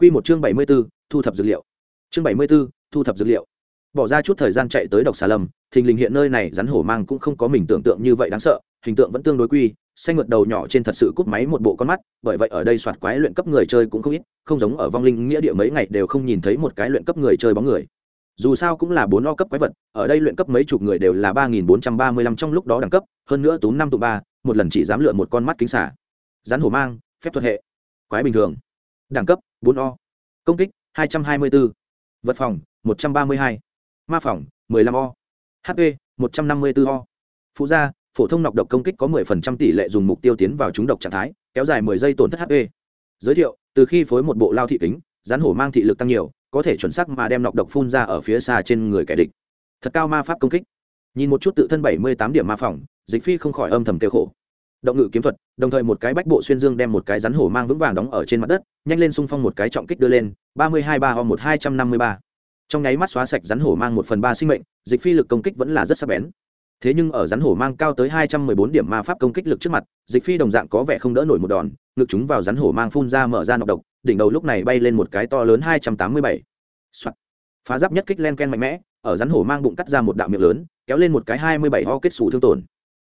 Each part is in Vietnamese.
Quy một chương bảy mươi 74, thu thập dữ liệu. Chương bảy mươi 74, thu thập dữ liệu. Bỏ ra chút thời gian chạy tới độc xà lâm, thình lình hiện nơi này rắn hổ mang cũng không có mình tưởng tượng như vậy đáng sợ, hình tượng vẫn tương đối quy, xanh ngượt đầu nhỏ trên thật sự cúp máy một bộ con mắt, bởi vậy ở đây soạt quái luyện cấp người chơi cũng không ít, không giống ở vong linh nghĩa địa mấy ngày đều không nhìn thấy một cái luyện cấp người chơi bóng người. Dù sao cũng là bốn o cấp quái vật, ở đây luyện cấp mấy chục người đều là ba nghìn bốn trăm ba mươi lăm trong lúc đó đẳng cấp, hơn nữa tú năm tụ ba, một lần chỉ dám lựa một con mắt kính xả. Rắn hổ mang, phép thuật hệ, quái bình thường, đẳng cấp bốn o. Công kích 224, vật phòng 132, ma phòng 15 o. Hp 154 o. Phụ gia phổ thông nọc độc công kích có 10% tỷ lệ dùng mục tiêu tiến vào chúng độc trạng thái kéo dài 10 giây tổn thất hp giới thiệu từ khi phối một bộ lao thị kính rắn hổ mang thị lực tăng nhiều có thể chuẩn xác mà đem nọc độc phun ra ở phía xa trên người kẻ địch. Thật cao ma pháp công kích. Nhìn một chút tự thân 78 điểm ma phòng dịch phi không khỏi âm thầm kêu khổ động ngự kiếm thuật, đồng thời một cái bách bộ xuyên dương đem một cái rắn hổ mang vững vàng đóng ở trên mặt đất, nhanh lên xung phong một cái trọng kích đưa lên, ba mươi hai ba ho một hai trăm năm mươi ba. Trong nháy mắt xóa sạch rắn hổ mang một phần ba sinh mệnh, dịch phi lực công kích vẫn là rất sắc bén. Thế nhưng ở rắn hổ mang cao tới hai trăm mười bốn điểm ma pháp công kích lực trước mặt, dịch phi đồng dạng có vẻ không đỡ nổi một đòn, ngực chúng vào rắn hổ mang phun ra mở ra nọc độc, đỉnh đầu lúc này bay lên một cái to lớn hai trăm tám mươi bảy. Phá giáp nhất kích len ken mạnh mẽ, ở rắn hổ mang bụng cắt ra một đạo miệng lớn, kéo lên một cái hai mươi bảy ho kết xù thương tổn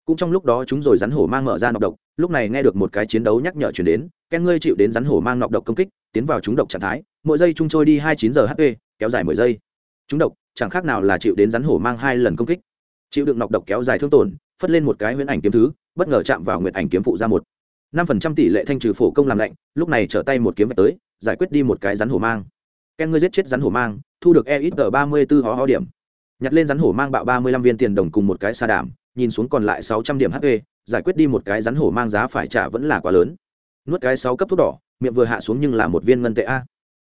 cũng trong lúc đó chúng rồi rắn hổ mang mở ra nọc độc, lúc này nghe được một cái chiến đấu nhắc nhở chuyển đến, ken ngươi chịu đến rắn hổ mang nọc độc công kích, tiến vào chúng độc trạng thái, mỗi giây chúng trôi đi hai chín giờ hp kéo dài mười giây. Chúng độc, chẳng khác nào là chịu đến rắn hổ mang hai lần công kích. Chịu đựng nọc độc kéo dài thương tổn, phất lên một cái huyễn ảnh kiếm thứ, bất ngờ chạm vào nguyện ảnh kiếm phụ ra một. năm phần trăm tỷ lệ thanh trừ phổ công làm lạnh, lúc này trở tay một kiếm về tới, giải quyết đi một cái rắn hổ mang. Ken ngươi giết chết rắn hổ mang, thu được e ít g ba mươi b ố hó hó điểm. Nhặt lên rắn hổ mang bạo ba mươi lăm viên tiền đồng cùng một cái xa đảm nhìn xuống còn lại sáu trăm điểm hp giải quyết đi một cái rắn hổ mang giá phải trả vẫn là quá lớn. Nuốt cái sáu cấp thuốc đỏ, miệng vừa hạ xuống nhưng là một viên ngân tệ a.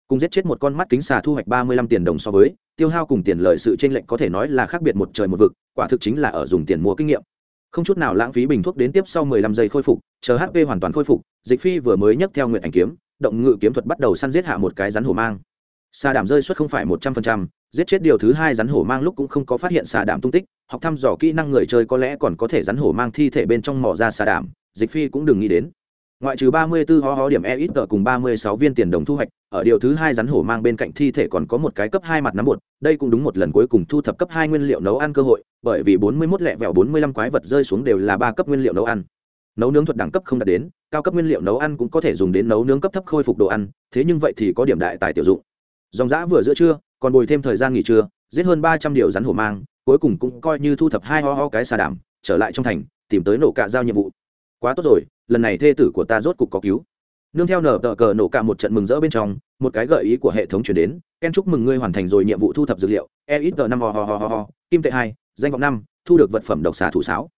Cùng giết chết một con mắt kính xà thu hoạch ba mươi lăm tiền đồng so với, tiêu hao cùng tiền lợi sự tranh lệch có thể nói là khác biệt một trời một vực, quả thực chính là ở dùng tiền mua kinh nghiệm. Không chút nào lãng phí bình thuốc đến tiếp sau mười lăm giây khôi phục, chờ hp hoàn toàn khôi phục, dịch phi vừa mới nhấc theo nguyện ảnh kiếm, động ngự kiếm thuật bắt đầu săn giết hạ một cái rắn hổ mang. Xà đảm rơi suất không phải một trăm phần trăm giết chết điều thứ hai rắn hổ mang lúc cũng không có phát hiện xà đảm tung tích, học thăm dò kỹ năng người chơi có lẽ còn có thể rắn hổ mang thi thể bên trong mỏ ra xà đảm dịch phi cũng đừng nghĩ đến. Ngoại trừ ba mươi 34 ho ho điểm e ít cùng ba mươi sáu viên tiền đồng thu hoạch, ở điều thứ hai rắn hổ mang bên cạnh thi thể còn có một cái cấp hai mặt nắm bột, đây cũng đúng một lần cuối cùng thu thập cấp hai nguyên liệu nấu ăn cơ hội, bởi vì bốn mươi 41 lẹ vẹo bốn mươi lăm quái vật rơi xuống đều là ba cấp nguyên liệu nấu ăn. Nấu nướng thuật đẳng cấp không đạt đến, cao cấp nguyên liệu nấu ăn cũng có thể dùng đến nấu nướng cấp thấp khôi phục đồ ăn, thế nhưng vậy thì có điểm đại tài tiểu dụng. Dòng giã vừa giữa trưa còn bồi thêm thời gian nghỉ trưa, giết hơn ba trăm điều rắn hổ mang, cuối cùng cũng coi như thu thập hai ho ho cái xà đảm, trở lại trong thành, tìm tới nổ cạ giao nhiệm vụ. Quá tốt rồi, lần này thê tử của ta rốt cục có cứu. Nương theo nở tờ cờ nổ cạ một trận mừng rỡ bên trong, một cái gợi ý của hệ thống chuyển đến, ken chúc mừng ngươi hoàn thành rồi nhiệm vụ thu thập dữ liệu e ít tờ năm ho ho ho ho ho, kim tệ hai, danh vọng năm, thu được vật phẩm độc xà thủ sáo.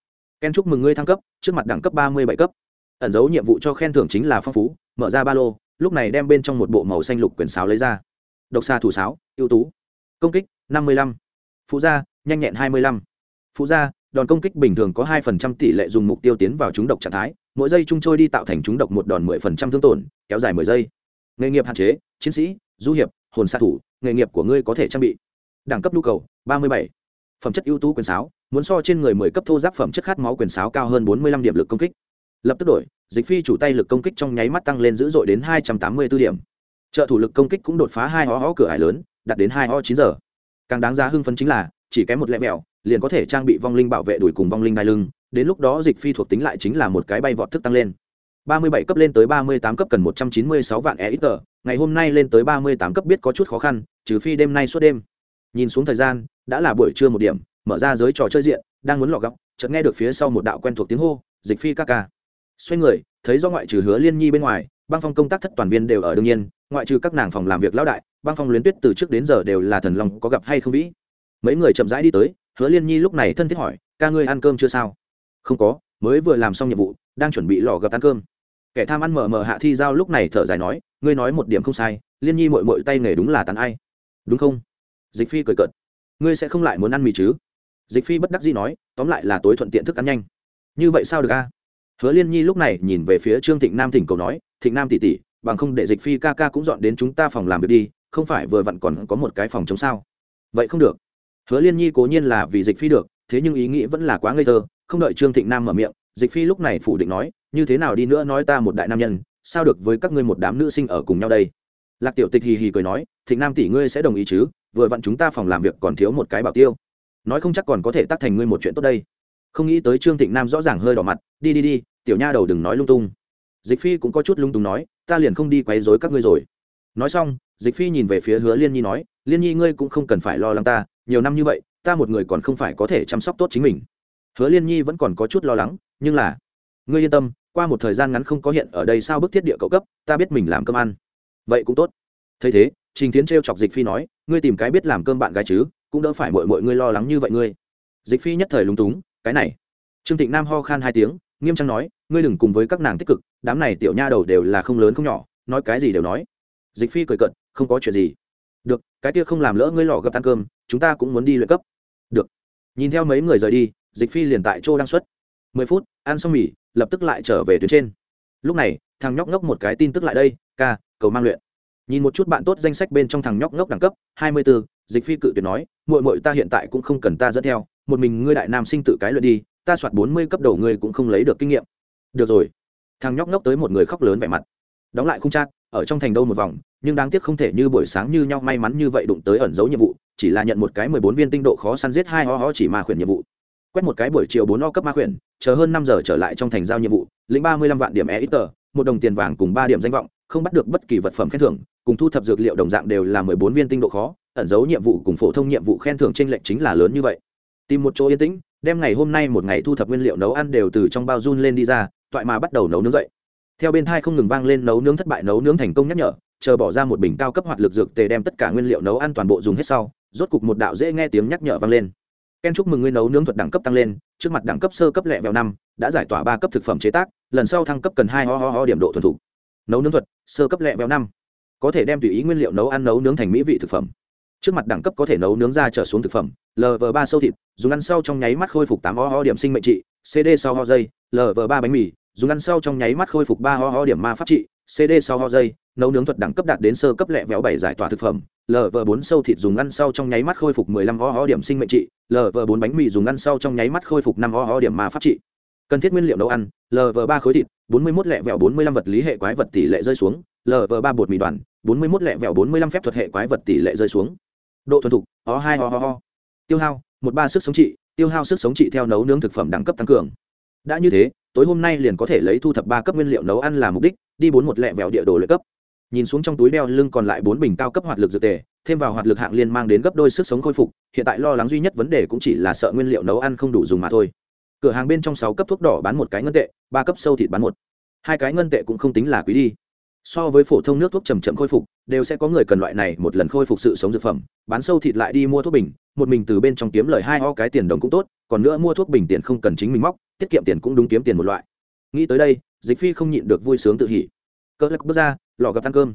Ken chúc mừng ngươi thăng cấp, trước mặt đẳng cấp ba mươi bảy cấp. Ẩn dấu nhiệm vụ cho khen thưởng chính là phong phú, mở ra ba lô, lúc này đem bên trong một bộ màu xanh lục quyển sáo lấy ra độc xa thủ sáo, ưu tú. Công kích, năm mươi lăm. Phụ gia, nhanh nhẹn hai mươi lăm. Phụ gia, đòn công kích bình thường có hai phần trăm tỷ lệ dùng mục tiêu tiến vào chúng độc trạng thái, mỗi giây chung trôi đi tạo thành chúng độc một đòn mười phần trăm thương tổn, kéo dài mười giây. Nghề nghiệp hạn chế, chiến sĩ, du hiệp, hồn xạ thủ, nghề nghiệp của ngươi có thể trang bị. Đẳng cấp nhu cầu, ba mươi bảy. Phẩm chất ưu tú quyền sáo, muốn so trên người mười cấp thô giáp phẩm chất khát máu quyền sáo cao hơn bốn mươi lăm điểm lực công kích. Lập tức đổi, dịch phi chủ tay lực công kích trong nháy mắt tăng lên dữ dội đến hai trăm tám mươi b ố điểm trợ thủ lực công kích cũng đột phá hai ho ho cửa ải lớn, đạt đến hai ho chín giờ. Càng đáng giá hưng phấn chính là, chỉ kém một lẹ mẹo, liền có thể trang bị vong linh bảo vệ đuổi cùng vong linh đai lưng, đến lúc đó dịch phi thuộc tính lại chính là một cái bay vọt thức tăng lên. Ba mươi bảy cấp lên tới ba mươi tám cấp cần một trăm chín mươi sáu vạn e ít tờ, ngày hôm nay lên tới ba mươi tám cấp biết có chút khó khăn, trừ phi đêm nay suốt đêm. Nhìn xuống thời gian, đã là buổi trưa một điểm, mở ra giới trò chơi diện, đang muốn lọ góc chợt nghe được phía sau một đạo quen thuộc tiếng hô, dịch phi ca ca. Xoay người, thấy do ngoại trừ hứa liên nhi bên ngoài, băng phong công tác thất toàn viên đều ở đương nhiên ngoại trừ các nàng phòng làm việc lão đại, băng phong luyến tuyết từ trước đến giờ đều là thần long có gặp hay không vĩ? Mấy người chậm rãi đi tới, hứa liên nhi lúc này thân thiết hỏi, ca ngươi ăn cơm chưa sao? Không có, mới vừa làm xong nhiệm vụ, đang chuẩn bị lò gặp ăn cơm. Kẻ tham ăn mờ mờ hạ thi giao lúc này thở dài nói, ngươi nói một điểm không sai, liên nhi mội mội tay nghề đúng là tàn ai. Đúng không? Dịch phi cười cợt. Ngươi sẽ không lại muốn ăn mì chứ? Dịch phi bất đắc dĩ nói, tóm lại là tối thuận tiện thức ăn nhanh. Như vậy sao được a? Hứa liên nhi lúc này nhìn về phía trương thịnh nam thỉnh cầu nói, thịnh nam tỷ tỷ bằng không để dịch phi ca ca cũng dọn đến chúng ta phòng làm việc đi, không phải vừa vặn còn có một cái phòng chống sao? Vậy không được. Hứa liên nhi cố nhiên là vì dịch phi được, thế nhưng ý nghĩ vẫn là quá ngây thơ, không đợi trương thịnh nam mở miệng, dịch phi lúc này phủ định nói, như thế nào đi nữa nói ta một đại nam nhân, sao được với các ngươi một đám nữ sinh ở cùng nhau đây? Lạc tiểu tịch hì hì cười nói, thịnh nam tỷ ngươi sẽ đồng ý chứ, vừa vặn chúng ta phòng làm việc còn thiếu một cái bảo tiêu. Nói không chắc còn có thể tác thành ngươi một chuyện tốt đây. Không nghĩ tới trương thịnh nam rõ ràng hơi đỏ mặt, đi đi đi, tiểu nha đầu đừng nói lung tung. Dịch phi cũng có chút lung tung nói ta liền không đi quấy rối các ngươi rồi. Nói xong, dịch phi nhìn về phía hứa liên nhi nói, liên nhi ngươi cũng không cần phải lo lắng ta, nhiều năm như vậy, ta một người còn không phải có thể chăm sóc tốt chính mình. Hứa liên nhi vẫn còn có chút lo lắng, nhưng là, ngươi yên tâm, qua một thời gian ngắn không có hiện ở đây sao bức thiết địa cậu cấp, ta biết mình làm cơm ăn. Vậy cũng tốt. Thấy thế, trình tiến t chọc dịch phi nói, ngươi tìm cái biết làm cơm bạn gái chứ, cũng đỡ phải mọi mọi ngươi lo lắng như vậy ngươi. Dịch phi nhất thời lúng túng, cái này. Trương thịnh nam ho khan hai tiếng nghiêm trang nói ngươi đừng cùng với các nàng tích cực đám này tiểu nha đầu đều là không lớn không nhỏ nói cái gì đều nói. Dịch phi cười cận không có chuyện gì. Được cái kia không làm lỡ ngươi lò gấp ăn cơm chúng ta cũng muốn đi luyện cấp. Được. Nhìn theo mấy người rời đi dịch phi liền tại chỗ đang xuất. Mười phút ăn xong mì lập tức lại trở về tuyến trên. Lúc này thằng nhóc ngốc một cái tin tức lại đây ca cầu mang luyện. Nhìn một chút bạn tốt danh sách bên trong thằng nhóc ngốc đẳng cấp hai mươi 24, dịch phi cự tuyệt nói muội muội ta hiện tại cũng không cần ta dẫn theo một mình ngươi đại nam sinh tự cái luyện đi ta soạt bốn mươi cấp đầu ngươi cũng không lấy được kinh nghiệm. Được rồi. Thằng nhóc ngốc tới một người khóc lớn vẻ mặt. Đóng lại không chát ở trong thành đâu một vòng, nhưng đáng tiếc không thể như buổi sáng như nhau may mắn như vậy đụng tới ẩn dấu nhiệm vụ, chỉ là nhận một cái mười bốn viên tinh độ khó săn giết hai ho ho chỉ ma khuyển nhiệm vụ. Quét một cái buổi chiều bốn o cấp ma khuyển, chờ hơn năm giờ trở lại trong thành giao nhiệm vụ, lĩnh ba mươi lăm vạn điểm e ít tờ một đồng tiền vàng cùng ba điểm danh vọng, không bắt được bất kỳ vật phẩm khen thưởng, cùng thu thập dược liệu đồng dạng đều là mười bốn viên tinh độ khó, ẩn dấu nhiệm vụ cùng phổ thông nhiệm vụ khen thưởng t r ê n lệch chính là lớn như vậy. Tìm một chỗ yên tĩnh đem ngày hôm nay một ngày thu thập nguyên liệu nấu ăn đều từ trong bao run lên đi ra, toại mà bắt đầu nấu nướng dậy. Theo bên thai không ngừng vang lên nấu nướng thất bại nấu nướng thành công nhắc nhở, chờ bỏ ra một bình cao cấp hoạt lực dược tề đem tất cả nguyên liệu nấu ăn toàn bộ dùng hết sau, rốt cục một đạo dễ nghe tiếng nhắc nhở vang lên. Ken chúc mừng ngươi nấu nướng thuật đẳng cấp tăng lên, trước mặt đẳng cấp sơ cấp lẹ vẹo năm, đã giải tỏa ba cấp thực phẩm chế tác, lần sau thăng cấp cần hai ho ho ho điểm độ thuần thủ. nấu nướng thuật, sơ cấp lẹ vẹo năm. Có thể đem tùy ý nguyên liệu nấu ăn nấu nướng thành mỹ vị thực phẩm. Trước mặt đẳng cấp có thể nấu nướng ra trở xuống thực phẩm lv ba sâu thịt, dùng ăn sau trong nháy mắt khôi phục tám ho ho điểm sinh mệnh trị cd sau ho dây lv ba bánh mì, dùng ăn sau trong nháy mắt khôi phục ba ho ho điểm ma pháp trị cd sau ho dây, nấu nướng thuật đẳng cấp đạt đến sơ cấp lẹ véo bảy giải tỏa thực phẩm lv bốn sâu thịt dùng ăn sau trong nháy mắt khôi phục mười lăm ho ho điểm sinh mệnh trị lv bốn bánh mì dùng ăn sau trong nháy mắt khôi phục năm ho ho điểm ma pháp trị. Cần thiết nguyên liệu nấu ăn lv ba khối thịt, bốn mươi mốt lẹ vẹo bốn mươi lăm vật lý hệ quái vật tỷ lệ rơi xuống lv ba bột mì đoàn, bốn mươi mốt lẹ vẹo bốn mươi lăm phép thuật hệ quái vật tỷ lệ rơi xuống. Độ thuần thục ho hai ho ho ho tiêu hao, một ba sức sống trị, tiêu hao sức sống trị theo nấu nướng thực phẩm đẳng cấp tăng cường. Đã như thế, tối hôm nay liền có thể lấy thu thập ba cấp nguyên liệu nấu ăn là mục đích, đi bốn một lẹ vẹo địa đồ lợi cấp. Nhìn xuống trong túi đeo lưng còn lại bốn bình cao cấp hoạt lực dược tề, thêm vào hoạt lực hạng liên mang đến gấp đôi sức sống khôi phục, hiện tại lo lắng duy nhất vấn đề cũng chỉ là sợ nguyên liệu nấu ăn không đủ dùng mà thôi. Cửa hàng bên trong sáu cấp thuốc đỏ bán một cái ngân tệ, ba cấp sâu thịt bán một. Hai cái ngân tệ cũng không tính là quý đi so với phổ thông nước thuốc chầm chậm khôi phục, đều sẽ có người cần loại này một lần khôi phục sự sống dược phẩm, bán sâu thịt lại đi mua thuốc bình, một mình từ bên trong kiếm lời hai ho cái tiền đồng cũng tốt, còn nữa mua thuốc bình tiền không cần chính mình móc, tiết kiệm tiền cũng đúng kiếm tiền một loại. Nghĩ tới đây, dịch phi không nhịn được vui sướng tự hỉ. Cỡ lắc bước ra lò gặp ăn cơm.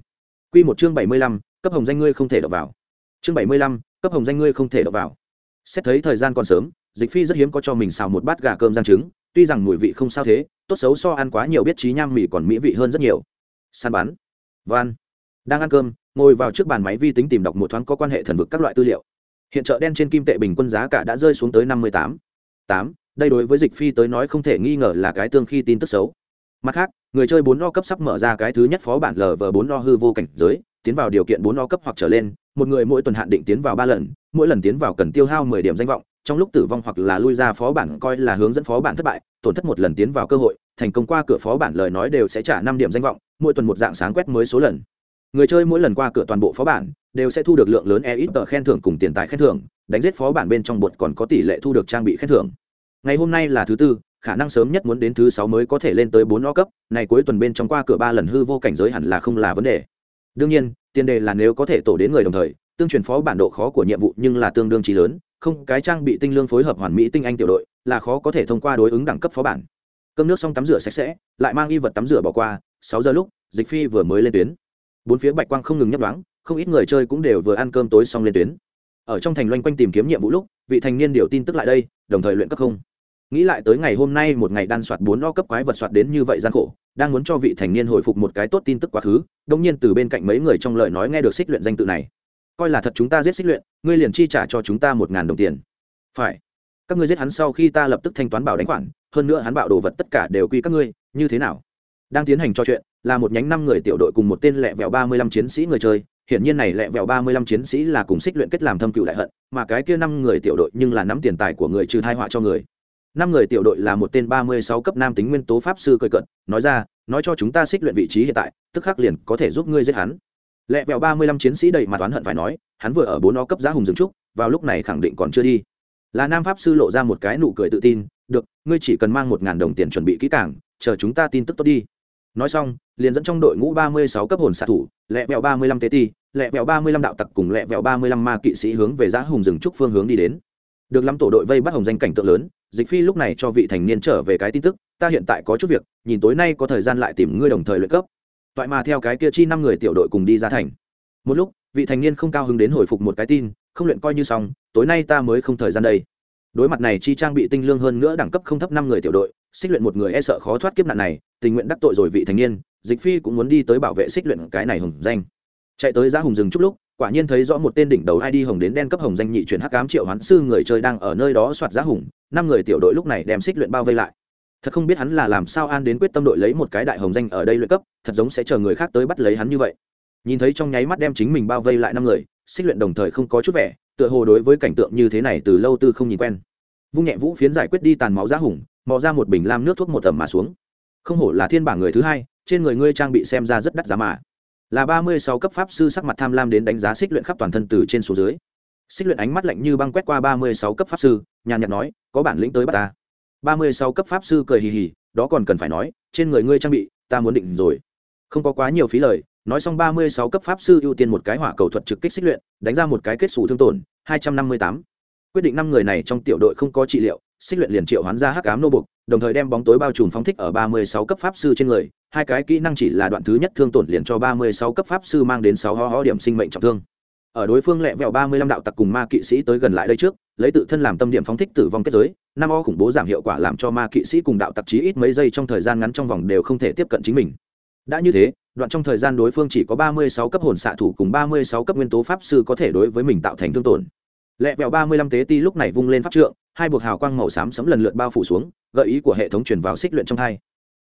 Q một chương bảy mươi lăm, cấp hồng danh ngươi không thể đọc vào. Chương bảy mươi lăm, cấp hồng danh ngươi không thể đọc vào. Xét thấy thời gian còn sớm, dịch phi rất hiếm có cho mình xào một bát gà cơm giang trứng, tuy rằng mùi vị không sao thế, tốt xấu so ăn quá nhiều biết trí nham mì còn mỹ vị hơn rất nhiều săn bắn. Van đang ăn cơm, ngồi vào trước bàn máy vi tính tìm đọc một thoáng có quan hệ thần vực các loại tư liệu. Hiện chợ đen trên kim tệ bình quân giá cả đã rơi xuống tới năm mươi tám. Tám, đây đối với dịch phi tới nói không thể nghi ngờ là cái tương khi tin tức xấu. Mặt khác, người chơi bốn o cấp sắp mở ra cái thứ nhất phó bản lv bốn o hư vô cảnh giới, tiến vào điều kiện bốn o cấp hoặc trở lên, một người mỗi tuần hạn định tiến vào ba lần, mỗi lần tiến vào cần tiêu hao mười điểm danh vọng trong lúc tử vong hoặc là lui ra phó bản coi là hướng dẫn phó bản thất bại, tổn thất một lần tiến vào cơ hội, thành công qua cửa phó bản lời nói đều sẽ trả năm điểm danh vọng, mỗi tuần một dạng sáng quét mới số lần. Người chơi mỗi lần qua cửa toàn bộ phó bản đều sẽ thu được lượng lớn e ít tờ khen thưởng cùng tiền tài khen thưởng, đánh giết phó bản bên trong bột còn có tỷ lệ thu được trang bị khen thưởng. Ngày hôm nay là thứ tư, khả năng sớm nhất muốn đến thứ sáu mới có thể lên tới bốn o cấp, này cuối tuần bên trong qua cửa ba lần hư vô cảnh giới hẳn là không là vấn đề. Đương nhiên, tiền đề là nếu có thể tổ đến người đồng thời tương truyền phó bản độ khó của nhiệm vụ nhưng là tương đương trí lớn, không, cái trang bị tinh lương phối hợp hoàn mỹ tinh anh tiểu đội là khó có thể thông qua đối ứng đẳng cấp phó bản. Cơm nước xong tắm rửa sạch sẽ, lại mang y vật tắm rửa bỏ qua, sáu giờ lúc, dịch phi vừa mới lên tuyến. Bốn phía bạch quang không ngừng nhấp đoán không ít người chơi cũng đều vừa ăn cơm tối xong lên tuyến. Ở trong thành loanh quanh tìm kiếm nhiệm vụ lúc, vị thành niên điều tin tức lại đây, đồng thời luyện cấp không. Nghĩ lại tới ngày hôm nay một ngày đan soạt bốn lo cấp quái vật soạt đến như vậy gian khổ, đang muốn cho vị thành niên hồi phục một cái tốt tin tức quá khứ, đông nhiên từ bên cạnh mấy người trong lời nói nghe được xích luyện danh tự này coi là thật chúng ta giết xích luyện, ngươi liền chi trả cho chúng ta một ngàn đồng tiền. Phải. Các ngươi giết hắn sau khi ta lập tức thanh toán bảo đánh khoản, hơn nữa hắn bạo đồ vật tất cả đều quy các ngươi, như thế nào? Đang tiến hành trò chuyện, là một nhánh năm người tiểu đội cùng một tên lẹ vẹo ba mươi lăm chiến sĩ người chơi, hiển nhiên này lẹ vẹo ba mươi lăm chiến sĩ là cùng xích luyện kết làm thâm cựu đại hận, mà cái kia năm người tiểu đội nhưng là nắm tiền tài của người trừ thai họa cho người. Năm người tiểu đội là một tên ba mươi sáu cấp nam tính nguyên tố pháp sư cơi cận nói ra, nói cho chúng ta xích luyện vị trí hiện tại, tức khắc liền có thể giúp ngươi giết hắn lẹ vẹo ba mươi lăm chiến sĩ đầy mặt oán hận phải nói, hắn vừa ở bốn nó cấp giá hùng dừng trúc, vào lúc này khẳng định còn chưa đi. Là nam pháp sư lộ ra một cái nụ cười tự tin, được, ngươi chỉ cần mang một ngàn đồng tiền chuẩn bị kỹ càng, chờ chúng ta tin tức tốt đi. Nói xong, liền dẫn trong đội ngũ ba mươi sáu cấp hồn xạ thủ, lẹ vẹo ba mươi lăm tế ti, lẹ vẹo ba mươi lăm đạo tặc cùng lẹ vẹo ba mươi lăm ma kỵ sĩ hướng về giá hùng rừng trúc phương hướng đi đến. Được lắm tổ đội vây bắt hồng danh cảnh tượng lớn, dịch phi lúc này cho vị thành niên trở về cái tin tức, ta hiện tại có chút việc, nhìn tối nay có thời gian lại tìm ngươi đồng thời luyện cấp toại mà theo cái kia chi năm người tiểu đội cùng đi ra thành. Một lúc, vị thành niên không cao hứng đến hồi phục một cái tin, không luyện coi như xong, tối nay ta mới không thời gian đây. Đối mặt này chi trang bị tinh lương hơn nữa đẳng cấp không thấp năm người tiểu đội, xích luyện một người e sợ khó thoát kiếp nạn này, tình nguyện đắc tội rồi vị thành niên, dịch phi cũng muốn đi tới bảo vệ xích luyện cái này hùng danh. Chạy tới giá hùng rừng chút lúc, quả nhiên thấy rõ một tên đỉnh đầu id hồng đến đen cấp hồng danh nhị chuyển hắc cám triệu hoán sư người chơi đang ở nơi đó soạt giá hùng, năm người tiểu đội lúc này đem xích luyện bao vây lại thật không biết hắn là làm sao an đến quyết tâm đội lấy một cái đại hồng danh ở đây luyện cấp, thật giống sẽ chờ người khác tới bắt lấy hắn như vậy. Nhìn thấy trong nháy mắt đem chính mình bao vây lại năm người, xích luyện đồng thời không có chút vẻ, tựa hồ đối với cảnh tượng như thế này từ lâu tư không nhìn quen. Vung nhẹ vũ phiến giải quyết đi tàn máu giá hùng, mò ra một bình lam nước thuốc một tầm mà xuống. Không hổ là thiên bảng người thứ hai, trên người ngươi trang bị xem ra rất đắt giá mà. Là ba mươi sáu cấp pháp sư sắc mặt tham lam đến đánh giá xích luyện khắp toàn thân từ trên xuống dưới. Xích luyện ánh mắt lạnh như băng quét qua ba mươi sáu cấp pháp sư, nhàn nhạt nói, có bản lĩnh tới bắt ta ba mươi sáu cấp pháp sư cười hì hì, đó còn cần phải nói, trên người ngươi trang bị, ta muốn định rồi. Không có quá nhiều phí lời, nói xong ba mươi sáu cấp pháp sư ưu tiên một cái hỏa cầu thuật trực kích xích luyện, đánh ra một cái kết xù thương tổn, hai trăm năm mươi tám. Quyết định năm người này trong tiểu đội không có trị liệu, xích luyện liền triệu hoán ra hắc ám nô bục đồng thời đem bóng tối bao trùm phóng thích ở ba mươi sáu cấp pháp sư trên người, hai cái kỹ năng chỉ là đoạn thứ nhất thương tổn liền cho ba mươi sáu cấp pháp sư mang đến sáu ho ho điểm sinh mệnh trọng thương. Ở đối phương lẹ vẹo ba mươi lăm đạo tặc cùng ma kỵ sĩ tới gần lại đây trước lấy tự thân làm tâm điểm phóng thích tử vong kết giới, năm o khủng bố giảm hiệu quả làm cho ma kỵ sĩ cùng đạo tạp chí ít mấy giây trong thời gian ngắn trong vòng đều không thể tiếp cận chính mình. Đã như thế, đoạn trong thời gian đối phương chỉ có ba mươi sáu cấp hồn xạ thủ cùng ba mươi sáu cấp nguyên tố pháp sư có thể đối với mình tạo thành thương tổn. Lẹ vẹo ba mươi lăm tế ti lúc này vung lên pháp trượng, hai buộc hào quang màu xám sấm lần lượt bao phủ xuống, gợi ý của hệ thống truyền vào xích luyện trong hai.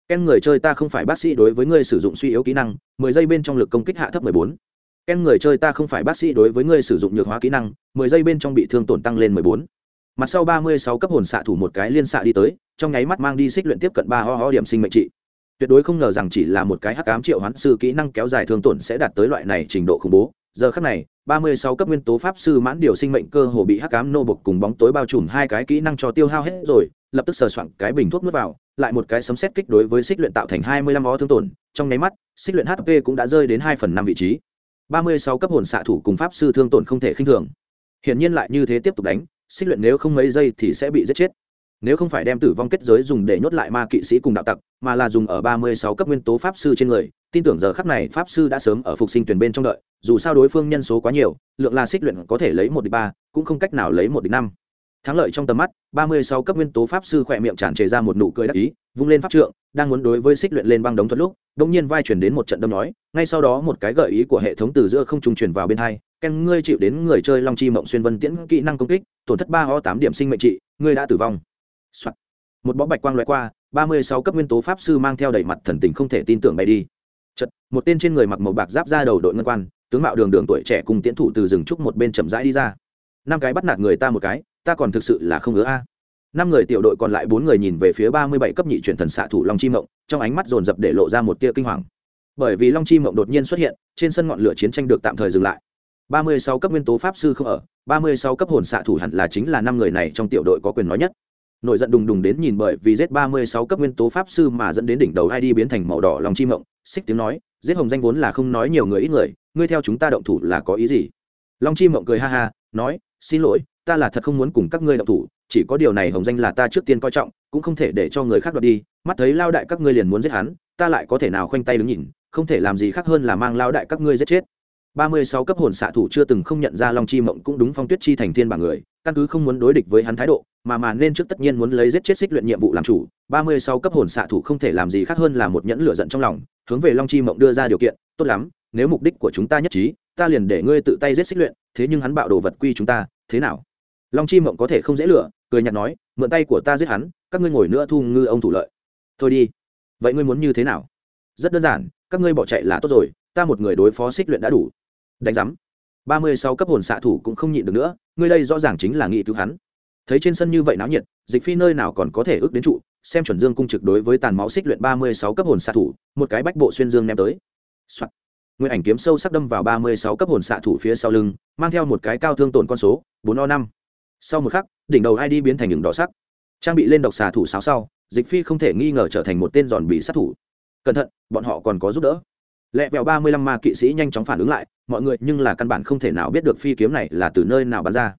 Ken người chơi ta không phải bác sĩ đối với ngươi sử dụng suy yếu kỹ năng, mười giây bên trong lực công kích hạ thấp mười bốn ken người chơi ta không phải bác sĩ đối với ngươi sử dụng nhược hóa kỹ năng, mười giây bên trong bị thương tổn tăng lên mười bốn. Mặt sau ba mươi sáu cấp hồn xạ thủ một cái liên xạ đi tới, trong nháy mắt mang đi xích luyện tiếp cận ba ho ho điểm sinh mệnh trị. Tuyệt đối không ngờ rằng chỉ là một cái hắc ám triệu hoán sư kỹ năng kéo dài thương tổn sẽ đạt tới loại này trình độ khủng bố. Giờ khắc này, ba mươi sáu cấp nguyên tố pháp sư mãn điều sinh mệnh cơ hồ bị hắc ám nô bộc cùng bóng tối bao trùm hai cái kỹ năng cho tiêu hao hết rồi, lập tức sờ soạn cái bình thuốc nước vào, lại một cái sấm xét kích đối với xích luyện tạo thành hai mươi lăm ó thương tổn. Trong nháy mắt, xích luyện hp cũng đã rơi đến hai phần năm vị trí ba mươi sáu cấp hồn xạ thủ cùng pháp sư thương tổn không thể khinh thường. Hiển nhiên lại như thế tiếp tục đánh, xích luyện nếu không mấy giây thì sẽ bị giết chết. Nếu không phải đem tử vong kết giới dùng để nhốt lại ma kỵ sĩ cùng đạo tặc, mà là dùng ở ba mươi sáu cấp nguyên tố pháp sư trên người, tin tưởng giờ khắc này pháp sư đã sớm ở phục sinh tuyển bên trong đợi, dù sao đối phương nhân số quá nhiều, lượng là xích luyện có thể lấy một địch ba, cũng không cách nào lấy một địch năm thắng lợi trong tầm mắt, ba mươi sáu cấp nguyên tố pháp sư khỏe miệng tràn trề ra một nụ cười đắc ý, vung lên pháp trượng, đang muốn đối với xích luyện lên băng đống thuật lúc đông nhiên vai chuyển đến một trận đâm nói, ngay sau đó một cái gợi ý của hệ thống từ giữa không trung truyền vào bên hai, ken, ngươi chịu đến người chơi long chi mộng xuyên vân tiễn kỹ năng công kích, tổn thất ba ho tám điểm sinh mệnh trị, ngươi đã tử vong、Soạn. một bó bạch quang loại qua, ba mươi sáu cấp nguyên tố pháp sư mang theo đầy mặt thần tình không thể tin tưởng bay đi. Chật một tên trên người mặc màu bạc giáp ra đầu đội ngân quan, tướng mạo đường đường tuổi trẻ cùng tiễn thủ từ rừng trúc một bên chậm rãi đi ra. Năm cái bắt nạt người ta một cái ta còn thực sự là không ngứa a. Năm người tiểu đội còn lại bốn người nhìn về phía ba mươi bảy cấp nhị chuyển thần xạ thủ long chi mộng, trong ánh mắt dồn dập để lộ ra một tia kinh hoàng. Bởi vì long chi mộng đột nhiên xuất hiện, trên sân ngọn lửa chiến tranh được tạm thời dừng lại. Ba mươi sáu cấp nguyên tố pháp sư không ở, ba mươi sáu cấp hồn xạ thủ hẳn là chính là năm người này trong tiểu đội có quyền nói nhất. Nổi giận đùng đùng đến nhìn bởi vì z ba mươi sáu cấp nguyên tố pháp sư mà dẫn đến đỉnh đầu id biến thành màu đỏ long chi mộng, xích tiếng nói, giết hồng danh vốn là không nói nhiều người ít người, ngươi theo chúng ta động thủ là có ý gì? Long chi mộng cười ha ha, nói, xin lỗi ta là thật không muốn cùng các ngươi động thủ, chỉ có điều này hồng danh là ta trước tiên coi trọng, cũng không thể để cho người khác đoạt đi. Mắt thấy lao đại các ngươi liền muốn giết hắn, ta lại có thể nào khoanh tay đứng nhìn, không thể làm gì khác hơn là mang lao đại các ngươi giết chết. Ba mươi sáu cấp hồn xạ thủ chưa từng không nhận ra long chi mộng cũng đúng phong tuyết chi thành thiên bảng người, căn cứ không muốn đối địch với hắn thái độ, mà mà nên trước tất nhiên muốn lấy giết chết xích luyện nhiệm vụ làm chủ. Ba mươi sáu cấp hồn xạ thủ không thể làm gì khác hơn là một nhẫn lửa giận trong lòng, hướng về long chi mộng đưa ra điều kiện, tốt lắm, nếu mục đích của chúng ta nhất trí, ta liền để ngươi tự tay giết xích luyện, thế nhưng hắn bạo đồ vật quy chúng ta, thế nào? Long chi mộng có thể không dễ lựa cười nhạt nói, mượn tay của ta giết hắn, các ngươi ngồi nữa thu ngư ông thủ lợi. Thôi đi. Vậy ngươi muốn như thế nào? Rất đơn giản, các ngươi bỏ chạy là tốt rồi, ta một người đối phó xích luyện đã đủ. Đánh giám. Ba mươi sáu cấp hồn xạ thủ cũng không nhịn được nữa, ngươi đây rõ ràng chính là nghị cứu hắn. Thấy trên sân như vậy náo nhiệt, dịch phi nơi nào còn có thể ước đến trụ, xem chuẩn dương cung trực đối với tàn máu xích luyện ba mươi sáu cấp hồn xạ thủ, một cái bách bộ xuyên dương ném tới、Soạn. nguyên ảnh kiếm sâu sắc đâm vào ba mươi sáu cấp hồn xạ thủ phía sau lưng, mang theo một cái cao thương tổn con số, bốn o năm sau một khắc, đỉnh đầu id biến thành những đỏ sắc. Trang bị lên độc xà thủ sáo sau, dịch phi không thể nghi ngờ trở thành một tên giòn bị sát thủ. Cẩn thận, bọn họ còn có giúp đỡ. Lẹ vẹo ba mươi lăm ma kỵ sĩ nhanh chóng phản ứng lại, mọi người nhưng là căn bản không thể nào biết được phi kiếm này là từ nơi nào bắn ra.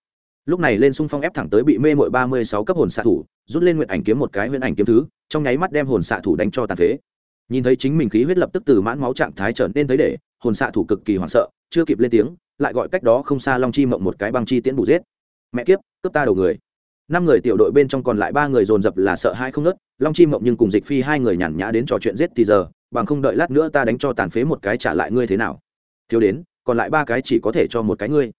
Lúc này lên xung phong ép thẳng tới bị mê mội ba mươi sáu cấp hồn xạ thủ, rút lên nguyện ảnh kiếm một cái nguyện ảnh kiếm thứ, trong nháy mắt đem hồn xạ thủ đánh cho tàn phế. Nhìn thấy chính mình khí huyết lập tức từ mãn máu trạng thái trở nên thấy để, hồn xạ thủ cực kỳ hoảng sợ, chưa kịp lên tiếng, lại gọi cách đó không xa long chi mộng một cái băng chi tiễn bù giết mẹ kiếp, cướp ta đầu người. Năm người tiểu đội bên trong còn lại ba người dồn dập là sợ hai không nớt long chi mộng nhưng cùng dịch phi hai người nhàn nhã đến trò chuyện giết thì giờ, bằng không đợi lát nữa ta đánh cho tàn phế một cái trả lại ngươi thế nào. Thiếu đến, còn lại ba cái chỉ có thể cho một cái ngươi.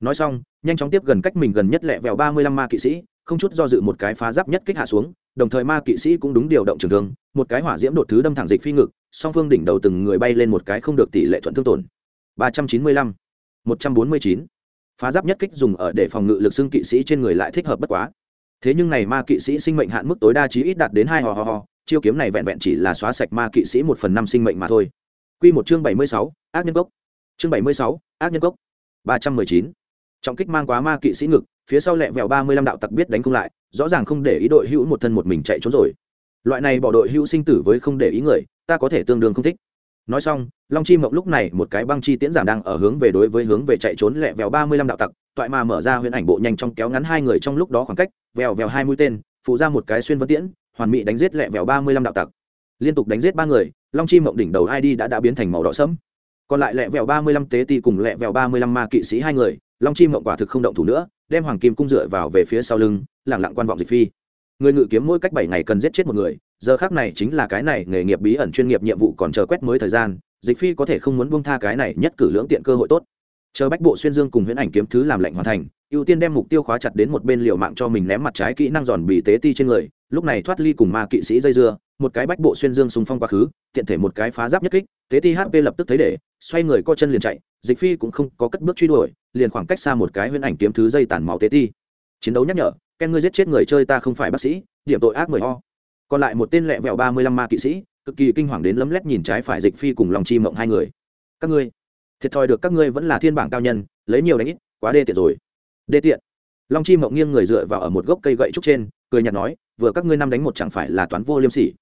Nói xong, nhanh chóng tiếp gần cách mình gần nhất lẹ vẹo ba mươi lăm ma kỵ sĩ, không chút do dự một cái phá giáp nhất kích hạ xuống, đồng thời ma kỵ sĩ cũng đúng điều động trường thương, một cái hỏa diễm đột thứ đâm thẳng dịch phi ngực, song phương đỉnh đầu từng người bay lên một cái không được tỷ lệ thuận thương tổn. ba trăm chín mươi lăm, một trăm bốn mươi chín phá giáp nhất kích dùng ở để phòng ngự lực xưng kỵ sĩ trên người lại thích hợp bất quá. Thế nhưng này ma kỵ sĩ sinh mệnh hạn mức tối đa chí ít đạt đến hai hò hò hò chiêu kiếm này vẹn vẹn chỉ là xóa sạch ma kỵ sĩ một phần năm sinh mệnh mà thôi. Q một chương bảy mươi sáu, ác nhân gốc. chương bảy mươi sáu, ác nhân gốc. ba trăm mười chín. Trọng kích mang quá ma kỵ sĩ ngực, phía sau lẹ vẹo ba mươi lăm đạo tặc biết đánh không lại, rõ ràng không để ý đội hữu một thân một mình chạy trốn rồi. Loại này bỏ đội hữu sinh tử với không để ý người, ta có thể tương đương không thích nói xong, long chi mộng lúc này một cái băng chi tiễn giảm đang ở hướng về đối với hướng về chạy trốn lẹ vẹo ba mươi lăm đạo tặc, toại mà mở ra huyễn ảnh bộ nhanh trong kéo ngắn hai người trong lúc đó khoảng cách, vèo vèo hai mũi tên, phụ ra một cái xuyên vân tiễn, hoàn mỹ đánh giết lẹ vèo ba mươi lăm đạo tặc. Liên tục đánh giết ba người, long chi mộng đỉnh đầu id đã đã biến thành màu đỏ sẫm. Còn lại lẹ vèo ba mươi lăm tế ti cùng lẹ vèo ba mươi lăm ma kỵ sĩ hai người, long chi mộng quả thực không động thủ nữa, đem hoàng kim cung dựa vào về phía sau lưng lẳng lặng quan vọng dịch phi người ngự kiếm mỗi cách bảy ngày cần giết chết một người, giờ khác này chính là cái này nghề nghiệp bí ẩn chuyên nghiệp nhiệm vụ còn chờ quét mới thời gian, dịch phi có thể không muốn buông tha cái này nhất cử lưỡng tiện cơ hội tốt. Chờ bách bộ xuyên dương cùng huyễn ảnh kiếm thứ làm lệnh hoàn thành, ưu tiên đem mục tiêu khóa chặt đến một bên liều mạng cho mình ném mặt trái kỹ năng giòn bì tế ti trên người, lúc này thoát ly cùng ma kỵ sĩ dây dưa, một cái bách bộ xuyên dương xung phong quá khứ, tiện thể một cái phá giáp nhất kích, tế ti hp lập tức thấy để, xoay người co chân liền chạy, dịch phi cũng không có cất bước truy đuổi, liền khoảng cách xa một cái huyễn ảnh kiếm thứ dây tàn máu tế ti. Chiến đấu nhắc nhở ken ngươi giết chết người chơi ta không phải bác sĩ, điểm tội ác mười ho còn lại một tên lẹ vẹo ba mươi lăm ma kỵ sĩ, cực kỳ kinh hoàng đến lấm lét nhìn trái phải dịch phi cùng lòng chi mộng hai người. Các ngươi, thiệt thòi được các ngươi vẫn là thiên bảng cao nhân, lấy nhiều đánh ít, quá đê tiện rồi. Đê tiện. Long chi mộng nghiêng người dựa vào ở một gốc cây gậy trúc trên, cười nhạt nói, vừa các ngươi năm đánh một chẳng phải là toán vô liêm sỉ.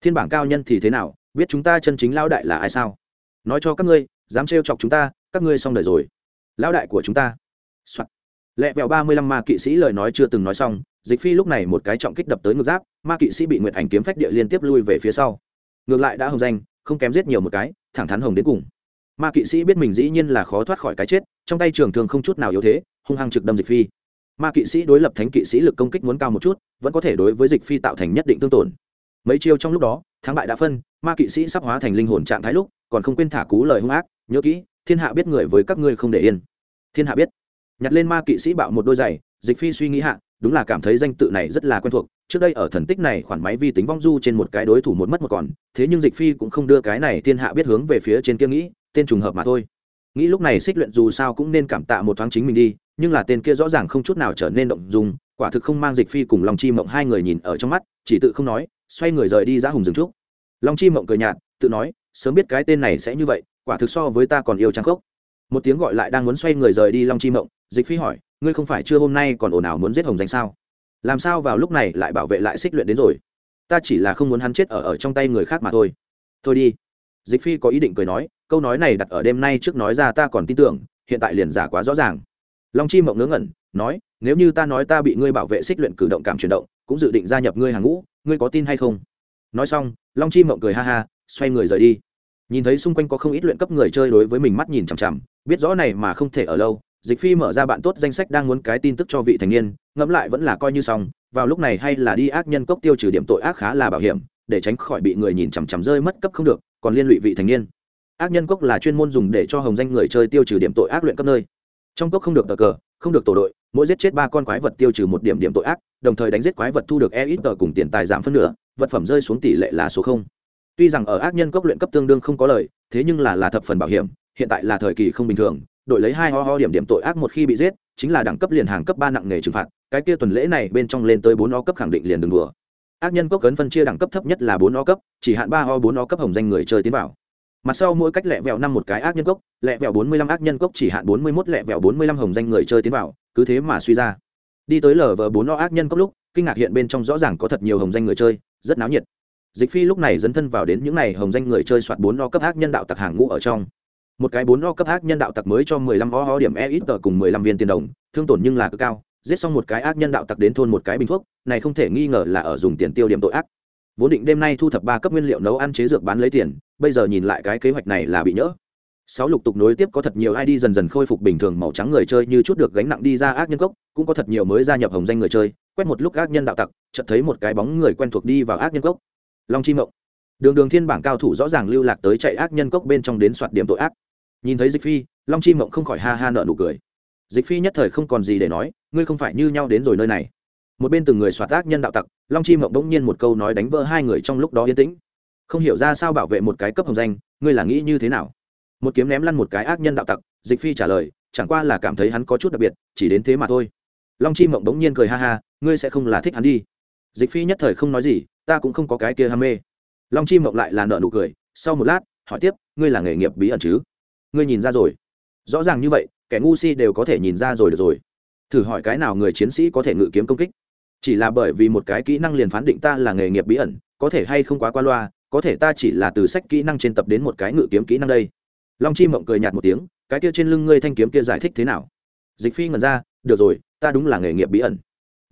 Thiên bảng cao nhân thì thế nào, biết chúng ta chân chính lao đại là ai sao? Nói cho các ngươi, dám trêu chọc chúng ta, các ngươi xong đời rồi. Lao đại của chúng ta、Soạn lẹ vẹo ba mươi lăm ma kỵ sĩ lời nói chưa từng nói xong, dịch phi lúc này một cái trọng kích đập tới ngược giáp, ma kỵ sĩ bị nguyệt ảnh kiếm phách địa liên tiếp lui về phía sau. Ngược lại đã hồng danh, không kém giết nhiều một cái, thẳng thắn hồng đến cùng. Ma kỵ sĩ biết mình dĩ nhiên là khó thoát khỏi cái chết, trong tay trường thường không chút nào yếu thế, hung hăng trực đâm dịch phi. Ma kỵ sĩ đối lập thánh kỵ sĩ lực công kích muốn cao một chút, vẫn có thể đối với dịch phi tạo thành nhất định tương tổn. Mấy chiêu trong lúc đó, thắng bại đã phân, ma kỵ sĩ sắp hóa thành linh hồn trạng thái lúc, còn không quên thả cú lời hung ác, nhớ kỹ, thiên hạ biết người với các ngươi không để yên. Thiên hạ biết nhặt lên ma kỵ sĩ bạo một đôi giày, dịch phi suy nghĩ hạ, đúng là cảm thấy danh tự này rất là quen thuộc, trước đây ở thần tích này khoản máy vi tính vong du trên một cái đối thủ một mất một còn, thế nhưng dịch phi cũng không đưa cái này thiên hạ biết hướng về phía trên kia nghĩ, tên trùng hợp mà thôi. Nghĩ lúc này xích luyện dù sao cũng nên cảm tạ một thoáng chính mình đi, nhưng là tên kia rõ ràng không chút nào trở nên động dùng quả thực không mang dịch phi cùng long chi mộng hai người nhìn ở trong mắt, chỉ tự không nói, xoay người rời đi ra hùng rừng trúc. Long chi mộng cười nhạt, tự nói, sớm biết cái tên này sẽ như vậy, quả thực so với ta còn yêu trang khốc một tiếng gọi lại đang muốn xoay người rời đi long chi mộng, dịch phi hỏi, ngươi không phải chưa hôm nay còn ồn ào muốn giết hồng danh sao? Làm sao vào lúc này lại bảo vệ lại xích luyện đến rồi? Ta chỉ là không muốn hắn chết ở ở trong tay người khác mà thôi. Thôi đi. Dịch phi có ý định cười nói, câu nói này đặt ở đêm nay trước nói ra ta còn tin tưởng, hiện tại liền giả quá rõ ràng. Long chi mộng ngớ ngẩn, nói, nếu như ta nói ta bị ngươi bảo vệ xích luyện cử động cảm chuyển động, cũng dự định gia nhập ngươi hàng ngũ, ngươi có tin hay không? Nói xong, long chi mộng cười ha ha, xoay người rời đi. Nhìn thấy xung quanh có không ít luyện cấp người chơi đối với mình mắt nhìn chằm chằm biết rõ này mà không thể ở lâu, dịch phi mở ra bạn tốt danh sách đang muốn cái tin tức cho vị thành niên, ngẫm lại vẫn là coi như xong, vào lúc này hay là đi ác nhân cốc tiêu trừ điểm tội ác khá là bảo hiểm, để tránh khỏi bị người nhìn chằm chằm rơi mất cấp không được, còn liên lụy vị thành niên. Ác nhân cốc là chuyên môn dùng để cho hồng danh người chơi tiêu trừ điểm tội ác luyện cấp nơi. Trong cốc không được tờ cờ, không được tổ đội, mỗi giết chết ba con quái vật tiêu trừ một điểm điểm tội ác, đồng thời đánh giết quái vật thu được e ít tờ cùng tiền tài giảm phân nửa, vật phẩm rơi xuống tỷ lệ là số không. Tuy rằng ở ác nhân cốc luyện cấp tương đương không có lời thế nhưng là là thập phần bảo hiểm hiện tại là thời kỳ không bình thường, đội lấy hai ho ho điểm điểm tội ác một khi bị giết, chính là đẳng cấp liền hàng cấp ba nặng nghề trừng phạt, cái kia tuần lễ này bên trong lên tới bốn o cấp khẳng định liền đừng đùa. Ác nhân cốc cấn phân chia đẳng cấp thấp nhất là bốn o cấp, chỉ hạn ba ho bốn o cấp hồng danh người chơi tiến vào. Mặt sau mỗi cách lẹ vẹo năm một cái ác nhân cốc, lẹ vẹo bốn mươi lăm ác nhân cốc chỉ hạn bốn mươi mốt, lẹ vẹo bốn mươi lăm hồng danh người chơi tiến vào, cứ thế mà suy ra. Đi tới lờ vờ bốn o ác nhân cốc lúc, kinh ngạc hiện bên trong rõ ràng có thật nhiều hồng danh người chơi, rất náo nhiệt. Dịch phi lúc này dấn thân vào đến những n à y hồng danh người chơi soạt bốn o cấp ác nhân đạo tặc hàng ngũ ở trong một cái bốn o cấp ác nhân đạo tặc mới cho mười lăm o ho điểm e ít tờ cùng mười lăm viên tiền đồng, thương tổn nhưng là cực cao, giết xong một cái ác nhân đạo tặc đến thôn một cái bình thuốc, này không thể nghi ngờ là ở dùng tiền tiêu điểm tội ác. Vốn định đêm nay thu thập ba cấp nguyên liệu nấu ăn chế dược bán lấy tiền, bây giờ nhìn lại cái kế hoạch này là bị nhỡ. Sáu lục tục nối tiếp có thật nhiều id dần dần khôi phục bình thường màu trắng người chơi như chút được gánh nặng đi ra ác nhân cốc, cũng có thật nhiều mới gia nhập hồng danh người chơi, quét một lúc ác nhân đạo tặc, chợt thấy một cái bóng người quen thuộc đi vào ác nhân cốc. Long chi mộng. Đường đường thiên bảng cao thủ rõ ràng lưu lạc tới chạy ác nhân cốc bên trong đến soạt điểm tội ác nhìn thấy dịch phi, long chi mộng không khỏi ha ha nợ nụ cười. Dịch phi nhất thời không còn gì để nói, ngươi không phải như nhau đến rồi nơi này. Một bên từng người xoạt tác nhân đạo tặc, long chi mộng bỗng nhiên một câu nói đánh vỡ hai người trong lúc đó yên tĩnh. Không hiểu ra sao bảo vệ một cái cấp hồng danh, ngươi là nghĩ như thế nào? Một kiếm ném lăn một cái ác nhân đạo tặc, dịch phi trả lời, chẳng qua là cảm thấy hắn có chút đặc biệt, chỉ đến thế mà thôi. Long chi mộng bỗng nhiên cười ha ha, ngươi sẽ không là thích hắn đi. Dịch phi nhất thời không nói gì, ta cũng không có cái kia ham mê. Long chi mộng lại là nợ nụ cười, sau một lát, hỏi tiếp, ngươi là nghề nghiệp bí ẩn chứ? Ngươi nhìn ra rồi. Rõ ràng như vậy, kẻ ngu si đều có thể nhìn ra rồi được rồi. Thử hỏi cái nào người chiến sĩ có thể ngự kiếm công kích? Chỉ là bởi vì một cái kỹ năng liền phán định ta là nghề nghiệp bí ẩn, có thể hay không quá qua loa, có thể ta chỉ là từ sách kỹ năng trên tập đến một cái ngự kiếm kỹ năng đây. Long chi mộng cười nhạt một tiếng, cái kia trên lưng ngươi thanh kiếm kia giải thích thế nào? Dịch phi ngẩn ra, được rồi, ta đúng là nghề nghiệp bí ẩn.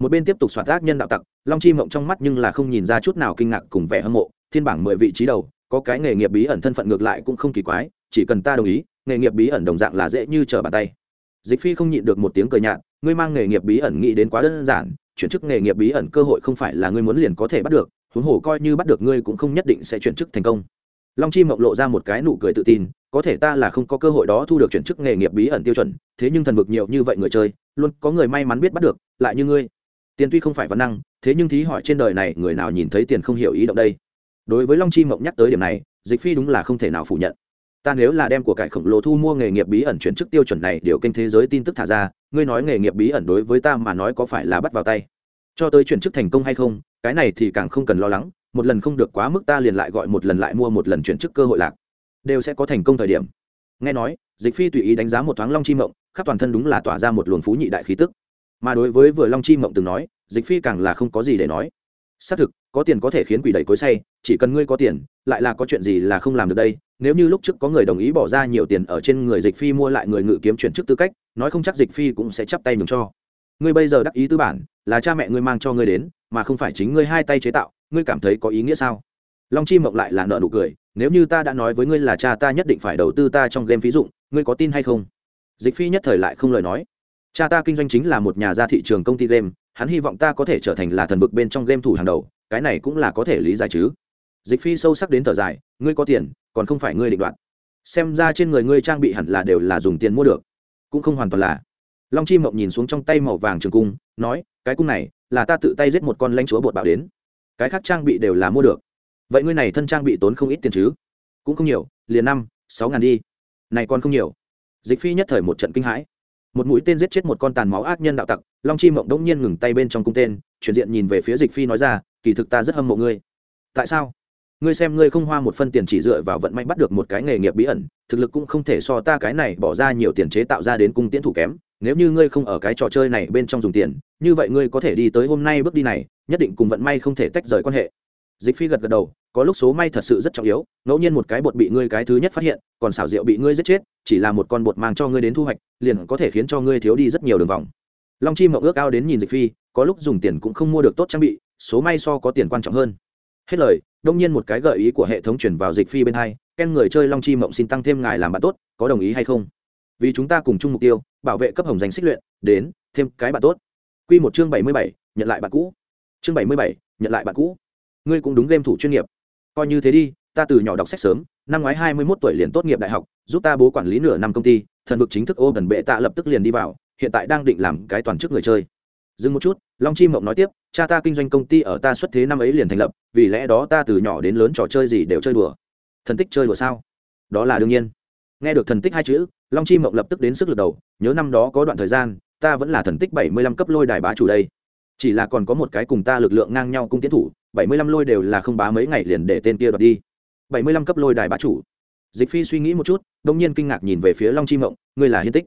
Một bên tiếp tục soạt tác nhân đạo tặc, long chi mộng trong mắt nhưng là không nhìn ra chút nào kinh ngạc cùng vẻ hâm mộ, thiên bảng mười vị trí đầu, có cái nghề nghiệp bí ẩn thân phận ngược lại cũng không kỳ quái chỉ cần ta đồng ý, nghề nghiệp bí ẩn đồng dạng là dễ như trở bàn tay. Dịch phi không nhịn được một tiếng cười nhạt, ngươi mang nghề nghiệp bí ẩn nghĩ đến quá đơn giản, chuyển chức nghề nghiệp bí ẩn cơ hội không phải là ngươi muốn liền có thể bắt được, huống hồ coi như bắt được ngươi cũng không nhất định sẽ chuyển chức thành công. Long chi mộng lộ ra một cái nụ cười tự tin, có thể ta là không có cơ hội đó thu được chuyển chức nghề nghiệp bí ẩn tiêu chuẩn, thế nhưng thần vực nhiều như vậy người chơi, luôn có người may mắn biết bắt được, lại như ngươi. Tiền tuy không phải văn năng, thế nhưng thí hỏi trên đời này người nào nhìn thấy tiền không hiểu ý động đây. Đối với long chi mộng nhắc tới điểm này, dịch phi đúng là không thể nào phủ nhận ta nếu là đem của cải khổng lồ thu mua nghề nghiệp bí ẩn chuyển chức tiêu chuẩn này điều kênh thế giới tin tức thả ra, ngươi nói nghề nghiệp bí ẩn đối với ta mà nói có phải là bắt vào tay? Cho tới chuyển chức thành công hay không, cái này thì càng không cần lo lắng, một lần không được quá mức ta liền lại gọi một lần lại mua một lần chuyển chức cơ hội lạc. Đều sẽ có thành công thời điểm. Nghe nói, dịch phi tùy ý đánh giá một thoáng long chi mộng, khắp toàn thân đúng là tỏa ra một luồng phú nhị đại khí tức. Mà đối với vừa long chi mộng từng nói, dịch phi càng là không có gì để nói. Xác thực, có tiền có thể khiến quỷ đẩy cối say, chỉ cần ngươi có tiền, lại là có chuyện gì là không làm được đây nếu như lúc trước có người đồng ý bỏ ra nhiều tiền ở trên người dịch phi mua lại người ngự kiếm chuyển chức tư cách, nói không chắc dịch phi cũng sẽ chắp tay mừng cho. Ngươi bây giờ đắc ý tư bản, là cha mẹ ngươi mang cho ngươi đến, mà không phải chính ngươi hai tay chế tạo, ngươi cảm thấy có ý nghĩa sao? Long chi mộng lại là nợ nụ cười, nếu như ta đã nói với ngươi là cha ta nhất định phải đầu tư ta trong game ví dụ ngươi có tin hay không? Dịch phi nhất thời lại không lời nói. Cha ta kinh doanh chính là một nhà ra thị trường công ty game, hắn hy vọng ta có thể trở thành là thần vực bên trong game thủ hàng đầu, cái này cũng là có thể lý giải chứ dịch phi sâu sắc đến thở dài, ngươi có tiền, còn không phải ngươi định đoạt. Xem ra trên người ngươi trang bị hẳn là đều là dùng tiền mua được. Cũng không hoàn toàn là. Long chi mộng nhìn xuống trong tay màu vàng trường cung, nói, cái cung này là ta tự tay giết một con lãnh chúa bột bạo đến. Cái khác trang bị đều là mua được. Vậy ngươi này thân trang bị tốn không ít tiền chứ? Cũng không nhiều, liền năm, sáu ngàn đi. Này còn không nhiều. Dịch phi nhất thời một trận kinh hãi. Một mũi tên giết chết một con tàn máu ác nhân đạo tặc, long chi mộng đống nhiên ngừng tay bên trong cung tên, chuyển diện nhìn về phía dịch phi nói ra, kỳ thực ta rất hâm mộ ngươi. Tại sao? Ngươi xem ngươi không hoa một phân tiền chỉ dựa vào vận may bắt được một cái nghề nghiệp bí ẩn, thực lực cũng không thể so ta cái này bỏ ra nhiều tiền chế tạo ra đến cung tiễn thủ kém. Nếu như ngươi không ở cái trò chơi này bên trong dùng tiền, như vậy ngươi có thể đi tới hôm nay bước đi này, nhất định cùng vận may không thể tách rời quan hệ. Dịch phi gật gật đầu, có lúc số may thật sự rất trọng yếu, ngẫu nhiên một cái bột bị ngươi cái thứ nhất phát hiện, còn xảo diệu bị ngươi giết chết, chỉ là một con bột mang cho ngươi đến thu hoạch, liền có thể khiến cho ngươi thiếu đi rất nhiều đường vòng. Long chi mộng ước ao đến nhìn dịch phi, có lúc dùng tiền cũng không mua được tốt trang bị, số may so có tiền quan trọng hơn. Hết lời đông nhiên một cái gợi ý của hệ thống chuyển vào dịch phi bên hai, ken người chơi long chi mộng xin tăng thêm ngài làm bạn tốt, có đồng ý hay không? Vì chúng ta cùng chung mục tiêu, bảo vệ cấp hồng danh xích luyện, đến, thêm cái bạn tốt. Q một chương bảy mươi bảy, nhận lại bạn cũ. Chương bảy mươi bảy, nhận lại bạn cũ. Ngươi cũng đúng game thủ chuyên nghiệp. Coi như thế đi, ta từ nhỏ đọc sách sớm, năm ngoái hai mươi mốt tuổi liền tốt nghiệp đại học, giúp ta bố quản lý nửa năm công ty, thần vực chính thức ô gần bệ tạ lập tức liền đi vào, hiện tại đang định làm cái toàn chức người chơi dừng một chút, long chi mộng nói tiếp, cha ta kinh doanh công ty ở ta xuất thế năm ấy liền thành lập, vì lẽ đó ta từ nhỏ đến lớn trò chơi gì đều chơi đùa. Thần tích chơi đùa sao? Đó là đương nhiên. Nghe được thần tích hai chữ, long chi mộng lập tức đến sức lực đầu, nhớ năm đó có đoạn thời gian, ta vẫn là thần tích bảy mươi lăm cấp lôi đài bá chủ đây. Chỉ là còn có một cái cùng ta lực lượng ngang nhau cung tiến thủ, bảy mươi lăm lôi đều là không bá mấy ngày liền để tên kia đoạt đi. bảy mươi lăm cấp lôi đài bá chủ. Dịch phi suy nghĩ một chút, đông nhiên kinh ngạc nhìn về phía long chi mộng, ngươi là hiên tích.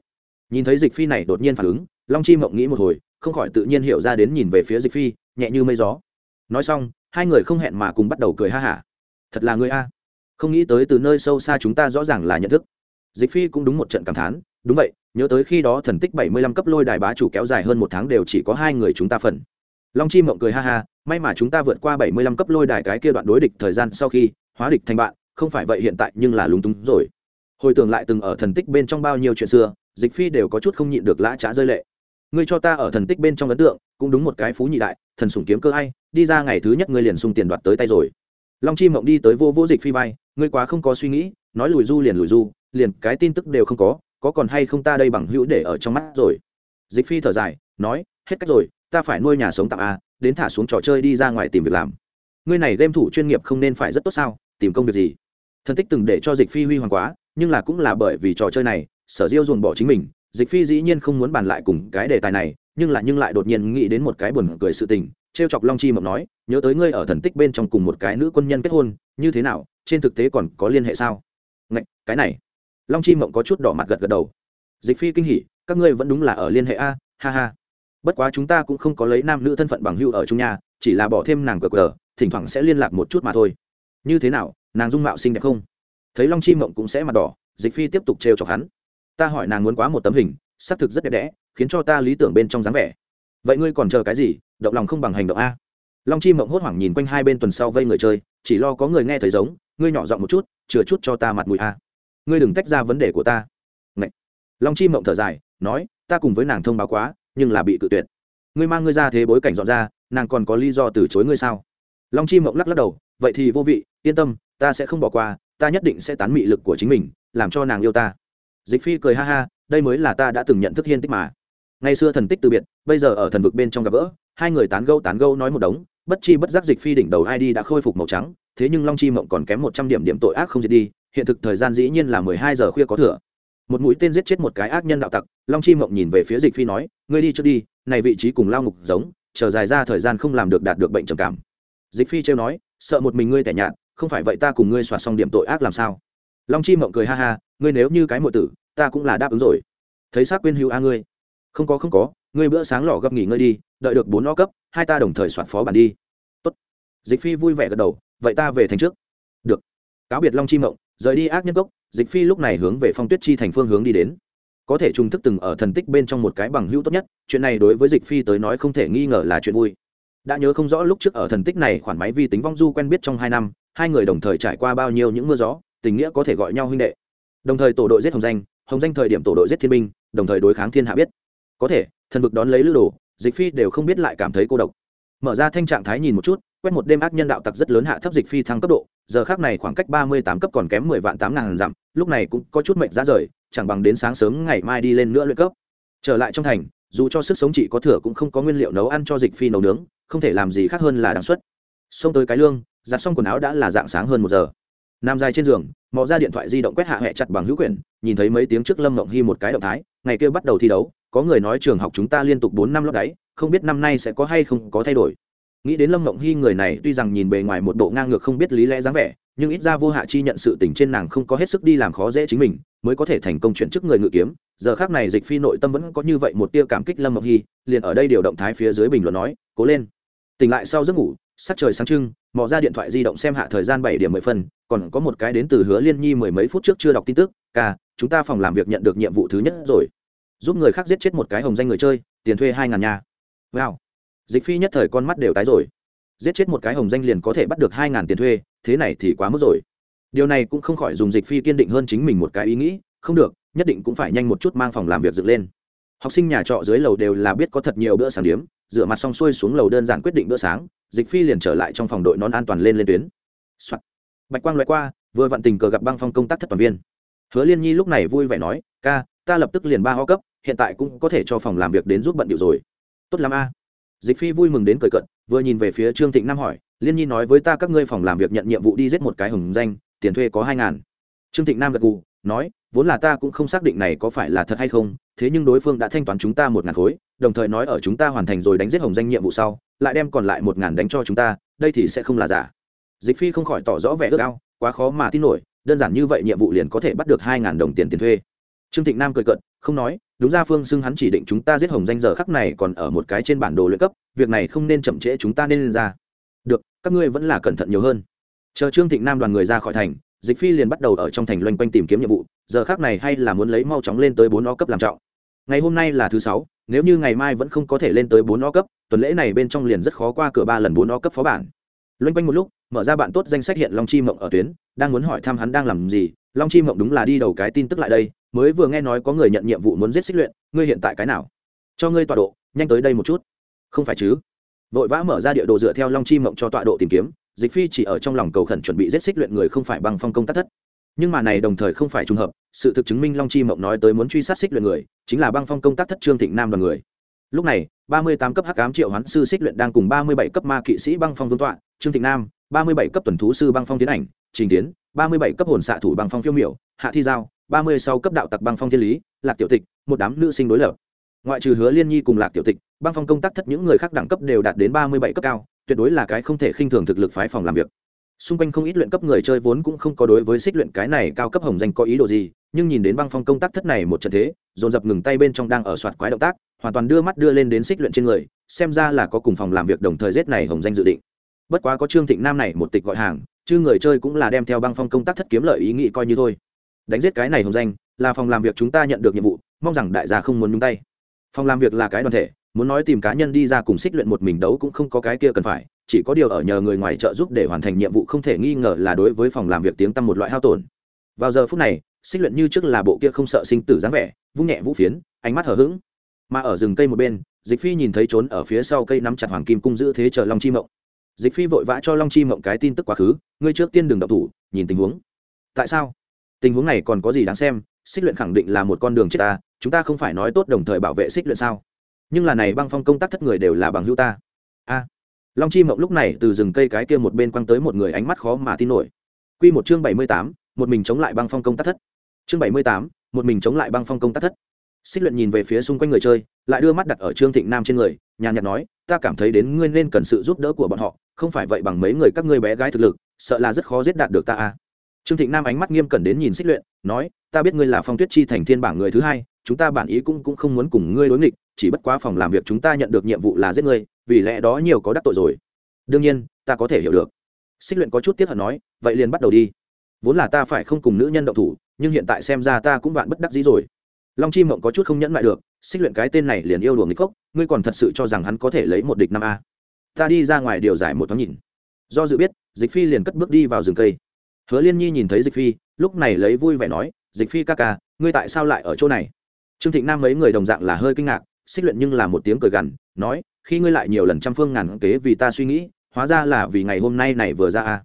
Nhìn thấy dịch phi này đột nhiên phản ứng, long chi mộng nghĩ một hồi không khỏi tự nhiên hiểu ra đến nhìn về phía dịch phi, nhẹ như mây gió. Nói xong, hai người không hẹn mà cùng bắt đầu cười ha hả. Thật là ngươi a. Không nghĩ tới từ nơi sâu xa chúng ta rõ ràng là nhận thức. Dịch phi cũng đúng một trận cảm thán, đúng vậy, nhớ tới khi đó thần tích bảy mươi lăm cấp lôi đài bá chủ kéo dài hơn một tháng đều chỉ có hai người chúng ta phần. Long chi mộng cười ha ha, may mà chúng ta vượt qua bảy mươi lăm cấp lôi đài cái kia đoạn đối địch thời gian sau khi hóa địch thành bạn, không phải vậy hiện tại nhưng là lúng túng rồi. Hồi tưởng lại từng ở thần tích bên trong bao nhiêu chuyện xưa, dịch phi đều có chút không nhịn được lã trá rơi lệ ngươi cho ta ở thần tích bên trong ấn tượng, cũng đúng một cái phú nhị đại, thần sủng kiếm cơ hay đi ra ngày thứ nhất ngươi liền sung tiền đoạt tới tay rồi. Long chi mộng đi tới vô vô dịch phi vai, ngươi quá không có suy nghĩ, nói lùi du liền lùi du, liền cái tin tức đều không có có còn hay không ta đây bằng hữu để ở trong mắt rồi. Dịch phi thở dài, nói, hết cách rồi, ta phải nuôi nhà sống tạm a đến thả xuống trò chơi đi ra ngoài tìm việc làm. Ngươi này game thủ chuyên nghiệp không nên phải rất tốt sao, tìm công việc gì? Thần tích từng để cho dịch phi huy hoàng quá, nhưng là cũng là bởi vì trò chơi này, sở diêu dồn bỏ chính mình dịch phi dĩ nhiên không muốn bàn lại cùng cái đề tài này nhưng là nhưng lại đột nhiên nghĩ đến một cái buồn cười sự tình t r e o chọc long chi mộng nói nhớ tới ngươi ở thần tích bên trong cùng một cái nữ quân nhân kết hôn như thế nào trên thực tế còn có liên hệ sao? Ngạch, cái này. Long chi mộng có chút đỏ mặt gật gật đầu. Dịch phi kinh hỉ các ngươi vẫn đúng là ở liên hệ a ha ha. Bất quá chúng ta cũng không có lấy nam nữ thân phận bằng hưu ở chung nhà chỉ là bỏ thêm nàng cờ cờ thỉnh thoảng sẽ liên lạc một chút mà thôi. Như thế nào nàng dung mạo xinh đẹp không? Thấy long chi mộng cũng sẽ mặt đỏ dịch phi tiếp tục trêu chọc hắn ta hỏi nàng muốn quá một tấm hình, xác thực rất đẹp đẽ, khiến cho ta lý tưởng bên trong dáng vẻ. Vậy ngươi còn chờ cái gì? Động lòng không bằng hành động a. Long chi mộng hốt hoảng nhìn quanh hai bên tuần sau vây người chơi, chỉ lo có người nghe thấy giống, ngươi nhỏ giọng một chút, chừa chút cho ta mặt mũi a. Ngươi đừng tách ra vấn đề của ta. Ngậy. long chi mộng thở dài, nói, ta cùng với nàng thông báo quá, nhưng là bị cự tuyệt. Ngươi mang ngươi ra thế bối cảnh dọn ra, nàng còn có lý do từ chối ngươi sao? Long chi mộng lắc lắc đầu, vậy thì vô vị, yên tâm, ta sẽ không bỏ qua, ta nhất định sẽ tán mị lực của chính mình, làm cho nàng yêu ta dịch phi cười ha ha, đây mới là ta đã từng nhận thức hiên tích mà. Ngày xưa thần tích từ biệt, bây giờ ở thần vực bên trong gặp gỡ, hai người tán gâu tán gâu nói một đống, bất chi bất giác dịch phi đỉnh đầu id đã khôi phục màu trắng, thế nhưng long chi mộng còn kém một trăm điểm điểm tội ác không diệt đi, hiện thực thời gian dĩ nhiên là mười hai giờ khuya có thừa. Một mũi tên giết chết một cái ác nhân đạo tặc, long chi mộng nhìn về phía dịch phi nói, ngươi đi trước đi, này vị trí cùng lao ngục giống, chờ dài ra thời gian không làm được đạt được bệnh trầm cảm. Dịch phi trêu nói, sợ một mình ngươi tẻ nhạt, không phải vậy ta cùng ngươi soạt xong điểm tội ác làm sao? Long chi mộng cười ha ha, ngươi nếu như cái mộ tử, ta cũng là đáp ứng rồi. Thấy xác quên hữu a ngươi. Không có không có, ngươi bữa sáng lò gấp nghỉ ngơi đi, đợi được bốn lo cấp, hai ta đồng thời soạn phó bản đi. Tốt. dịch phi vui vẻ gật đầu, vậy ta về thành trước. Được. Cáo biệt long chi mộng, rời đi ác nhân Cốc. dịch phi lúc này hướng về phong tuyết chi thành phương hướng đi đến. Có thể trung thức từng ở thần tích bên trong một cái bằng hữu tốt nhất, chuyện này đối với dịch phi tới nói không thể nghi ngờ là chuyện vui. Đã nhớ không rõ lúc trước ở thần tích này khoản máy vi tính vong du quen biết trong hai năm, hai người đồng thời trải qua bao nhiêu những mưa gió tình nghĩa có thể gọi nhau huynh đệ. Đồng thời tổ đội giết hồng danh hồng danh thời điểm tổ đội giết thiên binh đồng thời đối kháng thiên hạ biết. Có thể, thần vực đón lấy lữ đồ, dịch phi đều không biết lại cảm thấy cô độc. Mở ra thanh trạng thái nhìn một chút, quét một đêm ác nhân đạo tặc rất lớn hạ thấp dịch phi thăng cấp độ, giờ khác này khoảng cách ba mươi tám cấp còn kém mười vạn tám ngàn dặm, lúc này cũng có chút mệnh ra rời, chẳng bằng đến sáng sớm ngày mai đi lên nữa luyện cấp. Trở lại trong thành, dù cho sức sống chị có thừa cũng không có nguyên liệu nấu ăn cho dịch phi nấu nướng, không thể làm gì khác hơn là đáng suất xông tới cái lương, giặt xong quần áo đã là dạng sáng hơn một giờ. Nam dài trên giường, mò ra điện thoại di động quét hạ hẹ chặt bằng hữu quyển nhìn thấy mấy tiếng trước lâm mộng hy một cái động thái, ngày kia bắt đầu thi đấu, có người nói trường học chúng ta liên tục bốn năm lót đáy, không biết năm nay sẽ có hay không có thay đổi. Nghĩ đến lâm mộng hy người này, tuy rằng nhìn bề ngoài một bộ ngang ngược không biết lý lẽ dáng vẻ, nhưng ít ra vô hạ chi nhận sự tình trên nàng không có hết sức đi làm khó dễ chính mình, mới có thể thành công chuyển chức người ngự kiếm. Giờ khác này dịch phi nội tâm vẫn có như vậy một tia cảm kích lâm mộng hy, liền ở đây điều động thái phía dưới bình luận nói, cố lên, tỉnh lại sau giấc ngủ sắc trời sáng trưng, mò ra điện thoại di động xem hạ thời gian bảy điểm mười phân còn có một cái đến từ hứa liên nhi mười mấy phút trước chưa đọc tin tức, ca, chúng ta phòng làm việc nhận được nhiệm vụ thứ nhất rồi. Giúp người khác giết chết một cái hồng danh người chơi, tiền thuê hai ngàn nhà. Wow. Dịch phi nhất thời con mắt đều tái rồi. Giết chết một cái hồng danh liền có thể bắt được hai ngàn tiền thuê, thế này thì quá mức rồi. Điều này cũng không khỏi dùng dịch phi kiên định hơn chính mình một cái ý nghĩ, không được, nhất định cũng phải nhanh một chút mang phòng làm việc dựng lên học sinh nhà trọ dưới lầu đều là biết có thật nhiều bữa sáng điếm, rửa mặt xong xuôi xuống lầu đơn giản quyết định bữa sáng, dịch phi liền trở lại trong phòng đội non an toàn lên lên tuyến、Soạn. bạch quang loại qua, vừa vặn tình cờ gặp băng phong công tác thất toàn viên. Hứa liên nhi lúc này vui vẻ nói, ca, ta lập tức liền ba ho cấp, hiện tại cũng có thể cho phòng làm việc đến giúp bận điệu rồi. Tốt lắm a. Dịch phi vui mừng đến cười cận vừa nhìn về phía trương thịnh nam hỏi, liên nhi nói với ta các ngươi phòng làm việc nhận nhiệm vụ đi giết một cái hồng danh, tiền thuê có hai ngàn. Trương thịnh nam gật gù, nói, vốn là ta cũng không xác định này có phải là thật hay không thế nhưng đối phương đã thanh toán chúng ta một ngàn khối, đồng thời nói ở chúng ta hoàn thành rồi đánh giết hồng danh nhiệm vụ sau, lại đem còn lại một ngàn đánh cho chúng ta, đây thì sẽ không là giả. Dịch phi không khỏi tỏ rõ vẻ ước ao, quá khó mà tin nổi, đơn giản như vậy nhiệm vụ liền có thể bắt được hai ngàn đồng tiền tiền thuê. Trương thịnh nam cười cận không nói, đúng ra phương xưng hắn chỉ định chúng ta giết hồng danh giờ khắc này còn ở một cái trên bản đồ luyện cấp, việc này không nên chậm trễ chúng ta nên lên ra. Được, các ngươi vẫn là cẩn thận nhiều hơn. Chờ trương thịnh nam đoàn người ra khỏi thành, dịch phi liền bắt đầu ở trong thành loanh quanh tìm kiếm nhiệm vụ, giờ khác này hay là muốn lấy mau chóng lên tới bốn o cấp làm trọng ngày hôm nay là thứ sáu, nếu như ngày mai vẫn không có thể lên tới bốn o cấp, tuần lễ này bên trong liền rất khó qua cửa ba lần bốn o cấp phó bản. Loanh quanh một lúc, mở ra bạn tốt danh sách hiện long chi mộng ở tuyến, đang muốn hỏi thăm hắn đang làm gì. Long chi mộng đúng là đi đầu cái tin tức lại đây, mới vừa nghe nói có người nhận nhiệm vụ muốn giết xích luyện, ngươi hiện tại cái nào? Cho ngươi tọa độ, nhanh tới đây một chút. Không phải chứ? Vội vã mở ra địa đồ dựa theo long chi mộng cho tọa độ tìm kiếm, dịch phi chỉ ở trong lòng cầu khẩn chuẩn bị giết xích luyện người không phải bằng phong công tác thất nhưng mà này đồng thời không phải trùng hợp, sự thực chứng minh long chi mộng nói tới muốn truy sát xích luyện người, chính là băng phong công tác thất trương thịnh nam đoàn người. Lúc này, ba mươi tám cấp hắc ám triệu hoán sư xích luyện đang cùng ba mươi bảy cấp ma kỵ sĩ băng phong vương tọa, trương thịnh nam, ba mươi bảy cấp tuần thú sư băng phong tiến ảnh, trình tiến, ba mươi bảy cấp hồn xạ thủ băng phong phiêu miểu, hạ thi giao, ba mươi sáu cấp đạo tặc băng phong thiên lý, lạc tiểu tịch, một đám nữ sinh đối lập. Ngoại trừ hứa liên nhi cùng lạc tiểu tịch, băng phong công tác thất những người khác đẳng cấp đều đạt đến ba mươi bảy cấp cao, tuyệt đối là cái không thể khinh thường thực lực phái phòng làm việc xung quanh không ít luyện cấp người chơi vốn cũng không có đối với xích luyện cái này cao cấp hồng danh có ý đồ gì, nhưng nhìn đến băng phong công tác thất này một trận thế, dồn dập ngừng tay bên trong đang ở soạt quái động tác, hoàn toàn đưa mắt đưa lên đến xích luyện trên người, xem ra là có cùng phòng làm việc đồng thời giết này hồng danh dự định. Bất quá có trương thịnh nam này một tịch gọi hàng, chứ người chơi cũng là đem theo băng phong công tác thất kiếm lợi ý nghĩ coi như thôi. Đánh giết cái này hồng danh, là phòng làm việc chúng ta nhận được nhiệm vụ, mong rằng đại gia không muốn nhúng tay. Phòng làm việc là cái đoàn thể, muốn nói tìm cá nhân đi ra cùng xích luyện một mình đấu cũng không có cái kia cần phải chỉ có điều ở nhờ người ngoài trợ giúp để hoàn thành nhiệm vụ không thể nghi ngờ là đối với phòng làm việc tiếng tăm một loại hao tổn. Vào giờ phút này, xích luyện như trước là bộ kia không sợ sinh tử dáng vẻ, vung nhẹ vũ phiến, ánh mắt hở h ữ g mà ở rừng cây một bên, dịch phi nhìn thấy trốn ở phía sau cây nắm chặt hoàng kim cung giữ thế chờ long chi mộng. Dịch phi vội vã cho long chi mộng cái tin tức quá khứ, ngươi trước tiên đừng đập thủ, nhìn tình huống. Tại sao? Tình huống này còn có gì đáng xem? Xích luyện khẳng định là một con đường chết ta, chúng ta không phải nói tốt đồng thời bảo vệ xích luyện sao? Nhưng là này băng phong công tác thất người đều là bằng hữu ta. A long chi mộng lúc này từ rừng cây cái kia một bên quăng tới một người ánh mắt khó mà tin nổi. Q một chương bảy mươi tám, một mình chống lại băng phong công tác thất. Chương bảy mươi tám, một mình chống lại băng phong công tác thất. Xích luyện nhìn về phía xung quanh người chơi, lại đưa mắt đặt ở trương thịnh nam trên người, nhàn nhạt nói, ta cảm thấy đến ngươi nên cần sự giúp đỡ của bọn họ, không phải vậy bằng mấy người các ngươi bé gái thực lực, sợ là rất khó giết đạt được ta a. Trương thịnh nam ánh mắt nghiêm cẩn đến nhìn xích luyện, nói, ta biết ngươi là phong tuyết chi thành thiên bảng người thứ hai, chúng ta bản ý cũng cũng không muốn cùng ngươi đối nghịch, chỉ bất quá phòng làm việc chúng ta nhận được nhiệm vụ là giết ngươi vì lẽ đó nhiều có đắc tội rồi. Đương nhiên, ta có thể hiểu được. Xích luyện có chút tiếc hận nói, vậy liền bắt đầu đi. Vốn là ta phải không cùng nữ nhân động thủ, nhưng hiện tại xem ra ta cũng vạn bất đắc dĩ rồi. Long chi mộng có chút không nhẫn lại được, xích luyện cái tên này liền yêu đùa nghịch cốc, ngươi còn thật sự cho rằng hắn có thể lấy một địch năm a. Ta đi ra ngoài điều giải một thoáng nhìn. Do dự biết, dịch phi liền cất bước đi vào rừng cây. Hứa liên nhi nhìn thấy dịch phi, lúc này lấy vui vẻ nói, dịch phi ca ca, ngươi tại sao lại ở chỗ này? Trương thịnh nam mấy người đồng dạng là hơi kinh ngạc, xích luyện nhưng là một tiếng cười gằn, nói khi ngươi lại nhiều lần trăm phương ngàn kế vì ta suy nghĩ, hóa ra là vì ngày hôm nay này vừa ra a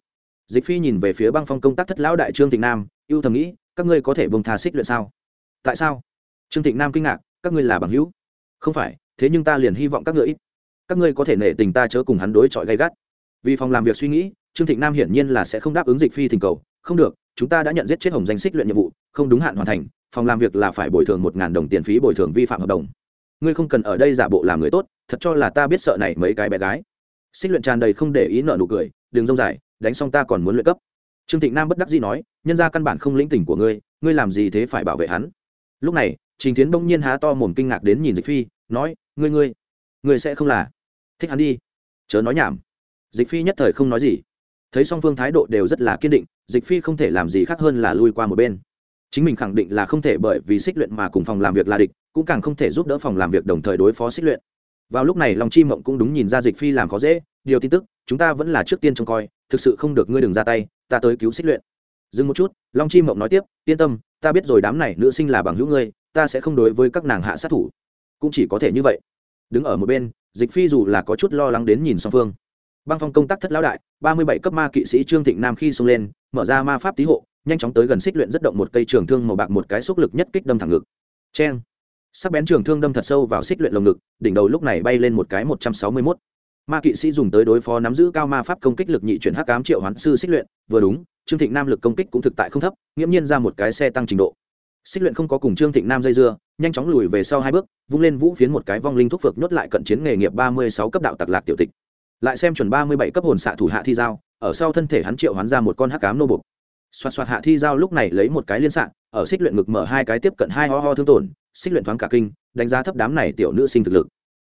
dịch phi nhìn về phía băng phong công tác thất lão đại trương thịnh nam yêu thầm nghĩ, các ngươi có thể bông tha xích luyện sao? Tại sao? Trương thịnh nam kinh ngạc, các ngươi là bằng hữu. Không phải, thế nhưng ta liền hy vọng các ngươi các ngươi có thể nể tình ta chớ cùng hắn đối chọi gay gắt. Vì phòng làm việc suy nghĩ, trương thịnh nam hiển nhiên là sẽ không đáp ứng dịch phi thỉnh cầu. Không được, chúng ta đã nhận giết chết hồng danh xích luyện nhiệm vụ, không đúng hạn hoàn thành, phòng làm việc là phải bồi thường một đồng tiền phí bồi thường vi phạm hợp đồng ngươi không cần ở đây giả bộ làm người tốt, thật cho là ta biết sợ này mấy cái bé gái. Xích luyện tràn đầy không để ý nợ nụ cười đừng rông dài, đánh xong ta còn muốn luyện cấp. Trương thịnh nam bất đắc dĩ nói, nhân ra căn bản không lĩnh tình của ngươi ngươi làm gì thế phải bảo vệ hắn? Lúc này, trình tiến bỗng nhiên há to mồm kinh ngạc đến nhìn dịch phi, nói, ngươi ngươi ngươi sẽ không là. Thích hắn đi. Chớ nói nhảm. Dịch phi nhất thời không nói gì. Thấy song phương thái độ đều rất là kiên định, dịch phi không thể làm gì khác hơn là lui qua một bên. Chính mình khẳng định là không thể bởi vì xích luyện mà cùng phòng làm việc là địch cũng càng không thể giúp đỡ phòng làm việc đồng thời đối phó xích luyện. Vào lúc này lòng chi mộng cũng đúng nhìn ra dịch phi làm khó dễ, điều tin tức, chúng ta vẫn là trước tiên trông coi, thực sự không được ngươi đừng ra tay, ta tới cứu xích luyện. Dừng một chút, long chi mộng nói tiếp, yên tâm, ta biết rồi đám này nữ sinh là bằng hữu ngươi, ta sẽ không đối với các nàng hạ sát thủ. Cũng chỉ có thể như vậy. Đứng ở một bên, dịch phi dù là có chút lo lắng đến nhìn song phương. Băng phong công tác thất lão đại, ba mươi bảy cấp ma kỵ sĩ trương thịnh nam khi xông lên, mở ra ma pháp tý hộ, nhanh chóng tới gần xích luyện rất động một cây trường thương màu bạc một cái xúc lực nhất kích đâm thẳng ngực. Cheng sắc bén trường thương đâm thật sâu vào xích luyện lồng ngực, đỉnh đầu lúc này bay lên một cái một trăm sáu mươi mốt. Ma kỵ sĩ dùng tới đối phó nắm giữ cao ma pháp công kích lực nhị chuyển hắc cám triệu hoán sư xích luyện, vừa đúng, trương thịnh nam lực công kích cũng thực tại không thấp, nghiễm nhiên ra một cái xe tăng trình độ. Xích luyện không có cùng trương thịnh nam dây dưa, nhanh chóng lùi về sau hai bước, vung lên vũ phiến một cái vong linh thuốc phược nhốt lại cận chiến nghề nghiệp ba mươi sáu cấp đạo tặc lạc tiểu tịch. Lại xem chuẩn ba mươi bảy cấp hồn xạ thủ hạ thi giao, ở sau thân thể hắn triệu hoán ra một con hắc cám nô bục xoạt xoạt hạ thi giao lúc này lấy một cái liên xạ, ở xích luyện ngực mở hai cái tiếp cận hai ho ho thương tổn, xích luyện thoáng cả kinh, đánh giá thấp đám này tiểu nữ sinh thực lực.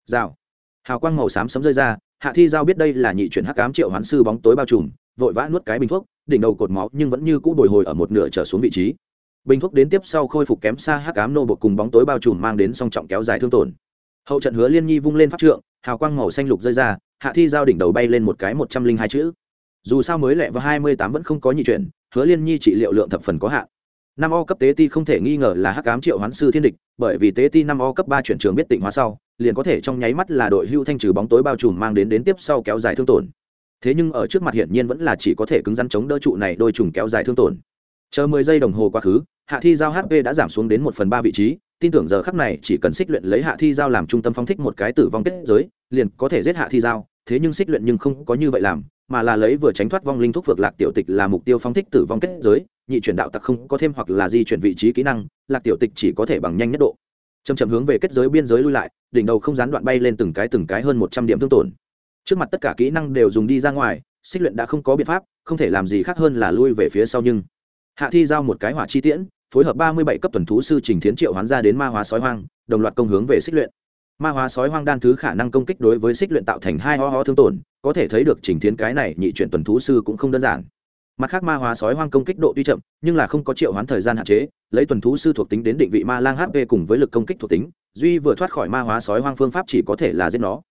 Giao hào quang màu xám sấm rơi ra, hạ thi giao biết đây là nhị chuyển hắc cám triệu hoán sư bóng tối bao trùm, vội vã nuốt cái bình thuốc, đỉnh đầu cột máu nhưng vẫn như cũ bồi hồi ở một nửa trở xuống vị trí. Bình thuốc đến tiếp sau khôi phục kém xa hắc cám nô bột cùng bóng tối bao trùm mang đến song trọng kéo dài thương tổn. Hậu trận hứa liên nhi vung lên pháp trượng, hào quang màu xanh lục rơi ra, hạ thi giao đỉnh đầu bay lên một cái một trăm linh hai chữ. Dù sao mới lẹ và hai mươi tám vẫn không có nhị chuyển hứa liên nhi trị liệu lượng thập phần có hạn. Năm o cấp tế ti không thể nghi ngờ là hắc cám triệu hoán sư thiên địch, bởi vì tế ti năm o cấp ba chuyển trường biết tịnh hóa sau, liền có thể trong nháy mắt là đội hưu thanh trừ bóng tối bao trùm mang đến đến tiếp sau kéo dài thương tổn. Thế nhưng ở trước mặt hiển nhiên vẫn là chỉ có thể cứng rắn chống đỡ trụ này đôi trùng kéo dài thương tổn. Chờ mười giây đồng hồ quá khứ, hạ thi giao hp đã giảm xuống đến một phần ba vị trí, tin tưởng giờ khắc này chỉ cần xích luyện lấy hạ thi giao làm trung tâm phong thích một cái tử vong kết giới, liền có thể giết hạ thi giao, thế nhưng xích luyện nhưng không có như vậy làm mà là lấy vừa tránh thoát vong linh thuốc phược lạc tiểu tịch là mục tiêu phóng thích tử vong kết giới, nhị chuyển đạo tặc không có thêm hoặc là di chuyển vị trí kỹ năng, lạc tiểu tịch chỉ có thể bằng nhanh nhất độ. Chầm chậm hướng về kết giới biên giới lui lại, đỉnh đầu không gián đoạn bay lên từng cái từng cái hơn một trăm điểm thương tổn. Trước mặt tất cả kỹ năng đều dùng đi ra ngoài, xích luyện đã không có biện pháp, không thể làm gì khác hơn là lui về phía sau nhưng hạ thi giao một cái hỏa chi tiễn, phối hợp ba mươi bảy cấp tuần thú sư trình thiến triệu hoán ra đến ma hóa sói hoang, đồng loạt công hướng về xích luyện ma hóa sói hoang đan thứ khả năng công kích đối với xích luyện tạo thành hai ho ho thương tổn, có thể thấy được trình thiến cái này nhị chuyển tuần thú sư cũng không đơn giản. Mặt khác ma hóa sói hoang công kích độ tuy chậm, nhưng là không có triệu hoán thời gian hạn chế, lấy tuần thú sư thuộc tính đến định vị ma lang hp cùng với lực công kích thuộc tính, duy vừa thoát khỏi ma hóa sói hoang phương pháp chỉ có thể là giết nó.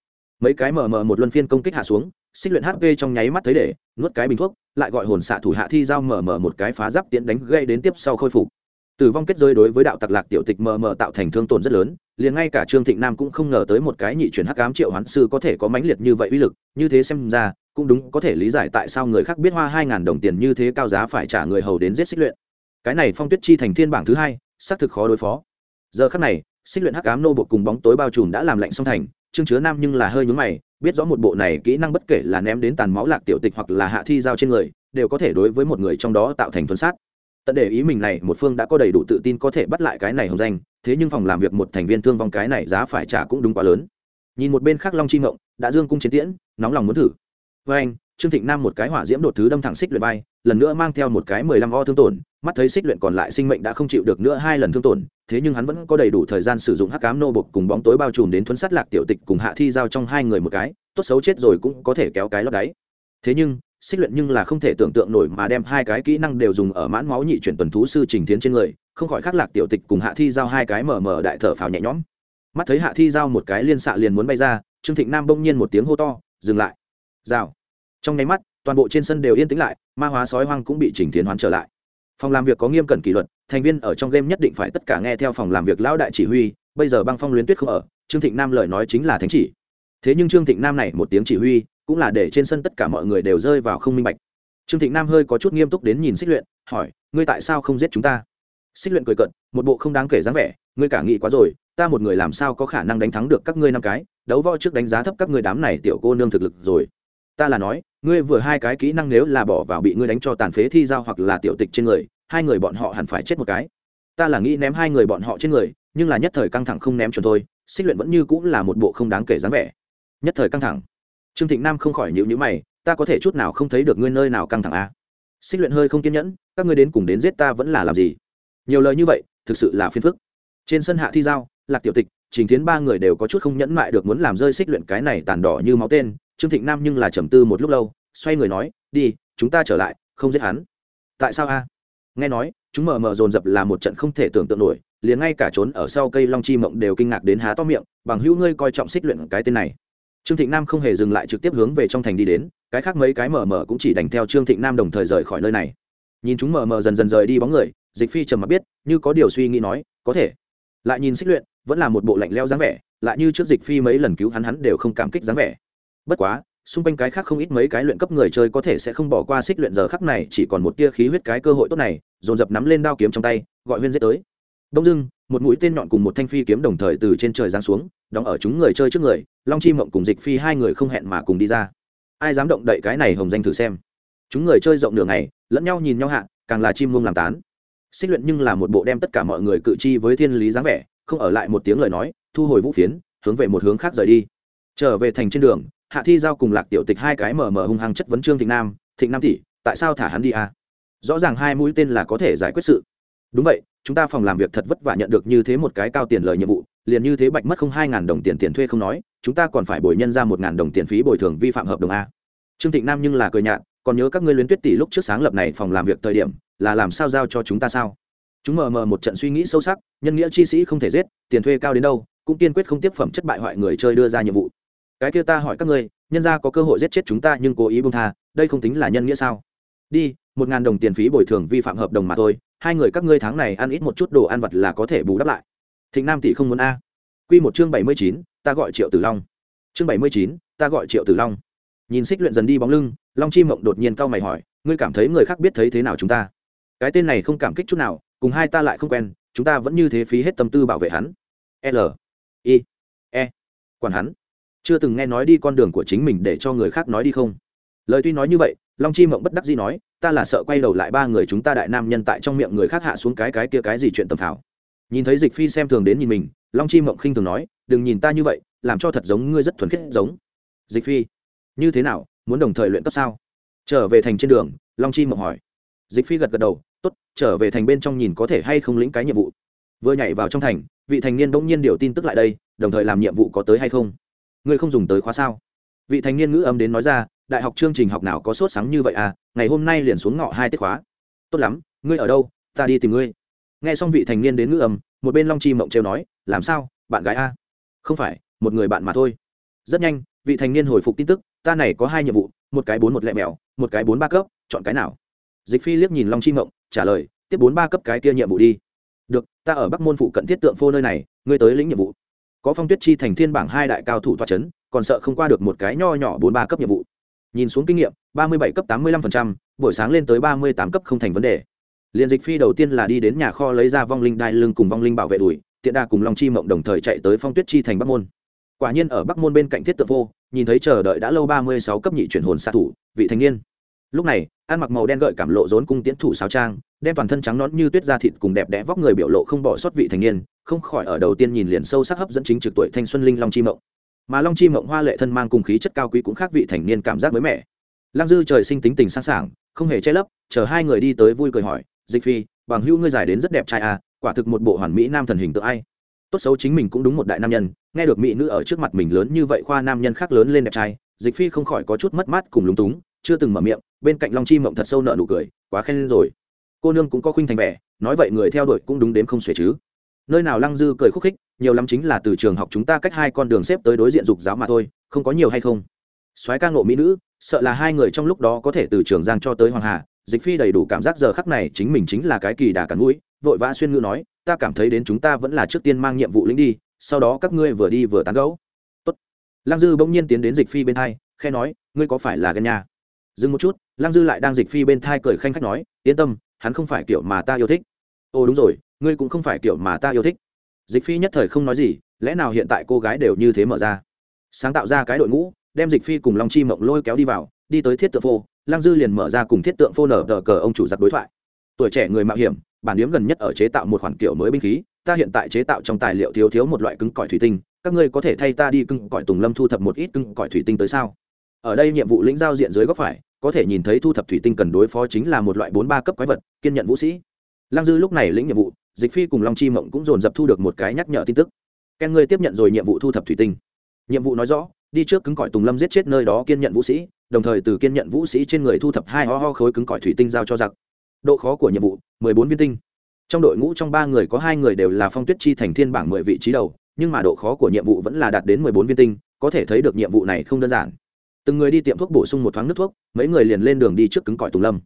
Mấy cái mờ mờ một luân phiên công kích hạ xuống, xích luyện hp trong nháy mắt thấy để, nuốt cái bình thuốc, lại gọi hồn xạ thủ hạ thi giao mờ mờ một cái phá giáp tiến đánh gây đến tiếp sau khôi phục tử vong kết giới đối với đạo tặc lạc tiểu tịch mờ mờ tạo thành thương tổn rất lớn, liền ngay cả trương thịnh nam cũng không ngờ tới một cái nhị chuyển hắc ám triệu hoán sư có thể có mãnh liệt như vậy uy lực, như thế xem ra, cũng đúng có thể lý giải tại sao người khác biết hoa hai ngàn đồng tiền như thế cao giá phải trả người hầu đến giết xích luyện. Cái này phong tuyết chi thành thiên bảng thứ hai, xác thực khó đối phó. Giờ khắc này, xích luyện hắc ám nô bộ cùng bóng tối bao trùm đã làm lạnh song thành, trương chứa nam nhưng là hơi nhún mày, biết rõ một bộ này kỹ năng bất kể là ném đến tàn máu lạc tiểu tịch hoặc là hạ thi giao trên người, đều có thể đối với một người trong đó tạo thành thuần sát tận để ý mình này, một phương đã có đầy đủ tự tin có thể bắt lại cái này hồng danh, thế nhưng phòng làm việc một thành viên thương vong cái này giá phải trả cũng đúng quá lớn. Nhìn một bên khác long chi ngộng, đã dương cung chiến tiễn, nóng lòng muốn thử. Với anh, trương thịnh nam một cái hỏa diễm đột thứ đâm thẳng xích luyện vai, lần nữa mang theo một cái mười lăm o thương tổn, mắt thấy xích luyện còn lại sinh mệnh đã không chịu được nữa hai lần thương tổn, thế nhưng hắn vẫn có đầy đủ thời gian sử dụng hắc cám nô bộc cùng bóng tối bao trùm đến thuấn sát lạc tiểu tịch cùng hạ thi giao trong hai người một cái, tốt xấu chết rồi cũng có thể kéo cái lót đáy. Thế nhưng xích luyện nhưng là không thể tưởng tượng nổi mà đem hai cái kỹ năng đều dùng ở mãn máu nhị chuyển tuần thú sư trình tiến trên người, không khỏi khắc lạc tiểu tịch cùng hạ thi giao hai cái mở mở đại thở phào nhẹ nhõm. Mắt thấy hạ thi giao một cái liên xạ liền muốn bay ra, trương thịnh nam bỗng nhiên một tiếng hô to, dừng lại. Rào. Trong nháy mắt, toàn bộ trên sân đều yên tĩnh lại, ma hóa sói hoang cũng bị chỉnh tiến hoán trở lại. Phòng làm việc có nghiêm cẩn kỷ luật, thành viên ở trong game nhất định phải tất cả nghe theo phòng làm việc lão đại chỉ huy, bây giờ băng phong luyến tuyết không ở, trương thịnh nam lời nói chính là thánh chỉ. Thế nhưng trương thịnh nam này một tiếng chỉ huy cũng là để trên sân tất cả mọi người đều rơi vào không minh bạch. Trương thịnh nam hơi có chút nghiêm túc đến nhìn xích luyện, hỏi, ngươi tại sao không giết chúng ta? Xích luyện cười cận một bộ không đáng kể dáng vẻ, ngươi cả nghĩ quá rồi, ta một người làm sao có khả năng đánh thắng được các ngươi năm cái, đấu võ trước đánh giá thấp các ngươi đám này tiểu cô nương thực lực rồi. Ta là nói, ngươi vừa hai cái kỹ năng nếu là bỏ vào bị ngươi đánh cho tàn phế thi giao hoặc là tiểu tịch trên người, hai người bọn họ hẳn phải chết một cái. Ta là nghĩ ném hai người bọn họ trên người, nhưng là nhất thời căng thẳng không ném chuẩn thôi, xích luyện vẫn như cũng là một bộ không đáng kể dáng vẻ. Nhất thời căng thẳng trương thịnh nam không khỏi nhịu nhữ mày, ta có thể chút nào không thấy được ngươi nơi nào căng thẳng a à? xích luyện hơi không kiên nhẫn, các ngươi đến cùng đến giết ta vẫn là làm gì? Nhiều lời như vậy, thực sự là phiền phức. Trên sân hạ thi giao, lạc tiểu tịch, trình tiến ba người đều có chút không nhẫn mại được muốn làm rơi xích luyện cái này tàn đỏ như máu tên. Trương thịnh nam nhưng là trầm tư một lúc lâu, xoay người nói, đi, chúng ta trở lại, không giết hắn. Tại sao a? Nghe nói, chúng mờ mờ dồn dập là một trận không thể tưởng tượng nổi, liền ngay cả trốn ở sau cây long chi mộng đều kinh ngạc đến há to miệng, bằng hữu ngươi coi trọng xích luyện cái tên này trương thịnh nam không hề dừng lại trực tiếp hướng về trong thành đi đến, cái khác mấy cái mờ mờ cũng chỉ đành theo trương thịnh nam đồng thời rời khỏi nơi này. Nhìn chúng mờ mờ dần dần rời đi bóng người, dịch phi trầm mặc biết, như có điều suy nghĩ nói, có thể. Lại nhìn xích luyện, vẫn là một bộ lạnh leo dáng vẻ, lại như trước dịch phi mấy lần cứu hắn hắn đều không cảm kích dáng vẻ. Bất quá, xung quanh cái khác không ít mấy cái luyện cấp người chơi có thể sẽ không bỏ qua xích luyện giờ khắc này, chỉ còn một tia khí huyết cái cơ hội tốt này, dồn dập nắm lên đao kiếm trong tay, gọi huyên giết tới. Đông dưng một mũi tên nhọn cùng một thanh phi kiếm đồng thời từ trên trời giáng xuống, đóng ở chúng người chơi trước người, long chi mộng cùng dịch phi hai người không hẹn mà cùng đi ra. Ai dám động đậy cái này hồng danh thử xem. Chúng người chơi rộng đường này lẫn nhau nhìn nhau hạ, càng là chim muông làm tán. Xích luyện nhưng là một bộ đem tất cả mọi người cự chi với thiên lý dáng vẻ, không ở lại một tiếng lời nói, thu hồi vũ phiến, hướng về một hướng khác rời đi. Trở về thành trên đường, hạ thi giao cùng lạc tiểu tịch hai cái mở mở hung hăng chất vấn trương thịnh nam thịnh nam tỷ, tại sao thả hắn đi à? rõ ràng hai mũi tên là có thể giải quyết sự. Đúng vậy chúng ta phòng làm việc thật vất vả nhận được như thế một cái cao tiền lời nhiệm vụ, liền như thế bạch mất không hai ngàn đồng tiền tiền thuê không nói, chúng ta còn phải bồi nhân ra một ngàn đồng tiền phí bồi thường vi phạm hợp đồng a. Trương thịnh nam nhưng là cười nhạt, còn nhớ các ngươi luyến tuyết tỷ lúc trước sáng lập này phòng làm việc thời điểm, là làm sao giao cho chúng ta sao? Chúng mờ mờ một trận suy nghĩ sâu sắc, nhân nghĩa chi sĩ không thể giết, tiền thuê cao đến đâu, cũng kiên quyết không tiếp phẩm chất bại hoại người chơi đưa ra nhiệm vụ. Cái kia ta hỏi các ngươi, nhân ra có cơ hội giết chết chúng ta nhưng cố ý bông tha, đây không tính là nhân nghĩa sao? Đi, một ngàn đồng tiền phí bồi thường vi phạm hợp đồng mà thôi hai người các ngươi tháng này ăn ít một chút đồ ăn vật là có thể bù đắp lại. Thịnh nam tỷ không muốn a. Q một chương bảy mươi chín, ta gọi triệu tử long. Chương bảy mươi chín, ta gọi triệu tử long. Nhìn xích luyện dần đi bóng lưng, long chi mộng đột nhiên cau mày hỏi, ngươi cảm thấy người khác biết thấy thế nào chúng ta? Cái tên này không cảm kích chút nào, cùng hai ta lại không quen, chúng ta vẫn như thế phí hết tâm tư bảo vệ hắn. L, i e quản hắn. Chưa từng nghe nói đi con đường của chính mình để cho người khác nói đi không? Lời tuy nói như vậy long chi mộng bất đắc dĩ nói, ta là sợ quay đầu lại ba người chúng ta đại nam nhân tại trong miệng người khác hạ xuống cái cái kia cái gì chuyện tầm thảo nhìn thấy dịch phi xem thường đến nhìn mình, long chi mộng khinh thường nói, đừng nhìn ta như vậy, làm cho thật giống ngươi rất thuần khiết giống. Dịch phi, như thế nào, muốn đồng thời luyện cấp sao? Trở về thành trên đường, long chi mộng hỏi. Dịch phi gật gật đầu, tốt, trở về thành bên trong nhìn có thể hay không lĩnh cái nhiệm vụ. Vừa nhảy vào trong thành, vị thành niên bỗng nhiên điều tin tức lại đây, đồng thời làm nhiệm vụ có tới hay không? Ngươi không dùng tới khóa sao? Vị thành niên ngữ âm đến nói ra đại học chương trình học nào có sốt sáng như vậy à? Ngày hôm nay liền xuống ngọ hai tiết khóa. Tốt lắm, ngươi ở đâu? Ta đi tìm ngươi. Nghe xong vị thành niên đến ngữ âm, một bên long chi mộng trêu nói, làm sao? Bạn gái a? Không phải, một người bạn mà thôi. Rất nhanh, vị thành niên hồi phục tin tức, ta này có hai nhiệm vụ, một cái bốn một lẹ mèo, một cái bốn ba cấp, chọn cái nào? Dịch phi liếc nhìn long chi mộng, trả lời, tiếp bốn ba cấp cái kia nhiệm vụ đi. Được, ta ở bắc môn phụ cận thiết tượng phô nơi này, ngươi tới lĩnh nhiệm vụ. Có phong tuyết chi thành thiên bảng hai đại cao thủ toa c h ấ n còn sợ không qua được một cái nho nhỏ bốn ba cấp nhiệm vụ nhìn xuống kinh nghiệm, ba mươi bảy cấp tám mươi lăm buổi sáng lên tới ba mươi tám cấp không thành vấn đề. Liền dịch phi đầu tiên là đi đến nhà kho lấy ra vong linh đai lưng cùng vong linh bảo vệ đùi, tiện đa cùng long chi mộng đồng thời chạy tới phong tuyết chi thành bắc môn. Quả nhiên ở bắc môn bên cạnh thiết tượng vô, nhìn thấy chờ đợi đã lâu ba mươi sáu cấp nhị chuyển hồn xạ thủ, vị thanh niên. Lúc này, ăn mặc màu đen gợi cảm lộ rốn cung tiến thủ sáo trang, đem toàn thân trắng nón như tuyết da thịt cùng đẹp đẽ vóc người biểu lộ không bỏ sót vị thành niên, không khỏi ở đầu tiên nhìn liền sâu sắc hấp dẫn chính trực tuổi thanh xuân linh long chi mộng mà long chi mộng hoa lệ thân mang cùng khí chất cao quý cũng khác vị thành niên cảm giác mới mẻ. Lăng dư trời sinh tính tình sẵn sàng không hề che lấp, chờ hai người đi tới vui cười hỏi, dịch phi, bằng hữu ngươi dài đến rất đẹp trai à quả thực một bộ hoàn mỹ nam thần hình tượng ai? Tốt xấu chính mình cũng đúng một đại nam nhân, nghe được mỹ nữ ở trước mặt mình lớn như vậy khoa nam nhân khác lớn lên đẹp trai, dịch phi không khỏi có chút mất mát cùng lúng túng, chưa từng mở miệng, bên cạnh long chi mộng thật sâu nợ nụ cười, quá khen rồi. Cô nương cũng có khuynh thành vẻ, nói vậy người theo đuổi cũng đúng đến không xuể chứ. Nơi nào lăng dư cười khúc khích nhiều lắm chính là từ trường học chúng ta cách hai con đường xếp tới đối diện dục giáo mà thôi, không có nhiều hay không? Soái ca ngộ mỹ nữ, sợ là hai người trong lúc đó có thể từ trường giang cho tới hoàng hà, dịch phi đầy đủ cảm giác giờ khắc này chính mình chính là cái kỳ đà cắn mũi vội vã xuyên ngữ nói, ta cảm thấy đến chúng ta vẫn là trước tiên mang nhiệm vụ lính đi, sau đó các ngươi vừa đi vừa tán gẫu. Tốt. Lăng dư bỗng nhiên tiến đến dịch phi bên hai khe nói, ngươi có phải là ghen nhà dừng một chút, lăng dư lại đang dịch phi bên thai cười khanh khách nói, yên tâm, hắn không phải kiểu mà ta yêu thích. Ồ, đúng rồi, ngươi cũng không phải kiểu mà ta yêu thích dịch phi nhất thời không nói gì, lẽ nào hiện tại cô gái đều như thế mở ra? Sáng tạo ra cái đội ngũ, đem dịch phi cùng long chi mộng lôi kéo đi vào, đi tới thiết tượng phô, lăng dư liền mở ra cùng thiết tượng phô nở đờ cờ ông chủ giặc đối thoại. Tuổi trẻ người mạo hiểm, bản điếm gần nhất ở chế tạo một khoản kiểu mới binh khí, ta hiện tại chế tạo trong tài liệu thiếu thiếu một loại cứng cỏi thủy tinh, các ngươi có thể thay ta đi cưng cỏi tùng lâm thu thập một ít cưng cỏi thủy tinh tới sao? Ở đây nhiệm vụ lĩnh giao diện dưới góc phải, có thể nhìn thấy thu thập thủy tinh cần đối phó chính là một loại bốn ba cấp quái vật, kiên nhận vũ sĩ lăng dư lúc này lĩnh nhiệm vụ, dịch phi cùng long chi mộng cũng dồn dập thu được một cái nhắc nhở tin tức. Ken ngươi tiếp nhận rồi nhiệm vụ thu thập thủy tinh. Nhiệm vụ nói rõ, đi trước cứng cỏi tùng lâm giết chết nơi đó kiên nhận vũ sĩ, đồng thời từ kiên nhận vũ sĩ trên người thu thập hai ho ho khối cứng cỏi thủy tinh giao cho giặc. Độ khó của nhiệm vụ, mười bốn viên tinh. Trong đội ngũ trong ba người có hai người đều là phong tuyết chi thành thiên bảng mười vị trí đầu, nhưng mà độ khó của nhiệm vụ vẫn là đạt đến mười bốn viên tinh, có thể thấy được nhiệm vụ này không đơn giản. Từng người đi tiệm thuốc bổ sung một thoáng nước thuốc, mấy người liền lên đường đi trước cứng cỏi tùng lâm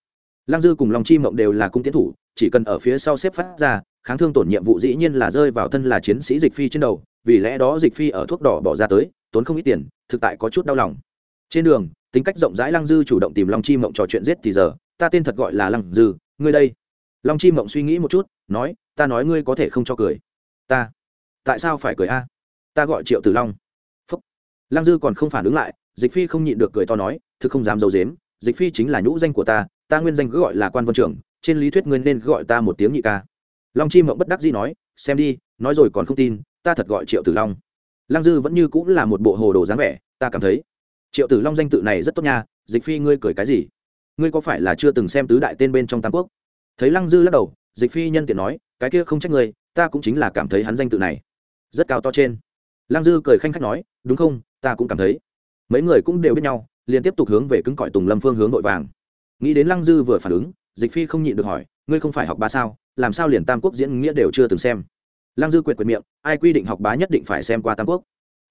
lăng dư cùng long chi mộng đều là cung tiến thủ, chỉ cần ở phía sau xếp phát ra, kháng thương tổn nhiệm vụ dĩ nhiên là rơi vào thân là chiến sĩ dịch phi trên đầu, vì lẽ đó dịch phi ở thuốc đỏ bỏ ra tới, tốn không ít tiền, thực tại có chút đau lòng. Trên đường, tính cách rộng rãi lăng dư chủ động tìm long chi mộng trò chuyện giết thì giờ, ta tên thật gọi là lăng dư, ngươi đây. Long chi mộng suy nghĩ một chút, nói, ta nói ngươi có thể không cho cười. Ta, tại sao phải cười a? Ta gọi triệu tử long. Phúc. Lăng dư còn không phản ứng lại, dịch phi không nhịn được cười to nói, thực không dám d i ấ u dếm dịch phi chính là nhũ danh của ta ta nguyên danh cứ gọi là quan vân trưởng, trên lý thuyết ngươi nên gọi ta một tiếng nhị ca. Long chi mộng bất đắc dĩ nói, xem đi, nói rồi còn không tin, ta thật gọi triệu tử long. Lăng dư vẫn như cũng là một bộ hồ đồ dáng vẻ, ta cảm thấy, triệu tử long danh tự này rất tốt nha, dịch phi ngươi cười cái gì? Ngươi có phải là chưa từng xem tứ đại tên bên trong tam quốc? Thấy lăng dư lắc đầu, dịch phi nhân tiện nói, cái kia không trách ngươi, ta cũng chính là cảm thấy hắn danh tự này, rất cao to trên. Lăng dư cười khanh khách nói, đúng không, ta cũng cảm thấy. Mấy người cũng đều biết nhau, liền tiếp tục hướng về cứng cỏi tùng lâm phương hướng vội vàng nghĩ đến lăng dư vừa phản ứng, dịch phi không nhịn được hỏi, ngươi không phải học ba sao? Làm sao liền tam quốc diễn nghĩa đều chưa từng xem? Lăng dư quyệt quyệt miệng, ai quy định học bá nhất định phải xem qua tam quốc?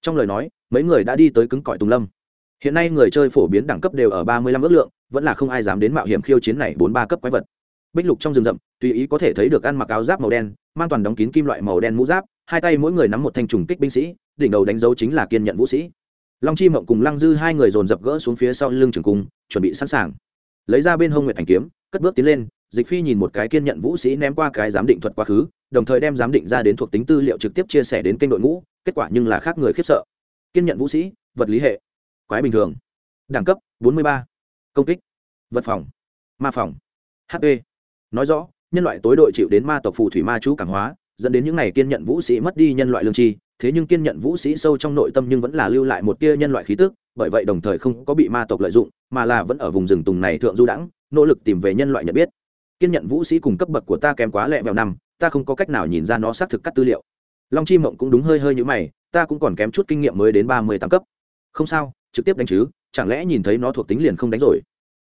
Trong lời nói, mấy người đã đi tới cứng cỏi tùng lâm. Hiện nay người chơi phổ biến đẳng cấp đều ở ba mươi lăm ước lượng, vẫn là không ai dám đến mạo hiểm khiêu chiến này bốn ba cấp quái vật. Bích lục trong rừng rậm, tùy ý có thể thấy được ăn mặc áo giáp màu đen, mang toàn đóng kín kim loại màu đen mũ giáp, hai tay mỗi người nắm một thanh trùng kích binh sĩ, đỉnh đầu đánh dấu chính là kiên nhận vũ sĩ. Long chi mộng cùng lăng dư hai người dồn dập gỡ xuống phía sau lưng trường cung, chuẩn bị sẵn sàng lấy ra bên hông nguyệt ảnh kiếm, cất bước tiến lên, dịch phi nhìn một cái kiên nhận vũ sĩ ném qua cái giám định thuật quá khứ, đồng thời đem giám định ra đến thuộc tính tư liệu trực tiếp chia sẻ đến kênh đội ngũ, kết quả nhưng là khác người khiếp sợ. Kiên nhận vũ sĩ, vật lý hệ, quái bình thường. Đẳng cấp 43. công kích, vật phòng, ma phòng hp nói rõ, nhân loại tối đội chịu đến ma tộc phù thủy ma chú cảm hóa, dẫn đến những n à y kiên nhận vũ sĩ mất đi nhân loại lương tri thế nhưng kiên nhận vũ sĩ sâu trong nội tâm nhưng vẫn là lưu lại một tia nhân loại khí tức, bởi vậy đồng thời không có bị ma tộc lợi dụng, mà là vẫn ở vùng rừng tùng này thượng du đãng, nỗ lực tìm về nhân loại nhận biết. Kiên nhận vũ sĩ cùng cấp bậc của ta kém quá lẹ vẹo năm, ta không có cách nào nhìn ra nó xác thực các tư liệu. Long chi mộng cũng đúng hơi hơi như mày, ta cũng còn kém chút kinh nghiệm mới đến ba mươi tám cấp. Không sao, trực tiếp đánh chứ, chẳng lẽ nhìn thấy nó thuộc tính liền không đánh rồi?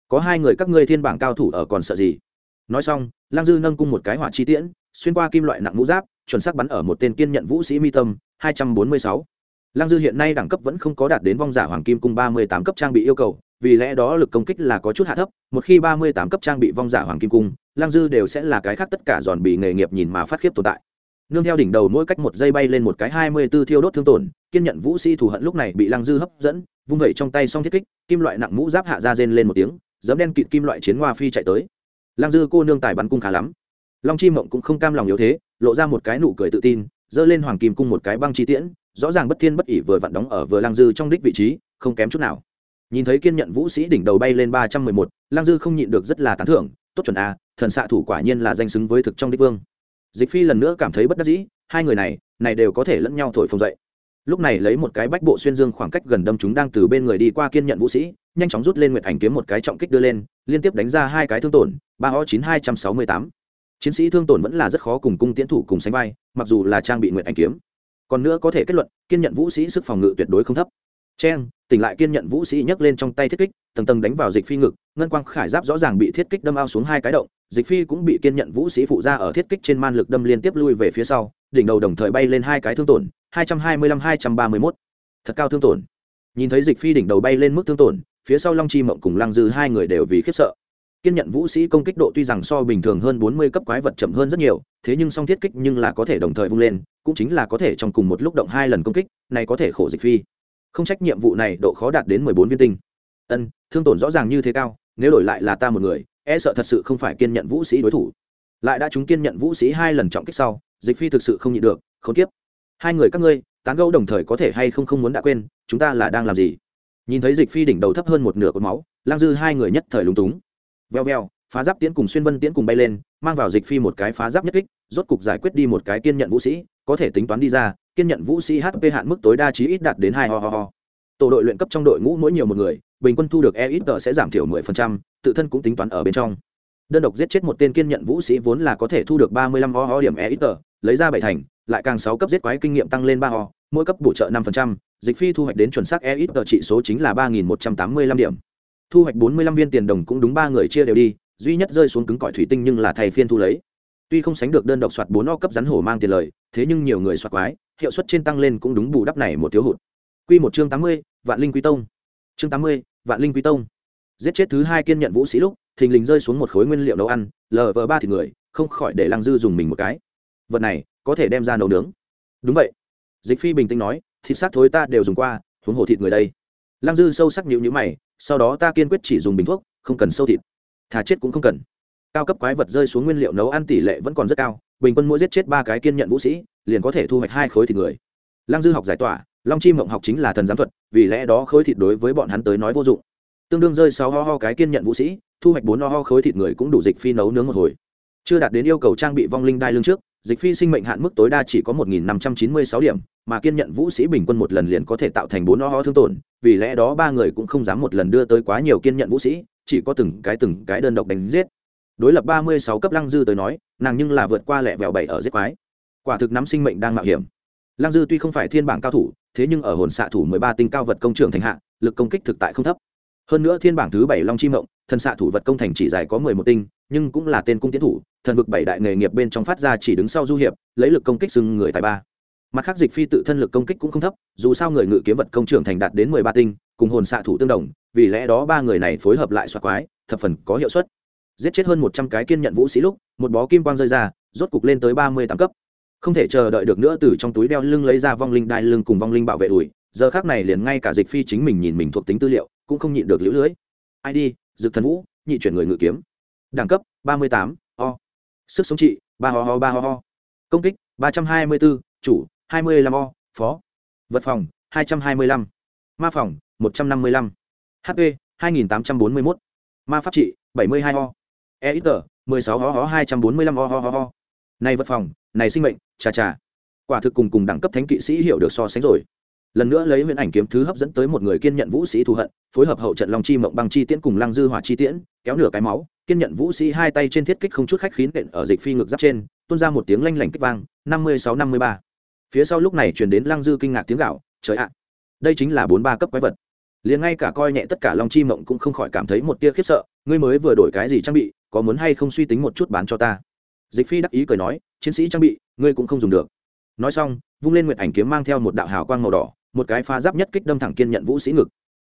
Có hai người các ngươi thiên bảng cao thủ ở còn sợ gì? Nói xong lang dư nâng cung một cái hỏa chi tiễn, xuyên qua kim loại nặng mũ giáp chuẩn xác bắn ở một tên kiên nhận vũ sĩ mi tâm, hai trăm bốn mươi sáu. Lang dư hiện nay đẳng cấp vẫn không có đạt đến vong giả hoàng kim cung ba mươi tám cấp trang bị yêu cầu, vì lẽ đó lực công kích là có chút hạ thấp, một khi ba mươi tám cấp trang bị vong giả hoàng kim cung lang dư đều sẽ là cái khác tất cả giòn bị nghề nghiệp nhìn mà phát khiếp tồn tại. Nương theo đỉnh đầu mỗi cách một giây bay lên một cái hai mươi b ố thiêu đốt thương tổn, kiên nhận vũ sĩ thù hận lúc này bị lang dư hấp dẫn, vung vẩy trong tay song thiết kích, kim loại nặng mũ giáp hạ ra rên lên một tiếng giấm đen kịt kim loại chiến hoa phi chạy tới. Lang dư cô nương tài bắn cung khá lắm long chi mộng cũng không cam lòng yếu thế, lộ ra một cái nụ cười tự tin, giơ lên hoàng kim cung một cái băng chi tiễn, rõ ràng bất thiên bất ỉ vừa vặn đóng ở vừa lang dư trong đích vị trí, không kém chút nào. Nhìn thấy kiên nhận vũ sĩ đỉnh đầu bay lên ba trăm mười một lang dư không nhịn được rất là tán thưởng, tốt chuẩn a, thần xạ thủ quả nhiên là danh xứng với thực trong đích vương. Dịch phi lần nữa cảm thấy bất đắc dĩ, hai người này này đều có thể lẫn nhau thổi phồng dậy. Lúc này lấy một cái bách bộ xuyên dương khoảng cách gần đâm chúng đang từ bên người đi qua kiên nhận vũ sĩ, nhanh chóng rút lên nguyệt ảnh kiếm một cái trọng kích đưa lên, liên tiếp đánh ra hai cái thương tổn, ba o chín hai trăm sáu mươi tám chiến sĩ thương tổn vẫn là rất khó cùng cung tiến thủ cùng sánh vai, mặc dù là trang bị nguyệt ảnh kiếm. Còn nữa có thể kết luận, kiên nhận vũ sĩ sức phòng ngự tuyệt đối không thấp. Chen, tỉnh lại kiên nhận vũ sĩ nhấc lên trong tay thiết kích, tầng tầng đánh vào dịch phi ngực, ngân quang khải giáp rõ ràng bị thiết kích đâm ao xuống hai cái động, dịch phi cũng bị kiên nhận vũ sĩ phụ ra ở thiết kích trên man lực đâm liên tiếp lui về phía sau, đỉnh đầu đồng thời bay lên hai cái thương tổn, hai trăm hai mươi lăm, hai trăm ba mươi mốt. Thật cao thương tổn. Nhìn thấy dịch phi đỉnh đầu bay lên mức thương tổn, phía sau long chi mộng cùng lăng dư hai người đều vì khiếp sợ kiên nhận vũ sĩ công kích độ tuy rằng so bình thường hơn bốn mươi cấp quái vật chậm hơn rất nhiều, thế nhưng song thiết kích nhưng là có thể đồng thời vung lên, cũng chính là có thể trong cùng một lúc động hai lần công kích, này có thể khổ dịch phi. Không trách nhiệm vụ này độ khó đạt đến mười bốn viên tinh. Ân, thương tổn rõ ràng như thế cao, nếu đổi lại là ta một người e sợ thật sự không phải kiên nhận vũ sĩ đối thủ. Lại đã chúng kiên nhận vũ sĩ hai lần trọng kích sau, dịch phi thực sự không nhịn được không tiếp hai người các ngươi, tán gẫu đồng thời có thể hay không không muốn đã quên, chúng ta là đang làm gì? Nhìn thấy dịch phi đỉnh đầu thấp hơn một nửa cột máu, lang dư hai người nhất thời lúng túng veo veo, phá giáp tiễn cùng xuyên vân tiễn cùng bay lên, mang vào dịch phi một cái phá giáp nhất kích, rốt cục giải quyết đi một cái kiên nhận vũ sĩ, có thể tính toán đi ra, kiên nhận vũ sĩ hp hạn mức tối đa chí ít đạt đến hai ho ho ho. Tổ đội luyện cấp trong đội ngũ mỗi nhiều một người, bình quân thu được e ít tờ sẽ giảm thiểu mười phần trăm, tự thân cũng tính toán ở bên trong. Đơn độc giết chết một tên kiên nhận vũ sĩ vốn là có thể thu được ba mươi lăm ho ho điểm e ít tờ, lấy ra bảy thành, lại càng sáu cấp giết quái kinh nghiệm tăng lên ba ho, mỗi cấp bổ trợ năm phần trăm, dịch phi thu hoạch đến chuẩn xác e ít tờ trị số chính là ba nghìn một trăm tám mươi lăm điểm thu hoạch bốn mươi lăm viên tiền đồng cũng đúng ba người chia đều đi, duy nhất rơi xuống cứng cỏi thủy tinh nhưng là thầy phiên thu lấy. Tuy không sánh được đơn độc soạt bốn o cấp rắn hổ mang tiền lời, thế nhưng nhiều người soạt quái, hiệu suất trên tăng lên cũng đúng bù đắp này một thiếu hụt. Quy một chương tám mươi, vạn linh quý tông. Chương tám mươi, vạn linh quý tông. Giết chết thứ hai kiên nhận vũ sĩ lúc, thình lình rơi xuống một khối nguyên liệu nấu ăn, lờ vờ ba thịt người, không khỏi để lăng dư dùng mình một cái. Vật này, có thể đem ra nấu nướng. Đúng vậy. Dịch phi bình tĩnh nói, thịt xác thối ta đều dùng qua, huống hồ thịt người đây lăng dư sâu sắc nhịu nhữ mày, sau đó ta kiên quyết chỉ dùng bình thuốc, không cần sâu thịt. Thà chết cũng không cần. Cao cấp quái vật rơi xuống nguyên liệu nấu ăn tỷ lệ vẫn còn rất cao, bình quân mỗi giết chết ba cái kiên nhận vũ sĩ, liền có thể thu hoạch hai khối thịt người. Lăng dư học giải tỏa, long chi mộng học chính là thần giám thuật, vì lẽ đó khối thịt đối với bọn hắn tới nói vô dụng. Tương đương rơi sáu ho ho cái kiên nhận vũ sĩ, thu hoạch bốn ho ho khối thịt người cũng đủ dịch phi nấu nướng một hồi chưa đạt đến yêu cầu trang bị vong linh đai lương trước, dịch phi sinh mệnh hạn mức tối đa chỉ có một nghìn năm trăm chín mươi sáu điểm, mà kiên nhận vũ sĩ bình quân một lần liền có thể tạo thành bốn ho ho thương tổn, vì lẽ đó ba người cũng không dám một lần đưa tới quá nhiều kiên nhận vũ sĩ, chỉ có từng cái từng cái đơn độc đánh giết. Đối lập ba mươi sáu cấp lăng dư tới nói, nàng nhưng là vượt qua lẹ vẹo bảy ở giết quái. Quả thực nắm sinh mệnh đang mạo hiểm. Lăng dư tuy không phải thiên bảng cao thủ, thế nhưng ở hồn xạ thủ mười ba tinh cao vật công trường thành hạ, lực công kích thực tại không thấp. Hơn nữa thiên bảng thứ bảy long chi mộng thần xạ thủ vật công thành chỉ dài có mười một tinh, nhưng cũng là tên cung tiến thủ, thần vực bảy đại nghề nghiệp bên trong phát ra chỉ đứng sau du hiệp, lấy lực công kích xưng người tài ba. Mặt khác dịch phi tự thân lực công kích cũng không thấp, dù sao người ngự kiếm vật công trưởng thành đạt đến mười ba tinh, cùng hồn xạ thủ tương đồng, vì lẽ đó ba người này phối hợp lại xoa quái, thập phần có hiệu suất. Giết chết hơn một trăm cái kiên nhận vũ sĩ lúc, một bó kim quang rơi ra, rốt cục lên tới ba mươi tám cấp. Không thể chờ đợi được nữa từ trong túi đeo lưng lấy ra vong linh đai lưng cùng vong linh bảo vệ đùi, giờ khác này liền ngay cả dịch phi chính mình nhìn mình thuộc tính tư liệu, cũng không nhịn được lũ lưới. Id dực thần vũ, nhị chuyển người ngự kiếm. Đẳng cấp, ba mươi tám, o. Sức sống trị, ba ho ho, ba ho ho. Công kích, ba trăm hai mươi bốn chủ, hai mươi lăm, o. Phó. Vật phòng, hai trăm hai mươi lăm. Ma phòng, một trăm năm mươi lăm. Hp hai nghìn tám trăm bốn mươi mốt. Ma pháp trị, bảy mươi hai, o. E ít tờ mười sáu ho ho hai trăm bốn mươi lăm ho ho ho ho này vật phòng, này sinh mệnh, chà chà. Quả thực cùng cùng đẳng cấp thánh kỵ sĩ hiểu được so sánh rồi lần nữa lấy huyễn ảnh kiếm thứ hấp dẫn tới một người kiên nhận vũ sĩ thù hận, phối hợp hậu trận long chi mộng băng chi tiễn cùng lăng dư hỏa chi tiễn, kéo nửa cái máu, kiên nhận vũ sĩ hai tay trên thiết kích không chút khách khí nện ở dịch phi ngực giáp trên, tuôn ra một tiếng lanh lảnh kích vang, năm mươi sáu năm mươi ba. Phía sau lúc này chuyển đến lăng dư kinh ngạc tiếng gạo trời ạ, đây chính là bốn ba cấp quái vật. Liền ngay cả coi nhẹ tất cả long chi mộng cũng không khỏi cảm thấy một tia khiếp sợ, ngươi mới vừa đổi cái gì trang bị, có muốn hay không suy tính một chút bán cho ta? Dịch phi đắc ý cười nói, chiến sĩ trang bị, ngươi cũng không dùng được. Nói xong, vung lên nguyệt ảnh kiếm mang theo một đạo hào quang màu đỏ một cái pha giáp nhất kích đâm thẳng kiên nhận vũ sĩ ngực.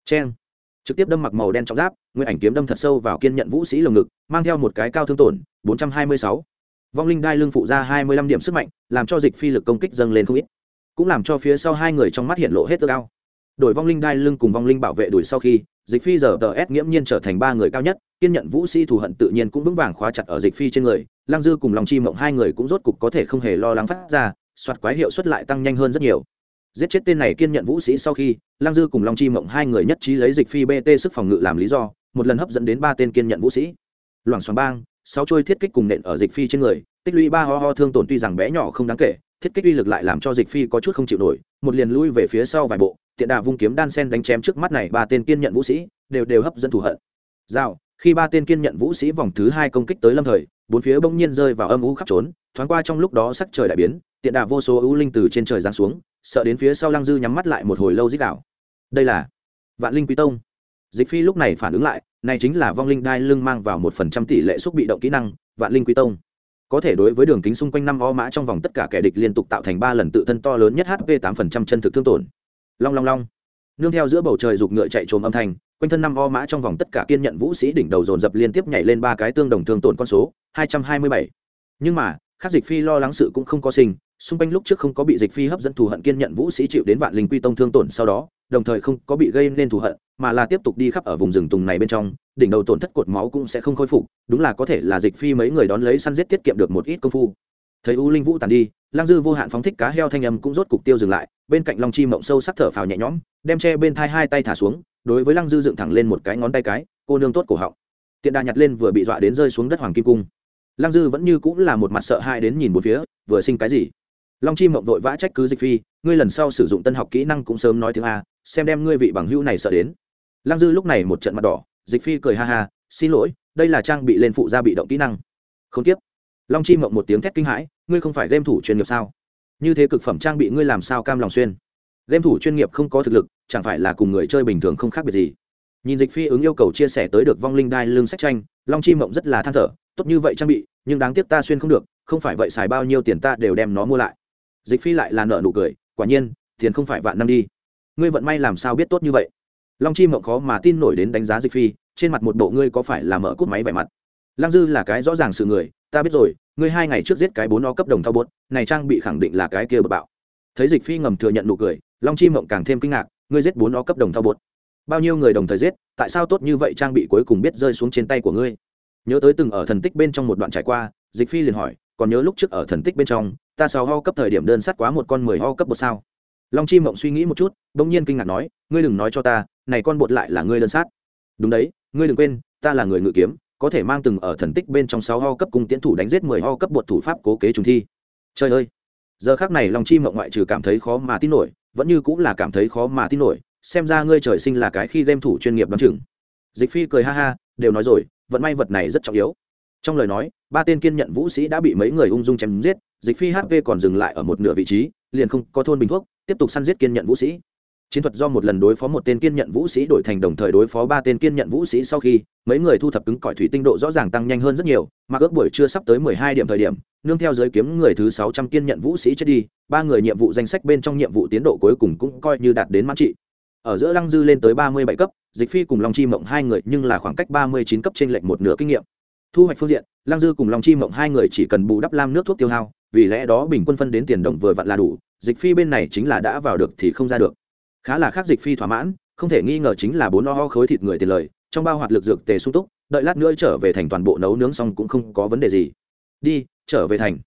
Cheng. Trực tiếp đâm mặc màu đen trong giáp, nguyên ảnh kiếm đâm thật sâu vào kiên nhận vũ sĩ lồng ngực, mang theo một cái cao thương tổn 426. vong linh đai lưng phụ ra 25 điểm sức mạnh, làm cho dịch phi lực công kích dâng lên không ít. Cũng làm cho phía sau hai người trong mắt hiện lộ hết tơ cao đổi vong linh đai lưng cùng vong linh bảo vệ đuổi sau khi, dịch phi giờ tờ s nghiễm nhiên trở thành ba người cao nhất, kiên nhận vũ sĩ thù hận tự nhiên cũng vững vàng khóa chặt ở dịch phi trên người, lăng dư cùng lòng chi mộng hai người cũng rốt cục có thể không hề lo lắng phát ra, soạt quái hiệu suất lại tăng nhanh hơn rất nhiều giết chết tên này kiên nhận vũ sĩ sau khi, lăng dư cùng long chi mộng hai người nhất trí lấy dịch phi bt sức phòng ngự làm lý do, một lần hấp dẫn đến ba tên kiên nhận vũ sĩ. Loảng xoảng bang, sáu trôi thiết kích cùng nện ở dịch phi trên người, tích lũy ba ho ho thương tổn tuy rằng bé nhỏ không đáng kể, thiết kích uy lực lại làm cho dịch phi có chút không chịu nổi, một liền lui về phía sau vài bộ, tiện đà vung kiếm đan sen đánh chém trước mắt này ba tên kiên nhận vũ sĩ, đều đều hấp dẫn thù hận. Giao khi ba tên kiên nhận vũ sĩ vòng thứ hai công kích tới lâm thời, bốn phía bỗng nhiên rơi vào âm u khắp trốn, thoáng qua trong lúc đó sắc trời đại biến, tiện đà vô số ưu linh từ trên trời giáng xuống, sợ đến phía sau lăng dư nhắm mắt lại một hồi lâu dích đảo đây là vạn linh quý tông. Dịch phi lúc này phản ứng lại, này chính là vong linh đai lưng mang vào một phần trăm tỷ lệ xúc bị động kỹ năng, vạn linh quý tông. Có thể đối với đường kính xung quanh năm o mã trong vòng tất cả kẻ địch liên tục tạo thành ba lần tự thân to lớn nhất hp tám phần trăm chân thực thương tổn. Long long long. Nương theo giữa bầu trời giục ngựa chạy trồm âm thanh quanh thân năm o mã trong vòng tất cả kiên nhận vũ sĩ đỉnh đầu dồn dập liên tiếp nhảy lên ba cái tương đồng thương tổn con số, hai trăm hai mươi bảy. Nhưng mà, khác dịch phi lo lắng sự cũng không có sinh, xung quanh lúc trước không có bị dịch phi hấp dẫn thù hận kiên nhận vũ sĩ chịu đến vạn linh quy tông thương tổn sau đó, đồng thời không có bị gây nên thù hận, mà là tiếp tục đi khắp ở vùng rừng tùng này bên trong, đỉnh đầu tổn thất cột máu cũng sẽ không khôi phục, đúng là có thể là dịch phi mấy người đón lấy săn giết tiết kiệm được một ít công phu. Thấy u linh vũ tàn đi lang dư vô hạn phóng thích cá heo thanh âm cũng rốt cục tiêu dừng lại, bên cạnh long chi mộng sâu sắc thở phào nhẹ nhõm, đem che bên thai hai tay thả xuống đối với lăng dư dựng thẳng lên một cái ngón tay cái, cô nương tốt cổ họng. Tiện đà nhặt lên vừa bị dọa đến rơi xuống đất hoàng kim cung. Lăng dư vẫn như cũng là một mặt sợ hãi đến nhìn một phía, vừa sinh cái gì? Long chi mộng vội vã trách cứ dịch phi, ngươi lần sau sử dụng tân học kỹ năng cũng sớm nói tiếng a, xem đem ngươi vị bằng hữu này sợ đến. Lăng dư lúc này một trận mặt đỏ, dịch phi cười ha ha, xin lỗi, đây là trang bị lên phụ gia bị động kỹ năng. Không tiếp. Long chi mộng một tiếng thét kinh hãi, ngươi không phải game thủ chuyên nghiệp sao? Như thế cực phẩm trang bị ngươi làm sao cam lòng xuyên? Game thủ chuyên nghiệp không có thực lực, chẳng phải là cùng người chơi bình thường không khác biệt gì. Nhìn dịch phi ứng yêu cầu chia sẻ tới được vong linh đai lương sách tranh, long chi mộng rất là than thở, tốt như vậy trang bị, nhưng đáng tiếc ta xuyên không được, không phải vậy xài bao nhiêu tiền ta đều đem nó mua lại. Dịch phi lại là nợ nụ cười, quả nhiên, tiền không phải vạn năm đi. Ngươi vận may làm sao biết tốt như vậy? Long chi mộng khó mà tin nổi đến đánh giá dịch phi, trên mặt một bộ ngươi có phải là mở cút máy vẻ mặt? Lăng dư là cái rõ ràng sự người, ta biết rồi, ngươi hai ngày trước giết cái bốn o cấp đồng thao bốt này trang bị khẳng định là cái kia bờ bạo thấy dịch phi ngầm thừa nhận nụ cười, long chi mộng càng thêm kinh ngạc, ngươi giết bốn o cấp đồng thao bột. bao nhiêu người đồng thời giết, tại sao tốt như vậy trang bị cuối cùng biết rơi xuống trên tay của ngươi? Nhớ tới từng ở thần tích bên trong một đoạn trải qua, dịch phi liền hỏi, còn nhớ lúc trước ở thần tích bên trong, ta sáu ho cấp thời điểm đơn sắt quá một con mười ho cấp bột sao? Long chi mộng suy nghĩ một chút đ ỗ n g nhiên kinh ngạc nói, ngươi đừng nói cho ta, này con bột lại là ngươi đơn sát đúng đấy, ngươi đừng quên, ta là người ngự kiếm, có thể mang từng ở thần tích bên trong sáu ho cấp cung tiến thủ đánh giết mười ho cấp bột thủ pháp cố kế trùng thi. Trời ơi! Giờ khác này lòng chi mộng ngoại trừ cảm thấy khó mà tin nổi, vẫn như cũng là cảm thấy khó mà tin nổi, xem ra ngươi trời sinh là cái khi game thủ chuyên nghiệp đ o chừng. Dịch phi cười ha ha, đều nói rồi, vận may vật này rất trọng yếu. Trong lời nói, ba tên kiên nhận vũ sĩ đã bị mấy người ung dung chém giết, dịch phi hp còn dừng lại ở một nửa vị trí, liền không có thôn bình thuốc, tiếp tục săn giết kiên nhận vũ sĩ chiến thuật do một lần đối phó một tên kiên nhận vũ sĩ đổi thành đồng thời đối phó ba tên kiên nhận vũ sĩ sau khi, mấy người thu thập cứng cỏi thủy tinh độ rõ ràng tăng nhanh hơn rất nhiều, mà ước buổi chưa sắp tới mười hai điểm thời điểm, nương theo giới kiếm người thứ sáu trăm kiên nhận vũ sĩ chết đi, ba người nhiệm vụ danh sách bên trong nhiệm vụ tiến độ cuối cùng cũng coi như đạt đến mãn trị. Ở giữa lăng dư lên tới ba mươi bảy cấp, dịch phi cùng long chi mộng hai người nhưng là khoảng cách ba mươi chín cấp trên lệnh một nửa kinh nghiệm. Thu hoạch phương diện, lăng dư cùng long chi mộng hai người chỉ cần bù đắp lam nước thuốc tiêu hao, vì lẽ đó bình quân phân đến tiền đồng vừa vặn là đủ, dịch phi bên này chính là đã vào được thì không ra được khá là khác dịch phi thỏa mãn, không thể nghi ngờ chính là bốn o khối thịt người tiền lời, trong bao hoạt lực dược tề sung túc, đợi lát nữa trở về thành toàn bộ nấu nướng xong cũng không có vấn đề gì. Đi, trở về thành.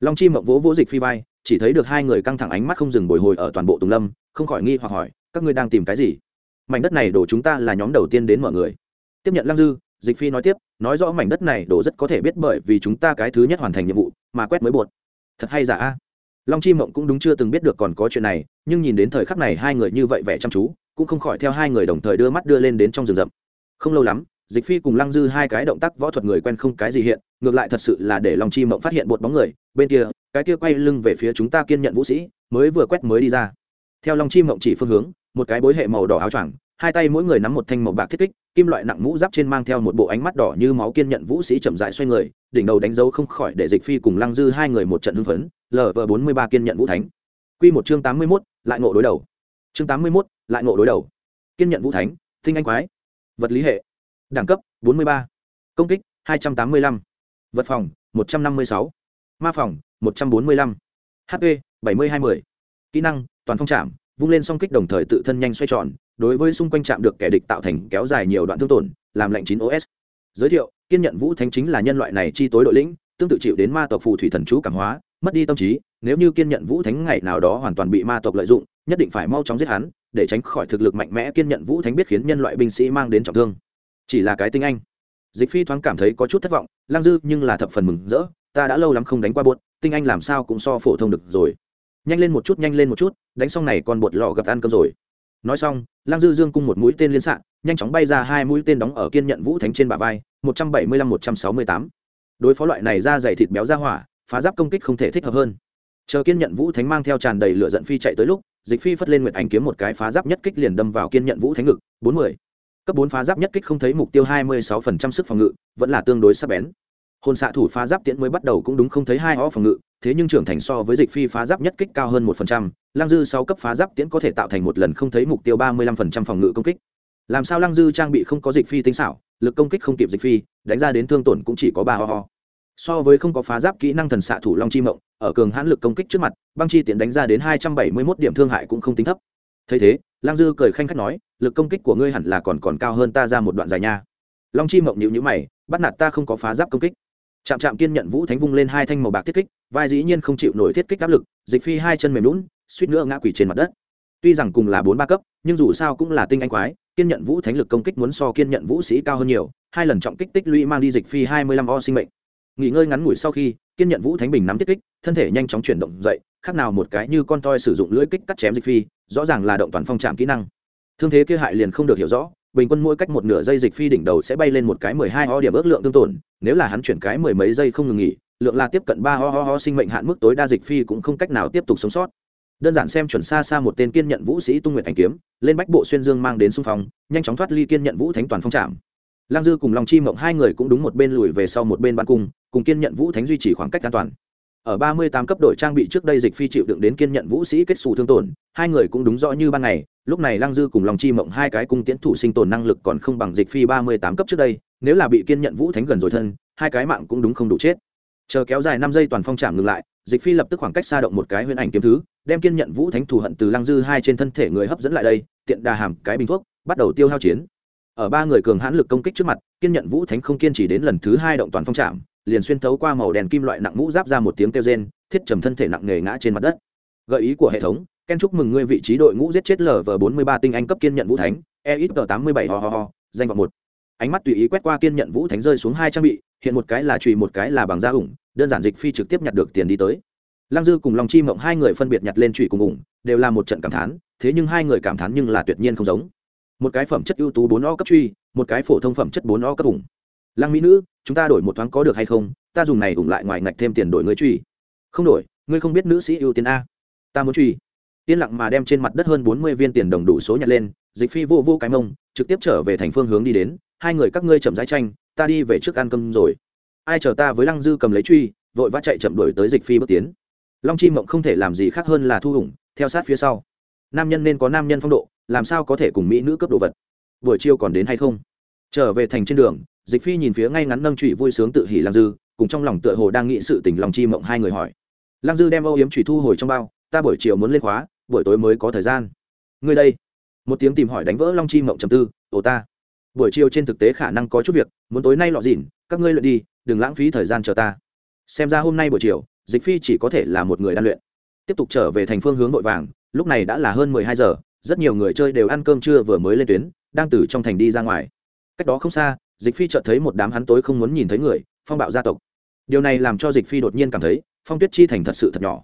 Long chi mộng vỗ vỗ dịch phi vai, chỉ thấy được hai người căng thẳng ánh mắt không dừng bồi hồi ở toàn bộ tùng lâm, không khỏi nghi hoặc hỏi, các ngươi đang tìm cái gì? Mảnh đất này đổ chúng ta là nhóm đầu tiên đến mọi người. Tiếp nhận lăng dư, dịch phi nói tiếp, nói rõ mảnh đất này đổ rất có thể biết bởi vì chúng ta cái thứ nhất hoàn thành nhiệm vụ, mà quét mới bột thật hay giả a? Long chi mộng cũng đúng chưa từng biết được còn có chuyện này, nhưng nhìn đến thời khắc này hai người như vậy vẻ chăm chú, cũng không khỏi theo hai người đồng thời đưa mắt đưa lên đến trong rừng rậm. Không lâu lắm, dịch phi cùng lăng dư hai cái động tác võ thuật người quen không cái gì hiện, ngược lại thật sự là để long chi mộng phát hiện bột bóng người, bên kia, cái kia quay lưng về phía chúng ta kiên nhận vũ sĩ, mới vừa quét mới đi ra. Theo long chi mộng chỉ phương hướng, một cái bối hệ màu đỏ áo choàng, hai tay mỗi người nắm một thanh màu bạc thiết kích kim loại nặng mũ giáp trên mang theo một bộ ánh mắt đỏ như máu kiên nhận vũ sĩ chậm dại xoay người, đỉnh đầu đánh dấu không khỏi để dịch phi cùng lăng dư hai người một trận hưng phấn. Lv bốn mươi ba kiên nhận vũ thánh. Q một chương tám mươi mốt, lại ngộ đối đầu. Chương tám mươi mốt, lại ngộ đối đầu. Kiên nhận vũ thánh, tinh anh quái. Vật lý hệ. Đẳng cấp, bốn mươi ba. Công kích, hai trăm tám mươi lăm. Vật phòng, một trăm năm mươi sáu. Ma phòng, một trăm bốn mươi lăm. Hp bảy mươi hai mươi. Kỹ năng, toàn phong trạm vung lên song kích đồng thời tự thân nhanh xoay tròn đối với xung quanh chạm được kẻ địch tạo thành kéo dài nhiều đoạn thương tổn, làm lệnh chín os giới thiệu, kiên nhận vũ thánh chính là nhân loại này chi tối đội lĩnh, tương tự chịu đến ma tộc phù thủy thần chú cảm hóa, mất đi tâm trí, nếu như kiên nhận vũ thánh ngày nào đó hoàn toàn bị ma tộc lợi dụng, nhất định phải mau chóng giết hắn, để tránh khỏi thực lực mạnh mẽ kiên nhận vũ thánh biết khiến nhân loại binh sĩ mang đến trọng thương. Chỉ là cái tinh anh. Dịch phi thoáng cảm thấy có chút thất vọng lang dư nhưng là thập phần mừng rỡ, ta đã lâu lắm không đánh qua bột, tinh anh làm sao cũng so phổ thông được rồi. Nhanh lên một chút, nhanh lên một chút, đánh xong này còn bột lò gặp ăn cơm rồi nói xong lang dư dương cung một mũi tên liên xạ, nhanh chóng bay ra hai mũi tên đóng ở kiên nhận vũ thánh trên bả vai, một trăm bảy mươi lăm, một trăm sáu mươi tám. Đối phó loại này ra dày thịt béo ra hỏa, phá giáp công kích không thể thích hợp hơn. Chờ kiên nhận vũ thánh mang theo tràn đầy lửa giận phi chạy tới lúc, dịch phi phất lên nguyệt ảnh kiếm một cái phá giáp nhất kích liền đâm vào kiên nhận vũ thánh ngực, bốn mươi. Cấp bốn phá giáp nhất kích không thấy mục tiêu hai mươi sáu phần trăm sức phòng ngự, vẫn là tương đối sắc bén hồn xạ thủ phá giáp tiễn mới bắt đầu cũng đúng không thấy hai o phòng ngự, thế nhưng trưởng thành so với dịch phi phá giáp nhất kích cao hơn một phần trăm, lăng dư sáu cấp phá giáp tiễn có thể tạo thành một lần không thấy mục tiêu ba mươi lăm phần trăm phòng ngự công kích. Làm sao lăng dư trang bị không có dịch phi tinh xảo, lực công kích không kịp dịch phi, đánh ra đến thương tổn cũng chỉ có ba ho ho so với không có phá giáp kỹ năng thần xạ thủ long chi mộng, ở cường hãn lực công kích trước mặt, băng chi tiện đánh ra đến hai trăm bảy mươi mốt điểm thương hại cũng không tính thấp. Thấy thế lang dư cười khanh khách nói, lực công kích của ngươi hẳn là còn còn cao hơn ta ra một đoạn dài nha. Long chi mộng nhịu nhữ mày, bắt nạt ta không có phá giáp công kích chạm chạm kiên nhận vũ thánh vung lên hai thanh màu bạc thiết kích, vai dĩ nhiên không chịu nổi thiết kích áp lực, dịch phi hai chân mềm lún suýt nữa ngã quỷ trên mặt đất. Tuy rằng cùng là bốn ba cấp, nhưng dù sao cũng là tinh anh quái, kiên nhận vũ thánh lực công kích muốn so kiên nhận vũ sĩ cao hơn nhiều, hai lần trọng kích tích lũy mang đi dịch phi hai mươi lăm o sinh mệnh. Nghỉ ngơi ngắn ngủi sau khi, kiên nhận vũ thánh bình nắm tiết kích, thân thể nhanh chóng chuyển động dậy, khác nào một cái như con toi sử dụng lưỡi kích cắt chém dịch phi, rõ ràng là động toàn phong trạm kỹ năng. Thương thế kia hại liền không được hiểu rõ bình quân mỗi cách một nửa giây dịch phi đỉnh đầu sẽ bay lên một cái mười hai ho điểm ước lượng tương tổn, nếu là hắn chuyển cái mười mấy giây không ngừng nghỉ, lượng là tiếp cận ba ho ho ho sinh mệnh hạn mức tối đa dịch phi cũng không cách nào tiếp tục sống sót. Đơn giản xem chuẩn xa xa một tên kiên nhận vũ sĩ tung nguyện ảnh kiếm, lên bách bộ xuyên dương mang đến xung phong, nhanh chóng thoát ly kiên nhận vũ thánh toàn phong trạm. Lang dư cùng long chi mộng hai người cũng đúng một bên lùi về sau một bên ban cung, cùng kiên nhận vũ thánh duy trì khoảng cách an toàn ở ba mươi tám cấp đội trang bị trước đây dịch phi chịu đựng đến kiên nhận vũ sĩ kết xù thương tổn, hai người cũng đúng rõ như ban ngày, lúc này lang dư cùng long chi mộng hai cái cung tiến thủ sinh tồn năng lực còn không bằng dịch phi ba mươi tám cấp trước đây, nếu là bị kiên nhận vũ thánh gần rồi thân, hai cái mạng cũng đúng không đủ chết. Chờ kéo dài năm giây toàn phong trạm ngừng lại, dịch phi lập tức khoảng cách xa động một cái huyễn ảnh kiếm thứ, đem kiên nhận vũ thánh thù hận từ lang dư hai trên thân thể người hấp dẫn lại đây, tiện đà hàm cái bình thuốc, bắt đầu tiêu hao chiến. Ở ba người cường hãn lực công kích trước mặt, kiên nhận vũ thánh không kiên trì đến lần thứ hai động toàn phong trạm liền xuyên thấu qua màu đèn kim loại nặng mũ giáp ra một tiếng kêu rên, thiết trầm thân thể nặng nề ngã trên mặt đất. Gợi ý của hệ thống, ken chúc mừng ngươi vị trí đội ngũ giết chết lv bốn mươi ba tinh anh cấp kiên nhận vũ thánh e ít tám mươi bảy, ho ho ho, danh vọng một. Ánh mắt tùy ý quét qua kiên nhận vũ thánh rơi xuống hai trang bị, hiện một cái là trùy một cái là bằng da ủng, đơn giản dịch phi trực tiếp nhặt được tiền đi tới. Lăng dư cùng long chi mộng hai người phân biệt nhặt lên trùy cùng ủng, đều là một trận cảm thán, thế nhưng hai người cảm thán nhưng là tuyệt nhiên không giống. Một cái phẩm chất ưu tú bốn o cấp truy một cái phổ thông phẩm chất bốn o cấp ủng lăng mỹ nữ, chúng ta đổi một thoáng có được hay không? Ta dùng này ủng lại ngoài ngạch thêm tiền đổi ngươi truy. Không đổi, ngươi không biết nữ sĩ ưu tiên a. Ta muốn truy. Yên lặng mà đem trên mặt đất hơn bốn mươi viên tiền đồng đủ số nhặt lên, dịch phi vô vô cái mông, trực tiếp trở về thành phương hướng đi đến. Hai người các ngươi chậm rãi tranh, ta đi về trước ăn cơm rồi. Ai chờ ta với lăng dư cầm lấy truy, vội vã chạy chậm đuổi tới dịch phi bước tiến. Long chi mộng không thể làm gì khác hơn là thu hủng, theo sát phía sau. Nam nhân nên có nam nhân phong độ, làm sao có thể cùng mỹ nữ cấp đồ vật? Buổi chiều còn đến hay không? Trở về thành trên đường, dịch phi nhìn phía ngay ngắn nâng trụy vui sướng tự hỉ lăng dư, cùng trong lòng tựa hồ đang nghĩ sự tình lòng chi mộng hai người hỏi. Lăng dư đem âu yếm trụy thu hồi trong bao, ta buổi chiều muốn lên khóa, buổi tối mới có thời gian. Ngươi đây. Một tiếng tìm hỏi đánh vỡ long chi mộng trầm tư, ồ ta, buổi chiều trên thực tế khả năng có chút việc, muốn tối nay lọ dỉn các ngươi luyện đi, đừng lãng phí thời gian chờ ta. Xem ra hôm nay buổi chiều, dịch phi chỉ có thể là một người đan luyện. Tiếp tục trở về thành phương hướng vội vàng, lúc này đã là hơn mười hai giờ, rất nhiều người chơi đều ăn cơm trưa vừa mới lên tuyến, đang từ trong thành đi ra ngoài cách đó không xa, dịch phi chợt thấy một đám hắn tối không muốn nhìn thấy người, phong bạo gia tộc. Điều này làm cho dịch phi đột nhiên cảm thấy, phong tuyết chi thành thật sự thật nhỏ.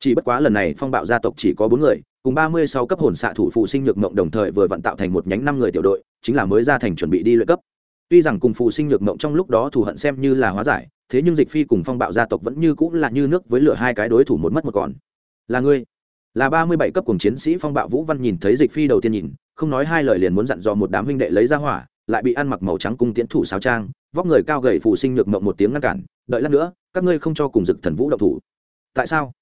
Chỉ bất quá lần này phong bạo gia tộc chỉ có bốn người, cùng ba mươi sáu cấp hồn xạ thủ phụ sinh nhược mộng đồng thời vừa vận tạo thành một nhánh năm người tiểu đội, chính là mới ra thành chuẩn bị đi luyện cấp. Tuy rằng cùng phụ sinh nhược mộng trong lúc đó thù hận xem như là hóa giải, thế nhưng dịch phi cùng phong bạo gia tộc vẫn như cũng là như nước với lửa hai cái đối thủ một mất một còn. Là ngươi? Là ba mươi bảy cấp cùng chiến sĩ phong bạo vũ văn nhìn thấy dịch phi đầu tiên nhìn, không nói hai lời liền muốn dặn dò một đám huynh đệ lấy ra hỏa lại bị ăn mặc màu trắng cung tiễn thủ sáo trang, vóc người cao gầy phụ sinh nhược mộng một tiếng ngăn cản, đợi lát nữa, các ngươi không cho cùng dực thần vũ động thủ. Tại sao?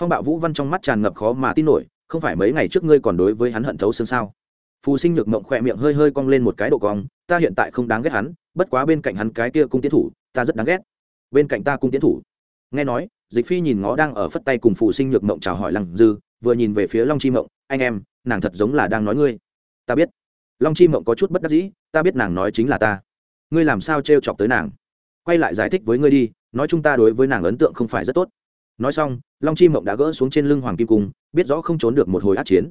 Phong bạo vũ văn trong mắt tràn ngập khó mà tin nổi, không phải mấy ngày trước ngươi còn đối với hắn hận thấu xương sao? Phù sinh nhược mộng khỏe miệng hơi hơi cong lên một cái độ cong, ta hiện tại không đáng ghét hắn, bất quá bên cạnh hắn cái kia cung tiến thủ, ta rất đáng ghét. Bên cạnh ta cung tiến thủ? Nghe nói, dịch phi nhìn ngó đang ở phất tay cùng phù sinh nhược mộng chào hỏi lăng dư, vừa nhìn về phía long chi mộng, anh em, nàng thật giống là đang nói ngươi. Ta biết. Long chi mộng có chút bất đắc dĩ ta biết nàng nói chính là ta. Ngươi làm sao t chọc tới nàng? Quay lại giải thích với ngươi đi, nói chúng ta đối với nàng ấn tượng không phải rất tốt. Nói xong, long chi mộng đã gỡ xuống trên lưng hoàng kim cung, biết rõ không trốn được một hồi át chiến.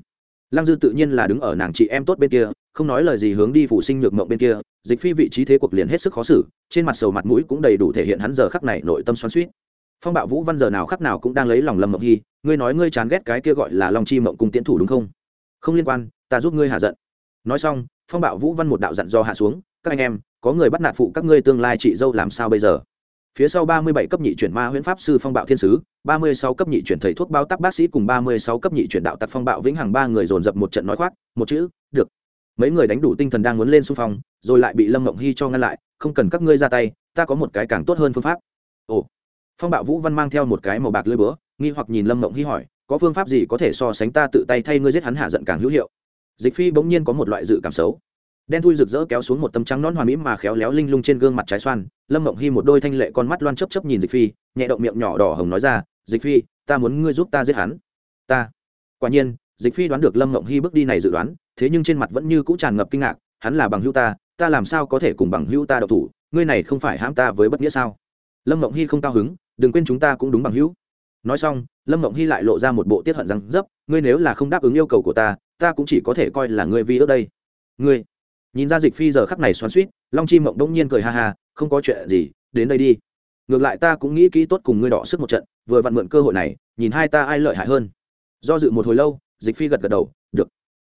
Lăng dư tự nhiên là đứng ở nàng chị em tốt bên kia, không nói lời gì hướng đi phủ sinh nhược mộng bên kia, dịch phi vị trí thế cuộc liền hết sức khó xử, trên mặt sầu mặt mũi cũng đầy đủ thể hiện hắn giờ khắc này nội tâm xoắn suýt phong bạo vũ văn giờ nào khắc nào cũng đang lấy lòng lâm mộng hy, ngươi nói ngươi chán ghét cái kia gọi là long chi mộng cung tiến thủ đúng không? Không liên quan, ta giúp ngươi hạ giận. Nói xong phong bạo vũ văn một đạo dặn do hạ xuống, các anh em, có người bắt nạt phụ các ngươi tương lai chị dâu làm sao bây giờ? Phía sau ba mươi bảy cấp nhị chuyển ma huyễn pháp sư phong bạo thiên sứ, ba mươi sáu cấp nhị chuyển thầy thuốc bao tắc bác sĩ cùng ba mươi sáu cấp nhị chuyển đạo tặc phong bạo vĩnh hằng ba người dồn dập một trận nói khoác, một chữ, được. Mấy người đánh đủ tinh thần đang muốn lên xung phong, rồi lại bị lâm mộng hy cho ngăn lại, không cần các ngươi ra tay, ta có một cái càng tốt hơn phương pháp. Ồ. Phong bạo vũ văn mang theo một cái màu bạc lưỡi búa, nghi hoặc nhìn lâm mộng hy hỏi, có phương pháp gì có thể so sánh ta tự tay thay ngươi giết hắn hạ giận càng hữu hiệu? Dịch phi bỗng nhiên có một loại dự cảm xấu. Đen thui rực rỡ kéo xuống một tấm trắng non hoa mỹ mà khéo léo linh lung trên gương mặt trái xoan, lâm mộng hy một đôi thanh lệ con mắt loan chấp chấp nhìn dịch phi, nhẹ động miệng nhỏ đỏ hồng nói ra, dịch phi, ta muốn ngươi giúp ta giết hắn. Ta? Quả nhiên, dịch phi đoán được lâm mộng hy bước đi này dự đoán, thế nhưng trên mặt vẫn như cũ tràn ngập kinh ngạc, hắn là bằng hữu ta ta làm sao có thể cùng bằng hữu ta đậu thủ, ngươi này không phải hãm ta với bất nghĩa sao? Lâm mộng hy không cao hứng, đừng quên chúng ta cũng đúng bằng hữu. Nói xong, lâm mộng hy lại lộ ra một bộ tiết hận răng dấp, ngươi nếu là không đáp ứng yêu cầu của ta ta cũng chỉ có thể coi là ngươi vi ước đây. Ngươi, nhìn ra dịch phi giờ khắc này xoắn suýt long chi mộng đông nhiên cười ha ha, không có chuyện gì, đến đây đi. Ngược lại ta cũng nghĩ kỹ tốt cùng ngươi đọ sức một trận, vừa vặn mượn cơ hội này, nhìn hai ta ai lợi hại hơn. Do dự một hồi lâu, dịch phi gật gật đầu, được,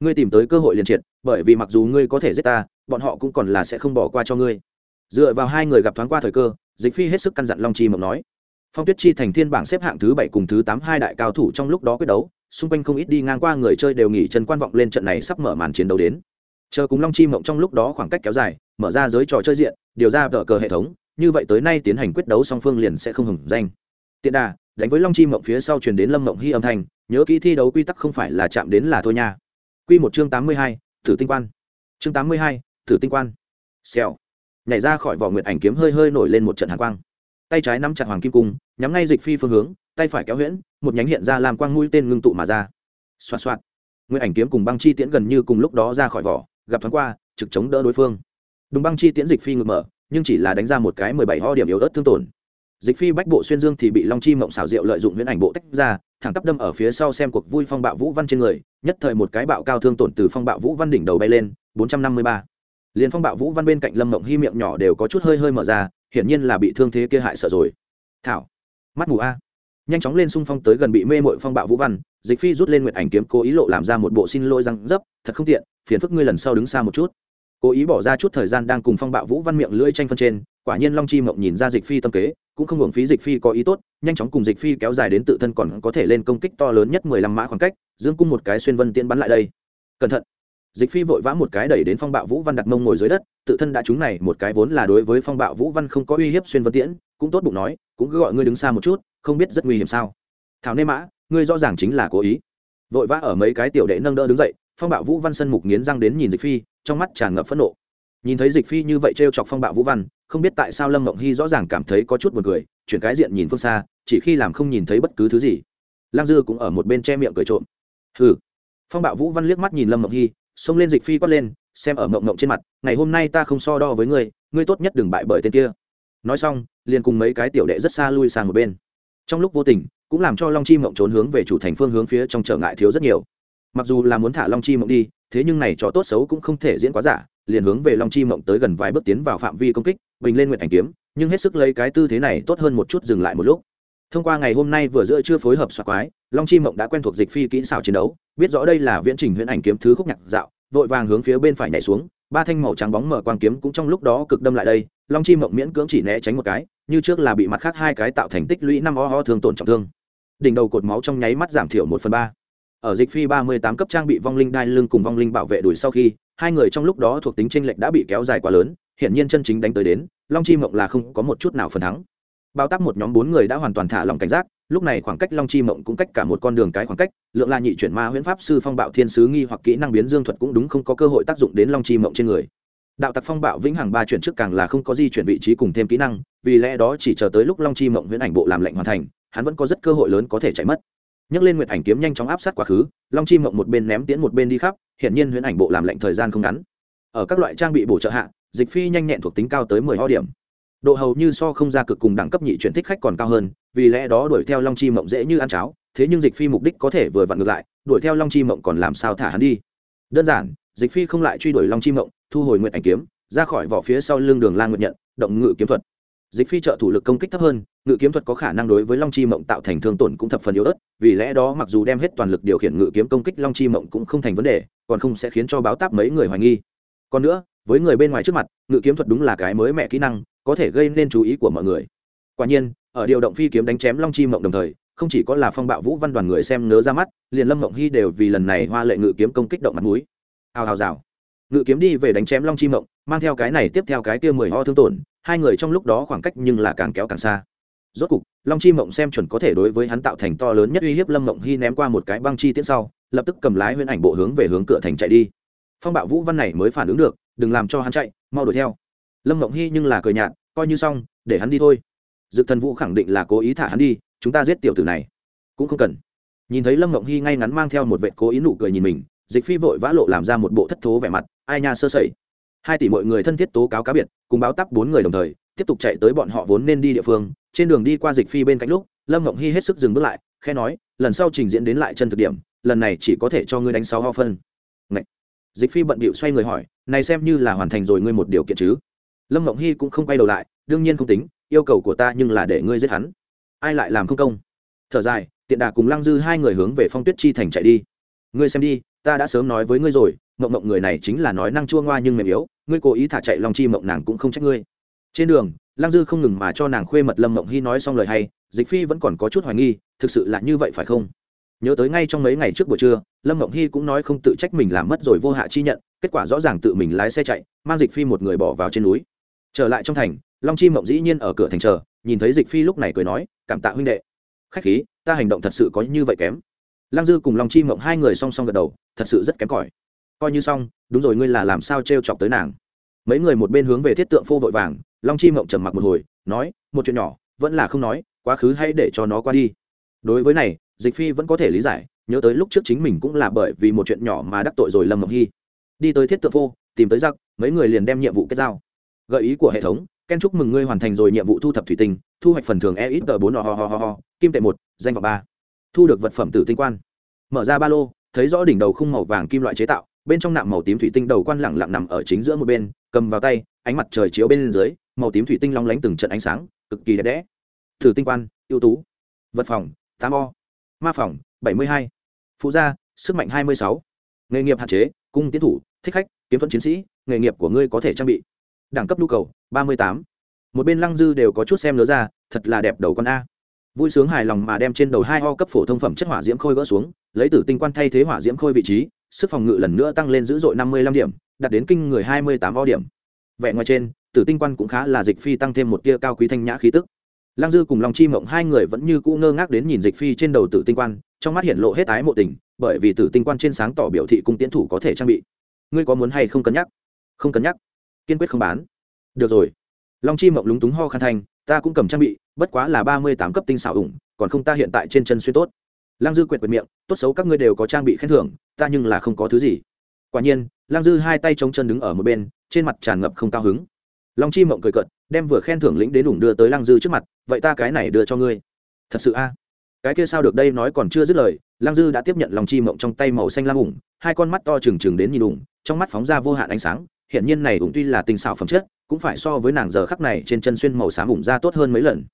ngươi tìm tới cơ hội liền triệt, bởi vì mặc dù ngươi có thể giết ta, bọn họ cũng còn là sẽ không bỏ qua cho ngươi. Dựa vào hai người gặp thoáng qua thời cơ, dịch phi hết sức căn dặn long chi mộng nói, phong tuyết chi thành thiên bảng xếp hạng thứ bảy cùng thứ tám hai đại cao thủ trong lúc đó quyết đấu xung quanh không ít đi ngang qua người chơi đều nghỉ chân quan vọng lên trận này sắp mở màn chiến đấu đến. Chờ cùng long chi mộng trong lúc đó khoảng cách kéo dài, mở ra giới trò chơi diện, điều ra vở cờ hệ thống, như vậy tới nay tiến hành quyết đấu song phương liền sẽ không hừng danh. Tiện đà, đánh với long chi mộng phía sau truyền đến lâm mộng hy âm thanh, nhớ kỹ thi đấu quy tắc không phải là chạm đến là thôi nha. Quy một chương tám mươi hai, thử tinh quan. Chương tám mươi hai, thử tinh quan. Xèo. Nhảy ra khỏi vỏ nguyệt ảnh kiếm hơi hơi nổi lên một trận hàn quang. Tay trái nắm chặt hoàng kim cung, nhắm ngay dịch phi phương hướng tay phải kéo huyễn, một nhánh hiện ra làm quang mũi tên ngưng tụ mà ra. Xoạt xoạt. Nguyễn ảnh kiếm cùng băng chi tiễn gần như cùng lúc đó ra khỏi vỏ, gặp thoáng qua, trực chống đỡ đối phương. Đúng băng chi tiễn dịch phi ngược mở, nhưng chỉ là đánh ra một cái mười bảy ho điểm yếu ớt thương tổn. Dịch phi bách bộ xuyên dương thì bị long chi mộng xảo diệu lợi dụng huyễn ảnh bộ tách ra, thẳng tắp đâm ở phía sau xem cuộc vui phong bạo vũ văn trên người, nhất thời một cái bạo cao thương tổn từ phong bạo vũ văn đỉnh đầu bay lên, bốn trăm năm mươi ba. Liền phong bạo vũ văn bên cạnh lâm mộng hy miệng nhỏ đều có chút hơi hơi mở ra, hiển nhiên là bị thương thế kia hại sợ rồi. Thảo. Mắt mù a nhanh chóng lên xung phong tới gần bị mê mội phong bạo vũ văn, dịch phi rút lên nguyện ảnh kiếm, cố ý lộ làm ra một bộ xin lỗi răng dấp, thật không tiện, phiền phức ngươi lần sau đứng xa một chút. Cố ý bỏ ra chút thời gian đang cùng phong bạo vũ văn miệng lưỡi tranh phân trên, quả nhiên long chi mộng nhìn ra dịch phi tâm kế, cũng không hưởng phí dịch phi có ý tốt, nhanh chóng cùng dịch phi kéo dài đến tự thân còn có thể lên công kích to lớn nhất mười lăm mã khoảng cách, dương cung một cái xuyên vân tiễn bắn lại đây. Cẩn thận. Dịch phi vội vã một cái đẩy đến phong bạo vũ văn đặt mông ngồi dưới đất, tự thân đã trúng này, một cái vốn là đối với phong bạo vũ văn không có uy hiếp xuyên vân tiễn, cũng tốt bụng nói, cũng cứ gọi ngươi đứng xa một chút không biết rất nguy hiểm sao? Thảo nê mã, ngươi rõ ràng chính là cố ý. Vội vã ở mấy cái tiểu đệ nâng đỡ đứng dậy, phong bạo vũ văn sân mục nghiến răng đến nhìn dịch phi, trong mắt tràn ngập phẫn nộ. Nhìn thấy dịch phi như vậy t chọc phong bạo vũ văn, không biết tại sao lâm mộng hy rõ ràng cảm thấy có chút buồn cười, chuyển cái diện nhìn phương xa, chỉ khi làm không nhìn thấy bất cứ thứ gì. Lang dư cũng ở một bên che miệng cười trộm. Hừ. Phong bạo vũ văn liếc mắt nhìn lâm mộng hy, xông lên dịch phi quát lên, xem ở mộng mộng trên mặt, ngày hôm nay ta không so đo với ngươi ngươi tốt nhất đừng bại bởi tên kia. Nói xong, liền cùng mấy cái tiểu đệ rất xa lui sang một bên trong lúc vô tình, cũng làm cho long chi mộng trốn hướng về chủ thành phương hướng phía trong trở ngại thiếu rất nhiều. Mặc dù là muốn thả long chi mộng đi, thế nhưng này trò tốt xấu cũng không thể diễn quá giả, liền hướng về long chi mộng tới gần vài bước tiến vào phạm vi công kích, bình lên nguyện ảnh kiếm, nhưng hết sức lấy cái tư thế này tốt hơn một chút dừng lại một lúc. Thông qua ngày hôm nay vừa giữa chưa phối hợp xoa quái, long chi mộng đã quen thuộc dịch phi kỹ xảo chiến đấu, biết rõ đây là viễn trình huyễn ảnh kiếm thứ khúc nhạc dạo, vội vàng hướng phía bên phải nhảy xuống, ba thanh màu trắng bóng mở quang kiếm cũng trong lúc đó cực đâm lại đây long chi mộng miễn cưỡng chỉ né tránh một cái, như trước là bị mặt khác hai cái tạo thành tích lũy năm o ho thương tổn trọng thương. Đỉnh đầu cột máu trong nháy mắt giảm thiểu một phần ba. Ở dịch phi ba mươi tám cấp trang bị vong linh đai lưng cùng vong linh bảo vệ đuổi sau khi, hai người trong lúc đó thuộc tính tranh lệch đã bị kéo dài quá lớn hiện nhiên chân chính đánh tới đến, long chi mộng là không có một chút nào phần thắng. Bao tác một nhóm bốn người đã hoàn toàn thả lòng cảnh giác, lúc này khoảng cách long chi mộng cũng cách cả một con đường cái khoảng cách, lượng la nhị chuyển ma huyễn pháp sư phong bạo thiên sứ nghi hoặc kỹ năng biến dương thuật cũng đúng không có cơ hội tác dụng đến long chi mộng trên người đạo tặc phong bạo vĩnh hằng ba chuyển trước càng là không có di chuyển vị trí cùng thêm kỹ năng, vì lẽ đó chỉ chờ tới lúc long chi mộng huyễn ảnh bộ làm lệnh hoàn thành, hắn vẫn có rất cơ hội lớn có thể chạy mất. Nhấc lên nguyệt ảnh kiếm nhanh chóng áp sát quá khứ, long chi mộng một bên ném tiễn một bên đi khắp hiện nhiên huyễn ảnh bộ làm lệnh thời gian không ngắn. Ở các loại trang bị bổ trợ hạ, dịch phi nhanh nhẹn thuộc tính cao tới mười ho điểm. Độ hầu như so không ra cực cùng đẳng cấp nhị chuyển thích khách còn cao hơn, vì lẽ đó đuổi theo long chi mộng dễ như ăn cháo, thế nhưng dịch phi mục đích có thể vừa vặn ngược lại, đuổi theo long chi mộng còn làm sao thả hắn đi? Đơn giản dịch phi không lại truy đuổi long chi mộng, thu hồi nguyện ảnh kiếm, ra khỏi vỏ phía sau lưng đường lan nguyện nhận, động ngự kiếm thuật. Dịch phi trợ thủ lực công kích thấp hơn, ngự kiếm thuật có khả năng đối với long chi mộng tạo thành thương tổn cũng thập phần yếu ớt, vì lẽ đó mặc dù đem hết toàn lực điều khiển ngự kiếm công kích long chi mộng cũng không thành vấn đề, còn không sẽ khiến cho báo táp mấy người hoài nghi. Còn nữa, với người bên ngoài trước mặt, ngự kiếm thuật đúng là cái mới mẹ kỹ năng, có thể gây nên chú ý của mọi người. Quả nhiên, ở điều động phi kiếm đánh chém long chi mộng đồng thời, không chỉ có là phong bạo vũ văn đoàn người xem nớ ra mắt, liền lâm mộng hy đều vì lần này hoa lệ ngự kiếm công kích động mặt mũi hào hào rào. Ngự kiếm đi về đánh chém long chi mộng, mang theo cái này tiếp theo cái kia mười ho thương tổn, hai người trong lúc đó khoảng cách nhưng là càng kéo càng xa. Rốt cục, long chi mộng xem chuẩn có thể đối với hắn tạo thành to lớn nhất uy hiếp lâm mộng hy ném qua một cái băng chi tiễn sau, lập tức cầm lái huyễn ảnh bộ hướng về hướng cửa thành chạy đi. Phong bạo vũ văn này mới phản ứng được, đừng làm cho hắn chạy, mau đuổi theo. Lâm mộng hy nhưng là cười nhạt, coi như xong, để hắn đi thôi. Dự thần vũ khẳng định là cố ý thả hắn đi, chúng ta giết tiểu tử này. Cũng không cần. Nhìn thấy lâm mộng hy ngay ngắn mang theo một vệ cố ý nụ cười nhìn mình dịch phi vội vã lộ làm ra một bộ thất thố vẻ mặt, ai nha sơ sẩy. Hai tỷ mọi người thân thiết tố cáo cá biệt, cùng báo tắp bốn người đồng thời, tiếp tục chạy tới bọn họ vốn nên đi địa phương. Trên đường đi qua dịch phi bên cạnh lúc, lâm ngộng hy hết sức dừng bước lại khe nói, lần sau trình diễn đến lại chân thực điểm, lần này chỉ có thể cho ngươi đánh sáu ho phân. Ngậy. dịch phi bận bịu xoay người hỏi, này xem như là hoàn thành rồi ngươi một điều kiện chứ? Lâm ngộng hy cũng không quay đầu lại, đương nhiên không tính, yêu cầu của ta nhưng là để ngươi giết hắn. Ai lại làm không công? Thở dài, tiện đà cùng lăng dư hai người hướng về phong tuyết chi thành chạy đi. Ngươi xem đi ta đã sớm nói với ngươi rồi, mộng mộng người này chính là nói năng chua ngoa nhưng mềm yếu, ngươi cố ý thả chạy long chi mộng nàng cũng không trách ngươi. Trên đường, lăng dư không ngừng mà cho nàng khuê mật lâm mộng hy nói xong lời hay, dịch phi vẫn còn có chút hoài nghi, thực sự là như vậy phải không? Nhớ tới ngay trong mấy ngày trước buổi trưa, lâm mộng hy cũng nói không tự trách mình làm mất rồi vô hạ chi nhận, kết quả rõ ràng tự mình lái xe chạy, mang dịch phi một người bỏ vào trên núi. Trở lại trong thành, long chi mộng dĩ nhiên ở cửa thành chờ, nhìn thấy dịch phi lúc này cười nói, cảm tạ huynh đệ. Khách khí, ta hành động thật sự có như vậy kém lăng dư cùng long chi mộng hai người song song gật đầu, thật sự rất kém cỏi. Coi như xong, đúng rồi, ngươi là làm sao t r e o chọc tới nàng? Mấy người một bên hướng về thiết tượng phô vội vàng, long chi mộng trầm mặc một hồi, nói, một chuyện nhỏ, vẫn là không nói, quá khứ hay để cho nó qua đi. Đối với này, dịch phi vẫn có thể lý giải, nhớ tới lúc trước chính mình cũng là bởi vì một chuyện nhỏ mà đắc tội rồi lâm mộng hy. Đi tới thiết tượng phô, tìm tới giặc, mấy người liền đem nhiệm vụ kết giao. Gợi ý của hệ thống, ken chúc mừng ngươi hoàn thành rồi nhiệm vụ thu thập thủy tinh, thu hoạch phần thưởng e ít tờ bốn ho ho ho ho, kim tệ một, danh vọng ba thu được vật phẩm tử tinh quan. Mở ra ba lô, thấy rõ đỉnh đầu khung màu vàng kim loại chế tạo, bên trong nạm màu tím thủy tinh đầu quan lẳng lặng nằm ở chính giữa một bên, cầm vào tay, ánh mặt trời chiếu bên dưới, màu tím thủy tinh long lánh từng trận ánh sáng, cực kỳ đẹp đẽ. Thử tinh quan, ưu tú. Vật phòng, tám o. Ma phòng, bảy mươi hai. Phụ gia, sức mạnh hai mươi sáu. Nghề nghiệp hạn chế, cung tiến thủ, thích khách, kiếm thuận chiến sĩ, nghề nghiệp của ngươi có thể trang bị. Đẳng cấp nhu cầu, ba mươi tám. Một bên lăng dư đều có chút xem lứa ra, thật là đẹp đầu con a vui sướng hài lòng mà đem trên đầu hai ho cấp phổ thông phẩm chất hỏa diễm khôi gỡ xuống, lấy tử tinh quan thay thế hỏa diễm khôi vị trí, sức phòng ngự lần nữa tăng lên dữ dội năm mươi lăm điểm, đạt đến kinh người hai mươi tám o điểm. Vẻ ngoài trên, tử tinh quan cũng khá là dịch phi tăng thêm một tia cao quý thanh nhã khí tức. Lăng dư cùng long chi mộng hai người vẫn như cũ ngơ ngác đến nhìn dịch phi trên đầu tử tinh quan, trong mắt hiện lộ hết ái mộ tình, bởi vì tử tinh quan trên sáng tỏ biểu thị cung tiến thủ có thể trang bị. Ngươi có muốn hay không cân nhắc? Không cân nhắc. Kiên quyết không bán. Được rồi. Long chi mộng lúng túng ho khăn thanh ta cũng cầm trang bị, bất quá là ba mươi tám cấp tinh xảo ủng, còn không ta hiện tại trên chân xuyên tốt. Lăng dư quyệt quyệt miệng, tốt xấu các ngươi đều có trang bị khen thưởng, ta nhưng là không có thứ gì. Quả nhiên, lăng dư hai tay chống chân đứng ở một bên, trên mặt tràn ngập không cao hứng. Long chi mộng cười cợt, đem vừa khen thưởng lĩnh đến ủng đưa tới lăng dư trước mặt, vậy ta cái này đưa cho ngươi. Thật sự a? Cái kia sao được đây nói còn chưa dứt lời, lăng dư đã tiếp nhận lòng chi mộng trong tay màu xanh lam ủng, hai con mắt to trừng trừng đến nhìn ủng, trong mắt phóng ra vô hạn ánh sáng hiện nhiên này ủng tuy là tình xảo phẩm chất cũng phải so với nàng giờ khắc này trên chân xuyên màu xám ủng ra tốt hơn mấy lần.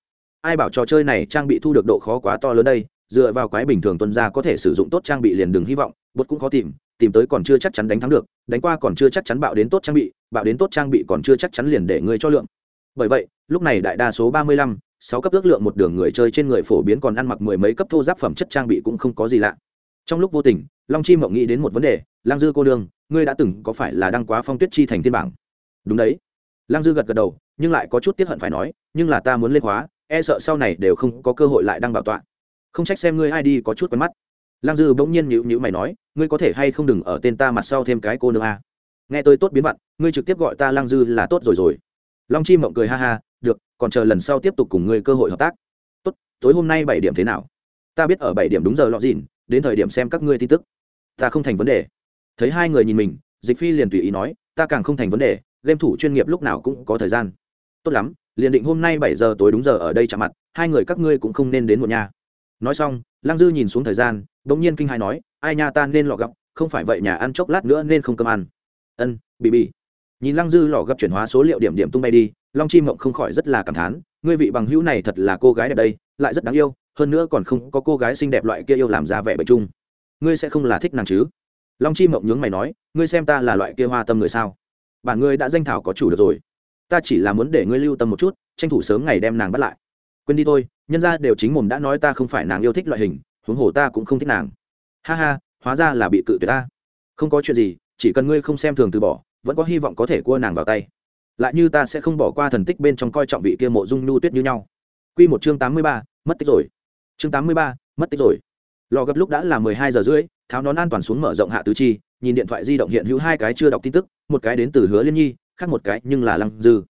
Ai bảo trò chơi này trang bị thu được độ khó quá to lớn đây, dựa vào quái bình thường tuân ra có thể sử dụng tốt trang bị liền đừng hy vọng, bột cũng khó tìm tìm tới còn chưa chắc chắn đánh thắng được, đánh qua còn chưa chắc chắn bạo đến tốt trang bị, bạo đến tốt trang bị còn chưa chắc chắn liền để người cho lượng. Bởi vậy, lúc này đại đa số ba mươi lăm, sáu cấp ước lượng một đường người chơi trên người phổ biến còn ăn mặc mười mấy cấp thô giáp phẩm chất trang bị cũng không có gì lạ. Trong lúc vô tình, long chi mộng nghĩ đến một vấn đề, lang dư cô đương ngươi đã từng có phải là đăng quá phong tuyết chi thành thiên bảng? Đúng đấy lang dư gật gật đầu, nhưng lại có chút tiếc hận phải nói, nhưng là ta muốn lên khóa e sợ sau này đều không có cơ hội lại đăng bảo tọa. Không trách xem ngươi ai đi có chút quen mắt. Lang dư bỗng nhiên nhịu nhịu mày nói, ngươi có thể hay không đừng ở tên ta mặt sau thêm cái cô nương a à? nghe tôi tốt biến vặn, ngươi trực tiếp gọi ta lang dư là tốt rồi rồi. Long chi mộng cười ha ha, được, còn chờ lần sau tiếp tục cùng ngươi cơ hội hợp tác. Tốt, tối hôm nay bảy điểm thế nào? Ta biết ở bảy điểm đúng giờ lọ dìn, đến thời điểm xem các ngươi tin tức. Ta không thành vấn đề. Thấy hai người nhìn mình, dịch phi liền tùy ý nói, ta càng không thành vấn đề game thủ chuyên nghiệp lúc nào cũng có thời gian. Tốt lắm, liền định hôm nay bảy giờ tối đúng giờ ở đây chạm mặt, hai người các ngươi cũng không nên đến một nhà nói xong, lăng dư nhìn xuống thời gian đ ỗ n g nhiên kinh hai nói, ai nha, ta nên lọ gặp, không phải vậy nhà ăn chốc lát nữa nên không cơm ăn. Ân bị bị nhìn lăng dư lọ gặp chuyển hóa số liệu điểm điểm tung bay đi, long chi mộng không khỏi rất là cảm thán, ngươi vị bằng hữu này thật là cô gái đẹp đây, lại rất đáng yêu, hơn nữa còn không có cô gái xinh đẹp loại kia yêu làm ra vẻ bệ chung. Ngươi sẽ không là thích nàng chứ? Long chi mộng nhướng mày nói, ngươi xem ta là loại kia hoa tâm người sao? Bản ngươi đã danh thảo có chủ được rồi. Ta chỉ là muốn để ngươi lưu tâm một chút, tranh thủ sớm ngày đem nàng bắt lại. Quên đi thôi, nhân ra đều chính mồm đã nói ta không phải nàng yêu thích loại hình, huống hồ ta cũng không thích nàng. Ha ha, hóa ra là bị cự tuyệt ta. Không có chuyện gì, chỉ cần ngươi không xem thường từ bỏ, vẫn có hy vọng có thể cua nàng vào tay. Lại như ta sẽ không bỏ qua thần tích bên trong coi trọng vị kia mộ dung nhu tuyết như nhau. Q một chương tám mươi ba, mất tích rồi. Chương tám mươi ba, mất tích rồi. Lò gấp lúc đã là mười hai giờ rưỡi, tháo nón an toàn xuống mở rộng hạ tứ chi nhìn điện thoại di động hiện hữu hai cái chưa đọc tin tức, một cái đến từ hứa liên nhi, khác một cái nhưng là lăng dư.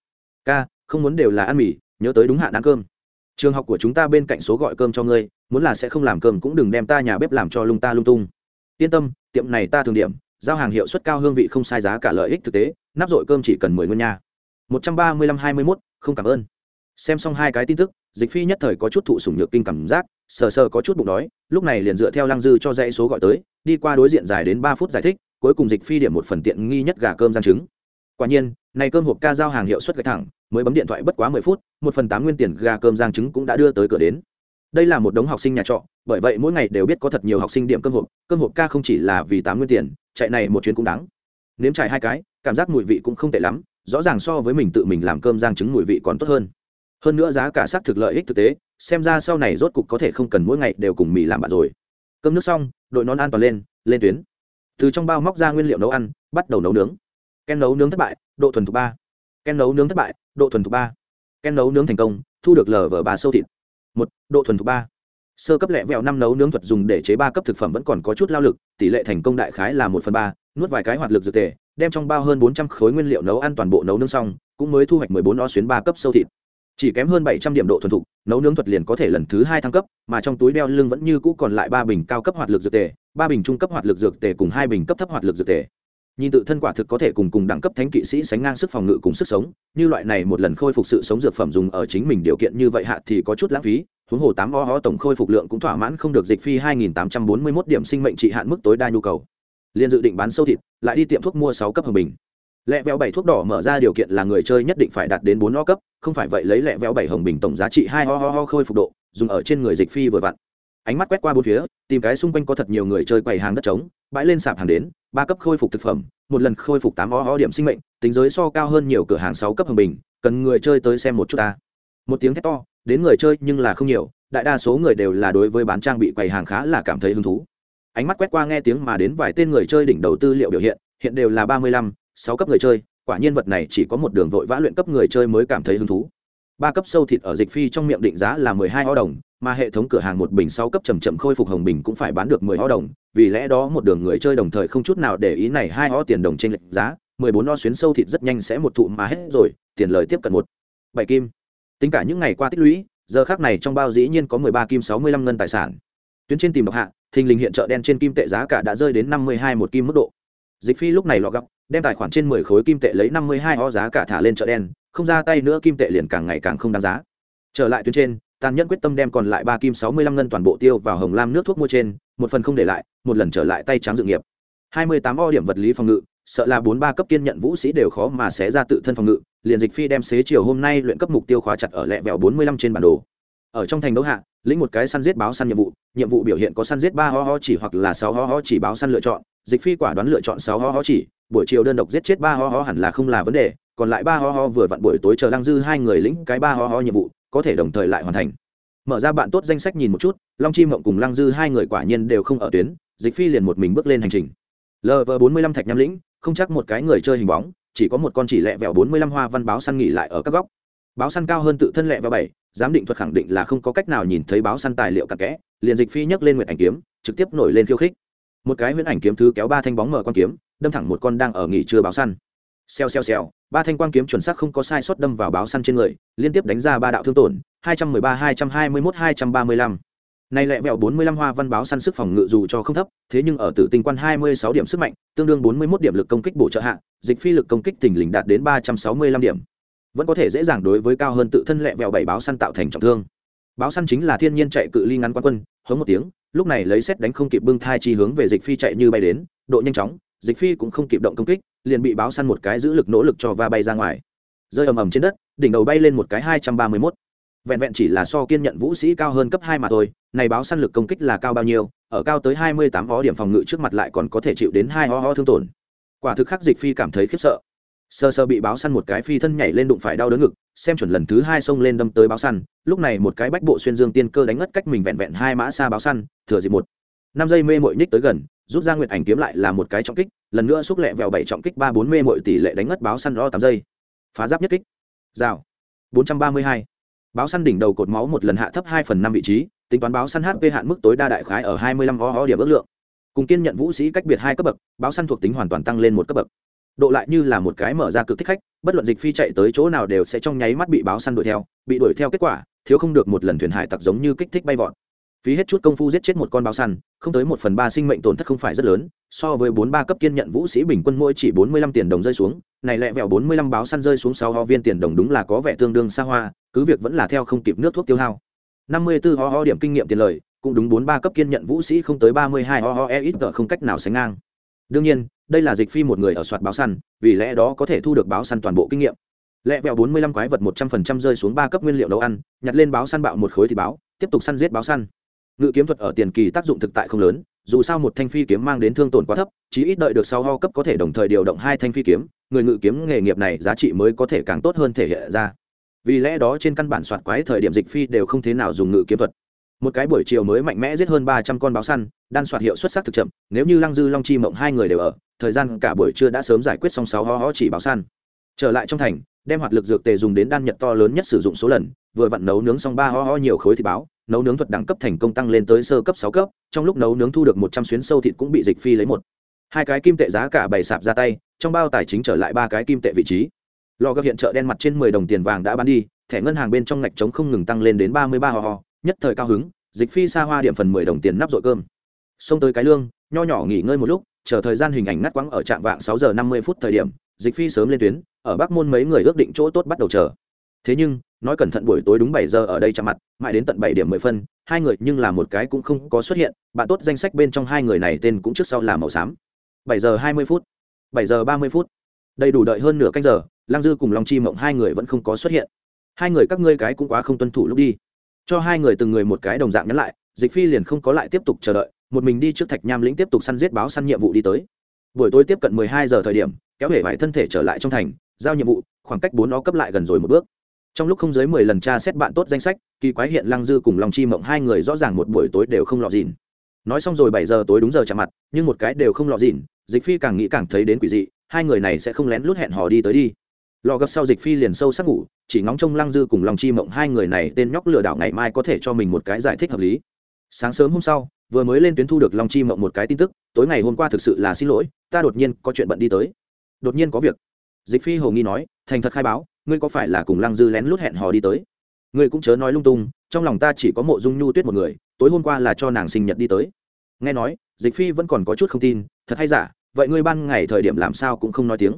Ca, không muốn đều là ăn mì, nhớ tới đúng hạn ăn cơm. Trường học của chúng ta bên cạnh số gọi cơm cho ngươi, muốn là sẽ không làm cơm cũng đừng đem ta nhà bếp làm cho lung ta lung tung. Yên tâm, tiệm này ta thường điểm, giao hàng hiệu suất cao hương vị không sai giá cả lợi ích thực tế, nắp dội cơm chỉ cần mười nguyên nha. Một trăm ba mươi lăm hai mươi mốt, không cảm ơn. Xem xong hai cái tin tức, dịch phi nhất thời có chút thụ sủng nhược kinh cảm giác sờ sờ có chút bụng đói, lúc này liền dựa theo lăng dư cho dãy số gọi tới, đi qua đối diện dài đến ba phút giải thích, cuối cùng dịch phi điểm một phần tiện nghi nhất gà cơm giang trứng. Quả nhiên, này cơm hộp ca giao hàng hiệu suất gạch thẳng, mới bấm điện thoại bất quá mười phút, một phần tám nguyên tiền gà cơm giang trứng cũng đã đưa tới cửa đến. Đây là một đống học sinh nhà trọ, bởi vậy mỗi ngày đều biết có thật nhiều học sinh điểm cơm hộp cơm hộp ca không chỉ là vì tám nguyên tiền, chạy này một chuyến cũng đáng. Nếm trải hai cái, cảm giác mùi vị cũng không tệ lắm, rõ ràng so với mình tự mình làm cơm giang trứng mùi vị còn tốt hơn hơn nữa giá cả xác thực lợi ích thực tế, xem ra sau này rốt cục có thể không cần mỗi ngày đều cùng mì làm bạn rồi. Cơm nước xong, đội nón an toàn lên lên tuyến. Từ trong bao móc ra nguyên liệu nấu ăn, bắt đầu nấu nướng. Ken nấu nướng thất bại, độ thuần thục ba. Ken nấu nướng thất bại, độ thuần thục ba. Ken nấu nướng thành công, thu được lờ vở ba sâu thịt. Một, độ thuần thục ba. Sơ cấp lẹ vẹo năm nấu nướng thuật dùng để chế ba cấp thực phẩm vẫn còn có chút lao lực, tỷ lệ thành công đại khái là một phần ba, nuốt vài cái hoạt lực dược tề, đem trong bao hơn bốn trăm khối nguyên liệu nấu ăn toàn bộ nấu nướng xong, cũng mới thu hoạch mười bốn o xuyến ba cấp sâu thịt chỉ kém hơn bảy trăm điểm độ thuần thục, nấu nướng thuật liền có thể lần thứ hai thăng cấp, mà trong túi đeo lưng vẫn như cũ còn lại ba bình cao cấp hoạt lực dược tề, ba bình trung cấp hoạt lực dược tề cùng hai bình cấp thấp hoạt lực dược tề. Nhìn tự thân quả thực có thể cùng cùng đẳng cấp thánh kỵ sĩ sánh ngang sức phòng ngự cùng sức sống, như loại này một lần khôi phục sự sống dược phẩm dùng ở chính mình điều kiện như vậy hạ thì có chút lãng phí, huống hồ tám o ho tổng khôi phục lượng cũng thỏa mãn không được dịch phi hai nghìn tám trăm bốn mươi 2841 điểm sinh mệnh trị hạn mức tối đa nhu cầu. Liền dự định bán sâu thịt, lại đi tiệm thuốc mua sáu cấp hồng bình lẹ véo bảy thuốc đỏ mở ra điều kiện là người chơi nhất định phải đạt đến bốn o cấp, không phải vậy lấy lẹ véo bảy hồng bình tổng giá trị hai ho ho ho khôi phục độ, dùng ở trên người dịch phi vừa vặn. Ánh mắt quét qua bốn phía, tìm cái xung quanh có thật nhiều người chơi quầy hàng đất trống, bãi lên sạp hàng đến, ba cấp khôi phục thực phẩm, một lần khôi phục tám o ho điểm sinh mệnh, tính giới so cao hơn nhiều cửa hàng sáu cấp hồng bình, cần người chơi tới xem một chút ta. Một tiếng thét to, đến người chơi nhưng là không nhiều, đại đa số người đều là đối với bán trang bị quầy hàng khá là cảm thấy hứng thú. Ánh mắt quét qua nghe tiếng mà đến vài tên người chơi đỉnh đầu tư liệu biểu hiện hiện đều là ba mươi lăm sáu cấp người chơi, quả nhiên vật này chỉ có một đường vội vã luyện cấp người chơi mới cảm thấy hứng thú. Ba cấp sâu thịt ở dịch phi trong miệng định giá là mười hai o đồng, mà hệ thống cửa hàng một bình sáu cấp chầm chậm khôi phục hồng bình cũng phải bán được mười o đồng, vì lẽ đó một đường người chơi đồng thời không chút nào để ý này hai o tiền đồng trên lệch giá, mười bốn o xuyến sâu thịt rất nhanh sẽ một thụ mà hết rồi, tiền lời tiếp cận một. Bảy kim. Tính cả những ngày qua tích lũy, giờ khác này trong bao dĩ nhiên có mười ba kim sáu mươi lăm ngân tài sản. Tuyến trên tìm độc hạ, thình lình hiện chợ đen trên kim tệ giá cả đã rơi đến năm mươi hai một kim mức độ dịch phi lúc này lọ gặp đem tài khoản trên mười khối kim tệ lấy năm mươi hai ho giá cả thả lên chợ đen, không ra tay nữa kim tệ liền càng ngày càng không đáng giá. Trở lại tuyến trên, tàn nhẫn quyết tâm đem còn lại ba kim sáu mươi lăm ngân toàn bộ tiêu vào hồng lam nước thuốc mua trên, một phần không để lại, một lần trở lại tay trắng dự nghiệp. hai mươi tám o điểm vật lý phòng ngự, sợ là bốn ba cấp kiên nhận vũ sĩ đều khó mà sẽ ra tự thân phòng ngự, liền dịch phi đem xế chiều hôm nay luyện cấp mục tiêu khóa chặt ở lẹ vẹo bốn mươi lăm trên bản đồ. Ở trong thành đấu hạ, lĩnh một cái săn giết báo săn nhiệm vụ nhiệm vụ biểu hiện có săn giết ba ho ho chỉ hoặc là sáu ho ho chỉ báo săn lựa chọn dịch phi quả đoán lựa chọn sáu ho ho chỉ, buổi chiều đơn độc giết chết ba ho ho hẳn là không là vấn đề, còn lại ba ho ho vừa vặn buổi tối chờ lăng dư hai người lĩnh cái ba ho ho nhiệm vụ, có thể đồng thời lại hoàn thành. Mở ra bạn tốt danh sách nhìn một chút, long chi mộng cùng lăng dư hai người quả nhiên đều không ở tuyến, dịch phi liền một mình bước lên hành trình. Lv bốn mươi lăm thạch nham lĩnh, không chắc một cái người chơi hình bóng, chỉ có một con chỉ lẹ vẹo bốn mươi lăm hoa văn báo săn nghỉ lại ở các góc. Báo săn cao hơn tự thân lẹ vẹo bảy, giám định thuật khẳng định là không có cách nào nhìn thấy báo săn tài liệu cặn kẽ, liền dịch phi nhấc lên nguyện ảnh kiếm, trực tiếp nổi lên khiêu khích một cái huyễn ảnh kiếm thứ kéo ba thanh bóng mở quan kiếm, đâm thẳng một con đang ở nghỉ trưa báo săn. Xèo xèo xèo, ba thanh quan kiếm chuẩn xác không có sai sót đâm vào báo săn trên người, liên tiếp đánh ra ba đạo thương tổn, hai trăm mười ba, hai trăm hai mươi mốt, hai trăm ba mươi lăm. Này lẹ vẹo bốn mươi lăm hoa văn báo săn sức phòng ngự dù cho không thấp, thế nhưng ở tử tinh quan hai mươi sáu điểm sức mạnh, tương đương bốn mươi mốt điểm lực công kích bổ trợ hạ, dịch phi lực công kích tình lình đạt đến ba trăm sáu mươi lăm điểm. Vẫn có thể dễ dàng đối với cao hơn tự thân lẹ vẹo bảy báo săn tạo thành trọng thương. Báo săn chính là thiên nhiên chạy cự ly ngắn quan quân, hống một tiếng lúc này lấy xét đánh không kịp bưng thai chi hướng về dịch phi chạy như bay đến, độ nhanh chóng, dịch phi cũng không kịp động công kích, liền bị báo săn một cái giữ lực nỗ lực cho va bay ra ngoài. Rơi ầm ầm trên đất, đỉnh đầu bay lên một cái hai trăm ba mươi mốt. Vẹn vẹn chỉ là so kiên nhận vũ sĩ cao hơn cấp hai mà thôi, này báo săn lực công kích là cao bao nhiêu, ở cao tới hai mươi tám ho điểm phòng ngự trước mặt lại còn có thể chịu đến hai ho ho thương tổn. Quả thực khắc dịch phi cảm thấy khiếp sợ sơ sơ bị báo săn một cái phi thân nhảy lên đụng phải đau đớn ngực, xem chuẩn lần thứ hai xông lên đâm tới báo săn, lúc này một cái bách bộ xuyên dương tiên cơ đánh ngất cách mình vẹn vẹn hai mã xa báo săn, thừa dịp một. Năm giây mê mội nhích tới gần, rút ra nguyệt ảnh kiếm lại là một cái trọng kích, lần nữa xúc lẹ vẹo bảy trọng kích ba bốn mê mội tỷ lệ đánh ngất báo săn lo tám giây. Phá giáp nhất kích. Rào. bốn trăm ba mươi hai. Báo săn đỉnh đầu cột máu một lần hạ thấp hai phần năm vị trí, tính toán báo săn hp hạn mức tối đa đại khái ở hai mươi lăm ho ho điểm ước lượng. Cùng kiên nhận vũ sĩ cách biệt hai cấp bậc, báo săn thuộc tính hoàn toàn tăng lên một cấp bậc độ lại như là một cái mở ra cực thích khách, bất luận dịch phi chạy tới chỗ nào đều sẽ trong nháy mắt bị báo săn đuổi theo, bị đuổi theo kết quả, thiếu không được một lần thuyền hải tặc giống như kích thích bay vọt. Phí hết chút công phu giết chết một con báo săn, không tới một phần ba sinh mệnh tổn thất không phải rất lớn, so với bốn ba cấp kiên nhận vũ sĩ bình quân mỗi chỉ bốn mươi lăm tiền đồng rơi xuống, này lẹ vẹo bốn mươi lăm báo săn rơi xuống sáu ho viên tiền đồng đúng là có vẻ tương đương xa hoa, cứ việc vẫn là theo không kịp nước thuốc tiêu hao. năm mươi b ho ho điểm kinh nghiệm tiền lời, cũng đúng bốn ba cấp kiên nhận vũ sĩ không tới ba mươi hai ho ho e ít tờ không cách nào sánh ngang. Đương nhiên đây là dịch phi một người ở soạt báo săn, vì lẽ đó có thể thu được báo săn toàn bộ kinh nghiệm. Lẹ vẹo bốn mươi lăm quái vật một trăm phần trăm rơi xuống ba cấp nguyên liệu nấu ăn, nhặt lên báo săn bạo một khối thì báo, tiếp tục săn giết báo săn. Ngự kiếm thuật ở tiền kỳ tác dụng thực tại không lớn, dù sao một thanh phi kiếm mang đến thương tổn quá thấp, chí ít đợi được sau ho cấp có thể đồng thời điều động hai thanh phi kiếm, người ngự kiếm nghề nghiệp này giá trị mới có thể càng tốt hơn thể hiện ra. Vì lẽ đó trên căn bản soạt quái thời điểm dịch phi đều không thế nào dùng ngự kiếm thuật một cái buổi chiều mới mạnh mẽ giết hơn ba trăm con báo săn, đan soạt hiệu xuất sắc thực chậm, nếu như lăng dư long chi mộng hai người đều ở, thời gian cả buổi trưa đã sớm giải quyết xong sáu ho ho chỉ báo săn. Trở lại trong thành, đem hoạt lực dược tề dùng đến đan nhật to lớn nhất sử dụng số lần, vừa vặn nấu nướng xong ba ho ho nhiều khối thịt báo, nấu nướng thuật đẳng cấp thành công tăng lên tới sơ cấp sáu cấp, trong lúc nấu nướng thu được một trăm xuyến sâu thịt cũng bị dịch phi lấy một. Hai cái kim tệ giá cả bày sạp ra tay, trong bao tài chính trở lại ba cái kim tệ vị trí. Lò gấp hiện chợ đen mặt trên mười đồng tiền vàng đã bán đi, thẻ ngân hàng bên trong ngạch trống không ngừng tăng lên đến ba mươi ba ho ho nhất thời cao hứng, dịch phi xa hoa điểm phần mười đồng tiền nắp dội cơm. Xông tới cái lương, nho nhỏ nghỉ ngơi một lúc, chờ thời gian hình ảnh ngắt quãng ở trạm vạng sáu giờ năm mươi phút thời điểm, dịch phi sớm lên tuyến, ở bắc môn mấy người ước định chỗ tốt bắt đầu chờ. Thế nhưng, nói cẩn thận buổi tối đúng bảy giờ ở đây chạm mặt, mãi đến tận bảy điểm mười phân, hai người nhưng là một cái cũng không có xuất hiện, bạn tốt danh sách bên trong hai người này tên cũng trước sau là màu xám. Bảy giờ hai mươi phút, bảy giờ ba mươi phút. Đầy đủ đợi hơn nửa canh giờ, lăng dư cùng long chi mộng hai người vẫn không có xuất hiện. Hai người các ngươi cái cũng quá không tuân thủ lúc đi cho hai người từng người một cái đồng dạng nhắn lại, dịch phi liền không có lại tiếp tục chờ đợi, một mình đi trước thạch nham lĩnh tiếp tục săn giết báo săn nhiệm vụ đi tới. Buổi tối tiếp cận mười hai giờ thời điểm, kéo hệ vải thân thể trở lại trong thành, giao nhiệm vụ, khoảng cách bốn nó cấp lại gần rồi một bước. Trong lúc không dưới mười lần tra xét bạn tốt danh sách, kỳ quái hiện lăng dư cùng lòng chi mộng hai người rõ ràng một buổi tối đều không lọt dịn. Nói xong rồi bảy giờ tối đúng giờ chạm mặt, nhưng một cái đều không lọt dịn, dịch phi càng nghĩ càng thấy đến quỷ dị, hai người này sẽ không lén lút hẹn hò đi tới đi lò gấp sau dịch phi liền sâu sắc ngủ, chỉ ngóng trông lăng dư cùng lòng chi mộng hai người này tên nhóc lừa đảo ngày mai có thể cho mình một cái giải thích hợp lý. Sáng sớm hôm sau, vừa mới lên tuyến thu được long chi mộng một cái tin tức, tối ngày hôm qua thực sự là xin lỗi, ta đột nhiên có chuyện bận đi tới. Đột nhiên có việc. Dịch phi hầu nghi nói, thành thật khai báo, ngươi có phải là cùng lăng dư lén lút hẹn hò đi tới? Ngươi cũng chớ nói lung tung, trong lòng ta chỉ có mộ dung nhu tuyết một người, tối hôm qua là cho nàng sinh nhật đi tới. Nghe nói, dịch phi vẫn còn có chút không tin, thật hay giả, vậy ngươi ban ngày thời điểm làm sao cũng không nói tiếng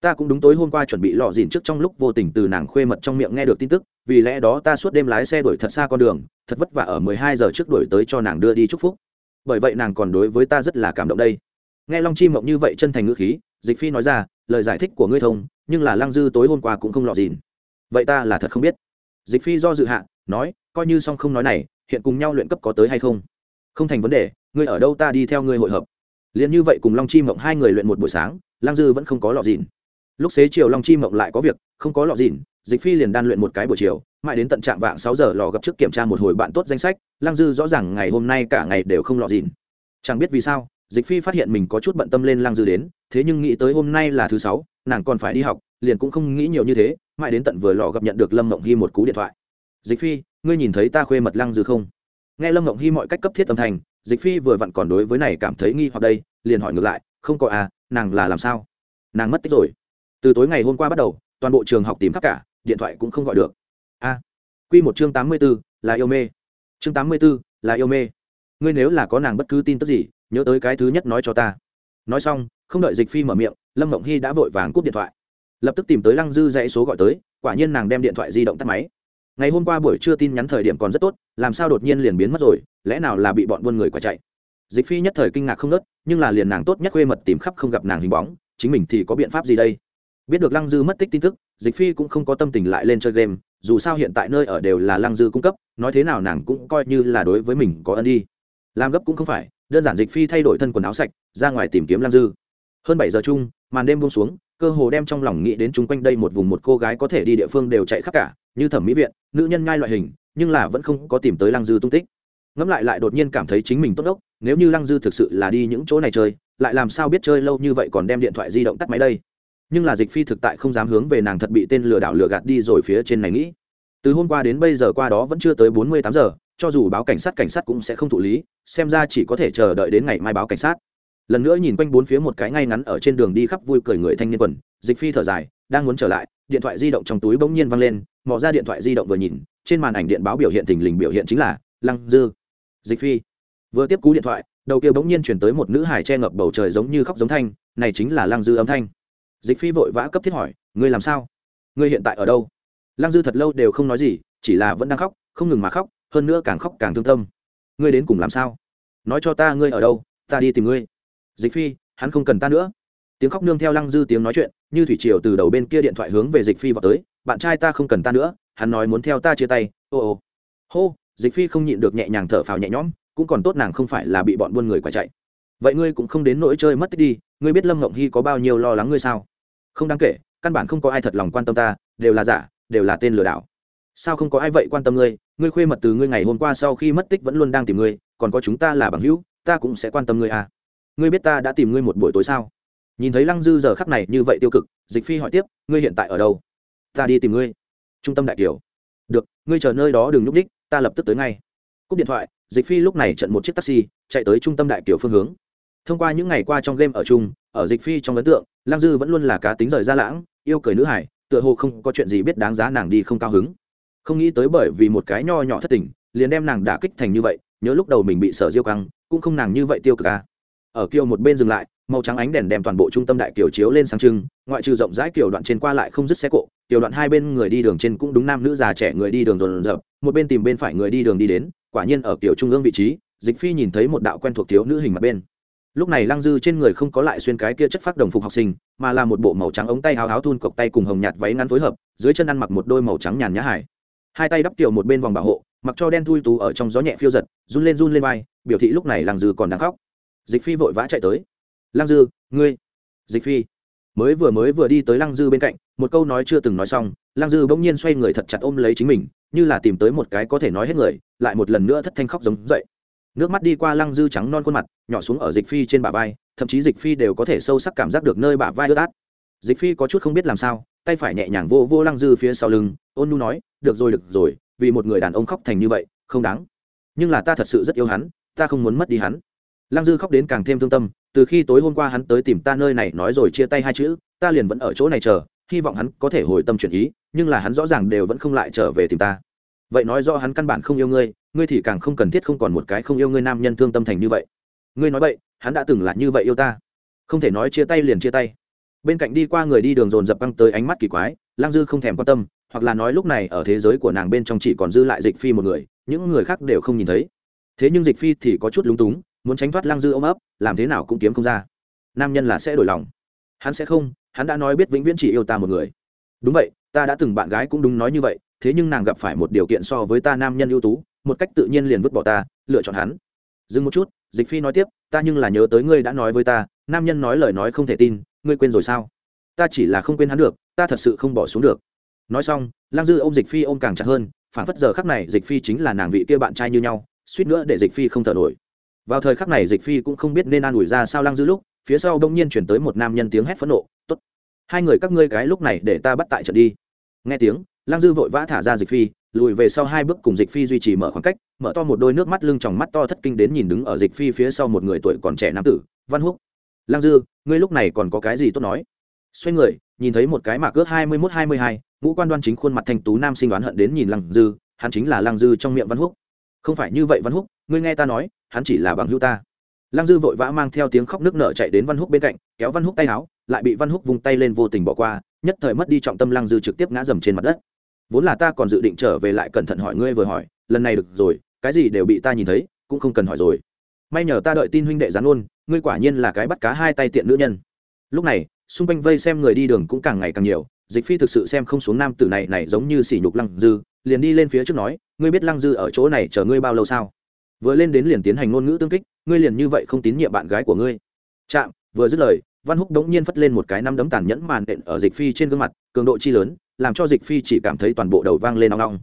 ta cũng đúng tối hôm qua chuẩn bị lọ dìn trước trong lúc vô tình từ nàng khuê mật trong miệng nghe được tin tức, vì lẽ đó ta suốt đêm lái xe đuổi thật xa con đường, thật vất vả ở mười hai giờ trước đuổi tới cho nàng đưa đi chúc phúc. Bởi vậy nàng còn đối với ta rất là cảm động đây. Nghe long chi mộng như vậy chân thành ngữ khí, dịch phi nói ra, lời giải thích của ngươi thông, nhưng là lăng dư tối hôm qua cũng không lọ dìn. Vậy ta là thật không biết. Dịch phi do dự hạ, nói, coi như song không nói này, hiện cùng nhau luyện cấp có tới hay không? Không thành vấn đề, ngươi ở đâu ta đi theo ngươi hội hợp. Liền như vậy cùng long chi mộng hai người luyện một buổi sáng, lăng dư vẫn không có lọ dìn lúc xế chiều long chi mộng lại có việc, không có lọ dìn dịch phi liền đan luyện một cái buổi chiều, mãi đến tận trạm vạng sáu giờ lò gặp trước kiểm tra một hồi bạn tốt danh sách, lăng dư rõ ràng ngày hôm nay cả ngày đều không lọ dìn chẳng biết vì sao, dịch phi phát hiện mình có chút bận tâm lên lăng dư đến, thế nhưng nghĩ tới hôm nay là thứ sáu, nàng còn phải đi học, liền cũng không nghĩ nhiều như thế, mãi đến tận vừa lò gặp nhận được lâm mộng hy một cú điện thoại. Dịch phi, ngươi nhìn thấy ta khuê mật lăng dư không? Nghe lâm mộng hy mọi cách cấp thiết tâm thành dịch phi vừa vặn còn đối với này cảm thấy nghi hoặc đây, liền hỏi ngược lại, không có à nàng là làm sao? Nàng mất tích rồi từ tối ngày hôm qua bắt đầu toàn bộ trường học tìm khắp cả điện thoại cũng không gọi được. A à, q một chương tám mươi b ố là yêu mê. Chương tám mươi b ố là yêu mê. Ngươi nếu là có nàng bất cứ tin tức gì nhớ tới cái thứ nhất nói cho ta. Nói xong không đợi dịch phi mở miệng lâm mộng hy đã vội vàng cúp điện thoại. Lập tức tìm tới lăng dư dãy số gọi tới quả nhiên nàng đem điện thoại di động tắt máy. Ngày hôm qua buổi trưa tin nhắn thời điểm còn rất tốt làm sao đột nhiên liền biến mất rồi lẽ nào là bị bọn buôn người quả chạy? Dịch phi nhất thời kinh ngạc không nớt nhưng là liền nàng tốt nhất khuê mật tìm khắp không gặp nàng hình bóng chính mình thì có biện pháp gì đây? Biết được lăng dư mất tích tin tức, dịch phi cũng không có tâm tình lại lên chơi game, dù sao hiện tại nơi ở đều là lăng dư cung cấp, nói thế nào nàng cũng coi như là đối với mình có ân đi. Làm gấp cũng không phải, đơn giản dịch phi thay đổi thân quần áo sạch, ra ngoài tìm kiếm lăng dư. Hơn bảy giờ chung, màn đêm buông xuống, cơ hồ đem trong lòng nghĩ đến chung quanh đây một vùng một cô gái có thể đi địa phương đều chạy khắp cả, như thẩm mỹ viện, nữ nhân ngai loại hình, nhưng là vẫn không có tìm tới lăng dư tung tích. Ngẫm lại lại đột nhiên cảm thấy chính mình tốt đốc, nếu như lăng dư thực sự là đi những chỗ này chơi, lại làm sao biết chơi lâu như vậy còn đem điện thoại di động tắt máy đây? Nhưng là dịch phi thực tại không dám hướng về nàng thật bị tên lừa đảo lừa gạt đi rồi phía trên này nghĩ. Từ hôm qua đến bây giờ qua đó vẫn chưa tới bốn mươi tám giờ, cho dù báo cảnh sát cảnh sát cũng sẽ không thụ lý, xem ra chỉ có thể chờ đợi đến ngày mai báo cảnh sát. Lần nữa nhìn quanh bốn phía một cái ngay ngắn ở trên đường đi khắp vui cười người thanh niên quần, dịch phi thở dài, đang muốn trở lại, điện thoại di động trong túi bỗng nhiên văng lên, mò ra điện thoại di động vừa nhìn, trên màn ảnh điện báo biểu hiện thình lình biểu hiện chính là, lăng dư. Dịch phi. Vừa tiếp cú điện thoại, đầu kia bỗng nhiên chuyển tới một nữ hải che ngập bầu trời giống như khóc giống thanh, này chính là lăng dư âm thanh dịch phi vội vã cấp thiết hỏi, ngươi làm sao? Ngươi hiện tại ở đâu? Lăng dư thật lâu đều không nói gì, chỉ là vẫn đang khóc, không ngừng mà khóc, hơn nữa càng khóc càng thương tâm. Ngươi đến cùng làm sao? Nói cho ta ngươi ở đâu, ta đi tìm ngươi. Dịch phi, hắn không cần ta nữa. Tiếng khóc nương theo lăng dư tiếng nói chuyện, như thủy triều từ đầu bên kia điện thoại hướng về dịch phi vào tới, bạn trai ta không cần ta nữa, hắn nói muốn theo ta chia tay, ô ô. Hô, dịch phi không nhịn được nhẹ nhàng thở phào nhẹ nhõm, cũng còn tốt nàng không phải là bị bọn buôn người quả chạy vậy ngươi cũng không đến nỗi chơi mất tích đi, ngươi biết lâm ngộng hy có bao nhiêu lo lắng ngươi sao? Không đáng kể, căn bản không có ai thật lòng quan tâm ta, đều là giả, đều là tên lừa đảo. Sao không có ai vậy quan tâm ngươi? Ngươi khuê mật từ ngươi ngày hôm qua sau khi mất tích vẫn luôn đang tìm ngươi, còn có chúng ta là bằng hữu, ta cũng sẽ quan tâm ngươi à. Ngươi biết ta đã tìm ngươi một buổi tối sao? Nhìn thấy lăng dư giờ khắc này như vậy tiêu cực, dịch phi hỏi tiếp, ngươi hiện tại ở đâu? Ta đi tìm ngươi. Trung tâm đại kiều. Được, ngươi chờ nơi đó đừng nhúc đích ta lập tức tới ngay. Cúp điện thoại, dịch phi lúc này trận một chiếc taxi, chạy tới trung tâm đại kiều phương hướng thông qua những ngày qua trong game ở chung, ở dịch phi trong ấn tượng lang dư vẫn luôn là cá tính rời ra lãng, yêu cười nữ hải tựa hồ không có chuyện gì biết đáng giá nàng đi không cao hứng không nghĩ tới bởi vì một cái nho nhỏ thất tình, liền đem nàng đả kích thành như vậy, nhớ lúc đầu mình bị sở diêu căng, cũng không nàng như vậy tiêu cực à. ở kiều một bên dừng lại, màu trắng ánh đèn đem toàn bộ trung tâm đại kiều chiếu lên sáng trưng, ngoại trừ rộng rãi kiều đoạn trên qua lại không dứt xe cộ, kiều đoạn hai bên người đi đường trên cũng đúng nam nữ già trẻ người đi đường rồn rập một bên tìm bên phải người đi đường đi đến, quả nhiên ở kiều trung ương vị trí, dịch phi nhìn thấy một đạo quen thuộc thiếu nữ hình mặt bên lúc này lăng dư trên người không có lại xuyên cái kia chất phát đồng phục học sinh, mà là một bộ màu trắng ống tay háo háo thun cộc tay cùng hồng nhạt váy ngắn phối hợp, dưới chân ăn mặc một đôi màu trắng nhàn nhã hải hai tay đắp tiểu một bên vòng bảo hộ, mặc cho đen thui tú ở trong gió nhẹ phiêu giật, run lên run lên vai, biểu thị lúc này lăng dư còn đang khóc. Dịch phi vội vã chạy tới. Lăng dư, ngươi dịch phi. Mới vừa mới vừa đi tới lăng dư bên cạnh, một câu nói chưa từng nói xong, lăng dư bỗng nhiên xoay người thật chặt ôm lấy chính mình, như là tìm tới một cái có thể nói hết người, lại một lần nữa thất thanh khóc giống dậy nước mắt đi qua lăng dư trắng non khuôn mặt, nhỏ xuống ở dịch phi trên bả vai, thậm chí dịch phi đều có thể sâu sắc cảm giác được nơi bả vai ướt át. Dịch phi có chút không biết làm sao, tay phải nhẹ nhàng vô vô lăng dư phía sau lưng, ôn nu nói, được rồi được rồi, vì một người đàn ông khóc thành như vậy, không đáng. Nhưng là ta thật sự rất yêu hắn, ta không muốn mất đi hắn. Lăng dư khóc đến càng thêm thương tâm, từ khi tối hôm qua hắn tới tìm ta nơi này nói rồi chia tay hai chữ, ta liền vẫn ở chỗ này chờ, hy vọng hắn có thể hồi tâm chuyển ý, nhưng là hắn rõ ràng đều vẫn không lại trở về tìm ta. Vậy nói do hắn căn bản không yêu ngươi ngươi thì càng không cần thiết không còn một cái không yêu ngươi nam nhân thương tâm thành như vậy. Ngươi nói vậy hắn đã từng là như vậy yêu ta. Không thể nói chia tay liền chia tay. Bên cạnh đi qua người đi đường dồn dập băng tới ánh mắt kỳ quái, lang dư không thèm quan tâm, hoặc là nói lúc này ở thế giới của nàng bên trong chỉ còn dư lại dịch phi một người, những người khác đều không nhìn thấy. Thế nhưng dịch phi thì có chút lúng túng, muốn tránh thoát lang dư ôm ấp, làm thế nào cũng kiếm không ra. Nam nhân là sẽ đổi lòng. Hắn sẽ không, hắn đã nói biết vĩnh viễn chỉ yêu ta một người. Đúng vậy, ta đã từng bạn gái cũng đúng nói như vậy, thế nhưng nàng gặp phải một điều kiện so với ta nam nhân ưu tú một cách tự nhiên liền vứt bỏ ta, lựa chọn hắn. Dừng một chút, dịch phi nói tiếp, ta nhưng là nhớ tới ngươi đã nói với ta, nam nhân nói lời nói không thể tin, ngươi quên rồi sao? Ta chỉ là không quên hắn được, ta thật sự không bỏ xuống được. Nói xong, lang dư ô m dịch phi ôm càng chặt hơn phản phất giờ khắc này dịch phi chính là nàng vị kia bạn trai như nhau, suýt nữa để dịch phi không thở nổi. Vào thời khắc này dịch phi cũng không biết nên an ủi ra sao lang dư lúc, phía sau đông nhiên chuyển tới một nam nhân tiếng hét phẫn nộ t ố t hai người các ngươi cái lúc này để ta bắt tại trận đi. Nghe tiếng, lang dư vội vã thả ra dịch phi lùi về sau hai bước cùng dịch phi duy trì mở khoảng cách, mở to một đôi nước mắt lưng tròng mắt to thất kinh đến nhìn đứng ở dịch phi phía sau một người tuổi còn trẻ nam tử, văn húc. Lang dư, ngươi lúc này còn có cái gì tốt nói? Xoay người, nhìn thấy một cái mạc ước hai mươi mốt hai mươi hai, ngũ quan đoan chính khuôn mặt thanh tú nam sinh đoán hận đến nhìn lăng dư, hắn chính là lăng dư trong miệng văn húc. Không phải như vậy văn húc, ngươi nghe ta nói, hắn chỉ là bằng hữu ta. Lăng dư vội vã mang theo tiếng khóc nước nở chạy đến văn húc bên cạnh, kéo văn húc tay áo, lại bị văn húc vung tay lên vô tình bỏ qua, nhất thời mất đi trọng tâm lăng dư trực tiếp ngã dầm trên mặt đất vốn là ta còn dự định trở về lại cẩn thận hỏi ngươi vừa hỏi, lần này được rồi, cái gì đều bị ta nhìn thấy, cũng không cần hỏi rồi. May nhờ ta đợi tin huynh đệ gián ôn, ngươi quả nhiên là cái bắt cá hai tay tiện nữ nhân. Lúc này, xung quanh vây xem người đi đường cũng càng ngày càng nhiều, dịch phi thực sự xem không xuống nam tử này này giống như sỉ nhục lăng dư, liền đi lên phía trước nói, ngươi biết lăng dư ở chỗ này chờ ngươi bao lâu sao? Vừa lên đến liền tiến hành ngôn ngữ tương kích, ngươi liền như vậy không tín nhiệm bạn gái của ngươi. Chạm, vừa dứt lời, văn húc đống nhiên phất lên một cái năm đấm tàn nhẫn màn đện ở dịch phi trên gương mặt, cường độ chi lớn làm cho dịch phi chỉ cảm thấy toàn bộ đầu vang lên nong nong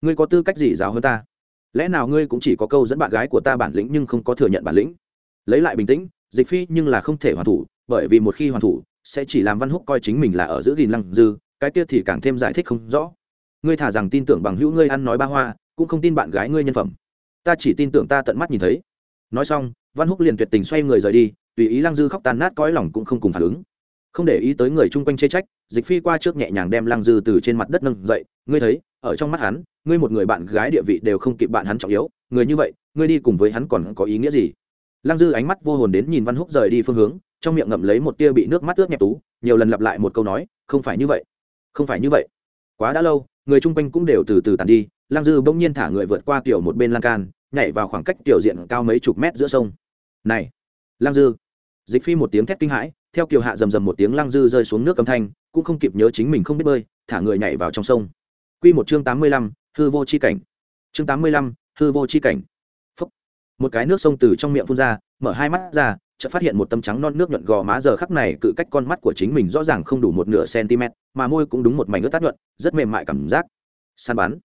ngươi có tư cách gì giáo hơn ta? Lẽ nào ngươi cũng chỉ có câu dẫn bạn gái của ta bản lĩnh nhưng không có thừa nhận bản lĩnh? Lấy lại bình tĩnh, dịch phi nhưng là không thể hoàn thủ, bởi vì một khi hoàn thủ, sẽ chỉ làm văn húc coi chính mình là ở giữ gìn lăng dư, cái kia thì càng thêm giải thích không rõ. Ngươi thả rằng tin tưởng bằng hữu ngươi ăn nói ba hoa, cũng không tin bạn gái ngươi nhân phẩm. Ta chỉ tin tưởng ta tận mắt nhìn thấy. Nói xong, văn húc liền tuyệt tình xoay người rời đi, tùy ý lăng dư khóc tan nát cõi lòng cũng không cùng phản ứng không để ý tới người chung quanh chê trách, dịch phi qua trước nhẹ nhàng đem lăng dư từ trên mặt đất nâng dậy, ngươi thấy, ở trong mắt hắn, ngươi một người bạn gái địa vị đều không kịp bạn hắn trọng yếu, người như vậy, ngươi đi cùng với hắn còn có ý nghĩa gì? Lăng dư ánh mắt vô hồn đến nhìn văn húc rời đi phương hướng, trong miệng ngậm lấy một tia bị nước mắt ướt nhẹp tú, nhiều lần lặp lại một câu nói, không phải như vậy, không phải như vậy. Quá đã lâu, người chung quanh cũng đều từ từ tàn đi. Lăng dư bỗng nhiên thả người vượt qua tiểu một bên lan can, nhảy vào khoảng cách tiểu diện cao mấy chục mét giữa sông. Này, lăng dư. Dịch phi một tiếng thét kinh hãi theo kiều hạ rầm rầm một tiếng lăng dư rơi xuống nước âm thanh, cũng không kịp nhớ chính mình không biết bơi, thả người nhảy vào trong sông. Q một chương tám mươi lăm, hư vô c h i cảnh. Chương tám mươi lăm, hư vô c h i cảnh. Phúc. một cái nước sông từ trong miệng phun ra, mở hai mắt ra, chợt phát hiện một tấm trắng non nước nhuận gò má giờ khắc này cự cách con mắt của chính mình rõ ràng không đủ một nửa cm mà môi cũng đúng một mảnh ướt tát nhuận, rất mềm mại cảm giác. Săn bắn.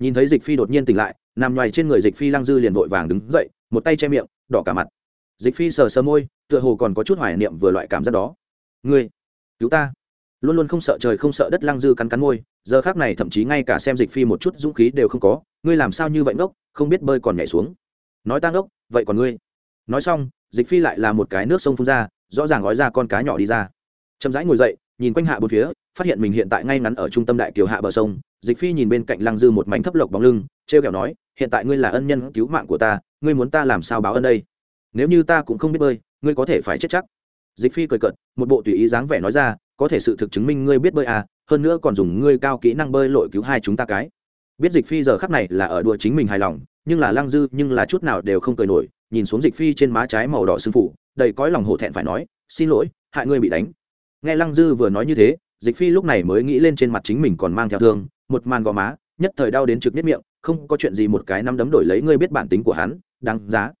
Nhìn thấy dịch phi đột nhiên tỉnh lại, nằm ngoài trên người dịch phi lăng dư liền vội vàng đứng dậy, một tay che miệng, đỏ cả mặt. Dịch phi sờ sờ môi tựa hồ còn có chút hoài niệm vừa loại cảm giác đó. Ngươi, cứu ta. Luôn luôn không sợ trời không sợ đất lăng dư cắn cắn môi, giờ khác này thậm chí ngay cả xem dịch phi một chút dũng khí đều không có, ngươi làm sao như vậy ngốc, không biết bơi còn nhảy xuống. Nói ta ngốc, vậy còn ngươi. Nói xong, dịch phi lại là một cái nước sông phun ra, rõ ràng gói ra con cá nhỏ đi ra. Chậm rãi ngồi dậy, nhìn quanh hạ bốn phía, phát hiện mình hiện tại ngay ngắn ở trung tâm đại kiều hạ bờ sông, dịch phi nhìn bên cạnh lăng dư một mảnh thấp lộc bóng lưng t r e o kẹo nói, hiện tại ngươi là ân nhân cứu mạng của ta, ngươi muốn ta làm sao báo ân đây? Nếu như ta cũng không biết bơi ngươi có thể phải chết chắc. Dịch phi cười cợt, một bộ tùy ý dáng vẻ nói ra, có thể sự thực chứng minh ngươi biết bơi à hơn nữa còn dùng ngươi cao kỹ năng bơi lội cứu hai chúng ta cái. Biết dịch phi giờ khắc này là ở đùa chính mình hài lòng, nhưng là lăng dư nhưng là chút nào đều không cười nổi, nhìn xuống dịch phi trên má trái màu đỏ sưng phủ, đầy cõi lòng hổ thẹn phải nói, xin lỗi, hại ngươi bị đánh. Nghe lăng dư vừa nói như thế, dịch phi lúc này mới nghĩ lên trên mặt chính mình còn mang theo thương, một màn gò má, nhất thời đau đến trực nhất miệng, không có chuyện gì một cái năm đấm đổi lấy ngươi biết bản tính của hắn, đáng giá.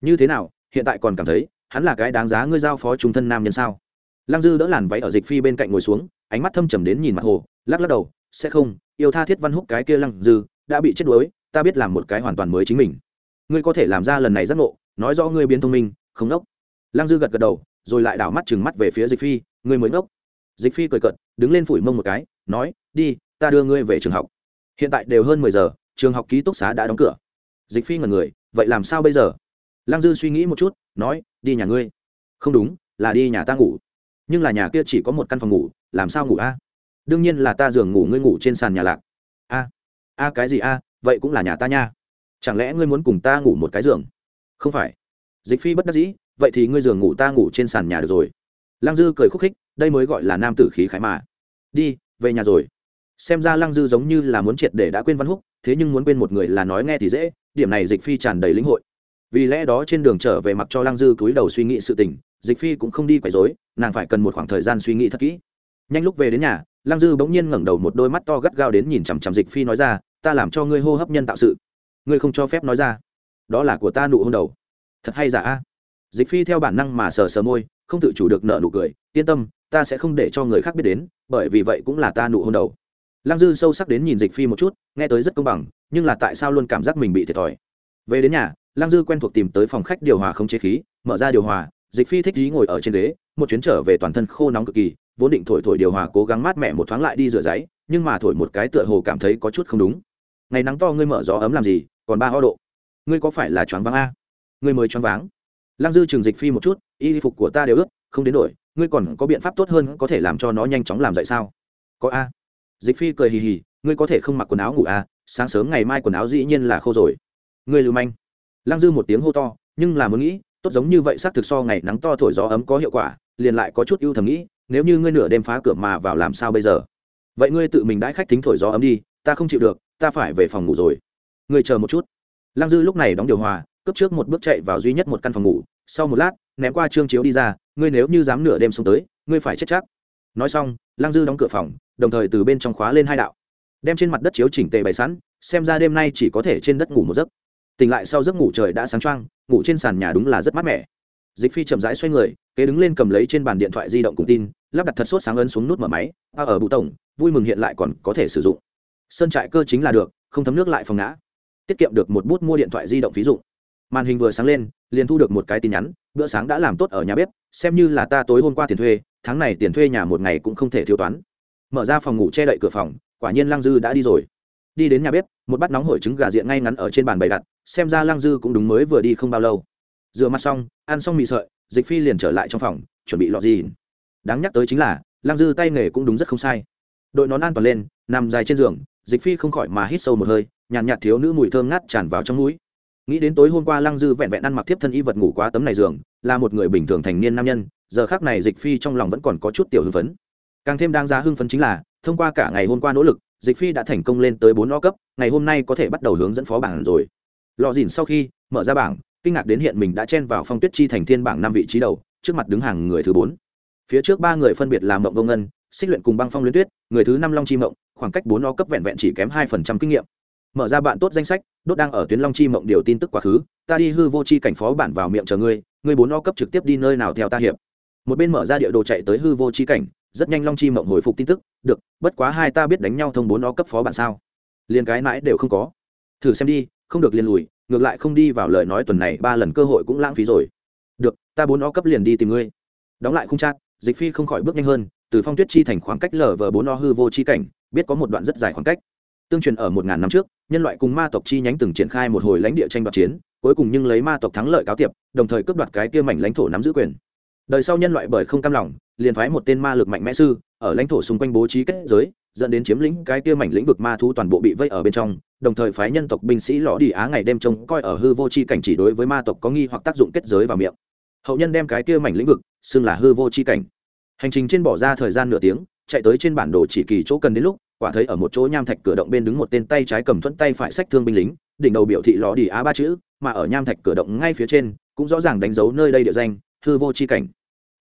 Như thế nào, hiện tại còn cảm thấy hắn là cái đáng giá ngươi giao phó trung thân nam nhân sao? Lăng dư đỡ làn váy ở dịch phi bên cạnh ngồi xuống, ánh mắt thâm trầm đến nhìn mặt hồ, lắc lắc đầu, sẽ không, yêu tha thiết văn húc cái kia lăng dư, đã bị chết đuối, ta biết làm một cái hoàn toàn mới chính mình. Ngươi có thể làm ra lần này giác ngộ, nói rõ ngươi biến thông minh, không đốc lăng dư gật gật đầu, rồi lại đảo mắt chừng mắt về phía dịch phi, ngươi mới ngốc dịch phi cười cợt, đứng lên phủi mông một cái, nói, đi, ta đưa ngươi về trường học. Hiện tại đều hơn mười giờ, trường học ký túc xá đã đóng cửa. Dịch phi ngần người, vậy làm sao bây giờ? Lăng dư suy nghĩ một chút, nói đi nhà ngươi. Không đúng, là đi nhà ta ngủ. Nhưng là nhà kia chỉ có một căn phòng ngủ, làm sao ngủ a? Đương nhiên là ta giường ngủ ngươi ngủ trên sàn nhà lạc. A a cái gì a? Vậy cũng là nhà ta nha. Chẳng lẽ ngươi muốn cùng ta ngủ một cái giường? Không phải. Dịch phi bất đắc dĩ, vậy thì ngươi giường ngủ ta ngủ trên sàn nhà được rồi. Lăng dư cười khúc khích, đây mới gọi là nam tử khí khái mà. Đi, về nhà rồi. Xem ra lăng dư giống như là muốn triệt để đã quên văn húc, thế nhưng muốn quên một người là nói nghe thì dễ, điểm này dịch phi tràn đầy lĩnh hội vì lẽ đó trên đường trở về mặc cho lăng dư cúi đầu suy nghĩ sự tình, dịch phi cũng không đi quấy dối nàng phải cần một khoảng thời gian suy nghĩ thật kỹ. Nhanh lúc về đến nhà, lăng dư bỗng nhiên ngẩng đầu một đôi mắt to gắt gao đến nhìn chằm chằm dịch phi nói ra, ta làm cho ngươi hô hấp nhân tạo sự. Ngươi không cho phép nói ra. Đó là của ta nụ hôn đầu. Thật hay giả a? Dịch phi theo bản năng mà sờ sờ môi, không tự chủ được nợ nụ cười, yên tâm, ta sẽ không để cho người khác biết đến, bởi vì vậy cũng là ta nụ hôn đầu. Lăng dư sâu sắc đến nhìn dịch phi một chút, nghe tới rất công bằng, nhưng là tại sao luôn cảm giác mình bị thiệt thòi. Về đến nhà lăng dư quen thuộc tìm tới phòng khách điều hòa không chế khí mở ra điều hòa dịch phi thích trí ngồi ở trên ghế một chuyến trở về toàn thân khô nóng cực kỳ vốn định thổi thổi điều hòa cố gắng mát mẻ một thoáng lại đi rửa giấy nhưng mà thổi một cái tựa hồ cảm thấy có chút không đúng. Ngày nắng to ngươi mở gió ấm làm gì còn ba ho độ. Ngươi có phải là choáng váng a? Ngươi mới choáng váng. Lăng dư trường dịch phi một chút y phục của ta đều ướt không đến nổi, ngươi còn có biện pháp tốt hơn có thể làm cho nó nhanh chóng làm dậy sao? Có a. Dịch phi cười hì hì ngươi có thể không mặc quần áo ngủ a sáng sớm ngày mai quần áo dĩ nhiên là khô rồi. Ngươi lưu manh lăng dư một tiếng hô to, nhưng là muốn nghĩ, tốt giống như vậy xác thực so ngày nắng to thổi gió ấm có hiệu quả, liền lại có chút ưu thầm nghĩ, nếu như ngươi nửa đêm phá cửa mà vào làm sao bây giờ? Vậy ngươi tự mình đãi khách thính thổi gió ấm đi, ta không chịu được, ta phải về phòng ngủ rồi. Ngươi chờ một chút. Lăng dư lúc này đóng điều hòa, cướp trước một bước chạy vào duy nhất một căn phòng ngủ, sau một lát, ném qua trương chiếu đi ra, ngươi nếu như dám nửa đêm xuống tới, ngươi phải chết chắc. Nói xong, lăng dư đóng cửa phòng, đồng thời từ bên trong khóa lên hai đạo. Đem trên mặt đất chiếu chỉnh tề bày sẵn, xem ra đêm nay chỉ có thể trên đất ngủ một giấc tỉnh lại sau giấc ngủ trời đã sáng trăng ngủ trên sàn nhà đúng là rất mát mẻ. Dịch phi chậm rãi xoay người, kế đứng lên cầm lấy trên bàn điện thoại di động cùng tin, lắp đặt thật sốt sáng ấn xuống nút mở máy, a ở bụ tổng, vui mừng hiện lại còn có thể sử dụng. Sơn trại cơ chính là được, không thấm nước lại phòng ngã. Tiết kiệm được một bút mua điện thoại di động ví dụ màn hình vừa sáng lên, liền thu được một cái tin nhắn, bữa sáng đã làm tốt ở nhà bếp, xem như là ta tối hôm qua tiền thuê, tháng này tiền thuê nhà một ngày cũng không thể thiếu toán. Mở ra phòng ngủ che đậy cửa phòng, quả nhiên lăng dư đã đi rồi. Đi đến nhà bếp, một bát nóng hổi trứng gà diện ngay ngắn ở trên bàn bày đặt xem ra lăng dư cũng đúng mới vừa đi không bao lâu. Rửa mặt xong, ăn xong mì sợi, dịch phi liền trở lại trong phòng, chuẩn bị lọt gì. Đáng nhắc tới chính là lăng dư tay nghề cũng đúng rất không sai. Đội nón an toàn lên, nằm dài trên giường, dịch phi không khỏi mà hít sâu một hơi, nhàn nhạt thiếu nữ mùi thơm ngát tràn vào trong mũi. Nghĩ đến tối hôm qua lăng dư vẹn vẹn ăn mặc tiếp thân y vật ngủ quá tấm này giường, là một người bình thường thành niên nam nhân, giờ khác này dịch phi trong lòng vẫn còn có chút tiểu hưng phấn. Càng thêm đáng giá hưng phấn chính là, thông qua cả ngày hôm qua nỗ lực, dịch phi đã thành công lên tới bốn o cấp, ngày hôm nay có thể bắt đầu hướng dẫn phó bảng rồi lò dìn sau khi mở ra bảng, kinh ngạc đến hiện mình đã chen vào phong tuyết chi thành thiên bảng năm vị trí đầu, trước mặt đứng hàng người thứ bốn. Phía trước ba người phân biệt là mộng vông ngân, xích luyện cùng băng phong luyến tuyết, người thứ năm long chi mộng, khoảng cách bốn o cấp vẹn vẹn chỉ kém hai phần trăm kinh nghiệm. Mở ra bạn tốt danh sách, đốt đang ở tuyến long chi mộng điều tin tức quá khứ, ta đi hư vô chi cảnh phó bản vào miệng chờ ngươi ngươi bốn o cấp trực tiếp đi nơi nào theo ta hiệp. Một bên mở ra địa đồ chạy tới hư vô chi cảnh, rất nhanh long chi mộng hồi phục tin tức, được, bất quá hai ta biết đánh nhau thông bốn o cấp phó bản sao? Liền cái mãi đều không có. Thử xem đi không được liên lùi, ngược lại không đi vào lời nói tuần này, ba lần cơ hội cũng lãng phí rồi. Được, ta bốn o cấp liền đi tìm ngươi. Đóng lại không chát dịch phi không khỏi bước nhanh hơn, từ phong tuyết chi thành khoảng cách lở vờ bốn o hư vô chi cảnh, biết có một đoạn rất dài khoảng cách. Tương truyền ở một ngàn năm trước, nhân loại cùng ma tộc chi nhánh từng triển khai một hồi lãnh địa tranh đoạt chiến, cuối cùng nhưng lấy ma tộc thắng lợi cáo tiệp, đồng thời cướp đoạt cái kia mảnh lãnh thổ nắm giữ quyền. Đời sau nhân loại bởi không cam lòng, liền phái một tên ma lực mạnh mẽ sư, ở lãnh thổ xung quanh bố trí kết giới, dẫn đến chiếm lĩnh cái kia mảnh lĩnh vực ma thu toàn bộ bị vây ở bên trong đồng thời phái nhân tộc binh sĩ lọ đi á ngày đêm trông coi ở hư vô chi cảnh chỉ đối với ma tộc có nghi hoặc tác dụng kết giới vào miệng. Hậu nhân đem cái kia mảnh lĩnh vực, xưng là hư vô c h i cảnh. Hành trình trên bỏ ra thời gian nửa tiếng, chạy tới trên bản đồ chỉ kỳ chỗ cần đến lúc, quả thấy ở một chỗ nham thạch cửa động bên đứng một tên tay trái cầm thuẫn tay phải sách thương binh lính, đỉnh đầu biểu thị lò đi á ba chữ, mà ở nham thạch cửa động ngay phía trên, cũng rõ ràng đánh dấu nơi đây địa danh, hư vô c h i cảnh.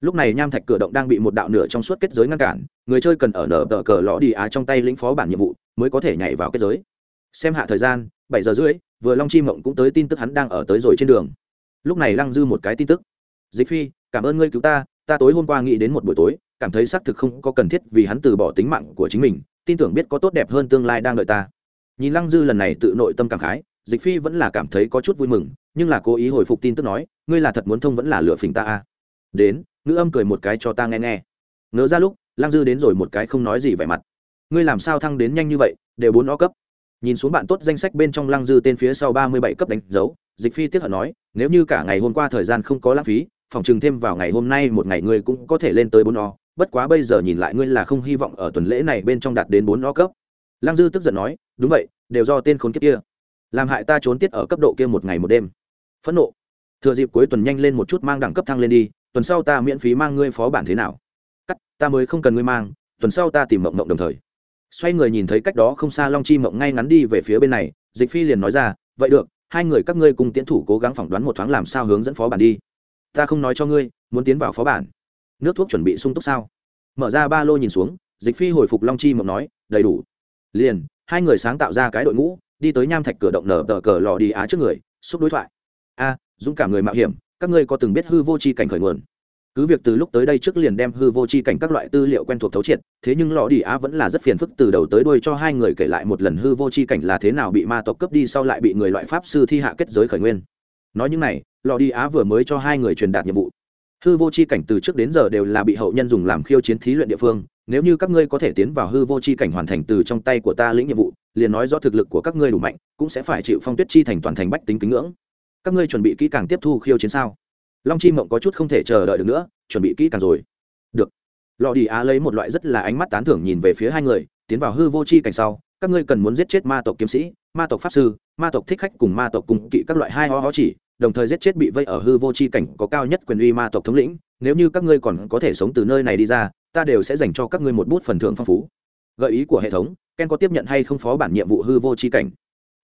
Lúc này nham thạch cửa động đang bị một đạo nửa trong suốt kết giới ngăn cản, người chơi cần ở nở tờ cờ lò đi á trong tay lĩnh phó bản nhiệm vụ, mới có thể nhảy vào kết giới xem hạ thời gian, bảy giờ rưỡi, vừa long chi mộng cũng tới tin tức hắn đang ở tới rồi trên đường. Lúc này lăng dư một cái tin tức. Dịch phi, cảm ơn ngươi cứu ta ta tối hôm qua nghĩ đến một buổi tối, cảm thấy xác thực không có cần thiết vì hắn từ bỏ tính mạng của chính mình, tin tưởng biết có tốt đẹp hơn tương lai đang đợi ta. Nhìn lăng dư lần này tự nội tâm cảm khái, dịch phi vẫn là cảm thấy có chút vui mừng, nhưng là cố ý hồi phục tin tức nói, ngươi là thật muốn thông vẫn là lựa phình ta à? Đến, ngữ âm cười một cái cho ta nghe nghe. Ngớ ra lúc, lăng dư đến rồi một cái không nói gì vẻ mặt. Ngươi làm sao thăng đến nhanh như vậy, đều bốn o cấp nhìn xuống bạn tốt danh sách bên trong lăng dư tên phía sau ba mươi bảy cấp đánh dấu, dịch phi tiếc hận nói, nếu như cả ngày hôm qua thời gian không có lãng phí, phòng chừng thêm vào ngày hôm nay một ngày ngươi cũng có thể lên tới bốn o. Bất quá bây giờ nhìn lại ngươi là không hy vọng ở tuần lễ này bên trong đạt đến bốn o cấp. Lăng dư tức giận nói, đúng vậy, đều do tên khốn kiếp kia. Làm hại ta trốn tiết ở cấp độ kia một ngày một đêm. Phẫn nộ. Thừa dịp cuối tuần nhanh lên một chút mang đẳng cấp thăng lên đi, tuần sau ta miễn phí mang ngươi phó bản thế nào? Cắt, ta mới không cần ngươi mang, tuần sau ta tìm mộng mộng đồng thời xoay người nhìn thấy cách đó không xa long chi mộng ngay ngắn đi về phía bên này, dịch phi liền nói ra, vậy được, hai người các ngươi cùng tiến thủ cố gắng phỏng đoán một thoáng làm sao hướng dẫn phó bản đi. Ta không nói cho ngươi, muốn tiến vào phó bản. Nước thuốc chuẩn bị sung túc sao? Mở ra ba lô nhìn xuống, dịch phi hồi phục long chi mộng nói, đầy đủ. Liền, hai người sáng tạo ra cái đội ngũ, đi tới nham thạch cửa động nở tờ cờ lò đi á trước người, xúc đối thoại. A, dũng cảm người mạo hiểm, các ngươi có từng biết hư vô c h i cảnh khởi nguồn? Cứ việc từ lúc tới đây trước liền đem hư vô c h i cảnh các loại tư liệu quen thuộc thấu triệt, thế nhưng lò đi á vẫn là rất phiền phức từ đầu tới đuôi cho hai người kể lại một lần hư vô c h i cảnh là thế nào bị ma tộc cướp đi sau lại bị người loại pháp sư thi hạ kết giới khởi nguyên. Nói những này lò đi á vừa mới cho hai người truyền đạt nhiệm vụ. Hư vô c h i cảnh từ trước đến giờ đều là bị hậu nhân dùng làm khiêu chiến thí luyện địa phương, nếu như các ngươi có thể tiến vào hư vô c h i cảnh hoàn thành từ trong tay của ta lĩnh nhiệm vụ, liền nói do thực lực của các ngươi đủ mạnh, cũng sẽ phải chịu phong tuyết chi thành toàn thành bách tính kính ngưỡng. Các ngươi chuẩn bị kỹ càng tiếp thu khiêu chiến sao? Long chi mộng có chút không thể chờ đợi được nữa, chuẩn bị kỹ càng rồi. Được. Lò đi á lấy một loại rất là ánh mắt tán thưởng nhìn về phía hai người, tiến vào hư vô chi cảnh sau, các ngươi cần muốn giết chết ma tộc kiếm sĩ, ma tộc pháp sư, ma tộc thích khách cùng ma tộc cùng kỵ các loại hai ho ho chỉ, đồng thời giết chết bị vây ở hư vô chi cảnh có cao nhất quyền uy ma tộc thống lĩnh, nếu như các ngươi còn có thể sống từ nơi này đi ra, ta đều sẽ dành cho các ngươi một bút phần thưởng phong phú. Gợi ý của hệ thống, ken có tiếp nhận hay không phó bản nhiệm vụ hư vô chi cảnh?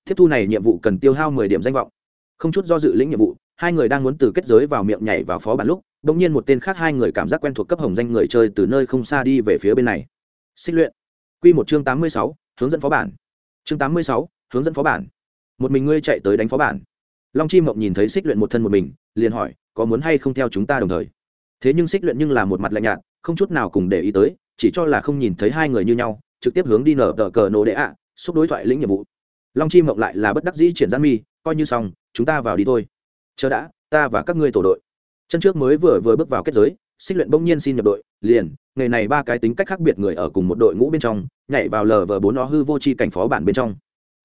Tiếp thu này nhiệm vụ cần tiêu hao mười điểm danh vọng. Không chút do dự lĩnh nhiệm vụ hai người đang muốn từ kết giới vào miệng nhảy vào phó bản lúc đ ỗ n g nhiên một tên khác hai người cảm giác quen thuộc cấp hồng danh người chơi từ nơi không xa đi về phía bên này. Xích luyện. Q một chương tám mươi sáu, hướng dẫn phó bản. Chương tám mươi sáu, hướng dẫn phó bản. Một mình ngươi chạy tới đánh phó bản. Long chi mộng nhìn thấy xích luyện một thân một mình, liền hỏi, có muốn hay không theo chúng ta đồng thời? Thế nhưng xích luyện nhưng là một mặt lạnh nhạt, không chút nào cùng để ý tới, chỉ cho là không nhìn thấy hai người như nhau, trực tiếp hướng đi nở tờ cờ nổ đệ ạ, xúc đối thoại lĩnh nhiệm vụ. Long chi mộng lại là bất đắc dĩ triển gian mi, coi như xong, chúng ta vào đi thôi chờ đã, ta và các ngươi tổ đội. Chân trước mới vừa vừa bước vào kết giới, xích luyện bỗng nhiên xin nhập đội, liền nghề này ba cái tính cách khác biệt người ở cùng một đội ngũ bên trong, nhảy vào lờ vờ bốn nó hư vô chi cảnh phó bản bên trong.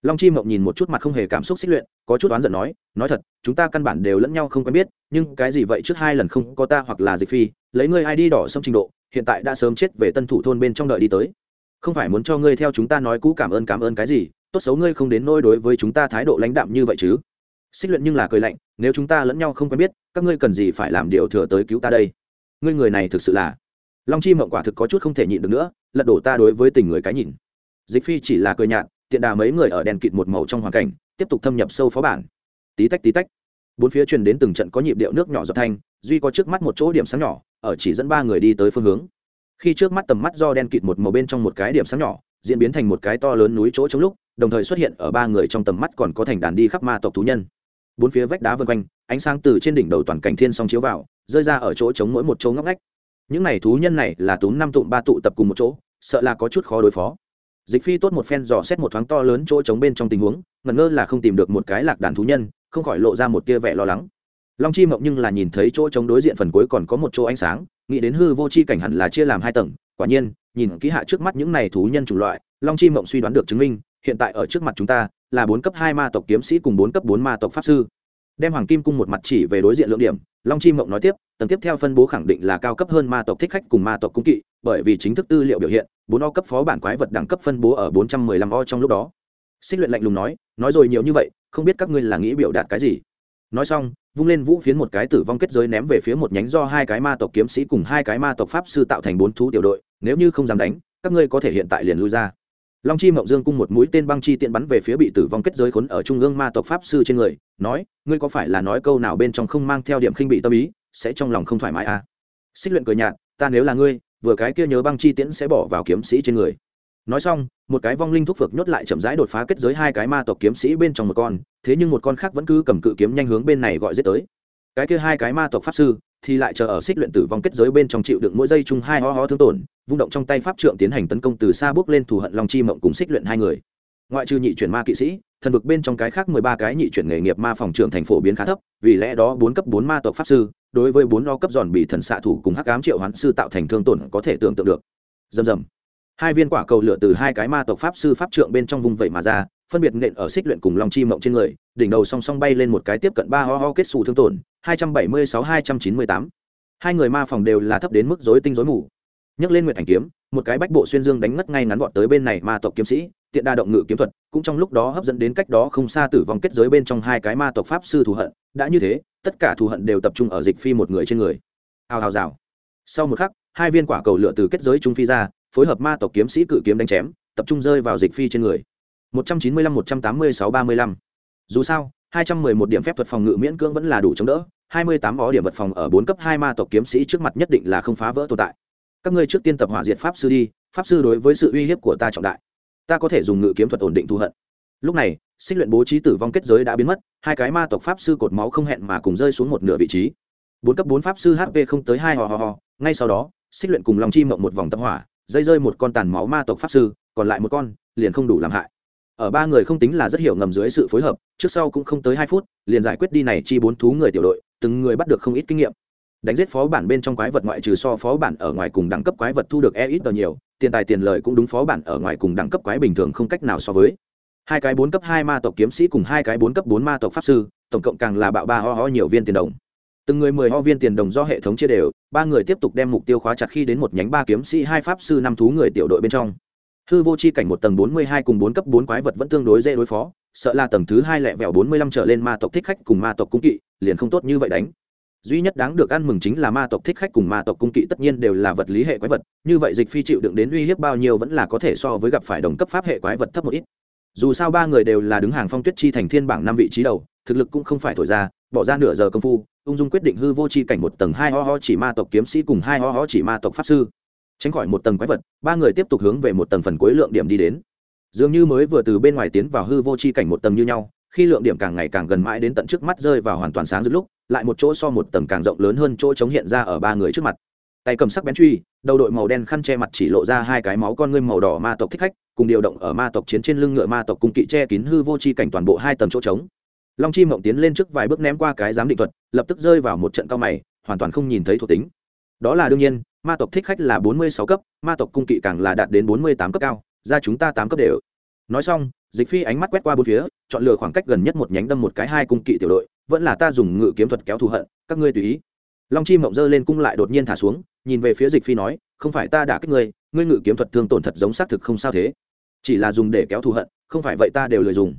Long chi mộng nhìn một chút mặt không hề cảm xúc xích luyện, có chút oán giận nói nói thật, chúng ta căn bản đều lẫn nhau không quen biết, nhưng cái gì vậy trước hai lần không có ta hoặc là dịch phi, lấy ngươi ai đi đỏ xâm trình độ, hiện tại đã sớm chết về tân thủ thôn bên trong đợi đi tới. Không phải muốn cho ngươi theo chúng ta nói cũ cảm ơn cảm ơn cái gì, tốt xấu ngươi không đến nôi đối với chúng ta thái độ lãnh đạm như vậy chứ xích luyện nhưng là cười lạnh, nếu chúng ta lẫn nhau không quen biết, các ngươi cần gì phải làm điều thừa tới cứu ta đây? Ngươi người này thực sự là long chi mộng quả thực có chút không thể nhịn được nữa, lật đổ ta đối với tình người cái nhìn. Dịch phi chỉ là cười nhạt, tiện đà mấy người ở đèn kịt một màu trong hoàn cảnh, tiếp tục thâm nhập sâu phó bản. Tí tách tí tách, bốn phía truyền đến từng trận có nhịp điệu nước nhỏ giọt thanh, duy có trước mắt một chỗ điểm sáng nhỏ, ở chỉ dẫn ba người đi tới phương hướng. Khi trước mắt tầm mắt do đen kịt một màu bên trong một cái điểm sáng nhỏ, diễn biến thành một cái to lớn núi chỗ trong lúc, đồng thời xuất hiện ở ba người trong tầm mắt còn có thành đàn đi khắp ma tộc thú nhân bốn phía vách đá vân quanh, ánh sáng từ trên đỉnh đầu toàn cảnh thiên song chiếu vào, rơi ra ở chỗ chống mỗi một chỗ ngóc ngách. Những này thú nhân này là tú năm tụm ba tụ tập cùng một chỗ, sợ là có chút khó đối phó. Dịch phi tốt một phen dò xét một thoáng to lớn chỗ trống bên trong tình huống, ngẩn ngơ là không tìm được một cái lạc đàn thú nhân, không khỏi lộ ra một tia vẻ lo lắng. Long chi mộng nhưng là nhìn thấy chỗ trống đối diện phần cuối còn có một chỗ ánh sáng, nghĩ đến hư vô chi cảnh hẳn là chia làm hai tầng, quả nhiên, nhìn kỹ hạ trước mắt những này thú nhân chủng loại, long chi mộng suy đoán được chứng minh, hiện tại ở trước mặt chúng ta là bốn cấp hai ma tộc kiếm sĩ cùng bốn cấp bốn ma tộc pháp sư. Đem hoàng kim cung một mặt chỉ về đối diện lượng điểm, long chi mộng nói tiếp, tầng tiếp theo phân bố khẳng định là cao cấp hơn ma tộc thích khách cùng ma tộc cung kỵ, bởi vì chính thức tư liệu biểu hiện, bốn o cấp phó bản quái vật đẳng cấp phân bố ở bốn trăm mười lăm o trong lúc đó. Xích luyện lạnh lùng nói nói rồi nhiều như vậy, không biết các ngươi là nghĩ biểu đạt cái gì. Nói xong, vung lên vũ phiến một cái tử vong kết giới ném về phía một nhánh do hai cái ma tộc kiếm sĩ cùng hai cái ma tộc pháp sư tạo thành bốn thú tiểu đội, nếu như không dám đánh, các ngươi có thể hiện tại liền lui ra long chi mộng dương cung một mũi tên băng chi tiện bắn về phía bị tử vong kết giới khốn ở trung ương ma tộc pháp sư trên người, nói, ngươi có phải là nói câu nào bên trong không mang theo điểm khinh bị tâm ý, sẽ trong lòng không thoải mái à? Xích luyện cười nhạt, ta nếu là ngươi, vừa cái kia nhớ băng chi tiễn sẽ bỏ vào kiếm sĩ trên người. Nói xong, một cái vong linh thúc phược nhốt lại chậm rãi đột phá kết giới hai cái ma tộc kiếm sĩ bên trong một con, thế nhưng một con khác vẫn cứ cầm cự kiếm nhanh hướng bên này gọi giết tới. Cái kia hai cái ma tộc pháp sư thì lại chờ ở xích luyện tử vong kết giới bên trong chịu đựng mỗi giây chung hai ho ho thương tổn, vung động trong tay pháp trượng tiến hành tấn công từ xa bước lên thù hận long chi mộng cùng xích luyện hai người. Ngoại trừ nhị chuyển ma kỵ sĩ, thần vực bên trong cái khác mười ba cái nhị chuyển nghề nghiệp ma phòng trưởng thành phổ biến khá thấp, vì lẽ đó bốn cấp bốn ma tộc pháp sư, đối với bốn lo cấp giòn bị thần xạ thủ cùng hắc ám triệu hoán sư tạo thành thương tổn có thể tưởng tượng được. Dầm dầm hai viên quả cầu lửa từ hai cái ma tộc pháp sư pháp trượng bên trong vùng vậy mà ra phân biệt nện ở xích luyện cùng long chi mộng trên người, đỉnh đầu song song bay lên một cái tiếp cận ba ho ho kết xù thương tổn, hai trăm bảy mươi sáu, hai trăm chín mươi tám. Hai người ma phòng đều là thấp đến mức rối tinh rối mù. Nhấc lên nguyệt thành kiếm, một cái bách bộ xuyên dương đánh ngất ngay ngắn vọt tới bên này ma tộc kiếm sĩ, tiện đa động ngự kiếm thuật, cũng trong lúc đó hấp dẫn đến cách đó không xa tử vong kết giới bên trong hai cái ma tộc pháp sư thù hận, đã như thế, tất cả thù hận đều tập trung ở dịch phi một người trên người. Hào hào rào. Sau một khắc, hai viên quả cầu lửa từ kết giới trung phi ra, phối hợp ma tộc kiếm sĩ cự kiếm đánh chém, tập trung rơi vào dịch phi trên người. 195 186 35. dù sao 211 điểm phép thuật phòng ngự miễn cưỡng vẫn là đủ chống đỡ 28 bó điểm vật phòng ở bốn cấp hai ma tộc kiếm sĩ trước mặt nhất định là không phá vỡ tồn tại. Các ngươi trước tiên tập hỏa diệt pháp sư đi, pháp sư đối với sự uy hiếp của ta trọng đại. Ta có thể dùng ngự kiếm thuật ổn định thù hận. Lúc này, xích luyện bố trí tử vong kết giới đã biến mất, hai cái ma tộc pháp sư cột máu không hẹn mà cùng rơi xuống một nửa vị trí. Bốn cấp bốn pháp sư hp không tới hai hò hò hò ngay sau đó, xích luyện cùng lòng chi mộng một vòng tập hỏa, dây rơi một con tàn máu ma tộc pháp sư, còn lại một con, liền không đủ làm hại ở ba người không tính là rất hiểu ngầm dưới sự phối hợp, trước sau cũng không tới hai phút, liền giải quyết đi này chi bốn thú người tiểu đội, từng người bắt được không ít kinh nghiệm. Đánh giết phó bản bên trong quái vật ngoại trừ so phó bản ở ngoài cùng đẳng cấp quái vật thu được e ít tờ nhiều, tiền tài tiền lời cũng đúng phó bản ở ngoài cùng đẳng cấp quái bình thường không cách nào so với. Hai cái bốn cấp hai ma tộc kiếm sĩ cùng hai cái bốn cấp bốn ma tộc pháp sư, tổng cộng càng là bạo ba ho ho nhiều viên tiền đồng. Từng người mười ho viên tiền đồng do hệ thống chia đều, ba người tiếp tục đem mục tiêu khóa chặt khi đến một nhánh ba kiếm sĩ hai pháp sư năm thú người tiểu đội bên trong hư vô chi cảnh một tầng bốn mươi hai cùng bốn cấp bốn quái vật vẫn tương đối dễ đối phó, sợ là tầng thứ hai lẹ vẹo bốn mươi lăm trở lên ma tộc thích khách cùng ma tộc cung kỵ, liền không tốt như vậy đánh. Duy nhất đáng được ăn mừng chính là ma tộc thích khách cùng ma tộc cung kỵ tất nhiên đều là vật lý hệ quái vật, như vậy dịch phi chịu đựng đến uy hiếp bao nhiêu vẫn là có thể so với gặp phải đồng cấp pháp hệ quái vật thấp một ít. Dù sao ba người đều là đứng hàng phong tuyết chi thành thiên bảng năm vị trí đầu, thực lực cũng không phải thổi ra, bỏ ra nửa giờ công phu, ung dung quyết định hư vô chi cảnh một tầng hai ho ho chỉ ma tộc kiếm sĩ cùng hai ho ho chỉ ma tộc pháp sư tránh khỏi một tầng quái vật, ba người tiếp tục hướng về một tầng phần cuối lượng điểm đi đến. Dường như mới vừa từ bên ngoài tiến vào hư vô chi cảnh một tầng như nhau, khi lượng điểm càng ngày càng gần mãi đến tận trước mắt rơi vào hoàn toàn sáng giữa lúc, lại một chỗ so một tầng càng rộng lớn hơn chỗ chống hiện ra ở ba người trước mặt. Tay cầm sắc bén truy, đầu đội màu đen khăn che mặt chỉ lộ ra hai cái máu con ngươi màu đỏ ma tộc thích khách, cùng điều động ở ma tộc chiến trên lưng ngựa ma tộc cùng kỵ che kín hư vô chi cảnh toàn bộ hai tầng chỗ trống. Long chi mộng tiến lên trước vài bước ném qua cái giám định thuật, lập tức rơi vào một trận cao mày, hoàn toàn không nhìn thấy thuộc tính. Đó là đương nhiên ma tộc thích khách là bốn mươi sáu cấp, ma tộc cung kỵ càng là đạt đến bốn mươi tám cấp cao, ra chúng ta tám cấp đều. Nói xong, dịch phi ánh mắt quét qua bốn phía, chọn lựa khoảng cách gần nhất một nhánh đâm một cái hai cung kỵ tiểu đội, vẫn là ta dùng ngự kiếm thuật kéo thù hận, các ngươi tùy ý. Long chi mộng dơ lên cung lại đột nhiên thả xuống, nhìn về phía dịch phi nói, không phải ta đã kích ngươi ngươi ngự kiếm thuật thương tổn thật giống xác thực không sao thế. Chỉ là dùng để kéo thù hận, không phải vậy ta đều lười dùng.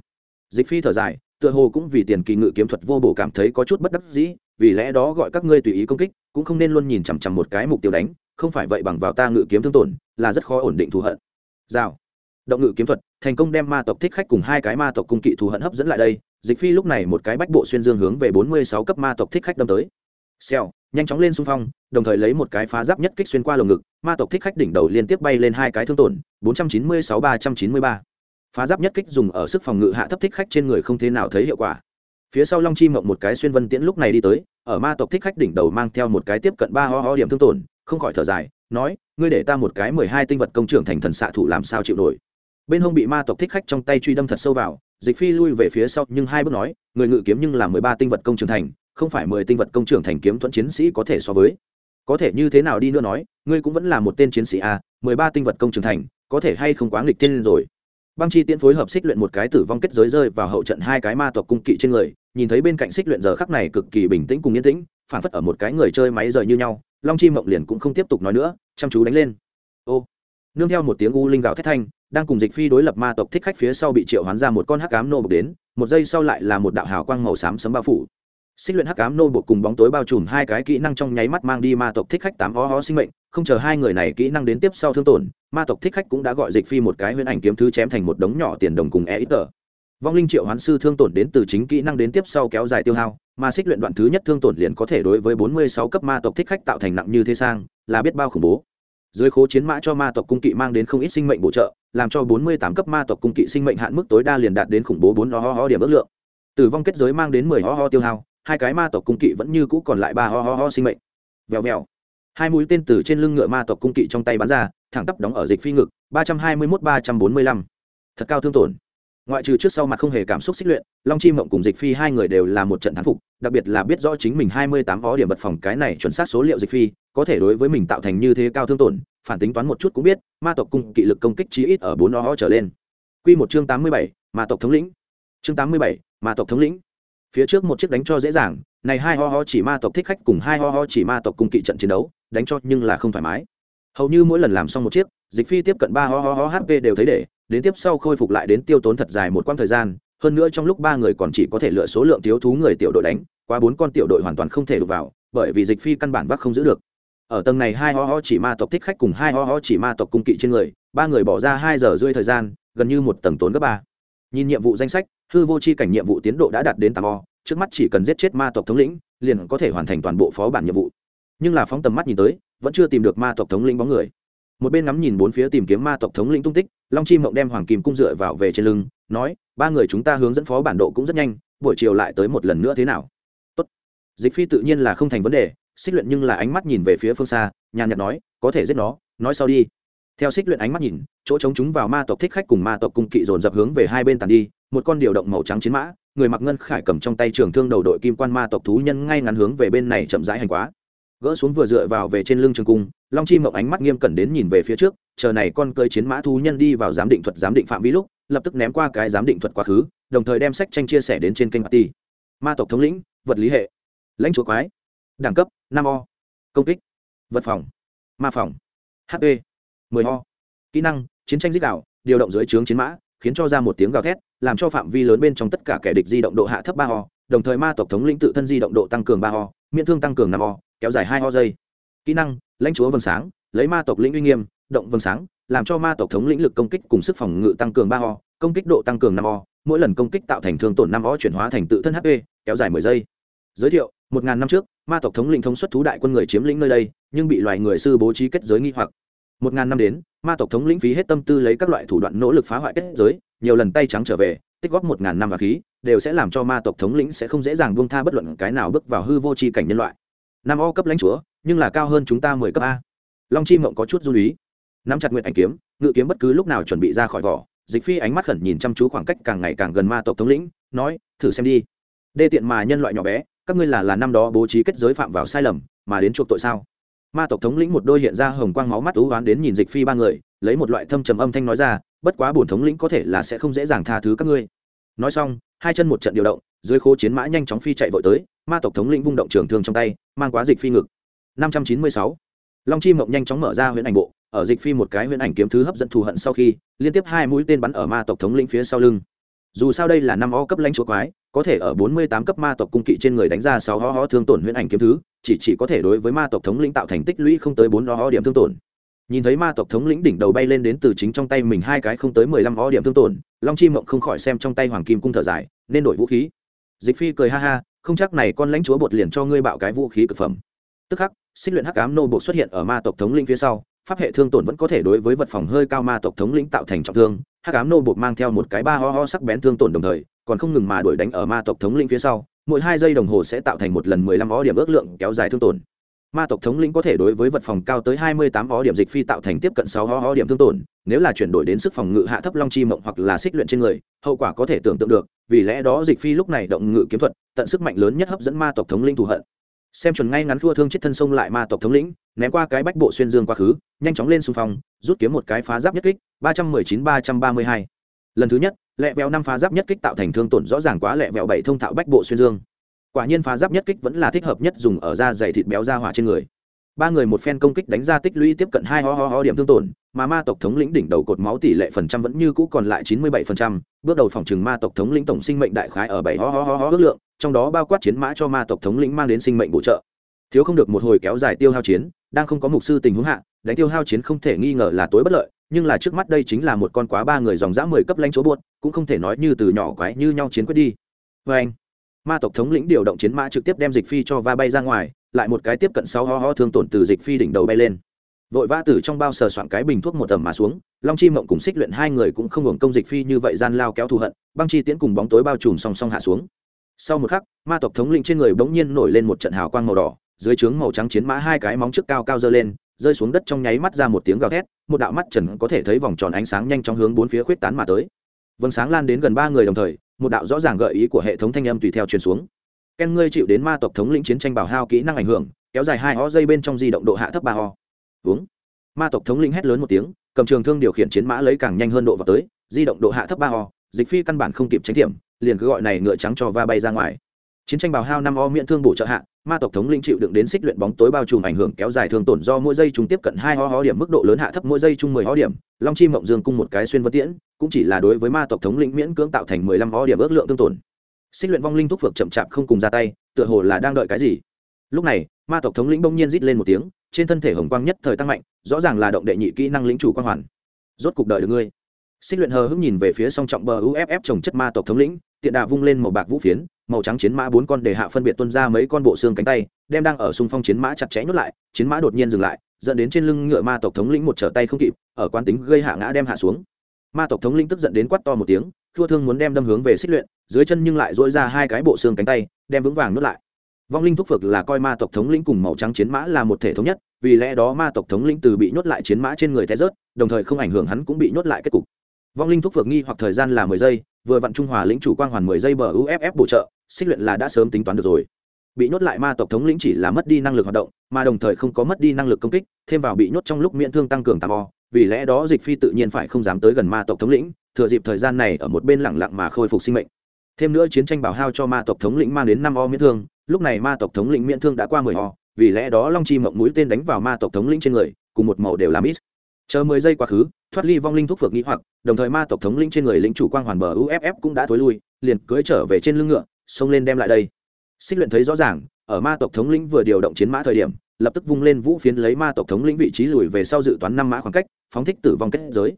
Dịch phi thở dài, tựa hồ cũng vì tiền kỳ ngự kiếm thuật vô bổ cảm thấy có chút bất đắc dĩ vì lẽ đó gọi các ngươi tùy ý công kích, cũng không nên luôn nhìn chằm chằm một cái mục tiêu đánh, không phải vậy bằng vào ta ngự kiếm thương tổn, là rất khó ổn định thù hận. Rào. Động ngự kiếm thuật, thành công đem ma tộc thích khách cùng hai cái ma tộc cung kỵ thù hận hấp dẫn lại đây, dịch phi lúc này một cái bách bộ xuyên dương hướng về bốn mươi sáu cấp ma tộc thích khách đâm tới. Xèo, nhanh chóng lên xung phong, đồng thời lấy một cái phá giáp nhất kích xuyên qua lồng ngực, ma tộc thích khách đỉnh đầu liên tiếp bay lên hai cái thương tổn, bốn trăm chín mươi sáu ba trăm chín mươi ba. Phá giáp nhất kích dùng ở sức phòng ngự hạ thấp thích khách trên người không thế nào thấy hiệu quả phía sau long chi mộng một cái xuyên vân tiễn lúc này đi tới, ở ma tộc thích khách đỉnh đầu mang theo một cái tiếp cận ba ho ho điểm thương tổn, không khỏi thở dài, nói, ngươi để ta một cái mười hai tinh vật công trưởng thành thần xạ thủ làm sao chịu nổi? Bên hông bị ma tộc thích khách trong tay truy đâm thật sâu vào, dịch phi lui về phía sau, nhưng hai bước nói, người ngự kiếm nhưng là mười ba tinh vật công trưởng thành, không phải mười tinh vật công trưởng thành kiếm thuẫn chiến sĩ có thể so với. Có thể như thế nào đi nữa nói, ngươi cũng vẫn là một tên chiến sĩ a mười ba tinh vật công trưởng thành, có thể hay không quá nghịch tiên rồi? Băng chi tiễn phối hợp xích luyện một cái tử vong kết giới rơi vào hậu trận hai cái ma tộc cung kỵ trên người nhìn thấy bên cạnh xích luyện giờ khắc này cực kỳ bình tĩnh cùng yên tĩnh phản phất ở một cái người chơi máy rời như nhau, long chi mộng liền cũng không tiếp tục nói nữa, chăm chú đánh lên. Ô, nương theo một tiếng u linh gạo thét thanh, đang cùng dịch phi đối lập ma tộc thích khách phía sau bị triệu hoán ra một con hắc cám nô bục đến, một giây sau lại là một đạo hào quang màu xám sấm bao phủ. Xích luyện hắc ám nô bộ cùng bóng tối bao trùm hai cái kỹ năng trong nháy mắt mang đi ma tộc thích khách tám ho ho sinh mệnh, không chờ hai người này kỹ năng đến tiếp sau thương tổn, ma tộc thích khách cũng đã gọi dịch phi một cái huyễn ảnh kiếm thứ chém thành một đống nhỏ tiền đồng cùng e ít tờ vong linh triệu hoán sư thương tổn đến từ chính kỹ năng đến tiếp sau kéo dài tiêu hao, mà xích luyện đoạn thứ nhất thương tổn liền có thể đối với bốn mươi sáu cấp ma tộc thích khách tạo thành nặng như thế sang, là biết bao khủng bố. Dưới khố chiến mã cho ma tộc cung kỵ mang đến không ít sinh mệnh bổ trợ, làm cho bốn mươi tám cấp ma tộc cung kỵ sinh mệnh hạn mức tối đa liền đạt đến khủng bố bốn ho ho điểm ước lượng. Tử vong kết giới mang đến mười ho ho tiêu hao, hai cái ma tộc cung kỵ vẫn như cũ còn lại ba ho ho ho sinh mệnh. Vèo vèo. Hai mũi tên từ trên lưng ngựa ma tộc cung kỵ trong tay bắn ra, thẳng tắp đóng ở dịch phi ngực, ba trăm hai mươi mốt ba trăm bốn mươi lăm. Thật cao thương tổn ngoại trừ trước sau mặt không hề cảm xúc xích luyện, long chi mộng cùng dịch phi hai người đều là một trận thắng phục, đặc biệt là biết rõ chính mình hai mươi tám ó điểm vật phòng cái này chuẩn xác số liệu dịch phi, có thể đối với mình tạo thành như thế cao thương tổn, phản tính toán một chút cũng biết, ma tộc cung kỵ lực công kích chí ít ở bốn ó trở lên. Q một chương tám mươi bảy, ma tộc thống lĩnh. Chương tám mươi bảy, ma tộc thống lĩnh. Phía trước một chiếc đánh cho dễ dàng, này hai ho ho chỉ ma tộc thích khách cùng hai ho ho chỉ ma tộc cung kỵ trận chiến đấu, đánh cho nhưng là không thoải mái. Hầu như mỗi lần làm xong một chiếc, dịch phi tiếp cận ba ho ho ho hp đều thấy để đến tiếp sau khôi phục lại đến tiêu tốn thật dài một quãng thời gian, hơn nữa trong lúc ba người còn chỉ có thể lựa số lượng thiếu thú người tiểu đội đánh qua bốn con tiểu đội hoàn toàn không thể đụng vào, bởi vì dịch phi căn bản vác không giữ được. Ở tầng này hai ho ho chỉ ma tộc thích khách cùng hai ho ho chỉ ma tộc cung kỵ trên người, ba người bỏ ra hai giờ rưỡi thời gian, gần như một tầng tốn gấp ba. Nhìn nhiệm vụ danh sách, hư vô c h i cảnh nhiệm vụ tiến độ đã đạt đến tám o, trước mắt chỉ cần giết chết ma tộc thống lĩnh, liền có thể hoàn thành toàn bộ phó bản nhiệm vụ. Nhưng là phóng tầm mắt nhìn tới, vẫn chưa tìm được ma tộc thống lĩnh bóng người một bên ngắm nhìn bốn phía tìm kiếm ma tộc thống lĩnh tung tích, long chi mộng đem hoàng kim cung dựa vào về trên lưng, nói, ba người chúng ta hướng dẫn phó bản độ cũng rất nhanh, buổi chiều lại tới một lần nữa thế nào? Tốt. dịch phi tự nhiên là không thành vấn đề, xích luyện nhưng là ánh mắt nhìn về phía phương xa, nhàn nhạt nói, có thể giết nó, nói sau đi. Theo xích luyện ánh mắt nhìn, chỗ chống chúng vào ma tộc thích khách cùng ma tộc cung kỵ dồn dập hướng về hai bên tàn đi, một con điều động màu trắng chiến mã, người mặc ngân khải cầm trong tay trường thương đầu đội kim quan ma tộc thú nhân ngay ngắn hướng về bên này chậm rãi hành quá gỡ xuống vừa dựa vào về trên lưng trường cung, long chi mộng ánh mắt nghiêm cẩn đến nhìn về phía trước, chờ này con cơi chiến mã thú nhân đi vào giám định thuật giám định phạm vi lúc, lập tức ném qua cái giám định thuật quá khứ, đồng thời đem sách tranh chia sẻ đến trên kênh ti ma tộc thống lĩnh, vật lý hệ. Lãnh chúa quái. Đẳng cấp, năm o. Công kích. Vật phòng. Ma phòng. Hp 10 o. Kỹ năng, chiến tranh dích đạo, điều động dưới trướng chiến mã, khiến cho ra một tiếng gào thét, làm cho phạm vi lớn bên trong tất cả kẻ địch di động độ hạ thấp ba o đồng thời ma tộc thống lĩnh tự thân di động độ tăng cường ba ho miễn thương tăng cường năm ho kéo dài hai ho giây. Kỹ năng, lãnh chúa vầng sáng, lấy ma tộc lĩnh uy nghiêm, động vầng sáng, làm cho ma tộc thống lĩnh lực công kích cùng sức phòng ngự tăng cường ba ho công kích độ tăng cường năm ho mỗi lần công kích tạo thành thương tổn năm ho chuyển hóa thành tự thân hp kéo dài mười giây. Giới thiệu, một ngàn năm trước, ma tộc thống lĩnh thống xuất thú đại quân người chiếm lĩnh nơi đây, nhưng bị loài người sư bố trí kết giới nghi hoặc. Một ngàn năm đến, ma tộc thống lĩnh phí hết tâm tư lấy các loại thủ đoạn nỗ lực phá hoại kết giới nhiều lần tay trắng trở về, tích góp một ngàn năm và khí, đều sẽ làm cho ma tộc thống lĩnh sẽ không dễ dàng buông tha bất luận cái nào bước vào hư vô tri cảnh nhân loại. Năm o cấp lãnh chúa, nhưng là cao hơn chúng ta mười cấp a. Long chi mộng có chút du lý. Nắm chặt nguyện ảnh kiếm, ngự kiếm bất cứ lúc nào chuẩn bị ra khỏi vỏ, dịch phi ánh mắt khẩn nhìn chăm chú khoảng cách càng ngày càng gần ma tộc thống lĩnh, nói, thử xem đi. Đê tiện mà nhân loại nhỏ bé, các ngươi là là năm đó bố trí kết giới phạm vào sai lầm, mà đến chuộc tội sao? Ma tộc thống lĩnh một đôi hiện ra hồng quang máu mắt ú oán đến nhìn dịch phi ba người, lấy một loại thâm trầm âm thanh nói ra bất quá bổn thống lĩnh có thể là sẽ không dễ dàng tha thứ các ngươi. Nói xong, hai chân một trận điều động, dưới khố chiến mã nhanh chóng phi chạy vội tới, ma tộc thống lĩnh vung động trường thương trong tay, mang quá dịch phi ngực. Năm trăm chín mươi sáu, long chi mộng nhanh chóng mở ra huyễn ảnh bộ, ở dịch phi một cái huyễn ảnh kiếm thứ hấp dẫn thù hận sau khi, liên tiếp hai mũi tên bắn ở ma tộc thống lĩnh phía sau lưng. Dù sao đây là năm o cấp lãnh chúa quái, có thể ở bốn mươi tám cấp ma tộc cung kỵ trên người đánh ra sáu ho ho thương tổn huyễn ảnh kiếm thứ, chỉ chỉ có thể đối với ma tộc thống lĩnh tạo thành tích lũy không tới bốn ho ho điểm thương tổn nhìn thấy ma tộc thống lĩnh đỉnh đầu bay lên đến từ chính trong tay mình hai cái không tới mười lăm o điểm thương tổn, long chi mộng không khỏi xem trong tay hoàng kim cung thở dài, nên đổi vũ khí. Dịch phi cười ha ha, không chắc này con lãnh chúa bột liền cho ngươi bạo cái vũ khí cực phẩm. Tức khắc, xích luyện hắc ám nô bộ xuất hiện ở ma tộc thống lĩnh phía sau, pháp hệ thương tổn vẫn có thể đối với vật phòng hơi cao ma tộc thống lĩnh tạo thành trọng thương, hắc ám nô bộ mang theo một cái ba ho ho sắc bén thương tổn đồng thời, còn không ngừng mà đuổi đánh ở ma tộc thống lĩnh phía sau, mỗi hai giây đồng hồ sẽ tạo thành một lần mười lăm o điểm ước lượng kéo dài thương tổn ma tộc thống lĩnh có thể đối với vật phòng cao tới hai mươi tám ó điểm dịch phi tạo thành tiếp cận 6 ó điểm thương tổn, nếu là chuyển đổi đến sức phòng ngự hạ thấp long chi mộng hoặc là xích luyện trên người, hậu quả có thể tưởng tượng được, vì lẽ đó dịch phi lúc này động ngự kiếm thuật, tận sức mạnh lớn nhất hấp dẫn ma tộc thống lĩnh thù hận. Xem chuẩn ngay ngắn thua thương chết thân sông lại ma tộc thống lĩnh, ném qua cái bách bộ xuyên dương quá khứ, nhanh chóng lên xung phong, rút kiếm một cái phá giáp nhất kích, ba trăm mười chín ba trăm ba mươi hai. Lần thứ nhất, lẹ vẹo năm phá giáp nhất kích tạo thành thương tổn rõ ràng quá lẹ vẹo bảy thông thạo bách bộ xuyên dương quả nhiên phá giáp nhất kích vẫn là thích hợp nhất dùng ở da dày thịt béo da hỏa trên người. Ba người một phen công kích đánh ra tích lũy tiếp cận hai ho ho ho điểm thương tổn, mà ma tộc thống lĩnh đỉnh đầu cột máu tỷ lệ phần trăm vẫn như cũ còn lại chín mươi bảy phần trăm, bước đầu phòng trừng ma tộc thống lĩnh tổng sinh mệnh đại khái ở bảy ho ho ho ho ước lượng, trong đó bao quát chiến mã cho ma tộc thống lĩnh mang đến sinh mệnh bổ trợ. Thiếu không được một hồi kéo dài tiêu hao chiến, đang không có mục sư tình huống hạ, đánh tiêu hao chiến không thể nghi ngờ là tối bất lợi, nhưng là trước mắt đây chính là một con quá ba người dòng dã mười cấp lãnh chỗ buốt cũng không thể nói như từ nhỏ quái như nhau chiến quyết đi. Vê anh ma tộc thống lĩnh điều động chiến mã trực tiếp đem dịch phi cho va bay ra ngoài, lại một cái tiếp cận sáu ho ho thương tổn từ dịch phi đỉnh đầu bay lên. Vội vã từ trong bao sờ soạn cái bình thuốc một tầm mà xuống, long chi mộng cùng xích luyện hai người cũng không hưởng công dịch phi như vậy gian lao kéo thù hận, băng chi tiễn cùng bóng tối bao trùm song song hạ xuống. Sau một khắc, ma tộc thống lĩnh trên người bỗng nhiên nổi lên một trận hào quang màu đỏ, dưới trướng màu trắng chiến mã hai cái móng trước cao cao dơ lên, rơi xuống đất trong nháy mắt ra một tiếng gào thét, một đạo mắt trần có thể thấy vòng tròn ánh sáng nhanh trong hướng bốn phía khuyết tán mà tới vầng sáng lan đến gần ba người đồng thời, một đạo rõ ràng gợi ý của hệ thống thanh âm tùy theo truyền xuống. Ken, ngươi chịu đến ma tộc thống lĩnh chiến tranh bảo hao kỹ năng ảnh hưởng, kéo dài hai ho dây bên trong di động độ hạ thấp ba ho uống vâng. ma tộc thống lĩnh hét lớn một tiếng, cầm trường thương điều khiển chiến mã lấy càng nhanh hơn độ vào tới, di động độ hạ thấp ba ho dịch phi căn bản không kịp tránh điểm, liền cứ gọi này ngựa trắng cho va bay ra ngoài chiến tranh bào hao năm o miễn thương bổ trợ hạ, ma tộc thống linh chịu đựng đến xích luyện bóng tối bao trùm ảnh hưởng kéo dài thương tổn do mỗi giây chúng tiếp cận hai ho ho điểm mức độ lớn hạ thấp mỗi giây chung mười ho điểm. Long chi mộng dương cung một cái xuyên vân tiễn, cũng chỉ là đối với ma tộc thống lĩnh miễn cưỡng tạo thành mười lăm ho điểm ước lượng thương tổn. Xích luyện vong linh thúc phược chậm chạp không cùng ra tay, tựa hồ là đang đợi cái gì? Lúc này, ma tộc thống lĩnh bỗng nhiên rít lên một tiếng, trên thân thể hồng quang nhất thời tăng mạnh, rõ ràng là động đệ nhị kỹ năng lĩnh chủ quang hoàn. Rốt cục đợi được ngươi. Xích luyện hờ hững nhìn về phía song trọng bờ uff trồng chất ma tộc thống lĩnh tiện đà vung lên màu bạc vũ phiến, màu trắng chiến mã bốn con đề hạ phân biệt tuân ra mấy con bộ xương cánh tay, đem đang ở xung phong chiến mã chặt chẽ nhốt lại, chiến mã đột nhiên dừng lại, dẫn đến trên lưng ngựa ma tộc thống lĩnh một trở tay không kịp, ở quán tính gây hạ ngã đem hạ xuống. Ma tộc thống lĩnh tức giận đến quát to một tiếng, thua thương muốn đem đâm hướng về xích luyện, dưới chân nhưng lại dỗi ra hai cái bộ xương cánh tay, đem vững vàng nuốt lại. Vong linh thúc phực là coi ma tộc thống lĩnh cùng màu trắng chiến mã là một thể thống nhất, vì lẽ đó ma tộc thống lĩnh từ bị nhốt lại chiến mã trên người té rớt, đồng thời không ảnh hưởng hắn cũng bị nhốt lại kết cục. Vong linh thúc phược nghi hoặc thời gian là mười giây vừa vặn trung hòa lĩnh chủ quang hoàn mười giây bờ uff bổ trợ, xích luyện là đã sớm tính toán được rồi. Bị nhốt lại ma tộc thống lĩnh chỉ là mất đi năng lực hoạt động, mà đồng thời không có mất đi năng lực công kích, thêm vào bị nhốt trong lúc miễn thương tăng cường tạm o vì lẽ đó dịch phi tự nhiên phải không dám tới gần ma tộc thống lĩnh, thừa dịp thời gian này ở một bên lẳng lặng mà khôi phục sinh mệnh. Thêm nữa chiến tranh bảo hao cho ma tộc thống lĩnh mang đến năm o miễn thương, lúc này ma tộc thống lĩnh miễn thương đã qua mười o, vì lẽ đó long chi mộng mũi tên đánh vào ma tộc thống lĩnh trên người, cùng một màu đều làm ít chờ mười giây quá khứ thoát ly vong linh thuốc phược nghĩ hoặc, đồng thời ma tộc thống lĩnh trên người lĩnh chủ quang hoàn bờ uff cũng đã thối lui, liền cưỡi trở về trên lưng ngựa, xông lên đem lại đây. Xích luyện thấy rõ ràng, ở ma tộc thống lĩnh vừa điều động chiến mã thời điểm, lập tức vung lên vũ phiến lấy ma tộc thống lĩnh vị trí lùi về sau dự toán năm mã khoảng cách, phóng thích tử vong kết giới.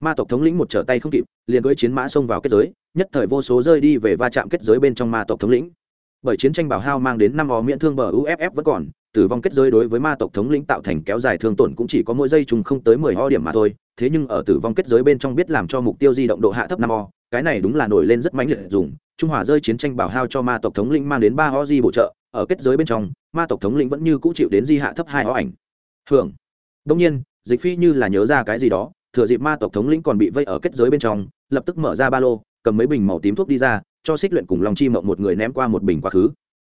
Ma tộc thống lĩnh một trở tay không kịp, liền cưỡi chiến mã xông vào kết giới, nhất thời vô số rơi đi về va chạm kết giới bên trong ma tộc thống lĩnh. Bởi chiến tranh bảo hao mang đến năm o miễn thương bờ uff vẫn còn, tử vong kết giới đối với ma tộc thống lĩnh tạo thành kéo dài thương tổn cũng chỉ có mỗi giây trùng không tới mười ho điểm mà thôi thế nhưng ở tử vong kết giới bên trong biết làm cho mục tiêu di động độ hạ thấp năm o, cái này đúng là nổi lên rất mãnh liệt dùng. Trung hòa rơi chiến tranh bảo hao cho ma tộc thống lĩnh mang đến ba ho di bổ trợ, ở kết giới bên trong, ma tộc thống lĩnh vẫn như cũ chịu đến di hạ thấp hai ho ảnh. Hưởng. Đông nhiên, dịch phi như là nhớ ra cái gì đó, thừa dịp ma tộc thống lĩnh còn bị vây ở kết giới bên trong, lập tức mở ra ba lô, cầm mấy bình màu tím thuốc đi ra, cho xích luyện cùng lòng chi mộng một người ném qua một bình quá khứ.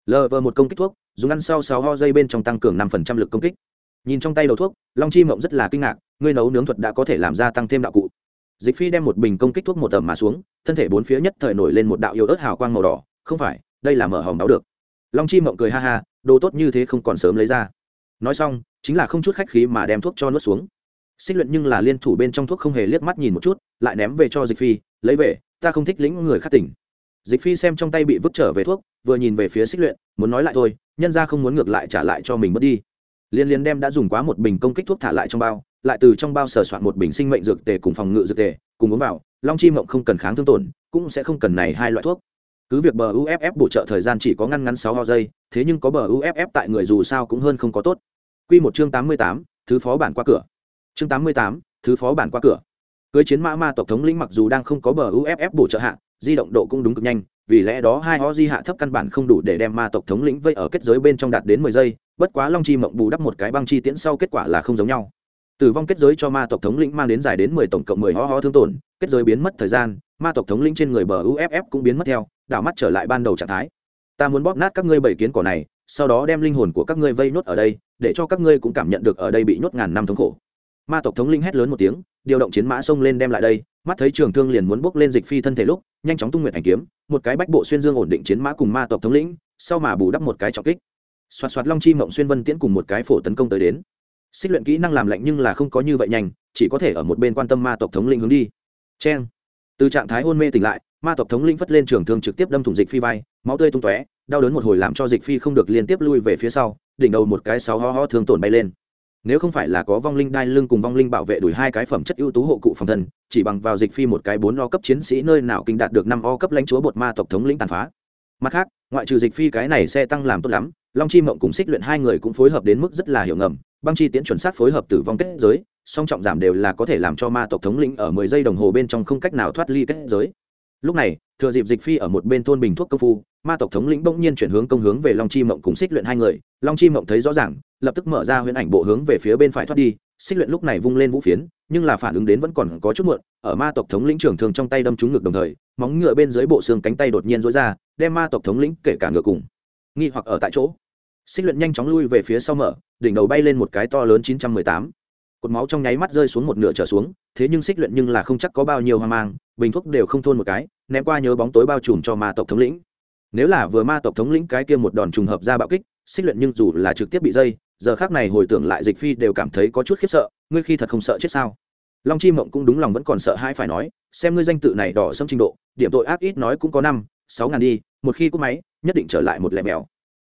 Lờ vờ một công kích thuốc, dùng ăn sau sáu ho dây bên trong tăng cường năm phần trăm lực công kích nhìn trong tay đầu thuốc, long chi mộng rất là kinh ngạc, ngươi nấu nướng thuật đã có thể làm ra tăng thêm đạo cụ. Dịch phi đem một bình công kích thuốc một tầm mà xuống, thân thể bốn phía nhất thời nổi lên một đạo yêu ớt hào quang màu đỏ, không phải, đây là mở hòm đáo được. Long chi mộng cười ha ha, đồ tốt như thế không còn sớm lấy ra. Nói xong, chính là không chút khách khí mà đem thuốc cho nuốt xuống. Xích luyện nhưng là liên thủ bên trong thuốc không hề liếc mắt nhìn một chút, lại ném về cho dịch phi, lấy về, ta không thích lĩnh người khác tỉnh. Dịch phi xem trong tay bị vứt trở về thuốc, vừa nhìn về phía xích luyện, muốn nói lại thôi, nhân ra không muốn ngược lại trả lại cho mình mất đi liên liên đem đã dùng quá một bình công kích thuốc thả lại trong bao, lại từ trong bao sờ soạn một bình sinh mệnh dược tề cùng phòng ngự dược tề, cùng uống vào, long chi mộng không cần kháng thương tổn, cũng sẽ không cần này hai loại thuốc. Cứ việc bờ uff bổ trợ thời gian chỉ có ngăn ngắn sáu ho giây, thế nhưng có bờ uff tại người dù sao cũng hơn không có tốt. Q một chương tám mươi tám, thứ phó bản qua cửa. Chương tám mươi tám, thứ phó bản qua cửa. Cưới chiến mã ma tộc thống lĩnh mặc dù đang không có bờ uff bổ trợ hạ, di động độ cũng đúng cực nhanh, vì lẽ đó hai ho di hạ thấp căn bản không đủ để đem ma tộc thống lĩnh vây ở kết giới bên trong đạt đến mười giây bất quá long chi mộng bù đắp một cái băng chi tiễn sau kết quả là không giống nhau. Tử vong kết giới cho ma tộc thống lĩnh mang đến dài đến mười tổng cộng mười ho ho thương tổn, kết giới biến mất thời gian, ma tộc thống lĩnh trên người bờ uff cũng biến mất theo, đảo mắt trở lại ban đầu trạng thái. Ta muốn bóp nát các ngươi bảy kiến cỏ này, sau đó đem linh hồn của các ngươi vây nhốt ở đây, để cho các ngươi cũng cảm nhận được ở đây bị nhốt ngàn năm thống khổ. Ma tộc thống linh hét lớn một tiếng, điều động chiến mã xông lên đem lại đây, mắt thấy trường thương liền muốn bốc lên dịch phi thân thể lúc, nhanh chóng tung nguyện hành kiếm, một cái bách bộ xuyên dương ổn định chiến mã cùng ma tộc thống lĩnh, sau mà bù đắp một cái trọng kích xoạt xoạt long chi mộng xuyên vân tiễn cùng một cái phổ tấn công tới đến. Xích luyện kỹ năng làm lạnh nhưng là không có như vậy nhanh, chỉ có thể ở một bên quan tâm ma tộc thống linh hướng đi. C từ trạng thái hôn mê tỉnh lại, ma tộc thống linh phất lên trường thương trực tiếp đâm thủng dịch phi vai, máu tươi tung tóe, đau đớn một hồi làm cho dịch phi không được liên tiếp lui về phía sau, đỉnh đầu một cái sáu ho ho thương tổn bay lên. Nếu không phải là có vong linh đai lưng cùng vong linh bảo vệ đuổi hai cái phẩm chất ưu tú hộ cụ phòng thân, chỉ bằng vào dịch phi một cái bốn o cấp chiến sĩ nơi nào kinh đạt được năm o cấp lãnh chúa bột ma tộc thống lĩnh tàn phá. Mặt khác, ngoại trừ dịch phi cái này xe tăng làm tốt lắm long chi mộng cùng xích luyện hai người cũng phối hợp đến mức rất là hiệu ngầm, băng chi tiễn chuẩn xác phối hợp tử vong kết giới, song trọng giảm đều là có thể làm cho ma tộc thống lĩnh ở mười giây đồng hồ bên trong không cách nào thoát ly kết giới. Lúc này, thừa dịp dịch phi ở một bên thôn bình thuốc công phu, ma tộc thống lĩnh bỗng nhiên chuyển hướng công hướng về long chi mộng cùng xích luyện hai người. Long chi mộng thấy rõ ràng, lập tức mở ra huyễn ảnh bộ hướng về phía bên phải thoát đi. Xích luyện lúc này vung lên vũ phiến, nhưng là phản ứng đến vẫn còn có chút muộn, ở ma tộc thống lĩnh trưởng thường trong tay đâm trúng ngực đồng thời, móng ngựa bên dưới bộ xương cánh tay đột nhiên rối ra, đem ma tộc thống lĩnh kể cả ngựa cùng. Nghi hoặc ở tại chỗ xích luyện nhanh chóng lui về phía sau mở, đỉnh đầu bay lên một cái to lớn chín trăm mười tám. Cột máu trong nháy mắt rơi xuống một nửa trở xuống, thế nhưng xích luyện nhưng là không chắc có bao nhiêu hoang mang, bình thuốc đều không thôn một cái, ném qua nhớ bóng tối bao trùm cho ma tộc thống lĩnh. Nếu là vừa ma tộc thống lĩnh cái kia một đòn trùng hợp ra bạo kích, xích luyện nhưng dù là trực tiếp bị dây, giờ khác này hồi tưởng lại dịch phi đều cảm thấy có chút khiếp sợ, ngươi khi thật không sợ chết sao? Long chi mộng cũng đúng lòng vẫn còn sợ hai phải nói, xem ngươi danh tự này đỏ xâm trình độ, điểm tội ác ít nói cũng có năm, sáu ngàn đi, một khi cúp máy, nhất định trở lại một lẻ mèo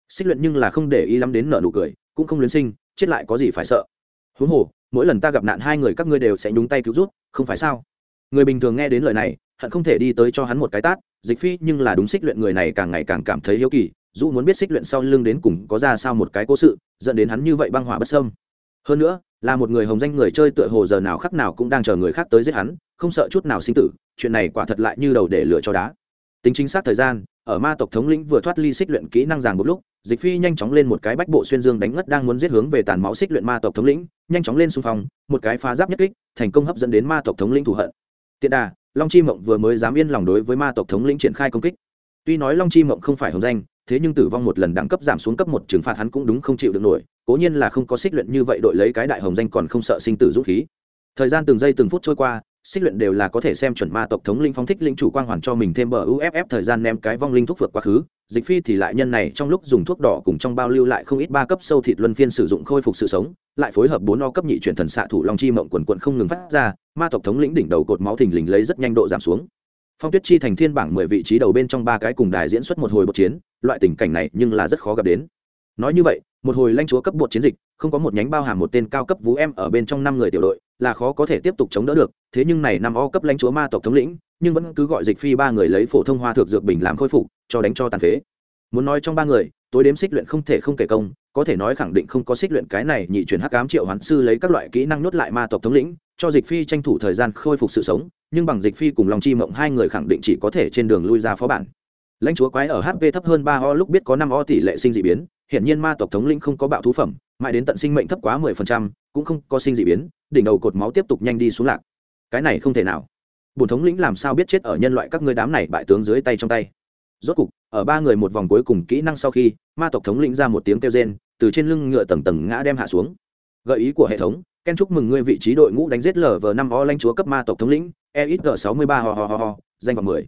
xích luyện nhưng là không để ý lắm đến nợ nụ cười, cũng không luyến sinh, chết lại có gì phải sợ. Huống hồ, mỗi lần ta gặp nạn hai người các ngươi đều sẽ nhúng tay cứu rút, không phải sao? Người bình thường nghe đến lời này, hận không thể đi tới cho hắn một cái tát, dịch phi nhưng là đúng xích luyện người này càng ngày càng cảm thấy hiếu kỳ, dù muốn biết xích luyện sau lưng đến cùng có ra sao một cái cố sự, dẫn đến hắn như vậy băng hỏa bất sâm hơn nữa, là một người hồng danh người chơi tựa hồ giờ nào khắc nào cũng đang chờ người khác tới giết hắn, không sợ chút nào sinh tử, chuyện này quả thật lại như đầu để lửa cho đá. Tính chính xác thời gian ở ma tộc thống lĩnh vừa thoát ly xích luyện kỹ năng ràng một lúc, dịch phi nhanh chóng lên một cái bách bộ xuyên dương đánh ngất đang muốn giết hướng về tàn máu xích luyện ma tộc thống lĩnh, nhanh chóng lên xung phong, một cái phá giáp nhất kích, thành công hấp dẫn đến ma tộc thống lĩnh thù hận. Tiện đà, long chi mộng vừa mới dám yên lòng đối với ma tộc thống lĩnh triển khai công kích. Tuy nói long chi mộng không phải hồng danh, thế nhưng tử vong một lần đẳng cấp giảm xuống cấp một trừng phạt hắn cũng đúng không chịu được nổi, cố nhiên là không có xích luyện như vậy đội lấy cái đại hồng danh còn không sợ sinh tử dũng khí. Thời gian từng giây từng phút trôi qua xích luyện đều là có thể xem chuẩn ma tộc thống linh phong thích linh chủ quang hoàn cho mình thêm bờ uff thời gian ném cái vong linh thuốc vượt quá khứ. Dịch phi thì lại nhân này, trong lúc dùng thuốc đỏ cùng trong bao lưu lại không ít ba cấp sâu thịt luân phiên sử dụng khôi phục sự sống, lại phối hợp bốn o cấp nhị chuyển thần xạ thủ long chi mộng quần quận không ngừng phát ra, ma tộc thống lĩnh đỉnh đầu cột máu thình lình lấy rất nhanh độ giảm xuống. Phong tuyết chi thành thiên bảng mười vị trí đầu bên trong ba cái cùng đài diễn xuất một hồi bột chiến, loại tình cảnh này nhưng là rất khó gặp đến. Nói như vậy, một hồi lanh chúa cấp bột chiến dịch, không có một nhánh bao hàm một tên cao cấp vũ em ở bên trong năm người tiểu đội là khó có thể tiếp tục chống đỡ được, thế nhưng này năm o cấp lãnh chúa ma tộc thống lĩnh, nhưng vẫn cứ gọi dịch phi ba người lấy phổ thông hoa thược dược bình làm khôi phục, cho đánh cho tàn phế. Muốn nói trong ba người, tối đếm xích luyện không thể không kể công, có thể nói khẳng định không có xích luyện cái này nhị chuyển hắc ám triệu hoán sư lấy các loại kỹ năng nhốt lại ma tộc thống lĩnh, cho dịch phi tranh thủ thời gian khôi phục sự sống, nhưng bằng dịch phi cùng lòng chi mộng hai người khẳng định chỉ có thể trên đường lui ra phó bản. Lãnh chúa quái ở hp thấp hơn ba o lúc biết có năm o tỷ lệ sinh dị biến hiện nhiên ma tộc thống lĩnh không có bạo thú phẩm, mãi đến tận sinh mệnh thấp quá mười phần trăm, cũng không có sinh dị biến, đỉnh đầu cột máu tiếp tục nhanh đi xuống lạc. Cái này không thể nào. Bùn thống lĩnh làm sao biết chết ở nhân loại các ngươi đám này bại tướng dưới tay trong tay? Rốt cục, ở ba người một vòng cuối cùng kỹ năng sau khi, ma tộc thống lĩnh ra một tiếng kêu rên, từ trên lưng ngựa tầng tầng ngã đem hạ xuống. Gợi ý của hệ thống, ken chúc mừng ngươi vị trí đội ngũ đánh giết lở vờ năm o lanh chúa cấp ma tộc thống lĩnh e ít g sáu mươi ba ho ho ho ho, danh vọng mười.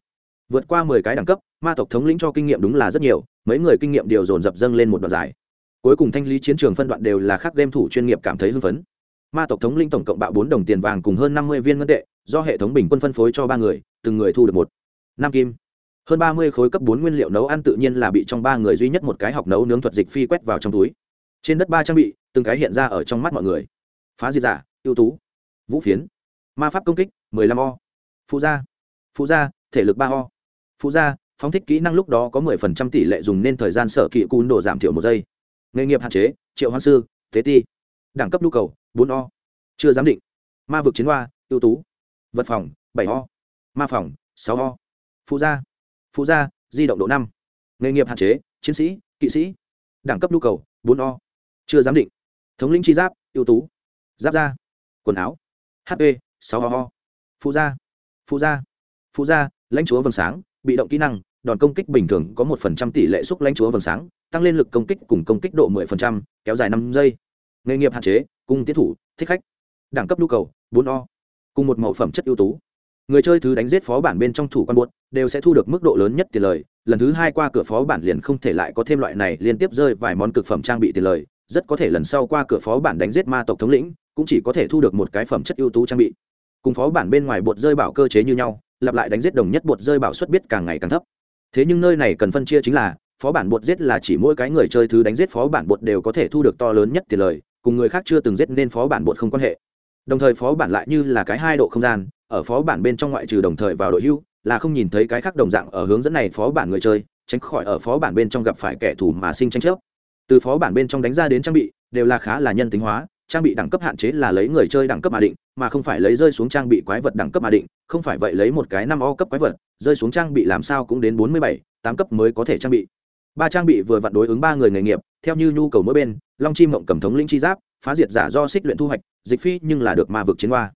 Vượt qua mười cái đẳng cấp, ma tộc thống lĩnh cho kinh nghiệm đúng là rất nhiều mấy người kinh nghiệm đều dồn dập dâng lên một đoạn dài. Cuối cùng thanh lý chiến trường phân đoạn đều là khác game thủ chuyên nghiệp cảm thấy hưng phấn. Ma tộc thống linh tổng cộng bạo bốn đồng tiền vàng cùng hơn năm mươi viên ngân tệ, do hệ thống bình quân phân phối cho ba người, từng người thu được một năm kim. Hơn ba mươi khối cấp bốn nguyên liệu nấu ăn tự nhiên là bị trong ba người duy nhất một cái học nấu nướng thuật dịch phi quét vào trong túi. Trên đất ba trang bị, từng cái hiện ra ở trong mắt mọi người. Phá diệt giả, ưu tú. Vũ phiến. Ma pháp công kích, mười lăm o. Phụ gia. Phụ gia, thể lực ba o. Phụ gia phóng thích kỹ năng lúc đó có mười phần trăm tỷ lệ dùng nên thời gian sở kỵ cún độ giảm thiểu một giây. Nghề nghiệp hạn chế, triệu hoan sư, thế ti. Đẳng cấp nhu cầu, bốn o. Chưa giám định. Ma vực chiến hoa, ưu tú. Vật phòng, bảy o. Ma phòng, sáu o. Phụ gia. Phụ gia, di động độ năm. Nghề nghiệp hạn chế, chiến sĩ, kỵ sĩ. Đẳng cấp nhu cầu, bốn o. Chưa giám định. Thống lĩnh chi giáp, ưu tú. Giáp da, quần áo. Hp sáu o ho phụ gia. Phụ gia. Phụ gia, lãnh chúa vầng sáng, bị động kỹ năng đòn công kích bình thường có một phần trăm tỷ lệ xúc lãnh chúa vầng sáng, tăng lên lực công kích cùng công kích độ mười phần trăm, kéo dài năm giây. Nghề nghiệp hạn chế, cung tiến thủ, thích khách. Đẳng cấp nhu cầu, bốn o. Cùng một mẫu phẩm chất ưu tú. Người chơi thứ đánh giết phó bản bên trong thủ quan buốt đều sẽ thu được mức độ lớn nhất tiền lời. Lần thứ hai qua cửa phó bản liền không thể lại có thêm loại này liên tiếp rơi vài món cực phẩm trang bị tiền lời. Rất có thể lần sau qua cửa phó bản đánh giết ma tộc thống lĩnh, cũng chỉ có thể thu được một cái phẩm chất ưu tú trang bị. Cùng phó bản bên ngoài bột rơi bảo cơ chế như nhau, lặp lại đánh giết đồng nhất bột rơi bảo suất biết càng ngày càng thấp thế nhưng nơi này cần phân chia chính là, phó bản bột giết là chỉ mỗi cái người chơi thứ đánh giết phó bản bột đều có thể thu được to lớn nhất tiền lời, cùng người khác chưa từng giết nên phó bản bột không quan hệ. Đồng thời phó bản lại như là cái hai độ không gian, ở phó bản bên trong ngoại trừ đồng thời vào đội hưu, là không nhìn thấy cái khác đồng dạng ở hướng dẫn này phó bản người chơi, tránh khỏi ở phó bản bên trong gặp phải kẻ thù mà sinh tranh chấp. Từ phó bản bên trong đánh ra đến trang bị, đều là khá là nhân tính hóa trang bị đẳng cấp hạn chế là lấy người chơi đẳng cấp mà định, mà không phải lấy rơi xuống trang bị quái vật đẳng cấp mà định, không phải vậy lấy một cái năm o cấp quái vật, rơi xuống trang bị làm sao cũng đến bốn mươi bảy, tám cấp mới có thể trang bị. Ba trang bị vừa vặn đối ứng ba người nghề nghiệp, theo như nhu cầu mỗi bên, long chi mộng cầm thống linh chi giáp, phá diệt giả do xích luyện thu hoạch, dịch phi nhưng là được ma vực chiến hoa.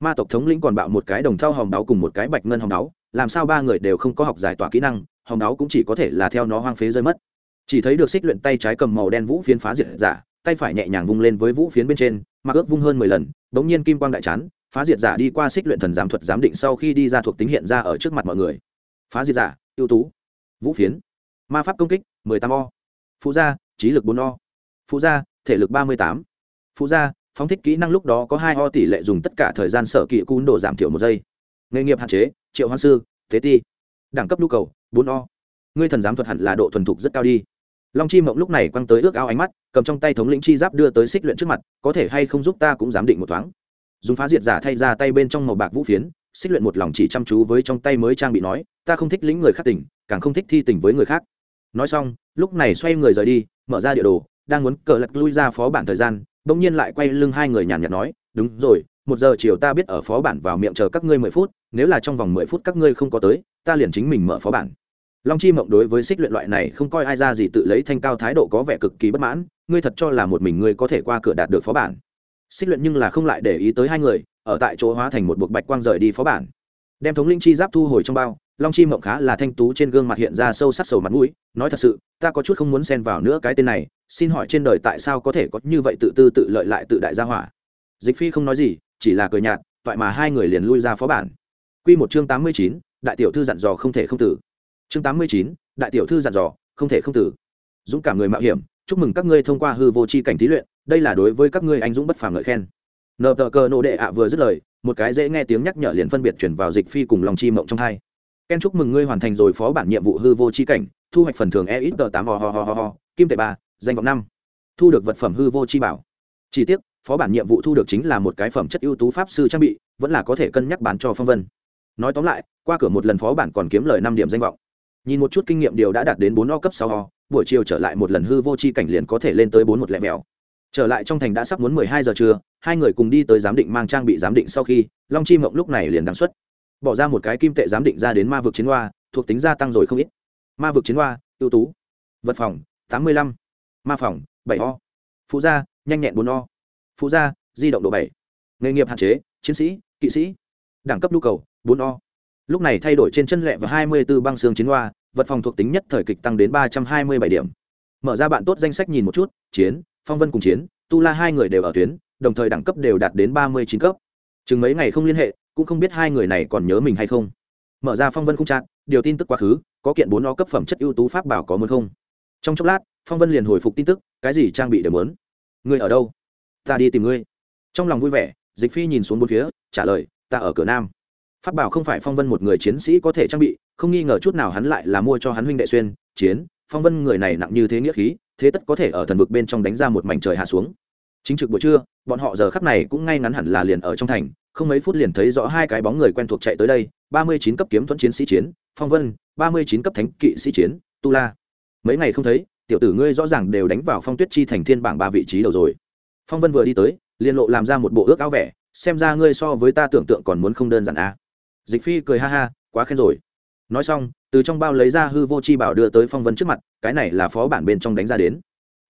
Ma tộc thống lĩnh còn bạo một cái đồng thau hồng đáo cùng một cái bạch ngân hồng đáo, làm sao ba người đều không có học giải tỏa kỹ năng, hồng đáo cũng chỉ có thể là theo nó hoang phế rơi mất. Chỉ thấy được xích luyện tay trái cầm màu đen vũ phiến phá diệt giả tay phải nhẹ nhàng vung lên với vũ phiến bên trên mà ước vung hơn mười lần, bỗng nhiên kim quang đại chán, phá diệt giả đi qua xích luyện thần giám thuật giám định sau khi đi ra thuộc tính hiện ra ở trước mặt mọi người. Phá diệt giả, ưu tú. Vũ phiến. Ma pháp công kích, mười tám o. Phụ gia, trí lực bốn o. Phụ gia, thể lực ba mươi tám. Phụ gia, phóng thích kỹ năng lúc đó có hai o tỷ lệ dùng tất cả thời gian sở kỵ cún đồ giảm thiểu một giây. Nghề nghiệp hạn chế, triệu hoa sư, thế ti. Đẳng cấp nhu cầu, bốn o. Ngươi thần giám thuật hẳn là độ thuần thục rất cao đi long chi mộng lúc này quăng tới ước ao ánh mắt, cầm trong tay thống lĩnh chi giáp đưa tới xích luyện trước mặt, có thể hay không giúp ta cũng dám định một thoáng. Dùng phá diệt giả thay ra tay bên trong màu bạc vũ phiến, xích luyện một lòng chỉ chăm chú với trong tay mới trang bị nói, ta không thích lĩnh người khác tỉnh càng không thích thi tỉnh với người khác. Nói xong, lúc này xoay người rời đi, mở ra địa đồ, đang muốn cờ lật lui ra phó bản thời gian, bỗng nhiên lại quay lưng hai người nhàn nhạt nói, đúng rồi, một giờ chiều ta biết ở phó bản vào miệng chờ các ngươi mười phút, nếu là trong vòng mười phút các ngươi không có tới, ta liền chính mình mở phó bản long chi mộng đối với xích luyện loại này không coi ai ra gì tự lấy thanh cao thái độ có vẻ cực kỳ bất mãn, ngươi thật cho là một mình ngươi có thể qua cửa đạt được phó bản. Xích luyện nhưng là không lại để ý tới hai người, ở tại chỗ hóa thành một buộc bạch quang rời đi phó bản. Đem thống linh chi giáp thu hồi trong bao, long chi mộng khá là thanh tú trên gương mặt hiện ra sâu sắc sầu mặt mũi, nói thật sự, ta có chút không muốn xen vào nữa cái tên này, xin hỏi trên đời tại sao có thể có như vậy tự tư tự lợi lại tự đại gia hỏa. Dịch phi không nói gì, chỉ là cười nhạt, toại mà hai người liền lui ra phó bản. Q một chương tám mươi chín, đại tiểu thư dặn dò không thể không tử chương tám mươi chín, đại tiểu thư dặn dò, không thể không tử. Dũng cảm người mạo hiểm, chúc mừng các ngươi thông qua hư vô c h i cảnh thí luyện, đây là đối với các ngươi anh dũng bất phàm ngợi khen. Nờ tờ cờ nộ đệ ạ vừa dứt lời, một cái dễ nghe tiếng nhắc nhở liền phân biệt chuyển vào dịch phi cùng lòng chi mộng trong hai. Ken chúc mừng ngươi hoàn thành rồi phó bản nhiệm vụ hư vô c h i cảnh, thu hoạch phần thưởng e ít tờ tám ho ho ho ho ho kim tệ ba, danh vọng năm. Thu được vật phẩm hư vô chi bảo. Chi tiết phó bản nhiệm vụ thu được chính là một cái phẩm chất ưu tú pháp sư trang bị, vẫn là có thể cân nhắc bán cho phong vân. Nói tóm lại, qua cửa một lần phó bản còn kiếm lời năm điểm danh vọng nhìn một chút kinh nghiệm điều đã đạt đến bốn o cấp sáu o, buổi chiều trở lại một lần hư vô chi cảnh liền có thể lên tới bốn một lẻ mèo. Trở lại trong thành đã sắp muốn mười hai giờ trưa, hai người cùng đi tới giám định mang trang bị giám định sau khi, long chi mộng lúc này liền đáng xuất. Bỏ ra một cái kim tệ giám định ra đến ma vực chiến hoa, thuộc tính gia tăng rồi không ít. Ma vực chiến hoa, ưu tú. Vật phòng, tám mươi lăm. Ma phòng, bảy o. Phụ gia, nhanh nhẹn bốn o. Phụ gia, di động độ bảy. Nghề nghiệp hạn chế, chiến sĩ, kỵ sĩ. Đẳng cấp nhu cầu, bốn o lúc này thay đổi trên chân lẹ và hai mươi b ố băng xương chiến hoa, vật phòng thuộc tính nhất thời kịch tăng đến ba trăm hai mươi bảy điểm. Mở ra bạn tốt danh sách nhìn một chút, chiến, phong vân cùng chiến, tu la hai người đều ở tuyến, đồng thời đẳng cấp đều đạt đến ba mươi chín cấp. Chừng mấy ngày không liên hệ, cũng không biết hai người này còn nhớ mình hay không. Mở ra phong vân không chặn, điều tin tức quá khứ, có kiện bốn o cấp phẩm chất ưu tú pháp bảo có muốn không? Trong chốc lát, phong vân liền hồi phục tin tức, cái gì trang bị đều muốn? Ngươi ở đâu? Ta đi tìm ngươi. Trong lòng vui vẻ, dịch phi nhìn xuống bốn phía, trả lời, ta ở cửa nam pháp bảo không phải phong vân một người chiến sĩ có thể trang bị, không nghi ngờ chút nào hắn lại là mua cho hắn huynh đệ xuyên, chiến. Phong vân người này nặng như thế nghĩa khí, thế tất có thể ở thần vực bên trong đánh ra một mảnh trời hạ xuống. Chính trực buổi trưa, bọn họ giờ khắc này cũng ngay ngắn hẳn là liền ở trong thành, không mấy phút liền thấy rõ hai cái bóng người quen thuộc chạy tới đây, ba mươi chín cấp kiếm thuẫn chiến sĩ chiến, phong vân, ba mươi chín cấp thánh kỵ sĩ chiến, tu la. Mấy ngày không thấy, tiểu tử ngươi rõ ràng đều đánh vào phong tuyết chi thành thiên bảng ba vị trí đầu rồi. Phong vân vừa đi tới, liền lộ làm ra một bộ ước áo vẻ, xem ra ngươi so với ta tưởng tượng còn muốn không đơn giản à dịch phi cười ha ha, quá khen rồi. Nói xong, từ trong bao lấy ra hư vô chi bảo đưa tới phong vân trước mặt, cái này là phó bản bên trong đánh ra đến.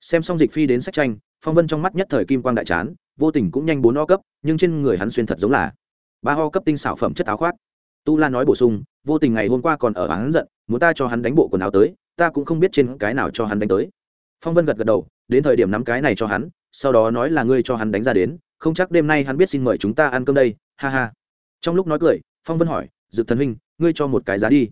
Xem xong dịch phi đến sách tranh, phong vân trong mắt nhất thời kim quang đại chán, vô tình cũng nhanh bốn o cấp, nhưng trên người hắn xuyên thật giống là ba o cấp tinh xảo phẩm chất áo khoác. Tu la nói bổ sung, vô tình ngày hôm qua còn ở hắn giận, muốn ta cho hắn đánh bộ quần áo tới, ta cũng không biết trên cái nào cho hắn đánh tới. Phong vân gật gật đầu, đến thời điểm nắm cái này cho hắn, sau đó nói là ngươi cho hắn đánh ra đến, không chắc đêm nay hắn biết xin mời chúng ta ăn cơm đây, ha ha. Trong lúc nói cười phong vân hỏi dực thần huynh, ngươi cho một cái giá đi.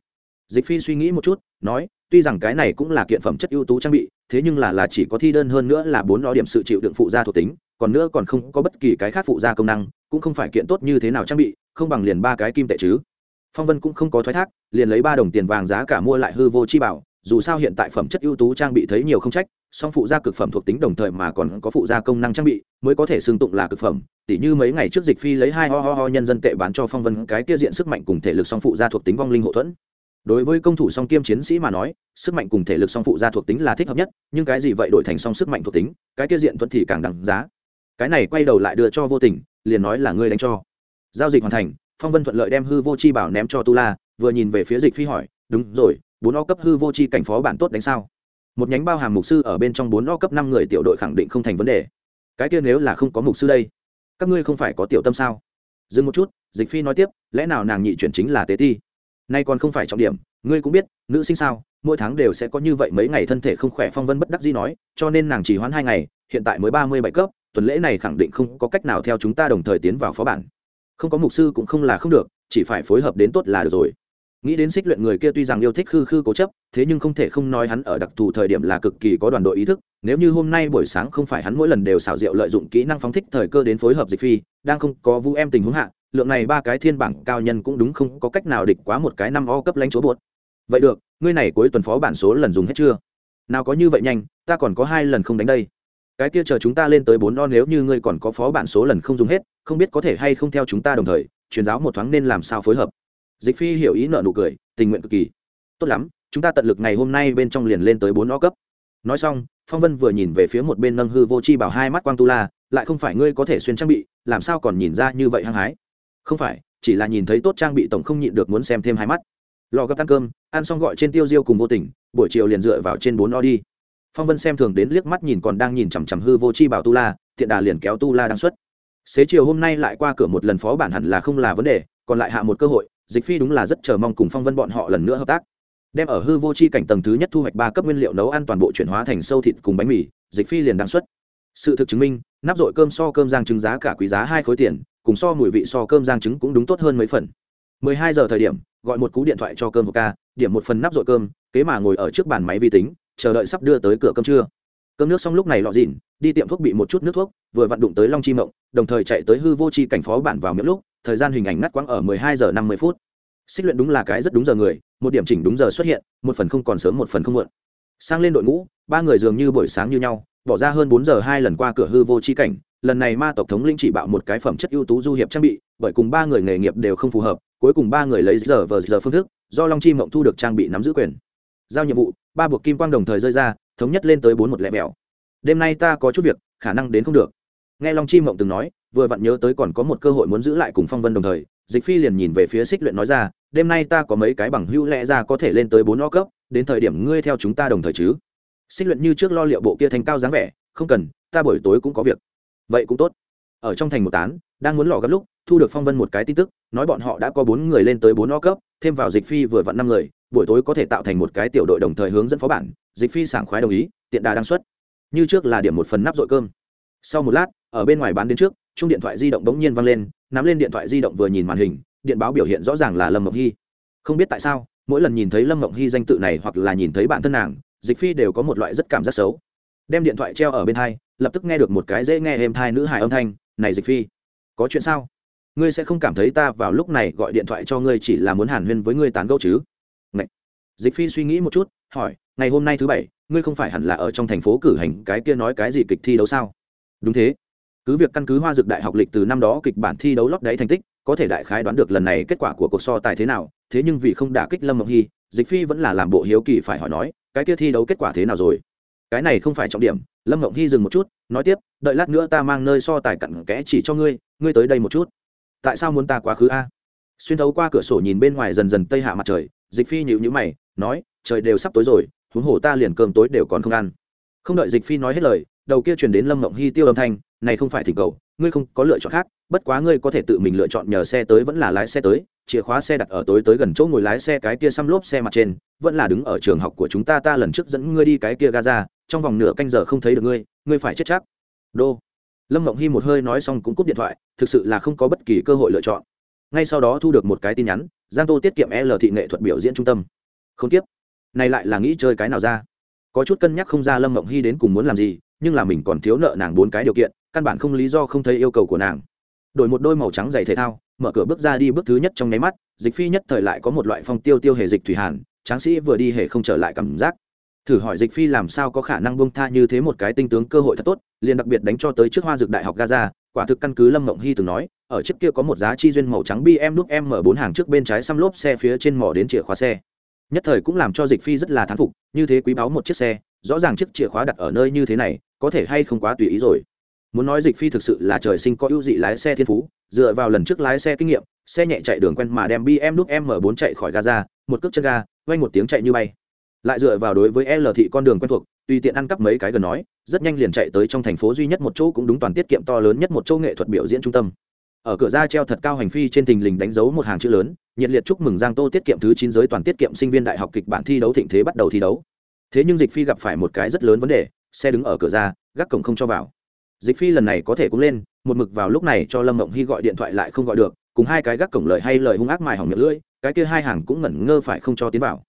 Dịch phi suy nghĩ một chút, nói, tuy rằng cái này cũng là kiện phẩm chất ưu tú trang bị, thế nhưng là là chỉ có thi đơn hơn nữa là bốn lo điểm sự chịu đựng phụ gia thuộc tính, còn nữa còn không có bất kỳ cái khác phụ gia công năng, cũng không phải kiện tốt như thế nào trang bị, không bằng liền ba cái kim tệ chứ. Phong vân cũng không có thoái thác, liền lấy ba đồng tiền vàng giá cả mua lại hư vô chi bảo dù sao hiện tại phẩm chất ưu tú trang bị thấy nhiều không trách, song phụ gia cực phẩm thuộc tính đồng thời mà còn có phụ gia công năng trang bị, mới có thể xưng tụng là cực phẩm. Tỷ như mấy ngày trước dịch phi lấy hai ho ho ho nhân dân tệ bán cho phong vân, cái kia diện sức mạnh cùng thể lực song phụ gia thuộc tính vong linh hậu thuẫn. Đối với công thủ song kiêm chiến sĩ mà nói, sức mạnh cùng thể lực song phụ gia thuộc tính là thích hợp nhất, nhưng cái gì vậy đổi thành song sức mạnh thuộc tính, cái kia diện thuận thì càng đằng giá. Cái này quay đầu lại đưa cho vô tình, liền nói là ngươi đánh cho. Giao dịch hoàn thành, phong vân thuận lợi đem hư vô chi bảo ném cho tu la, vừa nhìn về phía dịch phi hỏi, đúng rồi bốn o cấp hư vô chi cảnh phó bản tốt đánh sao? Một nhánh bao hàm mục sư ở bên trong bốn o cấp năm người tiểu đội khẳng định không thành vấn đề. Cái kia nếu là không có mục sư đây, các ngươi không phải có tiểu tâm sao? Dừng một chút, dịch phi nói tiếp, lẽ nào nàng nhị chuyển chính là tế thi nay còn không phải trọng điểm, ngươi cũng biết, nữ sinh sao, mỗi tháng đều sẽ có như vậy mấy ngày thân thể không khỏe phong vân bất đắc dĩ nói, cho nên nàng chỉ hoãn hai ngày, hiện tại mới ba mươi bảy cấp, tuần lễ này khẳng định không có cách nào theo chúng ta đồng thời tiến vào phó bản. Không có mục sư cũng không là không được, chỉ phải phối hợp đến tốt là được rồi nghĩ đến xích luyện người kia tuy rằng yêu thích khư khư cố chấp, thế nhưng không thể không nói hắn ở đặc thù thời điểm là cực kỳ có đoàn đội ý thức, nếu như hôm nay buổi sáng không phải hắn mỗi lần đều xảo diệu lợi dụng kỹ năng phóng thích thời cơ đến phối hợp dịch phi, đang không có vũ em tình huống hạ, lượng này ba cái thiên bảng cao nhân cũng đúng không có cách nào địch quá một cái năm o cấp lãnh chỗ buột vậy được, ngươi này cuối tuần phó bản số lần dùng hết chưa? Nào có như vậy nhanh, ta còn có hai lần không đánh đây. Cái kia chờ chúng ta lên tới bốn o nếu như ngươi còn có phó bản số lần không dùng hết, không biết có thể hay không theo chúng ta đồng thời, truyền giáo một thoáng nên làm sao phối hợp dịch phi hiểu ý nợ nụ cười, tình nguyện cực kỳ. Tốt lắm, chúng ta tận lực ngày hôm nay bên trong liền lên tới bốn o cấp. Nói xong, phong vân vừa nhìn về phía một bên nâng hư vô chi bảo hai mắt quang tu la, lại không phải ngươi có thể xuyên trang bị, làm sao còn nhìn ra như vậy hăng hái? Không phải, chỉ là nhìn thấy tốt trang bị tổng không nhịn được muốn xem thêm hai mắt. Lò gấp ăn cơm, ăn xong gọi trên tiêu diêu cùng vô tình, buổi chiều liền dựa vào trên bốn o đi. Phong vân xem thường đến liếc mắt nhìn còn đang nhìn chằm chằm hư vô chi bảo tu la, tiện đà liền kéo tu la đang xuất. Xế chiều hôm nay lại qua cửa một lần phó bản hẳn là không là vấn đề, còn lại hạ một cơ hội dịch phi đúng là rất chờ mong cùng phong vân bọn họ lần nữa hợp tác. Đem ở hư vô chi cảnh tầng thứ nhất thu hoạch ba cấp nguyên liệu nấu ăn toàn bộ chuyển hóa thành sâu thịt cùng bánh mì, dịch phi liền đăng xuất. Sự thực chứng minh, nắp dội cơm so cơm giang trứng giá cả quý giá hai khối tiền, cùng so mùi vị so cơm giang trứng cũng đúng tốt hơn mấy phần. 12 giờ thời điểm, gọi một cú điện thoại cho cơm một ca, điểm một phần nắp dội cơm, kế mà ngồi ở trước bàn máy vi tính, chờ đợi sắp đưa tới cửa cơm trưa. Cơm nước xong lúc này lọ dịn, đi tiệm thuốc bị một chút nước thuốc, vừa vặn đụng tới long chi mộng, đồng thời chạy tới hư vô chi cảnh phó bản vào miệng lúc thời gian hình ảnh ngắt quãng ở 12 giờ 50 phút. Xích luyện đúng là cái rất đúng giờ người, một điểm chỉnh đúng giờ xuất hiện, một phần không còn sớm, một phần không muộn. Sang lên đội ngũ, ba người dường như buổi sáng như nhau, bỏ ra hơn bốn giờ hai lần qua cửa hư vô chi cảnh, lần này ma tộc thống linh chỉ bạo một cái phẩm chất ưu tú du hiệp trang bị, bởi cùng ba người nghề nghiệp đều không phù hợp, cuối cùng ba người lấy giờ vờ giờ phương thức, do long chi mộng thu được trang bị nắm giữ quyền. Giao nhiệm vụ, ba buộc kim quang đồng thời rơi ra, thống nhất lên tới bốn một lẻ mèo đêm nay ta có chút việc, khả năng đến không được. Nghe long chi mộng từng nói vừa vặn nhớ tới còn có một cơ hội muốn giữ lại cùng phong vân đồng thời, dịch phi liền nhìn về phía xích luyện nói ra, đêm nay ta có mấy cái bằng hữu lẽ ra có thể lên tới bốn o cấp, đến thời điểm ngươi theo chúng ta đồng thời chứ? Xích luyện như trước lo liệu bộ kia thành cao dáng vẻ, không cần, ta buổi tối cũng có việc. Vậy cũng tốt. Ở trong thành một tán, đang muốn lò gấp lúc, thu được phong vân một cái tin tức, nói bọn họ đã có bốn người lên tới bốn o cấp, thêm vào dịch phi vừa vặn năm người, buổi tối có thể tạo thành một cái tiểu đội đồng thời hướng dẫn phó bản, dịch phi sảng khoái đồng ý, tiện đà đăng xuất. Như trước là điểm một phần nắp dội cơm. Sau một lát, ở bên ngoài bán đến trước chung điện thoại di động bỗng nhiên văng lên, nắm lên điện thoại di động vừa nhìn màn hình, điện báo biểu hiện rõ ràng là lâm ngọc hy. Không biết tại sao, mỗi lần nhìn thấy lâm ngọc hy danh tự này hoặc là nhìn thấy bản thân nàng, dịch phi đều có một loại rất cảm giác xấu. Đem điện thoại treo ở bên hai, lập tức nghe được một cái dễ nghe êm thai nữ hài âm thanh, này dịch phi, có chuyện sao? Ngươi sẽ không cảm thấy ta vào lúc này gọi điện thoại cho ngươi chỉ là muốn hàn huyên với ngươi tán gẫu chứ? Ngậy. dịch phi suy nghĩ một chút, hỏi, ngày hôm nay thứ bảy, ngươi không phải hẳn là ở trong thành phố cử hành cái kia nói cái gì kịch thi đấu sao? Đúng thế cứ việc căn cứ hoa dược đại học lịch từ năm đó kịch bản thi đấu lót đáy thành tích, có thể đại khái đoán được lần này kết quả của cuộc so tài thế nào, thế nhưng vì không đả kích lâm mộng hy, dịch phi vẫn là làm bộ hiếu kỳ phải hỏi nói, cái kia thi đấu kết quả thế nào rồi? Cái này không phải trọng điểm, lâm mộng hy dừng một chút, nói tiếp, đợi lát nữa ta mang nơi so tài cặn kẽ chỉ cho ngươi ngươi tới đây một chút. Tại sao muốn ta quá khứ a? Xuyên thấu qua cửa sổ nhìn bên ngoài dần dần tây hạ mặt trời, dịch phi nhịu nhữ mày, nói, trời đều sắp tối rồi, huống hồ ta liền cơm tối đều còn không ăn. Không đợi dịch phi nói hết lời đầu kia truyền đến lâm mộng hy tiêu âm thanh, này không phải thỉnh cầu, ngươi không có lựa chọn khác, bất quá ngươi có thể tự mình lựa chọn nhờ xe tới vẫn là lái xe tới, chìa khóa xe đặt ở tối tới gần chỗ ngồi lái xe cái kia xăm lốp xe mặt trên, vẫn là đứng ở trường học của chúng ta ta lần trước dẫn ngươi đi cái kia gaza trong vòng nửa canh giờ không thấy được ngươi ngươi phải chết chắc. Đô. Lâm mộng hy một hơi nói xong cũng cúp điện thoại, thực sự là không có bất kỳ cơ hội lựa chọn. Ngay sau đó thu được một cái tin nhắn, giang tô tiết kiệm l thị nghệ thuật biểu diễn trung tâm. Không tiếp. Này lại là nghĩ chơi cái nào ra? Có chút cân nhắc không ra lâm mộng hy đến cùng muốn làm gì nhưng là mình còn thiếu nợ nàng bốn cái điều kiện, căn bản không lý do không thấy yêu cầu của nàng. Đổi một đôi màu trắng giày thể thao, mở cửa bước ra đi bước thứ nhất trong nháy mắt, dịch phi nhất thời lại có một loại phong tiêu tiêu hề dịch thủy hàn, tráng sĩ vừa đi hề không trở lại cảm giác. Thử hỏi dịch phi làm sao có khả năng bông tha như thế một cái tinh tướng cơ hội thật tốt, liền đặc biệt đánh cho tới trước hoa dược đại học gaza, quả thực căn cứ lâm mộng hy từng nói, ở trước kia có một giá chi duyên màu trắng bm núp m bốn hàng trước bên trái xăm lốp xe phía trên mỏ đến chìa khóa xe. Nhất thời cũng làm cho dịch phi rất là thán phục, như thế quý báu một chiếc xe rõ ràng chiếc chìa khóa đặt ở nơi như thế này, có thể hay không quá tùy ý rồi. Muốn nói dịch phi thực sự là trời sinh có ưu dị lái xe thiên phú, dựa vào lần trước lái xe kinh nghiệm, xe nhẹ chạy đường quen mà đem bm núp m 4 chạy khỏi gaza, một cước chân ga vay một tiếng chạy như bay. Lại dựa vào đối với l thị con đường quen thuộc, tùy tiện ăn cắp mấy cái gần nói, rất nhanh liền chạy tới trong thành phố duy nhất một chỗ cũng đúng toàn tiết kiệm to lớn nhất một chỗ nghệ thuật biểu diễn trung tâm. Ở cửa ra treo thật cao hành phi trên thình lình đánh dấu một hàng chữ lớn, nhiệt liệt chúc mừng giang tô tiết kiệm thứ chín giới toàn tiết kiệm sinh viên đại học kịch bản thi đấu thịnh thế bắt đầu thi đấu thế nhưng dịch phi gặp phải một cái rất lớn vấn đề xe đứng ở cửa ra gác cổng không cho vào. Dịch phi lần này có thể cũng lên một mực vào lúc này cho lâm mộng hy gọi điện thoại lại không gọi được cùng hai cái gác cổng lời hay lời hung ác mài hỏng miệng lưỡi cái kia hai hàng cũng ngẩn ngơ phải không cho tiến vào.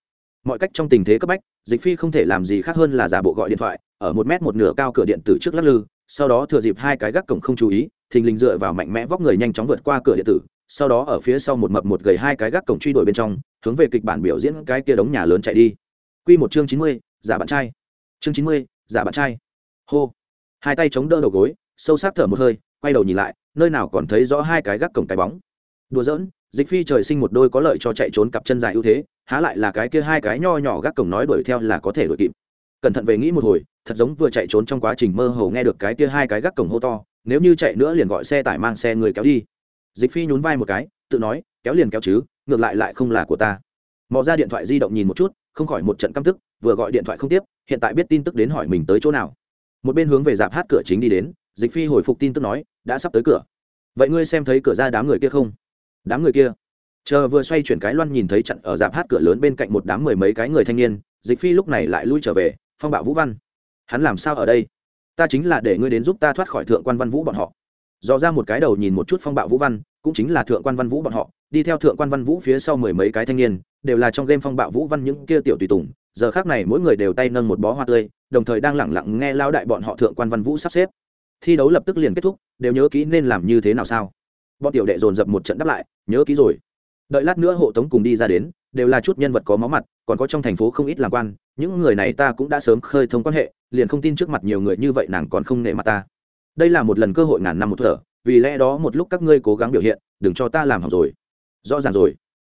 Mọi cách trong tình thế cấp bách dịch phi không thể làm gì khác hơn là giả bộ gọi điện thoại ở một mét một nửa cao cửa điện tử trước lắc lư sau đó thừa dịp hai cái gác cổng không chú ý thình lình dựa vào mạnh mẽ vóc người nhanh chóng vượt qua cửa điện tử sau đó ở phía sau một mập một gầy hai cái gác cổng truy đuổi bên trong hướng về kịch bản biểu diễn cái kia đống nhà lớn chạy đi. Quy một chương chín mươi, giả bạn trai. Chương chín mươi, giả bạn trai. Hô. Hai tay chống đỡ đầu gối, sâu sắc thở một hơi, quay đầu nhìn lại, nơi nào còn thấy rõ hai cái gác cổng cái bóng. Đùa giỡn, Dịch Phi trời sinh một đôi có lợi cho chạy trốn cặp chân dài ưu thế, há lại là cái kia hai cái nho nhỏ gác cổng nói đuổi theo là có thể đuổi kịp. Cẩn thận về nghĩ một hồi, thật giống vừa chạy trốn trong quá trình mơ hồ nghe được cái kia hai cái gác cổng hô to, nếu như chạy nữa liền gọi xe tải mang xe người kéo đi. Dịch Phi nhún vai một cái, tự nói, kéo liền kéo chứ, ngược lại lại không là của ta. Mò ra điện thoại di động nhìn một chút, không khỏi một trận căm tức, vừa gọi điện thoại không tiếp, hiện tại biết tin tức đến hỏi mình tới chỗ nào. Một bên hướng về dạp hát cửa chính đi đến, Dịch Phi hồi phục tin tức nói, đã sắp tới cửa. Vậy ngươi xem thấy cửa ra đám người kia không? Đám người kia? chờ vừa xoay chuyển cái loan nhìn thấy chặn ở dạp hát cửa lớn bên cạnh một đám mười mấy cái người thanh niên dịch phi lúc này lại lui trở về phong bạo vũ văn hắn làm sao ở đây ta chính là để ngươi đến giúp ta thoát khỏi thượng quan văn vũ bọn họ dò ra một cái đầu nhìn một chút phong bạo vũ văn cũng chính là thượng quan văn vũ bọn họ đi theo thượng quan văn vũ phía sau mười mấy cái thanh niên đều là trong game phong bạo vũ văn những kia tiểu tùy tùng, giờ khác này mỗi người đều tay nâng một bó hoa tươi, đồng thời đang lẳng lặng nghe lao đại bọn họ thượng quan văn vũ sắp xếp. Thi đấu lập tức liền kết thúc, đều nhớ kỹ nên làm như thế nào sao. Bọn tiểu đệ dồn dập một trận đáp lại, nhớ kỹ rồi. Đợi lát nữa hộ tống cùng đi ra đến, đều là chút nhân vật có máu mặt, còn có trong thành phố không ít làm quan, những người này ta cũng đã sớm khơi thông quan hệ, liền không tin trước mặt nhiều người như vậy nàng còn không nể mặt ta. Đây là một lần cơ hội ngàn năm một thở, vì lẽ đó một lúc các ngươi cố gắng biểu hiện, đừng cho ta làm hỏng rồi. Rõ ràng rồi.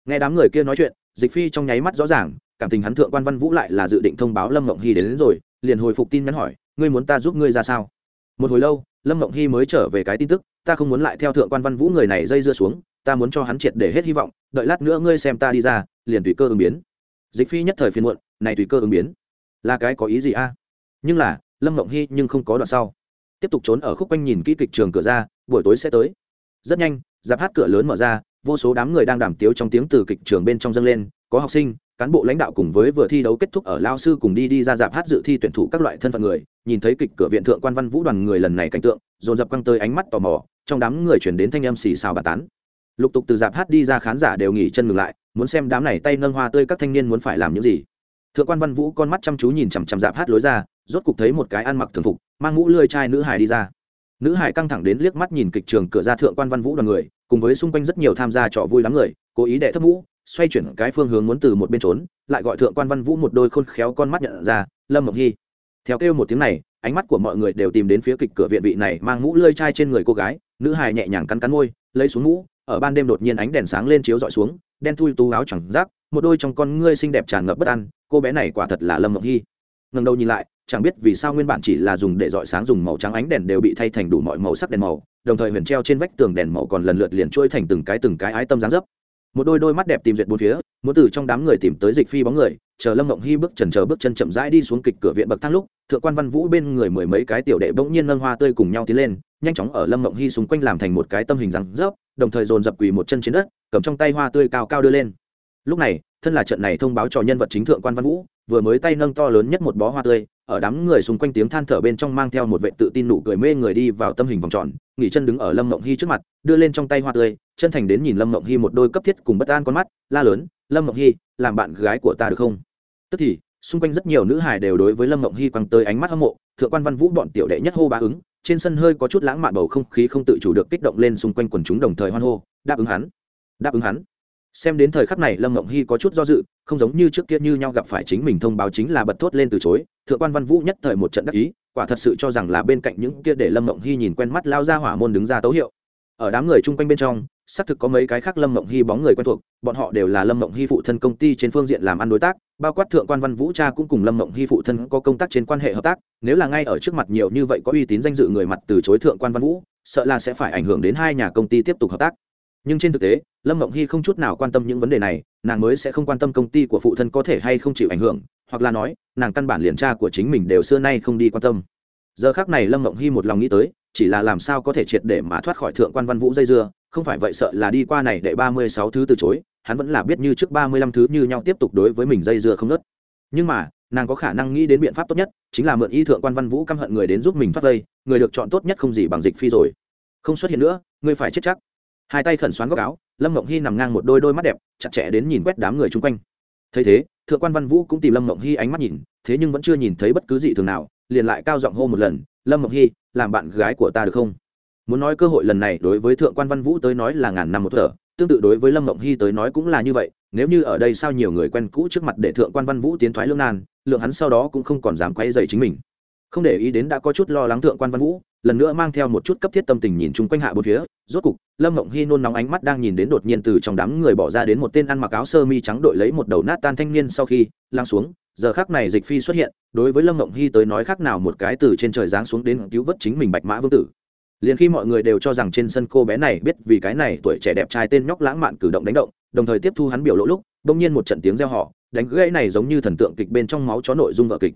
Nghe đám người kia nói chuyện dịch phi trong nháy mắt rõ ràng cảm tình hắn thượng quan văn vũ lại là dự định thông báo lâm mộng hy đến, đến rồi liền hồi phục tin nhắn hỏi ngươi muốn ta giúp ngươi ra sao? Một hồi lâu lâm mộng hy mới trở về cái tin tức ta không muốn lại theo thượng quan văn vũ người này dây dưa xuống ta muốn cho hắn triệt để hết hy vọng đợi lát nữa ngươi xem ta đi ra liền tùy cơ ứng biến. Dịch phi nhất thời phiên muộn này tùy cơ ứng biến là cái có ý gì a? Nhưng là lâm mộng hy nhưng không có đoạn sau. Tiếp tục trốn ở khúc quanh nhìn kỹ kịch trường cửa ra buổi tối sẽ tới. Rất nhanh giáp hát cửa lớn mở ra vô số đám người đang đàm tiếu trong tiếng từ kịch trường bên trong dâng lên, có học sinh, cán bộ lãnh đạo cùng với vừa thi đấu kết thúc ở lao sư cùng đi đi ra dạp hát dự thi tuyển thủ các loại thân phận người, nhìn thấy kịch cửa viện thượng quan văn vũ đoàn người lần này cảnh tượng, dồn dập căng tới ánh mắt tò mò, trong đám người chuyển đến thanh âm xì xào bà tán. Lục tục từ dạp hát đi ra khán giả đều nghỉ chân ngừng lại, muốn xem đám này tay nâng hoa tươi các thanh niên muốn phải làm những gì. Thượng quan văn vũ con mắt chăm chú nhìn chằm chằm dạp hát lối ra, rốt cục thấy một cái ăn mặc thường phục, mang mũ lươi chai nữ hải đi ra. Nữ hải căng thẳng đến liếc mắt nhìn kịch trường cửa ra thượng quan văn vũ đoàn người cùng với xung quanh rất nhiều tham gia trò vui lắm người, cố ý đệ thấp mũ, xoay chuyển cái phương hướng muốn từ một bên trốn, lại gọi thượng quan văn vũ một đôi khôn khéo con mắt nhận ra, lâm mộng hy. Theo kêu một tiếng này, ánh mắt của mọi người đều tìm đến phía kịch cửa viện vị này mang mũ lơi chai trên người cô gái, nữ hài nhẹ nhàng cắn cắn môi, lấy xuống mũ, ở ban đêm đột nhiên ánh đèn sáng lên chiếu dọi xuống, đen thui tú áo chẳng rác, một đôi trong con ngươi xinh đẹp tràn ngập bất an, cô bé này quả thật là lâm mộng hy. Ngần đầu nhìn lại chẳng biết vì sao nguyên bản chỉ là dùng để dọi sáng dùng màu trắng ánh đèn đều bị thay thành đủ mọi màu sắc đèn màu, đồng thời huyền treo trên vách tường đèn màu còn lần lượt liền trôi thành từng cái từng cái ái tâm dáng dấp. Một đôi đôi mắt đẹp tìm duyệt bốn phía, muốn từ trong đám người tìm tới dịch phi bóng người, chờ lâm mộng hy bước trần chờ bước chân chậm rãi đi xuống kịch cửa viện bậc thang lúc, thượng quan văn vũ bên người mười mấy cái tiểu đệ bỗng nhiên nâng hoa tươi cùng nhau tiến lên, nhanh chóng ở lâm mộng hy xung quanh làm thành một cái tâm hình rắn rớp đồng thời dồn dập quỳ một chân trên đất, cầm trong tay hoa tươi cao cao đưa lên. Lúc này, thân là trận này thông báo cho nhân vật chính thượng quan văn vũ, vừa mới tay nâng to lớn nhất một bó hoa tươi ở đám người xung quanh tiếng than thở bên trong mang theo một vệ tự tin nụ cười mê người đi vào tâm hình vòng tròn, nghỉ chân đứng ở lâm mộng hy trước mặt, đưa lên trong tay hoa tươi, chân thành đến nhìn lâm mộng hy một đôi cấp thiết cùng bất an con mắt, la lớn, lâm mộng hy, làm bạn gái của ta được không? Tức thì, xung quanh rất nhiều nữ hài đều đối với lâm mộng hy quăng tới ánh mắt hâm mộ, thượng quan văn vũ bọn tiểu đệ nhất hô bá ứng, trên sân hơi có chút lãng mạn bầu không khí không tự chủ được kích động lên xung quanh quần chúng đồng thời hoan hô, đáp ứng hắn, đáp ứng hắn xem đến thời khắc này lâm mộng hy có chút do dự, không giống như trước kia như nhau gặp phải chính mình thông báo chính là bật thốt lên từ chối, thượng quan văn vũ nhất thời một trận đắc ý, quả thật sự cho rằng là bên cạnh những kia để lâm mộng hy nhìn quen mắt lao ra hỏa môn đứng ra tấu hiệu. Ở đám người chung quanh bên trong, xác thực có mấy cái khác lâm mộng hy bóng người quen thuộc, bọn họ đều là lâm mộng hy phụ thân công ty trên phương diện làm ăn đối tác, bao quát thượng quan văn vũ cha cũng cùng lâm mộng hy phụ thân có công tác trên quan hệ hợp tác, nếu là ngay ở trước mặt nhiều như vậy có uy tín danh dự người mặt từ chối thượng quan văn vũ, sợ là sẽ phải ảnh hưởng đến hai nhà công ty tiếp tục hợp tác nhưng trên thực tế, lâm mộng hy không chút nào quan tâm những vấn đề này, nàng mới sẽ không quan tâm công ty của phụ thân có thể hay không chịu ảnh hưởng, hoặc là nói, nàng căn bản liền tra của chính mình đều xưa nay không đi quan tâm. Giờ khác này lâm mộng hy một lòng nghĩ tới, chỉ là làm sao có thể triệt để mà thoát khỏi thượng quan văn vũ dây dưa, không phải vậy sợ là đi qua này để ba mươi sáu thứ từ chối, hắn vẫn là biết như trước ba mươi lăm thứ như nhau tiếp tục đối với mình dây dưa không nớt. Nhưng mà, nàng có khả năng nghĩ đến biện pháp tốt nhất, chính là mượn y thượng quan văn vũ căm hận người đến giúp mình thoát vây, người được chọn tốt nhất không gì bằng dịch phi rồi. Không xuất hiện nữa, ngươi phải chết chắc hai tay khẩn xoắn góc áo, lâm mộng hy nằm ngang một đôi đôi mắt đẹp, chặt chẽ đến nhìn quét đám người chung quanh. Thấy thế, thượng quan văn vũ cũng tìm lâm mộng hy ánh mắt nhìn, thế nhưng vẫn chưa nhìn thấy bất cứ gì thường nào, liền lại cao giọng hô một lần, lâm mộng hy làm bạn gái của ta được không? Muốn nói cơ hội lần này đối với thượng quan văn vũ tới nói là ngàn năm một thở, tương tự đối với lâm mộng hy tới nói cũng là như vậy, nếu như ở đây sao nhiều người quen cũ trước mặt để thượng quan văn vũ tiến thoái lương nan, lượng hắn sau đó cũng không còn dám quay dày chính mình. Không để ý đến đã có chút lo lắng thượng quan văn vũ lần nữa mang theo một chút cấp thiết tâm tình nhìn chung quanh hạ bốn phía, rốt cục, lâm mộng hy nôn nóng ánh mắt đang nhìn đến đột nhiên từ trong đám người bỏ ra đến một tên ăn mặc áo sơ mi trắng đội lấy một đầu nát tan thanh niên sau khi lang xuống, giờ khác này dịch phi xuất hiện, đối với lâm mộng hy tới nói khác nào một cái từ trên trời giáng xuống đến cứu vớt chính mình bạch mã vương tử. Liền khi mọi người đều cho rằng trên sân cô bé này biết vì cái này tuổi trẻ đẹp trai tên nhóc lãng mạn cử động đánh động, đồng thời tiếp thu hắn biểu lỗ lúc, bỗng nhiên một trận tiếng reo họ đánh gãy này giống như thần tượng kịch bên trong máu chó nội dung vợ kịch.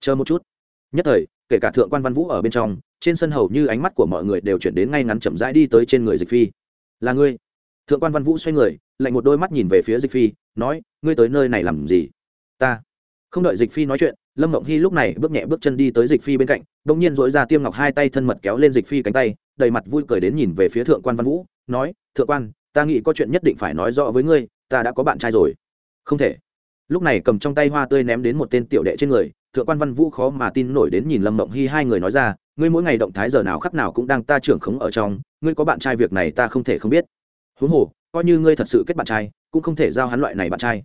Chờ một chút. Nhất thời kể cả thượng quan văn vũ ở bên trong, trên sân hầu như ánh mắt của mọi người đều chuyển đến ngay ngắn chậm rãi đi tới trên người dịch phi. Là ngươi? Thượng quan văn vũ xoay người, lạnh một đôi mắt nhìn về phía dịch phi, nói, ngươi tới nơi này làm gì? Ta. Không đợi dịch phi nói chuyện, lâm mộng hy lúc này bước nhẹ bước chân đi tới dịch phi bên cạnh đ ỗ n g nhiên dỗi ra tiêm ngọc hai tay thân mật kéo lên dịch phi cánh tay, đầy mặt vui cười đến nhìn về phía thượng quan văn vũ, nói, thượng quan, ta nghĩ có chuyện nhất định phải nói rõ với ngươi, ta đã có bạn trai rồi. Không thể. Lúc này cầm trong tay hoa tươi ném đến một tên tiểu đệ trên người thượng quan văn vũ khó mà tin nổi đến nhìn lâm mộng hy hai người nói ra, ngươi mỗi ngày động thái giờ nào khắc nào cũng đang ta trưởng khống ở trong, ngươi có bạn trai việc này ta không thể không biết. Huống hồ, coi như ngươi thật sự kết bạn trai, cũng không thể giao hắn loại này bạn trai.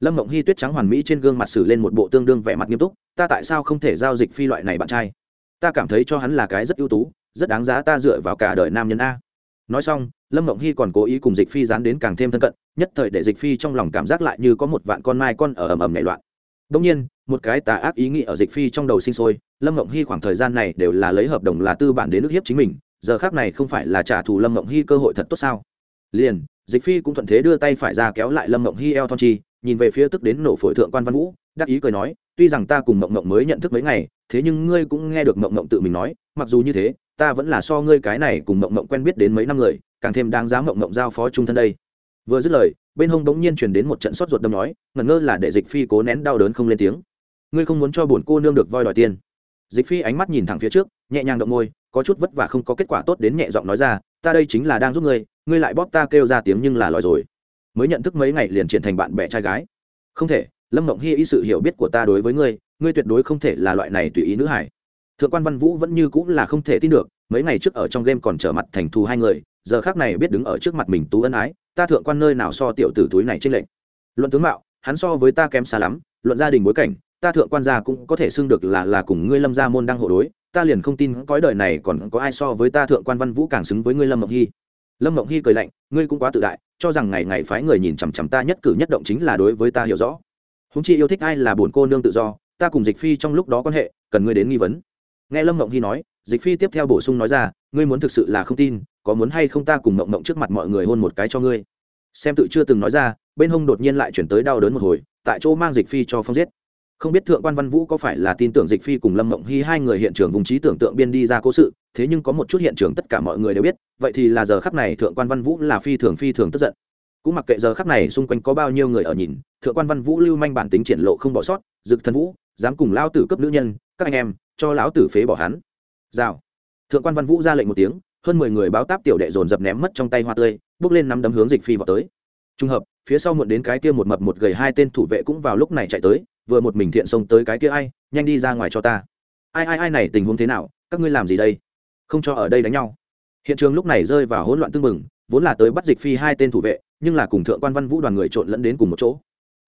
Lâm mộng hy tuyết trắng hoàn mỹ trên gương mặt xử lên một bộ tương đương vẻ mặt nghiêm túc, ta tại sao không thể giao dịch phi loại này bạn trai? Ta cảm thấy cho hắn là cái rất ưu tú, rất đáng giá ta dựa vào cả đời nam nhân a. Nói xong, lâm mộng hy còn cố ý cùng dịch phi dán đến càng thêm thân cận, nhất thời để dịch phi trong lòng cảm giác lại như có một vạn con mai con ở ầm ầm nảy loạn đông nhiên, một cái tà ác ý nghĩ ở dịch phi trong đầu sinh sôi, lâm Ngộng hy khoảng thời gian này đều là lấy hợp đồng là tư bản đến nước hiếp chính mình, giờ khác này không phải là trả thù lâm Ngộng hy cơ hội thật tốt sao? Liền, dịch phi cũng thuận thế đưa tay phải ra kéo lại lâm Ngộng hy eo thon chi, nhìn về phía tức đến nổ phổi thượng quan văn vũ, đắc ý cười nói, tuy rằng ta cùng Ngộng Ngộng mới nhận thức mấy ngày, thế nhưng ngươi cũng nghe được Ngộng Ngộng tự mình nói, mặc dù như thế, ta vẫn là so ngươi cái này cùng Ngộng Ngộng quen biết đến mấy năm người, càng thêm đáng giá Ngộng Ngộng giao phó trung thân đây. Vừa dứt lời bên hông bỗng nhiên truyền đến một trận sốt ruột đâm nói, ngẩn ngơ là để dịch phi cố nén đau đớn không lên tiếng. Ngươi không muốn cho bổn cô nương được voi đòi tiền. Dịch phi ánh mắt nhìn thẳng phía trước, nhẹ nhàng động môi, có chút vất vả không có kết quả tốt đến nhẹ giọng nói ra, ta đây chính là đang giúp ngươi ngươi lại bóp ta kêu ra tiếng nhưng là lòi rồi. Mới nhận thức mấy ngày liền triển thành bạn bè trai gái. Không thể, lâm mộng hy ý sự hiểu biết của ta đối với ngươi ngươi tuyệt đối không thể là loại này tùy ý nữ hải thượng quan văn vũ vẫn như cũng là không thể tin được, mấy ngày trước ở trong game còn trở mặt thành thù hai người, giờ khác này biết đứng ở trước mặt mình tú ân ái ta thượng quan nơi nào so tiểu tử túi này trên lệnh luận tướng mạo, hắn so với ta kém xa lắm, luận gia đình bối cảnh, ta thượng quan gia cũng có thể xưng được là là cùng ngươi lâm gia môn đang hộ đối, ta liền không tin cõi đời này còn có ai so với ta thượng quan văn vũ càng xứng với ngươi lâm mộng hy. Lâm mộng hy cười lạnh, ngươi cũng quá tự đại, cho rằng ngày ngày phái người nhìn chằm chằm ta nhất cử nhất động chính là đối với ta hiểu rõ. Húng chi yêu thích ai là buồn cô nương tự do, ta cùng dịch phi trong lúc đó quan hệ, cần ngươi đến nghi vấn. Nghe lâm mộng hy nói, dịch phi tiếp theo bổ sung nói ra, ngươi muốn thực sự là không tin có muốn hay không ta cùng mộng mộng trước mặt mọi người hôn một cái cho ngươi. Xem tự chưa từng nói ra, bên hông đột nhiên lại chuyển tới đau đớn một hồi, tại chỗ mang dịch phi cho phong giết. Không biết thượng quan văn vũ có phải là tin tưởng dịch phi cùng lâm mộng hy hai người hiện trường vùng trí tưởng tượng biên đi ra cố sự, thế nhưng có một chút hiện trường tất cả mọi người đều biết, vậy thì là giờ khắc này thượng quan văn vũ là phi thường phi thường tức giận. Cũng mặc kệ giờ khắc này xung quanh có bao nhiêu người ở nhìn, thượng quan văn vũ lưu manh bản tính triển lộ không bỏ sót, dực thần vũ, dám cùng lao tử cấp nữ nhân, các anh em, cho lão tử phế bỏ hắn. Rào. Thượng quan văn vũ ra lệnh một tiếng hơn mười người báo táp tiểu đệ dồn dập ném mất trong tay hoa tươi, bước lên nắm đấm hướng dịch phi vào tới. Trùng hợp, phía sau muộn đến cái kia một mập một gầy hai tên thủ vệ cũng vào lúc này chạy tới, vừa một mình thiện xông tới cái kia ai, nhanh đi ra ngoài cho ta. Ai ai ai này tình huống thế nào, các ngươi làm gì đây? Không cho ở đây đánh nhau. Hiện trường lúc này rơi vào hỗn loạn tương mừng vốn là tới bắt dịch phi hai tên thủ vệ, nhưng là cùng thượng quan văn vũ đoàn người trộn lẫn đến cùng một chỗ.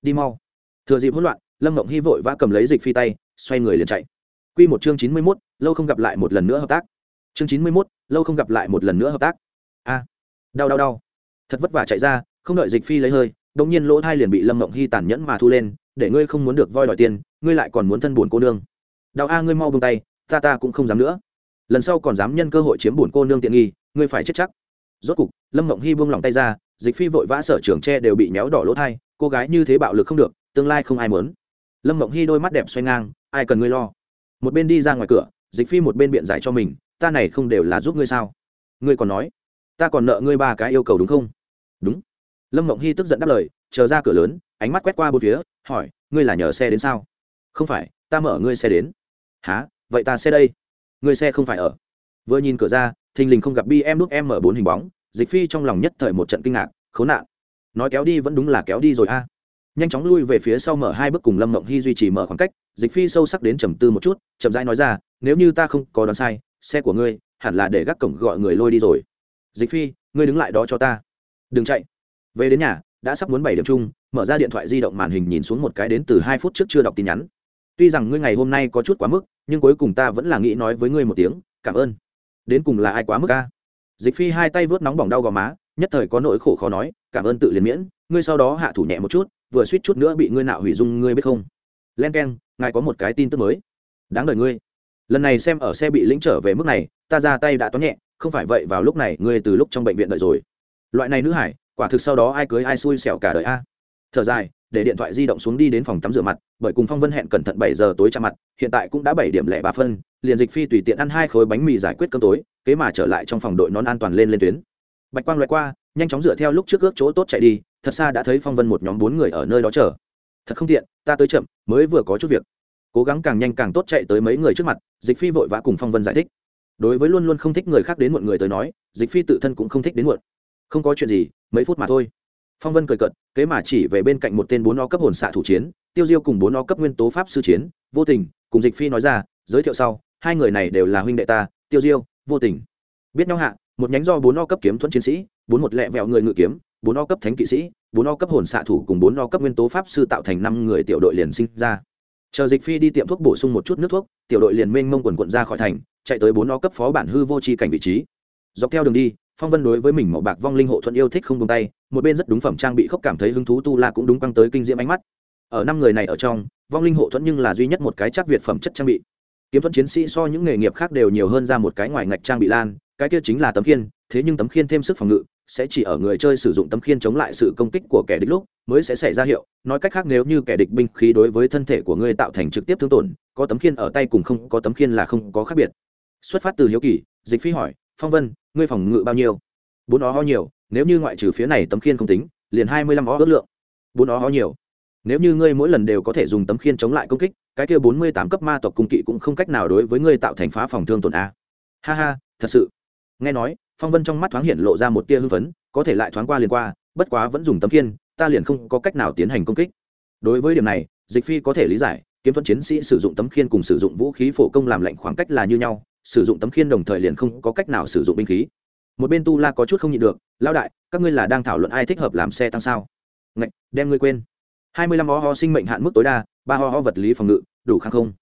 Đi mau. Thừa dịp hỗn loạn, lâm mộng hy vội vã cầm lấy dịch phi tay, xoay người liền chạy. Q một chương chín mươi mốt, lâu không gặp lại một lần nữa hợp tác. Chương chín mươi mốt lâu không gặp lại một lần nữa hợp tác. A, đau đau đau. Thật vất vả chạy ra, không đợi dịch phi lấy hơi đ nhiên lỗ thai liền bị lâm mộng hy tàn nhẫn mà thu lên, để ngươi không muốn được voi đòi tiền, ngươi lại còn muốn thân buồn cô nương. Đau a, ngươi mau bông tay, ta ta cũng không dám nữa. Lần sau còn dám nhân cơ hội chiếm buồn cô nương tiện nghi, ngươi phải chết chắc. Rốt cục, lâm mộng hy buông lòng tay ra, dịch phi vội vã sở trường tre đều bị méo đỏ lỗ thai, cô gái như thế bạo lực không được, tương lai không ai muốn. Lâm mộng hy đôi mắt đẹp xoay ngang, ai cần ngươi lo? Một bên đi ra ngoài cửa, dịch phi một bên biện giải cho mình ta này không đều là giúp ngươi sao? Ngươi còn nói, ta còn nợ ngươi ba cái yêu cầu đúng không? Đúng. Lâm mộng hy tức giận đáp lời, chờ ra cửa lớn, ánh mắt quét qua bốn phía, hỏi, ngươi là nhờ xe đến sao? Không phải, ta mở ngươi xe đến. Há vậy ta xe đây? Ngươi xe không phải ở. Vừa nhìn cửa ra, thình lình không gặp bi em đúc em mở bốn hình bóng, dịch phi trong lòng nhất thời một trận kinh ngạc, khốn nạn. Nói kéo đi vẫn đúng là kéo đi rồi a. Nhanh chóng lui về phía sau mở hai bước cùng lâm mộng hy duy trì mở khoảng cách, dịch phi sâu sắc đến trầm tư một chút, chậm rãi nói ra, nếu như ta không có đoán sai xe của ngươi, hẳn là để gác cổng gọi người lôi đi rồi. Dịch phi, ngươi đứng lại đó cho ta. Đừng chạy. Về đến nhà, đã sắp muốn bảy điểm chung, mở ra điện thoại di động màn hình nhìn xuống một cái đến từ hai phút trước chưa đọc tin nhắn. Tuy rằng ngươi ngày hôm nay có chút quá mức, nhưng cuối cùng ta vẫn là nghĩ nói với ngươi một tiếng, cảm ơn. Đến cùng là ai quá mức ca dịch phi hai tay vớt nóng bỏng đau gò má, nhất thời có nỗi khổ khó nói, cảm ơn tự liền miễn, ngươi sau đó hạ thủ nhẹ một chút, vừa suýt chút nữa bị ngươi nạo hủy dung, ngươi biết không? Len k e n ngài có một cái tin tức mới. Đáng đời ngươi lần này xem ở xe bị lĩnh trở về mức này, ta ra tay đã toán nhẹ, không phải vậy vào lúc này ngươi từ lúc trong bệnh viện đợi rồi. Loại này nữ hải, quả thực sau đó ai cưới ai xui xẻo cả đời a. Thở dài, để điện thoại di động xuống đi đến phòng tắm rửa mặt, bởi cùng phong vân hẹn cẩn thận bảy giờ tối chạm mặt, hiện tại cũng đã bảy điểm lẻ ba phân, liền dịch phi tùy tiện ăn hai khối bánh mì giải quyết cơm tối, kế mà trở lại trong phòng đội nón an toàn lên lên tuyến. Bạch quang loại qua, nhanh chóng dựa theo lúc trước ước chỗ tốt chạy đi, thật xa đã thấy phong vân một nhóm bốn người ở nơi đó chờ. Thật không tiện, ta tới chậm, mới vừa có chút việc cố gắng càng nhanh càng tốt chạy tới mấy người trước mặt, dịch phi vội vã cùng phong vân giải thích. Đối với luôn luôn không thích người khác đến muộn người tới nói, dịch phi tự thân cũng không thích đến muộn. Không có chuyện gì, mấy phút mà thôi. Phong vân cười cận kế mà chỉ về bên cạnh một tên bốn o cấp hồn xạ thủ chiến, tiêu diêu cùng bốn o cấp nguyên tố pháp sư chiến, vô tình, cùng dịch phi nói ra, giới thiệu sau, hai người này đều là huynh đệ ta, tiêu diêu, vô tình. Biết nhau hạ, một nhánh do bốn o cấp kiếm thuẫn chiến sĩ, bốn một lẹ vẹo người ngự kiếm, bốn o cấp thánh kỵ sĩ, bốn o cấp hồn xạ thủ cùng bốn o cấp nguyên tố pháp sư tạo thành năm người tiểu đội liền sinh ra chờ dịch phi đi tiệm thuốc bổ sung một chút nước thuốc, tiểu đội liền mênh mông quần quận ra khỏi thành, chạy tới bốn o cấp phó bản hư vô tri cảnh vị trí. Dọc theo đường đi, phong vân đối với mình màu bạc vong linh hộ thuận yêu thích không tung tay, một bên rất đúng phẩm trang bị khốc cảm thấy hứng thú tu la cũng đúng quăng tới kinh diễm ánh mắt. Ở năm người này ở trong, vong linh hộ thuẫn nhưng là duy nhất một cái chắc việt phẩm chất trang bị. Kiếm thuẫn chiến sĩ so những nghề nghiệp khác đều nhiều hơn ra một cái ngoài ngạch trang bị lan, cái kia chính là tấm khiên, thế nhưng tấm khiên thêm sức phòng ngự sẽ chỉ ở người chơi sử dụng tấm khiên chống lại sự công kích của kẻ địch lúc mới sẽ xảy ra hiệu. Nói cách khác, nếu như kẻ địch binh khí đối với thân thể của ngươi tạo thành trực tiếp thương tổn, có tấm khiên ở tay cùng không, có tấm khiên là không có khác biệt. Xuất phát từ hiếu kỳ, dịch phi hỏi, phong vân, ngươi phòng ngự bao nhiêu? Bốn ó ho nhiều, nếu như ngoại trừ phía này tấm khiên không tính, liền hai mươi lăm ó ước lượng. Bốn ó ho nhiều, nếu như ngươi mỗi lần đều có thể dùng tấm khiên chống lại công kích, cái kia bốn mươi tám cấp ma tộc cung kỵ cũng không cách nào đối với ngươi tạo thành phá phòng thương tổn a. Ha ha, thật sự. Nghe nói phong vân trong mắt thoáng hiện lộ ra một tia hưng phấn, có thể lại thoáng qua liền qua, bất quá vẫn dùng tấm khiên, ta liền không có cách nào tiến hành công kích. Đối với điểm này, dịch phi có thể lý giải, kiếm thuẫn chiến sĩ sử dụng tấm khiên cùng sử dụng vũ khí phổ công làm lạnh khoảng cách là như nhau, sử dụng tấm khiên đồng thời liền không có cách nào sử dụng binh khí. Một bên tu la có chút không nhịn được lao đại, các ngươi là đang thảo luận ai thích hợp làm xe tăng sao? Ngạch, đem ngươi quên. Hai mươi lăm ho ho sinh mệnh hạn mức tối đa, ba ho ho vật lý phòng ngự, đủ kháng không?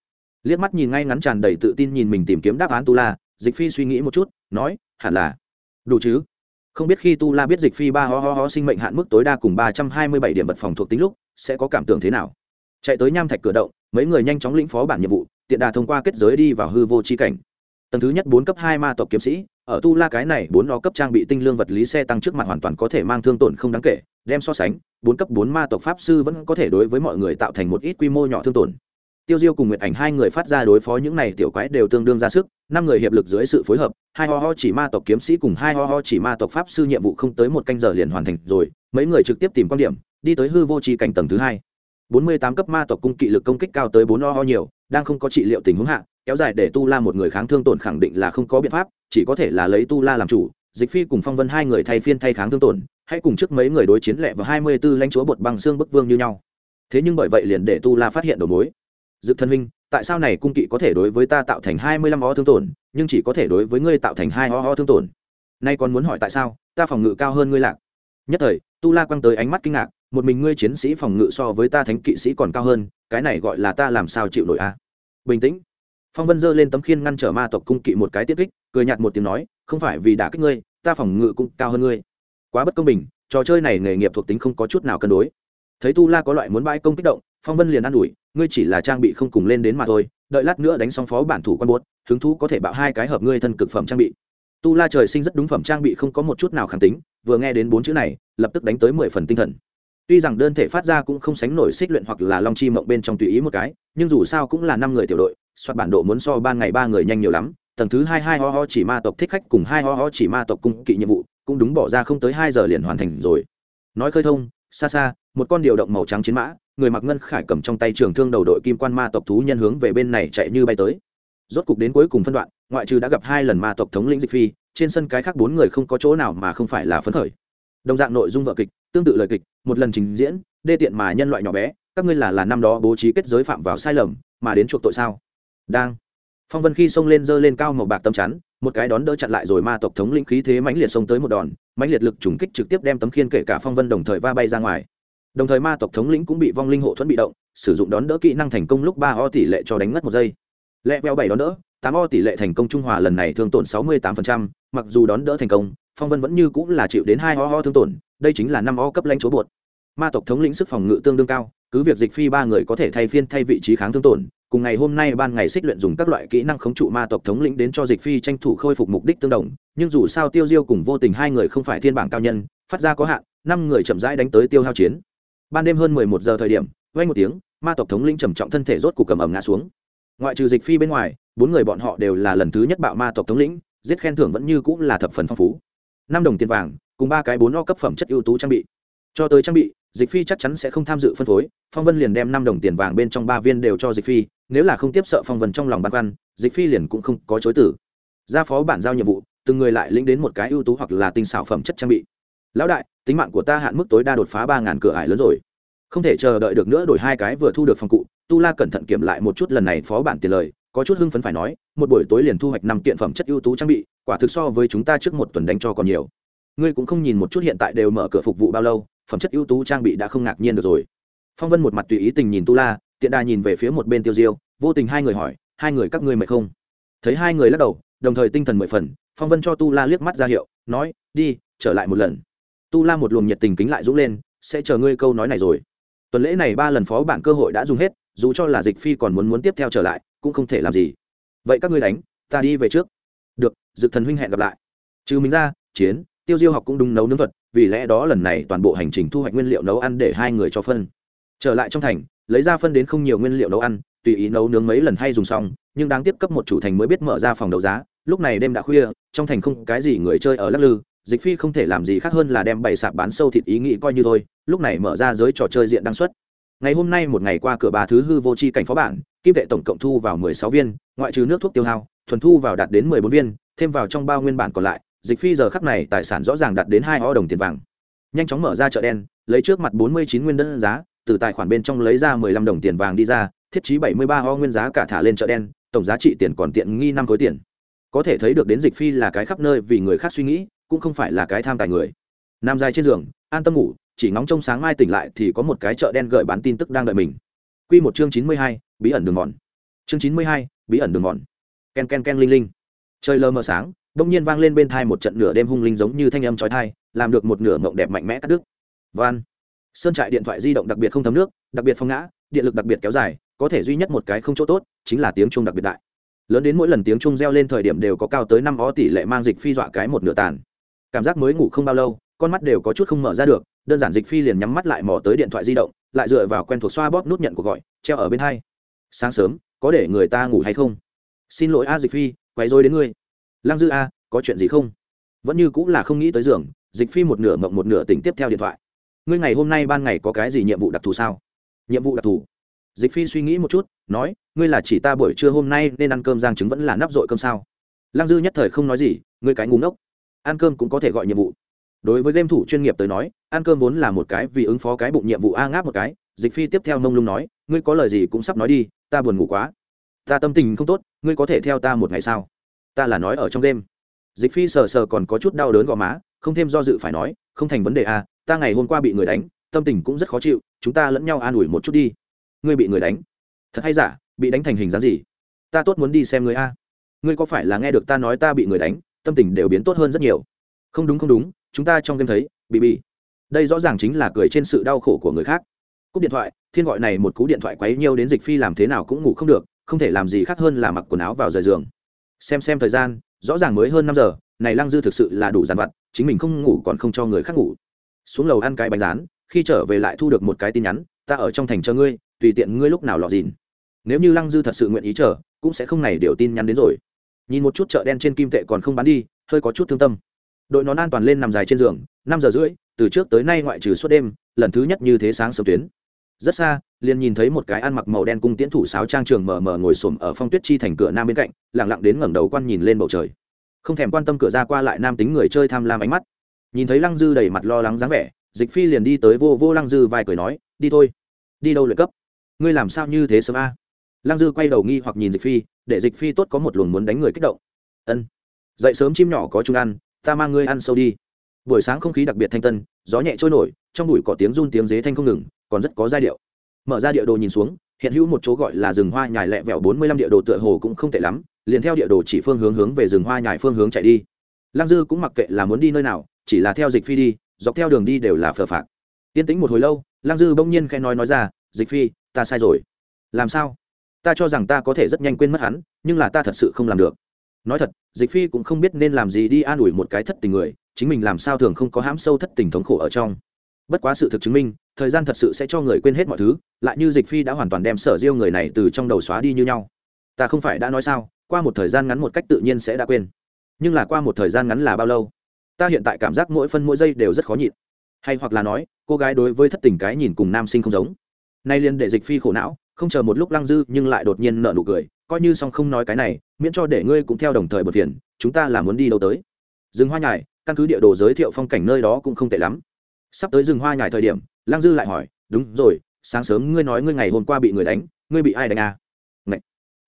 Liếc mắt nhìn ngay ngắn tràn đầy tự tin nhìn mình tìm kiếm đáp án tu la, dịch phi suy nghĩ một chút, nói, hẳn là đủ chứ? Không biết khi tu la biết dịch phi ba ho ho ho sinh mệnh hạn mức tối đa cùng ba trăm hai mươi bảy điểm vật phòng thuộc tính lúc, sẽ có cảm tưởng thế nào? Chạy tới nham thạch cửa động, mấy người nhanh chóng lĩnh phó bản nhiệm vụ, tiện đà thông qua kết giới đi vào hư vô chi cảnh. Tầng thứ nhất bốn cấp hai ma tộc kiếm sĩ, ở tu la cái này bốn lo cấp trang bị tinh lương vật lý xe tăng trước mặt hoàn toàn có thể mang thương tổn không đáng kể, đem so sánh, bốn cấp bốn ma tộc pháp sư vẫn có thể đối với mọi người tạo thành một ít quy mô nhỏ thương tổn tiêu diêu cùng nguyệt ảnh hai người phát ra đối phó những này tiểu quái đều tương đương ra sức, năm người hiệp lực dưới sự phối hợp, hai ho ho chỉ ma tộc kiếm sĩ cùng hai ho ho chỉ ma tộc pháp sư nhiệm vụ không tới một canh giờ liền hoàn thành rồi, mấy người trực tiếp tìm quan điểm, đi tới hư vô tri cảnh tầng thứ hai. Bốn mươi tám cấp ma tộc cung kỵ lực công kích cao tới bốn ho ho nhiều, đang không có trị liệu tình huống hạ, kéo dài để tu la một người kháng thương tổn khẳng định là không có biện pháp, chỉ có thể là lấy tu la làm chủ, dịch phi cùng phong vân hai người thay phiên thay kháng thương tổn, hãy cùng trước mấy người đối chiến lẹ và hai mươi b ố lãnh chúa bột băng xương bức vương như nhau. Thế nhưng bởi vậy liền để tu la phát hiện đầu mối dự thân huynh, tại sao này cung kỵ có thể đối với ta tạo thành hai mươi lăm ho thương tổn, nhưng chỉ có thể đối với ngươi tạo thành hai ho ho thương tổn? Nay còn muốn hỏi tại sao, ta phòng ngự cao hơn ngươi lạc. Nhất thời, tu la quăng tới ánh mắt kinh ngạc, một mình ngươi chiến sĩ phòng ngự so với ta thánh kỵ sĩ còn cao hơn, cái này gọi là ta làm sao chịu nổi a? À? bình tĩnh. Phong vân giơ lên tấm khiên ngăn trở ma tộc cung kỵ một cái tiết kích, cười nhạt một tiếng nói, không phải vì đã kích ngươi, ta phòng ngự cũng cao hơn ngươi. Quá bất công bình, trò chơi này nghề nghiệp thuộc tính không có chút nào cân đối. Thấy tu la có loại muốn bãi công kích động, phong vân liền an ủi ngươi chỉ là trang bị không cùng lên đến mà thôi, đợi lát nữa đánh xong phó bản thủ quan bốt, hứng thú có thể bạo hai cái hợp ngươi thân cực phẩm trang bị. Tu la trời sinh rất đúng phẩm trang bị không có một chút nào kháng tính, vừa nghe đến bốn chữ này, lập tức đánh tới mười phần tinh thần. Tuy rằng đơn thể phát ra cũng không sánh nổi xích luyện hoặc là long chi mộng bên trong tùy ý một cái, nhưng dù sao cũng là năm người tiểu đội soạt bản độ muốn so ba ngày ba người nhanh nhiều lắm, tầng thứ hai hai ho ho chỉ ma tộc thích khách cùng hai ho ho chỉ ma tộc cung kỵ nhiệm vụ, cũng đúng bỏ ra không tới hai giờ liền hoàn thành rồi. Nói khơi thông, xa xa, một con điều động màu trắng chiến mã người mặc ngân khải cầm trong tay trường thương đầu đội kim quan ma tộc thú nhân hướng về bên này chạy như bay tới. Rốt cục đến cuối cùng phân đoạn, ngoại trừ đã gặp hai lần ma tộc thống lĩnh dịch phi, trên sân cái khác bốn người không có chỗ nào mà không phải là phấn khởi. Đồng dạng nội dung vợ kịch, tương tự lời kịch, một lần trình diễn, đê tiện mà nhân loại nhỏ bé, các ngươi là là năm đó bố trí kết giới phạm vào sai lầm, mà đến chuộc tội sao? Đang. Phong vân khi xông lên dơ lên cao màu bạc tâm chắn, một cái đón đỡ chặn lại rồi ma tộc thống lĩnh khí thế mãnh liệt xông tới một đòn, mãnh liệt lực trùng kích trực tiếp đem tấm khiên kể cả phong vân đồng thời va bay ra ngoài đồng thời ma tộc thống lĩnh cũng bị vong linh hộ thuẫn bị động, sử dụng đón đỡ kỹ năng thành công lúc ba o tỷ lệ cho đánh ngất một giây. Lẹ veo bảy đón đỡ, tám o tỷ lệ thành công trung hòa lần này thương tổn sáu mươi tám mặc dù đón đỡ thành công, phong vân vẫn như cũng là chịu đến hai o o thương tổn, đây chính là năm o cấp lãnh chúa bột ma tộc thống lĩnh sức phòng ngự tương đương cao, cứ việc dịch phi ba người có thể thay phiên thay vị trí kháng thương tổn, cùng ngày hôm nay ban ngày xích luyện dùng các loại kỹ năng khống trụ ma tộc thống lĩnh đến cho dịch phi tranh thủ khôi phục mục đích tương đồng, nhưng dù sao tiêu diêu cùng vô tình hai người không phải thiên bảng cao nhân, phát ra có hạn, năm người chậm rãi đánh tới tiêu hao chiến ban đêm hơn mười một giờ thời điểm vay một tiếng, ma tộc thống lĩnh trầm trọng thân thể rốt cục cầm ẩm ngã xuống. Ngoại trừ dịch phi bên ngoài, bốn người bọn họ đều là lần thứ nhất bạo ma tộc thống lĩnh, giết khen thưởng vẫn như cũng là thập phần phong phú. Năm đồng tiền vàng, cùng ba cái bốn o cấp phẩm chất ưu tú trang bị. Cho tới trang bị, dịch phi chắc chắn sẽ không tham dự phân phối, phong vân liền đem năm đồng tiền vàng bên trong ba viên đều cho dịch phi, nếu là không tiếp sợ phong vân trong lòng băn khoăn, dịch phi liền cũng không có chối tử gia phó bản giao nhiệm vụ, từng người lại lĩnh đến một cái ưu tú hoặc là tinh xảo phẩm chất trang bị lão đại, tính mạng của ta hạn mức tối đa đột phá ba ngàn cửa ải lớn rồi. Không thể chờ đợi được nữa đổi hai cái vừa thu được phòng cụ. Tu la cẩn thận kiểm lại một chút lần này phó bản tiền lời, có chút hưng phấn phải nói, một buổi tối liền thu hoạch năm kiện phẩm chất ưu tú trang bị, quả thực so với chúng ta trước một tuần đánh cho còn nhiều. Ngươi cũng không nhìn một chút hiện tại đều mở cửa phục vụ bao lâu, phẩm chất ưu tú trang bị đã không ngạc nhiên được rồi. Phong vân một mặt tùy ý tình nhìn tu la, tiện đà nhìn về phía một bên tiêu diêu, vô tình hai người hỏi, hai người các ngươi mệt không? Thấy hai người lắc đầu, đồng thời tinh thần mười phần, phong vân cho tu la liếc mắt ra hiệu, nói, đi, trở lại một lần tu la một luồng nhiệt tình kính lại dũng lên, sẽ chờ ngươi câu nói này rồi. Tuần lễ này ba lần phó bản cơ hội đã dùng hết, dù cho là dịch phi còn muốn muốn tiếp theo trở lại, cũng không thể làm gì. Vậy các ngươi đánh, ta đi về trước. Được, dực thần huynh hẹn gặp lại. Trừ mình ra, chiến, tiêu diêu học cũng đúng nấu nướng thuật, vì lẽ đó lần này toàn bộ hành trình thu hoạch nguyên liệu nấu ăn để hai người cho phân. Trở lại trong thành, lấy ra phân đến không nhiều nguyên liệu nấu ăn, tùy ý nấu nướng mấy lần hay dùng xong, nhưng đáng tiếp cấp một chủ thành mới biết mở ra phòng đấu giá, lúc này đêm đã khuya, trong thành không cái gì người chơi ở lắc lư dịch phi không thể làm gì khác hơn là đem bày sạp bán sâu thịt ý nghĩ coi như thôi, lúc này mở ra giới trò chơi diện đăng xuất. Ngày hôm nay một ngày qua cửa bà thứ hư vô c h i cảnh phó bản, kim tệ tổng cộng thu vào mười sáu viên, ngoại trừ nước thuốc tiêu hao, thuần thu vào đạt đến mười bốn viên, thêm vào trong bao nguyên bản còn lại, dịch phi giờ khắc này tài sản rõ ràng đạt đến hai o đồng tiền vàng. Nhanh chóng mở ra chợ đen, lấy trước mặt bốn mươi chín nguyên đơn giá, từ tài khoản bên trong lấy ra mười lăm đồng tiền vàng đi ra, thiết chí bảy mươi ba ho nguyên giá cả thả lên chợ đen, tổng giá trị tiền còn tiện nghi năm khối tiền. Có thể thấy được đến dịch phi là cái khắp nơi vì người khác suy nghĩ cũng không phải là cái tham tài người. Nam dài trên giường, an tâm ngủ, chỉ ngóng trông sáng mai tỉnh lại thì có một cái chợ đen gợi bán tin tức đang đợi mình. Quy một chương chín mươi hai, bí ẩn đường mòn. Chương chín mươi hai, bí ẩn đường mòn. Ken ken ken linh linh. Trời lơ mờ sáng, đông nhiên vang lên bên thai một trận nửa đêm hung linh giống như thanh âm chói thai làm được một nửa mộng đẹp mạnh mẽ cắt đứt. Van. Sơn trại điện thoại di động đặc biệt không thấm nước, đặc biệt phong ngã, điện lực đặc biệt kéo dài, có thể duy nhất một cái không chỗ tốt, chính là tiếng trung đặc biệt đại. Lớn đến mỗi lần tiếng trung reo lên thời điểm đều có cao tới năm ó tỷ lệ mang dịch phi dọa cái một nửa tàn cảm giác mới ngủ không bao lâu, con mắt đều có chút không mở ra được, đơn giản dịch phi liền nhắm mắt lại mò tới điện thoại di động, lại dựa vào quen thuộc xoa bóp nút nhận cuộc gọi, treo ở bên hai. Sáng sớm, có để người ta ngủ hay không? Xin lỗi a dịch phi quay rối đến ngươi. Lăng dư a, có chuyện gì không? Vẫn như cũng là không nghĩ tới giường, dịch phi một nửa mộng một nửa tỉnh tiếp theo điện thoại. Ngươi ngày hôm nay ban ngày có cái gì nhiệm vụ đặc thù sao? Nhiệm vụ đặc thù? Dịch phi suy nghĩ một chút, nói, ngươi là chỉ ta buổi trưa hôm nay nên ăn cơm giang trứng vẫn là nắp dội cơm sao? Lăng dư nhất thời không nói gì, ngươi cái ngúng ốc ăn cơm cũng có thể gọi nhiệm vụ. Đối với game thủ chuyên nghiệp tới nói, ăn cơm vốn là một cái vì ứng phó cái bụng nhiệm vụ a ngáp một cái, dịch phi tiếp theo mông lung nói, ngươi có lời gì cũng sắp nói đi, ta buồn ngủ quá. Ta tâm tình không tốt, ngươi có thể theo ta một ngày sao? Ta là nói ở trong đêm dịch phi sờ sờ còn có chút đau đớn gò má, không thêm do dự phải nói, không thành vấn đề a ta ngày hôm qua bị người đánh, tâm tình cũng rất khó chịu, chúng ta lẫn nhau an ủi một chút đi. Ngươi bị người đánh? Thật hay giả, bị đánh thành hình dáng gì? Ta tốt muốn đi xem ngươi a. Ngươi có phải là nghe được ta nói ta bị người đánh tâm tình đều biến tốt hơn rất nhiều. Không đúng không đúng, chúng ta trong game thấy, bị bị. Đây rõ ràng chính là cười trên sự đau khổ của người khác. Cúp điện thoại, thiên gọi này một cú điện thoại quấy nhiều đến dịch phi làm thế nào cũng ngủ không được, không thể làm gì khác hơn là mặc quần áo vào rời giường. Xem xem thời gian, rõ ràng mới hơn năm giờ, này lăng dư thực sự là đủ dàn vặt, chính mình không ngủ còn không cho người khác ngủ. Xuống lầu ăn cái bánh rán, khi trở về lại thu được một cái tin nhắn, ta ở trong thành chờ ngươi, tùy tiện ngươi lúc nào lọt dìn. Nếu như lăng dư thật sự nguyện ý chờ, cũng sẽ không này điều tin nhắn đến rồi nhìn một chút chợ đen trên kim tệ còn không bán đi, hơi có chút thương tâm. Đội nón an toàn lên nằm dài trên giường, năm giờ rưỡi, từ trước tới nay ngoại trừ suốt đêm, lần thứ nhất như thế sáng sớm tuyến. Rất xa, liền nhìn thấy một cái ăn mặc màu đen cung tiễn thủ sáo trang trường mờ mờ ngồi xổm ở phong tuyết chi thành cửa nam bên cạnh lẳng lặng đến ngẩng đầu quan nhìn lên bầu trời. Không thèm quan tâm cửa ra qua lại nam tính người chơi tham lam ánh mắt. Nhìn thấy lăng dư đầy mặt lo lắng dáng vẻ, dịch phi liền đi tới vô vô lăng dư vai cười nói, đi thôi. Đi đâu lợi cấp? Ngươi làm sao như thế sớm a? Lăng dư quay đầu nghi hoặc nhìn dịch phi, để dịch phi tốt có một luồng muốn đánh người kích động. Ân, dậy sớm chim nhỏ có chung ăn, ta mang ngươi ăn sâu đi. Buổi sáng không khí đặc biệt thanh tân, gió nhẹ trôi nổi, trong bụi cỏ tiếng run tiếng dế thanh không ngừng, còn rất có giai điệu. Mở ra địa đồ nhìn xuống, hiện hữu một chỗ gọi là rừng hoa nhài lẹ vẹo bốn mươi lăm địa đồ tựa hồ cũng không tệ lắm, liền theo địa đồ chỉ phương hướng hướng về rừng hoa nhài phương hướng chạy đi. Lăng dư cũng mặc kệ là muốn đi nơi nào, chỉ là theo dịch phi đi, dọc theo đường đi đều là phờ phạc. Yên tĩnh một hồi lâu, lăng dư bỗng nhiên khen nói nói ra, dịch phi, ta sai rồi. Làm sao? Ta cho rằng ta có thể rất nhanh quên mất hắn, nhưng là ta thật sự không làm được. Nói thật, dịch phi cũng không biết nên làm gì đi an ủi một cái thất tình người, chính mình làm sao thường không có hãm sâu thất tình thống khổ ở trong. Bất quá sự thực chứng minh, thời gian thật sự sẽ cho người quên hết mọi thứ, lại như dịch phi đã hoàn toàn đem sở diêu người này từ trong đầu xóa đi như nhau. Ta không phải đã nói sao, qua một thời gian ngắn một cách tự nhiên sẽ đã quên. Nhưng là qua một thời gian ngắn là bao lâu? Ta hiện tại cảm giác mỗi phân mỗi giây đều rất khó nhịn. Hay hoặc là nói, cô gái đối với thất tình cái nhìn cùng nam sinh không giống. Nay liền để dịch phi khổ não không chờ một lúc lăng dư nhưng lại đột nhiên nợ nụ cười, coi như song không nói cái này, miễn cho để ngươi cũng theo đồng thời bật phiền, chúng ta là muốn đi đâu tới? Rừng hoa nhài, căn cứ địa đồ giới thiệu phong cảnh nơi đó cũng không tệ lắm. Sắp tới rừng hoa nhài thời điểm, lăng dư lại hỏi, đúng rồi, sáng sớm ngươi nói ngươi ngày hôm qua bị người đánh, ngươi bị ai đánh à? Ngậy.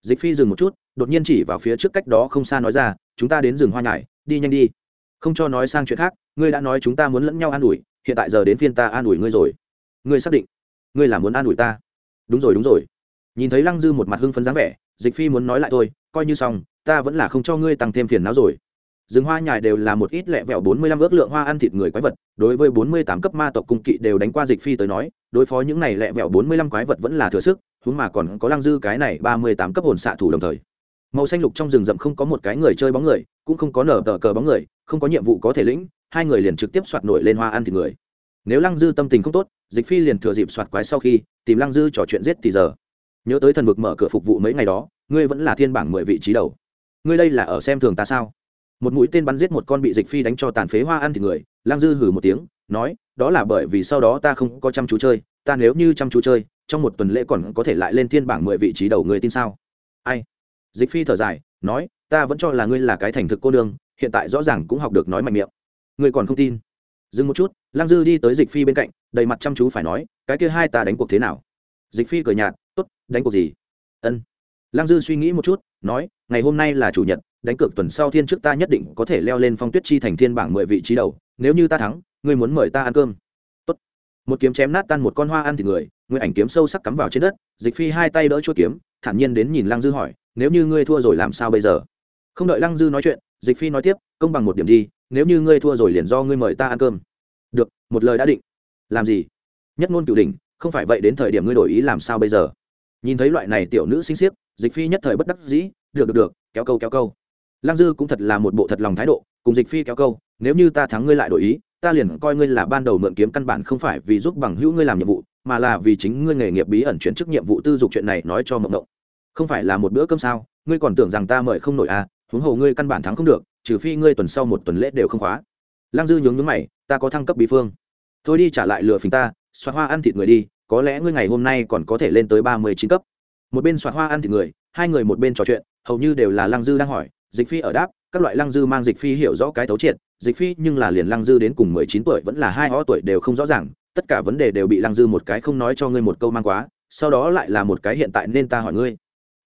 dịch phi dừng một chút, đột nhiên chỉ vào phía trước cách đó không xa nói ra, chúng ta đến rừng hoa nhài, đi nhanh đi. Không cho nói sang chuyện khác, ngươi đã nói chúng ta muốn lẫn nhau an ủi, hiện tại giờ đến phiên ta an ủi ngươi rồi. Ngươi xác định, ngươi là muốn an ủi ta? Đúng rồi đúng rồi. Nhìn thấy lăng dư một mặt hưng phấn dáng vẻ, dịch phi muốn nói lại thôi, coi như xong, ta vẫn là không cho ngươi tăng thêm phiền não rồi. Rừng hoa nhài đều là một ít lẹ vẹo bốn mươi lăm ước lượng hoa ăn thịt người quái vật, đối với bốn mươi tám cấp ma tộc cung kỵ đều đánh qua dịch phi tới nói, đối phó những này lẹ vẹo bốn mươi lăm quái vật vẫn là thừa sức húng mà còn có lăng dư cái này ba mươi tám cấp hồn xạ thủ đồng thời. Màu xanh lục trong rừng rậm không có một cái người chơi bóng người, cũng không có nở tờ cờ bóng người, không có nhiệm vụ có thể lĩnh, hai người liền trực tiếp soạt nổi lên hoa ăn thịt người. Nếu lăng dư tâm tình không tốt, dịch phi liền thừa dịp soạt quái sau khi tìm lăng dư trò chuyện giết thì giờ. Nhớ tới thần vực mở cửa phục vụ mấy ngày đó, ngươi vẫn là thiên bảng mười vị trí đầu. Ngươi đây là ở xem thường ta sao? Một mũi tên bắn giết một con bị dịch phi đánh cho tàn phế hoa ăn thì người lang dư hử một tiếng, nói, đó là bởi vì sau đó ta không có chăm chú chơi, ta nếu như chăm chú chơi, trong một tuần lễ còn có thể lại lên thiên bảng mười vị trí đầu người tin sao? Ai? Dịch phi thở dài, nói, ta vẫn cho là ngươi là cái thành thực cô nương, hiện tại rõ ràng cũng học được nói mạnh miệng. Ngươi còn không tin? Dừng một chút lang dư đi tới dịch phi bên cạnh, đầy mặt chăm chú phải nói, cái kia hai ta đánh cuộc thế nào? Dịch phi cười nhạt, tốt, đánh cuộc gì? Ân. Lang dư suy nghĩ một chút, nói, ngày hôm nay là chủ nhật, đánh cược tuần sau thiên trước ta nhất định có thể leo lên phong tuyết chi thành thiên bảng mười vị trí đầu, nếu như ta thắng, ngươi muốn mời ta ăn cơm. Tốt. một kiếm chém nát tan một con hoa ăn thịt người ngươi ảnh kiếm sâu sắc cắm vào trên đất, dịch phi hai tay đỡ chuỗi kiếm, thản nhiên đến nhìn lăng dư hỏi, nếu như ngươi thua rồi làm sao bây giờ? Không đợi lăng dư nói chuyện, dịch phi nói tiếp, công bằng một điểm đi nếu như ngươi thua rồi liền do ngươi mời ta ăn cơm. Được, một lời đã định. Làm gì? Nhất ngôn cửu đỉnh, không phải vậy đến thời điểm ngươi đổi ý làm sao bây giờ? Nhìn thấy loại này tiểu nữ xinh xiếc, dịch phi nhất thời bất đắc dĩ. Được được được, kéo câu kéo câu. Lăng dư cũng thật là một bộ thật lòng thái độ, cùng dịch phi kéo câu, nếu như ta thắng ngươi lại đổi ý, ta liền coi ngươi là ban đầu mượn kiếm căn bản không phải vì giúp bằng hữu ngươi làm nhiệm vụ, mà là vì chính ngươi nghề nghiệp bí ẩn chuyển chức nhiệm vụ tư dục chuyện này nói cho mộng động không phải là một bữa cơm sao? Ngươi còn tưởng rằng ta mời không nổi à? Huống hồ ngươi căn bản thắng không được trừ phi ngươi tuần sau một tuần lễ đều không khóa. Lăng dư nhướng nhướng mày, ta có thăng cấp bí phương. Thôi đi trả lại lừa phình ta xoa hoa ăn thịt người đi, có lẽ ngươi ngày hôm nay còn có thể lên tới ba mươi chín cấp. Một bên xoa hoa ăn thịt người, hai người một bên trò chuyện, hầu như đều là lăng dư đang hỏi, dịch phi ở đáp, các loại lăng dư mang dịch phi hiểu rõ cái thấu triệt, dịch phi nhưng là liền lăng dư đến cùng mười chín tuổi vẫn là hai ho tuổi đều không rõ ràng, tất cả vấn đề đều bị lăng dư một cái không nói cho ngươi một câu mang quá, sau đó lại là một cái hiện tại nên ta hỏi ngươi.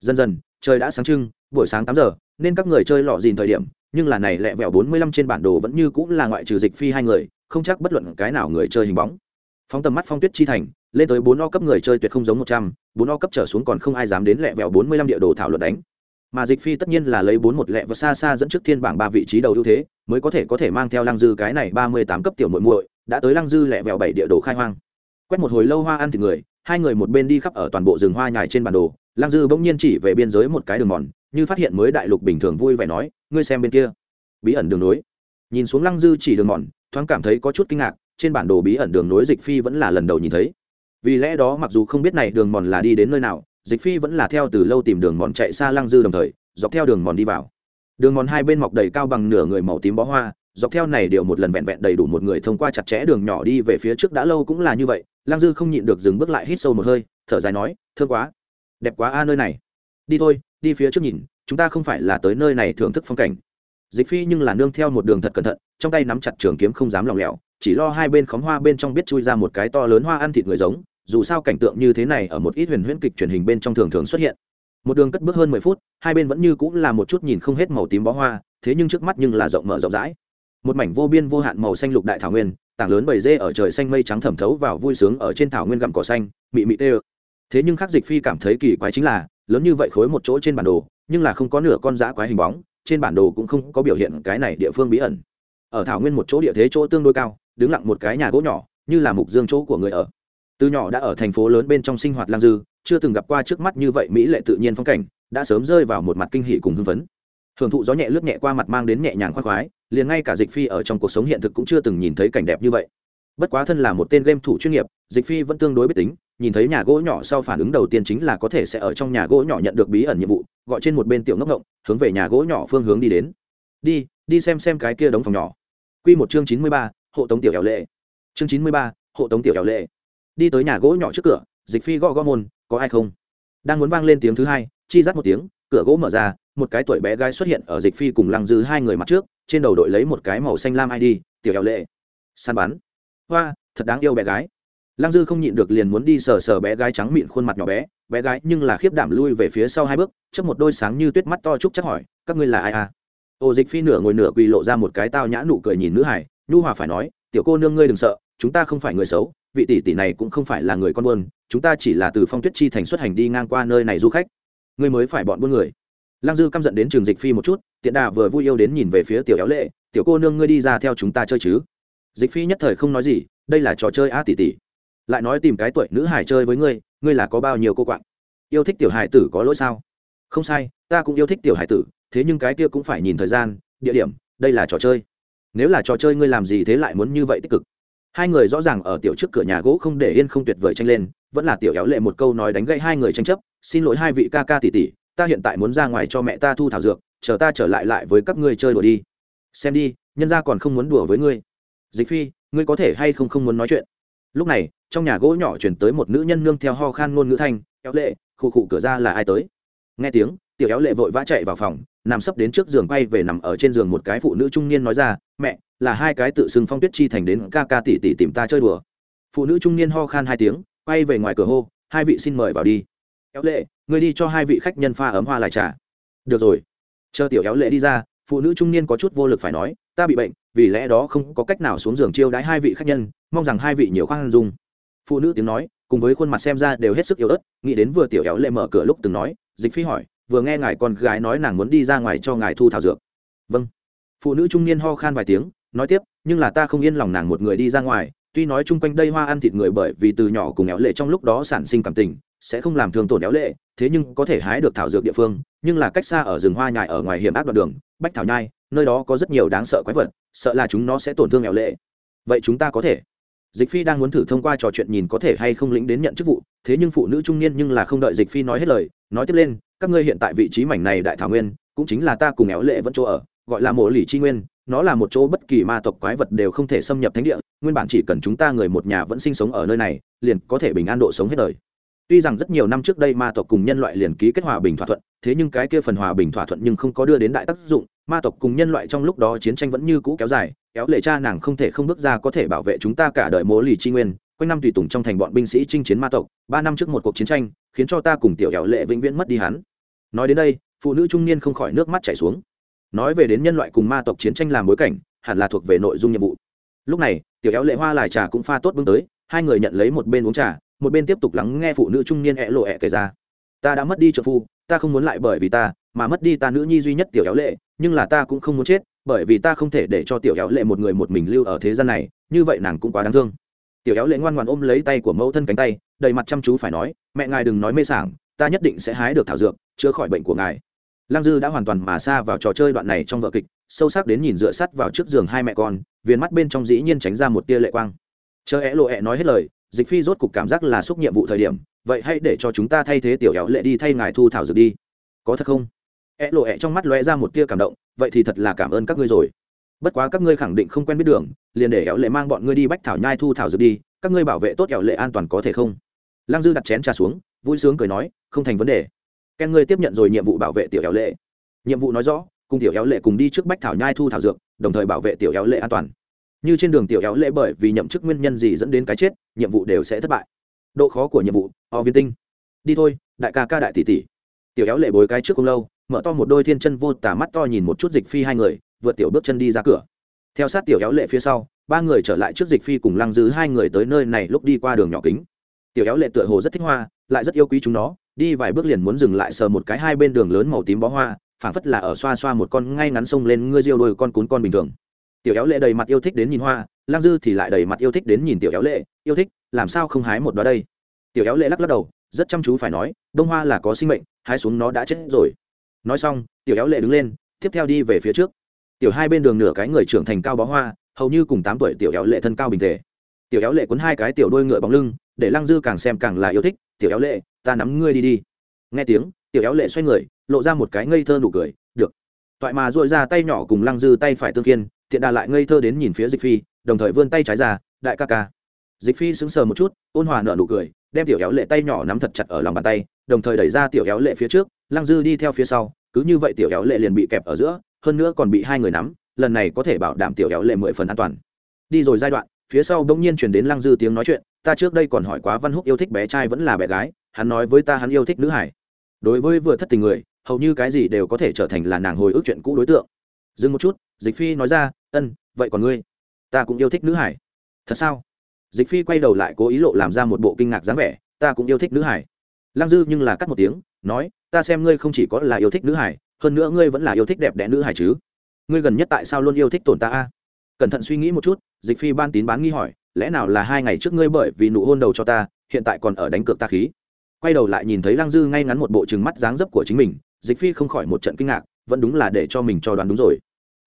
Dần dần, trời đã sáng trưng, buổi sáng tám giờ, nên các người chơi lọ dìn thời điểm nhưng là này lẹ vẹo bốn mươi lăm trên bản đồ vẫn như cũng là ngoại trừ dịch phi hai người, không chắc bất luận cái nào người chơi hình bóng. Phóng tầm mắt phong tuyết chi thành, lên tới bốn o cấp người chơi tuyệt không giống một trăm, bốn o cấp trở xuống còn không ai dám đến lẹ vẹo bốn mươi lăm địa đồ thảo luận đánh. Mà dịch phi tất nhiên là lấy bốn một lẹ và xa xa dẫn trước thiên bảng ba vị trí đầu ưu thế, mới có thể có thể mang theo lăng dư cái này ba mươi tám cấp tiểu muội muội, đã tới lăng dư lẹ vẹo 7 địa đồ khai hoang. Quét một hồi lâu hoa ăn thịt người, hai người một bên đi khắp ở toàn bộ rừng hoa nhài trên bản đồ, lăng dư bỗng nhiên chỉ về biên giới một cái đường mòn như phát hiện mới đại lục bình thường vui vẻ nói, ngươi xem bên kia. Bí ẩn đường nối. Nhìn xuống lăng dư chỉ đường mòn, thoáng cảm thấy có chút kinh ngạc, trên bản đồ bí ẩn đường nối dịch phi vẫn là lần đầu nhìn thấy. Vì lẽ đó mặc dù không biết này đường mòn là đi đến nơi nào, dịch phi vẫn là theo từ lâu tìm đường mòn chạy xa lăng dư đồng thời, dọc theo đường mòn đi vào. Đường mòn hai bên mọc đầy cao bằng nửa người màu tím bó hoa, dọc theo này đều một lần vẹn vẹn đầy đủ một người thông qua chặt chẽ đường nhỏ đi về phía trước đã lâu cũng là như vậy, lăng dư không nhịn được dừng bước lại hít sâu một hơi, thở dài nói, thương quá, đẹp quá a, nơi này. Đi thôi đi phía trước nhìn, chúng ta không phải là tới nơi này thưởng thức phong cảnh. Dịch phi nhưng là nương theo một đường thật cẩn thận, trong tay nắm chặt trường kiếm không dám lòng lẻo, chỉ lo hai bên khóm hoa bên trong biết chui ra một cái to lớn hoa ăn thịt người giống, dù sao cảnh tượng như thế này ở một ít huyền huyễn kịch truyền hình bên trong thường thường xuất hiện. Một đường cất bước hơn mười phút, hai bên vẫn như cũng là một chút nhìn không hết màu tím bó hoa, thế nhưng trước mắt nhưng là rộng mở rộng rãi. Một mảnh vô biên vô hạn màu xanh lục đại thảo nguyên, tảng lớn bầy dê ở trời xanh mây trắng thẩm thấu vào vui sướng ở trên thảo nguyên gặm cỏ xanh, mị mị tê thế nhưng khắc dịch phi cảm thấy kỳ quái chính là, lớn như vậy khối một chỗ trên bản đồ, nhưng là không có nửa con dã quái hình bóng, trên bản đồ cũng không có biểu hiện cái này địa phương bí ẩn. Ở thảo nguyên một chỗ địa thế chỗ tương đối cao, đứng lặng một cái nhà gỗ nhỏ, như là mục dương chỗ của người ở. Từ nhỏ đã ở thành phố lớn bên trong sinh hoạt lang dư, chưa từng gặp qua trước mắt như vậy mỹ lệ tự nhiên phong cảnh, đã sớm rơi vào một mặt kinh hỷ cùng hưng phấn. Hưởng thụ gió nhẹ lướt nhẹ qua mặt mang đến nhẹ nhàng khoác khoái, liền ngay cả dịch phi ở trong cuộc sống hiện thực cũng chưa từng nhìn thấy cảnh đẹp như vậy. Bất quá thân là một tên game thủ chuyên nghiệp, dịch phi vẫn tương đối biết tính nhìn thấy nhà gỗ nhỏ sau phản ứng đầu tiên chính là có thể sẽ ở trong nhà gỗ nhỏ nhận được bí ẩn nhiệm vụ, gọi trên một bên tiểu ngốc ngộng, hướng về nhà gỗ nhỏ phương hướng đi đến. Đi đi xem xem cái kia đóng phòng nhỏ. Q một chương chín mươi ba, hộ tống tiểu hẻo lệ. Chương chín mươi ba, hộ tống tiểu hẻo lệ. Đi tới nhà gỗ nhỏ trước cửa, dịch phi gõ gõ môn, có ai không? Đang muốn vang lên tiếng thứ hai, chi dắt một tiếng, cửa gỗ mở ra, một cái tuổi bé gái xuất hiện ở dịch phi cùng lăng dư hai người mặt trước, trên đầu đội lấy một cái màu xanh lam id tiểu hẻo lệ. Săn bắn. Hoa, thật đáng yêu bé gái lăng dư không nhịn được liền muốn đi sờ sờ bé gái trắng mịn khuôn mặt nhỏ bé bé gái nhưng là khiếp đảm lui về phía sau hai bước chấp một đôi sáng như tuyết mắt to chúc chắc hỏi, các ngươi là ai à? Ô dịch phi nửa ngồi nửa quỳ lộ ra một cái tao nhã nụ cười nhìn nữ hải, nhu hòa phải nói, tiểu cô nương ngươi đừng sợ, chúng ta không phải người xấu, vị tỷ tỷ này cũng không phải là người con buôn, chúng ta chỉ là từ phong tuyết chi thành xuất hành đi ngang qua nơi này du khách. Ngươi mới phải bọn buôn người. Lăng dư căm giận đến trường dịch phi một chút, tiện đà vừa vui yêu đến nhìn về phía tiểu éo lệ, tiểu cô nương ngươi đi ra theo chúng ta chơi chứ? Dịch phi nhất thời không nói gì, đây là trò chơi a tỷ tỷ lại nói tìm cái tuổi nữ hải chơi với ngươi ngươi là có bao nhiêu cô quạng? Yêu thích tiểu hải tử có lỗi sao? Không sai, ta cũng yêu thích tiểu hải tử, thế nhưng cái kia cũng phải nhìn thời gian, địa điểm, đây là trò chơi. Nếu là trò chơi ngươi làm gì thế lại muốn như vậy tích cực? Hai người rõ ràng ở tiểu trước cửa nhà gỗ không để yên không tuyệt vời tranh lên, vẫn là tiểu éo lệ một câu nói đánh gãy hai người tranh chấp, xin lỗi hai vị ca ca tỷ tỷ, ta hiện tại muốn ra ngoài cho mẹ ta thu thảo dược, chờ ta trở lại lại với các ngươi chơi đùa đi. Xem đi, nhân ra còn không muốn đùa với ngươi. Dịch phi, ngươi có thể hay không không muốn nói chuyện? Lúc này trong nhà gỗ nhỏ chuyển tới một nữ nhân nương theo ho khan ngôn ngữ thanh, éo lệ khụ khụ cửa ra là ai tới? Nghe tiếng, tiểu éo lệ vội vã chạy vào phòng, nằm sấp đến trước giường quay về nằm ở trên giường một cái phụ nữ trung niên nói ra, mẹ, là hai cái tự xưng phong tuyết chi thành đến ca ca tỷ tỷ tìm ta chơi đùa. Phụ nữ trung niên ho khan hai tiếng, quay về ngoài cửa hô, hai vị xin mời vào đi. Éo lệ người đi cho hai vị khách nhân pha ấm hoa lại trà. Được rồi. Chờ tiểu éo lệ đi ra, phụ nữ trung niên có chút vô lực phải nói, ta bị bệnh, vì lẽ đó không có cách nào xuống giường chiêu đãi hai vị khách nhân, mong rằng hai vị nhiều khoan dung phụ nữ tiếng nói, cùng với khuôn mặt xem ra đều hết sức yếu ớt, nghĩ đến vừa tiểu éo lệ mở cửa lúc từng nói, dịch phi hỏi, vừa nghe ngài con gái nói nàng muốn đi ra ngoài cho ngài thu thảo dược. Vâng. Phụ nữ trung niên ho khan vài tiếng, nói tiếp, nhưng là ta không yên lòng nàng một người đi ra ngoài, tuy nói chung quanh đây hoa ăn thịt người bởi vì từ nhỏ cùng éo lệ trong lúc đó sản sinh cảm tình, sẽ không làm thương tổn éo lệ, thế nhưng có thể hái được thảo dược địa phương, nhưng là cách xa ở rừng hoa nhài ở ngoài hiểm ác đoạn đường, bách thảo nhai, nơi đó có rất nhiều đáng sợ quái vật, sợ là chúng nó sẽ tổn thương éo lệ. Vậy chúng ta có thể dịch phi đang muốn thử thông qua trò chuyện nhìn có thể hay không lĩnh đến nhận chức vụ, thế nhưng phụ nữ trung niên nhưng là không đợi dịch phi nói hết lời, nói tiếp lên, các ngươi hiện tại vị trí mảnh này đại thảo nguyên, cũng chính là ta cùng éo lệ vẫn chỗ ở, gọi là mộ lì chi nguyên, nó là một chỗ bất kỳ ma tộc quái vật đều không thể xâm nhập thánh địa, nguyên bản chỉ cần chúng ta người một nhà vẫn sinh sống ở nơi này, liền có thể bình an độ sống hết đời. Tuy rằng rất nhiều năm trước đây ma tộc cùng nhân loại liền ký kết hòa bình thỏa thuận, thế nhưng cái kia phần hòa bình thỏa thuận nhưng không có đưa đến đại tác dụng, ma tộc cùng nhân loại trong lúc đó chiến tranh vẫn như cũ kéo dài kéo lệ cha nàng không thể không bước ra có thể bảo vệ chúng ta cả đời mố lì chi nguyên, quanh năm tùy tùng trong thành bọn binh sĩ chinh chiến ma tộc, ba năm trước một cuộc chiến tranh, khiến cho ta cùng tiểu kéo lệ vĩnh viễn mất đi hắn. Nói đến đây, phụ nữ trung niên không khỏi nước mắt chảy xuống. Nói về đến nhân loại cùng ma tộc chiến tranh làm bối cảnh, hẳn là thuộc về nội dung nhiệm vụ. Lúc này, tiểu kéo lệ hoa lại trà cũng pha tốt bưng tới, hai người nhận lấy một bên uống trà, một bên tiếp tục lắng nghe phụ nữ trung niên ẹ lộ ẹ kể ra. Ta đã mất đi trợ phu, ta không muốn lại bởi vì ta, mà mất đi ta nữ nhi duy nhất tiểu kéo lệ, nhưng là ta cũng không muốn chết bởi vì ta không thể để cho tiểu éo lệ một người một mình lưu ở thế gian này, như vậy nàng cũng quá đáng thương. Tiểu éo lệ ngoan ngoan ôm lấy tay của mẫu thân cánh tay, đầy mặt chăm chú phải nói, mẹ ngài đừng nói mê sảng, ta nhất định sẽ hái được thảo dược, chữa khỏi bệnh của ngài. Lăng dư đã hoàn toàn mà xa vào trò chơi đoạn này trong vợ kịch, sâu sắc đến nhìn dựa sắt vào trước giường hai mẹ con viên mắt bên trong dĩ nhiên tránh ra một tia lệ quang. Chờ é lộ ẹ nói hết lời, dịch phi rốt cục cảm giác là xúc nhiệm vụ thời điểm, vậy hãy để cho chúng ta thay thế tiểu éo lệ đi thay ngài thu thảo dược đi. Có thật không? É lộ ẹ trong mắt lóe ra một tia cảm động, vậy thì thật là cảm ơn các ngươi rồi. Bất quá các ngươi khẳng định không quen biết đường, liền để éo lệ mang bọn ngươi đi bách thảo nhai thu thảo dược đi, các ngươi bảo vệ tốt éo lệ an toàn có thể không? Lăng dư đặt chén trà xuống, vui sướng cười nói, không thành vấn đề. Ken ngươi tiếp nhận rồi nhiệm vụ bảo vệ tiểu éo lệ. Nhiệm vụ nói rõ, cùng tiểu éo lệ cùng đi trước bách thảo nhai thu thảo dược, đồng thời bảo vệ tiểu éo lệ an toàn. Như trên đường tiểu éo lệ bởi vì nhậm chức nguyên nhân gì dẫn đến cái chết, nhiệm vụ đều sẽ thất bại. Độ khó của nhiệm vụ o viên tinh. Đi thôi, đại ca ca đại tỷ tỷ. Tiểu éo lệ bối cái trước không lâu mở to một đôi thiên chân vô tả mắt to nhìn một chút dịch phi hai người, vượt tiểu bước chân đi ra cửa. Theo sát tiểu éo lệ phía sau, ba người trở lại trước dịch phi cùng lăng dư hai người tới nơi này lúc đi qua đường nhỏ kính. Tiểu éo lệ tựa hồ rất thích hoa, lại rất yêu quý chúng nó, đi vài bước liền muốn dừng lại sờ một cái hai bên đường lớn màu tím bó hoa, phảng phất là ở xoa xoa một con ngay ngắn sông lên ngươi diêu đôi con cún con bình thường. Tiểu éo lệ đầy mặt yêu thích đến nhìn hoa lang dư thì lại đầy mặt yêu thích đến nhìn tiểu éo lệ, yêu thích, làm sao không hái một đó đây? Tiểu éo lệ lắc lắc đầu, rất chăm chú phải nói, đông hoa là có sinh mệnh, hái xuống nó đã chết rồi nói xong, tiểu éo lệ đứng lên, tiếp theo đi về phía trước. Tiểu hai bên đường nửa cái người trưởng thành cao bó hoa, hầu như cùng tám tuổi tiểu éo lệ thân cao bình thể tiểu éo lệ cuốn hai cái tiểu đôi ngựa bóng lưng, để lăng dư càng xem càng là yêu thích, tiểu éo lệ, ta nắm ngươi đi đi. Nghe tiếng, tiểu éo lệ xoay người, lộ ra một cái ngây thơ nụ cười, được. Toại mà dội ra tay nhỏ cùng lăng dư tay phải tương kiên thiện đà lại ngây thơ đến nhìn phía dịch phi, đồng thời vươn tay trái ra, đại ca ca. Dịch phi sững sờ một chút, ôn hòa nở nụ cười, đem tiểu éo lệ tay nhỏ nắm thật chặt ở lòng bàn tay, đồng thời đẩy ra tiểu éo lệ phía trước lăng dư đi theo phía sau, cứ như vậy tiểu éo lệ liền bị kẹp ở giữa, hơn nữa còn bị hai người nắm, lần này có thể bảo đảm tiểu éo lệ mười phần an toàn. Đi rồi giai đoạn, phía sau bỗng nhiên chuyển đến lăng dư tiếng nói chuyện, ta trước đây còn hỏi quá văn húc yêu thích bé trai vẫn là bé gái, hắn nói với ta hắn yêu thích nữ hải. Đối với vừa thất tình người, hầu như cái gì đều có thể trở thành là nàng hồi ức chuyện cũ đối tượng. Dừng một chút, dịch phi nói ra, ân, vậy còn ngươi? Ta cũng yêu thích nữ hải. Thật sao? Dịch phi quay đầu lại cố ý lộ làm ra một bộ kinh ngạc dáng vẻ, ta cũng yêu thích nữ hải. Lăng dư nhưng là cắt một tiếng nói, ta xem ngươi không chỉ có là yêu thích nữ hải, hơn nữa ngươi vẫn là yêu thích đẹp đẽ nữ hải chứ. Ngươi gần nhất tại sao luôn yêu thích tổn ta a? Cẩn thận suy nghĩ một chút, dịch phi ban tín bán nghi hỏi, lẽ nào là hai ngày trước ngươi bởi vì nụ hôn đầu cho ta, hiện tại còn ở đánh cược ta khí? Quay đầu lại nhìn thấy lăng dư ngay ngắn một bộ trừng mắt dáng dấp của chính mình, dịch phi không khỏi một trận kinh ngạc, vẫn đúng là để cho mình cho đoán đúng rồi.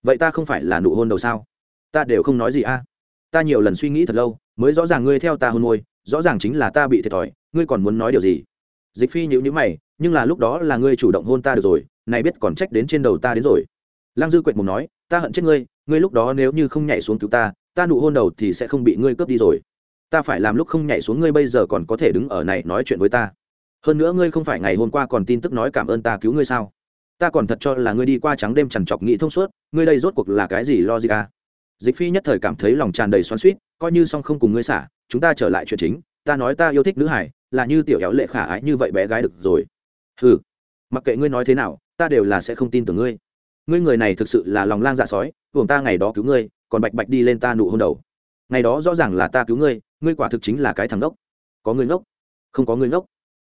Vậy ta không phải là nụ hôn đầu sao? Ta đều không nói gì a. Ta nhiều lần suy nghĩ thật lâu, mới rõ ràng ngươi theo ta hôn môi, rõ ràng chính là ta bị thiệt thòi, ngươi còn muốn nói điều gì? Dịch phi nhữ nhữ mày nhưng là lúc đó là ngươi chủ động hôn ta được rồi, này biết còn trách đến trên đầu ta đến rồi. Lăng dư quệt mồm nói, ta hận chết ngươi ngươi lúc đó nếu như không nhảy xuống cứu ta ta nụ hôn đầu thì sẽ không bị ngươi cướp đi rồi. Ta phải làm lúc không nhảy xuống ngươi bây giờ còn có thể đứng ở này nói chuyện với ta. Hơn nữa ngươi không phải ngày hôm qua còn tin tức nói cảm ơn ta cứu ngươi sao? Ta còn thật cho là ngươi đi qua trắng đêm chằn chọc nghĩ thông suốt, ngươi đây rốt cuộc là cái gì logic à? Dịch phi nhất thời cảm thấy lòng tràn đầy xoắn suýt coi như song không cùng ngươi xả, chúng ta trở lại chuyện chính, ta nói ta yêu thích nữ hải, là như tiểu éo lệ khả ái như vậy bé gái được rồi ừ mặc kệ ngươi nói thế nào, ta đều là sẽ không tin tưởng ngươi. Ngươi người này thực sự là lòng lang dạ sói, hưởng ta ngày đó cứu ngươi, còn bạch bạch đi lên ta nụ hôn đầu. Ngày đó rõ ràng là ta cứu ngươi ngươi quả thực chính là cái thằng ngốc. Có ngươi ngốc, không có ngươi ngốc.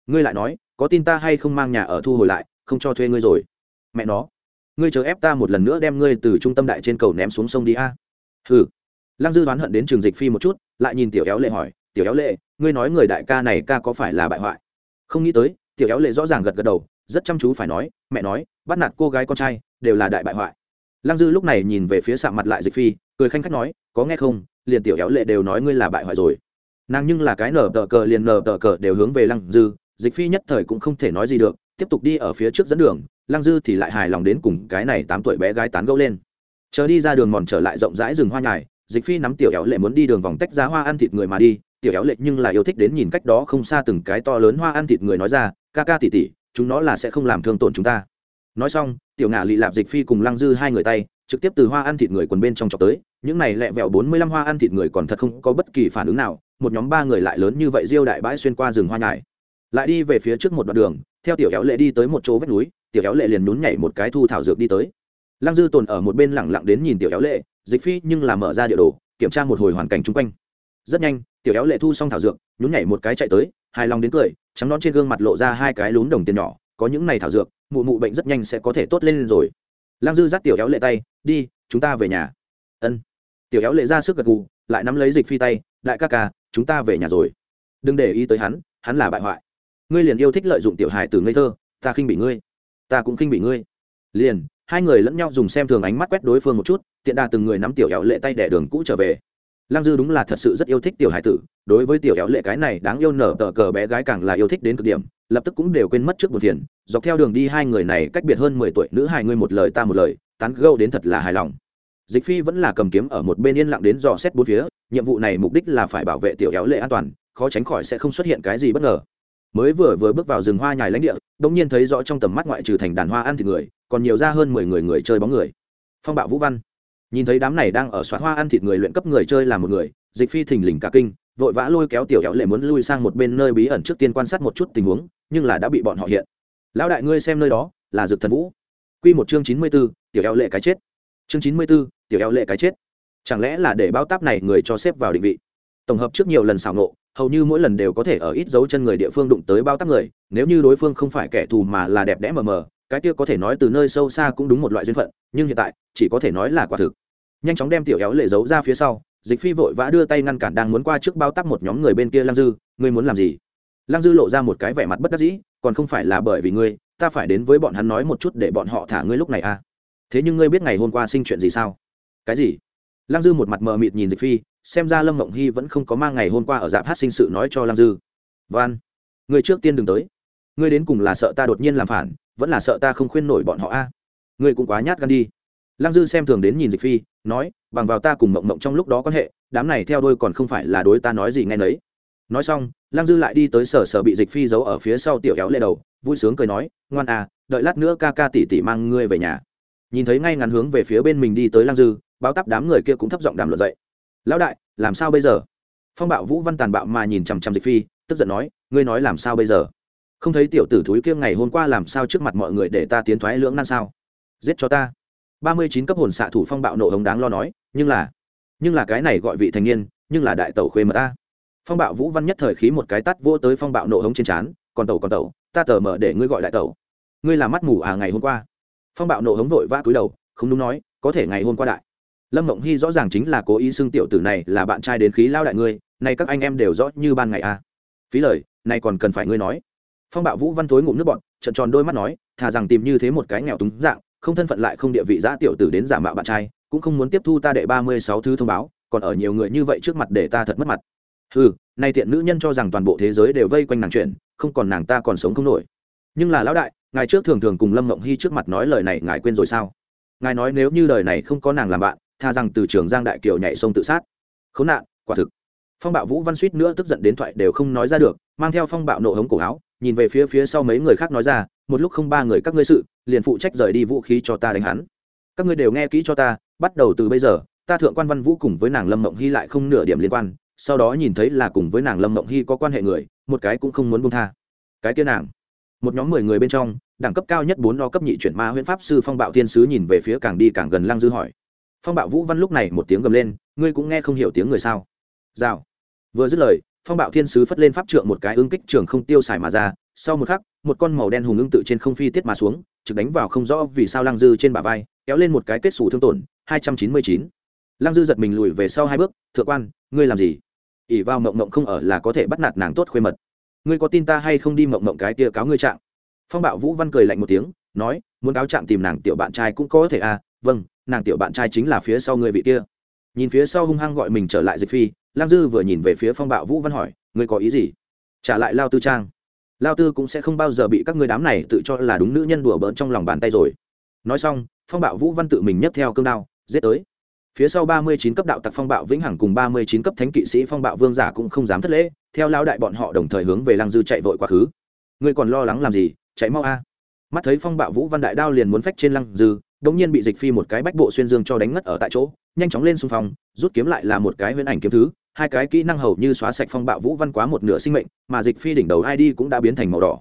Ngươi lại nói, có tin ta hay không mang nhà ở thu hồi lại, không cho thuê ngươi rồi. Mẹ nó, ngươi chờ ép ta một lần nữa đem ngươi từ trung tâm đại trên cầu ném xuống sông đi a. Hừ. Lăng dư đoán hận đến trường dịch phi một chút, lại nhìn tiểu éo lệ hỏi, tiểu éo lệ, ngươi nói người đại ca này ca có phải là bại hoại? Không nghĩ tới tiểu éo lệ rõ ràng gật gật đầu, rất chăm chú phải nói, mẹ nói, bắt nạt cô gái con trai đều là đại bại hoại. Lăng dư lúc này nhìn về phía sạm mặt lại dịch phi, cười khanh khách nói, có nghe không, liền tiểu éo lệ đều nói ngươi là bại hoại rồi. Nàng nhưng là cái nở tờ cờ liền nở tờ cờ đều hướng về lăng dư, dịch phi nhất thời cũng không thể nói gì được, tiếp tục đi ở phía trước dẫn đường, lăng dư thì lại hài lòng đến cùng cái này tám tuổi bé gái tán gẫu lên. Chờ đi ra đường mòn trở lại rộng rãi rừng hoa nhài, dịch phi nắm tiểu éo lệ muốn đi đường vòng tách ra hoa ăn thịt người mà đi, tiểu éo lệ nhưng là yêu thích đến nhìn cách đó không xa từng cái to lớn hoa ăn thịt người nói ra ca ca tỉ tỉ, chúng nó là sẽ không làm thương tổn chúng ta. Nói xong, tiểu ngả lị lạp dịch phi cùng lăng dư hai người tay, trực tiếp từ hoa ăn thịt người quần bên trong chọc tới, những này lẹ vẹo bốn mươi lăm hoa ăn thịt người còn thật không có bất kỳ phản ứng nào, một nhóm ba người lại lớn như vậy diêu đại bãi xuyên qua rừng hoa nhài. Lại đi về phía trước một đoạn đường, theo tiểu kéo lệ đi tới một chỗ vách núi, tiểu kéo lệ liền nhún nhảy một cái thu thảo dược đi tới. Lăng dư tồn ở một bên lẳng lặng đến nhìn tiểu kéo lệ, dịch phi nhưng là mở ra địa đồ, kiểm tra một hồi hoàn cảnh chung quanh. Rất nhanh, tiểu kéo lệ thu xong thảo dược, nhún nhảy một cái chạy tới hài lòng đến cười, trắng nón trên gương mặt lộ ra hai cái lún đồng tiền nhỏ, có những này thảo dược, mụ mụ bệnh rất nhanh sẽ có thể tốt lên rồi. Lăng dư dắt tiểu éo lệ tay, đi, chúng ta về nhà. Ân. Tiểu éo lệ ra sức gật gù, lại nắm lấy dịch phi tay, đại ca ca, chúng ta về nhà rồi. Đừng để ý tới hắn hắn là bại hoại. Ngươi liền yêu thích lợi dụng tiểu hài từ ngây thơ, ta khinh bị ngươi. Ta cũng khinh bị ngươi. Liền, hai người lẫn nhau dùng xem thường ánh mắt quét đối phương một chút, tiện đà từng người nắm tiểu éo lệ tay đẻ đường cũ trở về lăng dư đúng là thật sự rất yêu thích tiểu hải tử, đối với tiểu éo lệ cái này đáng yêu nở tờ cờ bé gái càng là yêu thích đến cực điểm, lập tức cũng đều quên mất trước một phiền, dọc theo đường đi hai người này cách biệt hơn mười tuổi, nữ hai người một lời ta một lời, tán gâu đến thật là hài lòng. Dịch phi vẫn là cầm kiếm ở một bên yên lặng đến dò xét bốn phía, nhiệm vụ này mục đích là phải bảo vệ tiểu éo lệ an toàn, khó tránh khỏi sẽ không xuất hiện cái gì bất ngờ. Mới vừa vừa bước vào rừng hoa nhài lãnh địa đông nhiên thấy rõ trong tầm mắt ngoại trừ thành đàn hoa ăn thịt người, còn nhiều ra hơn mười người người chơi bóng người. Phong bạo vũ văn nhìn thấy đám này đang ở xoát hoa ăn thịt người luyện cấp người chơi là một người, dịch phi thình lình cả kinh, vội vã lôi kéo tiểu kéo lệ muốn lui sang một bên nơi bí ẩn trước tiên quan sát một chút tình huống, nhưng là đã bị bọn họ hiện. Lão đại ngươi xem nơi đó, là dược thần vũ. Q một chương chín mươi b ố tiểu kéo lệ cái chết. Chương chín mươi b ố tiểu kéo lệ cái chết. Chẳng lẽ là để bao táp này người cho xếp vào định vị? Tổng hợp trước nhiều lần xảo nộ hầu như mỗi lần đều có thể ở ít dấu chân người địa phương đụng tới bao táp người, nếu như đối phương không phải kẻ thù mà là đẹp đẽ mờ mờ, cái kia có thể nói từ nơi sâu xa cũng đúng một loại duyên phận, nhưng hiện tại, chỉ có thể nói là quả thực nhanh chóng đem tiểu éo lệ giấu ra phía sau, dịch phi vội vã đưa tay ngăn cản đang muốn qua trước bao tắp một nhóm người bên kia lăng dư, ngươi muốn làm gì? Lăng dư lộ ra một cái vẻ mặt bất đắc dĩ, còn không phải là bởi vì ngươi, ta phải đến với bọn hắn nói một chút để bọn họ thả ngươi lúc này à? Thế nhưng ngươi biết ngày hôm qua sinh chuyện gì sao? Cái gì? Lăng dư một mặt mờ mịt nhìn dịch phi, xem ra lâm mộng hy vẫn không có mang ngày hôm qua ở dạp hát sinh sự nói cho lăng dư. Van ngươi trước tiên đừng tới. Ngươi đến cùng là sợ ta đột nhiên làm phản, vẫn là sợ ta không khuyên nổi bọn họ a ngươi cũng quá nhát gan đi lăng dư xem thường đến nhìn dịch phi, nói, bằng vào ta cùng mộng mộng trong lúc đó quan hệ, đám này theo đôi còn không phải là đối ta nói gì ngay nấy. Nói xong, lăng dư lại đi tới sở sở bị dịch phi giấu ở phía sau tiểu kéo lê đầu, vui sướng cười nói, ngoan à đợi lát nữa ca ca tỉ tỉ mang ngươi về nhà. Nhìn thấy ngay ngắn hướng về phía bên mình đi tới lăng dư, báo tắp đám người kia cũng thấp giọng đàm luận dậy. Lão đại, làm sao bây giờ? Phong bạo vũ văn tàn bạo mà nhìn chằm chằm dịch phi, tức giận nói, ngươi nói làm sao bây giờ? Không thấy tiểu tử thúi kia ngày hôm qua làm sao trước mặt mọi người để ta tiến thoái lưỡng nan sao? Giết cho ta ba mươi chín cấp hồn xạ thủ phong bạo nộ hống đáng lo nói, nhưng là nhưng là cái này gọi vị thành niên, nhưng là đại tẩu khuê mà ta. Phong bạo vũ văn nhất thời khí một cái tắt vô tới phong bạo nộ hống trên trán, còn tẩu còn tẩu, ta tờ mở để ngươi gọi đại tẩu. Ngươi là mắt mù à ngày hôm qua. Phong bạo nộ hống vội vã cúi đầu, không đúng nói, có thể ngày hôm qua đại. Lâm mộng hy rõ ràng chính là cố ý xưng tiểu tử này là bạn trai đến khí lao đại ngươi, nay các anh em đều rõ như ban ngày à. phí lời này còn cần phải ngươi nói. Phong bạo vũ văn thối ngụm nước bọn trận tròn đôi mắt nói, thà rằng tìm như thế một cái nghèo túng dạng không thân phận lại không địa vị giã tiểu tử đến giả mạo bạn trai, cũng không muốn tiếp thu ta đệ ba mươi sáu thứ thông báo, còn ở nhiều người như vậy trước mặt để ta thật mất mặt. Ừ nay tiện nữ nhân cho rằng toàn bộ thế giới đều vây quanh nàng chuyện, không còn nàng ta còn sống không nổi. Nhưng là lão đại, ngài trước thường thường cùng lâm mộng hy trước mặt nói lời này, ngài quên rồi sao? Ngài nói nếu như đời này không có nàng làm bạn, tha rằng từ trường giang đại kiều nhảy sông tự sát. Khốn nạn, quả thực. Phong bạo vũ văn suýt nữa tức giận đến thoại đều không nói ra được, mang theo phong bạo nộ hống cổ áo nhìn về phía phía sau mấy người khác nói ra, một lúc không ba người các ngươi sự, liền phụ trách rời đi vũ khí cho ta đánh hắn. Các ngươi đều nghe kỹ cho ta, bắt đầu từ bây giờ, ta thượng quan văn vũ cùng với nàng lâm mộng hy lại không nửa điểm liên quan, sau đó nhìn thấy là cùng với nàng lâm mộng hy có quan hệ người, một cái cũng không muốn buông tha. Cái kia nàng, một nhóm mười người bên trong, đẳng cấp cao nhất bốn lo cấp nhị chuyển ma huyễn pháp sư phong bạo thiên sứ nhìn về phía càng đi càng gần lăng dư hỏi. Phong bạo vũ văn lúc này một tiếng gầm lên, ngươi cũng nghe không hiểu tiếng người sao? Rào. Vừa dứt lời phong bạo thiên sứ phất lên pháp trượng một cái ứng kích trường không tiêu xài mà ra, sau một khắc, một con màu đen hùng ưng tự trên không phi tiết mà xuống, trực đánh vào không rõ vì sao lăng dư trên bả vai, kéo lên một cái kết xù thương tổn, hai trăm chín mươi chín. Lăng dư giật mình lùi về sau hai bước, thượng quan, ngươi làm gì? Ỉ vào mộng mộng không ở là có thể bắt nạt nàng tốt khuê mật. Ngươi có tin ta hay không đi mộng mộng cái tia cáo ngươi trạng? Phong bạo vũ văn cười lạnh một tiếng, nói, muốn cáo trạng tìm nàng tiểu bạn trai cũng có thể à vâng nàng tiểu bạn trai chính là phía sau ngươi vị kia. Nhìn phía sau hung hăng gọi mình trở lại dịch phi lang dư vừa nhìn về phía phong bạo vũ văn hỏi, ngươi có ý gì? Trả lại lao tư trang. Lao tư cũng sẽ không bao giờ bị các người đám này tự cho là đúng nữ nhân đùa bỡn trong lòng bàn tay rồi. Nói xong, phong bạo vũ văn tự mình nhấc theo cương đao, giết tới. Phía sau ba mươi chín cấp đạo tặc phong bạo vĩnh hằng cùng ba mươi chín cấp thánh kỵ sĩ phong bạo vương giả cũng không dám thất lễ, theo lao đại bọn họ đồng thời hướng về lang dư chạy vội quá khứ. Ngươi còn lo lắng làm gì? Chạy mau a. Mắt thấy phong bạo vũ văn đại đao liền muốn phách trên lăng dư đống nhiên bị dịch phi một cái bách bộ xuyên dương cho đánh ngất ở tại chỗ, nhanh chóng lên xung phong, rút kiếm lại là một cái huyễn ảnh kiếm thứ hai cái kỹ năng hầu như xóa sạch phong bạo vũ văn quá một nửa sinh mệnh, mà dịch phi đỉnh đầu id cũng đã biến thành màu đỏ.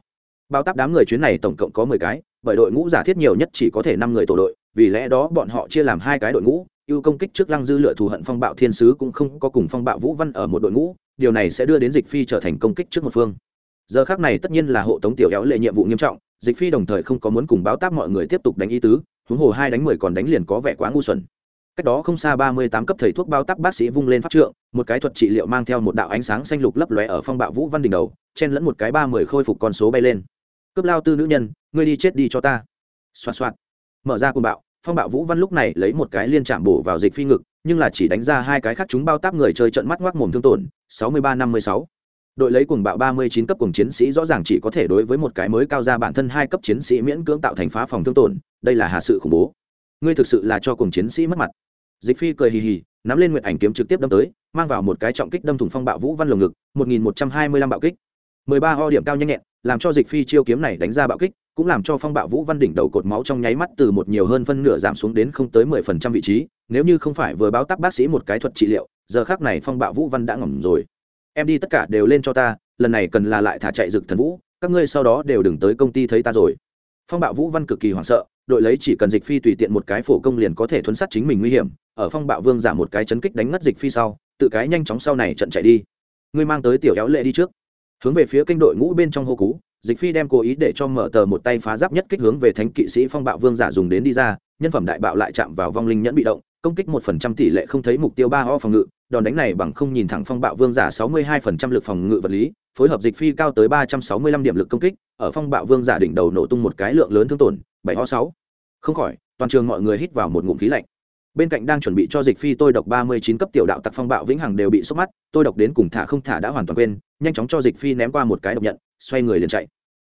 Bao tắp đám người chuyến này tổng cộng có mười cái, bởi đội ngũ giả thiết nhiều nhất chỉ có thể năm người tổ đội, vì lẽ đó bọn họ chia làm hai cái đội ngũ, ưu công kích trước lăng dư lựa thù hận phong bạo thiên sứ cũng không có cùng phong bạo vũ văn ở một đội ngũ, điều này sẽ đưa đến dịch phi trở thành công kích trước một phương. Giờ khác này tất nhiên là hộ tống tiểu éo lệ nhiệm vụ nghiêm trọng, dịch phi đồng thời không có muốn cùng báo táp mọi người tiếp tục đánh ý tứ, huống hồ hai đánh mười còn đánh liền có vẻ quá ngu xuẩn cách đó không xa ba mươi tám cấp thầy thuốc bao tắc bác sĩ vung lên pháp trượng, một cái thuật trị liệu mang theo một đạo ánh sáng xanh lục lấp lóe ở phong bạo vũ văn đỉnh đầu, chen lẫn một cái ba mươi khôi phục con số bay lên. Cướp lao tư nữ nhân, ngươi đi chết đi cho ta. Xoạt xoạt. Mở ra cùng bạo, phong bạo vũ văn lúc này lấy một cái liên chạm bổ vào dịch phi ngực, nhưng là chỉ đánh ra hai cái khác chúng bao táp người chơi trận mắt ngoác mồm thương tổn, sáu mươi ba năm mươi sáu. Đội lấy cùng bạo ba mươi chín cấp cùng chiến sĩ rõ ràng chỉ có thể đối với một cái mới cao ra bản thân hai cấp chiến sĩ miễn cưỡng tạo thành phá phòng thương tổn, đây là hạ sự khủng bố. Ngươi thực sự là cho cùng chiến sĩ mất mặt dịch phi cười hì hì, nắm lên nguyện ảnh kiếm trực tiếp đâm tới, mang vào một cái trọng kích đâm thủng phong bạo vũ văn lồng ngực, một nghìn một trăm hai mươi lăm bạo kích. Mười ba ho điểm cao nhanh nhẹn, làm cho dịch phi chiêu kiếm này đánh ra bạo kích, cũng làm cho phong bạo vũ văn đỉnh đầu cột máu trong nháy mắt từ một nhiều hơn phân nửa giảm xuống đến không tới mười phần trăm vị trí, nếu như không phải vừa báo tắc bác sĩ một cái thuật trị liệu, giờ khác này phong bạo vũ văn đã ngỏm rồi. Em đi tất cả đều lên cho ta, lần này cần là lại thả chạy rực thần vũ, các ngươi sau đó đều đừng tới công ty thấy ta rồi. Phong bạo vũ văn cực kỳ hoảng sợ, đội lấy chỉ cần dịch phi tùy tiện một cái phổ công liền có thể thuấn sát chính mình nguy hiểm ở phong bạo vương giảm một cái chấn kích đánh ngất dịch phi sau, tự cái nhanh chóng sau này trận chạy đi. Ngươi mang tới tiểu éo lệ đi trước. Hướng về phía kênh đội ngũ bên trong hô cú, dịch phi đem cố ý để cho mở tờ một tay phá giáp nhất kích hướng về thánh kỵ sĩ phong bạo vương giả dùng đến đi ra, nhân phẩm đại bạo lại chạm vào vong linh nhẫn bị động, công kích một phần trăm tỷ lệ không thấy mục tiêu ba ho phòng ngự, đòn đánh này bằng không nhìn thẳng phong bạo vương giả sáu mươi hai phần trăm lực phòng ngự vật lý, phối hợp dịch phi cao tới ba trăm sáu mươi lăm điểm lực công kích, ở phong bạo vương giả đỉnh đầu nổ tung một cái lượng lớn thương tổn, bảy ho sáu. Không khỏi, toàn trường mọi người hít vào một ngụm khí lạnh bên cạnh đang chuẩn bị cho dịch phi tôi độc ba mươi chín cấp tiểu đạo tặc phong bạo vĩnh hằng đều bị sốc mắt, tôi độc đến cùng thả không thả đã hoàn toàn quên, nhanh chóng cho dịch phi ném qua một cái độc nhận, xoay người liền chạy.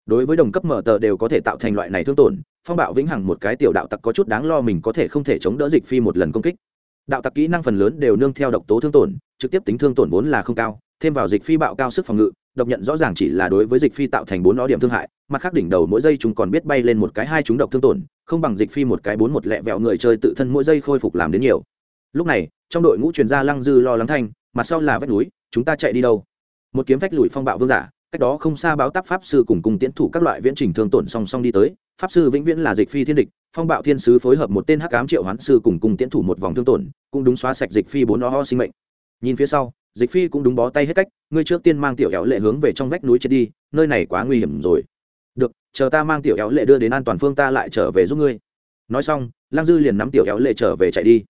Đối với đồng cấp mở tờ đều có thể tạo thành loại này thương tổn, phong bạo vĩnh hằng một cái tiểu đạo tặc có chút đáng lo mình có thể không thể chống đỡ dịch phi một lần công kích. Đạo tặc kỹ năng phần lớn đều nương theo độc tố thương tổn, trực tiếp tính thương tổn vốn là không cao, thêm vào dịch phi bạo cao sức phòng ngự độc nhận rõ ràng chỉ là đối với dịch phi tạo thành bốn nó điểm thương hại, mặt khác đỉnh đầu mỗi giây chúng còn biết bay lên một cái hai chúng độc thương tổn, không bằng dịch phi một cái bốn một lẹ vẹo người chơi tự thân mỗi giây khôi phục làm đến nhiều. Lúc này, trong đội ngũ truyền gia lăng dư lo lắng thanh, mặt sau là vách núi, chúng ta chạy đi đâu? Một kiếm vách lùi phong bạo vương giả, cách đó không xa báo táp pháp sư cùng cùng tiến thủ các loại viễn trình thương tổn song song đi tới, pháp sư vĩnh viễn là dịch phi thiên địch, phong bạo thiên sứ phối hợp một tên hắc ám triệu hoán sư cùng cùng tiến thủ một vòng thương tổn, cũng đúng xóa sạch dịch phi bốn ho sinh mệnh. Nhìn phía sau dịch phi cũng đúng bó tay hết cách, ngươi trước tiên mang tiểu éo lệ hướng về trong vách núi chết đi, nơi này quá nguy hiểm rồi. Được, chờ ta mang tiểu éo lệ đưa đến an toàn phương ta lại trở về giúp ngươi. Nói xong, lăng dư liền nắm tiểu éo lệ trở về chạy đi.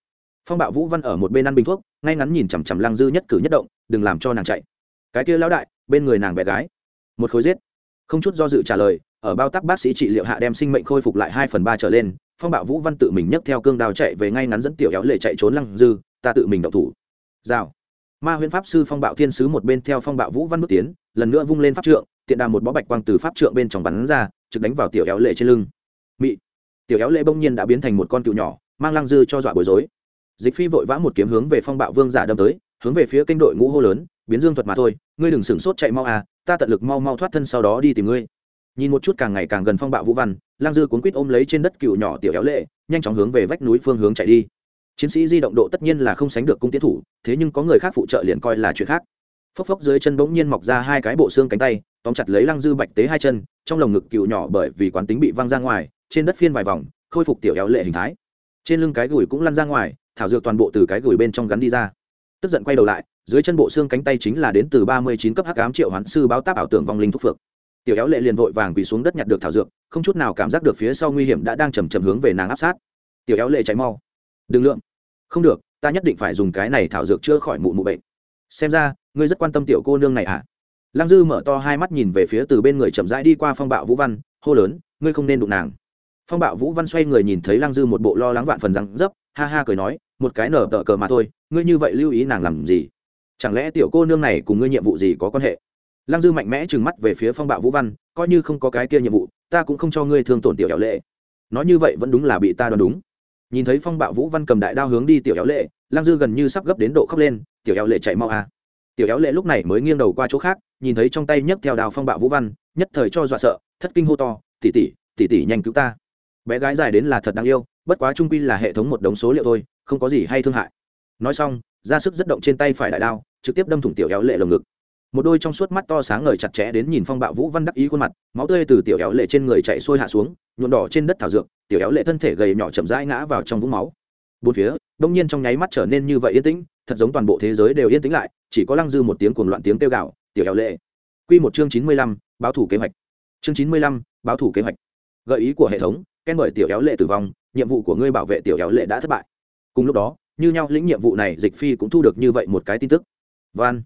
Phong bạo vũ văn ở một bên ăn bình thuốc, ngay ngắn nhìn chằm chằm lăng dư nhất cử nhất động, đừng làm cho nàng chạy. Cái kia lão đại, bên người nàng bé gái. Một khối giết. Không chút do dự trả lời, ở bao tắc bác sĩ trị liệu hạ đem sinh mệnh khôi phục lại hai phần ba trở lên, phong bạo vũ văn tự mình nhấc theo cương đào chạy về ngay ngắn dẫn tiểu éo lệ chạy trốn lăng dư, ta tự mình động thủ. Rào ma huyễn pháp sư phong bạo thiên sứ một bên theo phong bạo vũ văn bước tiến, lần nữa vung lên pháp trượng, tiện đà một bó bạch quang từ pháp trượng bên trong bắn ra, trực đánh vào tiểu éo lệ trên lưng. Mị, tiểu éo lệ bỗng nhiên đã biến thành một con cựu nhỏ, mang lăng dư cho dọa bối rối. Dịch phi vội vã một kiếm hướng về phong bạo vương giả đâm tới, hướng về phía kênh đội ngũ hô lớn, biến dương thuật mà thôi, ngươi đừng sửng sốt chạy mau à ta tận lực mau mau thoát thân sau đó đi tìm ngươi. Nhìn một chút càng ngày càng gần phong bạo vũ văn lang dư cuốn quýt ôm lấy trên đất cựu nhỏ tiểu éo lệ, nhanh chóng hướng về vách núi phương hướng chạy đi chiến sĩ di động độ tất nhiên là không sánh được cung tiến thủ, thế nhưng có người khác phụ trợ liền coi là chuyện khác. Phốc phốc dưới chân bỗng nhiên mọc ra hai cái bộ xương cánh tay, tóm chặt lấy lăng dư bạch tế hai chân, trong lồng ngực cựu nhỏ bởi vì quán tính bị văng ra ngoài, trên đất phiên vài vòng, khôi phục tiểu éo lệ hình thái. Trên lưng cái gùi cũng lăn ra ngoài, thảo dược toàn bộ từ cái gùi bên trong gắn đi ra. Tức giận quay đầu lại, dưới chân bộ xương cánh tay chính là đến từ ba mươi chín cấp hắc ám triệu hoán sư báo táp ảo tưởng vong linh thúc phược. Tiểu éo lệ liền vội vàng quỳ xuống đất nhặt được thảo dược, không chút nào cảm giác được phía sau nguy hiểm đã đang chầm chầm hướng về nàng áp sát. Tiểu éo lệ cháy mau. Đừng lượm không được, ta nhất định phải dùng cái này thảo dược chữa khỏi mụ mụ bệnh. Xem ra, ngươi rất quan tâm tiểu cô nương này à? Lăng dư mở to hai mắt nhìn về phía từ bên người chậm rãi đi qua phong bạo vũ văn, hô lớn, ngươi không nên đụng nàng. Phong bạo vũ văn xoay người nhìn thấy lăng dư một bộ lo lắng vạn phần răng dấp, ha ha cười nói, một cái nở tờ cờ mà thôi, ngươi như vậy lưu ý nàng làm gì? Chẳng lẽ tiểu cô nương này cùng ngươi nhiệm vụ gì có quan hệ? Lăng dư mạnh mẽ trừng mắt về phía phong bạo vũ văn, coi như không có cái kia nhiệm vụ, ta cũng không cho ngươi thương tổn tiểu éo lệ. Nói như vậy vẫn đúng là bị ta đoán đúng nhìn thấy phong bạo vũ văn cầm đại đao hướng đi tiểu éo lệ, lăng dư gần như sắp gấp đến độ khóc lên, tiểu éo lệ chạy mau à. tiểu éo lệ lúc này mới nghiêng đầu qua chỗ khác, nhìn thấy trong tay nhấc theo đào phong bạo vũ văn, nhất thời cho dọa sợ, thất kinh hô to tỉ tỉ tỉ tỉ nhanh cứu ta. Bé gái dài đến là thật đáng yêu, bất quá trung quy là hệ thống một đống số liệu thôi, không có gì hay thương hại. Nói xong, ra sức rất động trên tay phải đại đao, trực tiếp đâm thủng tiểu éo lệ lồng ngực một đôi trong suốt mắt to sáng ngời chặt chẽ đến nhìn phong bạo vũ văn đắc ý khuôn mặt, máu tươi từ tiểu éo lệ trên người chạy xuôi hạ xuống nhuộn đỏ trên đất thảo dược, tiểu éo lệ thân thể gầy nhỏ chậm rãi ngã vào trong vũng máu. Bốn phía, đông nhiên trong nháy mắt trở nên như vậy yên tĩnh, thật giống toàn bộ thế giới đều yên tĩnh lại, chỉ có lăng dư một tiếng cuồng loạn tiếng kêu gạo tiểu éo lệ. Q một chương chín mươi lăm, báo thủ kế hoạch. Chương chín mươi lăm, báo thủ kế hoạch. Gợi ý của hệ thống, khen bởi tiểu éo lệ tử vong, nhiệm vụ của ngươi bảo vệ tiểu éo lệ đã thất bại. Cùng lúc đó, như nhau lĩnh nhiệm vụ này, dịch phi cũng thu được như vậy một cái tin tức. Van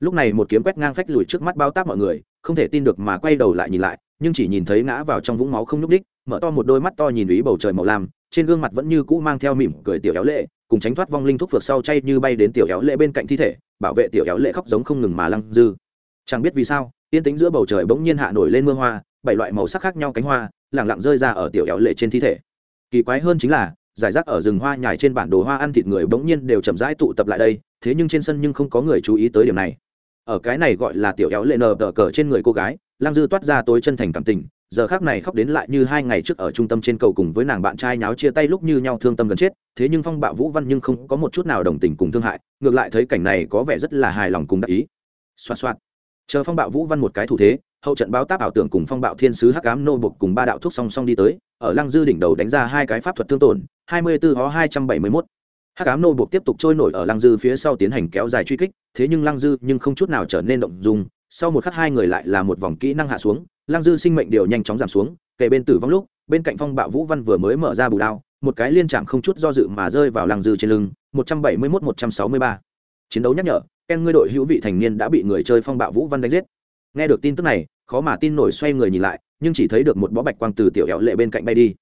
lúc này một kiếm quét ngang phách lùi trước mắt bao tác mọi người, không thể tin được mà quay đầu lại nhìn lại, nhưng chỉ nhìn thấy ngã vào trong vũng máu không nhúc ních mở to một đôi mắt to nhìn ý bầu trời màu lam, trên gương mặt vẫn như cũ mang theo mỉm cười tiểu éo lệ, cùng tránh thoát vong linh thuốc phược sau chay như bay đến tiểu éo lệ bên cạnh thi thể, bảo vệ tiểu éo lệ khóc giống không ngừng mà lăng dư. Chẳng biết vì sao, yên tĩnh giữa bầu trời bỗng nhiên hạ nổi lên mưa hoa, bảy loại màu sắc khác nhau cánh hoa, lẳng lặng rơi ra ở tiểu éo lệ trên thi thể. Kỳ quái hơn chính là, giải rác ở rừng hoa nhài trên bản đồ hoa ăn thịt người bỗng nhiên đều chậm rãi tụ tập lại đây, thế nhưng trên sân nhưng không có người chú ý tới điểm này ở cái này gọi là tiểu éo lệ nờ đờ cờ trên người cô gái lang dư toát ra tối chân thành cảm tình, giờ khác này khóc đến lại như hai ngày trước ở trung tâm trên cầu cùng với nàng bạn trai nháo chia tay lúc như nhau thương tâm gần chết, thế nhưng phong bạo vũ văn nhưng không có một chút nào đồng tình cùng thương hại, ngược lại thấy cảnh này có vẻ rất là hài lòng cùng đắc ý. Xoa xoa chờ phong bạo vũ văn một cái thủ thế, hậu trận báo táp ảo tưởng cùng phong bạo thiên sứ hắc ám nô bục cùng ba đạo thuốc song song đi tới, ở lăng dư đỉnh đầu đánh ra hai cái pháp thuật thương tổn, hai mươi bốn ho hai trăm bảy mươi mốt hát ám nô buộc tiếp tục trôi nổi ở lăng dư phía sau tiến hành kéo dài truy kích, thế nhưng lăng dư nhưng không chút nào trở nên động dung. Sau một khắc hai người lại là một vòng kỹ năng hạ xuống, lăng dư sinh mệnh điều nhanh chóng giảm xuống, kể bên tử vong lúc, bên cạnh phong bạo vũ văn vừa mới mở ra bù đao, một cái liên chạm không chút do dự mà rơi vào lăng dư trên lưng, một trăm bảy mươi mốt, một trăm sáu mươi ba. Chiến đấu nhắc nhở, ken ngươi đội hữu vị thành niên đã bị người chơi phong bạo vũ văn đánh giết. Nghe được tin tức này, khó mà tin nổi xoay người nhìn lại, nhưng chỉ thấy được một bó bạch quang từ tiểu hẹo lệ bên cạnh bay đi.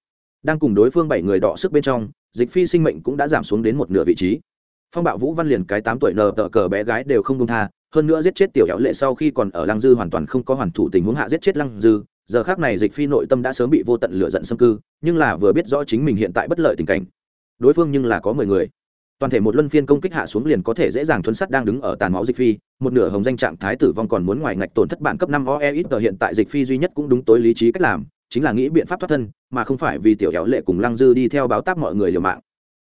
Đang cùng đối phương bảy người đọ sức bên trong dịch phi sinh mệnh cũng đã giảm xuống đến một nửa vị trí. Phong bạo vũ văn liền cái tám tuổi nờ tờ cờ bé gái đều không công tha, hơn nữa giết chết tiểu éo lệ sau khi còn ở lăng dư hoàn toàn không có hoàn thủ tình huống hạ giết chết lăng dư, giờ khác này dịch phi nội tâm đã sớm bị vô tận lửa giận xâm cư, nhưng là vừa biết rõ chính mình hiện tại bất lợi tình cảnh. Đối phương nhưng là có mười người. Toàn thể một luân phiên công kích hạ xuống liền có thể dễ dàng thuấn sắt đang đứng ở tàn máu dịch phi, một nửa hồng danh trạng thái tử vong còn muốn ngoài ngạch tổn thất bản cấp năm oe ít ở hiện tại dịch phi duy nhất cũng đúng tối lý trí cách làm chính là nghĩ biện pháp thoát thân, mà không phải vì tiểu héo lệ cùng lăng dư đi theo báo táp mọi người liều mạng.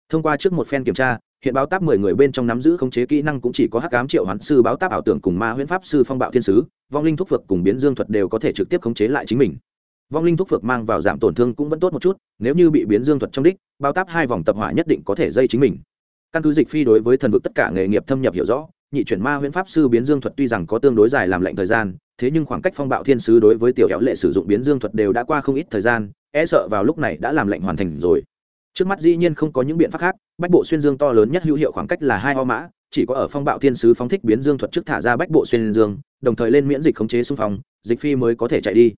Thông qua trước một phen kiểm tra, hiện báo táp mười người bên trong nắm giữ khống chế kỹ năng cũng chỉ có hắc ám triệu hoán sư, báo táp ảo tưởng cùng ma huyễn pháp sư, phong bạo thiên sứ, vong linh thúc phược cùng biến dương thuật đều có thể trực tiếp khống chế lại chính mình. Vong linh thúc phược mang vào giảm tổn thương cũng vẫn tốt một chút, nếu như bị biến dương thuật trong đích, báo táp hai vòng tập hỏa nhất định có thể dây chính mình. Căn cứ dịch phi đối với thần vực tất cả nghề nghiệp thâm nhập hiểu rõ nhị chuyển ma huyễn pháp sư biến dương thuật tuy rằng có tương đối dài làm lệnh thời gian, thế nhưng khoảng cách phong bạo thiên sứ đối với tiểu kéo lệ sử dụng biến dương thuật đều đã qua không ít thời gian e sợ vào lúc này đã làm lệnh hoàn thành rồi. Trước mắt dĩ nhiên không có những biện pháp khác, bách bộ xuyên dương to lớn nhất hữu hiệu khoảng cách là hai ho mã, chỉ có ở phong bạo thiên sứ phóng thích biến dương thuật trước thả ra bách bộ xuyên dương, đồng thời lên miễn dịch khống chế xung phong, dịch phi mới có thể chạy đi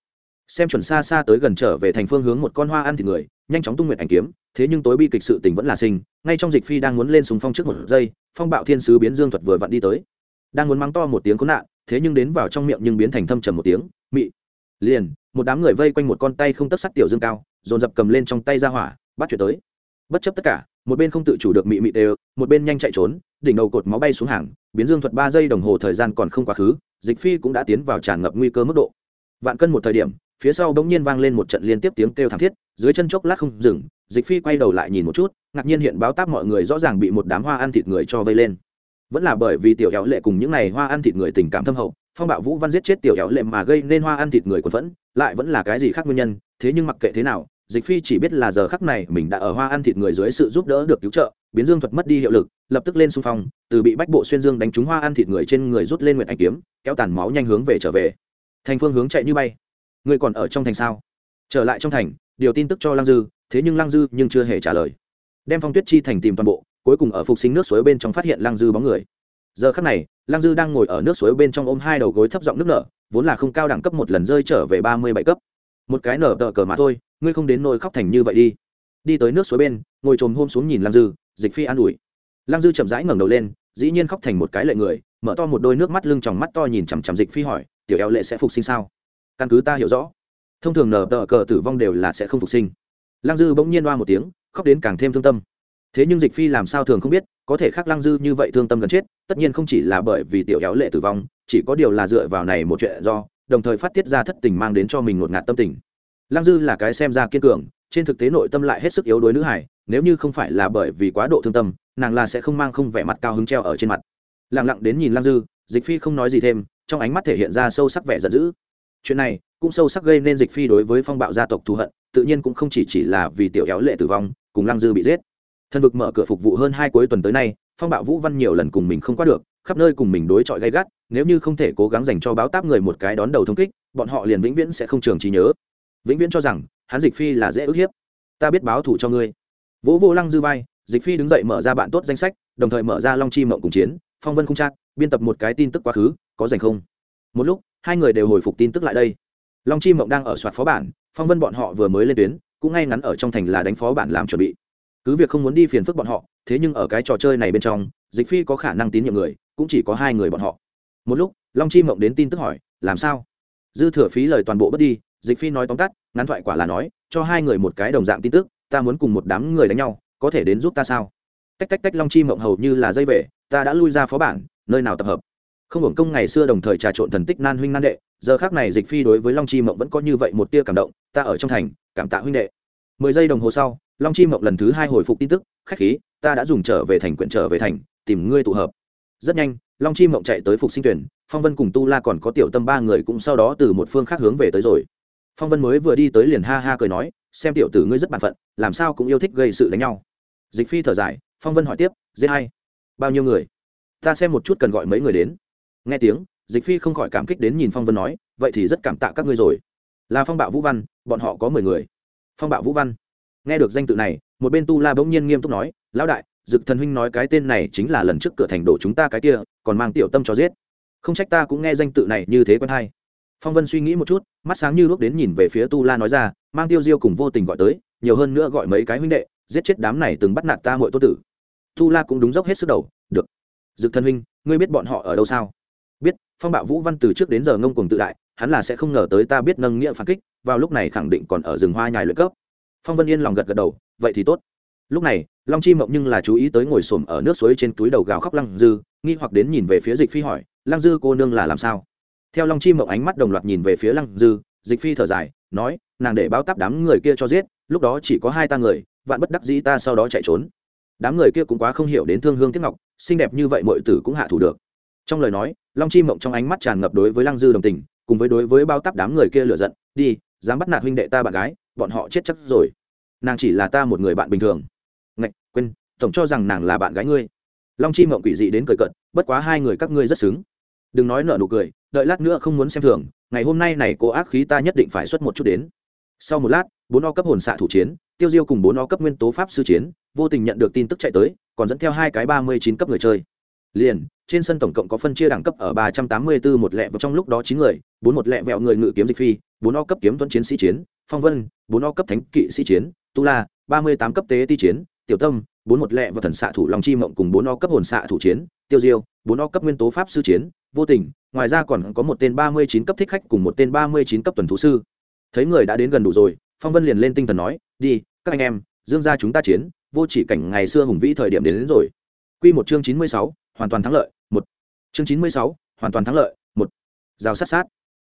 xem chuẩn xa xa tới gần trở về thành phương hướng một con hoa ăn thịt người, nhanh chóng tung nguyện ảnh kiếm, thế nhưng tối bi kịch sự tình vẫn là sinh, ngay trong dịch phi đang muốn lên súng phong trước một giây, phong bạo thiên sứ biến dương thuật vừa vặn đi tới. Đang muốn mắng to một tiếng có nạn, thế nhưng đến vào trong miệng nhưng biến thành thâm trầm một tiếng, mị! Liền, một đám người vây quanh một con tay không tất sắc tiểu dương cao, dồn dập cầm lên trong tay ra hỏa, bắt chuyển tới. Bất chấp tất cả, một bên không tự chủ được mị mị đều, một bên nhanh chạy trốn, đỉnh đầu cột máu bay xuống hàng, biến dương thuật ba giây đồng hồ thời gian còn không quá khứ, dịch phi cũng đã tiến vào tràn ngập nguy cơ mức độ. Vạn cân một thời điểm phía sau bỗng nhiên vang lên một trận liên tiếp tiếng kêu thảm thiết, dưới chân chốc lát không dừng, dịch phi quay đầu lại nhìn một chút, ngạc nhiên hiện báo táp mọi người rõ ràng bị một đám hoa ăn thịt người cho vây lên. Vẫn là bởi vì tiểu éo lệ cùng những n à y hoa ăn thịt người tình cảm thâm hậu, phong bạo vũ văn giết chết tiểu éo lệ mà gây nên hoa ăn thịt người quần phẫn, lại vẫn là cái gì khác nguyên nhân, thế nhưng mặc kệ thế nào, dịch phi chỉ biết là giờ khắc này mình đã ở hoa ăn thịt người dưới sự giúp đỡ được cứu trợ, biến dương thuật mất đi hiệu lực, lập tức lên xung phong, từ bị bách bộ xuyên dương đánh trúng hoa ăn thịt người trên người rút lên nguyện ảnh kiếm, kéo tàn máu nhanh hướng về trở về. Thành phương hướng chạy như bay. Ngươi còn ở trong thành sao? Trở lại trong thành, điều tin tức cho lăng dư, thế nhưng lăng dư nhưng chưa hề trả lời. Đem phong tuyết chi thành tìm toàn bộ, cuối cùng ở phục sinh nước suối bên trong phát hiện lăng dư bóng người. Giờ khắc này, lăng dư đang ngồi ở nước suối bên trong ôm hai đầu gối thấp giọng nước nở, vốn là không cao đẳng cấp một lần rơi trở về ba mươi bảy cấp. Một cái nở tờ cờ mà thôi, ngươi không đến nôi khóc thành như vậy đi. Đi tới nước suối bên, ngồi trồm hôm xuống nhìn lăng dư, dịch phi an ủi. Lăng dư chậm rãi ngẩng đầu lên, dĩ nhiên khóc thành một cái lệ người, mở to một đôi nước mắt lưng tròng mắt to nhìn chằm chằm dịch phi hỏi, tiểu eo lệ sẽ phục sinh sao? Căn cứ ta hiểu rõ, thông thường nở tờ cờ tử vong đều là sẽ không phục sinh. Lăng dư bỗng nhiên oa một tiếng, khóc đến càng thêm thương tâm. Thế nhưng dịch phi làm sao thường không biết, có thể khác lăng dư như vậy thương tâm gần chết, tất nhiên không chỉ là bởi vì tiểu héo lệ tử vong, chỉ có điều là dựa vào này một chuyện do, đồng thời phát tiết ra thất tình mang đến cho mình một ngạt tâm tình. Lăng dư là cái xem ra kiên cường, trên thực tế nội tâm lại hết sức yếu đuối nữ hải nếu như không phải là bởi vì quá độ thương tâm, nàng là sẽ không mang không vẻ mặt cao hứng treo ở trên mặt. Lẳng lặng đến nhìn lăng dư, dịch phi không nói gì thêm, trong ánh mắt thể hiện ra sâu sắc vẻ giận dữ chuyện này cũng sâu sắc gây nên dịch phi đối với phong bạo gia tộc thù hận, tự nhiên cũng không chỉ chỉ là vì tiểu éo lệ tử vong, cùng lăng dư bị giết. Thân vực mở cửa phục vụ hơn hai cuối tuần tới nay, phong bạo vũ văn nhiều lần cùng mình không qua được, khắp nơi cùng mình đối chọi gay gắt, nếu như không thể cố gắng dành cho báo táp người một cái đón đầu thông kích, bọn họ liền vĩnh viễn sẽ không trường trí nhớ. Vĩnh viễn cho rằng, hắn dịch phi là dễ ức hiếp. Ta biết báo thủ cho ngươi. Vỗ vô lăng dư vai, dịch phi đứng dậy mở ra bạn tốt danh sách, đồng thời mở ra long chi mộng cùng chiến, phong vân không trác biên tập một cái tin tức quá khứ, có dành không? Một lúc hai người đều hồi phục tin tức lại đây. Long chi mộng đang ở soạt phó bản, phong vân bọn họ vừa mới lên tuyến, cũng ngay ngắn ở trong thành là đánh phó bản làm chuẩn bị. Cứ việc không muốn đi phiền phức bọn họ, thế nhưng ở cái trò chơi này bên trong, dịch phi có khả năng tín nhiệm người, cũng chỉ có hai người bọn họ. Một lúc, long chi mộng đến tin tức hỏi, làm sao? Dư thừa phí lời toàn bộ bất đi, dịch phi nói tóm tắt, ngắn thoại quả là nói, cho hai người một cái đồng dạng tin tức, ta muốn cùng một đám người đánh nhau, có thể đến giúp ta sao? Cách cách tách, long chi mộng hầu như là dây về, ta đã lui ra phó bản, nơi nào tập hợp? Không hưởng công ngày xưa đồng thời trà trộn thần tích nan huynh nan đệ, giờ khác này dịch phi đối với long chi mộng vẫn có như vậy một tia cảm động, ta ở trong thành, cảm tạ huynh đệ. Mười giây đồng hồ sau, long chi mộng lần thứ hai hồi phục tin tức, khách khí, ta đã dùng trở về thành quyển trở về thành, tìm ngươi tụ hợp. Rất nhanh, long chi mộng chạy tới phục sinh tuyển, phong vân cùng tu la còn có tiểu tâm ba người cũng sau đó từ một phương khác hướng về tới rồi. Phong vân mới vừa đi tới liền ha ha cười nói, xem tiểu tử ngươi rất b phận, làm sao cũng yêu thích gây sự đánh nhau. Dịch phi thở dài, phong vân hỏi tiếp dễ hay bao nhiêu người? Ta xem một chút cần gọi mấy người đến nghe tiếng, dịch phi không khỏi cảm kích đến nhìn phong vân nói, vậy thì rất cảm tạ các ngươi rồi. Là phong bạo vũ văn, bọn họ có mười người. Phong bạo vũ văn. Nghe được danh tự này, một bên tu la bỗng nhiên nghiêm túc nói, lão đại, dực thần huynh nói cái tên này chính là lần trước cửa thành đổ chúng ta cái kia, còn mang tiểu tâm cho giết. Không trách ta cũng nghe danh tự này như thế quen hay. Phong vân suy nghĩ một chút, mắt sáng như lúc đến nhìn về phía tu la nói ra, mang tiêu diêu cùng vô tình gọi tới, nhiều hơn nữa gọi mấy cái huynh đệ, giết chết đám này từng bắt nạt ta mọi tô tử. Tu la cũng đúng dốc hết sức đầu, được. Dực thần huynh, ngươi biết bọn họ ở đâu sao? Phong bạo vũ văn từ trước đến giờ ngông cuồng tự đại, hắn là sẽ không ngờ tới ta biết nâng nghĩa phản kích, vào lúc này khẳng định còn ở rừng hoa nhài lợi cấp. Phong vân yên lòng gật gật đầu, vậy thì tốt. Lúc này, long chi mộng nhưng là chú ý tới ngồi xổm ở nước suối trên túi đầu gào khóc lăng dư, nghi hoặc đến nhìn về phía dịch phi hỏi, lăng dư cô nương là làm sao? Theo long chi mộng ánh mắt đồng loạt nhìn về phía lăng dư, dịch phi thở dài, nói, nàng để báo tắp đám người kia cho giết, lúc đó chỉ có hai ta người, vạn bất đắc dĩ ta sau đó chạy trốn. Đám người kia cũng quá không hiểu đến thương hương tiếc ngọc, xinh đẹp như vậy mọi tử cũng hạ thủ được. Trong lời nói long chi mộng trong ánh mắt tràn ngập đối với lăng dư đồng tình, cùng với đối với bao tắp đám người kia lựa giận, đi, dám bắt nạt huynh đệ ta bạn gái, bọn họ chết chắc rồi. Nàng chỉ là ta một người bạn bình thường. Ngạch quên tổng cho rằng nàng là bạn gái ngươi. Long chi mộng quỷ dị đến cười cận bất quá hai người các ngươi rất xứng. Đừng nói nợ nụ cười, đợi lát nữa không muốn xem thường, ngày hôm nay này cô ác khí ta nhất định phải xuất một chút đến. Sau một lát, bốn o cấp hồn xạ thủ chiến, tiêu diêu cùng bốn o cấp nguyên tố pháp sư chiến, vô tình nhận được tin tức chạy tới, còn dẫn theo hai cái ba mươi chín cấp người chơi liền trên sân tổng cộng có phân chia đẳng cấp ở ba trăm tám mươi bốn một lẹ vào trong lúc đó chín người bốn một lẹ vẹo người ngự kiếm dịch phi bốn o cấp kiếm tuấn chiến sĩ chiến phong vân bốn o cấp thánh kỵ sĩ chiến tu la ba mươi tám cấp tế ti chiến tiểu tâm bốn một lẹ và thần xạ thủ long chi mộng cùng bốn o cấp hồn xạ thủ chiến tiêu diêu bốn o cấp nguyên tố pháp sư chiến vô tình ngoài ra còn có một tên ba mươi chín cấp thích khách cùng một tên ba mươi chín cấp tuần thú sư. Thấy người đã đến gần đủ rồi phong vân liền lên tinh thần nói đi các anh em dương gia chúng ta chiến vô chỉ cảnh ngày xưa hùng vĩ thời điểm đến, đến rồi. Quy một chương chín mươi sáu hoàn toàn thắng lợi, một. Chương chín mươi sáu, hoàn toàn thắng lợi, một. Rào sát sát.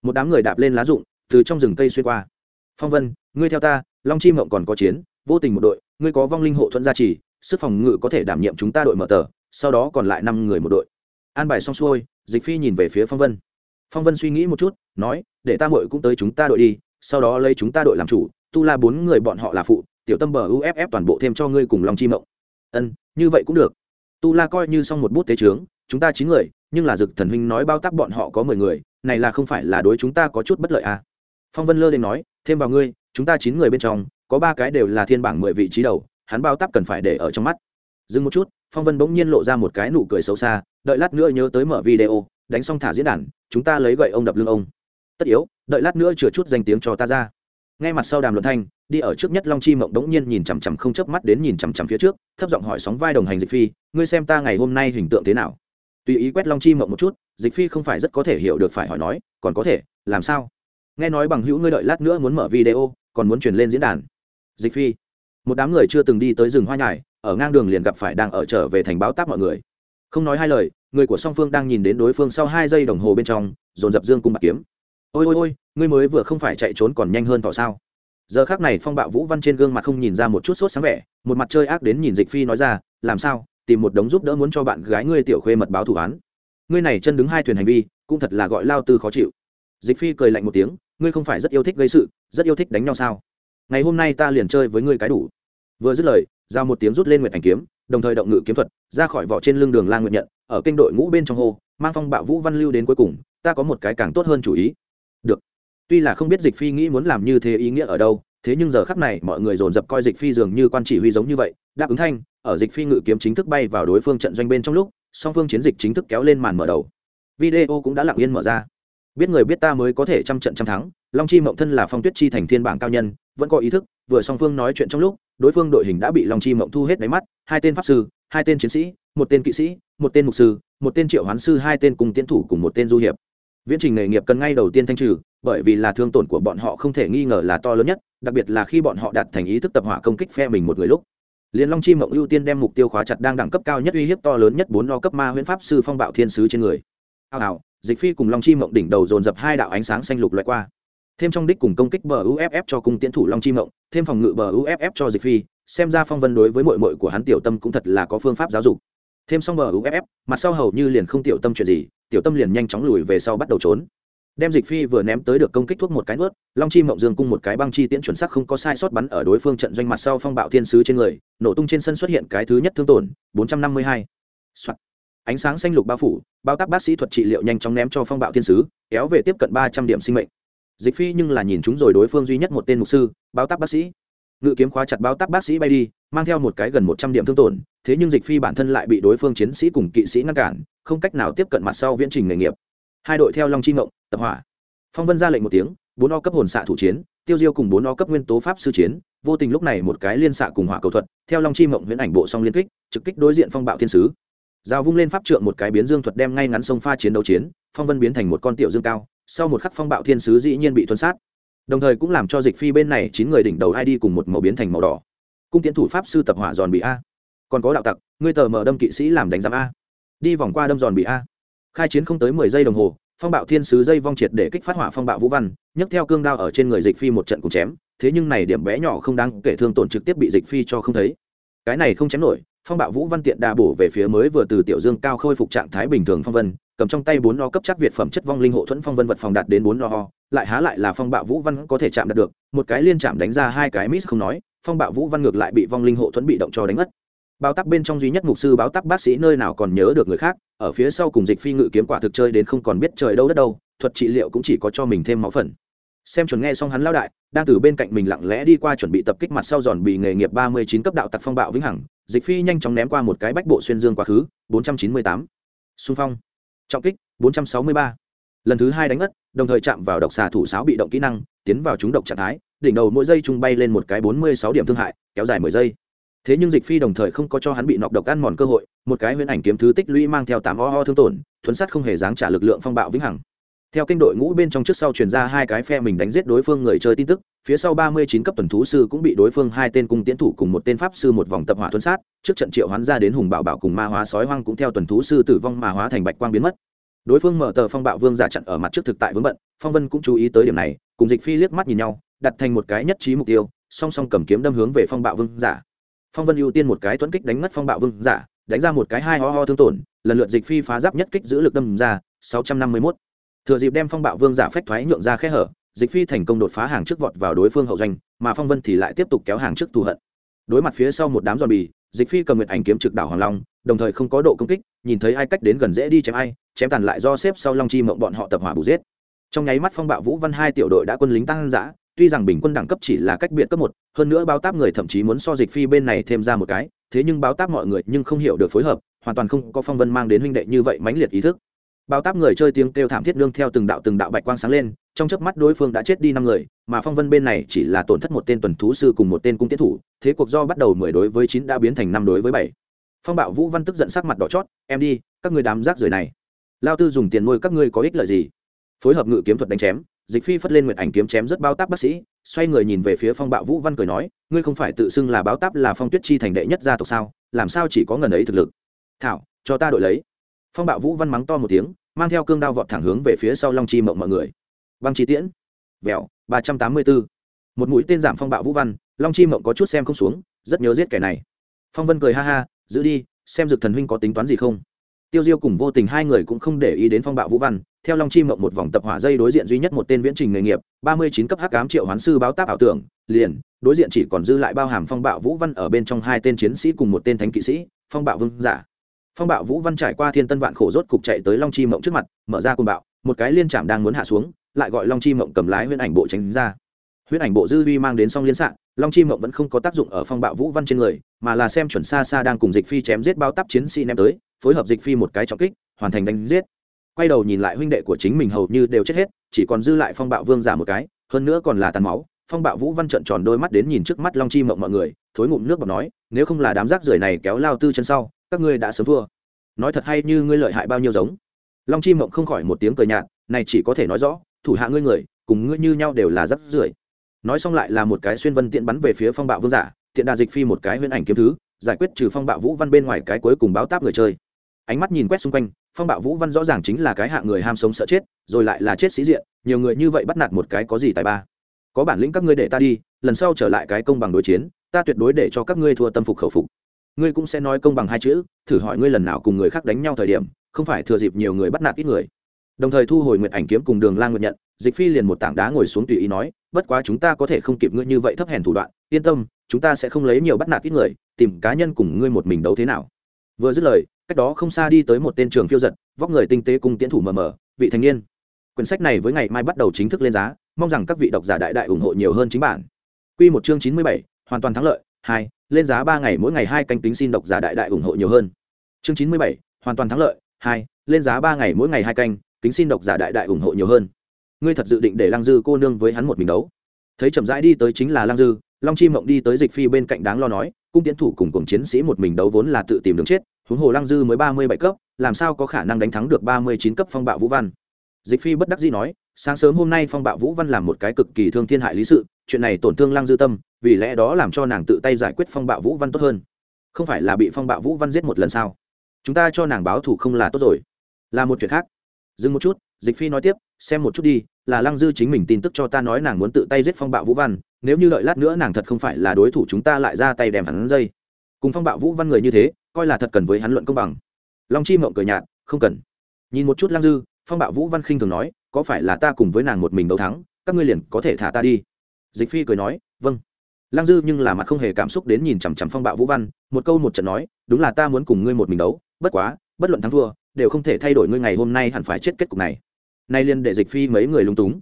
Một đám người đạp lên lá rụng, từ trong rừng cây xuyên qua. Phong vân, ngươi theo ta, long chi mộng còn có chiến, vô tình một đội, ngươi có vong linh hộ thuận gia trì, sức phòng ngự có thể đảm nhiệm chúng ta đội mở tờ, sau đó còn lại năm người một đội. An bài xong xuôi, dịch phi nhìn về phía phong vân. Phong vân suy nghĩ một chút, nói, để ta mội cũng tới chúng ta đội đi, sau đó lấy chúng ta đội làm chủ, tu la bốn người bọn họ là phụ, tiểu tâm bờ uff toàn bộ thêm cho ngươi cùng Long chi mộng. Ân, như vậy cũng được tu la coi như xong một bút tế trướng chúng ta chín người, nhưng là dực thần huynh nói bao tác bọn họ có mười người, này là không phải là đối chúng ta có chút bất lợi à? Phong vân lơ lên nói, thêm vào ngươi, chúng ta chín người bên trong, có ba cái đều là thiên bảng mười vị trí đầu, hắn bao tắp cần phải để ở trong mắt. Dừng một chút, phong vân bỗng nhiên lộ ra một cái nụ cười xấu xa, đợi lát nữa nhớ tới mở video, đánh xong thả diễn đàn, chúng ta lấy gậy ông đập lưng ông. Tất yếu, đợi lát nữa chừa chút danh tiếng cho ta ra ngay mặt sau đàm luận thanh, đi ở trước nhất long chi mộng đống nhiên nhìn chằm chằm không chớp mắt đến nhìn chằm chằm phía trước, thấp giọng hỏi sóng vai đồng hành dịch phi, ngươi xem ta ngày hôm nay hình tượng thế nào? Tùy ý quét long chi mộng một chút, dịch phi không phải rất có thể hiểu được phải hỏi nói, còn có thể, làm sao? Nghe nói bằng hữu ngươi đợi lát nữa muốn mở video, còn muốn truyền lên diễn đàn. Dịch phi, một đám người chưa từng đi tới rừng hoa nhài, ở ngang đường liền gặp phải đang ở trở về thành báo táp mọi người. Không nói hai lời, người của song phương đang nhìn đến đối phương sau hai giây đồng hồ bên trong, dồn dập dương cung bạc kiếm ôi ôi ôi, ngươi mới vừa không phải chạy trốn còn nhanh hơn thọ sao? Giờ khác này phong bạo vũ văn trên gương mặt không nhìn ra một chút sốt sáng vẻ, một mặt chơi ác đến nhìn dịch phi nói ra, làm sao? Tìm một đống giúp đỡ muốn cho bạn gái ngươi tiểu khuê mật báo thủ án. Ngươi này chân đứng hai thuyền hành vi, cũng thật là gọi lao tư khó chịu. Dịch phi cười lạnh một tiếng, ngươi không phải rất yêu thích gây sự, rất yêu thích đánh nhau sao? Ngày hôm nay ta liền chơi với ngươi cái đủ. Vừa dứt lời, giao một tiếng rút lên nguyện ảnh kiếm, đồng thời động ngự kiếm thuật, ra khỏi vỏ trên lưng đường lang nguyện nhận, ở kênh đội ngũ bên trong hồ mang phong bạo vũ văn lưu đến cuối cùng, ta có một cái càng tốt hơn chủ ý được. Tuy là không biết dịch phi nghĩ muốn làm như thế ý nghĩa ở đâu, thế nhưng giờ khắc này mọi người dồn dập coi dịch phi dường như quan chỉ huy giống như vậy, đáp ứng thanh, ở dịch phi ngự kiếm chính thức bay vào đối phương trận doanh bên trong lúc, song phương chiến dịch chính thức kéo lên màn mở đầu. Video cũng đã lặng yên mở ra. Biết người biết ta mới có thể trăm trận trăm thắng, long chi mộng thân là phong tuyết chi thành thiên bảng cao nhân, vẫn có ý thức, vừa song phương nói chuyện trong lúc, đối phương đội hình đã bị long chi mộng thu hết đáy mắt, hai tên pháp sư, hai tên chiến sĩ, một tên kỵ sĩ, một tên mục sư, một tên triệu hoán sư, hai tên cùng tiến thủ cùng một tên du hiệp viễn trình nghề nghiệp cần ngay đầu tiên thanh trừ, bởi vì là thương tổn của bọn họ không thể nghi ngờ là to lớn nhất, đặc biệt là khi bọn họ đạt thành ý thức tập hỏa công kích phe mình một người lúc. Liền long chi mộng ưu tiên đem mục tiêu khóa chặt đang đẳng cấp cao nhất uy hiếp to lớn nhất bốn lo cấp ma huyễn pháp sư phong bạo thiên sứ trên người. Hào hào, dịch phi cùng long chi mộng đỉnh đầu dồn dập hai đạo ánh sáng xanh lục loại qua. Thêm trong đích cùng công kích bờ uff cho cung tiến thủ long chi mộng, thêm phòng ngự bờ uff cho dịch phi, xem ra phong vân đối với mội mội của hắn tiểu tâm cũng thật là có phương pháp giáo dục. Thêm xong bờ uff mặt sau hầu như liền không tiểu tâm chuyện gì tiểu tâm liền nhanh chóng lùi về sau bắt đầu trốn đem dịch phi vừa ném tới được công kích thuốc một cái nuốt, long chi mộng dương cung một cái băng chi tiễn chuẩn sắc không có sai sót bắn ở đối phương trận doanh mặt sau phong bạo thiên sứ trên người, nổ tung trên sân xuất hiện cái thứ nhất thương tổn 452. Soạn. ánh sáng xanh lục bao phủ, bao tác bác sĩ thuật trị liệu nhanh chóng ném cho phong bạo thiên sứ, kéo về tiếp cận ba trăm điểm sinh mệnh dịch phi nhưng là nhìn chúng rồi đối phương duy nhất một tên mục sư, bao tác bác sĩ ngự kiếm khóa chặt bao tác bác sĩ bay đi, mang theo một cái gần một trăm điểm thương tổn, thế nhưng dịch phi bản thân lại bị đối phương chiến sĩ cùng kỵ sĩ ngăn cản không cách nào tiếp cận mặt sau viễn trình nghề nghiệp. Hai đội theo long chi ngộng, tập hỏa. Phong vân ra lệnh một tiếng, bốn o cấp hồn xạ thủ chiến, tiêu diêu cùng bốn o cấp nguyên tố pháp sư chiến, vô tình lúc này một cái liên xạ cùng hỏa cầu thuật, theo long chi mộng huyễn ảnh bộ song liên kích, trực kích đối diện phong bạo thiên sứ. Giao vung lên pháp trượng một cái biến dương thuật đem ngay ngắn sông pha chiến đấu chiến, phong vân biến thành một con tiểu dương cao, sau một khắc phong bạo thiên sứ dĩ nhiên bị tuân sát. Đồng thời cũng làm cho dịch phi bên này chín người đỉnh đầu ai đi cùng một màu biến thành màu đỏ. Cung tiến thủ pháp sư tập hỏa giòn bị a. Còn có đạo tặc, ngươi tờ mở đâm kỵ sĩ làm đánh giám a đi vòng qua đâm giòn bị a. Khai chiến không tới mười giây đồng hồ, phong bạo thiên sứ dây vong triệt để kích phát hỏa phong bạo vũ văn, nhấc theo cương đao ở trên người dịch phi một trận cùng chém, thế nhưng này điểm bé nhỏ không đáng kể thương tổn trực tiếp bị dịch phi cho không thấy. Cái này không chém nổi, phong bạo vũ văn tiện đà bổ về phía mới vừa từ tiểu dương cao khôi phục trạng thái bình thường phong vân, cầm trong tay bốn lo cấp chắc việt phẩm chất vong linh hộ thuẫn phong vân vật phòng đạt đến bốn lo ho lại há lại là phong bạo vũ văn có thể chạm đạt được, một cái liên chạm đánh ra hai cái miss không nói, phong bạo vũ văn ngược lại bị vong linh hộ thuẫn bị động cho đánh mất báo tắc bên trong duy nhất mục sư báo tắc bác sĩ nơi nào còn nhớ được người khác, ở phía sau cùng dịch phi ngự kiếm quả thực chơi đến không còn biết trời đâu đất đâu, thuật trị liệu cũng chỉ có cho mình thêm máu phần. Xem chuẩn nghe xong hắn lao đại, đang từ bên cạnh mình lặng lẽ đi qua chuẩn bị tập kích mặt sau giòn bị nghề nghiệp ba mươi chín cấp đạo tặc phong bạo vĩnh hằng, dịch phi nhanh chóng ném qua một cái bách bộ xuyên dương quá khứ, bốn trăm chín mươi tám. Xung phong. Trọng kích, bốn trăm sáu mươi ba. Lần thứ hai đánh ngất, đồng thời chạm vào độc xà thủ sáo bị động kỹ năng, tiến vào trúng độc trạng thái, đỉnh đầu mỗi giây trung bay lên một cái bốn mươi sáu điểm thương hại, kéo dài mười giây thế nhưng dịch phi đồng thời không có cho hắn bị nọc độc ăn mòn cơ hội, một cái huyễn ảnh kiếm thứ tích lũy mang theo tám o ho thương tổn, thuấn sắt không hề dáng trả lực lượng phong bạo vĩnh hằng. Theo kinh đội ngũ bên trong trước sau truyền ra hai cái phe mình đánh giết đối phương người chơi tin tức, phía sau ba mươi chín cấp tuần thú sư cũng bị đối phương hai tên cung tiến thủ cùng một tên pháp sư một vòng tập hỏa thuấn sát, trước trận triệu hoán ra đến hùng bảo bảo cùng ma hóa sói hoang cũng theo tuần thú sư tử vong mà hóa thành bạch quang biến mất. Đối phương mở tờ phong bạo vương giả trận ở mặt trước thực tại vướng bận, phong vân cũng chú ý tới điểm này, cùng dịch phi liếc mắt nhìn nhau, đặt thành một cái nhất trí mục tiêu, song song cầm kiếm đâm hướng về phong bạo vương giả phong vân ưu tiên một cái tuấn kích đánh ngất phong bạo vương giả, đánh ra một cái hai ho ho thương tổn, lần lượt dịch phi phá giáp nhất kích giữ lực đâm ra, sáu trăm năm mươi mốt. Thừa dịp đem phong bạo vương giả phách thoái nhượng ra khe hở, dịch phi thành công đột phá hàng trước vọt vào đối phương hậu doanh, mà phong vân thì lại tiếp tục kéo hàng trước thù hận. Đối mặt phía sau một đám giòn bì, dịch phi cầm nguyện ảnh kiếm trực đảo hoàng long, đồng thời không có độ công kích, nhìn thấy ai cách đến gần dễ đi chém ai, chém tàn lại do xếp sau long chi mộng bọn họ tập hỏa bù giết. Trong nháy mắt phong bạo vũ văn hai tiểu đội đã quân lính tăng giã tuy rằng bình quân đẳng cấp chỉ là cách biệt cấp một, hơn nữa báo táp người thậm chí muốn so dịch phi bên này thêm ra một cái, thế nhưng báo táp mọi người nhưng không hiểu được phối hợp, hoàn toàn không có phong vân mang đến huynh đệ như vậy mãnh liệt ý thức. Báo táp người chơi tiếng kêu thảm thiết nương theo từng đạo từng đạo bạch quang sáng lên, trong chớp mắt đối phương đã chết đi năm người, mà phong vân bên này chỉ là tổn thất một tên tuần thú sư cùng một tên cung tiến thủ, thế cuộc do bắt đầu mười đối với chín đã biến thành năm đối với bảy. Phong bạo vũ văn tức giận sắc mặt đỏ chót, em đi, các người đám rác rưởi này, lao tư dùng tiền nuôi các ngươi có ích lợi gì? Phối hợp ngự kiếm thuật đánh chém dịch phi phất lên nguyệt ảnh kiếm chém rất bao táp bác sĩ, xoay người nhìn về phía phong bạo vũ văn cười nói, ngươi không phải tự xưng là báo táp là phong tuyết chi thành đệ nhất gia tộc sao? Làm sao chỉ có ngần ấy thực lực? Thảo, cho ta đội lấy. Phong bạo vũ văn mắng to một tiếng, mang theo cương đao vọt thẳng hướng về phía sau long chi mộng mọi người. Băng chi tiễn. Vẹo, ba trăm tám mươi bốn. Một mũi tên giảm phong bạo vũ văn, long chi mộng có chút xem không xuống, rất nhớ giết kẻ này. Phong vân cười ha ha, giữ đi, xem dực thần huynh có tính toán gì không? Tiêu diêu cùng vô tình hai người cũng không để ý đến phong bạo vũ văn, theo long chi mộng một vòng tập hỏa dây đối diện duy nhất một tên viễn trình nghề nghiệp, ba mươi chín cấp hắc cám triệu hoán sư báo táp ảo tưởng, liền, đối diện chỉ còn dư lại bao hàm phong bạo vũ văn ở bên trong hai tên chiến sĩ cùng một tên thánh kỵ sĩ, phong bạo vương giả. Phong bạo vũ văn trải qua thiên tân vạn khổ rốt cục chạy tới long chi mộng trước mặt, mở ra côn bạo, một cái liên chạm đang muốn hạ xuống, lại gọi long chi mộng cầm lái huyễn ảnh bộ tránh ra. Huyễn ảnh bộ dư vi mang đến song liên xạ long chi mộng vẫn không có tác dụng ở phong bạo vũ văn trên người, mà là xem chuẩn xa xa đang cùng dịch phi chém giết bao tắp chiến sĩ ném tới phối hợp dịch phi một cái trọng kích, hoàn thành đánh giết. Quay đầu nhìn lại huynh đệ của chính mình hầu như đều chết hết, chỉ còn dư lại phong bạo vương giả một cái, hơn nữa còn là tàn máu. Phong bạo vũ văn trợn tròn đôi mắt đến nhìn trước mắt long chi mộng mọi người, thối ngụm nước bọc nói, nếu không là đám rác rưởi này kéo lao tư chân sau, các ngươi đã sớm thua. Nói thật hay như ngươi lợi hại bao nhiêu giống. Long chi mộng không khỏi một tiếng cười nhạt, này chỉ có thể nói rõ, thủ hạ ngươi người, cùng ngươi như nhau đều là rác rưởi. Nói xong lại là một cái xuyên vân tiện bắn về phía phong bạo vương giả, tiện đà dịch phi một cái huyễn ảnh kiếm thứ, giải quyết trừ phong bạo vũ văn bên ngoài cái cuối cùng báo táp người chơi ánh mắt nhìn quét xung quanh, phong bạo vũ văn rõ ràng chính là cái hạ người ham sống sợ chết, rồi lại là chết sĩ diện, nhiều người như vậy bắt nạt một cái có gì tài ba. Có bản lĩnh các ngươi để ta đi, lần sau trở lại cái công bằng đối chiến, ta tuyệt đối để cho các ngươi thua tâm phục khẩu phục. Ngươi cũng sẽ nói công bằng hai chữ, thử hỏi ngươi lần nào cùng người khác đánh nhau thời điểm, không phải thừa dịp nhiều người bắt nạt ít người. Đồng thời thu hồi nguyện ảnh kiếm cùng đường lang nguyện nhận, dịch phi liền một tảng đá ngồi xuống tùy ý nói, bất quá chúng ta có thể không kịp ngươi như vậy thấp hèn thủ đoạn, yên tâm, chúng ta sẽ không lấy nhiều bắt nạt ít người, tìm cá nhân cùng ngươi một mình đấu thế nào. Vừa dứt lời cách đó không xa đi tới một tên trường phiêu giật, vóc người tinh tế cùng tiến thủ mờ mờ, vị thanh niên. Quyển sách này với ngày mai bắt đầu chính thức lên giá, mong rằng các vị độc giả đại đại ủng hộ nhiều hơn chính bản. Quy một chương chín mươi bảy, hoàn toàn thắng lợi, hai, lên giá ba ngày, mỗi ngày hai canh tính xin độc giả đại đại ủng hộ nhiều hơn. Chương chín mươi bảy, hoàn toàn thắng lợi, hai, lên giá ba ngày, mỗi ngày hai canh kính xin độc giả đại đại ủng hộ nhiều hơn. Ngươi thật dự định để lăng dư cô nương với hắn một mình đấu? Thấy chậm rãi đi tới chính là lăng dư, long chi mộng đi tới dịch phi bên cạnh đáng lo nói, cung tiến thủ cùng cùng chiến sĩ một mình đấu vốn là tự tìm đường chết huống hồ lăng dư mới ba mươi bảy cấp, làm sao có khả năng đánh thắng được ba mươi chín cấp phong bạo vũ văn? Dịch phi bất đắc dĩ nói, sáng sớm hôm nay phong bạo vũ văn làm một cái cực kỳ thương thiên hại lý sự, chuyện này tổn thương lăng dư tâm, vì lẽ đó làm cho nàng tự tay giải quyết phong bạo vũ văn tốt hơn. Không phải là bị phong bạo vũ văn giết một lần sao? Chúng ta cho nàng báo thù không là tốt rồi. Là một chuyện khác. Dừng một chút, dịch phi nói tiếp, xem một chút đi, là lăng dư chính mình tin tức cho ta nói nàng muốn tự tay giết phong bạo vũ văn, nếu như đợi lát nữa nàng thật không phải là đối thủ chúng ta lại ra tay đem hắn dây cùng phong bạo vũ văn người như thế coi là thật cần với hắn luận công bằng. Long chi mộng cười nhạt, không cần. Nhìn một chút lăng dư, phong bạo vũ văn khinh thường nói, có phải là ta cùng với nàng một mình đấu thắng, các ngươi liền có thể thả ta đi? Dịch phi cười nói vâng. Lăng dư nhưng là mặt không hề cảm xúc đến nhìn chằm chằm phong bạo vũ văn, một câu một trận nói, đúng là ta muốn cùng ngươi một mình đấu, bất quá, bất luận thắng thua, đều không thể thay đổi ngươi ngày hôm nay hẳn phải chết kết cục này. Nay liền để dịch phi mấy người lung túng.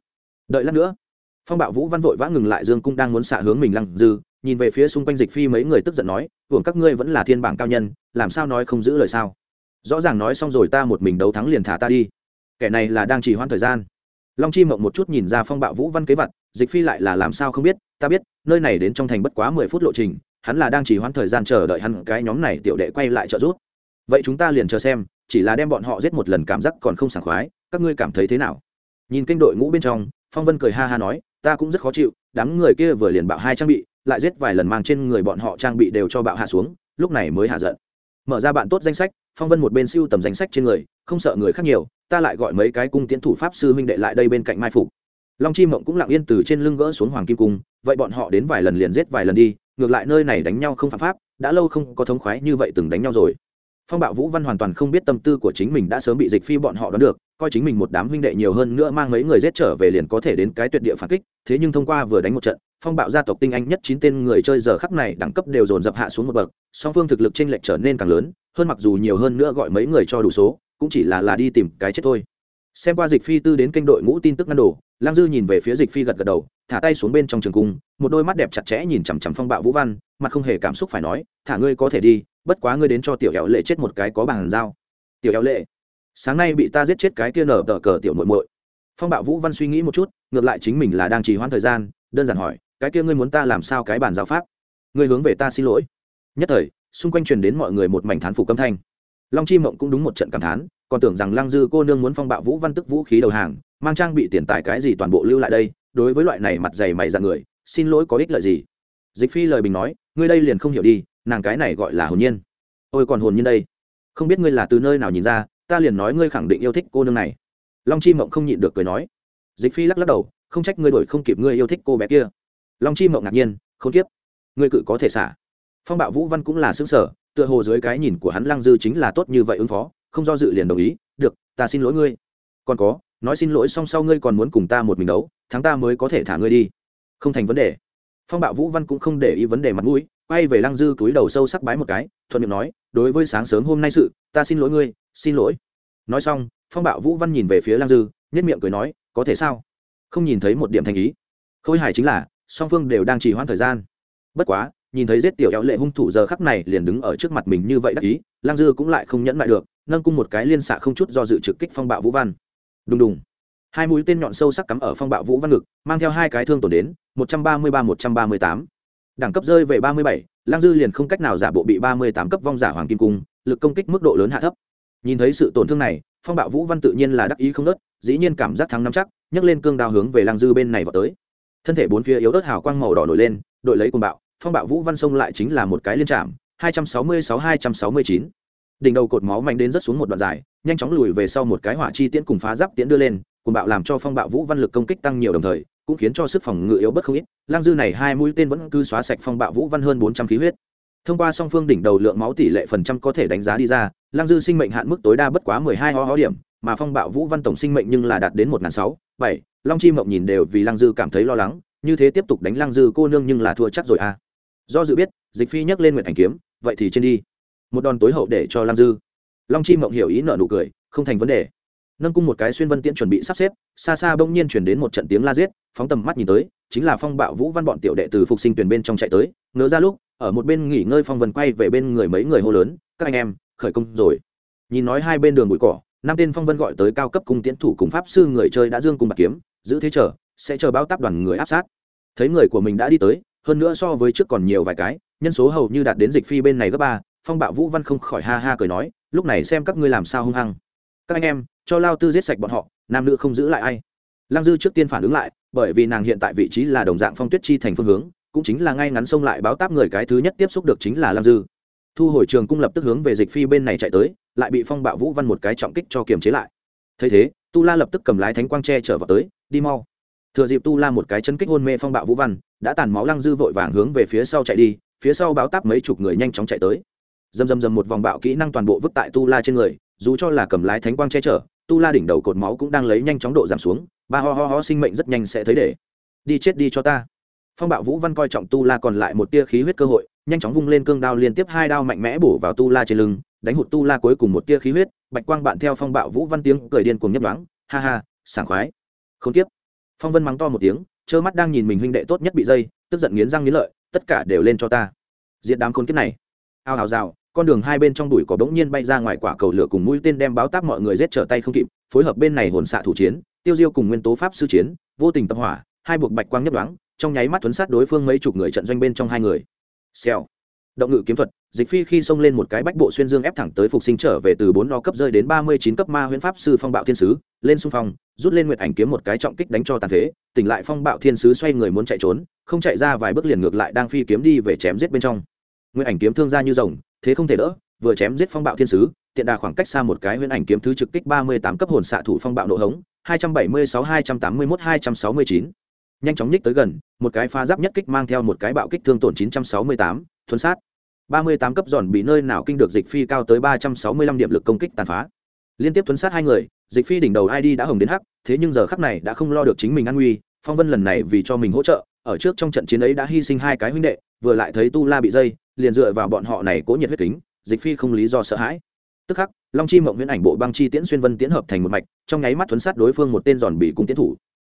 Đợi lát nữa, phong bạo vũ văn vội vã ngừng lại dương cung đang muốn xạ hướng mình lăng dư nhìn về phía xung quanh dịch phi mấy người tức giận nói, hưởng các ngươi vẫn là thiên bảng cao nhân, làm sao nói không giữ lời sao? Rõ ràng nói xong rồi ta một mình đấu thắng liền thả ta đi. Kẻ này là đang chỉ hoãn thời gian. Long chi mộng một chút nhìn ra phong bạo vũ văn kế vật, dịch phi lại là làm sao không biết, ta biết, nơi này đến trong thành bất quá mười phút lộ trình, hắn là đang chỉ hoãn thời gian chờ đợi hắn, cái nhóm này tiểu đệ quay lại trợ giúp. Vậy chúng ta liền chờ xem, chỉ là đem bọn họ giết một lần cảm giác còn không sảng khoái, các ngươi cảm thấy thế nào? Nhìn kênh đội ngũ bên trong, phong vân cười ha ha nói, ta cũng rất khó chịu, đám người kia vừa liền bạo hai trang bị lại giết vài lần mang trên người bọn họ trang bị đều cho bạo hạ xuống, lúc này mới hạ giận. Mở ra bạn tốt danh sách, phong vân một bên siêu tầm danh sách trên người, không sợ người khác nhiều, ta lại gọi mấy cái cung tiến thủ pháp sư huynh đệ lại đây bên cạnh mai phục. Long chi mộng cũng lặng yên từ trên lưng gỡ xuống hoàng kim cung, vậy bọn họ đến vài lần liền giết vài lần đi, ngược lại nơi này đánh nhau không phạm pháp, đã lâu không có thống khoái như vậy từng đánh nhau rồi phong bạo vũ văn hoàn toàn không biết tâm tư của chính mình đã sớm bị dịch phi bọn họ đoán được coi chính mình một đám huynh đệ nhiều hơn nữa mang mấy người giết trở về liền có thể đến cái tuyệt địa phản kích thế nhưng thông qua vừa đánh một trận phong bạo gia tộc tinh anh nhất chín tên người chơi giờ khắc này đẳng cấp đều dồn dập hạ xuống một bậc song phương thực lực tranh lệch trở nên càng lớn hơn mặc dù nhiều hơn nữa gọi mấy người cho đủ số cũng chỉ là là đi tìm cái chết thôi. Xem qua dịch phi tư đến kênh đội ngũ tin tức ngăn đồ, lang dư nhìn về phía dịch phi gật gật đầu thả tay xuống bên trong trường cung một đôi mắt đẹp chặt chẽ nhìn chằm chằm phong bạo vũ văn mặt không hề cảm xúc phải nói thả ngươi có thể đi bất quá ngươi đến cho tiểu hẹo lệ chết một cái có bàn dao tiểu hẹo lệ, sáng nay bị ta giết chết cái kia nở tờ cờ tiểu muội muội. Phong bạo vũ văn suy nghĩ một chút, ngược lại chính mình là đang trì hoãn thời gian, đơn giản hỏi, cái kia ngươi muốn ta làm sao cái bàn giao pháp? Ngươi hướng về ta xin lỗi. Nhất thời, xung quanh truyền đến mọi người một mảnh thán phục âm thanh. Long chi mộng cũng đúng một trận cảm thán, còn tưởng rằng lăng dư cô nương muốn phong bạo vũ văn tức vũ khí đầu hàng, mang trang bị tiền tài cái gì toàn bộ lưu lại đây, đối với loại này mặt dày mày dạn người, xin lỗi có ích lợi gì? Dịch phi lời bình nói, ngươi đây liền không hiểu đi nàng cái này gọi là hồn nhiên. Ôi còn hồn nhiên đây. Không biết ngươi là từ nơi nào nhìn ra, ta liền nói ngươi khẳng định yêu thích cô nương này. Long chi mộng không nhịn được cười nói. Dịch phi lắc lắc đầu, không trách ngươi đổi không kịp ngươi yêu thích cô bé kia. Long chi mộng ngạc nhiên không tiếp ngươi cự có thể xả. Phong bạo vũ văn cũng là xứng sở tựa hồ dưới cái nhìn của hắn lăng dư chính là tốt như vậy ứng phó, không do dự liền đồng ý, được, ta xin lỗi ngươi. Còn có, nói xin lỗi xong sau ngươi còn muốn cùng ta một mình đấu, thắng ta mới có thể thả ngươi đi. Không thành vấn đề. Phong bạo vũ văn cũng không để ý vấn đề mặt mũi quay về lăng dư túi đầu sâu sắc bái một cái, thuận miệng nói, đối với sáng sớm hôm nay sự, ta xin lỗi ngươi, xin lỗi. Nói xong, phong bạo vũ văn nhìn về phía lăng dư nhất miệng cười nói, có thể sao? Không nhìn thấy một điểm thành ý. Khôi hài chính là, song phương đều đang trì hoãn thời gian. Bất quá, nhìn thấy giết tiểu éo lệ hung thủ giờ khắc này liền đứng ở trước mặt mình như vậy đắc ý lang dư cũng lại không nhẫn lại được, nâng cung một cái liên xạ không chút do dự trực kích phong bạo vũ văn. Đùng đùng. Hai mũi tên nhọn sâu sắc cắm ở phong bạo vũ văn ngực, mang theo hai cái thương tổn đến, một trăm ba mươi ba, một trăm ba mươi tám đẳng cấp rơi về ba mươi bảy, lang dư liền không cách nào giả bộ bị ba mươi tám cấp vong giả hoàng kim cung, lực công kích mức độ lớn hạ thấp. Nhìn thấy sự tổn thương này, phong bạo vũ văn tự nhiên là đắc ý không nớt, dĩ nhiên cảm giác thắng nắm chắc, nhấc lên cương đao hướng về lang dư bên này vào tới. Thân thể bốn phía yếu ớt hào quang màu đỏ nổi lên, đội lấy cùng bạo, phong bạo vũ văn sông lại chính là một cái liên trạm, hai trăm sáu mươi sáu, hai trăm sáu mươi chín. Đỉnh đầu cột máu mạnh đến rất xuống một đoạn dài, nhanh chóng lùi về sau một cái hỏa chi tiễn cùng phá giáp tiễn đưa lên cùng bạo làm cho phong bạo vũ văn lực công kích tăng nhiều đồng thời cũng khiến cho sức phòng ngự yếu bất không ít. Lang dư này hai mũi tên vẫn cứ xóa sạch phong bạo vũ văn hơn bốn trăm khí huyết. Thông qua song phương đỉnh đầu lượng máu tỷ lệ phần trăm có thể đánh giá đi ra, lang dư sinh mệnh hạn mức tối đa bất quá mười hai ho ho điểm, mà phong bạo vũ văn tổng sinh mệnh nhưng là đạt đến một sáu, bảy. Long chi mộng nhìn đều vì lang dư cảm thấy lo lắng, như thế tiếp tục đánh lang dư cô nương nhưng là thua chắc rồi à. Do dự biết, dịch phi nhắc lên nguyện ảnh kiếm, vậy thì trên đi. Một đòn tối hậu để cho lang dư. Long chi mộng hiểu ý nợ nụ cười, không thành vấn đề nâng cung một cái xuyên vân tiễn chuẩn bị sắp xếp, xa xa bỗng nhiên chuyển đến một trận tiếng la giết, phóng tầm mắt nhìn tới, chính là phong bạo vũ văn bọn tiểu đệ từ phục sinh tuyển bên trong chạy tới, ngớ ra lúc, ở một bên nghỉ ngơi phong vân quay về bên người mấy người hô lớn, các anh em, khởi công rồi. Nhìn nói hai bên đường bụi cỏ, năm tên phong vân gọi tới cao cấp cung tiễn thủ cùng pháp sư người chơi đã dương cùng bạc kiếm, giữ thế chờ, sẽ chờ bao táp đoàn người áp sát. Thấy người của mình đã đi tới, hơn nữa so với trước còn nhiều vài cái, nhân số hầu như đạt đến dịch phi bên này gấp ba, phong bạo vũ văn không khỏi ha ha cười nói, lúc này xem các ngươi làm sao hung hăng. Các anh em cho lao tư giết sạch bọn họ, nam nữ không giữ lại ai. Lăng dư trước tiên phản ứng lại, bởi vì nàng hiện tại vị trí là đồng dạng phong tuyết chi thành phương hướng, cũng chính là ngay ngắn xông lại báo táp người cái thứ nhất tiếp xúc được chính là lăng dư. Thu hồi trường cung lập tức hướng về dịch phi bên này chạy tới, lại bị phong bạo vũ văn một cái trọng kích cho kiềm chế lại. Thấy thế, tu la lập tức cầm lái thánh quang tre trở vào tới, đi mau. Thừa dịp tu la một cái chân kích hôn mê phong bạo vũ văn, đã tàn máu lăng dư vội vàng hướng về phía sau chạy đi, phía sau báo táp mấy chục người nhanh chóng chạy tới. Dầm dầm dầm một vòng bạo kỹ năng toàn bộ vứt tại tu la trên người, dù cho là cầm lái thánh quang che chở tu la đỉnh đầu cột máu cũng đang lấy nhanh chóng độ giảm xuống, ba ho ho ho sinh mệnh rất nhanh sẽ thấy để. Đi chết đi cho ta. Phong bạo vũ văn coi trọng tu la còn lại một tia khí huyết cơ hội, nhanh chóng vung lên cương đao liên tiếp hai đao mạnh mẽ bổ vào tu la trên lưng, đánh hụt tu la cuối cùng một tia khí huyết, bạch quang bạn theo phong bạo vũ văn tiếng cười điên cuồng nhấp đoán ha ha, sảng khoái. Không tiếp. Phong vân mắng to một tiếng, trơ mắt đang nhìn mình huynh đệ tốt nhất bị dây, tức giận nghiến răng nghiến lợi, tất cả đều lên cho ta. Diện đám khốn kiếp này. Ao hào rào con đường hai bên trong đùi có bỗng nhiên bay ra ngoài quả cầu lửa cùng mũi tên đem báo táp mọi người giết trở tay không kịp, phối hợp bên này hồn xạ thủ chiến, tiêu diêu cùng nguyên tố pháp sư chiến, vô tình tập hỏa, hai buộc bạch quang nhấp đoán trong nháy mắt thuấn sát đối phương mấy chục người trận doanh bên trong hai người. Xèo. Động ngự kiếm thuật, dịch phi khi xông lên một cái bách bộ xuyên dương ép thẳng tới phục sinh trở về từ bốn lo cấp rơi đến ba mươi chín cấp ma huyễn pháp sư phong bạo thiên sứ, lên xung phong, rút lên nguyệt ảnh kiếm một cái trọng kích đánh cho tàn phế, tỉnh lại phong bạo thiên sứ xoay người muốn chạy trốn, không chạy ra vài bước liền ngược lại đang phi kiếm đi về chém giết bên trong. Nguyệt ảnh kiếm thương ra như rồng thế không thể đỡ, vừa chém giết phong bạo thiên sứ, tiện đà khoảng cách xa một cái huyễn ảnh kiếm thứ trực kích ba mươi tám cấp hồn xạ thủ phong bạo nộ hống, hai trăm bảy mươi sáu, hai trăm tám mươi mốt, hai trăm sáu mươi chín. Nhanh chóng nhích tới gần, một cái pha giáp nhất kích mang theo một cái bạo kích thương tổn chín trăm sáu mươi tám thuấn sát. ba mươi tám cấp giòn bị nơi nào kinh được dịch phi cao tới ba trăm sáu mươi lăm điểm lực công kích tàn phá. Liên tiếp thuấn sát hai người, dịch phi đỉnh đầu id đã hồng đến hắc, thế nhưng giờ khắc này đã không lo được chính mình an nguy, phong vân lần này vì cho mình hỗ trợ, ở trước trong trận chiến ấy đã hy sinh hai cái huynh đệ vừa lại thấy tu la bị dây, liền dựa vào bọn họ này cố nhiệt huyết kính, dịch phi không lý do sợ hãi. Tức khắc, long chi mộng huyễn ảnh bộ băng chi tiễn xuyên vân tiễn hợp thành một mạch, trong nháy mắt thuấn sát đối phương một tên giòn bị cung tiến thủ.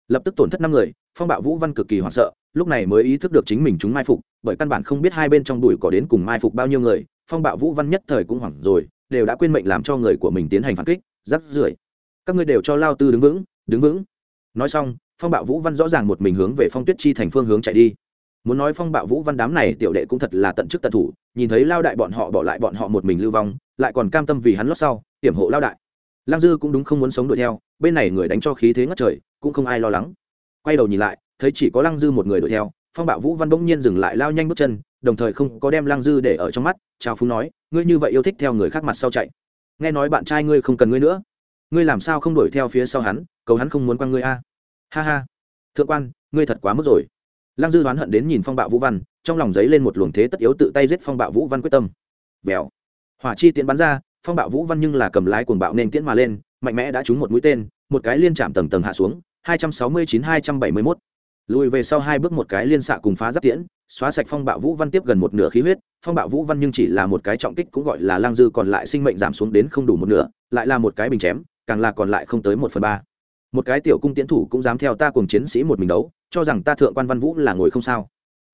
Lập tức tổn thất năm người, phong bạo vũ văn cực kỳ hoảng sợ, lúc này mới ý thức được chính mình chúng mai phục, bởi căn bản không biết hai bên trong đùi có đến cùng mai phục bao nhiêu người, phong bạo vũ văn nhất thời cũng hoảng rồi, đều đã quên mệnh làm cho người của mình tiến hành phản kích, rắc rưởi. Các ngươi đều cho lao tư đứng vững đứng vững. Nói xong, phong bạo vũ văn rõ ràng một mình hướng về phong tuyết chi thành phương hướng chạy đi muốn nói phong bạo vũ văn đám này tiểu đệ cũng thật là tận chức tận thủ, nhìn thấy lao đại bọn họ bỏ lại bọn họ một mình lưu vong, lại còn cam tâm vì hắn lót sau, hiểm hộ lao đại. Lang dư cũng đúng không muốn sống đuổi theo, bên này người đánh cho khí thế ngất trời, cũng không ai lo lắng. Quay đầu nhìn lại, thấy chỉ có lăng dư một người đuổi theo, phong bạo vũ văn bỗng nhiên dừng lại lao nhanh bước chân, đồng thời không có đem lăng dư để ở trong mắt, chào phúng nói, ngươi như vậy yêu thích theo người khác mặt sau chạy. Nghe nói bạn trai ngươi không cần ngươi nữa. Ngươi làm sao không đuổi theo phía sau hắn, cầu hắn không muốn quăng ngươi a. Ha ha. Thượng quan, ngươi thật quá mức rồi lăng dư đoán hận đến nhìn phong bạo vũ văn, trong lòng giấy lên một luồng thế tất yếu tự tay giết phong bạo vũ văn quyết tâm. Vèo. Hỏa chi tiễn bắn ra, phong bạo vũ văn nhưng là cầm lái cuồng bạo nên tiễn mà lên, mạnh mẽ đã trúng một mũi tên, một cái liên chạm tầng tầng hạ xuống, hai trăm sáu mươi chín hai trăm bảy mươi mốt. Lùi về sau hai bước một cái liên xạ cùng phá giáp tiễn, xóa sạch phong bạo vũ văn tiếp gần một nửa khí huyết, phong bạo vũ văn nhưng chỉ là một cái trọng kích cũng gọi là lang dư còn lại sinh mệnh giảm xuống đến không đủ một nửa, lại là một cái bình chém, càng là còn lại không tới một phần ba. Một cái tiểu cung tiễn thủ cũng dám theo ta cùng chiến sĩ một mình đấu cho rằng ta thượng quan văn vũ là ngồi không sao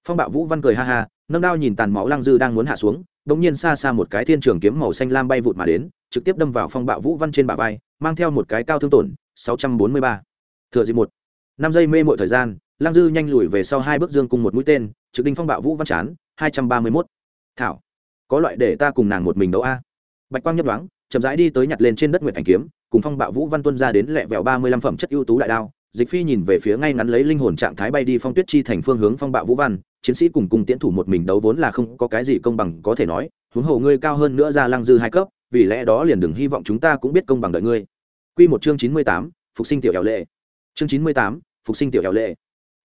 phong bạo vũ văn cười ha ha, nâng đao nhìn tàn máu lang dư đang muốn hạ xuống đ ỗ n g nhiên xa xa một cái thiên trường kiếm màu xanh lam bay vụt mà đến, trực tiếp đâm vào phong bạo vũ văn trên bả vai, mang theo một cái cao thương tổn 643. thừa dịp một, năm giây mê mọi thời gian lang dư nhanh lùi về sau hai bước dương cùng một mũi tên, trực đinh phong bạo vũ văn chán 231. thảo, có loại để ta cùng nàng một mình đấu a bạch quang nhấp đoán chậm rãi đi tới nhặt lên trên đất nguyệt ảnh kiếm, cùng phong bạo vũ văn tuân ra đến lẹ vẹo ba mươi lăm phẩm chất ưu tú đại đao dịch phi nhìn về phía ngay ngắn lấy linh hồn trạng thái bay đi phong tuyết chi thành phương hướng phong bạo vũ văn, chiến sĩ cùng cùng tiến thủ một mình đấu vốn là không có cái gì công bằng, có thể nói, huống hồ ngươi cao hơn nữa ra lăng dư hai cấp, vì lẽ đó liền đừng hy vọng chúng ta cũng biết công bằng đợi ngươi. Quy một chương chín mươi tám, phục sinh tiểu ẻo lệ. Chương chín mươi tám, phục sinh tiểu ẻo lệ.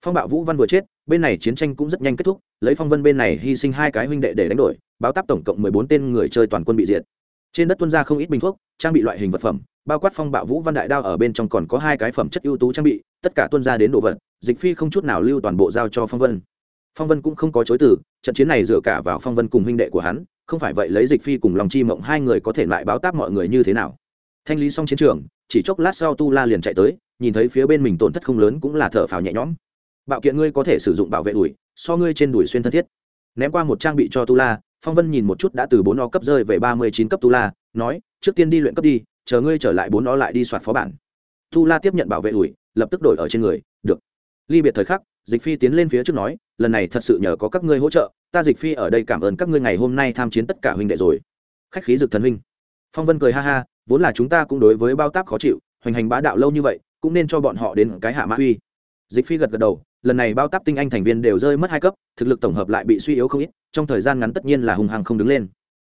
Phong bạo vũ văn vừa chết, bên này chiến tranh cũng rất nhanh kết thúc, lấy phong vân bên này hy sinh hai cái huynh đệ để đánh đổi, báo táp tổng cộng mười bốn tên người chơi toàn quân bị diệt trên đất tuân ra không ít bình thuốc, trang bị loại hình vật phẩm, bao quát phong bạo vũ văn đại đao ở bên trong còn có hai cái phẩm chất ưu tú trang bị, tất cả tuân ra đến đồ vật, dịch phi không chút nào lưu toàn bộ giao cho phong vân. Phong vân cũng không có chối từ, trận chiến này dựa cả vào phong vân cùng huynh đệ của hắn, không phải vậy lấy dịch phi cùng lòng chi mộng hai người có thể lại báo táp mọi người như thế nào. Thanh lý xong chiến trường, chỉ chốc lát sau tu la liền chạy tới, nhìn thấy phía bên mình tổn thất không lớn cũng là thở phào nhẹ nhõm. Bạo kiện ngươi có thể sử dụng bảo vệ đùi so ngươi trên đùi xuyên thân thiết. Ném qua một trang bị cho tu la phong vân nhìn một chút đã từ bốn o cấp rơi về ba mươi chín cấp tu la, nói, trước tiên đi luyện cấp đi, chờ ngươi trở lại bốn o lại đi soạt phó bản. Tu la tiếp nhận bảo vệ ủi, lập tức đổi ở trên người, được. Ly biệt thời khắc, dịch phi tiến lên phía trước nói, lần này thật sự nhờ có các ngươi hỗ trợ, ta dịch phi ở đây cảm ơn các ngươi ngày hôm nay tham chiến tất cả huynh đệ rồi. Khách khí dực thần huynh. Phong vân cười ha ha, vốn là chúng ta cũng đối với bao tác khó chịu, hoành hành bá đạo lâu như vậy, cũng nên cho bọn họ đến cái hạ mã uy. Dịch phi gật gật đầu, lần này bao táp tinh anh thành viên đều rơi mất hai cấp, thực lực tổng hợp lại bị suy yếu không ít trong thời gian ngắn tất nhiên là hùng hăng không đứng lên.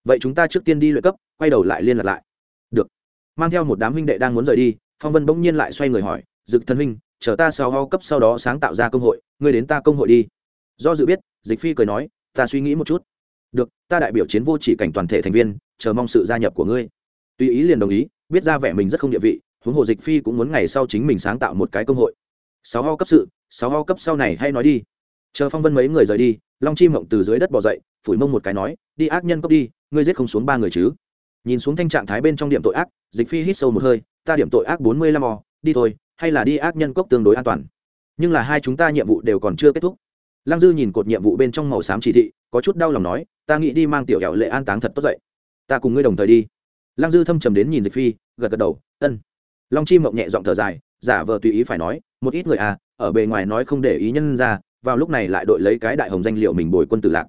Vậy chúng ta trước tiên đi luyện cấp, quay đầu lại liên lạc lại. Được. Mang theo một đám huynh đệ đang muốn rời đi, phong vân bỗng nhiên lại xoay người hỏi, dực thân huynh, chờ ta sau ho cấp sau đó sáng tạo ra công hội, ngươi đến ta công hội đi. Do dự biết, dịch phi cười nói, ta suy nghĩ một chút. Được, ta đại biểu chiến vô chỉ cảnh toàn thể thành viên, chờ mong sự gia nhập của ngươi. Tùy ý liền đồng ý, biết ra vẻ mình rất không địa vị, huống hồ dịch phi cũng muốn ngày sau chính mình sáng tạo một cái công hội. Sáu ho cấp sự, sáu ho cấp sau này hay nói đi chờ phong vân mấy người rời đi, long chi mộng từ dưới đất bỏ dậy, phủi mông một cái nói, đi ác nhân cốc đi, ngươi giết không xuống ba người chứ? Nhìn xuống thanh trạng thái bên trong điểm tội ác, dịch phi hít sâu một hơi, ta điểm tội ác bốn mươi lăm o, đi thôi, hay là đi ác nhân cốc tương đối an toàn. Nhưng là hai chúng ta nhiệm vụ đều còn chưa kết thúc. Lăng dư nhìn cột nhiệm vụ bên trong màu xám chỉ thị, có chút đau lòng nói, ta nghĩ đi mang tiểu hẹo lệ an táng thật tốt dậy. Ta cùng ngươi đồng thời đi. Lăng dư thâm trầm đến nhìn dịch phi, gật gật đầu, ân. Long chi mộng nhẹ giọng thở dài, giả vờ tùy ý phải nói, một ít người à ở bề ngoài nói không để ý nhân ra vào lúc này lại đội lấy cái đại hồng danh liệu mình bồi quân tử lạc.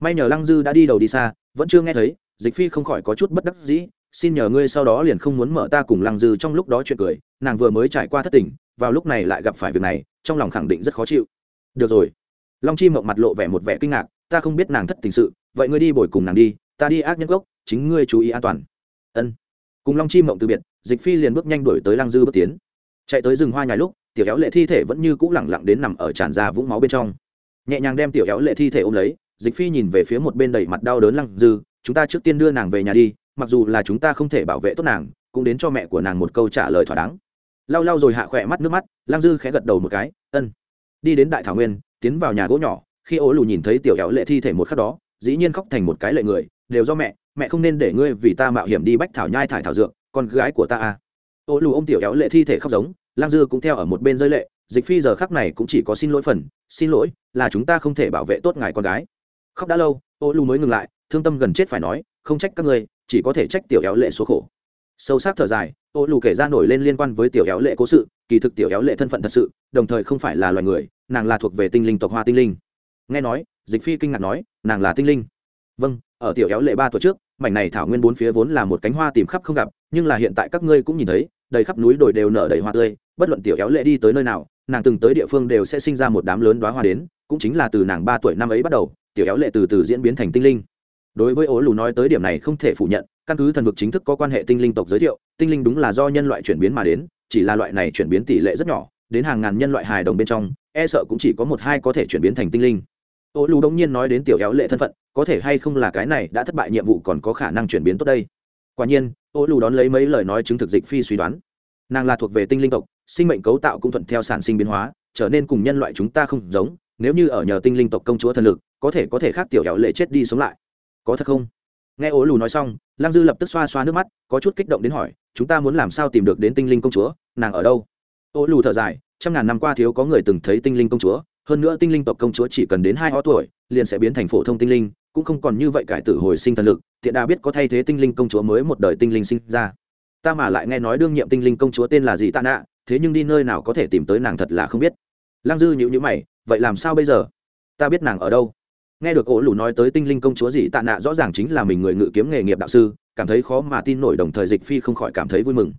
May nhờ lăng dư đã đi đầu đi xa, vẫn chưa nghe thấy, dịch phi không khỏi có chút bất đắc dĩ, xin nhờ ngươi sau đó liền không muốn mở ta cùng lăng dư trong lúc đó chuyện cười, nàng vừa mới trải qua thất tình, vào lúc này lại gặp phải việc này, trong lòng khẳng định rất khó chịu. Được rồi. Long chi mộng mặt lộ vẻ một vẻ kinh ngạc, ta không biết nàng thất tình sự, vậy ngươi đi bồi cùng nàng đi, ta đi ác nhân gốc, chính ngươi chú ý an toàn. Ân. Cùng long chi mộng từ biệt, dịch phi liền bước nhanh đuổi tới lăng dư bước tiến. Chạy tới rừng hoa nhài lúc tiểu kéo lệ thi thể vẫn như cũ lẳng lặng đến nằm ở tràn ra vũng máu bên trong. Nhẹ nhàng đem tiểu kéo lệ thi thể ôm lấy, dịch phi nhìn về phía một bên đầy mặt đau đớn lăng dư, chúng ta trước tiên đưa nàng về nhà đi, mặc dù là chúng ta không thể bảo vệ tốt nàng, cũng đến cho mẹ của nàng một câu trả lời thỏa đáng. Lau lau rồi hạ khỏe mắt nước mắt, lăng dư khẽ gật đầu một cái, ân. Đi đến đại thảo nguyên, tiến vào nhà gỗ nhỏ, khi ố lù nhìn thấy tiểu kéo lệ thi thể một khắc đó, dĩ nhiên khóc thành một cái lệ người, đều do mẹ mẹ không nên để ngươi vì ta mạo hiểm đi bách thảo nhai thải thảo dược, con gái của ta à. Ô lù ô m tiểu kéo lệ thi thể khóc giống lang dư cũng theo ở một bên rơi lệ, dịch phi giờ khắc này cũng chỉ có xin lỗi phần, xin lỗi là chúng ta không thể bảo vệ tốt ngài con gái. Khóc đã lâu, ô lu mới ngừng lại, thương tâm gần chết phải nói, không trách các ngươi, chỉ có thể trách tiểu éo lệ số khổ. Sâu sắc thở dài, ô lù kể ra nổi lên liên quan với tiểu éo lệ cố sự, kỳ thực tiểu éo lệ thân phận thật sự, đồng thời không phải là loài người, nàng là thuộc về tinh linh tộc hoa tinh linh. Nghe nói, dịch phi kinh ngạc nói, nàng là tinh linh. Vâng ở tiểu éo lệ ba tuổi trước, mảnh này thảo nguyên bốn phía vốn là một cánh hoa tìm khắp không gặp, nhưng là hiện tại các ngươi cũng nhìn thấy, đầy khắp núi đồi đều nở đầy hoa tươi bất luận tiểu éo lệ đi tới nơi nào, nàng từng tới địa phương đều sẽ sinh ra một đám lớn đoá hoa đến, cũng chính là từ nàng ba tuổi năm ấy bắt đầu, tiểu éo lệ từ từ diễn biến thành tinh linh. Đối với ố lù nói tới điểm này không thể phủ nhận, căn cứ thần vực chính thức có quan hệ tinh linh tộc giới thiệu, tinh linh đúng là do nhân loại chuyển biến mà đến, chỉ là loại này chuyển biến tỷ lệ rất nhỏ, đến hàng ngàn nhân loại hài đồng bên trong e sợ cũng chỉ có một hai có thể chuyển biến thành tinh linh. Ô lù đông nhiên nói đến tiểu éo lệ thân phận, có thể hay không là cái này đã thất bại nhiệm vụ còn có khả năng chuyển biến tốt đây? Quả nhiên ô lù đón lấy mấy lời nói chứng thực dịch phi suy đoán. Nàng là thuộc về tinh linh tộc sinh mệnh cấu tạo cũng thuận theo sản sinh biến hóa, trở nên cùng nhân loại chúng ta không giống, nếu như ở nhờ tinh linh tộc công chúa thần lực, có thể có thể khác tiểu éo lệ chết đi sống lại. Có thật không? Nghe ố lù nói xong, lăng dư lập tức xoa xoa nước mắt, có chút kích động đến hỏi, chúng ta muốn làm sao tìm được đến tinh linh công chúa? Nàng ở đâu? Ố lù thở dài, trăm ngàn năm qua thiếu có người từng thấy tinh linh công chúa, hơn nữa tinh linh tộc công chúa chỉ cần đến hai ó tuổi, liền sẽ biến thành phổ thông tinh linh, cũng không còn như vậy cải tử hồi sinh thần lực, tiện đà biết có thay thế tinh linh công chúa mới một đời tinh linh sinh ra. Ta mà lại nghe nói đương nhiệm tinh linh công chúa tên là gì tạ nạ thế nhưng đi nơi nào có thể tìm tới nàng thật là không biết. Lăng dư nhữ nhữ mày, vậy làm sao bây giờ? Ta biết nàng ở đâu. Nghe được ổ lù nói tới tinh linh công chúa gì, tạ nạ rõ ràng chính là mình người ngự kiếm nghề nghiệp đạo sư, cảm thấy khó mà tin nổi, đồng thời dịch phi không khỏi cảm thấy vui mừng.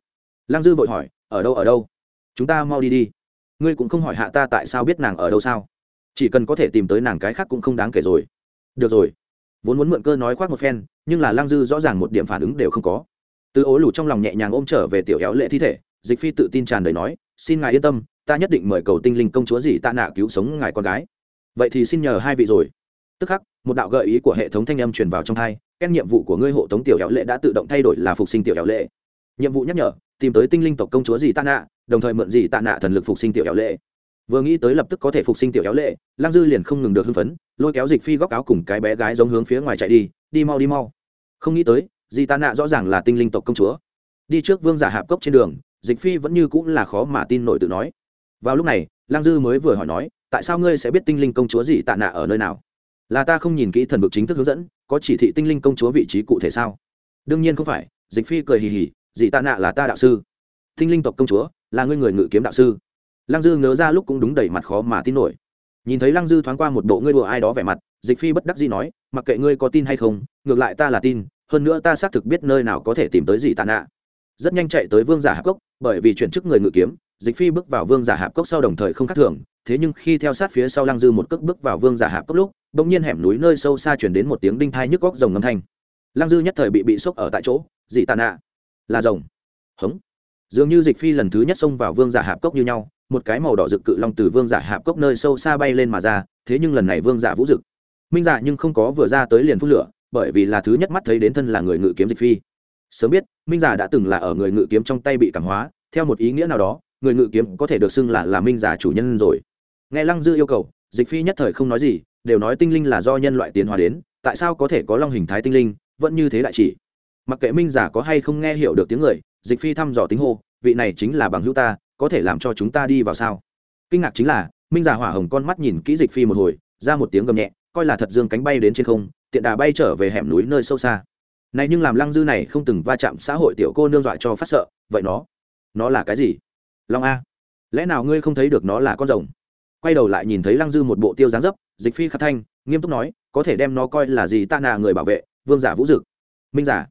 Lăng dư vội hỏi, ở đâu ở đâu? Chúng ta mau đi đi. Ngươi cũng không hỏi hạ ta tại sao biết nàng ở đâu sao? Chỉ cần có thể tìm tới nàng cái khác cũng không đáng kể rồi. Được rồi. Vốn muốn mượn cơ nói khoác một phen, nhưng là lăng dư rõ ràng một điểm phản ứng đều không có. Từ ố lù trong lòng nhẹ nhàng ôm trở về tiểu éo lệ thi thể dịch phi tự tin tràn đầy nói, xin ngài yên tâm, ta nhất định mời cầu tinh linh công chúa gì tạ nạ cứu sống ngài con gái. Vậy thì xin nhờ hai vị rồi. Tức khắc, một đạo gợi ý của hệ thống thanh âm truyền vào trong thai các nhiệm vụ của ngươi hộ tống tiểu éo lệ đã tự động thay đổi là phục sinh tiểu éo lệ. Nhiệm vụ nhắc nhở, tìm tới tinh linh tộc công chúa gì tạ nạ, đồng thời mượn gì tạ nạ thần lực phục sinh tiểu éo lệ. Vừa nghĩ tới lập tức có thể phục sinh tiểu éo lệ lang dư liền không ngừng được hưng phấn, lôi kéo dịch phi góc áo cùng cái bé gái giống hướng phía ngoài chạy đi đi mau đi mau. Không nghĩ tới di tạ nạ rõ ràng là tinh linh tộc công chúa. Đi trước vương giả hạp cốc trên đường dịch phi vẫn như cũng là khó mà tin nổi tự nói. Vào lúc này, lang dư mới vừa hỏi nói, tại sao ngươi sẽ biết tinh linh công chúa gì tạ nạ ở nơi nào? Là ta không nhìn kỹ thần vực chính thức hướng dẫn, có chỉ thị tinh linh công chúa vị trí cụ thể sao? Đương nhiên không phải, dịch phi cười hì hì dị tạ nạ là ta đạo sư. Tinh linh tộc công chúa, là ngươi người ngự kiếm đạo sư. Lăng dư nhớ ra lúc cũng đúng đầy mặt khó mà tin nổi. Nhìn thấy lăng dư thoáng qua một bộ ngươi đùa ai đó vẻ mặt, dịch phi bất đắc dĩ nói, mặc kệ ngươi có tin hay không, ngược lại ta là tin, hơn nữa ta xác thực biết nơi nào có thể tìm tới dị tạ nạ. Rất nhanh chạy tới vương giả hạc cốc bởi vì chuyển chức người ngự kiếm, dịch phi bước vào vương giả hạp cốc sau đồng thời không khác thường, thế nhưng khi theo sát phía sau lăng dư một cước bước vào vương giả hạp cốc lúc đ ỗ n g nhiên hẻm núi nơi sâu xa chuyển đến một tiếng đinh thai nhức góc rồng ngâm thanh. Lăng dư nhất thời bị bị sốc ở tại chỗ, dị tàn nạ là rồng. Hống. Dường như dịch phi lần thứ nhất xông vào vương giả hạp cốc như nhau, một cái màu đỏ rực cự long từ vương giả hạp cốc nơi sâu xa bay lên mà ra, thế nhưng lần này vương giả vũ rực. Minh giả nhưng không có vừa ra tới liền phút lửa, bởi vì là thứ nhất mắt thấy đến thân là người ngự kiếm dịch phi sớm biết, minh giả đã từng là ở người ngự kiếm trong tay bị cảm hóa, theo một ý nghĩa nào đó, người ngự kiếm có thể được xưng là là minh giả chủ nhân rồi. Nghe lăng dư yêu cầu, dịch phi nhất thời không nói gì, đều nói tinh linh là do nhân loại tiến hóa đến, tại sao có thể có long hình thái tinh linh, vẫn như thế đại chỉ? Mặc kệ minh giả có hay không nghe hiểu được tiếng người, dịch phi thăm dò tính hô, vị này chính là bằng hữu ta, có thể làm cho chúng ta đi vào sao? Kinh ngạc chính là, minh giả hỏa hồng con mắt nhìn kỹ dịch phi một hồi, ra một tiếng gầm nhẹ, coi là thật dương cánh bay đến trên không, tiện đà bay trở về hẻm núi nơi sâu xa này nhưng làm lăng dư này không từng va chạm xã hội tiểu cô nương dọa cho phát sợ, vậy nó? Nó là cái gì? Long a. Lẽ nào ngươi không thấy được nó là con rồng? Quay đầu lại nhìn thấy lăng dư một bộ tiêu dáng dấp, dịch phi khắc thanh, nghiêm túc nói, có thể đem nó coi là gì ta nà người bảo vệ, vương giả vũ dực. Minh giả.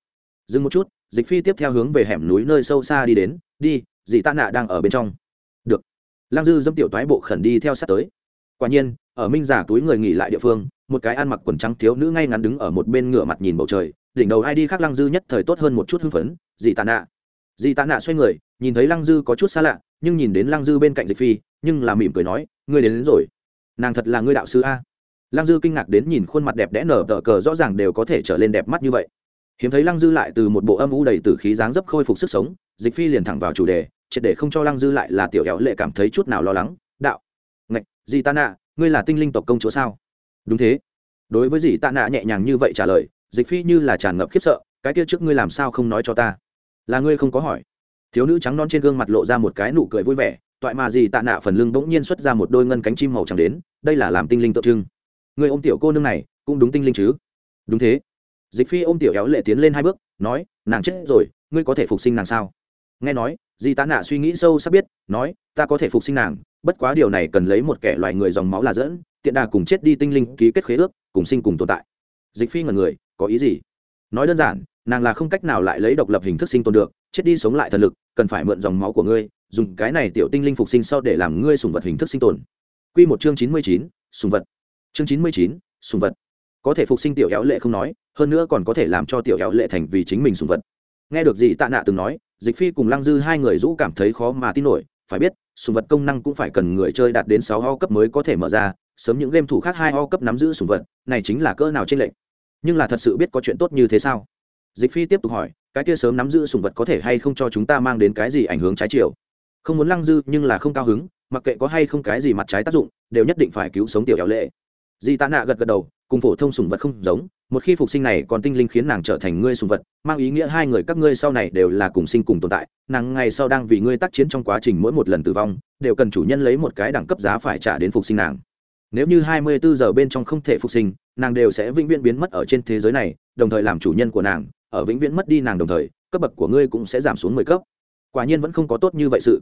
Dừng một chút, dịch phi tiếp theo hướng về hẻm núi nơi sâu xa đi đến, đi dị ta nạ đang ở bên trong. Được. Lăng dư dâm tiểu toái bộ khẩn đi theo sát tới. Quả nhiên, ở minh giả túi người nghỉ lại địa phương, một cái ăn mặc quần trắng thiếu nữ ngay ngắn đứng ở một bên ngửa mặt nhìn bầu trời đỉnh đầu ai đi khác lăng dư nhất thời tốt hơn một chút hưng phấn dì tạ nạ. Dì tạ nạ xoay người nhìn thấy lăng dư có chút xa lạ nhưng nhìn đến lăng dư bên cạnh dịch phi nhưng là mỉm cười nói ngươi đến, đến rồi. Nàng thật là ngươi đạo sư a. Lăng dư kinh ngạc đến nhìn khuôn mặt đẹp đẽ nở tờ cờ rõ ràng đều có thể trở lên đẹp mắt như vậy. Hiếm thấy lăng dư lại từ một bộ âm u đầy tử khí dáng dấp khôi phục sức sống dịch phi liền thẳng vào chủ đề triệt để không cho lăng dư lại là tiểu éo lệ cảm thấy chút nào lo lắng đạo ngạch dì Tạ nạ ngươi là tinh linh tộc công chúa sao? Đúng thế. Đối với dì Tạ nạ nhẹ nhàng như vậy trả lời dịch phi như là tràn ngập khiếp sợ, cái kia trước ngươi làm sao không nói cho ta? Là ngươi không có hỏi. Thiếu nữ trắng non trên gương mặt lộ ra một cái nụ cười vui vẻ, toại mà gì tạ nạ phần lưng bỗng nhiên xuất ra một đôi ngân cánh chim màu trắng đến, đây là làm tinh linh tượng trưng. Người ôm tiểu cô nương này, cũng đúng tinh linh chứ? Đúng thế. Dịch phi ôm tiểu éo lệ tiến lên hai bước, nói, nàng chết rồi, ngươi có thể phục sinh nàng sao? Nghe nói di tạ nạ suy nghĩ sâu sắc biết, nói, ta có thể phục sinh nàng, bất quá điều này cần lấy một kẻ loài người dòng máu là dẫn, tiện đà cùng chết đi tinh linh ký kết khế ước, cùng sinh cùng tồn tại. Dịch phi ngần người có ý gì? Nói đơn giản, nàng là không cách nào lại lấy độc lập hình thức sinh tồn được, chết đi sống lại thần lực, cần phải mượn dòng máu của ngươi, dùng cái này tiểu tinh linh phục sinh sau để làm ngươi sùng vật hình thức sinh tồn. Quy một chương chín mươi chín, sùng vật. Chương chín mươi chín, sùng vật. Có thể phục sinh tiểu éo lệ không nói, hơn nữa còn có thể làm cho tiểu éo lệ thành vì chính mình sùng vật. Nghe được gì tạ nạ từng nói, dịch phi cùng lăng dư hai người rũ cảm thấy khó mà tin nổi, phải biết, sùng vật công năng cũng phải cần người chơi đạt đến sáu ho cấp mới có thể mở ra, sớm những game thủ khác hai ho cấp nắm giữ sùng vật, này chính là cỡ nào trên lệnh nhưng là thật sự biết có chuyện tốt như thế sao? Dịch phi tiếp tục hỏi, cái kia sớm nắm giữ sùng vật có thể hay không cho chúng ta mang đến cái gì ảnh hưởng trái chiều? Không muốn lăng dư, nhưng là không cao hứng, mặc kệ có hay không cái gì mặt trái tác dụng, đều nhất định phải cứu sống tiểu éo lệ. Di tạ nạ gật gật đầu, cùng phổ thông sùng vật không giống, một khi phục sinh này còn tinh linh khiến nàng trở thành ngươi sùng vật, mang ý nghĩa hai người các ngươi sau này đều là cùng sinh cùng tồn tại, nàng ngày sau đang vì ngươi tác chiến trong quá trình mỗi một lần tử vong, đều cần chủ nhân lấy một cái đẳng cấp giá phải trả đến phục sinh nàng. Nếu như hai mươi bốn giờ bên trong không thể phục sinh nàng đều sẽ vĩnh viễn biến mất ở trên thế giới này, đồng thời làm chủ nhân của nàng, ở vĩnh viễn mất đi nàng đồng thời, cấp bậc của ngươi cũng sẽ giảm xuống mười cấp. Quả nhiên vẫn không có tốt như vậy sự.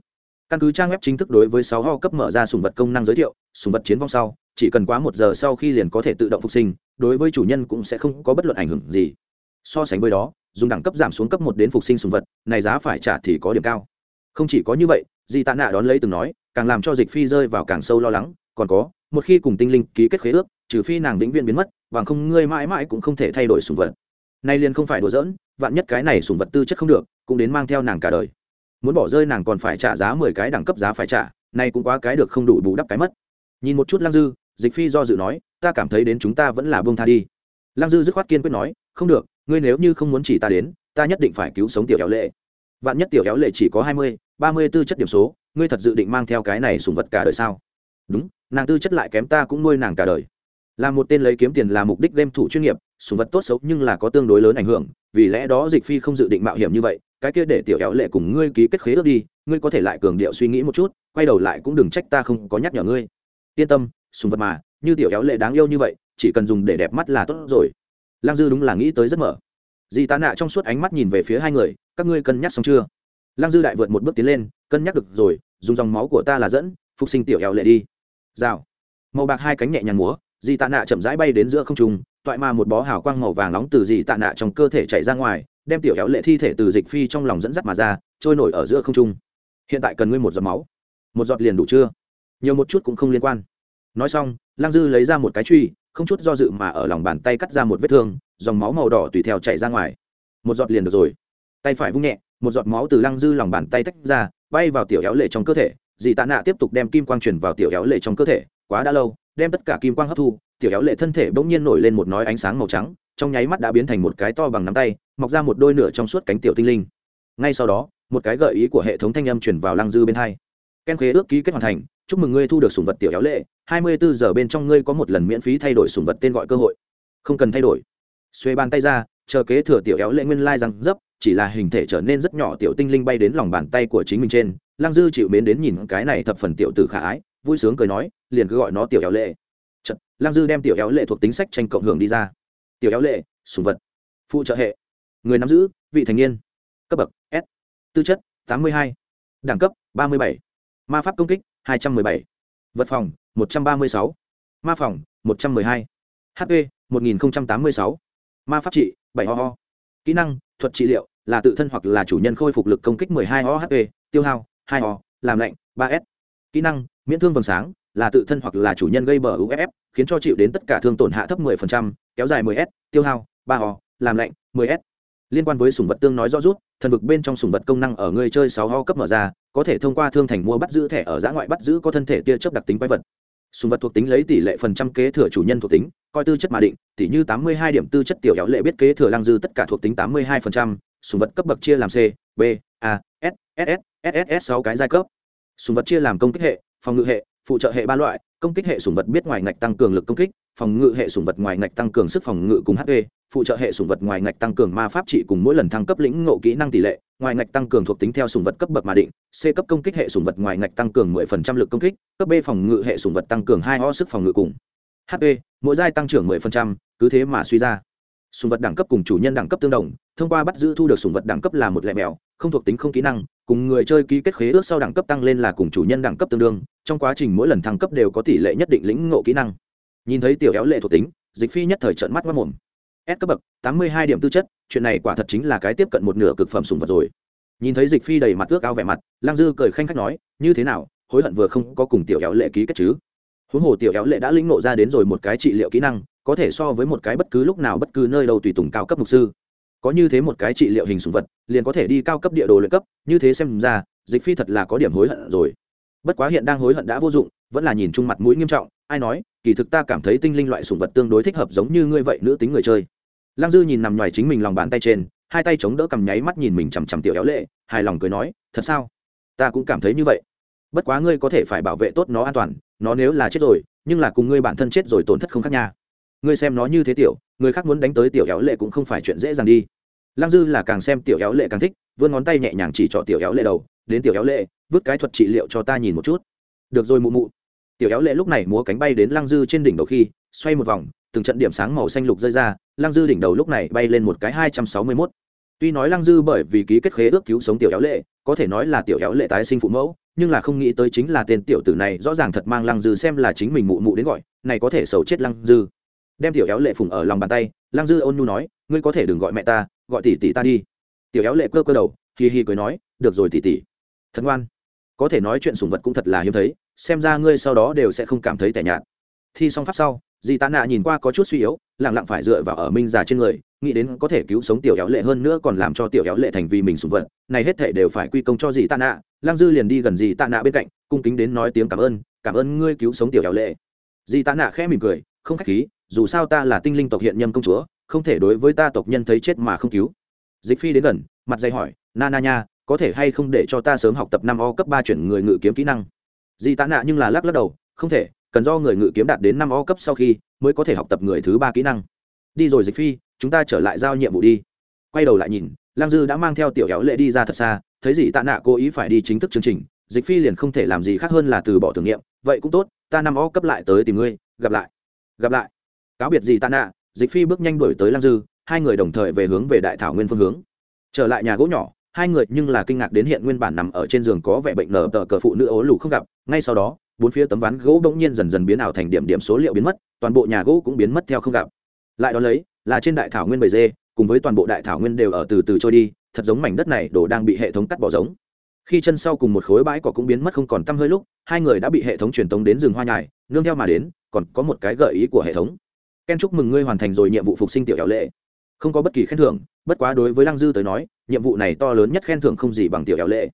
Căn cứ trang web chính thức đối với sáu ho cấp mở ra sùng vật công năng giới thiệu, sùng vật chiến vong sau, chỉ cần quá một giờ sau khi liền có thể tự động phục sinh, đối với chủ nhân cũng sẽ không có bất luận ảnh hưởng gì. So sánh với đó, dùng đẳng cấp giảm xuống cấp một đến phục sinh sùng vật, này giá phải trả thì có điểm cao. Không chỉ có như vậy, di tạ nạ đón lấy từng nói, càng làm cho dịch phi rơi vào càng sâu lo lắng, còn có một khi cùng tinh linh ký kết khế ước, trừ phi nàng vĩnh viễn biến mất và không ngươi mãi mãi cũng không thể thay đổi sùng vật. Nay liền không phải đùa giỡn, vạn nhất cái này sùng vật tư chất không được, cũng đến mang theo nàng cả đời. Muốn bỏ rơi nàng còn phải trả giá mười cái đẳng cấp giá phải trả, nay cũng quá cái được không đủ bù đắp cái mất. Nhìn một chút lăng dư, dịch phi do dự nói, ta cảm thấy đến chúng ta vẫn là buông tha đi. Lăng dư dứt khoát kiên quyết nói, không được, ngươi nếu như không muốn chỉ ta đến, ta nhất định phải cứu sống tiểu kéo lệ. Vạn nhất tiểu kéo lệ chỉ có hai mươi, ba mươi tư chất điểm số, ngươi thật dự định mang theo cái này sùng vật cả đời sao? Đúng, nàng tư chất lại kém ta cũng nuôi nàng cả đời. Là một tên lấy kiếm tiền là mục đích game thủ chuyên nghiệp, sùng vật tốt xấu nhưng là có tương đối lớn ảnh hưởng, vì lẽ đó dịch phi không dự định mạo hiểm như vậy, cái kia để tiểu éo lệ cùng ngươi ký kết khế ước đi, ngươi có thể lại cường điệu suy nghĩ một chút, quay đầu lại cũng đừng trách ta không có nhắc nhở ngươi. Yên tâm, sùng vật mà, như tiểu éo lệ đáng yêu như vậy, chỉ cần dùng để đẹp mắt là tốt rồi. Lang dư đúng là nghĩ tới rất mở. Dì tá nạ trong suốt ánh mắt nhìn về phía hai người, các ngươi cân nhắc xong chưa? Lang dư đại vượt một bước tiến lên, cân nhắc được rồi, dùng dòng máu của ta là dẫn, phục sinh tiểu éo lệ đi rào. Màu bạc hai cánh nhẹ nhàng múa dì tạ nạ chậm rãi bay đến giữa không trung, toại mà một bó hào quang màu vàng nóng từ dì tạ nạ trong cơ thể chạy ra ngoài, đem tiểu héo lệ thi thể từ dịch phi trong lòng dẫn dắt mà ra, trôi nổi ở giữa không trung. Hiện tại cần ngươi một giọt máu. Một giọt liền đủ chưa? Nhiều một chút cũng không liên quan. Nói xong lang dư lấy ra một cái truy, không chút do dự mà ở lòng bàn tay cắt ra một vết thương, dòng máu màu đỏ tùy theo chảy ra ngoài. Một giọt liền được rồi. Tay phải vung nhẹ, một giọt máu từ lăng dư lòng bàn tay tách ra, bay vào tiểu héo lệ trong cơ thể dì tạ nạ tiếp tục đem kim quang truyền vào tiểu éo lệ trong cơ thể, quá đã lâu, đem tất cả kim quang hấp thu, tiểu éo lệ thân thể bỗng nhiên nổi lên một nói ánh sáng màu trắng, trong nháy mắt đã biến thành một cái to bằng nắm tay, mọc ra một đôi nửa trong suốt cánh tiểu tinh linh. Ngay sau đó, một cái gợi ý của hệ thống thanh âm truyền vào lăng dư bên hai. Ken khế ước ký kết hoàn thành, chúc mừng ngươi thu được sùng vật tiểu éo lệ, hai mươi bốn giờ bên trong ngươi có một lần miễn phí thay đổi sùng vật tên gọi cơ hội. Không cần thay đổi. Xuê bàn tay ra, chờ kế thừa tiểu éo lệ nguyên lai răng dấp, chỉ là hình thể trở nên rất nhỏ tiểu tinh linh bay đến lòng bàn tay của chính mình trên lăng dư chịu mến đến nhìn cái này thập phần tiểu tử khả ái vui sướng cười nói liền cứ gọi nó tiểu éo lệ. Chật, lăng dư đem tiểu éo lệ thuộc tính sách tranh cộng hưởng đi ra. Tiểu éo lệ sùng vật. Phụ trợ hệ. Người nắm giữ vị thành niên. Cấp bậc s. Tư chất tám mươi hai. Đẳng cấp ba mươi bảy. Ma pháp công kích hai trăm m ư ơ i bảy. Vật phòng một trăm ba mươi sáu. Ma phòng một trăm m ư ơ i hai hp một nghìn tám mươi sáu. Ma pháp trị bảy ho ho kỹ năng thuật trị liệu là tự thân hoặc là chủ nhân khôi phục lực công kích 12 ho hp tiêu hao hai o làm lạnh ba s. Kỹ năng miễn thương vầng sáng là tự thân hoặc là chủ nhân gây bờ uff khiến cho chịu đến tất cả thương tổn hạ thấp 10%, kéo dài 10 s tiêu hao ba o làm lạnh 10 s. Liên quan với sùng vật tương nói rõ rút thần vực bên trong sùng vật công năng ở người chơi 6 ho cấp mở ra có thể thông qua thương thành mua bắt giữ thẻ ở giã ngoại bắt giữ có thân thể tia chớp đặc tính quái vật. Sùng vật thuộc tính lấy tỷ lệ phần trăm kế thừa chủ nhân thuộc tính coi tư chất mà định tỷ như tám mươi hai điểm tư chất tiểu éo lệ biết kế thừa lăng dư tất cả thuộc tính tám mươi hai phần trăm sùng vật cấp bậc chia làm c b a s ss s s sáu cái giai cấp. Sùng vật chia làm công kích hệ phòng ngự hệ phụ trợ hệ ba loại công kích hệ sùng vật biết ngoài ngạch tăng cường lực công kích phòng ngự hệ sùng vật ngoài ngạch tăng cường sức phòng ngự cùng hp phụ trợ hệ sùng vật ngoài ngạch tăng cường ma pháp trị cùng mỗi lần thăng cấp lĩnh ngộ kỹ năng tỷ lệ ngoài ngạch tăng cường thuộc tính theo sùng vật cấp bậc mà định c cấp công kích hệ sùng vật ngoài ngạch tăng cường 10% lực công kích cấp b phòng ngự hệ sùng vật tăng cường hai o sức phòng ngự cùng. Hp mỗi giai tăng trưởng 10%, cứ thế mà suy ra sùng vật đẳng cấp cùng chủ nhân đẳng cấp tương đồng, thông qua bắt giữ thu được sùng vật đẳng cấp là một lẻ mèo không thuộc tính không kỹ năng, cùng người chơi ký kết khế ước sau đẳng cấp tăng lên là cùng chủ nhân đẳng cấp tương đương, trong quá trình mỗi lần thăng cấp đều có tỷ lệ nhất định lĩnh ngộ kỹ năng. Nhìn thấy tiểu éo lệ thuộc tính, dịch phi nhất thời trận mắt mất mồm. S cấp bậc, tám mươi hai điểm tư chất, chuyện này quả thật chính là cái tiếp cận một nửa cực phẩm sùng vật rồi. Nhìn thấy dịch phi đầy mặt ước ao vẻ mặt lang dư cười khanh khách nói, như thế nào, hối hận vừa không có cùng tiểu éo lệ ký kết chứ? Huống hồ tiểu éo lệ đã lĩnh ngộ ra đến rồi một cái trị liệu kỹ năng có thể so với một cái bất cứ lúc nào bất cứ nơi đâu tùy tùng cao cấp mục sư. Có như thế một cái trị liệu hình sùng vật, liền có thể đi cao cấp địa đồ luyện cấp, như thế xem ra, dịch phi thật là có điểm hối hận rồi. Bất quá hiện đang hối hận đã vô dụng, vẫn là nhìn chung mặt mũi nghiêm trọng, ai nói, kỳ thực ta cảm thấy tinh linh loại sùng vật tương đối thích hợp giống như ngươi vậy nữ tính người chơi. Lăng dư nhìn nằm ngoài chính mình lòng bàn tay trên, hai tay chống đỡ cầm nháy mắt nhìn mình chằm chằm tiểu éo lệ, hài lòng cười nói, thật sao? Ta cũng cảm thấy như vậy. Bất quá ngươi có thể phải bảo vệ tốt nó an toàn, nó nếu là chết rồi, nhưng là cùng ngươi bản thân chết rồi tổn thất không khác nha ngươi xem nó như thế tiểu, người khác muốn đánh tới tiểu éo lệ cũng không phải chuyện dễ dàng đi. Lăng dư là càng xem tiểu éo lệ càng thích, vươn ngón tay nhẹ nhàng chỉ cho tiểu éo lệ đầu, đến tiểu éo lệ, vứt cái thuật trị liệu cho ta nhìn một chút. Được rồi mụ mụ. Tiểu éo lệ lúc này múa cánh bay đến lăng dư trên đỉnh đầu khi, xoay một vòng, từng trận điểm sáng màu xanh lục rơi ra, lăng dư đỉnh đầu lúc này bay lên một cái hai trăm sáu mươi mốt. Tuy nói lăng dư bởi vì ký kết khế ước cứu sống tiểu éo lệ, có thể nói là tiểu éo lệ tái sinh phụ mẫu, nhưng là không nghĩ tới chính là tên tiểu tử này rõ ràng thật mang lăng dư xem là chính mình mụ mụ đến gọi, này có thể xấu chết lăng dư đem tiểu éo lệ phùng ở lòng bàn tay lăng dư ôn nhu nói, ngươi có thể đừng gọi mẹ ta, gọi tỷ tỷ ta đi. Tiểu éo lệ cơ cơ đầu, hì hì cười nói, được rồi tỷ tỷ. Thật ngoan. Có thể nói chuyện sùng vật cũng thật là hiếm thấy, xem ra ngươi sau đó đều sẽ không cảm thấy tẻ nhạt. Thi xong pháp sau dì tạ nạ nhìn qua có chút suy yếu lẳng lặng phải dựa vào ở minh già trên người, nghĩ đến có thể cứu sống tiểu éo lệ hơn nữa còn làm cho tiểu éo lệ thành vì mình sùng vật, này hết thể đều phải quy công cho dì tạ nạ. Lang dư liền đi gần dì tạ nạ bên cạnh, cung kính đến nói tiếng cảm ơn cảm ơn ngươi cứu sống tiểu éo lệ. Dì tạ nạ khẽ mỉm cười, không khách khí dù sao ta là tinh linh tộc hiện nhâm công chúa, không thể đối với ta tộc nhân thấy chết mà không cứu. Dịch phi đến gần, mặt dây hỏi, na na nha, có thể hay không để cho ta sớm học tập năm o cấp ba chuyển người ngự kiếm kỹ năng? Di tạ nạ nhưng là lắc lắc đầu, không thể, cần do người ngự kiếm đạt đến năm o cấp sau khi mới có thể học tập người thứ ba kỹ năng. Đi rồi dịch phi, chúng ta trở lại giao nhiệm vụ đi. Quay đầu lại nhìn lang dư đã mang theo tiểu kéo lệ đi ra thật xa, thấy gì tạ nạ cố ý phải đi chính thức chương trình, dịch phi liền không thể làm gì khác hơn là từ bỏ thử nghiệm, vậy cũng tốt, ta năm o cấp lại tới tìm ngươi, gặp lại gặp lại cáo biệt gì tạ nạ, dịch phi bước nhanh đuổi tới lang dư, hai người đồng thời về hướng về đại thảo nguyên phương hướng. Trở lại nhà gỗ nhỏ, hai người nhưng là kinh ngạc đến hiện nguyên bản nằm ở trên giường có vẻ bệnh nở tờ cờ phụ nữ ố lù không gặp, ngay sau đó, bốn phía tấm ván gỗ bỗng nhiên dần dần biến ảo thành điểm điểm số liệu biến mất, toàn bộ nhà gỗ cũng biến mất theo không gặp. Lại đó lấy, là trên đại thảo nguyên bầy dê, cùng với toàn bộ đại thảo nguyên đều ở từ từ trôi đi, thật giống mảnh đất này đồ đang bị hệ thống cắt bỏ giống. Khi chân sau cùng một khối bãi cỏ cũng biến mất không còn tăm hơi lúc, hai người đã bị hệ thống truyền tống đến rừng hoa nhài, nương theo mà đến, còn có một cái gợi ý của hệ thống ken chúc mừng ngươi hoàn thành rồi nhiệm vụ phục sinh tiểu éo lệ. Không có bất kỳ khen thưởng, bất quá đối với lăng dư tới nói, nhiệm vụ này to lớn nhất khen thưởng không gì bằng tiểu éo lệ.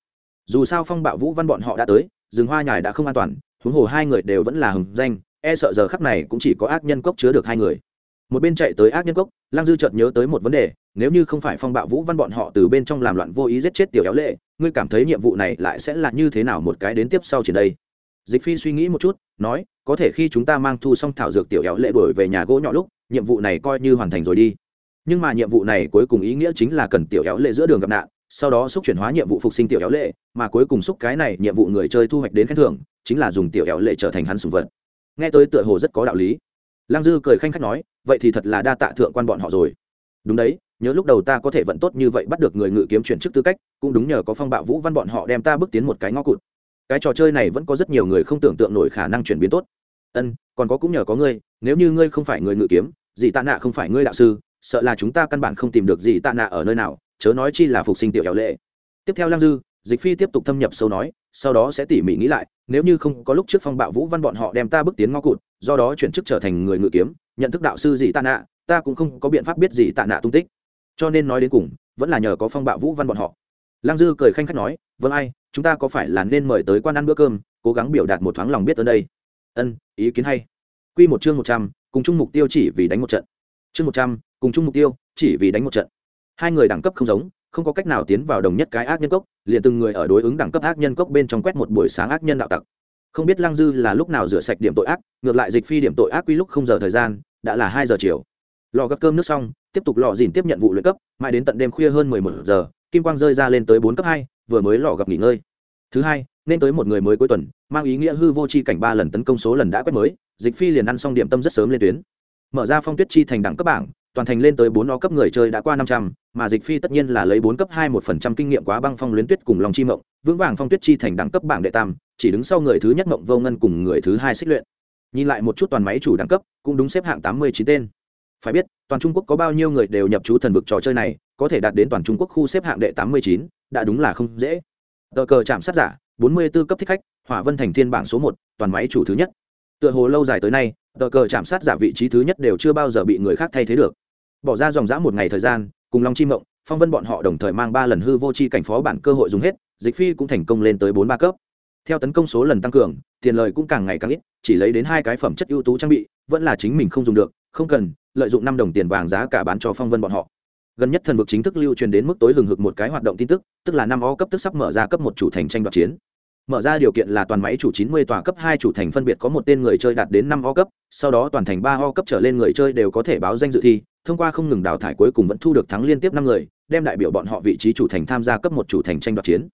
Dù sao phong bạo vũ văn bọn họ đã tới, rừng hoa nhài đã không an toàn, huống hồ hai người đều vẫn là hừng danh e sợ giờ khắc này cũng chỉ có ác nhân cốc chứa được hai người. Một bên chạy tới ác nhân cốc, lăng dư chợt nhớ tới một vấn đề, nếu như không phải phong bạo vũ văn bọn họ từ bên trong làm loạn vô ý giết chết tiểu éo lệ, ngươi cảm thấy nhiệm vụ này lại sẽ là như thế nào một cái đến tiếp sau trên đây? Dịch phi suy nghĩ một chút, nói, có thể khi chúng ta mang thu xong thảo dược tiểu éo lệ đổi về nhà gỗ nhỏ lúc, nhiệm vụ này coi như hoàn thành rồi đi. Nhưng mà nhiệm vụ này cuối cùng ý nghĩa chính là cần tiểu éo lệ giữa đường gặp nạn, sau đó xúc chuyển hóa nhiệm vụ phục sinh tiểu éo lệ, mà cuối cùng xúc cái này nhiệm vụ người chơi thu hoạch đến khen thưởng, chính là dùng tiểu éo lệ trở thành hắn sùng vật. Nghe tới tựa hồ rất có đạo lý. Lăng dư cười khanh khách nói, vậy thì thật là đa tạ thượng quan bọn họ rồi. Đúng đấy, nhớ lúc đầu ta có thể vận tốt như vậy bắt được người ngự kiếm chuyển chức tư cách, cũng đúng nhờ có phong bạo vũ văn bọn họ đem ta bước tiến một cái ngõ cụt cái trò chơi này vẫn có rất nhiều người không tưởng tượng nổi khả năng chuyển biến tốt. Ân, còn có cũng nhờ có ngươi, nếu như ngươi không phải người ngự kiếm, gì tạ nạ không phải ngươi đạo sư, sợ là chúng ta căn bản không tìm được gì tạ nạ ở nơi nào, chớ nói chi là phục sinh tiểu éo lệ. Tiếp theo lang dư, dịch phi tiếp tục thâm nhập sâu nói, sau đó sẽ tỉ mỉ nghĩ lại, nếu như không có lúc trước phong bạo vũ văn bọn họ đem ta bước tiến ngõ cụt, do đó chuyển chức trở thành người ngự kiếm, nhận thức đạo sư gì tạ nạ, ta cũng không có biện pháp biết gì tạ nạ tung tích. Cho nên nói đến cùng, vẫn là nhờ có phong bạo vũ văn bọn họ lang dư cười khanh khách nói vâng ai, chúng ta có phải là nên mời tới quan ăn bữa cơm, cố gắng biểu đạt một thoáng lòng biết ơn đây? Ân, ý kiến hay. Q một chương một trăm, cùng chung mục tiêu chỉ vì đánh một trận. Chương một trăm, cùng chung mục tiêu chỉ vì đánh một trận. Hai người đẳng cấp không giống, không có cách nào tiến vào đồng nhất cái ác nhân cốc, liền từng người ở đối ứng đẳng cấp ác nhân cốc bên trong quét một buổi sáng ác nhân đạo tặc. Không biết lăng dư là lúc nào rửa sạch điểm tội ác, ngược lại dịch phi điểm tội ác quy lúc không giờ thời gian, đã là hai giờ chiều. Lò gấp cơm nước xong, tiếp tục lò dìn tiếp nhận vụ luyện cấp, mãi đến tận đêm khuya hơn mười một giờ kim quang rơi ra lên tới bốn cấp hai, vừa mới lò gặp nghỉ ngơi. Thứ hai, nên tới một người mới cuối tuần, mang ý nghĩa hư vô chi cảnh ba lần tấn công số lần đã quét mới, dịch phi liền ăn xong điểm tâm rất sớm lên tuyến. Mở ra phong tuyết chi thành đẳng cấp bảng, toàn thành lên tới bốn o cấp người chơi đã qua năm trăm, mà dịch phi tất nhiên là lấy bốn cấp hai một phần trăm kinh nghiệm quá băng phong luyến tuyết cùng lòng chi mộng, vững vàng phong tuyết chi thành đẳng cấp bảng đệ tam, chỉ đứng sau người thứ nhất mộng vô ngân cùng người thứ hai xích luyện. Nhìn lại một chút toàn máy chủ đẳng cấp, cũng đúng xếp hạng tám mươi chín tên. Phải biết, toàn trung quốc có bao nhiêu người đều nhập chú thần vực trò chơi này có thể đạt đến toàn trung quốc khu xếp hạng đệ tám mươi chín, đã đúng là không dễ. Tờ cờ chạm sát giả, bốn mươi b ố cấp thích khách, hỏa vân thành thiên bảng số một, toàn máy chủ thứ nhất. Tựa hồ lâu dài tới nay, tờ cờ chạm sát giả vị trí thứ nhất đều chưa bao giờ bị người khác thay thế được. Bỏ ra dòng dã một ngày thời gian, cùng long chi mộng, phong vân bọn họ đồng thời mang ba lần hư vô chi cảnh phó bản cơ hội dùng hết, dịch phi cũng thành công lên tới bốn ba cấp. Theo tấn công số lần tăng cường, tiền lời cũng càng ngày càng ít, chỉ lấy đến hai cái phẩm chất ưu tú trang bị, vẫn là chính mình không dùng được, không cần, lợi dụng năm đồng tiền vàng giá cả bán cho phong vân bọn họ gần nhất thần vực chính thức lưu truyền đến mức tối hừng hực một cái hoạt động tin tức tức là năm o cấp tức sắp mở ra cấp một chủ thành tranh đoạt chiến. Mở ra điều kiện là toàn máy chủ 90 tòa cấp hai chủ thành phân biệt có một tên người chơi đạt đến năm o cấp, sau đó toàn thành ba o cấp trở lên người chơi đều có thể báo danh dự thi, thông qua không ngừng đào thải cuối cùng vẫn thu được thắng liên tiếp năm người, đem đại biểu bọn họ vị trí chủ thành tham gia cấp một chủ thành tranh đoạt chiến.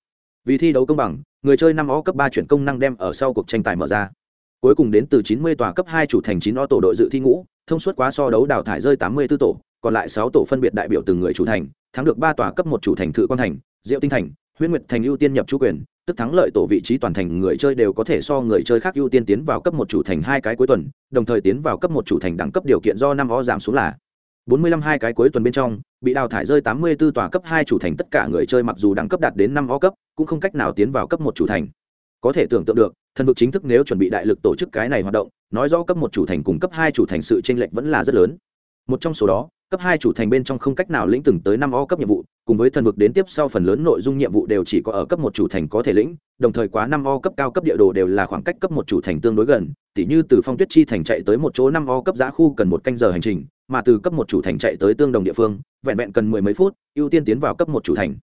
Vì thi đấu công bằng, người chơi năm o cấp ba chuyển công năng đem ở sau cuộc tranh tài mở ra. Cuối cùng đến từ 90 tòa cấp hai chủ thành chín o tổ đội dự thi ngũ, thông suốt quá so đấu đào thải rơi 84 tổ còn lại sáu tổ phân biệt đại biểu từng người chủ thành, thắng được ba tòa cấp một chủ thành thự quan thành, diệu tinh thành, huyễn nguyệt thành ưu tiên nhập chủ quyền, tức thắng lợi tổ vị trí toàn thành người chơi đều có thể so người chơi khác ưu tiên tiến vào cấp một chủ thành hai cái cuối tuần, đồng thời tiến vào cấp một chủ thành đẳng cấp điều kiện do năm o giảm xuống là bốn mươi lăm hai cái cuối tuần bên trong, bị đào thải rơi tám mươi 84 tòa cấp hai chủ thành tất cả người chơi mặc dù đẳng cấp đạt đến năm o cấp, cũng không cách nào tiến vào cấp một chủ thành. Có thể tưởng tượng được, thần vực chính thức nếu chuẩn bị đại lực tổ chức cái này hoạt động, nói rõ cấp một chủ thành cùng cấp hai chủ thành sự chênh lệch vẫn là rất lớn. Một trong số đó cấp hai chủ thành bên trong không cách nào lĩnh từng tới năm o cấp nhiệm vụ, cùng với thần vực đến tiếp sau phần lớn nội dung nhiệm vụ đều chỉ có ở cấp một chủ thành có thể lĩnh, đồng thời quá năm o cấp cao cấp địa đồ đều là khoảng cách cấp một chủ thành tương đối gần, tỉ như từ phong tuyết chi thành chạy tới một chỗ năm o cấp giã khu cần một canh giờ hành trình, mà từ cấp một chủ thành chạy tới tương đồng địa phương, vẹn vẹn cần mười mấy phút, ưu tiên tiến vào cấp một chủ thành.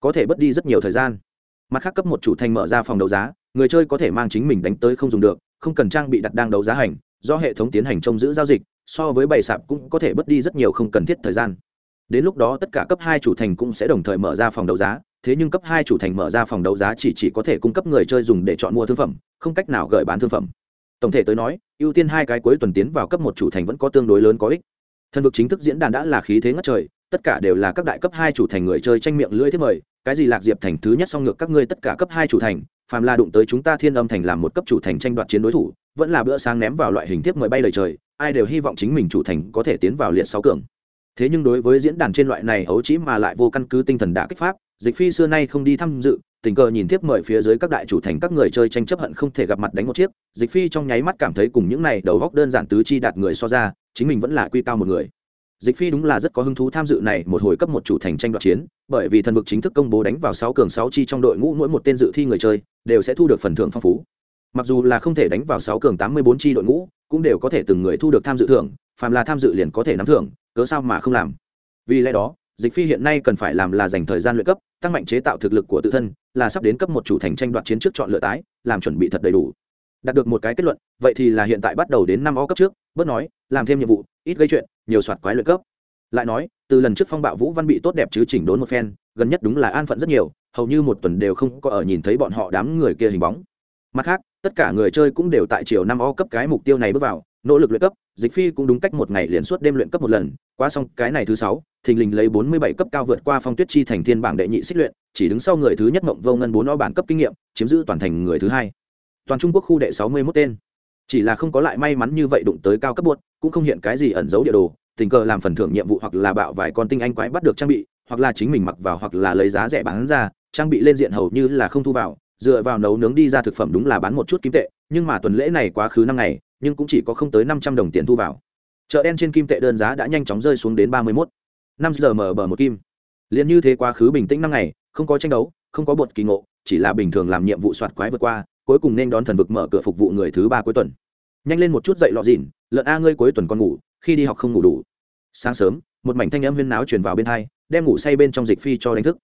Có thể bất đi rất nhiều thời gian. Mặt khác cấp một chủ thành mở ra phòng đấu giá, người chơi có thể mang chính mình đánh tới không dùng được, không cần trang bị đặt đang đấu giá hành, do hệ thống tiến hành trông giữ giao dịch so với bày sạp cũng có thể bớt đi rất nhiều không cần thiết thời gian. Đến lúc đó tất cả cấp hai chủ thành cũng sẽ đồng thời mở ra phòng đấu giá, thế nhưng cấp hai chủ thành mở ra phòng đấu giá chỉ chỉ có thể cung cấp người chơi dùng để chọn mua thương phẩm, không cách nào gửi bán thương phẩm. Tổng thể tới nói, ưu tiên hai cái cuối tuần tiến vào cấp một chủ thành vẫn có tương đối lớn có ích. Thần vực chính thức diễn đàn đã là khí thế ngất trời, tất cả đều là các đại cấp hai chủ thành người chơi tranh miệng lưỡi thế mời, cái gì lạc diệp thành thứ nhất song ngược các ngươi tất cả cấp hai chủ thành, phàm là đụng tới chúng ta thiên âm thành làm một cấp chủ thành tranh đoạt chiến đối thủ, vẫn là bữa sáng ném vào loại hình tiếp mời bay lời trời ai đều hy vọng chính mình chủ thành có thể tiến vào liệt sáu cường. Thế nhưng đối với diễn đàn trên loại này ấu chỉ mà lại vô căn cứ tinh thần đã kích pháp, dịch phi xưa nay không đi tham dự, tình cờ nhìn tiếp mời phía dưới các đại chủ thành các người chơi tranh chấp hận không thể gặp mặt đánh một chiếc, dịch phi trong nháy mắt cảm thấy cùng những này đầu góc đơn giản tứ chi đạt người so ra, chính mình vẫn là quy cao một người. Dịch phi đúng là rất có hứng thú tham dự này một hồi cấp một chủ thành tranh đoạt chiến, bởi vì thần vực chính thức công bố đánh vào sáu cường sáu chi trong đội ngũ mỗi một tên dự thi người chơi, đều sẽ thu được phần thưởng phong phú mặc dù là không thể đánh vào sáu cường tám mươi bốn chi đội ngũ, cũng đều có thể từng người thu được tham dự thưởng, phàm là tham dự liền có thể nắm thưởng, cớ sao mà không làm? Vì lẽ đó, dịch phi hiện nay cần phải làm là dành thời gian luyện cấp, tăng mạnh chế tạo thực lực của tự thân, là sắp đến cấp một chủ thành tranh đoạt chiến trước chọn lựa tái, làm chuẩn bị thật đầy đủ. Đạt được một cái kết luận, vậy thì là hiện tại bắt đầu đến năm o cấp trước, bớt nói, làm thêm nhiệm vụ, ít gây chuyện, nhiều soạt quái luyện cấp. Lại nói, từ lần trước phong bạo vũ văn bị tốt đẹp chứ chỉnh đốn một phen, gần nhất đúng là an phận rất nhiều, hầu như một tuần đều không có ở nhìn thấy bọn họ đám người kia hình bóng mặt khác, tất cả người chơi cũng đều tại chiều năm o cấp cái mục tiêu này bước vào, nỗ lực luyện cấp, dịch phi cũng đúng cách một ngày liền suốt đêm luyện cấp một lần, qua xong cái này thứ sáu, thình lình lấy bốn mươi bảy cấp cao vượt qua phong tuyết chi thành thiên bảng đệ nhị xích luyện, chỉ đứng sau người thứ nhất mộng vô ngân bốn o bản cấp kinh nghiệm, chiếm giữ toàn thành người thứ hai. Toàn trung quốc khu đệ sáu mươi mốt tên. Chỉ là không có lại may mắn như vậy đụng tới cao cấp buốt, cũng không hiện cái gì ẩn giấu địa đồ, tình cờ làm phần thưởng nhiệm vụ hoặc là bạo vài con tinh anh quái bắt được trang bị, hoặc là chính mình mặc vào hoặc là lấy giá rẻ bán ra, trang bị lên diện hầu như là không thu vào dựa vào nấu nướng đi ra thực phẩm đúng là bán một chút kim tệ, nhưng mà tuần lễ này quá khứ năm ngày, nhưng cũng chỉ có không tới năm trăm đồng tiền thu vào. Chợ đen trên kim tệ đơn giá đã nhanh chóng rơi xuống đến ba mươi mốt. Năm giờ mở bờ một kim. Liền như thế quá khứ bình tĩnh năm ngày, không có tranh đấu, không có bột kỳ ngộ, chỉ là bình thường làm nhiệm vụ soạt quái vượt qua, cuối cùng nên đón thần vực mở cửa phục vụ người thứ ba cuối tuần. Nhanh lên một chút dậy lọ dịn, lợn a ngươi cuối tuần con ngủ, khi đi học không ngủ đủ. Sáng sớm, một mảnh thanh âm huyên náo truyền vào bên thai đem ngủ say bên trong dịch phi cho đánh thức.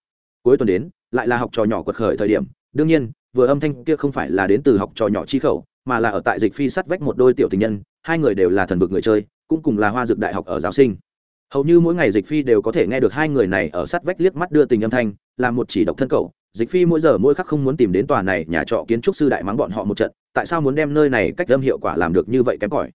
Cuối tuần đến, lại là học trò nhỏ quật khởi thời điểm đương nhiên, vừa âm thanh kia không phải là đến từ học trò nhỏ chi khẩu, mà là ở tại dịch phi sắt vách một đôi tiểu tình nhân, hai người đều là thần vực người chơi, cũng cùng là hoa dược đại học ở giáo sinh. Hầu như mỗi ngày dịch phi đều có thể nghe được hai người này ở sắt vách liếc mắt đưa tình âm thanh, là một chỉ độc thân cậu. Dịch phi mỗi giờ mỗi khắc không muốn tìm đến tòa này nhà trọ kiến trúc sư đại mắng bọn họ một trận, tại sao muốn đem nơi này cách âm hiệu quả làm được như vậy kém cỏi?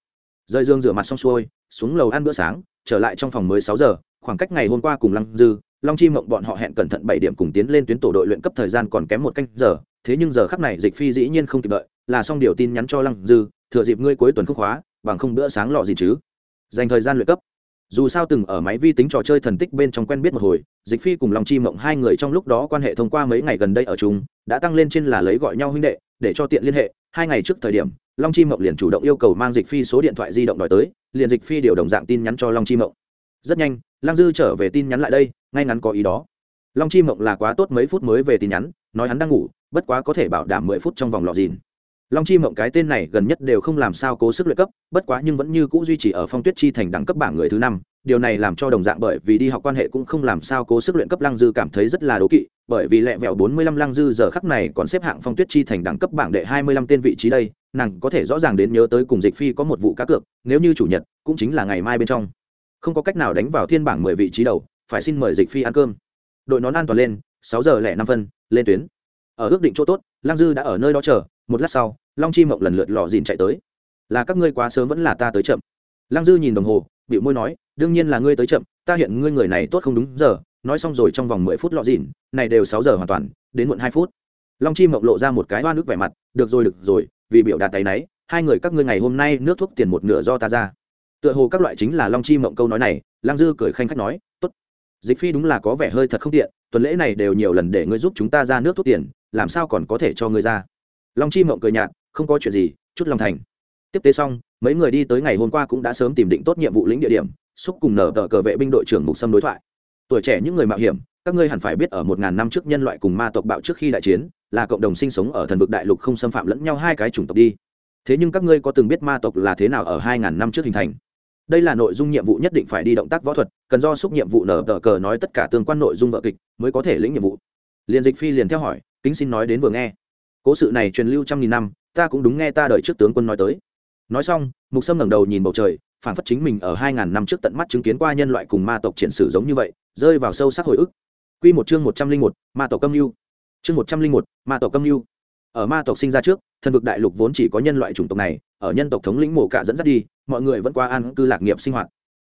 Rơi dương rửa mặt xong xuôi, xuống lầu ăn bữa sáng, trở lại trong phòng mới sáu giờ, khoảng cách ngày hôm qua cùng lăng dư long chi mộng bọn họ hẹn cẩn thận bảy điểm cùng tiến lên tuyến tổ đội luyện cấp thời gian còn kém một canh giờ, thế nhưng giờ khắc này dịch phi dĩ nhiên không kịp đợi, là xong điều tin nhắn cho lăng dư, thừa dịp ngươi cuối tuần khúc hóa bằng không bữa sáng lọ gì chứ. Dành thời gian luyện cấp. Dù sao từng ở máy vi tính trò chơi thần tích bên trong quen biết một hồi, dịch phi cùng long chi mộng hai người trong lúc đó quan hệ thông qua mấy ngày gần đây ở chung, đã tăng lên trên là lấy gọi nhau huynh đệ, để cho tiện liên hệ. Hai ngày trước thời điểm, long chi mộng liền chủ động yêu cầu mang dịch phi số điện thoại di động đòi tới, liền dịch phi điều đồng dạng tin nhắn cho long chi mộng rất nhanh, lăng dư trở về tin nhắn lại đây, ngay ngắn có ý đó. Long chi mộng là quá tốt mấy phút mới về tin nhắn, nói hắn đang ngủ, bất quá có thể bảo đảm mười phút trong vòng lọt dìn. Long chi mộng cái tên này gần nhất đều không làm sao cố sức luyện cấp, bất quá nhưng vẫn như c ũ duy trì ở phong tuyết chi thành đẳng cấp bảng người thứ năm. Điều này làm cho đồng dạng bởi vì đi học quan hệ cũng không làm sao cố sức luyện cấp lăng dư cảm thấy rất là đố kỵ, bởi vì lẹ vẹo bốn mươi lăm lăng dư giờ khắc này còn xếp hạng phong tuyết chi thành đẳng cấp bảng đệ hai mươi lăm tên vị trí đây, nàng có thể rõ ràng đến nhớ tới cùng dịch phi có một vụ cá cược, nếu như chủ nhật, cũng chính là ngày mai bên trong không có cách nào đánh vào thiên bảng mười vị trí đầu, phải xin mời dịch phi ăn cơm. Đội nón an toàn lên, sáu giờ lẻ năm phân, lên tuyến. Ở ước định chỗ tốt lăng dư đã ở nơi đó chờ, một lát sau, long chi mộng lần lượt lò dìn chạy tới. Là các ngươi quá sớm vẫn là ta tới chậm. Lăng dư nhìn đồng hồ bị môi nói, đương nhiên là ngươi tới chậm, ta hiện ngươi người này tốt không đúng giờ, nói xong rồi trong vòng mười phút lọ dìn, này đều sáu giờ hoàn toàn, đến muộn hai phút. Long chi mộng lộ ra một cái hoa nước vẻ mặt, được rồi được rồi, vì biểu đạt tay náy, hai người các ngươi ngày hôm nay nước thuốc tiền một nửa do ta ra tựa hồ các loại chính là long chi mộng câu nói này lăng dư cười khanh khách nói, tốt. Dịch phi đúng là có vẻ hơi thật không tiện, tuần lễ này đều nhiều lần để ngươi giúp chúng ta ra nước thuốc tiền, làm sao còn có thể cho ngươi ra? Long chi mộng cười nhạt, không có chuyện gì, chút lòng thành. Tiếp tế xong, mấy người đi tới ngày hôm qua cũng đã sớm tìm định tốt nhiệm vụ lĩnh địa điểm, xúc cùng nở tờ cờ vệ binh đội trưởng mục sâm đối thoại. Tuổi trẻ những người mạo hiểm, các ngươi hẳn phải biết ở một ngàn năm trước nhân loại cùng ma tộc bạo trước khi đại chiến, là cộng đồng sinh sống ở thần vực đại lục không xâm phạm lẫn nhau hai cái chủng tộc đi. Thế nhưng các ngươi có từng biết ma tộc là thế nào ở hai ngàn năm trước hình thành? Đây là nội dung nhiệm vụ nhất định phải đi động tác võ thuật, cần do xúc nhiệm vụ nở tờ cờ nói tất cả tương quan nội dung vợ kịch mới có thể lĩnh nhiệm vụ. Liền dịch phi liền theo hỏi, kính xin nói đến vừa nghe. Cố sự này truyền lưu trăm nghìn năm, ta cũng đúng nghe ta đợi trước tướng quân nói tới. Nói xong, mục sâm ngẩng đầu nhìn bầu trời phản phất chính mình ở hai ngàn năm trước tận mắt chứng kiến qua nhân loại cùng ma tộc triển sử giống như vậy, rơi vào sâu sắc hồi ức. Quy một chương một trăm linh một, ma tộc câm lưu chương một trăm linh một, ma tộc câm lưu ở ma tộc sinh ra trước thần vực đại lục vốn chỉ có nhân loại chủng tộc này ở nhân tộc thống lĩnh mổ cạ dẫn dắt đi mọi người vẫn qua an cư lạc nghiệp sinh hoạt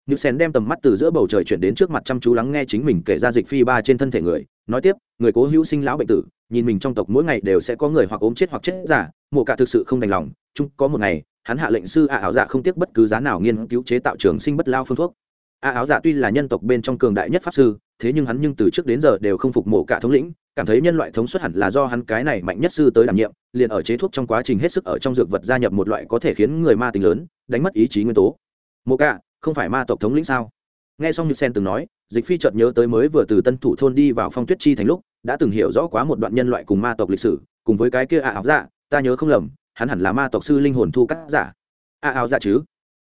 Như Sen đem tầm mắt từ giữa bầu trời chuyển đến trước mặt chăm chú lắng nghe chính mình kể ra dịch phi ba trên thân thể người, nói tiếp, người cố hữu sinh lão bệnh tử, nhìn mình trong tộc mỗi ngày đều sẽ có người hoặc ốm chết hoặc chết giả, mổ cả thực sự không đành lòng, chung có một ngày, hắn hạ lệnh sư a ảo dạ không tiếc bất cứ giá nào nghiên cứu chế tạo trường sinh bất lao phương thuốc. A áo giả tuy là nhân tộc bên trong cường đại nhất pháp sư, thế nhưng hắn nhưng từ trước đến giờ đều không phục mổ cả thống lĩnh, cảm thấy nhân loại thống suất hẳn là do hắn cái này mạnh nhất sư tới đảm nhiệm, liền ở chế thuốc trong quá trình hết sức ở trong dược vật gia nhập một loại có thể khiến người ma tính lớn, đánh mất ý chí nguyên tố. mổ cả, không phải ma tộc thống lĩnh sao? Nghe xong như sen từng nói dịch phi chợt nhớ tới mới vừa từ tân thủ thôn đi vào phong tuyết chi thành lúc đã từng hiểu rõ quá một đoạn nhân loại cùng ma tộc lịch sử cùng với cái kia A áo dạ ta nhớ không lầm hắn hẳn là ma tộc sư linh hồn thu cắt giả. A áo dạ chứ?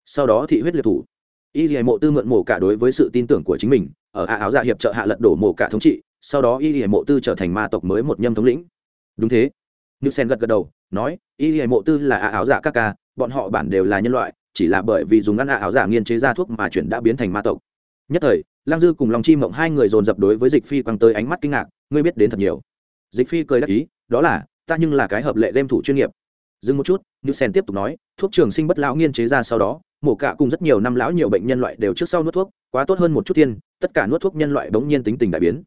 Sau đó thị huyết liệt thủ y dì mộ tư mượn mổ cả đối với sự tin tưởng của chính mình, ở ạ áo dạ hiệp trợ hạ lật đổ mổ cả thống trị, sau đó y dì mộ tư trở thành ma tộc mới một nhâm thống lĩnh. Đúng thế. Như sen gật gật đầu, nói, y dì mộ tư là ạ áo dạ các ca, bọn họ bản đều là nhân loại, chỉ là bởi vì dùng ăn ạ áo Dạ nghiên chế ra thuốc mà chuyển đã biến thành ma tộc. Nhất thời lang dư cùng long chi mộng hai người dồn dập đối với dịch phi quăng tới ánh mắt kinh ngạc, ngươi biết đến thật nhiều. Dịch phi cười đắc ý, đó là, ta nhưng là cái hợp lệ game thủ chuyên nghiệp. Dừng một chút, như sen tiếp tục nói, thuốc trường sinh bất lão nghiên chế ra sau đó mổ cạ cùng rất nhiều năm lão nhiều bệnh nhân loại đều trước sau nuốt thuốc, quá tốt hơn một chút tiên, tất cả nuốt thuốc nhân loại bỗng nhiên tính tình đại biến.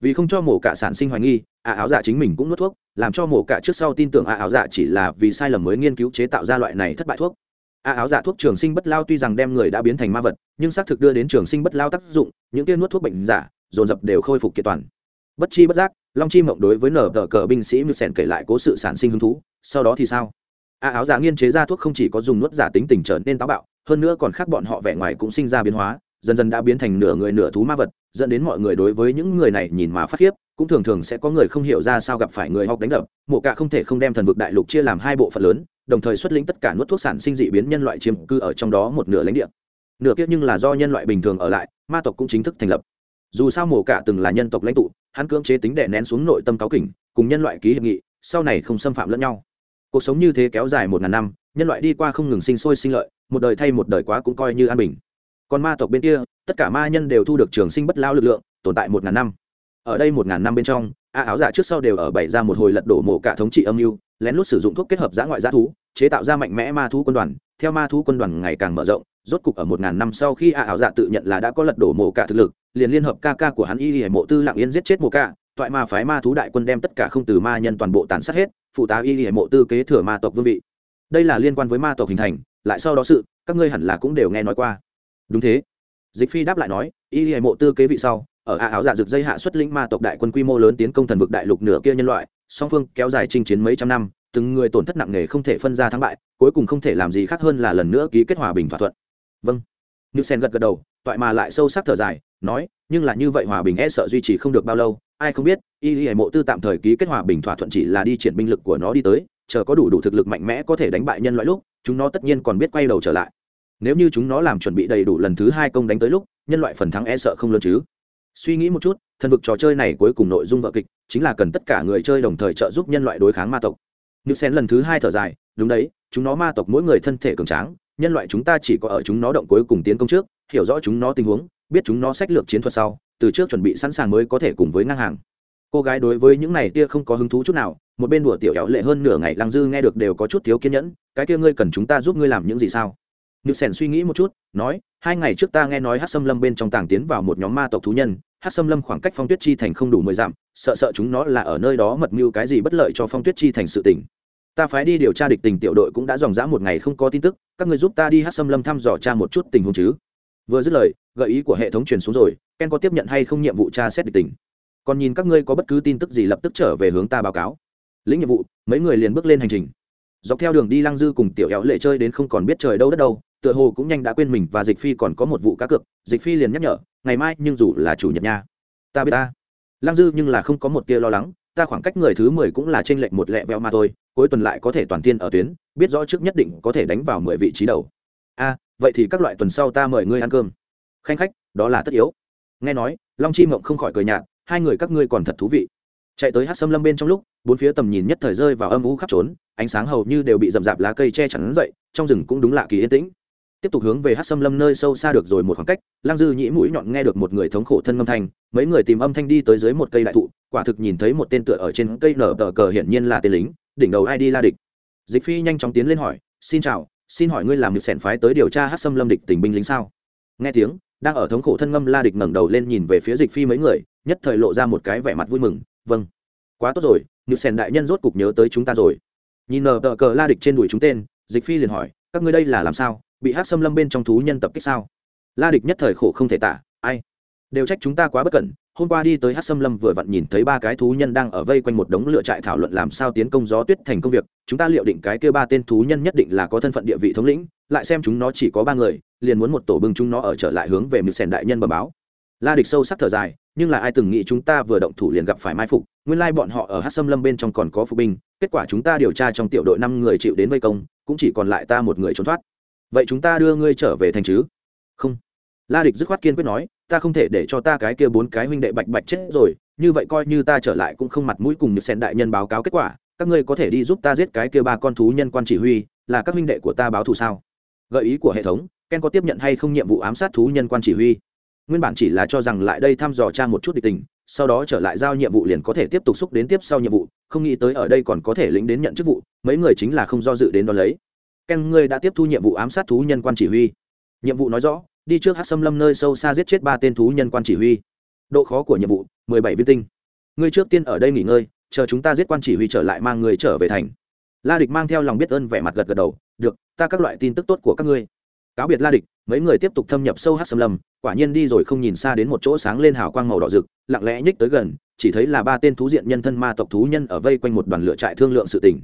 Vì không cho mổ cạ sản sinh hoài nghi ạ áo dạ chính mình cũng nuốt thuốc, làm cho mổ cạ trước sau tin tưởng ạ áo dạ chỉ là vì sai lầm mới nghiên cứu chế tạo ra loại này thất bại thuốc. A áo dạ thuốc trường sinh bất lao tuy rằng đem người đã biến thành ma vật, nhưng xác thực đưa đến trường sinh bất lao tác dụng, những tiên nuốt thuốc bệnh giả, dồn dập đều khôi phục kiện toàn. Bất chi bất giác, long chi mộng đối với nở tờ cờ binh sĩ mưu sẻn kể lại cố sự sản sinh hứng thú, sau đó thì sao? A áo giả nghiên chế ra thuốc không chỉ có dùng nuốt giả tính tình trở nên táo bạo hơn nữa còn khác bọn họ vẻ ngoài cũng sinh ra biến hóa, dần dần đã biến thành nửa người nửa thú ma vật, dẫn đến mọi người đối với những người này nhìn mà phát khiếp, cũng thường thường sẽ có người không hiểu ra sao gặp phải người học đánh đập, mộ cả không thể không đem thần vực đại lục chia làm hai bộ phận lớn, đồng thời xuất lĩnh tất cả nuốt thuốc sản sinh dị biến nhân loại chiếm cư ở trong đó một nửa lãnh địa. Nửa kia nhưng là do nhân loại bình thường ở lại, ma tộc cũng chính thức thành lập. Dù sao mổ cả từng là nhân tộc lãnh tụ, hắn cưỡng chế tính đệ nén xuống nội tâm cáo kỉnh, cùng nhân loại ký hiệp nghị, sau này không xâm phạm lẫn nhau. Cuộc sống như thế kéo dài một ngàn năm nhân loại đi qua không ngừng sinh sôi sinh lợi, một đời thay một đời quá cũng coi như an bình. Còn ma tộc bên kia, tất cả ma nhân đều thu được trường sinh bất lao lực lượng, tồn tại một ngàn năm. Ở đây một ngàn năm bên trong, a áo dạ trước sau đều ở bày ra một hồi lật đổ mổ cả thống trị âm mưu, lén lút sử dụng thuốc kết hợp giã ngoại giã thú, chế tạo ra mạnh mẽ ma thú quân đoàn. Theo ma thú quân đoàn ngày càng mở rộng, rốt cục ở một ngàn năm sau khi a áo dạ tự nhận là đã có lật đổ mổ cả thực lực, liền liên hợp ca ca của hắn y hải mộ tư lặng yên giết chết mổ cả, toại ma phái ma thú đại quân đem tất cả không từ ma nhân toàn bộ tàn sát hết, phụ tá y hải mộ tư kế thừa ma tộc vương vị đây là liên quan với ma tộc hình thành, lại sau đó sự, các ngươi hẳn là cũng đều nghe nói qua. Đúng thế. Dịch phi đáp lại nói, y hệ mộ tư kế vị sau, ở a áo dạ rực dây hạ xuất lĩnh ma tộc đại quân quy mô lớn tiến công thần vực đại lục nửa kia nhân loại, song phương kéo dài chinh chiến mấy trăm năm, từng người tổn thất nặng nề không thể phân ra thắng bại, cuối cùng không thể làm gì khác hơn là lần nữa ký kết hòa bình thỏa thuận. Vâng. Như sen gật gật đầu, toại mà lại sâu sắc thở dài, nói, nhưng là như vậy hòa bình e sợ duy trì không được bao lâu, ai không biết, y hệ mộ tư tạm thời ký kết hòa bình thỏa thuận chỉ là đi triển binh lực của nó đi tới chờ có đủ đủ thực lực mạnh mẽ có thể đánh bại nhân loại lúc, chúng nó tất nhiên còn biết quay đầu trở lại. Nếu như chúng nó làm chuẩn bị đầy đủ lần thứ hai công đánh tới lúc, nhân loại phần thắng e sợ không lớn chứ. Suy nghĩ một chút, thần vực trò chơi này cuối cùng nội dung vợ kịch chính là cần tất cả người chơi đồng thời trợ giúp nhân loại đối kháng ma tộc. Như sen lần thứ hai thở dài, đúng đấy, chúng nó ma tộc mỗi người thân thể cường tráng, nhân loại chúng ta chỉ có ở chúng nó động cuối cùng tiến công trước, hiểu rõ chúng nó tình huống, biết chúng nó sách lược chiến thuật sau, từ trước chuẩn bị sẵn sàng mới có thể cùng với ngang hàng cô gái đối với những này tia không có hứng thú chút nào, một bên đùa tiểu éo lệ hơn nửa ngày lăng dư nghe được đều có chút thiếu kiên nhẫn, cái kia ngươi cần chúng ta giúp ngươi làm những gì sao? Như sèn suy nghĩ một chút, nói, hai ngày trước ta nghe nói hát xâm lâm bên trong tàng tiến vào một nhóm ma tộc thú nhân hát xâm lâm khoảng cách phong tuyết chi thành không đủ mười dặm, sợ sợ chúng nó là ở nơi đó mật mưu cái gì bất lợi cho phong tuyết chi thành sự tỉnh ta phái đi điều tra địch tình tiểu đội cũng đã dòng dã một ngày không có tin tức, các người giúp ta đi hát xâm lâm thăm dò tra một chút tình huống chứ. Vừa dứt lời, gợi ý của hệ thống truyền xuống rồi, ken có tiếp nhận hay không nhiệm vụ tra xét địch tình còn nhìn các ngươi có bất cứ tin tức gì lập tức trở về hướng ta báo cáo. Lĩnh nhiệm vụ, mấy người liền bước lên hành trình. Dọc theo đường đi lăng dư cùng tiểu éo lệ chơi đến không còn biết trời đâu đất đâu, tựa hồ cũng nhanh đã quên mình và dịch phi còn có một vụ cá cược, dịch phi liền nhắc nhở, ngày mai, nhưng dù là chủ nhật nha. Ta biết ta. Lăng dư nhưng là không có một tia lo lắng, ta khoảng cách người thứ mười cũng là t r ê n lệch một lẹ veo mà thôi, cuối tuần lại có thể toàn tiên ở tuyến, biết rõ trước nhất định có thể đánh vào mười vị trí đầu. A, vậy thì các loại tuần sau ta mời ngươi ăn cơm. Khanh khách, đó là tất yếu. Nghe nói, long chi mộng không khỏi cười nhạt hai người các ngươi còn thật thú vị. Chạy tới hát xâm lâm bên trong lúc, bốn phía tầm nhìn nhất thời rơi vào âm u khắp trốn, ánh sáng hầu như đều bị rậm rạp lá cây che chắn dậy, trong rừng cũng đúng lạ kỳ yên tĩnh. Tiếp tục hướng về hát xâm lâm nơi sâu xa được rồi một khoảng cách lang dư nhĩ mũi nhọn nghe được một người thống khổ thân âm thanh, mấy người tìm âm thanh đi tới dưới một cây đại thụ, quả thực nhìn thấy một tên tựa ở trên cây nở tờ cờ hiển nhiên là tên lính, đỉnh đầu ai đi la địch. Dịch phi nhanh chóng tiến lên hỏi, xin chào, xin hỏi ngươi làm được sẻn phái tới điều tra hát xâm lâm địch tình binh lính sao? Nghe tiếng, đang ở thống khổ thân ngâm la địch ngẩng đầu lên nhìn về phía dịch phi mấy người nhất thời lộ ra một cái vẻ mặt vui mừng vâng quá tốt rồi, như sèn đại nhân rốt cục nhớ tới chúng ta rồi. Nhìn nở tờ cờ la địch trên đùi chúng tên, dịch phi liền hỏi, các ngươi đây là làm sao, bị hát xâm lâm bên trong thú nhân tập kích sao? La địch nhất thời khổ không thể tả, ai? Đều trách chúng ta quá bất cẩn, hôm qua đi tới hát xâm lâm vừa vặn nhìn thấy ba cái thú nhân đang ở vây quanh một đống lựa trại thảo luận làm sao tiến công gió tuyết thành công việc, chúng ta liệu định cái kia ba tên thú nhân nhất định là có thân phận địa vị thống lĩnh, lại xem chúng nó chỉ có ba người, liền muốn một tổ bưng chúng nó ở trở lại hướng về mực sèn đại nhân bờ báo la địch sâu sắc thở dài, nhưng là ai từng nghĩ chúng ta vừa động thủ liền gặp phải mai phục, nguyên lai bọn họ ở hát xâm lâm bên trong còn có phụ binh, kết quả chúng ta điều tra trong tiểu đội năm người chịu đến vây công, cũng chỉ còn lại ta một người trốn thoát. Vậy chúng ta đưa ngươi trở về thành chứ? Không. La địch dứt khoát kiên quyết nói, ta không thể để cho ta cái kia bốn cái huynh đệ bạch bạch chết rồi, như vậy coi như ta trở lại cũng không mặt mũi cùng như sen đại nhân báo cáo kết quả, các ngươi có thể đi giúp ta giết cái kia ba con thú nhân quan chỉ huy, là các huynh đệ của ta báo thù sao? Gợi ý của hệ thống, ken có tiếp nhận hay không nhiệm vụ ám sát thú nhân quan chỉ huy? Nguyên bản chỉ là cho rằng lại đây thăm dò cha một chút địch tình, sau đó trở lại giao nhiệm vụ liền có thể tiếp tục xúc đến tiếp sau nhiệm vụ, không nghĩ tới ở đây còn có thể lĩnh đến nhận chức vụ, mấy người chính là không do dự đến đón lấy. Ken ngươi đã tiếp thu nhiệm vụ ám sát thú nhân quan chỉ huy. Nhiệm vụ nói rõ, đi trước hát xâm lâm nơi sâu xa giết chết ba tên thú nhân quan chỉ huy. Độ khó của nhiệm vụ, mười bảy viên tinh. Ngươi trước tiên ở đây nghỉ ngơi, chờ chúng ta giết quan chỉ huy trở lại mang người trở về thành. La địch mang theo lòng biết ơn vẻ mặt gật gật đầu, được, ta các loại tin tức tốt của các ngươi cáo biệt la địch, mấy người tiếp tục thâm nhập sâu hát xâm lâm, quả nhiên đi rồi không nhìn xa đến một chỗ sáng lên hào quang màu đỏ rực, lặng lẽ nhích tới gần, chỉ thấy là ba tên thú diện nhân thân ma tộc thú nhân ở vây quanh một đoàn lửa trại thương lượng sự tình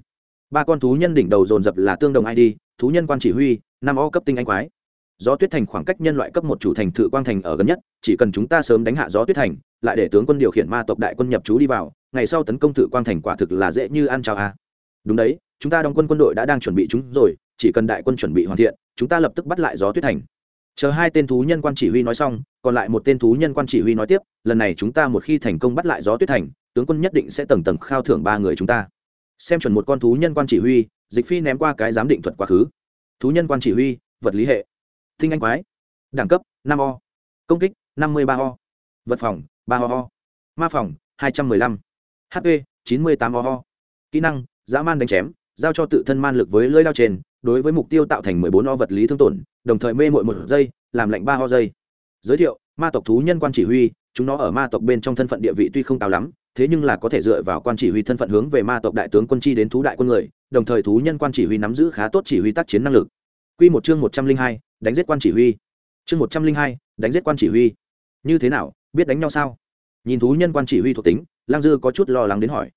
ba con thú nhân đỉnh đầu dồn dập là tương đồng id thú nhân quan chỉ huy, năm o cấp tinh anh quái gió tuyết thành khoảng cách nhân loại cấp một chủ thành thự quang thành ở gần nhất, chỉ cần chúng ta sớm đánh hạ gió tuyết thành, lại để tướng quân điều khiển ma tộc đại quân nhập chú đi vào, ngày sau tấn công thự quang thành quả thực là dễ như ăn chào a à. đúng đấy, chúng ta đóng quân quân đội đã đang chuẩn bị chúng rồi chỉ cần đại quân chuẩn bị hoàn thiện, chúng ta lập tức bắt lại gió tuyết thành. Chờ hai tên thú nhân quan chỉ huy nói xong, còn lại một tên thú nhân quan chỉ huy nói tiếp, lần này chúng ta một khi thành công bắt lại gió tuyết thành, tướng quân nhất định sẽ tầng tầng khao thưởng ba người chúng ta. Xem chuẩn một con thú nhân quan chỉ huy, dịch phi ném qua cái giám định thuật quá khứ. Thú nhân quan chỉ huy, vật lý hệ. Thinh anh quái. Đẳng cấp, năm o. Công kích, năm mươi ba o. Vật phòng, ba o o. Ma phòng, hai trăm m ư ơ i năm hp chín mươi tám o o. Kỹ năng, dã man đánh chém, giao cho tự thân man lực với lưỡi lao trên đối với mục tiêu tạo thành mười bốn o vật lý thương tổn, đồng thời mê mội một giây, làm lạnh ba ho giây. Giới thiệu, ma tộc thú nhân quan chỉ huy, chúng nó ở ma tộc bên trong thân phận địa vị tuy không cao lắm, thế nhưng là có thể dựa vào quan chỉ huy thân phận hướng về ma tộc đại tướng quân chi đến thú đại quân người, đồng thời thú nhân quan chỉ huy nắm giữ khá tốt chỉ huy tác chiến năng lực. Quy một chương một trăm linh hai, đánh giết quan chỉ huy. Chương một trăm linh hai, đánh giết quan chỉ huy. Như thế nào, biết đánh nhau sao? Nhìn thú nhân quan chỉ huy thuộc tính, lang dư có chút lo lắng đến hỏi.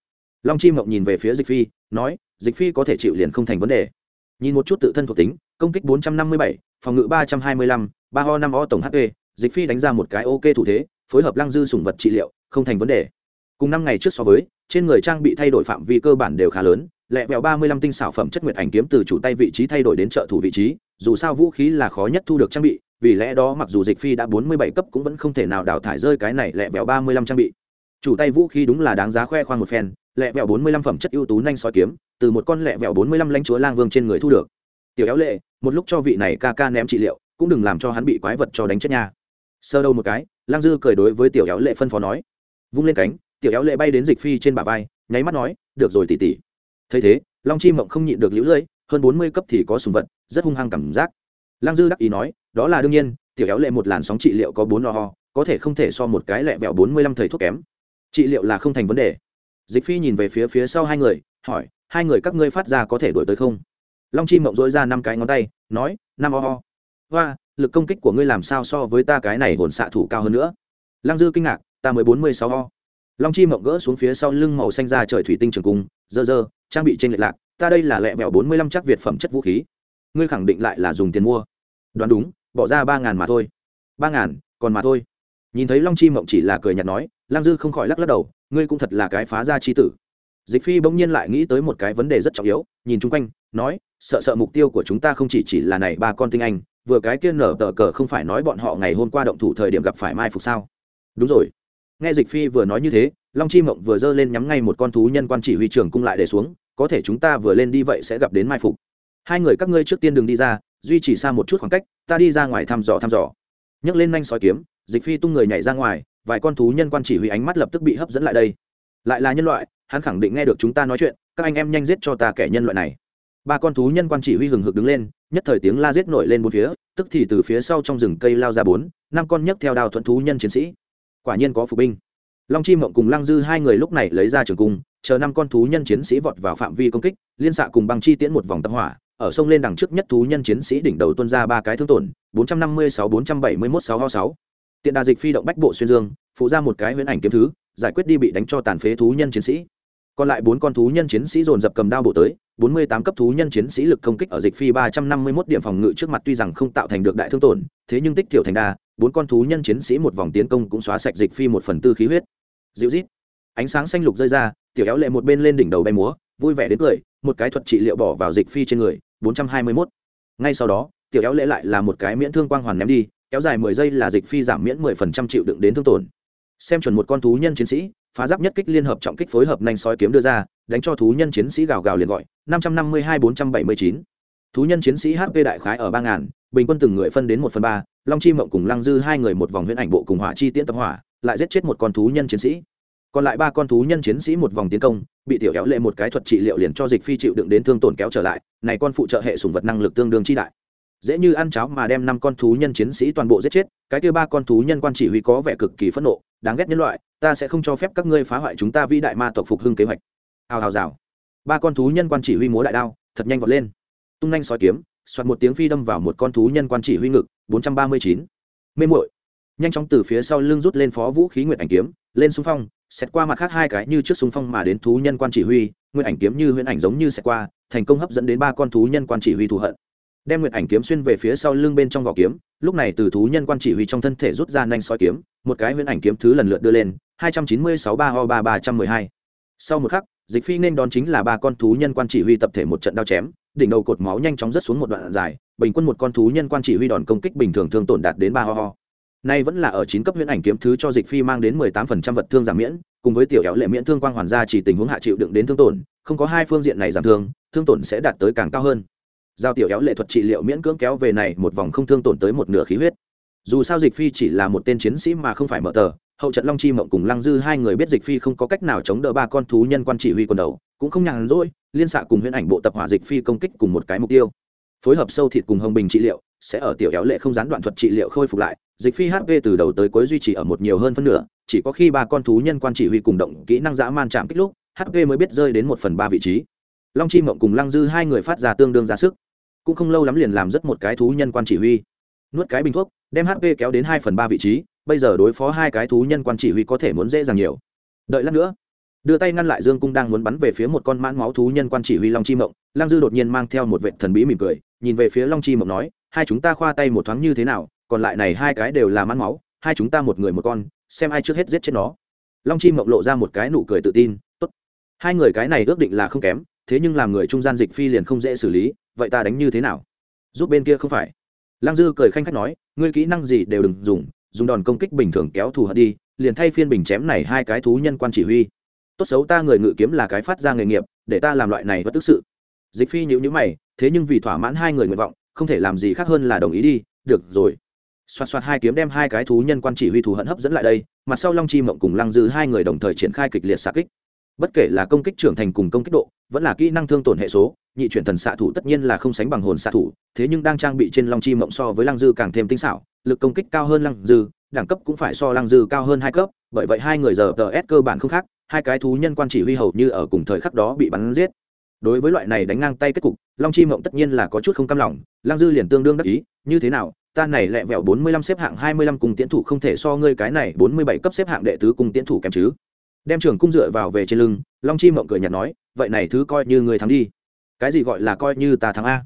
Long chi mộng nhìn về phía dịch phi, nói, dịch phi có thể chịu liền không thành vấn đề nhìn một chút tự thân thuộc tính, công kích bốn trăm năm mươi bảy, phòng ngự ba trăm hai mươi lăm, ba ho năm o tổng hp dịch phi đánh ra một cái ok thủ thế, phối hợp lăng dư sủng vật trị liệu, không thành vấn đề. Cùng năm ngày trước so với, trên người trang bị thay đổi phạm vi cơ bản đều khá lớn, lẹ vẹo ba mươi lăm tinh xảo phẩm chất nguyệt ảnh kiếm từ chủ tay vị trí thay đổi đến trợ thủ vị trí, dù sao vũ khí là khó nhất thu được trang bị, vì lẽ đó mặc dù dịch phi đã bốn mươi bảy cấp cũng vẫn không thể nào đào thải rơi cái này lẹ vẹo ba mươi lăm trang bị. Chủ tay vũ khí đúng là đáng giá khoe khoang một phen, lẹ vẹo bốn mươi lăm phẩm chất ưu tú nhanh soi kiếm từ một con lẹ vẹo bốn mươi lăm lãnh chúa lang vương trên người thu được. Tiểu éo lệ, một lúc cho vị này ca ca ném trị liệu, cũng đừng làm cho hắn bị quái vật cho đánh chết nha. Sơ đâu một cái, lang dư cười đối với tiểu éo lệ phân phó nói. Vung lên cánh, tiểu éo lệ bay đến dịch phi trên bả vai, nháy mắt nói, được rồi tỉ tỉ thấy thế, long chi mộng không nhịn được lũ lưỡi, hơn bốn mươi cấp thì có sùng vật, rất hung hăng cảm giác. Lang dư đắc ý nói, đó là đương nhiên, tiểu éo lệ một làn sóng trị liệu có bốn lo ho, có thể không thể so một cái lẹ vẹo bốn mươi lăm thầy thuốc kém. Trị liệu là không thành vấn đề. Dịch phi nhìn về phía phía sau hai người, hỏi hai người các ngươi phát ra có thể đổi tới không? Long chi mộng dỗi ra năm cái ngón tay, nói năm o ho hoa, lực công kích của ngươi làm sao so với ta cái này hồn xạ thủ cao hơn nữa? Lăng dư kinh ngạc, ta mới bốn mươi sáu ho long chi mộng gỡ xuống phía sau lưng màu xanh ra trời thủy tinh trường cung, dơ dơ, trang bị trên lệch lạc, ta đây là lẹ vẹo bốn mươi lăm chắc việt phẩm chất vũ khí. Ngươi khẳng định lại là dùng tiền mua. Đoán đúng, bỏ ra ba ngàn mà thôi. Ba ngàn, còn mà thôi. Nhìn thấy long chi mộng chỉ là cười nhạt nói lang dư không khỏi lắc lắc đầu, ngươi cũng thật là cái phá ra chi tử dịch phi bỗng nhiên lại nghĩ tới một cái vấn đề rất trọng yếu, nhìn chung quanh, nói, sợ sợ mục tiêu của chúng ta không chỉ chỉ là này ba con tinh anh, vừa cái kia nở tờ cờ không phải nói bọn họ ngày hôm qua động thủ thời điểm gặp phải mai phục sao? Đúng rồi. Nghe dịch phi vừa nói như thế, long chi mộng vừa giơ lên nhắm ngay một con thú nhân quan chỉ huy trưởng cung lại để xuống, có thể chúng ta vừa lên đi vậy sẽ gặp đến mai phục. Hai người các ngươi trước tiên đừng đi ra, duy trì xa một chút khoảng cách, ta đi ra ngoài thăm dò thăm dò. Nhấc lên nhanh sói kiếm, dịch phi tung người nhảy ra ngoài, vài con thú nhân quan chỉ huy ánh mắt lập tức bị hấp dẫn lại đây. Lại là nhân loại hắn khẳng định nghe được chúng ta nói chuyện, các anh em nhanh giết cho ta kẻ nhân loại này. Ba con thú nhân quan chỉ huy hừng hực đứng lên, nhất thời tiếng la giết nổi lên bốn phía, tức thì từ phía sau trong rừng cây lao ra bốn, năm con nhấc theo đào thuận thú nhân chiến sĩ. Quả nhiên có phục binh. Long chi mộng cùng lăng dư hai người lúc này lấy ra trường cung, chờ năm con thú nhân chiến sĩ vọt vào phạm vi công kích, liên xạ cùng băng chi tiễn một vòng tập hỏa, ở sông lên đằng trước nhất thú nhân chiến sĩ đỉnh đầu tuân ra ba cái thương tổn, bốn trăm năm mươi sáu, bốn trăm bảy mươi mốt, sáu ho sáu. Tiện đà dịch phi động bách bộ xuyên dương, phụ ra một cái huyễn ảnh kiếm thứ, giải quyết đi bị đánh cho tàn phế thú nhân chiến sĩ còn lại bốn con thú nhân chiến sĩ dồn dập cầm đao bộ tới, bốn mươi tám cấp thú nhân chiến sĩ lực công kích ở dịch phi ba trăm năm mươi mốt điểm phòng ngự trước mặt tuy rằng không tạo thành được đại thương tổn, thế nhưng tích thiểu thành đa, bốn con thú nhân chiến sĩ một vòng tiến công cũng xóa sạch dịch phi một phần tư khí huyết. Dịu rít ánh sáng xanh lục rơi ra, tiểu éo lệ một bên lên đỉnh đầu bay múa, vui vẻ đến cười, một cái thuật trị liệu bỏ vào dịch phi trên người, bốn trăm hai mươi mốt. Ngay sau đó, tiểu éo lệ lại là một cái miễn thương quang hoàn ném đi, kéo dài mười giây là dịch phi giảm miễn mười phần trăm chịu đựng đến thương tổn. Xem chuẩn một con thú nhân chiến sĩ phá giáp nhất kích liên hợp trọng kích phối hợp nhanh sói kiếm đưa ra, đánh cho thú nhân chiến sĩ gào gào liền gọi, năm trăm năm mươi hai bốn trăm bảy mươi chín. Thú nhân chiến sĩ hp đại khái ở ba ngàn, bình quân từng người phân đến một phần ba, long chi mộng cùng lăng dư hai người một vòng huyễn ảnh bộ cùng hỏa chi tiễn tập hỏa, lại giết chết một con thú nhân chiến sĩ. Còn lại ba con thú nhân chiến sĩ một vòng tiến công, bị tiểu kéo lệ một cái thuật trị liệu liền cho dịch phi chịu đựng đến thương tổn kéo trở lại, này con phụ trợ hệ sùng vật năng lực tương đương chi đại dễ như ăn cháo mà đem năm con thú nhân chiến sĩ toàn bộ giết chết, cái kia ba con thú nhân quan chỉ huy có vẻ cực kỳ phẫn nộ, đáng ghét nhân loại, ta sẽ không cho phép các ngươi phá hoại chúng ta vĩ đại ma tộc phục hưng kế hoạch. Hào hào rào. Ba con thú nhân quan chỉ huy múa đại đao, thật nhanh vọt lên. Tung nhanh sói kiếm soạt một tiếng phi đâm vào một con thú nhân quan chỉ huy ngực, bốn trăm ba mươi chín. Mê muội. Nhanh chóng từ phía sau lưng rút lên phó vũ khí nguyệt ảnh kiếm, lên xung phong xét qua mặt khác hai cái như trước xung phong mà đến thú nhân quan chỉ huy, nguyệt ảnh kiếm như huyễn ảnh giống như xét qua, thành công hấp dẫn đến ba con thú nhân quan chỉ huy thù hận đem nguyệt ảnh kiếm xuyên về phía sau lưng bên trong vỏ kiếm, lúc này từ thú nhân quan chỉ huy trong thân thể rút ra nhanh soi kiếm, một cái huyễn ảnh kiếm thứ lần lượt đưa lên, hai trăm chín mươi sáu ba ho ba ba trăm mười hai. Sau một khắc, dịch phi nên đón chính là ba con thú nhân quan chỉ huy tập thể một trận đao chém, đỉnh đầu cột máu nhanh chóng rớt xuống một đoạn dài, bình quân một con thú nhân quan chỉ huy đòn công kích bình thường thương tổn đạt đến ba ho ho. Nay vẫn là ở chín cấp huyễn ảnh kiếm thứ cho dịch phi mang đến mười tám phần trăm vật thương giảm miễn, cùng với tiểu éo lệ miễn thương quang hoàn gia chỉ tình huống hạ chịu đựng đến thương tổn, không có hai phương diện này giảm thương thương tổn sẽ đạt tới càng cao hơn giao tiểu kéo lệ thuật trị liệu miễn cưỡng kéo về này một vòng không thương tổn tới một nửa khí huyết. Dù sao dịch phi chỉ là một tên chiến sĩ mà không phải mở tờ, hậu trận long chi mộng cùng lăng dư hai người biết dịch phi không có cách nào chống đỡ ba con thú nhân quan chỉ huy quần đầu, cũng không nhàn rỗi, liên xạ cùng huyễn ảnh bộ tập hỏa dịch phi công kích cùng một cái mục tiêu. Phối hợp sâu thịt cùng hồng bình trị liệu, sẽ ở tiểu kéo lệ không gián đoạn thuật trị liệu khôi phục lại, dịch phi hp từ đầu tới cuối duy trì ở một nhiều hơn phân nửa, chỉ có khi ba con thú nhân quan chỉ huy cùng động kỹ năng dã man chạm kích lúc hp mới biết rơi đến một phần ba vị trí. Long chi mộng cùng lăng dư hai người phát ra tương đương ra sức cũng không lâu lắm liền làm rất một cái thú nhân quan chỉ huy. Nuốt cái bình thuốc, đem hp kéo đến hai phần ba vị trí, bây giờ đối phó hai cái thú nhân quan chỉ huy có thể muốn dễ dàng nhiều. Đợi lát nữa, đưa tay ngăn lại dương cung đang muốn bắn về phía một con mãn máu thú nhân quan chỉ huy long chi mộng, lang dư đột nhiên mang theo một vệ thần bí mỉm cười, nhìn về phía long chi mộng nói, hai chúng ta khoa tay một thoáng như thế nào, còn lại này hai cái đều là mãn máu, hai chúng ta một người một con, xem ai trước hết giết chết nó. Long chi mộng lộ ra một cái nụ cười tự tin, tốt, hai người cái này ước định là không kém, thế nhưng làm người trung gian dịch phi liền không dễ xử lý vậy ta đánh như thế nào? Giúp bên kia không phải. Lăng dư cười khanh khách nói, ngươi kỹ năng gì đều đừng dùng dùng đòn công kích bình thường kéo thù hận đi, liền thay phiên bình chém này hai cái thú nhân quan chỉ huy. Tốt xấu ta người ngự kiếm là cái phát ra nghề nghiệp, để ta làm loại này bất tức sự. Dịch phi nhữ nhữ mày, thế nhưng vì thỏa mãn hai người nguyện vọng, không thể làm gì khác hơn là đồng ý đi, được rồi. Xoạt xoạt hai kiếm đem hai cái thú nhân quan chỉ huy thù hận hấp dẫn lại đây, mặt sau long chi mộng cùng lăng dư hai người đồng thời triển khai kịch liệt xạ kích. Bất kể là công kích trưởng thành cùng công kích độ, vẫn là kỹ năng thương tổn hệ số nhị chuyển thần xạ thủ tất nhiên là không sánh bằng hồn xạ thủ, thế nhưng đang trang bị trên long chi mộng so với lăng dư càng thêm tinh xảo, lực công kích cao hơn lăng dư, đẳng cấp cũng phải so lăng dư cao hơn hai cấp, bởi vậy hai người giờ tờ s cơ bản không khác, hai cái thú nhân quan chỉ huy hầu như ở cùng thời khắc đó bị bắn giết. Đối với loại này đánh ngang tay kết cục, long chi mộng tất nhiên là có chút không cam lòng, lăng dư liền tương đương đắc ý, như thế nào, ta này lẹ vẹo bốn mươi lăm xếp hạng hai mươi lăm cùng tiến thủ không thể so ngươi cái này bốn mươi bảy cấp xếp hạng đệ tứ cùng tiến thủ kém chứ. Đem trường cung dựa vào về trên lưng, long chi mộng cười nhạt nói, vậy này thứ coi như người thắng đi cái gì gọi là coi như ta thắng a?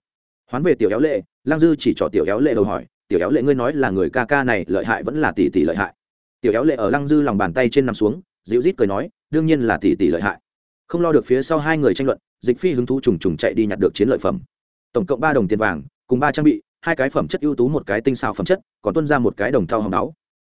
Hoán về tiểu éo lệ, lăng dư chỉ cho tiểu éo lệ đầu hỏi, tiểu éo lệ ngươi nói là người ca ca này lợi hại vẫn là tỷ tỷ lợi hại? Tiểu éo lệ ở lăng dư lòng bàn tay trên nằm xuống, dịu rít cười nói, đương nhiên là tỷ tỷ lợi hại. Không lo được phía sau hai người tranh luận, dịch phi hứng thú trùng trùng chạy đi nhặt được chiến lợi phẩm. Tổng cộng ba đồng tiền vàng, cùng ba trang bị, hai cái phẩm chất ưu tú một cái tinh xào phẩm chất, còn tuân ra một cái đồng thau hồng đáo.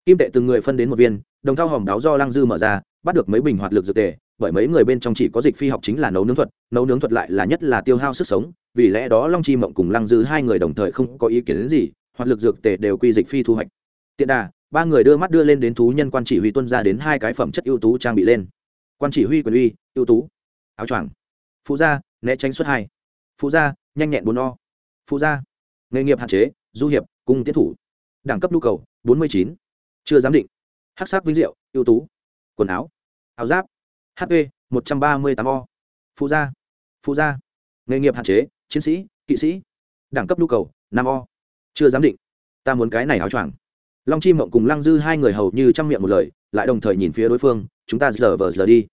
Kim tệ từng người phân đến một viên, đồng thau hồng đáo do lăng dư mở ra, bắt được mấy bình hoạt lực dược tề bởi mấy người bên trong chỉ có dịch phi học chính là nấu nướng thuật, nấu nướng thuật lại là nhất là tiêu hao sức sống, vì lẽ đó long chi mộng cùng lăng dư hai người đồng thời không có ý kiến đến gì, hoặc lực dược tề đều quy dịch phi thu hoạch. Tiện đà, ba người đưa mắt đưa lên đến thú nhân quan chỉ huy tuân ra đến hai cái phẩm chất ưu tú trang bị lên. Quan chỉ huy quyền uy, ưu tú. Áo choàng. Phụ gia, né tránh xuất hai. Phụ gia, nhanh nhẹn bốn o. Phụ gia, nghề nghiệp hạn chế, du hiệp cung tiến thủ. Đẳng cấp nhu cầu, bốn mươi chín. Chưa giám định. Hắc sắc vinh diệu, ưu tú. Quần áo. Áo giáp hp một trăm ba mươi tám o. Phụ gia phụ gia. Nghề nghiệp hạn chế, chiến sĩ, kỵ sĩ. Đẳng cấp nhu cầu, năm o. Chưa giám định. Ta muốn cái này áo choàng. Long chi mộng cùng lăng dư hai người hầu như chăm miệng một lời, lại đồng thời nhìn phía đối phương, chúng ta giờ vờ giờ đi.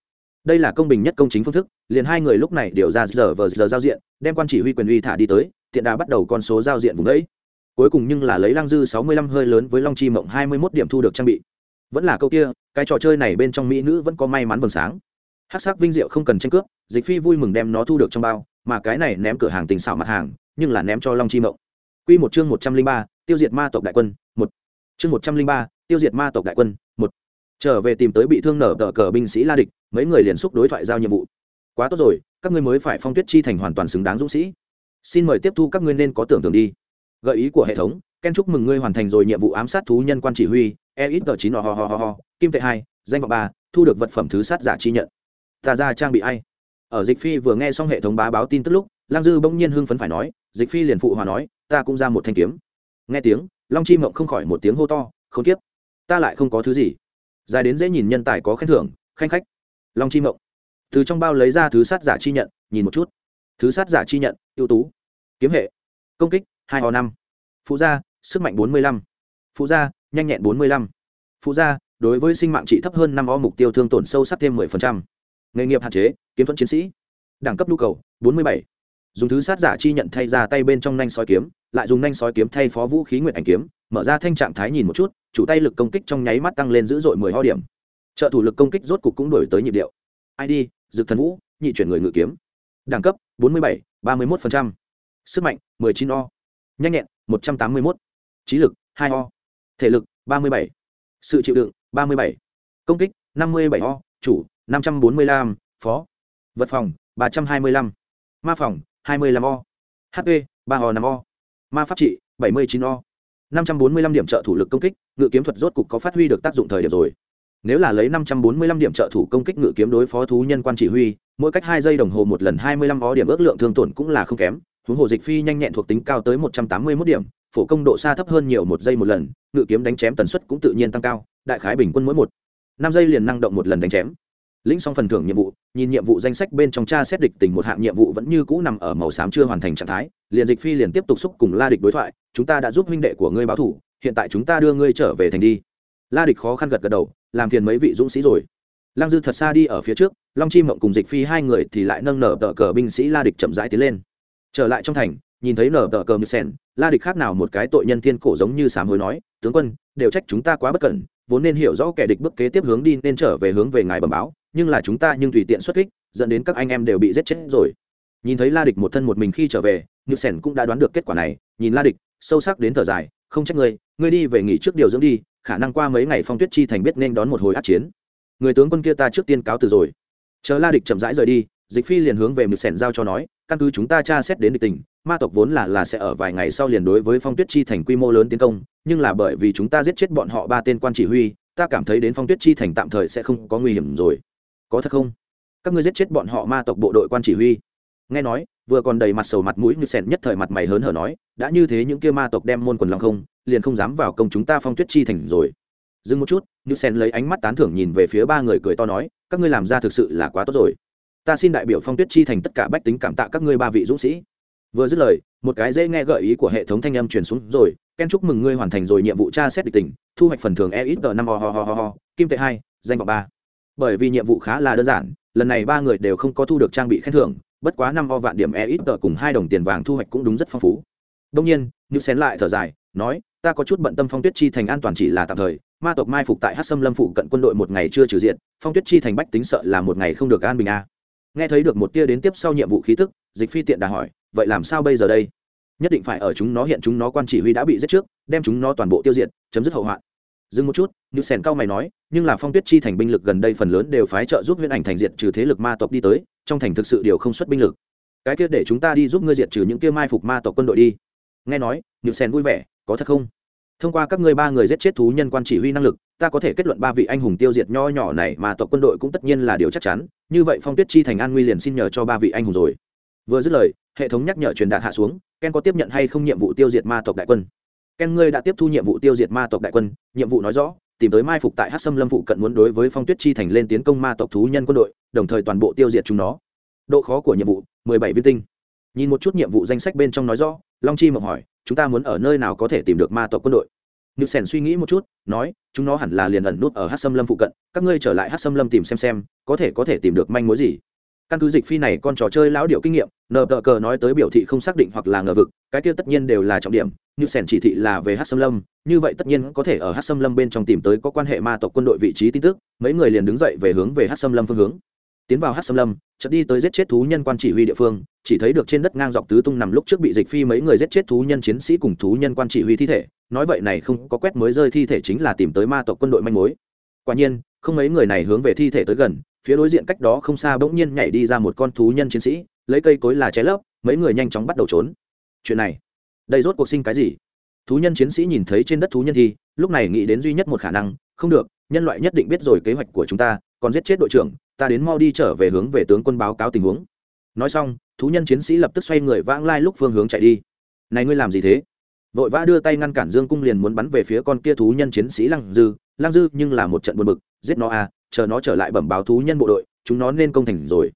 Đây là công bình nhất công chính phương thức, liền hai người lúc này đều ra giờ vờ giờ giao diện, đem quan chỉ huy quyền uy thả đi tới, tiện đà bắt đầu con số giao diện vùng đấy. Cuối cùng nhưng là lấy lăng dư sáu mươi lăm hơi lớn với long chi mộng hai mươi mốt điểm thu được trang bị. Vẫn là câu kia, cái trò chơi này bên trong mỹ nữ vẫn có may mắn vầng sáng hát sắc vinh diệu không cần tranh cướp, dịch phi vui mừng đem nó thu được trong bao, mà cái này ném cửa hàng tình xảo mặt hàng, nhưng là ném cho long chi mộng. Q một chương một trăm linh ba, tiêu diệt ma tộc đại quân, một. Chương một trăm linh ba, tiêu diệt ma tộc đại quân, một. Trở về tìm tới bị thương nở tờ cờ binh sĩ la địch, mấy người liền xúc đối thoại giao nhiệm vụ. Quá tốt rồi, các ngươi mới phải phong tuyết chi thành hoàn toàn xứng đáng dũng sĩ. Xin mời tiếp thu các ngươi nên có tưởng tượng đi. Gợi ý của hệ thống, ken chúc mừng ngươi hoàn thành rồi nhiệm vụ ám sát thú nhân quan chỉ huy e ít tờ chín ho ho ho ho, kim tệ hai, danh vọng ba, thu được vật phẩm thứ sát giả chi nhận ta ra trang bị ai? Ở dịch phi vừa nghe xong hệ thống bá báo tin tức lúc, lang dư bỗng nhiên hưng phấn phải nói, dịch phi liền phụ hòa nói, ta cũng ra một thanh kiếm. Nghe tiếng, long chi mộng không khỏi một tiếng hô to, không tiếp. Ta lại không có thứ gì. Dài đến dễ nhìn nhân tài có khen thưởng, khanh khách. Long chi mộng. Từ trong bao lấy ra thứ sát giả chi nhận, nhìn một chút. Thứ sát giả chi nhận, ưu tú. Kiếm hệ. Công kích, hai o năm. Phụ gia, sức mạnh bốn mươi lăm. Phụ gia, nhanh nhẹn bốn mươi lăm. Phụ gia, đối với sinh mạng trị thấp hơn năm o mục tiêu thương tổn sâu sắc thêm mười phần trăm nghề nghiệp hạn chế, kiếm thuận chiến sĩ. Đẳng cấp nhu cầu, bốn mươi bảy. Dùng thứ sát giả chi nhận thay ra tay bên trong nanh sói kiếm, lại dùng nanh sói kiếm thay phó vũ khí nguyện ảnh kiếm, mở ra thanh trạng thái nhìn một chút, chủ tay lực công kích trong nháy mắt tăng lên dữ dội mười ho điểm. Trợ thủ lực công kích rốt cục cũng đổi tới nhịp điệu. Id dực thần vũ, nhị chuyển người ngự kiếm. Đẳng cấp, bốn mươi bảy, ba mươi một sức mạnh, mười chín o. Nhanh nhẹn, một trăm tám mươi một trí lực, hai o. Thể lực, ba mươi bảy. Sự chịu đựng, ba mươi bảy. Công kích, năm mươi bảy o. Chủ năm trăm bốn mươi lăm, phó. Vật phòng, ba trăm hai mươi lăm. Ma phòng, hai mươi lăm o. Hp ba o năm o. Ma pháp trị, bảy mươi chín o. năm trăm bốn mươi lăm điểm trợ thủ lực công kích, ngự kiếm thuật rốt cục có phát huy được tác dụng thời điểm rồi. Nếu là lấy năm trăm bốn mươi lăm điểm trợ thủ công kích ngự kiếm đối phó thú nhân quan chỉ huy, mỗi cách hai giây đồng hồ một lần hai mươi lăm điểm ước lượng thương tổn cũng là không kém. Huống hồ dịch phi nhanh nhẹn thuộc tính cao tới một trăm tám mươi mốt điểm, phổ công độ xa thấp hơn nhiều một giây một lần, ngự kiếm đánh chém tần suất cũng tự nhiên tăng cao, đại khái bình quân mỗi một năm giây liền năng động một lần đánh chém lĩnh xong phần thưởng nhiệm vụ, nhìn nhiệm vụ danh sách bên trong cha xét địch tình một hạng nhiệm vụ vẫn như cũ nằm ở màu xám chưa hoàn thành trạng thái, liền dịch phi liền tiếp tục xúc cùng la địch đối thoại, chúng ta đã giúp huynh đệ của ngươi báo thủ, hiện tại chúng ta đưa ngươi trở về thành đi. La địch khó khăn gật gật đầu, làm phiền mấy vị dũng sĩ rồi. Lăng dư thật xa đi ở phía trước, long chi mộng cùng dịch phi hai người thì lại nâng nở tờ cờ binh sĩ la địch chậm rãi tiến lên. Trở lại trong thành, nhìn thấy nở tờ cờ như sen la địch khác nào một cái tội nhân thiên cổ giống như sám hối nói, tướng quân, đều trách chúng ta quá bất cẩn vốn nên hiểu rõ kẻ địch bước kế tiếp hướng đi nên trở về hướng về ngài bẩm báo, nhưng là chúng ta nhưng tùy tiện xuất kích, dẫn đến các anh em đều bị giết chết rồi. Nhìn thấy la địch một thân một mình khi trở về như sẻn cũng đã đoán được kết quả này. Nhìn la địch, sâu sắc đến thở dài, không trách ngươi ngươi đi về nghỉ trước điều dưỡng đi, khả năng qua mấy ngày phong tuyết chi thành biết nên đón một hồi át chiến. Người tướng quân kia ta trước tiên cáo từ rồi. Chờ la địch chậm rãi rời đi, dịch phi liền hướng về mực sẻn giao cho nói căn cứ chúng ta tra xét đến địch tình, ma tộc vốn là là sẽ ở vài ngày sau liền đối với phong tuyết chi thành quy mô lớn tiến công, nhưng là bởi vì chúng ta giết chết bọn họ ba tên quan chỉ huy, ta cảm thấy đến phong tuyết chi thành tạm thời sẽ không có nguy hiểm rồi. Có thật không? Các ngươi giết chết bọn họ ma tộc bộ đội quan chỉ huy. Nghe nói, vừa còn đầy mặt sầu mặt mũi như sẹn nhất thời mặt mày hớn hở nói, đã như thế những kia ma tộc đem môn quần lòng không, liền không dám vào công chúng ta phong tuyết chi thành rồi. Dừng một chút, như sen lấy ánh mắt tán thưởng nhìn về phía ba người cười to nói, các ngươi làm ra thực sự là quá tốt rồi ta xin đại biểu phong tuyết chi thành tất cả bách tính cảm tạ các ngươi ba vị dũng sĩ. Vừa dứt lời, một cái dễ nghe gợi ý của hệ thống thanh âm truyền xuống rồi, ken chúc mừng ngươi hoàn thành rồi nhiệm vụ tra xét địch tình, thu hoạch phần thưởng e ít tờ năm ho ho ho ho ho kim tệ hai, danh vọng ba. Bởi vì nhiệm vụ khá là đơn giản, lần này ba người đều không có thu được trang bị khen thưởng, bất quá năm ho vạn điểm e ít tờ cùng hai đồng tiền vàng thu hoạch cũng đúng rất phong phú. Đông nhiên, như xén lại thở dài, nói, ta có chút bận tâm phong tuyết chi thành an toàn chỉ là tạm thời, ma tộc mai phục tại hát sâm lâm phụ cận quân đội một ngày chưa trừ diện, phong tuyết chi thành bách tính sợ là một ngày không được an bình a nghe thấy được một tia đến tiếp sau nhiệm vụ khí tức, dịch phi tiện đà hỏi, vậy làm sao bây giờ đây? Nhất định phải ở chúng nó hiện chúng nó quan chỉ huy đã bị giết trước, đem chúng nó toàn bộ tiêu diệt, chấm dứt hậu hoạn. Dừng một chút, như sèn cao mày nói, nhưng là phong tuyết chi thành binh lực gần đây phần lớn đều phái trợ giúp huyễn ảnh thành diệt trừ thế lực ma tộc đi tới, trong thành thực sự điều không xuất binh lực. Cái kia để chúng ta đi giúp ngươi diệt trừ những kia mai phục ma tộc quân đội đi. Nghe nói, như sèn vui vẻ, có thật không? Thông qua các ngươi ba người giết chết thú nhân quan chỉ huy năng lực, ta có thể kết luận ba vị anh hùng tiêu diệt nho nhỏ này mà tộc quân đội cũng tất nhiên là điều chắc chắn, như vậy phong tuyết chi thành an nguy liền xin nhờ cho ba vị anh hùng rồi. Vừa dứt lời, hệ thống nhắc nhở truyền đạt hạ xuống, ken có tiếp nhận hay không nhiệm vụ tiêu diệt ma tộc đại quân? Ken ngươi đã tiếp thu nhiệm vụ tiêu diệt ma tộc đại quân, nhiệm vụ nói rõ, tìm tới mai phục tại hát sâm lâm phụ cận muốn đối với phong tuyết chi thành lên tiến công ma tộc thú nhân quân đội, đồng thời toàn bộ tiêu diệt chúng nó. Độ khó của nhiệm vụ, mười bảy viên tinh. Nhìn một chút nhiệm vụ danh sách bên trong nói rõ, long chi mộng hỏi chúng ta muốn ở nơi nào có thể tìm được ma tộc quân đội? Như sèn suy nghĩ một chút, nói, chúng nó hẳn là liền ẩn nút ở hát xâm lâm phụ cận, các ngươi trở lại hát xâm lâm tìm xem xem, có thể có thể tìm được manh mối gì. Căn cứ dịch phi này con trò chơi lão điệu kinh nghiệm nờ tờ cờ nói tới biểu thị không xác định hoặc là ngờ vực, cái kia tất nhiên đều là trọng điểm, như sèn chỉ thị là về hát xâm lâm, như vậy tất nhiên có thể ở hát xâm lâm bên trong tìm tới có quan hệ ma tộc quân đội vị trí tin tức, mấy người liền đứng dậy về hướng về hát xâm lâm phương hướng tiến vào hát xâm lâm chợt đi tới giết chết thú nhân quan chỉ huy địa phương chỉ thấy được trên đất ngang dọc tứ tung nằm lúc trước bị dịch phi mấy người giết chết thú nhân chiến sĩ cùng thú nhân quan chỉ huy thi thể nói vậy này không có quét mới rơi thi thể chính là tìm tới ma tộc quân đội manh mối. Quả nhiên không mấy người này hướng về thi thể tới gần phía đối diện cách đó không xa bỗng nhiên nhảy đi ra một con thú nhân chiến sĩ lấy cây cối là cháy lấp mấy người nhanh chóng bắt đầu trốn. Chuyện này đây rốt cuộc sinh cái gì? Thú nhân chiến sĩ nhìn thấy trên đất thú nhân thi, lúc này nghĩ đến duy nhất một khả năng không được nhân loại nhất định biết rồi kế hoạch của chúng ta còn giết chết đội trưởng ta đến mau đi trở về hướng về tướng quân báo cáo tình huống. Nói xong, thú nhân chiến sĩ lập tức xoay người vãng lai lúc phương hướng chạy đi. Này ngươi làm gì thế? Vội vã đưa tay ngăn cản dương cung liền muốn bắn về phía con kia thú nhân chiến sĩ lăng dư. Lăng dư nhưng là một trận buồn bực, giết nó à chờ nó trở lại bẩm báo thú nhân bộ đội, chúng nó nên công thành rồi.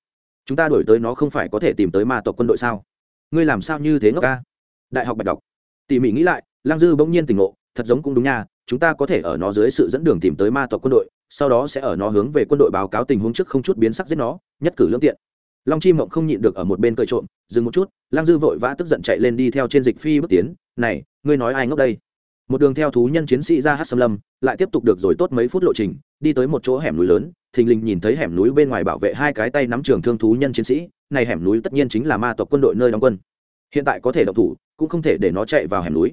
Chúng ta đổi tới nó không phải có thể tìm tới ma tộc quân đội sao? Ngươi làm sao như thế ngốc ca? Đại học bạch đọc. Tỉ mỉ nghĩ lại, lăng dư bỗng nhiên tỉnh ngộ, thật giống cũng đúng nha, chúng ta có thể ở nó dưới sự dẫn đường tìm tới ma tộc quân đội sau đó sẽ ở nó hướng về quân đội báo cáo tình huống trước không chút biến sắc giết nó, nhất cử lương tiện. Long chi mộng không nhịn được ở một bên cười trộm, dừng một chút, lang dư vội vã tức giận chạy lên đi theo trên dịch phi bước tiến, này, ngươi nói ai ngốc đây? Một đường theo thú nhân chiến sĩ ra hát xâm lâm, lại tiếp tục được rồi tốt mấy phút lộ trình, đi tới một chỗ hẻm núi lớn, thình lình nhìn thấy hẻm núi bên ngoài bảo vệ hai cái tay nắm trường thương thú nhân chiến sĩ, này hẻm núi tất nhiên chính là ma tộc quân đội nơi đóng quân. Hiện tại có thể động thủ, cũng không thể để nó chạy vào hẻm núi.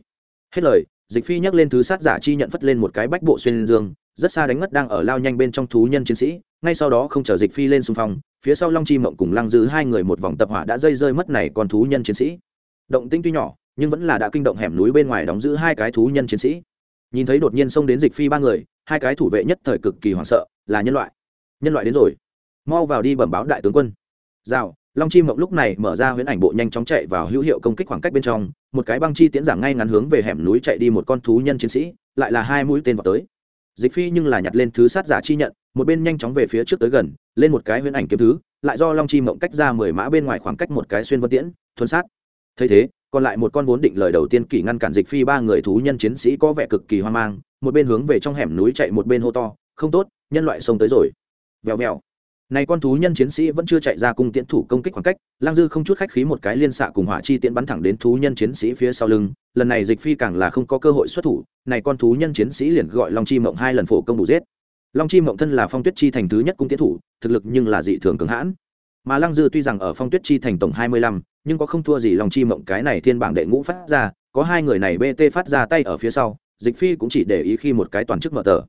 Hết lời, dịch phi nhắc lên thứ sát giả chi nhận phất lên một cái bách bộ xuyên dương rất xa đánh ngất đang ở lao nhanh bên trong thú nhân chiến sĩ, ngay sau đó không chờ dịch phi lên xung phong, phía sau long chi mộng cùng lăng giữ hai người một vòng tập hỏa đã dây rơi mất này còn thú nhân chiến sĩ. Động tinh tuy nhỏ, nhưng vẫn là đã kinh động hẻm núi bên ngoài đóng giữ hai cái thú nhân chiến sĩ. Nhìn thấy đột nhiên xông đến dịch phi ba người, hai cái thủ vệ nhất thời cực kỳ hoảng sợ, là nhân loại. Nhân loại đến rồi. Mau vào đi bẩm báo đại tướng quân. Rào, long chi mộng lúc này mở ra huyễn ảnh bộ nhanh chóng chạy vào hữu hiệu công kích khoảng cách bên trong, một cái băng chi tiến giảm ngay ngắn hướng về hẻm núi chạy đi một con thú nhân chiến sĩ, lại là hai mũi tên vào tới dịch phi nhưng là nhặt lên thứ sát giả chi nhận, một bên nhanh chóng về phía trước tới gần, lên một cái huyễn ảnh kiếm thứ, lại do long chi mộng cách ra mười mã bên ngoài khoảng cách một cái xuyên vân tiễn, thuần sát. Thấy thế, còn lại một con vốn định lời đầu tiên kỷ ngăn cản dịch phi ba người thú nhân chiến sĩ có vẻ cực kỳ hoang mang, một bên hướng về trong hẻm núi chạy một bên hô to, không tốt, nhân loại xông tới rồi. Vèo vèo này con thú nhân chiến sĩ vẫn chưa chạy ra cung tiễn thủ công kích khoảng cách, lang dư không chút khách khí một cái liên xạ cùng hỏa chi tiễn bắn thẳng đến thú nhân chiến sĩ phía sau lưng, lần này dịch phi càng là không có cơ hội xuất thủ, này con thú nhân chiến sĩ liền gọi long chi mộng hai lần phổ công đủ giết. Long chi mộng thân là phong tuyết chi thành thứ nhất cung tiễn thủ, thực lực nhưng là dị thường cường hãn. Mà lăng dư tuy rằng ở phong tuyết chi thành tổng hai mươi lăm, nhưng có không thua gì long chi mộng cái này thiên bảng đệ ngũ phát ra, có hai người này bt phát ra tay ở phía sau, dịch phi cũng chỉ để ý khi một cái toàn chức mở tờ.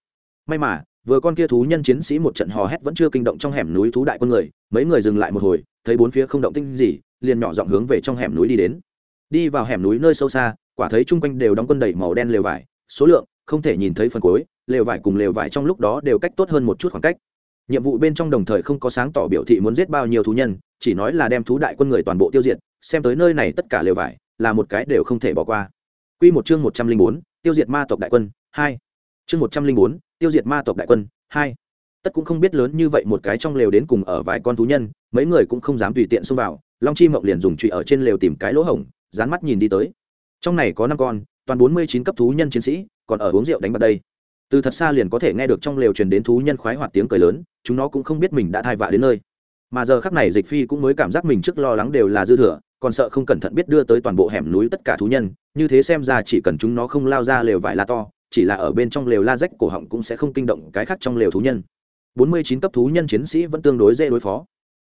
May mà vừa con kia thú nhân chiến sĩ một trận hò hét vẫn chưa kinh động trong hẻm núi thú đại quân người, mấy người dừng lại một hồi, thấy bốn phía không động tinh gì, liền nhỏ giọng hướng về trong hẻm núi đi đến. Đi vào hẻm núi nơi sâu xa, quả thấy chung quanh đều đóng quân đầy màu đen lều vải, số lượng, không thể nhìn thấy phần cuối, lều vải cùng lều vải trong lúc đó đều cách tốt hơn một chút khoảng cách. Nhiệm vụ bên trong đồng thời không có sáng tỏ biểu thị muốn giết bao nhiêu thú nhân, chỉ nói là đem thú đại quân người toàn bộ tiêu diệt, xem tới nơi này tất cả lều vải, là một cái đều không thể bỏ qua. Quy một chương một trăm linh bốn, tiêu diệt ma tộc đại quân, hai. Chương một trăm linh bốn tiêu diệt ma tộc đại quân, hai, tất cũng không biết lớn như vậy một cái trong lều đến cùng ở vài con thú nhân, mấy người cũng không dám tùy tiện xông vào, long chi mộng liền dùng trụy ở trên lều tìm cái lỗ hổng, dán mắt nhìn đi tới. Trong này có năm con, toàn bốn mươi chín cấp thú nhân chiến sĩ, còn ở uống rượu đánh bật đây. Từ thật xa liền có thể nghe được trong lều truyền đến thú nhân khoái hoạt tiếng cười lớn, chúng nó cũng không biết mình đã thai vạ đến nơi. Mà giờ khắc này dịch phi cũng mới cảm giác mình trước lo lắng đều là dư thừa, còn sợ không cẩn thận biết đưa tới toàn bộ hẻm núi tất cả thú nhân, như thế xem ra chỉ cần chúng nó không lao ra lều vải la to chỉ là ở bên trong lều la rách cổ họng cũng sẽ không kinh động cái khác trong lều thú nhân. Bốn mươi chín cấp thú nhân chiến sĩ vẫn tương đối dễ đối phó.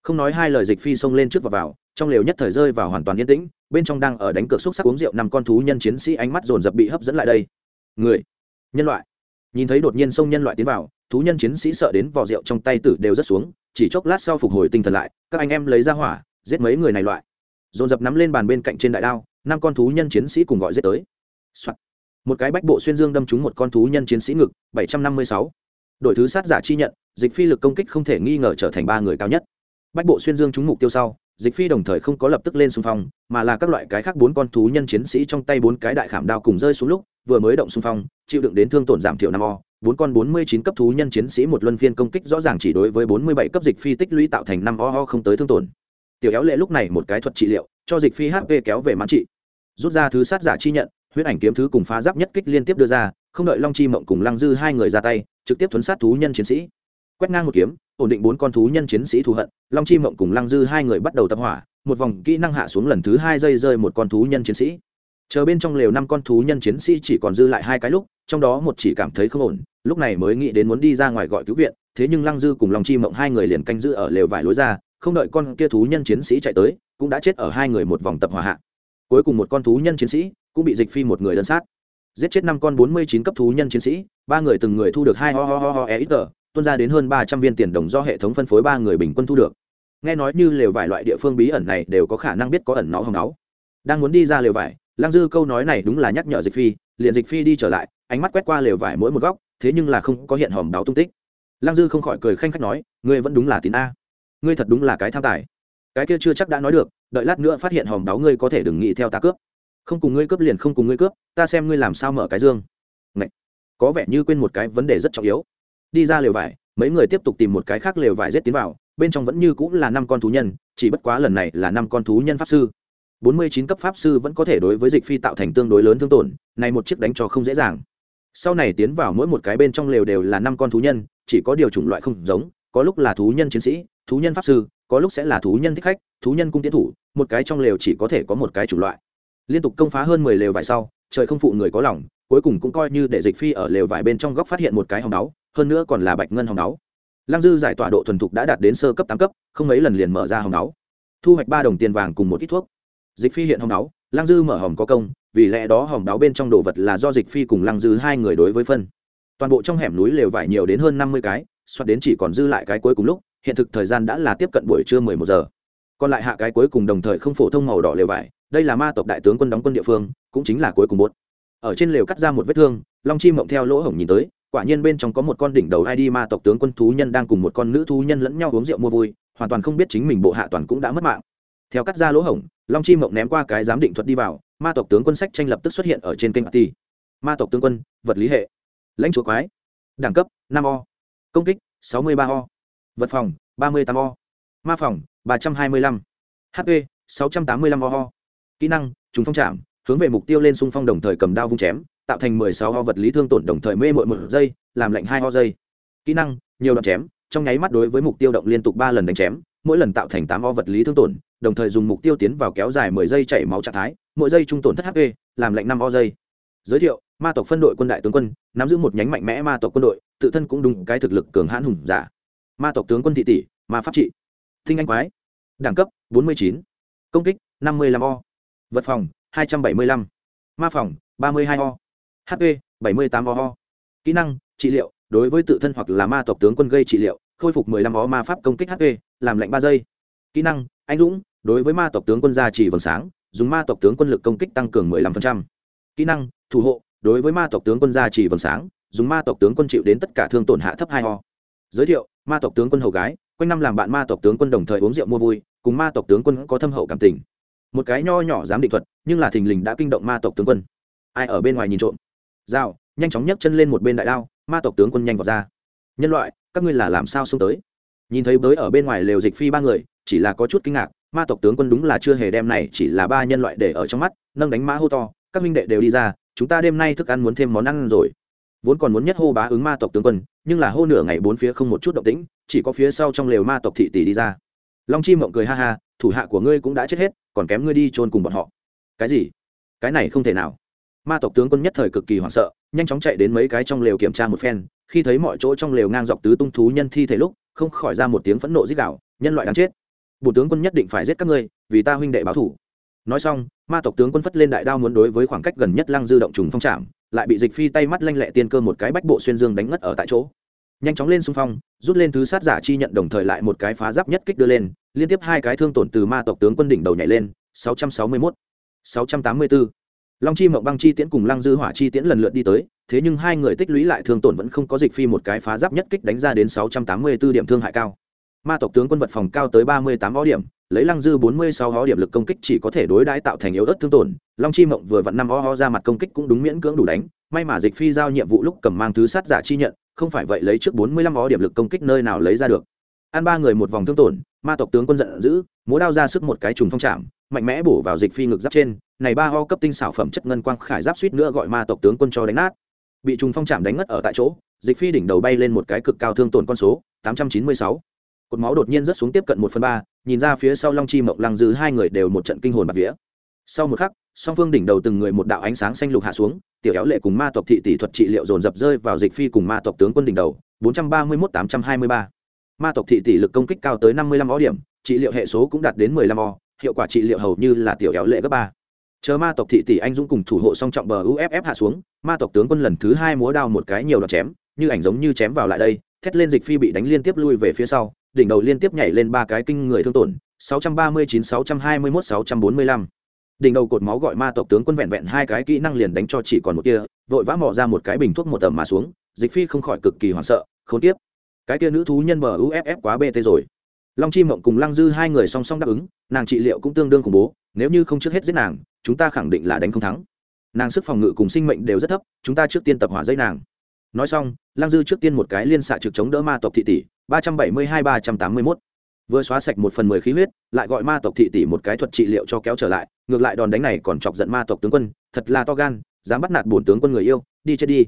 Không nói hai lời dịch phi xông lên trước và vào, trong lều nhất thời rơi vào hoàn toàn yên tĩnh, bên trong đang ở đánh cược xúc sắc uống rượu năm con thú nhân chiến sĩ ánh mắt dồn dập bị hấp dẫn lại đây. Người, nhân loại. Nhìn thấy đột nhiên sông nhân loại tiến vào, thú nhân chiến sĩ sợ đến vò rượu trong tay tử đều rất xuống, chỉ chốc lát sau phục hồi tinh thần lại, các anh em lấy ra hỏa, giết mấy người này loại. Dồn dập nắm lên bàn bên cạnh trên đại đao, năm con thú nhân chiến sĩ cùng gọi giết tới、Soạn một cái bách bộ xuyên dương đâm trúng một con thú nhân chiến sĩ ngực, bảy trăm năm mươi sáu. Đội thứ sát giả chi nhận, dịch phi lực công kích không thể nghi ngờ trở thành ba người cao nhất. Bách bộ xuyên dương trúng mục tiêu sau, dịch phi đồng thời không có lập tức lên xung phong, mà là các loại cái khác bốn con thú nhân chiến sĩ trong tay bốn cái đại khảm đao cùng rơi xuống lúc, vừa mới động xung phong, chịu đựng đến thương tổn giảm thiểu năm o. Bốn con bốn mươi chín cấp thú nhân chiến sĩ một luân phiên công kích rõ ràng chỉ đối với bốn mươi bảy cấp dịch phi tích lũy tạo thành năm o ho không tới thương tổn. Tiểu éo lệ lúc này một cái thuật trị liệu, cho dịch phi hp kéo về mãn trị. Rút ra thứ sát giả chi nhận huyết ảnh kiếm thứ cùng phá giáp nhất kích liên tiếp đưa ra, không đợi long chi mộng cùng lăng dư hai người ra tay, trực tiếp thuấn sát thú nhân chiến sĩ. Quét ngang một kiếm, ổn định bốn con thú nhân chiến sĩ thù hận, long chi mộng cùng lăng dư hai người bắt đầu tập hỏa, một vòng kỹ năng hạ xuống lần thứ hai dây rơi một con thú nhân chiến sĩ. Chờ bên trong lều năm con thú nhân chiến sĩ chỉ còn dư lại hai cái lúc, trong đó một chỉ cảm thấy không ổn, lúc này mới nghĩ đến muốn đi ra ngoài gọi cứu viện, thế nhưng lăng dư cùng long chi mộng hai người liền canh giữ ở lều vải lối ra, không đợi con kia thú nhân chiến sĩ chạy tới, cũng đã chết ở hai người một vòng tập hỏa hạ. Cuối cùng một con thú nhân chiến sĩ cũng bị dịch phi một người đơn sát. Giết chết năm con bốn mươi chín cấp thú nhân chiến sĩ, ba người từng người thu được hai ho ho ho ho e ít tờ tuân ra đến hơn ba trăm viên tiền đồng do hệ thống phân phối ba người bình quân thu được. Nghe nói như lều vải loại địa phương bí ẩn này đều có khả năng biết có ẩn nó hồng náu đang muốn đi ra lều vải, lăng dư câu nói này đúng là nhắc nhở dịch phi, liền dịch phi đi trở lại, ánh mắt quét qua lều vải mỗi một góc, thế nhưng là không có hiện hòm đáo tung tích. Lăng dư không khỏi cười khanh khách nói, ngươi vẫn đúng là tín a. Ngươi thật đúng là cái tham tài. Cái kia chưa chắc đã nói được, đợi lát nữa phát hiện hòm đáo ngươi có thể đừng nghĩ theo ta cướp không cùng ngươi cướp liền không cùng ngươi cướp, ta xem ngươi làm sao mở cái dương. Ngậy! có vẻ như quên một cái vấn đề rất trọng yếu. Đi ra lều vải, mấy người tiếp tục tìm một cái khác lều vải rết tiến vào, bên trong vẫn như cũng là năm con thú nhân, chỉ bất quá lần này là năm con thú nhân pháp sư. Bốn mươi chín cấp pháp sư vẫn có thể đối với dịch phi tạo thành tương đối lớn thương tổn, này một chiếc đánh cho không dễ dàng. Sau này tiến vào mỗi một cái bên trong lều đều là năm con thú nhân, chỉ có điều chủng loại không giống, có lúc là thú nhân chiến sĩ, thú nhân pháp sư, có lúc sẽ là thú nhân thích khách, thú nhân cung tiến thủ, một cái trong lều chỉ có thể có một cái chủng loại liên tục công phá hơn mười lều vải sau, trời không phụ người có lòng, cuối cùng cũng coi như để dịch phi ở lều vải bên trong góc phát hiện một cái hòng đáo, hơn nữa còn là bạch ngân hòng đáo. Lăng dư giải tỏa độ thuần thục đã đạt đến sơ cấp tám cấp, không mấy lần liền mở ra hòng đáo. Thu hoạch ba đồng tiền vàng cùng một ít thuốc. Dịch phi hiện hòng đáo, lăng dư mở hòm có công, vì lẽ đó hòm đáo bên trong đồ vật là do dịch phi cùng lăng dư hai người đối với phân. Toàn bộ trong hẻm núi lều vải nhiều đến hơn năm mươi cái, soát đến chỉ còn dư lại cái cuối cùng lúc, hiện thực thời gian đã là tiếp cận buổi trưa mười một giờ. Còn lại hạ cái cuối cùng đồng thời không phổ thông màu đỏ lều vải đây là ma tộc đại tướng quân đóng quân địa phương, cũng chính là cuối cùng bốt. Ở trên lều cắt ra một vết thương, long chi mộng theo lỗ hổng nhìn tới, quả nhiên bên trong có một con đỉnh đầu ai đi ma tộc tướng quân thú nhân đang cùng một con nữ thú nhân lẫn nhau uống rượu mua vui, hoàn toàn không biết chính mình bộ hạ toàn cũng đã mất mạng. Theo cắt ra lỗ hổng, long chi mộng ném qua cái giám định thuật đi vào, ma tộc tướng quân sách tranh lập tức xuất hiện ở trên kênh ti ma tộc tướng quân, vật lý hệ. Lãnh chúa quái. Đẳng cấp, năm o. Công kích, sáu mươi ba o. Vật phòng, ba mươi tám o. Ma phòng, ba trăm hai mươi lăm. Hp sáu trăm tám mươi lăm o kỹ năng chúng phong chạm, hướng về mục tiêu lên xung phong đồng thời cầm đao vung chém, tạo thành mười sáu ho vật lý thương tổn đồng thời mê mội một giây, làm lạnh hai ho giây. Kỹ năng, nhiều đoạn chém, trong nháy mắt đối với mục tiêu động liên tục ba lần đánh chém, mỗi lần tạo thành tám o vật lý thương tổn, đồng thời dùng mục tiêu tiến vào kéo dài mười giây chảy máu trạng thái, mỗi giây trung tổn thất hp làm lệnh năm o giây. Giới thiệu, ma tộc phân đội quân đại tướng quân, nắm giữ một nhánh mạnh mẽ ma tộc quân đội, tự thân cũng đúng cái thực lực cường hãn hùng giả ma tộc tướng quân thị tỷ, ma pháp trị. Thinh anh quái. Đẳng cấp 49. công kích 55 o vật phòng 275. ma phòng 32 o. Hp 78 o kỹ năng, trị liệu, đối với tự thân hoặc là ma tộc tướng quân gây trị liệu, khôi phục 15 o ma pháp công kích hp làm lạnh ba giây. Kỹ năng, anh dũng, đối với ma tộc tướng quân gia trì vầng sáng, dùng ma tộc tướng quân lực công kích tăng cường 15%. kỹ năng, thủ hộ, đối với ma tộc tướng quân gia trì vầng sáng, dùng ma tộc tướng quân chịu đến tất cả thương tổn hạ thấp hai ho giới thiệu, ma tộc tướng quân hầu gái, quanh năm làm bạn ma tộc tướng quân đồng thời uống rượu mua vui, cùng ma tộc tướng quân có thâm hậu cảm tình một cái nho nhỏ dám định thuật, nhưng là thình lình đã kinh động ma tộc tướng quân. Ai ở bên ngoài nhìn trộm? Dao nhanh chóng nhấc chân lên một bên đại đao, ma tộc tướng quân nhanh vào ra. Nhân loại, các ngươi là làm sao xông tới? Nhìn thấy bới ở bên ngoài lều dịch phi ba người, chỉ là có chút kinh ngạc, ma tộc tướng quân đúng là chưa hề đem này chỉ là ba nhân loại để ở trong mắt, nâng đánh mã hô to, các minh đệ đều đi ra, chúng ta đêm nay thức ăn muốn thêm món ăn rồi. Vốn còn muốn nhất hô bá ứng ma tộc tướng quân, nhưng là hô nửa ngày bốn phía không một chút động tĩnh, chỉ có phía sau trong lều ma tộc thị tỷ đi ra. Long chi mộng cười ha ha, thủ hạ của ngươi cũng đã chết hết còn kém ngươi đi chôn cùng bọn họ. Cái gì? Cái này không thể nào. Ma tộc tướng quân nhất thời cực kỳ hoảng sợ, nhanh chóng chạy đến mấy cái trong lều kiểm tra một phen, khi thấy mọi chỗ trong lều ngang dọc tứ tung thú nhân thi thể lúc, không khỏi ra một tiếng phẫn nộ dích đạo nhân loại đáng chết! Bộ tướng quân nhất định phải giết các ngươi, vì ta huynh đệ báo thủ. Nói xong, ma tộc tướng quân phất lên đại đao muốn đối với khoảng cách gần nhất lăng dư động trùng phong trạm, lại bị dịch phi tay mắt lanh lẹ tiên cơ một cái bách bộ xuyên dương đánh ngất ở tại chỗ nhanh chóng lên xung phong rút lên thứ sát giả chi nhận đồng thời lại một cái phá giáp nhất kích đưa lên liên tiếp hai cái thương tổn từ ma tộc tướng quân đỉnh đầu nhảy lên 661, 684. long chi mộng băng chi tiễn cùng lăng dư hỏa chi tiễn lần lượt đi tới thế nhưng hai người tích lũy lại thương tổn vẫn không có dịch phi một cái phá giáp nhất kích đánh ra đến 684 điểm thương hại cao ma tộc tướng quân vật phòng cao tới 38 võ điểm lấy lăng dư 46 võ điểm lực công kích chỉ có thể đối đãi tạo thành yếu ớt thương tổn long chi mộng vừa vặn năm võ ho ra mặt công kích cũng đúng miễn cưỡng đủ đánh may mà dịch phi giao nhiệm vụ lúc cầm mang thứ sát giả chi nhận không phải vậy lấy trước 45 ó điểm lực công kích nơi nào lấy ra được. Ăn ba người một vòng thương tổn, ma tộc tướng quân giận dữ, múa đao ra sức một cái trùng phong chạm, mạnh mẽ bổ vào dịch phi ngực giáp trên, này ba ho cấp tinh xảo phẩm chất ngân quang khải giáp suýt nữa gọi ma tộc tướng quân cho đánh nát. Bị trùng phong chạm đánh ngất ở tại chỗ, dịch phi đỉnh đầu bay lên một cái cực cao thương tổn con số 896 cột máu đột nhiên rất xuống tiếp cận một phần ba, nhìn ra phía sau long chi mộng lăng dư hai người đều một trận kinh hồn bạc vía sau một khắc, song phương đỉnh đầu từng người một đạo ánh sáng xanh lục hạ xuống, tiểu éo lệ cùng ma tộc thị tỷ thuật trị liệu dồn dập rơi vào dịch phi cùng ma tộc tướng quân đỉnh đầu 431 823. ma tộc thị tỷ lực công kích cao tới 55 ó điểm, trị liệu hệ số cũng đạt đến 15 o hiệu quả trị liệu hầu như là tiểu éo lệ gấp ba chờ ma tộc thị tỷ anh dũng cùng thủ hộ song trọng bờ uff hạ xuống, ma tộc tướng quân lần thứ hai múa đao một cái nhiều đoạn chém, như ảnh giống như chém vào lại đây, thét lên dịch phi bị đánh liên tiếp lui về phía sau, đỉnh đầu liên tiếp nhảy lên ba cái kinh người thương tổn 639 621 645 đỉnh đầu cột máu gọi ma tộc tướng quân vẹn vẹn hai cái kỹ năng liền đánh cho chỉ còn một kia vội vã mò ra một cái bình thuốc một tầm mà xuống, dịch phi không khỏi cực kỳ hoảng sợ, khốn tiếp cái kia nữ thú nhân bờ uff quá bt rồi. Long chi mộng cùng lăng dư hai người song song đáp ứng, nàng trị liệu cũng tương đương khủng bố, nếu như không trước hết giết nàng, chúng ta khẳng định là đánh không thắng. Nàng sức phòng ngự cùng sinh mệnh đều rất thấp, chúng ta trước tiên tập hỏa dây nàng. Nói xong, lăng dư trước tiên một cái liên xạ trực chống đỡ ma tộc thị tỷ, ba trăm bảy mươi hai, ba trăm tám mươi mốt vừa xóa sạch một phần mười khí huyết, lại gọi ma tộc thị tỷ một cái thuật trị liệu cho kéo trở lại, ngược lại đòn đánh này còn chọc giận ma tộc tướng quân, thật là to gan, dám bắt nạt bổn tướng quân người yêu, đi chết đi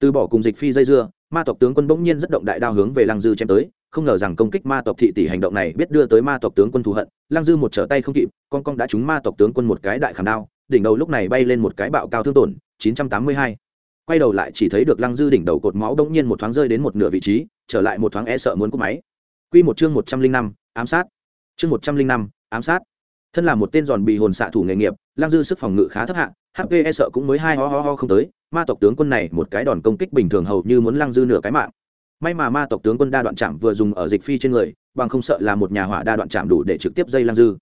từ bỏ cùng dịch phi dây dưa, ma tộc tướng quân bỗng nhiên rất động đại đao hướng về lăng dư chém tới, không ngờ rằng công kích ma tộc thị tỷ hành động này biết đưa tới ma tộc tướng quân thù hận, lăng dư một trở tay không kịp, con con đã trúng ma tộc tướng quân một cái đại khảm đao, đỉnh đầu lúc này bay lên một cái bạo cao thương tổn 982. quay đầu lại chỉ thấy được lăng dư đỉnh đầu cột máu bỗng nhiên một thoáng rơi đến một nửa vị trí, trở lại một thoáng e sợ muốn cúp máy quy một chương 105, ám sát. Chương 105, ám sát. Thân là một tên giòn bị hồn xạ thủ nghề nghiệp lăng dư sức phòng ngự khá thấp hạng hp e sợ cũng mới hai ho ho ho không tới ma tộc tướng quân này một cái đòn công kích bình thường hầu như muốn lăng dư nửa cái mạng. May mà ma tộc tướng quân đa đoạn chạm vừa dùng ở dịch phi trên người bằng không sợ là một nhà hỏa đa đoạn chạm đủ để trực tiếp dây lăng dư.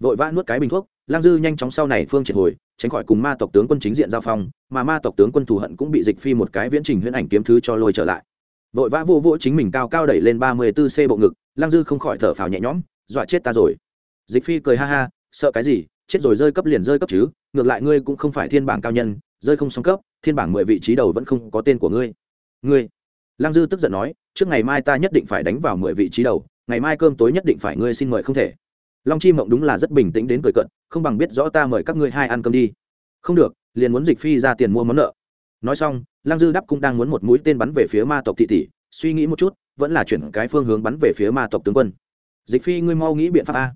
Vội vã nuốt cái bình thuốc lăng dư nhanh chóng sau này phương triệt hồi tránh khỏi cùng ma tộc tướng quân chính diện giao phong mà ma tộc tướng quân thù hận cũng bị dịch phi một cái viễn trình huyễn ảnh kiếm thứ cho lôi trở lại vội vã vô vỗ chính mình cao cao đẩy lên ba mươi 34 c bộ ngực, lăng dư không khỏi thở phào nhẹ nhõm, dọa chết ta rồi. Dịch phi cười ha ha, sợ cái gì, chết rồi rơi cấp liền rơi cấp chứ, ngược lại ngươi cũng không phải thiên bảng cao nhân, rơi không xong cấp, thiên bảng mười vị trí đầu vẫn không có tên của ngươi. Ngươi. Lăng dư tức giận nói, trước ngày mai ta nhất định phải đánh vào mười vị trí đầu, ngày mai cơm tối nhất định phải ngươi xin mời không thể. Long chi mộng đúng là rất bình tĩnh đến cười cận không bằng biết rõ ta mời các ngươi hai ăn cơm đi. Không được, liền muốn dịch phi ra tiền mua món nợ nói xong, lăng dư đắp cũng đang muốn một mũi tên bắn về phía ma tộc thị tỷ, suy nghĩ một chút, vẫn là chuyển cái phương hướng bắn về phía ma tộc tướng quân. Dịch phi, ngươi mau nghĩ biện pháp a.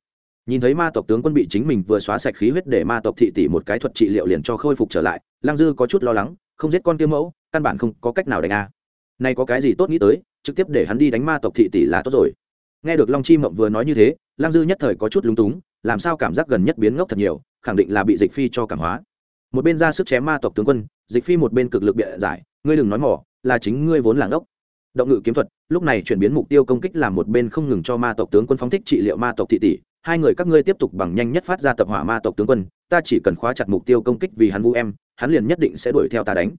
Nhìn thấy ma tộc tướng quân bị chính mình vừa xóa sạch khí huyết để ma tộc thị tỷ một cái thuật trị liệu liền cho khôi phục trở lại lang dư có chút lo lắng, không giết con tiêu mẫu, căn bản không có cách nào đánh a. Nay có cái gì tốt nghĩ tới, trực tiếp để hắn đi đánh ma tộc thị tỷ là tốt rồi. Nghe được long chi mộng vừa nói như thế lang dư nhất thời có chút lúng túng, làm sao cảm giác gần nhất biến ngốc thật nhiều, khẳng định là bị dịch phi cho cảm hóa một bên ra sức chém ma tộc tướng quân, dịch phi một bên cực lực biện giải, ngươi đừng nói mỏ, là chính ngươi vốn làng ốc động ngự kiếm thuật, lúc này chuyển biến mục tiêu công kích làm một bên không ngừng cho ma tộc tướng quân phóng thích trị liệu ma tộc thị tỷ, hai người các ngươi tiếp tục bằng nhanh nhất phát ra tập hỏa ma tộc tướng quân, ta chỉ cần khóa chặt mục tiêu công kích vì hắn vũ em, hắn liền nhất định sẽ đuổi theo ta đánh.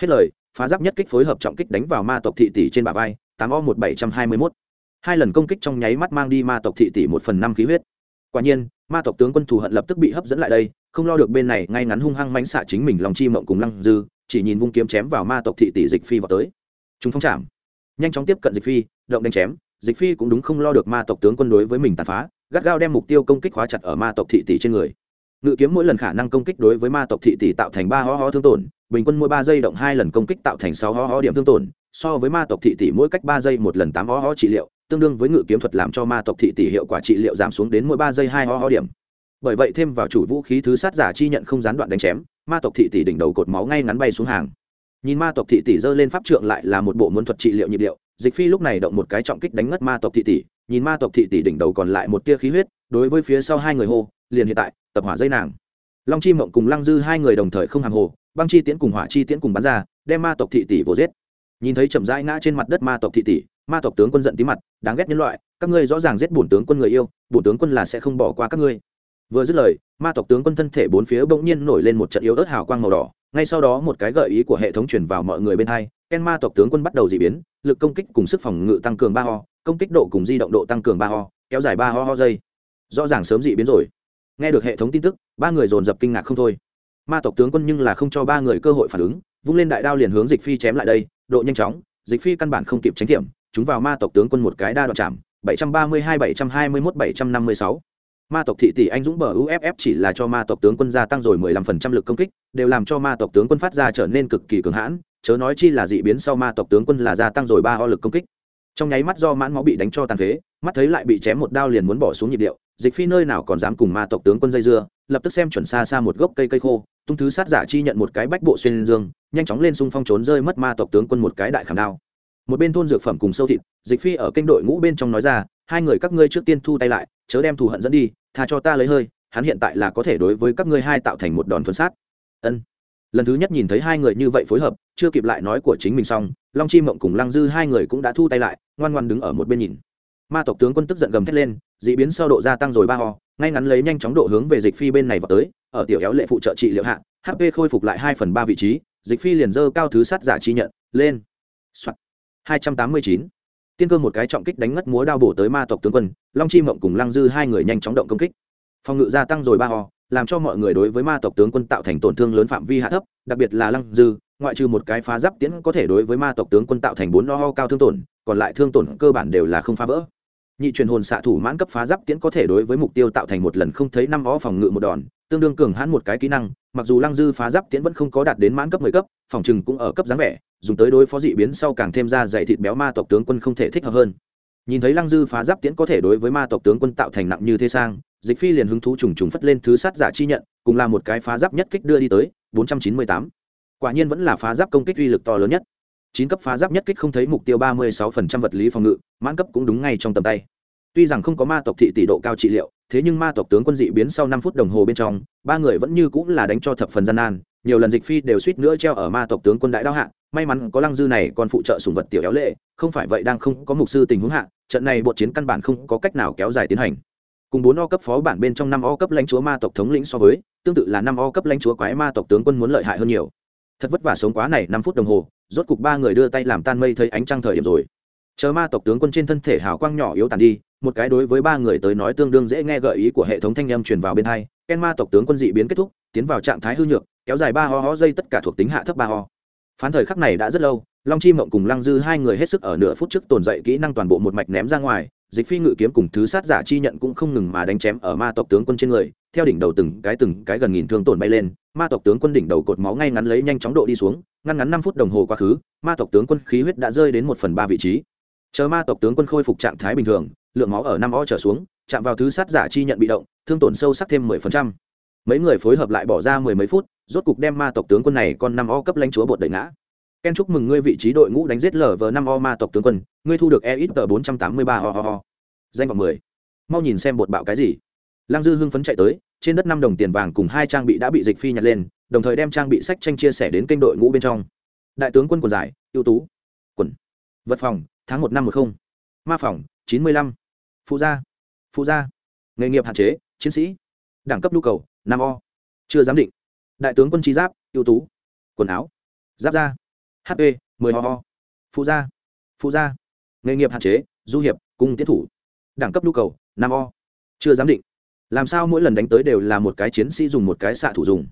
Hết lời, phá giáp nhất kích phối hợp trọng kích đánh vào ma tộc thị tỷ trên bả vai, tám o một bảy trăm hai mươi mốt. Hai lần công kích trong nháy mắt mang đi ma tộc thị tỷ một phần năm khí huyết. Quả nhiên, ma tộc tướng quân thù hận lập tức bị hấp dẫn lại đây không lo được bên này ngay ngắn hung hăng mánh xạ chính mình lòng chi mộng cùng lăng dư, chỉ nhìn vung kiếm chém vào ma tộc thị tỷ dịch phi vào tới. Chúng phong chạm. Nhanh chóng tiếp cận dịch phi, động đánh chém, dịch phi cũng đúng không lo được ma tộc tướng quân đối với mình tàn phá, gắt gao đem mục tiêu công kích khóa chặt ở ma tộc thị tỷ trên người. Ngự kiếm mỗi lần khả năng công kích đối với ma tộc thị tỷ tạo thành ba ho ho thương tổn, bình quân mỗi ba giây động hai lần công kích tạo thành sáu ho ho điểm thương tổn, so với ma tộc thị tỷ mỗi cách ba giây một lần tám ho ho trị liệu, tương đương với ngự kiếm thuật làm cho ma tộc thị tỷ hiệu quả trị liệu giảm xuống đến mỗi ba giây hai ho ho điểm bởi vậy thêm vào chủ vũ khí thứ sát giả chi nhận không gián đoạn đánh chém, ma tộc thị tỷ đỉnh đầu cột máu ngay ngắn bay xuống hàng. Nhìn ma tộc thị tỷ giơ lên pháp trượng lại là một bộ muốn thuật trị liệu nhịp điệu, dịch phi lúc này động một cái trọng kích đánh ngất ma tộc thị tỷ, nhìn ma tộc thị tỷ đỉnh đầu còn lại một tia khí huyết, đối với phía sau hai người hô, liền hiện tại, tập hỏa dây nàng. Long chi mộng cùng lăng dư hai người đồng thời không hàng hồ, băng chi tiễn cùng hỏa chi tiễn cùng bắn ra, đem ma tộc thị tỷ vô giết. Nhìn thấy chậm rãi ngã trên mặt đất ma tộc thị tỷ, ma tộc tướng quân giận tí mặt, đáng ghét nhân loại, các ngươi rõ ràng giết bổn tướng quân người yêu, bổn tướng quân là sẽ không bỏ qua các ngươi vừa dứt lời, ma tộc tướng quân thân thể bốn phía bỗng nhiên nổi lên một trận yếu ớt hào quang màu đỏ, ngay sau đó một cái gợi ý của hệ thống truyền vào mọi người bên hai, ken ma tộc tướng quân bắt đầu dị biến, lực công kích cùng sức phòng ngự tăng cường ba ho, công kích độ cùng di động độ tăng cường ba ho, kéo dài ba ho ho giây. Rõ ràng sớm dị biến rồi. Nghe được hệ thống tin tức, ba người dồn dập kinh ngạc không thôi. Ma tộc tướng quân nhưng là không cho ba người cơ hội phản ứng, vung lên đại đao liền hướng dịch phi chém lại đây, độ nhanh chóng, dịch phi căn bản không kịp tránh thiểm, chúng vào ma tộc tướng quân một cái đa đoạn chạm, bảy trăm ba mươi hai, bảy trăm hai mươi mốt, bảy trăm năm mươi sáu ma tộc thị tỷ anh dũng bờ uff chỉ là cho ma tộc tướng quân gia tăng rồi mười lăm phần trăm lực công kích, đều làm cho ma tộc tướng quân phát ra trở nên cực kỳ cường hãn, chớ nói chi là dị biến sau ma tộc tướng quân là gia tăng rồi ba ho lực công kích. Trong nháy mắt do mãn máu bị đánh cho tàn phế, mắt thấy lại bị chém một đao liền muốn bỏ xuống nhịp điệu, dịch phi nơi nào còn dám cùng ma tộc tướng quân dây dưa, lập tức xem chuẩn xa xa một gốc cây cây khô, tung thứ sát giả chi nhận một cái bách bộ xuyên dương, nhanh chóng lên xung phong trốn rơi mất ma tộc tướng quân một cái đại khảm đao một bên thôn dược phẩm cùng sâu thịt, dịch phi ở kênh đội ngũ bên trong nói ra, hai người các ngươi trước tiên thu tay lại, chớ đem thù hận dẫn đi, tha cho ta lấy hơi, hắn hiện tại là có thể đối với các ngươi hai tạo thành một đòn thuần sát. Ân. Lần thứ nhất nhìn thấy hai người như vậy phối hợp, chưa kịp lại nói của chính mình xong, long chi mộng cùng lăng dư hai người cũng đã thu tay lại, ngoan ngoan đứng ở một bên nhìn. Ma tộc tướng quân tức giận gầm thét lên d ị biến sau độ gia tăng rồi ba ho, ngay ngắn lấy nhanh chóng độ hướng về dịch phi bên này vào tới, ở tiểu éo lệ phụ trợ trị liệu hạ hp khôi phục lại hai phần ba vị trí, dịch phi liền dơ cao thứ sát giả chi nhận, lên、Soạn. 289. tiên cơ một cái trọng kích đánh ngất múa đao bổ tới ma tộc tướng quân, long chi mộng cùng lăng dư hai người nhanh chóng động công kích phòng ngự gia tăng rồi ba ho làm cho mọi người đối với ma tộc tướng quân tạo thành tổn thương lớn phạm vi hạ thấp, đặc biệt là lăng dư, ngoại trừ một cái phá giáp tiễn có thể đối với ma tộc tướng quân tạo thành bốn ho cao thương tổn, còn lại thương tổn cơ bản đều là không phá vỡ nhị truyền hồn xạ thủ mãn cấp phá giáp tiễn có thể đối với mục tiêu tạo thành một lần không thấy năm ó phòng ngự một đòn tương đương cường hãn một cái kỹ năng, mặc dù lăng dư phá giáp tiễn vẫn không có đạt đến mãn cấp mười cấp, phòng chừng cũng ở cấp dáng vẻ, dùng tới đối phó dị biến sau càng thêm ra dày thịt béo ma tộc tướng quân không thể thích hợp hơn. Nhìn thấy lăng dư phá giáp tiễn có thể đối với ma tộc tướng quân tạo thành nặng như thế sang, dịch phi liền hứng thú trùng trùng phất lên thứ sát giả chi nhận, cùng là một cái phá giáp nhất kích đưa đi tới, bốn trăm chín mươi tám. Quả nhiên vẫn là phá giáp công kích uy lực to lớn nhất. Chín cấp phá giáp nhất kích không thấy mục tiêu ba mươi sáu phần trăm vật lý phòng ngự, mãn cấp cũng đúng ngay trong tầm tay. Tuy rằng không có ma tộc thị tỷ độ cao trị liệu thế nhưng ma tộc tướng quân dị biến sau năm phút đồng hồ bên trong, ba người vẫn như cũng là đánh cho thập phần gian nan, nhiều lần dịch phi đều suýt nữa treo ở ma tộc tướng quân đại đao hạ. May mắn có lăng dư này còn phụ trợ sùng vật tiểu éo lệ, không phải vậy đang không có mục sư tình huống hạ, trận này bộ chiến căn bản không có cách nào kéo dài tiến hành. Cùng bốn o cấp phó bản bên trong năm o cấp lãnh chúa ma tộc thống lĩnh so với, tương tự là năm o cấp lãnh chúa quái ma tộc tướng quân muốn lợi hại hơn nhiều. Thật vất vả sống quá này năm phút đồng hồ, rốt cục ba người đưa tay làm tan mây thấy ánh trăng thời điểm rồi. Chờ ma tộc tướng quân trên thân thể hào quang nhỏ yếu tàn đi một cái đối với ba người tới nói tương đương dễ nghe gợi ý của hệ thống thanh âm truyền vào bên hai, ken ma tộc tướng quân dị biến kết thúc, tiến vào trạng thái hư nhược, kéo dài ba ho ho dây tất cả thuộc tính hạ thấp ba ho. Phán thời khắc này đã rất lâu, long chi mộng cùng lăng dư hai người hết sức ở nửa phút trước tồn dậy kỹ năng toàn bộ một mạch ném ra ngoài, dịch phi ngự kiếm cùng thứ sát giả chi nhận cũng không ngừng mà đánh chém ở ma tộc tướng quân trên người, theo đỉnh đầu từng cái từng cái gần nghìn thương tổn bay lên, ma tộc tướng quân đỉnh đầu cột máu ngay ngắn lấy nhanh chóng độ đi xuống, ngăn ngắn năm phút đồng hồ quá khứ, ma tộc tướng quân khí huyết đã rơi đến một phần ba vị trí. Chờ ma tộc tướng quân khôi phục trạng thái bình thường lượng máu ở năm o trở xuống, chạm vào thứ sát giả chi nhận bị động, thương tổn sâu sắc thêm mười phần trăm. Mấy người phối hợp lại bỏ ra mười mấy phút, rốt cục đem ma tộc tướng quân này còn năm o cấp lãnh chúa bột đẩy ngã. Ken chúc mừng ngươi vị trí đội ngũ đánh giết lở vờ năm o ma tộc tướng quân, ngươi thu được e ít tờ bốn trăm tám mươi ba ho ho ho danh vọng mười. Mau nhìn xem bột bạo cái gì. Lăng dư hưng phấn chạy tới, trên đất năm đồng tiền vàng cùng hai trang bị đã bị dịch phi nhặt lên, đồng thời đem trang bị sách tranh chia sẻ đến kênh đội ngũ bên trong. Đại tướng quân quần giải, ưu tú. Quần. Vật phòng, tháng một năm một không. Ma phòng, chín mươi lăm phụ gia phụ gia. Nghề nghiệp hạn chế, chiến sĩ. Đẳng cấp nhu cầu, nam o. Chưa giám định. Đại tướng quân trí giáp, ưu tú. Quần áo. Giáp da. Hp mười ho ho phụ gia phụ gia. Nghề nghiệp hạn chế, du hiệp, cung tiến thủ. Đẳng cấp nhu cầu, nam o. Chưa giám định. Làm sao mỗi lần đánh tới đều là một cái chiến sĩ dùng một cái xạ thủ dùng?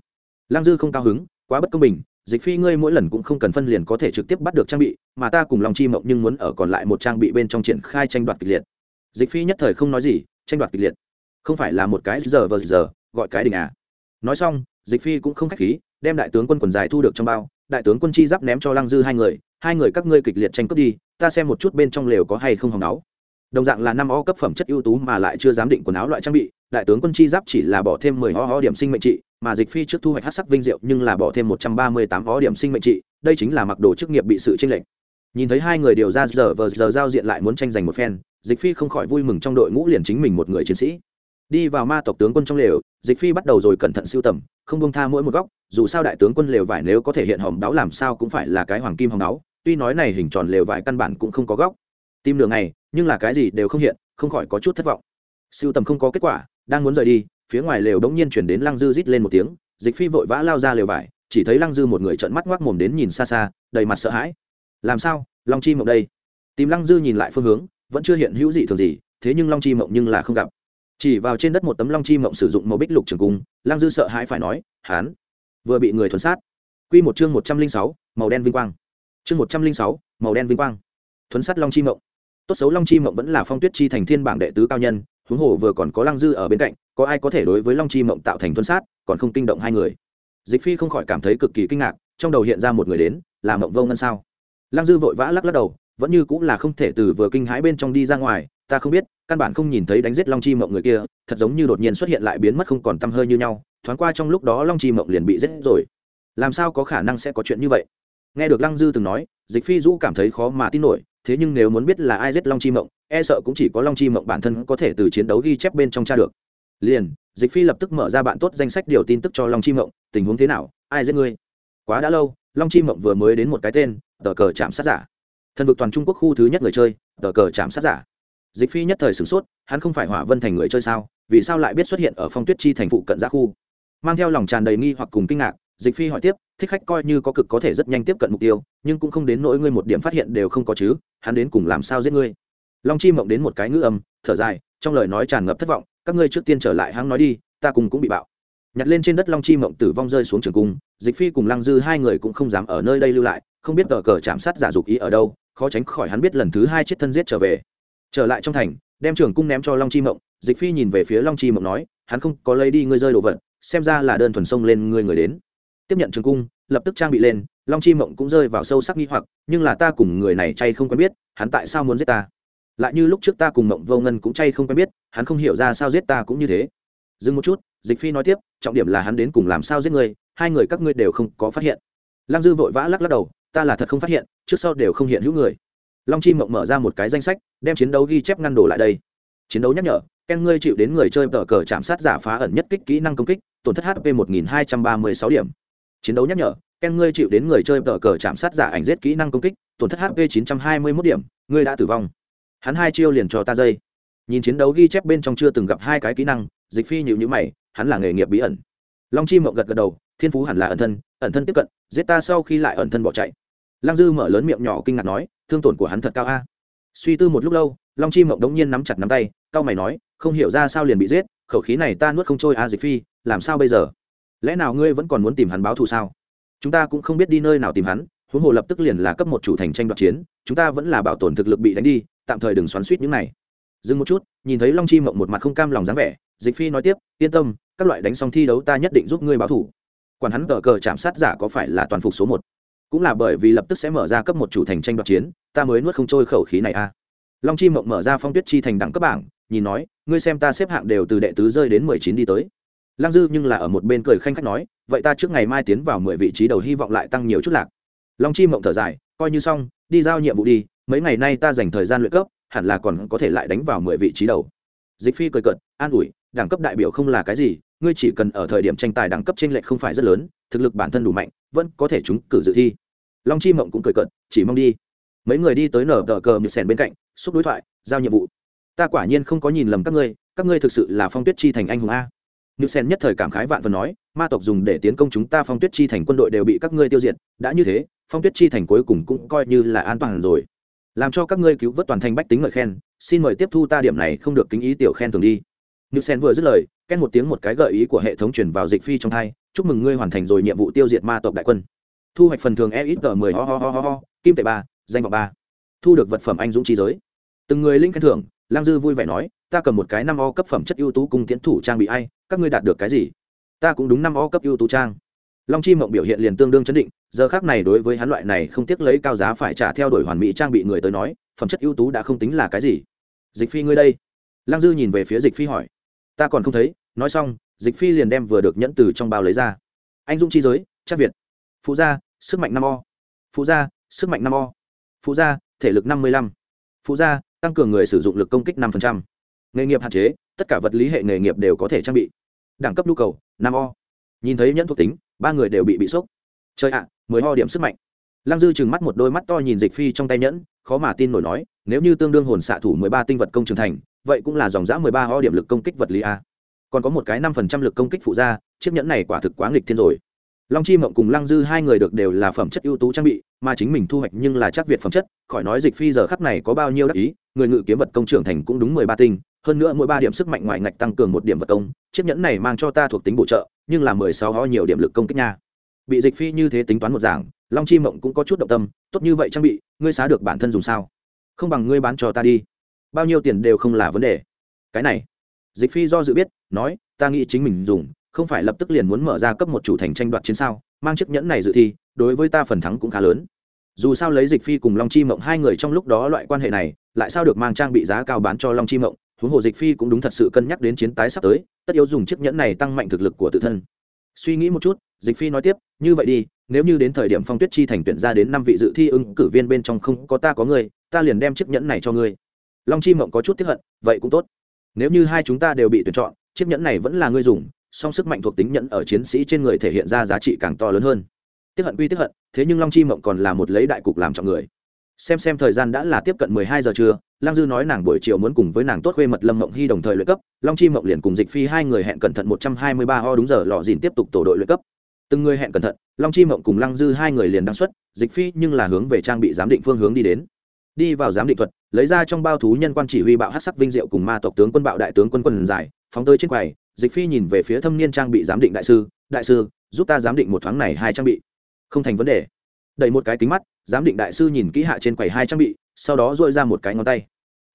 Lăng dư không cao hứng, quá bất công bình, dịch phi ngươi mỗi lần cũng không cần phân liền có thể trực tiếp bắt được trang bị, mà ta cùng lòng chi mộng nhưng muốn ở còn lại một trang bị bên trong triển khai tranh đoạt kịch liệt dịch phi nhất thời không nói gì, tranh đoạt kịch liệt. Không phải là một cái giờ vờ giờ, gọi cái đình à. Nói xong, dịch phi cũng không khách khí, đem đại tướng quân quần dài thu được trong bao, đại tướng quân chi giáp ném cho lăng dư hai người hai người các ngươi kịch liệt tranh cướp đi, ta xem một chút bên trong lều có hay không hòng náo. Đồng dạng là năm o cấp phẩm chất ưu tú mà lại chưa dám định quần áo loại trang bị, đại tướng quân chi giáp chỉ là bỏ thêm mười ho ho điểm sinh mệnh trị, mà dịch phi trước thu hoạch hát sắc vinh diệu nhưng là bỏ thêm một trăm ba mươi tám ho điểm sinh mệnh trị, đây chính là mặc đồ chức nghiệp bị sự tranh lệch. Nhìn thấy hai người đều ra giờ vờ giờ giao diện lại muốn tranh giành một phen dịch phi không khỏi vui mừng trong đội ngũ liền chính mình một người chiến sĩ. Đi vào ma tộc tướng quân trong lều, dịch phi bắt đầu rồi cẩn thận siêu tầm, không bông tha mỗi một góc, dù sao đại tướng quân lều vải nếu có thể hiện hòm đáo làm sao cũng phải là cái hoàng kim hòm đáo, tuy nói này hình tròn lều vải căn bản cũng không có góc. Tìm đường này nhưng là cái gì đều không hiện, không khỏi có chút thất vọng. Siêu tầm không có kết quả, đang muốn rời đi, phía ngoài lều đống nhiên chuyển đến lăng dư rít lên một tiếng, dịch phi vội vã lao ra lều vải, chỉ thấy lăng dư một người trợn mắt ngoác mồm đến nhìn xa xa, đầy mặt sợ hãi. Làm sao? Long chi mộng đây. Tìm lăng dư nhìn lại phương hướng vẫn chưa hiện hữu gì thường gì, thế nhưng long chi mộng nhưng là không gặp. Chỉ vào trên đất một tấm long chi mộng sử dụng màu bích lục trường cung, Lang dư sợ hãi phải nói, hán, vừa bị người thuần sát. Q một chương một trăm linh sáu, màu đen vinh quang. Chương một trăm linh sáu, màu đen vinh quang. Thuấn sát long chi mộng. Tốt xấu long chi mộng vẫn là phong tuyết chi thành thiên bảng đệ tứ cao nhân, huống hồ vừa còn có lăng dư ở bên cạnh, có ai có thể đối với long chi mộng tạo thành thuấn sát, còn không kinh động hai người. Dịch phi không khỏi cảm thấy cực kỳ kinh ngạc, trong đầu hiện ra một người đến, là mộng vô ngân sao? Lăng dư vội vã lắc lắc đầu vẫn như cũng là không thể từ vừa kinh hãi bên trong đi ra ngoài, ta không biết, căn bản không nhìn thấy đánh giết long chi mộng người kia, thật giống như đột nhiên xuất hiện lại biến mất không còn t hơi như nhau, thoáng qua trong lúc đó long chi mộng liền bị giết rồi. Làm sao có khả năng sẽ có chuyện như vậy? Nghe được lăng dư từng nói, dịch phi dũ cảm thấy khó mà tin nổi, thế nhưng nếu muốn biết là ai giết long chi mộng e sợ cũng chỉ có long chi mộng bản thân có thể từ chiến đấu ghi chép bên trong tra được. Liền, dịch phi lập tức mở ra bạn tốt danh sách điều tin tức cho long chi mộng, tình huống thế nào, ai giết ngươi? Quá đã lâu, long chi mộng vừa mới đến một cái tên, tờ cờ chạm sát giả thần vực toàn trung quốc khu thứ nhất người chơi, tờ cờ chạm sát giả. Dịch phi nhất thời sửng sốt, hắn không phải hỏa vân thành người chơi sao? Vì sao lại biết xuất hiện ở phong tuyết chi thành phụ cận giã khu? Mang theo lòng tràn đầy nghi hoặc cùng kinh ngạc, dịch phi hỏi tiếp, thích khách coi như có cực có thể rất nhanh tiếp cận mục tiêu, nhưng cũng không đến nỗi ngươi một điểm phát hiện đều không có chứ, hắn đến cùng làm sao giết ngươi? Long chi mộng đến một cái ngữ âm, thở dài, trong lời nói tràn ngập thất vọng, các ngươi trước tiên trở lại hắn nói đi, ta cùng cũng bị bạo. Nhặt lên trên đất long chi mộng tử vong rơi xuống trường cung, dịch phi cùng lăng dư hai người cũng không dám ở nơi đây lưu lại, không biết tờ cờ chạm sát giả dục ý ở đâu khó tránh khỏi hắn biết lần thứ hai chết thân giết trở về. Trở lại trong thành, đem trường cung ném cho long chi mộng, dịch phi nhìn về phía long chi mộng nói, hắn không có lấy đi ngươi rơi đồ vật, xem ra là đơn thuần sông lên ngươi người đến. Tiếp nhận trường cung, lập tức trang bị lên, long chi mộng cũng rơi vào sâu sắc nghi hoặc, nhưng là ta cùng người này chay không quen biết, hắn tại sao muốn giết ta? Lại như lúc trước ta cùng mộng vô ngân cũng chay không quen biết, hắn không hiểu ra sao giết ta cũng như thế. Dừng một chút, dịch phi nói tiếp, trọng điểm là hắn đến cùng làm sao giết người hai người các ngươi đều không có phát hiện. Lăng dư vội vã lắc lắc đầu ta là thật không phát hiện, trước sau đều không hiện hữu người. Long chi mộng mở ra một cái danh sách, đem chiến đấu ghi chép ngăn đổ lại đây. Chiến đấu nhắc nhở, ken ngươi chịu đến người chơi tờ cờ chạm sát giả phá ẩn nhất kích kỹ năng công kích, tổn thất hp một nghìn hai trăm ba mươi sáu điểm. Chiến đấu nhắc nhở, ken ngươi chịu đến người chơi tờ cờ chạm sát giả ảnh giết kỹ năng công kích, tổn thất hp chín trăm hai mươi mốt điểm, ngươi đã tử vong. Hắn hai chiêu liền cho ta dây. Nhìn chiến đấu ghi chép bên trong chưa từng gặp hai cái kỹ năng, dịch phi nhịu nhữ mày, hắn là nghề nghiệp bí ẩn. Long chi mộng gật gật đầu, thiên phú hẳn là ẩn thân ẩn thân tiếp cận, giết ta sau khi lại ẩn thân bỏ chạy lăng dư mở lớn miệng nhỏ kinh ngạc nói, thương tổn của hắn thật cao a. Suy tư một lúc lâu, long chi mộng đống nhiên nắm chặt nắm tay cao mày nói, không hiểu ra sao liền bị giết, khẩu khí này ta nuốt không trôi a dịch phi, làm sao bây giờ? Lẽ nào ngươi vẫn còn muốn tìm hắn báo thù sao? Chúng ta cũng không biết đi nơi nào tìm hắn, huống hồ lập tức liền là cấp một chủ thành tranh đoạt chiến, chúng ta vẫn là bảo tồn thực lực bị đánh đi, tạm thời đừng xoắn suýt những này. Dừng một chút, nhìn thấy long chi mộng một mặt không cam lòng dáng vẻ, dịch phi nói tiếp, yên tâm, các loại đánh xong thi đấu ta nhất định giúp ngươi báo thủ quản hắn cờ cờ chạm sát giả có phải là toàn phục số một? Cũng là bởi vì lập tức sẽ mở ra cấp một chủ thành tranh đoạt chiến, ta mới nuốt không trôi khẩu khí này a. Long chi mộng mở ra phong tuyết chi thành đẳng cấp bảng, nhìn nói, ngươi xem ta xếp hạng đều từ đệ tứ rơi đến mười chín đi tới. Lăng dư nhưng là ở một bên cười khanh khách nói, vậy ta trước ngày mai tiến vào mười vị trí đầu hy vọng lại tăng nhiều chút lạc. Long chi mộng thở dài, coi như xong, đi giao nhiệm vụ đi, mấy ngày nay ta dành thời gian luyện cấp, hẳn là còn có thể lại đánh vào mười vị trí đầu. Dịch phi cười cợt, an ủi, đẳng cấp đại biểu không là cái gì ngươi chỉ cần ở thời điểm tranh tài đẳng cấp trên lệch không phải rất lớn, thực lực bản thân đủ mạnh, vẫn có thể trúng cử dự thi. Long chi mộng cũng cười cợt, chỉ mong đi. Mấy người đi tới nở tờ cờ như sèn bên cạnh, xúc đối thoại, giao nhiệm vụ. Ta quả nhiên không có nhìn lầm các ngươi các ngươi thực sự là phong tuyết chi thành anh hùng a. Như sen nhất thời cảm khái vạn phần nói, ma tộc dùng để tiến công chúng ta phong tuyết chi thành quân đội đều bị các ngươi tiêu diệt, đã như thế, phong tuyết chi thành cuối cùng cũng coi như là an toàn rồi. Làm cho các ngươi cứu vớt toàn thành bách tính ngợi khen, xin mời tiếp thu ta điểm này không được kính ý tiểu khen thường đi. Như sen vừa dứt lời ken một tiếng một cái gợi ý của hệ thống chuyển vào dịch phi trong thai, chúc mừng ngươi hoàn thành rồi nhiệm vụ tiêu diệt ma tộc đại quân. Thu hoạch phần thường e ít tờ mười, ho ho ho ho ho, kim tệ ba, danh vọng ba. Thu được vật phẩm anh dũng trí giới. Từng người linh khen thưởng, lang dư vui vẻ nói, ta cầm một cái năm o cấp phẩm chất ưu tú cung tiến thủ trang bị ai, các ngươi đạt được cái gì? Ta cũng đúng năm o cấp ưu tú trang. Long chi mộng biểu hiện liền tương đương chấn định, giờ khác này đối với hắn loại này không tiếc lấy cao giá phải trả theo đuổi hoàn mỹ trang bị người tới nói, phẩm chất ưu tú đã không tính là cái gì. Dịch phi ngươi đây. Lang dư nhìn về phía dịch phi hỏi, ta còn không thấy nói xong dịch phi liền đem vừa được nhẫn từ trong bao lấy ra. Anh dũng chi giới chắc việt. Phụ gia sức mạnh năm o. Phụ gia sức mạnh năm o. Phụ gia thể lực năm mươi lăm. Phụ gia tăng cường người sử dụng lực công kích năm nghề nghiệp hạn chế tất cả vật lý hệ nghề nghiệp đều có thể trang bị. Đẳng cấp nhu cầu năm o. Nhìn thấy nhẫn thuộc tính ba người đều bị bị sốc. Chơi ạ à, mười ho điểm sức mạnh. Lăng dư chừng mắt một đôi mắt to nhìn dịch phi trong tay nhẫn khó mà tin nổi nói nếu như tương đương hồn xạ thủ mười ba tinh vật công trường thành vậy cũng là dòng giã mười ba ho điểm lực công kích vật lý a còn có một cái năm phần trăm lực công kích phụ ra chiếc nhẫn này quả thực quá nghịch thiên rồi. Long chi mộng cùng lăng dư hai người được đều là phẩm chất ưu tú trang bị, mà chính mình thu hoạch nhưng là chắc việt phẩm chất, khỏi nói dịch phi giờ khắc này có bao nhiêu đắc ý, người ngự kiếm vật công trưởng thành cũng đúng mười ba tinh, hơn nữa mỗi ba điểm sức mạnh ngoại ngạch tăng cường một điểm vật công, chiếc nhẫn này mang cho ta thuộc tính bổ trợ, nhưng là mười sáu ho nhiều điểm lực công kích nha. Bị dịch phi như thế tính toán một giảng long chi mộng cũng có chút động tâm, tốt như vậy trang bị, ngươi xá được bản thân dùng sao? Không bằng ngươi bán cho ta đi. Bao nhiêu tiền đều không là vấn đề. Cái này dịch phi do dự biết, nói, ta nghĩ chính mình dùng, không phải lập tức liền muốn mở ra cấp một chủ thành tranh đoạt chiến sao? Mang chiếc nhẫn này dự thi, đối với ta phần thắng cũng khá lớn. Dù sao lấy dịch phi cùng long chi mộng hai người trong lúc đó loại quan hệ này, lại sao được mang trang bị giá cao bán cho long chi mộng? Huống hồ dịch phi cũng đúng thật sự cân nhắc đến chiến tái sắp tới, tất yếu dùng chiếc nhẫn này tăng mạnh thực lực của tự thân. Suy nghĩ một chút, dịch phi nói tiếp, như vậy đi, nếu như đến thời điểm phong tuyết chi thành tuyển ra đến năm vị dự thi ứng cử viên bên trong không có ta có ngươi ta liền đem chiếc nhẫn này cho ngươi. Long chi mộng có chút tiếp hận, vậy cũng tốt nếu như hai chúng ta đều bị tuyển chọn, chiếc nhẫn này vẫn là ngươi dùng, song sức mạnh thuộc tính nhẫn ở chiến sĩ trên người thể hiện ra giá trị càng to lớn hơn. Tiếp hận quy tiếp hận, thế nhưng long chi mộng còn là một lấy đại cục làm trọng người. Xem xem thời gian đã là tiếp cận mười hai giờ trưa lang dư nói nàng buổi chiều muốn cùng với nàng tốt khuê mật lâm mộng hy đồng thời luyện cấp, long chi mộng liền cùng dịch phi hai người hẹn cẩn thận một trăm hai mươi ba ho đúng giờ lò dìn tiếp tục tổ đội luyện cấp. Từng người hẹn cẩn thận, long chi mộng cùng lăng dư hai người liền đăng xuất, dịch phi nhưng là hướng về trang bị giám định phương hướng đi đến đi vào giám định thuật, lấy ra trong bao thú nhân quan chỉ huy bạo hát sắc vinh diệu cùng ma tộc tướng quân bạo đại tướng quân quân giải, phóng tới trên quầy, dịch phi nhìn về phía thâm niên trang bị giám định đại sư đại sư, giúp ta giám định một thoáng này hai trang bị. Không thành vấn đề. Đẩy một cái kính mắt, giám định đại sư nhìn kỹ hạ trên quầy hai trang bị, sau đó dội ra một cái ngón tay.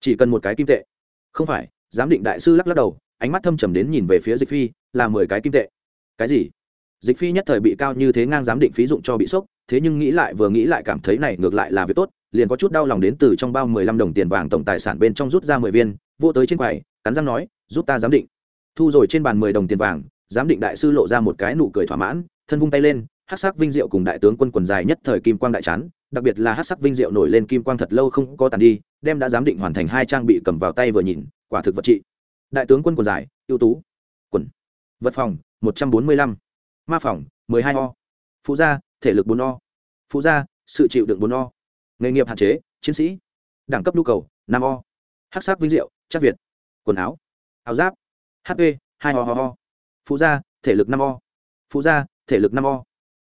Chỉ cần một cái kim tệ. Không phải, giám định đại sư lắc lắc đầu, ánh mắt thâm trầm đến nhìn về phía dịch phi, là mười cái kim tệ. Cái gì? Dịch phi nhất thời bị cao như thế ngang giám định phí dụng cho bị sốc, thế nhưng nghĩ lại vừa nghĩ lại cảm thấy này ngược lại là việc tốt liền có chút đau lòng đến từ trong bao mười lăm đồng tiền vàng tổng tài sản bên trong rút ra mười viên vô tới trên quầy, cắn răng nói, giúp ta giám định. Thu rồi trên bàn mười đồng tiền vàng, giám định đại sư lộ ra một cái nụ cười thỏa mãn, thân vung tay lên, hát sắc vinh diệu cùng đại tướng quân quần dài nhất thời kim quang đại chán, đặc biệt là hát sắc vinh diệu nổi lên kim quang thật lâu không có tàn đi, đem đã giám định hoàn thành hai trang bị cầm vào tay vừa nhìn, quả thực vật trị. Đại tướng quân quần dài, ưu tú. Quần. Vật phòng, một trăm bốn mươi lăm. Ma phòng, mười hai o. Phụ gia, thể lực bốn o. Phụ gia, sự chịu đựng bốn o nghề nghiệp hạn chế, chiến sĩ, đẳng cấp nhu cầu năm o hát sắc vinh diệu, chắc việt, quần áo áo giáp hp hai ho ho ho phụ gia, thể lực năm o phụ gia, thể lực năm o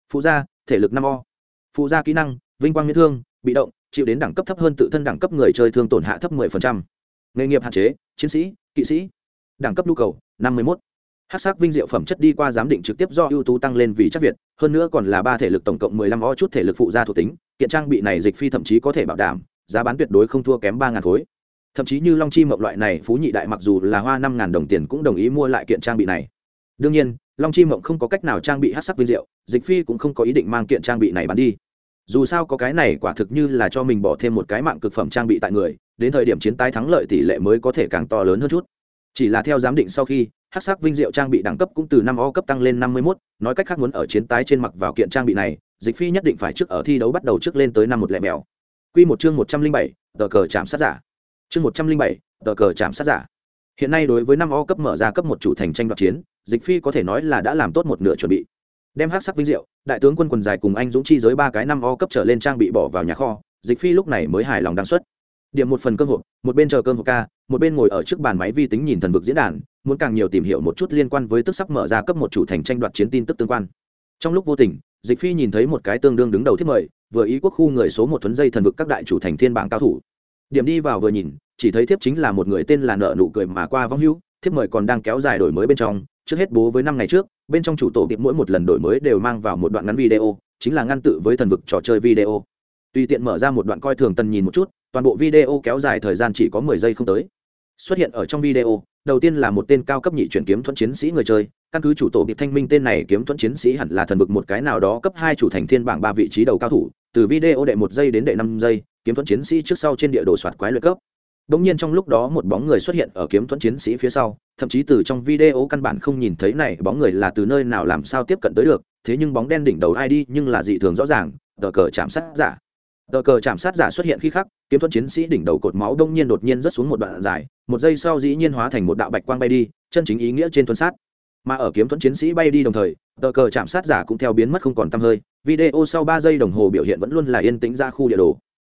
phụ gia, thể lực năm o phụ gia kỹ năng, vinh quang miễn thương, bị động, chịu đến đẳng cấp thấp hơn tự thân đẳng cấp người chơi thương tổn hạ thấp 10%. nghề nghiệp hạn chế, chiến sĩ, kỵ sĩ, đẳng cấp nhu cầu 51 hát sắc vinh diệu phẩm chất đi qua giám định trực tiếp do ưu tú tăng lên vì chắc việt, hơn nữa còn là ba thể lực tổng cộng 15 o chút thể lực phụ gia thuộc tính, kiện trang bị này dịch phi thậm chí có thể bảo đảm, giá bán tuyệt đối không thua kém ba ngàn khối. Thậm chí như long chi mộng loại này phú nhị đại mặc dù là hoa năm ngàn đồng tiền cũng đồng ý mua lại kiện trang bị này. Đương nhiên, long chi mộng không có cách nào trang bị hát sắc vinh diệu, dịch phi cũng không có ý định mang kiện trang bị này bán đi. Dù sao có cái này quả thực như là cho mình bỏ thêm một cái mạng cực phẩm trang bị tại người, đến thời điểm chiến tái thắng lợi tỷ lệ mới có thể càng to lớn hơn chút. Chỉ là theo giám định sau khi hát sắc vinh diệu trang bị đẳng cấp cũng từ năm o cấp tăng lên năm mươi mốt, nói cách khác muốn ở chiến tái trên mặc vào kiện trang bị này, dịch phi nhất định phải trước ở thi đấu bắt đầu trước lên tới năm một lẻ mèo. Q một chương một trăm linh bảy, tờ cờ chạm sát giả. Chương một trăm linh bảy, tờ cờ chạm sát giả. Hiện nay đối với năm o cấp mở ra cấp một chủ thành tranh đoạt chiến, dịch phi có thể nói là đã làm tốt một nửa chuẩn bị. Đem hát sắc vinh diệu, đại tướng quân quần dài cùng anh dũng chi giới ba cái năm o cấp trở lên trang bị bỏ vào nhà kho, dịch phi lúc này mới hài lòng đăng xuất điểm một phần cơm hộp, một bên chờ cơm hộp ca, một bên ngồi ở trước bàn máy vi tính nhìn thần vực diễn đàn, muốn càng nhiều tìm hiểu một chút liên quan với tức sắp mở ra cấp một chủ thành tranh đoạt chiến tin tức tương quan. Trong lúc vô tình, dịch phi nhìn thấy một cái tương đương đứng đầu thiết mời, vừa ý quốc khu người số một thuấn dây thần vực các đại chủ thành thiên bảng cao thủ. Điểm đi vào vừa nhìn, chỉ thấy thiếp chính là một người tên là nợ nụ cười mà qua vong hữu, thiếp mời còn đang kéo dài đổi mới bên trong, trước hết bố với năm ngày trước, bên trong chủ tổ tiệm mỗi một lần đổi mới đều mang vào một đoạn ngắn video, chính là ngăn tự với thần vực trò chơi video. Tùy tiện mở ra một đoạn coi thường tần nhìn một chút toàn bộ video kéo dài thời gian chỉ có mười giây không tới. Xuất hiện ở trong video đầu tiên là một tên cao cấp nhị chuyển kiếm thuẫn chiến sĩ người chơi. Căn cứ chủ tổ điệp thanh minh tên này kiếm thuẫn chiến sĩ hẳn là thần vực một cái nào đó cấp hai chủ thành thiên bảng ba vị trí đầu cao thủ. Từ video đệ một giây đến đệ năm giây kiếm thuẫn chiến sĩ trước sau trên địa đồ soạt quái luyện cấp. Đống nhiên trong lúc đó một bóng người xuất hiện ở kiếm thuẫn chiến sĩ phía sau, thậm chí từ trong video căn bản không nhìn thấy này bóng người là từ nơi nào làm sao tiếp cận tới được, thế nhưng bóng đen đỉnh đầu ID nhưng là dị thường rõ ràng, tờ cờ chạm sát giả. Tờ cờ chạm sát giả xuất hiện khi khắc, kiếm thuẫn chiến sĩ đỉnh đầu cột máu đông nhiên đột nhiên rớt xuống một đoạn dài, một giây sau dĩ nhiên hóa thành một đạo bạch quang bay đi, chân chính ý nghĩa trên thuần sát. Mà ở kiếm thuẫn chiến sĩ bay đi đồng thời, tờ cờ chạm sát giả cũng theo biến mất không còn tăm hơi, video sau ba giây đồng hồ biểu hiện vẫn luôn là yên tĩnh ra khu địa đồ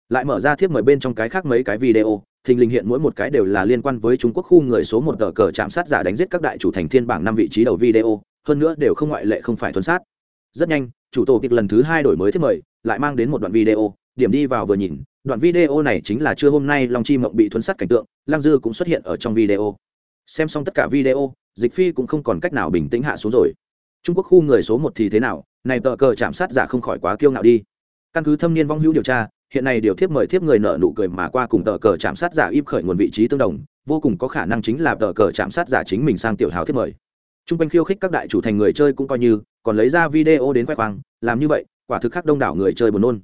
lại mở ra thiếp mời bên trong cái khác mấy cái video thình lình hiện mỗi một cái đều là liên quan với trung quốc khu người số một tờ cờ chạm sát giả đánh giết các đại chủ thành thiên bảng năm vị trí đầu video hơn nữa đều không ngoại lệ không phải thuần sát rất nhanh chủ tổ kịch lần thứ hai đổi mới thiếp mời lại mang đến một đoạn video điểm đi vào vừa nhìn, đoạn video này chính là trưa hôm nay long chi mộng bị thuấn sát cảnh tượng lang dư cũng xuất hiện ở trong video. Xem xong tất cả video, dịch phi cũng không còn cách nào bình tĩnh hạ xuống rồi. Trung quốc khu người số một thì thế nào, này tờ cờ chạm sát giả không khỏi quá kiêu ngạo đi. Căn cứ thâm niên vong hữu điều tra, hiện nay điều thiếp mời thiếp người nợ nụ cười mà qua cùng tờ cờ chạm sát giả im khởi nguồn vị trí tương đồng, vô cùng có khả năng chính là tờ cờ chạm sát giả chính mình sang tiểu hào thiếp mời. T r u n g quanh khiêu khích các đại chủ thành người chơi cũng coi như, còn lấy ra video đến khoe khoang, làm như vậy, quả thực khác đông đảo người chơi buồn nôn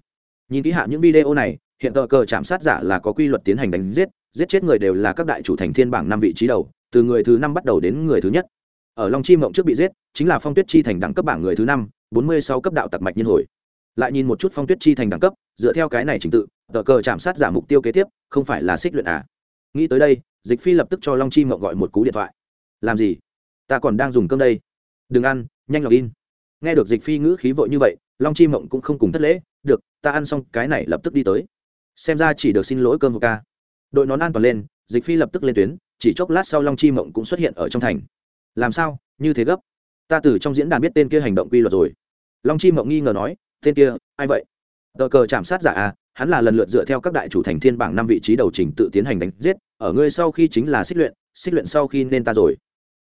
nhìn kỹ hạ những video này, hiện tờ cờ chạm sát giả là có quy luật tiến hành đánh giết giết chết người đều là các đại chủ thành thiên bảng năm vị trí đầu, từ người thứ năm bắt đầu đến người thứ nhất. Ở long chi mộng trước bị giết, chính là phong tuyết chi thành đẳng cấp bảng người thứ năm, bốn mươi sáu cấp đạo tặc mạch nhân hồi. Lại nhìn một chút phong tuyết chi thành đẳng cấp, dựa theo cái này trình tự, tờ cờ chạm sát giả mục tiêu kế tiếp, không phải là xích luyện à. Nghĩ tới đây, dịch phi lập tức cho long chi mộng gọi một cú điện thoại. Làm gì? Ta còn đang dùng cơm đây. Đừng ăn, nhanh lọc in. Nghe được dịch phi ngữ khí vội như vậy long chi mộng cũng không cùng thất lễ, được, ta ăn xong, cái này lập tức đi tới. Xem ra chỉ được xin lỗi cơm một ca. Đội nón an toàn lên, dịch phi lập tức lên tuyến, chỉ chốc lát sau long chi mộng cũng xuất hiện ở trong thành. Làm sao? Như thế gấp? Ta từ trong diễn đàn biết tên kia hành động quy luật rồi. Long chi mộng nghi ngờ nói, tên kia, ai vậy? Tờ cờ chạm sát giả à hắn là lần lượt dựa theo các đại chủ thành thiên bảng năm vị trí đầu trình tự tiến hành đánh giết, ở ngươi sau khi chính là xích luyện xích luyện sau khi nên ta rồi.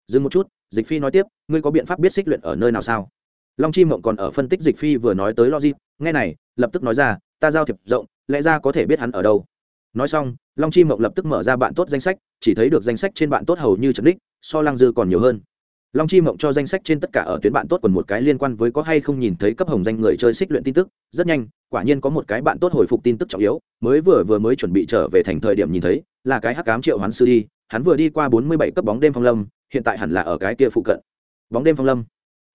Dừng một chút, dịch phi nói tiếp, ngươi có biện pháp biết xích luyện ở nơi nào sao? Long chi mộng còn ở phân tích dịch phi vừa nói tới logic, nghe này, lập tức nói ra, ta giao thiệp rộng, lẽ ra có thể biết hắn ở đâu? Nói xong, long chi mộng lập tức mở ra bạn tốt danh sách, chỉ thấy được danh sách trên bạn tốt hầu như trần đích, so lăng dư còn nhiều hơn. Long chi mộng cho danh sách trên tất cả ở tuyến bạn tốt còn một cái liên quan với có hay không nhìn thấy cấp hồng danh người chơi xích luyện tin tức, rất nhanh, quả nhiên có một cái bạn tốt hồi phục tin tức trọng yếu, mới vừa vừa mới chuẩn bị trở về thành thời điểm nhìn thấy, là cái hắc cám triệu hoán sư đi, hắn vừa đi qua bốn mươi bảy cấp bóng đêm phong lâm, hiện tại hẳn là ở cái kia phụ cận. Bóng đêm phong lâm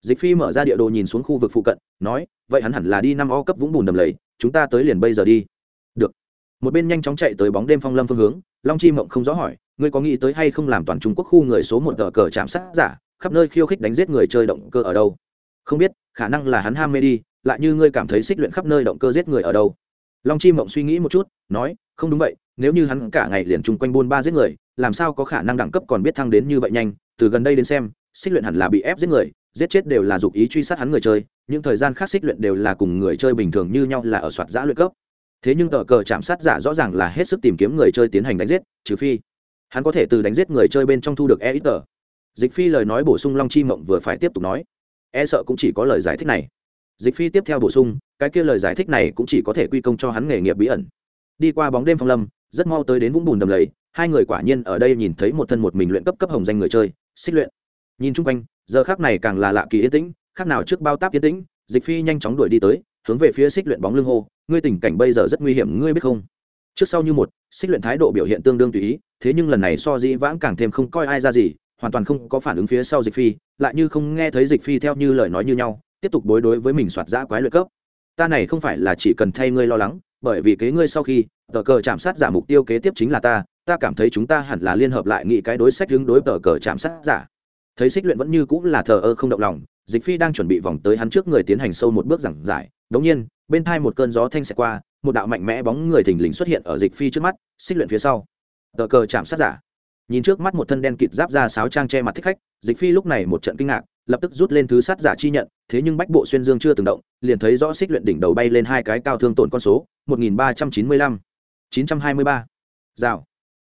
dịch phi mở ra địa đồ nhìn xuống khu vực phụ cận, nói, vậy hắn hẳn là đi năm o cấp vũng bùn đầm lầy, chúng ta tới liền bây giờ đi. Được. Một bên nhanh chóng chạy tới bóng đêm phong lâm phương hướng, long chi mộng không rõ hỏi, ngươi có nghĩ tới hay không làm toàn trung quốc khu người số một tờ cờ chạm sát giả, khắp nơi khiêu khích đánh giết người chơi động cơ ở đâu? Không biết, khả năng là hắn ham mê đi, lại như ngươi cảm thấy xích luyện khắp nơi động cơ giết người ở đâu? Long chi mộng suy nghĩ một chút, nói, không đúng vậy, nếu như hắn cả ngày liền chung quanh buôn ba giết người, làm sao có khả năng đẳng cấp còn biết thăng đến như vậy nhanh, từ gần đây đến xem, xích luyện hẳn là bị ép giết người giết chết đều là dục ý truy sát hắn người chơi, những thời gian khác xích luyện đều là cùng người chơi bình thường như nhau là ở soạt giã luyện cấp. Thế nhưng tờ cờ chạm sát giả rõ ràng là hết sức tìm kiếm người chơi tiến hành đánh giết, trừ phi hắn có thể từ đánh giết người chơi bên trong thu được e ít tờ dịch phi lời nói bổ sung long chi mộng vừa phải tiếp tục nói e sợ cũng chỉ có lời giải thích này. Dịch phi tiếp theo bổ sung, cái kia lời giải thích này cũng chỉ có thể quy công cho hắn nghề nghiệp bí ẩn. Đi qua bóng đêm phong lâm, rất mau tới đến vũng bùn đầm lầy, hai người quả nhiên ở đây nhìn thấy một thân một mình luyện cấp cấp hồng danh người chơi, xích luyện nhìn chung quanh, giờ khác này càng là lạ kỳ yên tĩnh, khác nào trước bao táp yên tĩnh, dịch phi nhanh chóng đuổi đi tới, hướng về phía xích luyện bóng lưng hô, ngươi tình cảnh bây giờ rất nguy hiểm, ngươi biết không? Trước sau như một, xích luyện thái độ biểu hiện tương đương tùy ý, thế nhưng lần này so dĩ vãng càng thêm không coi ai ra gì, hoàn toàn không có phản ứng phía sau dịch phi, lại như không nghe thấy dịch phi theo như lời nói như nhau, tiếp tục bối đối với mình soạt giã quái luyện cấp. Ta này không phải là chỉ cần thay ngươi lo lắng, bởi vì kế ngươi sau khi, tờ cờ chạm sát giả mục tiêu kế tiếp chính là ta ta cảm thấy chúng ta hẳn là liên hợp lại nghị cái đối sách hướng đối tờ cờ chạm sát giả thấy xích luyện vẫn như cũng là thờ ơ không động lòng, dịch phi đang chuẩn bị vòng tới hắn trước người tiến hành sâu một bước giảng giải. Đống nhiên, bên thai một cơn gió thanh xẹt qua, một đạo mạnh mẽ bóng người thình lình xuất hiện ở dịch phi trước mắt, xích luyện phía sau. Tờ cờ chạm sát giả. Nhìn trước mắt một thân đen kịt giáp ra sáo trang che mặt thích khách, dịch phi lúc này một trận kinh ngạc, lập tức rút lên thứ sát giả chi nhận, thế nhưng bách bộ xuyên dương chưa từng động, liền thấy rõ xích luyện đỉnh đầu bay lên hai cái cao thương tổn con số, một nghìn ba trăm chín mươi lăm, chín trăm hai mươi ba. Rào.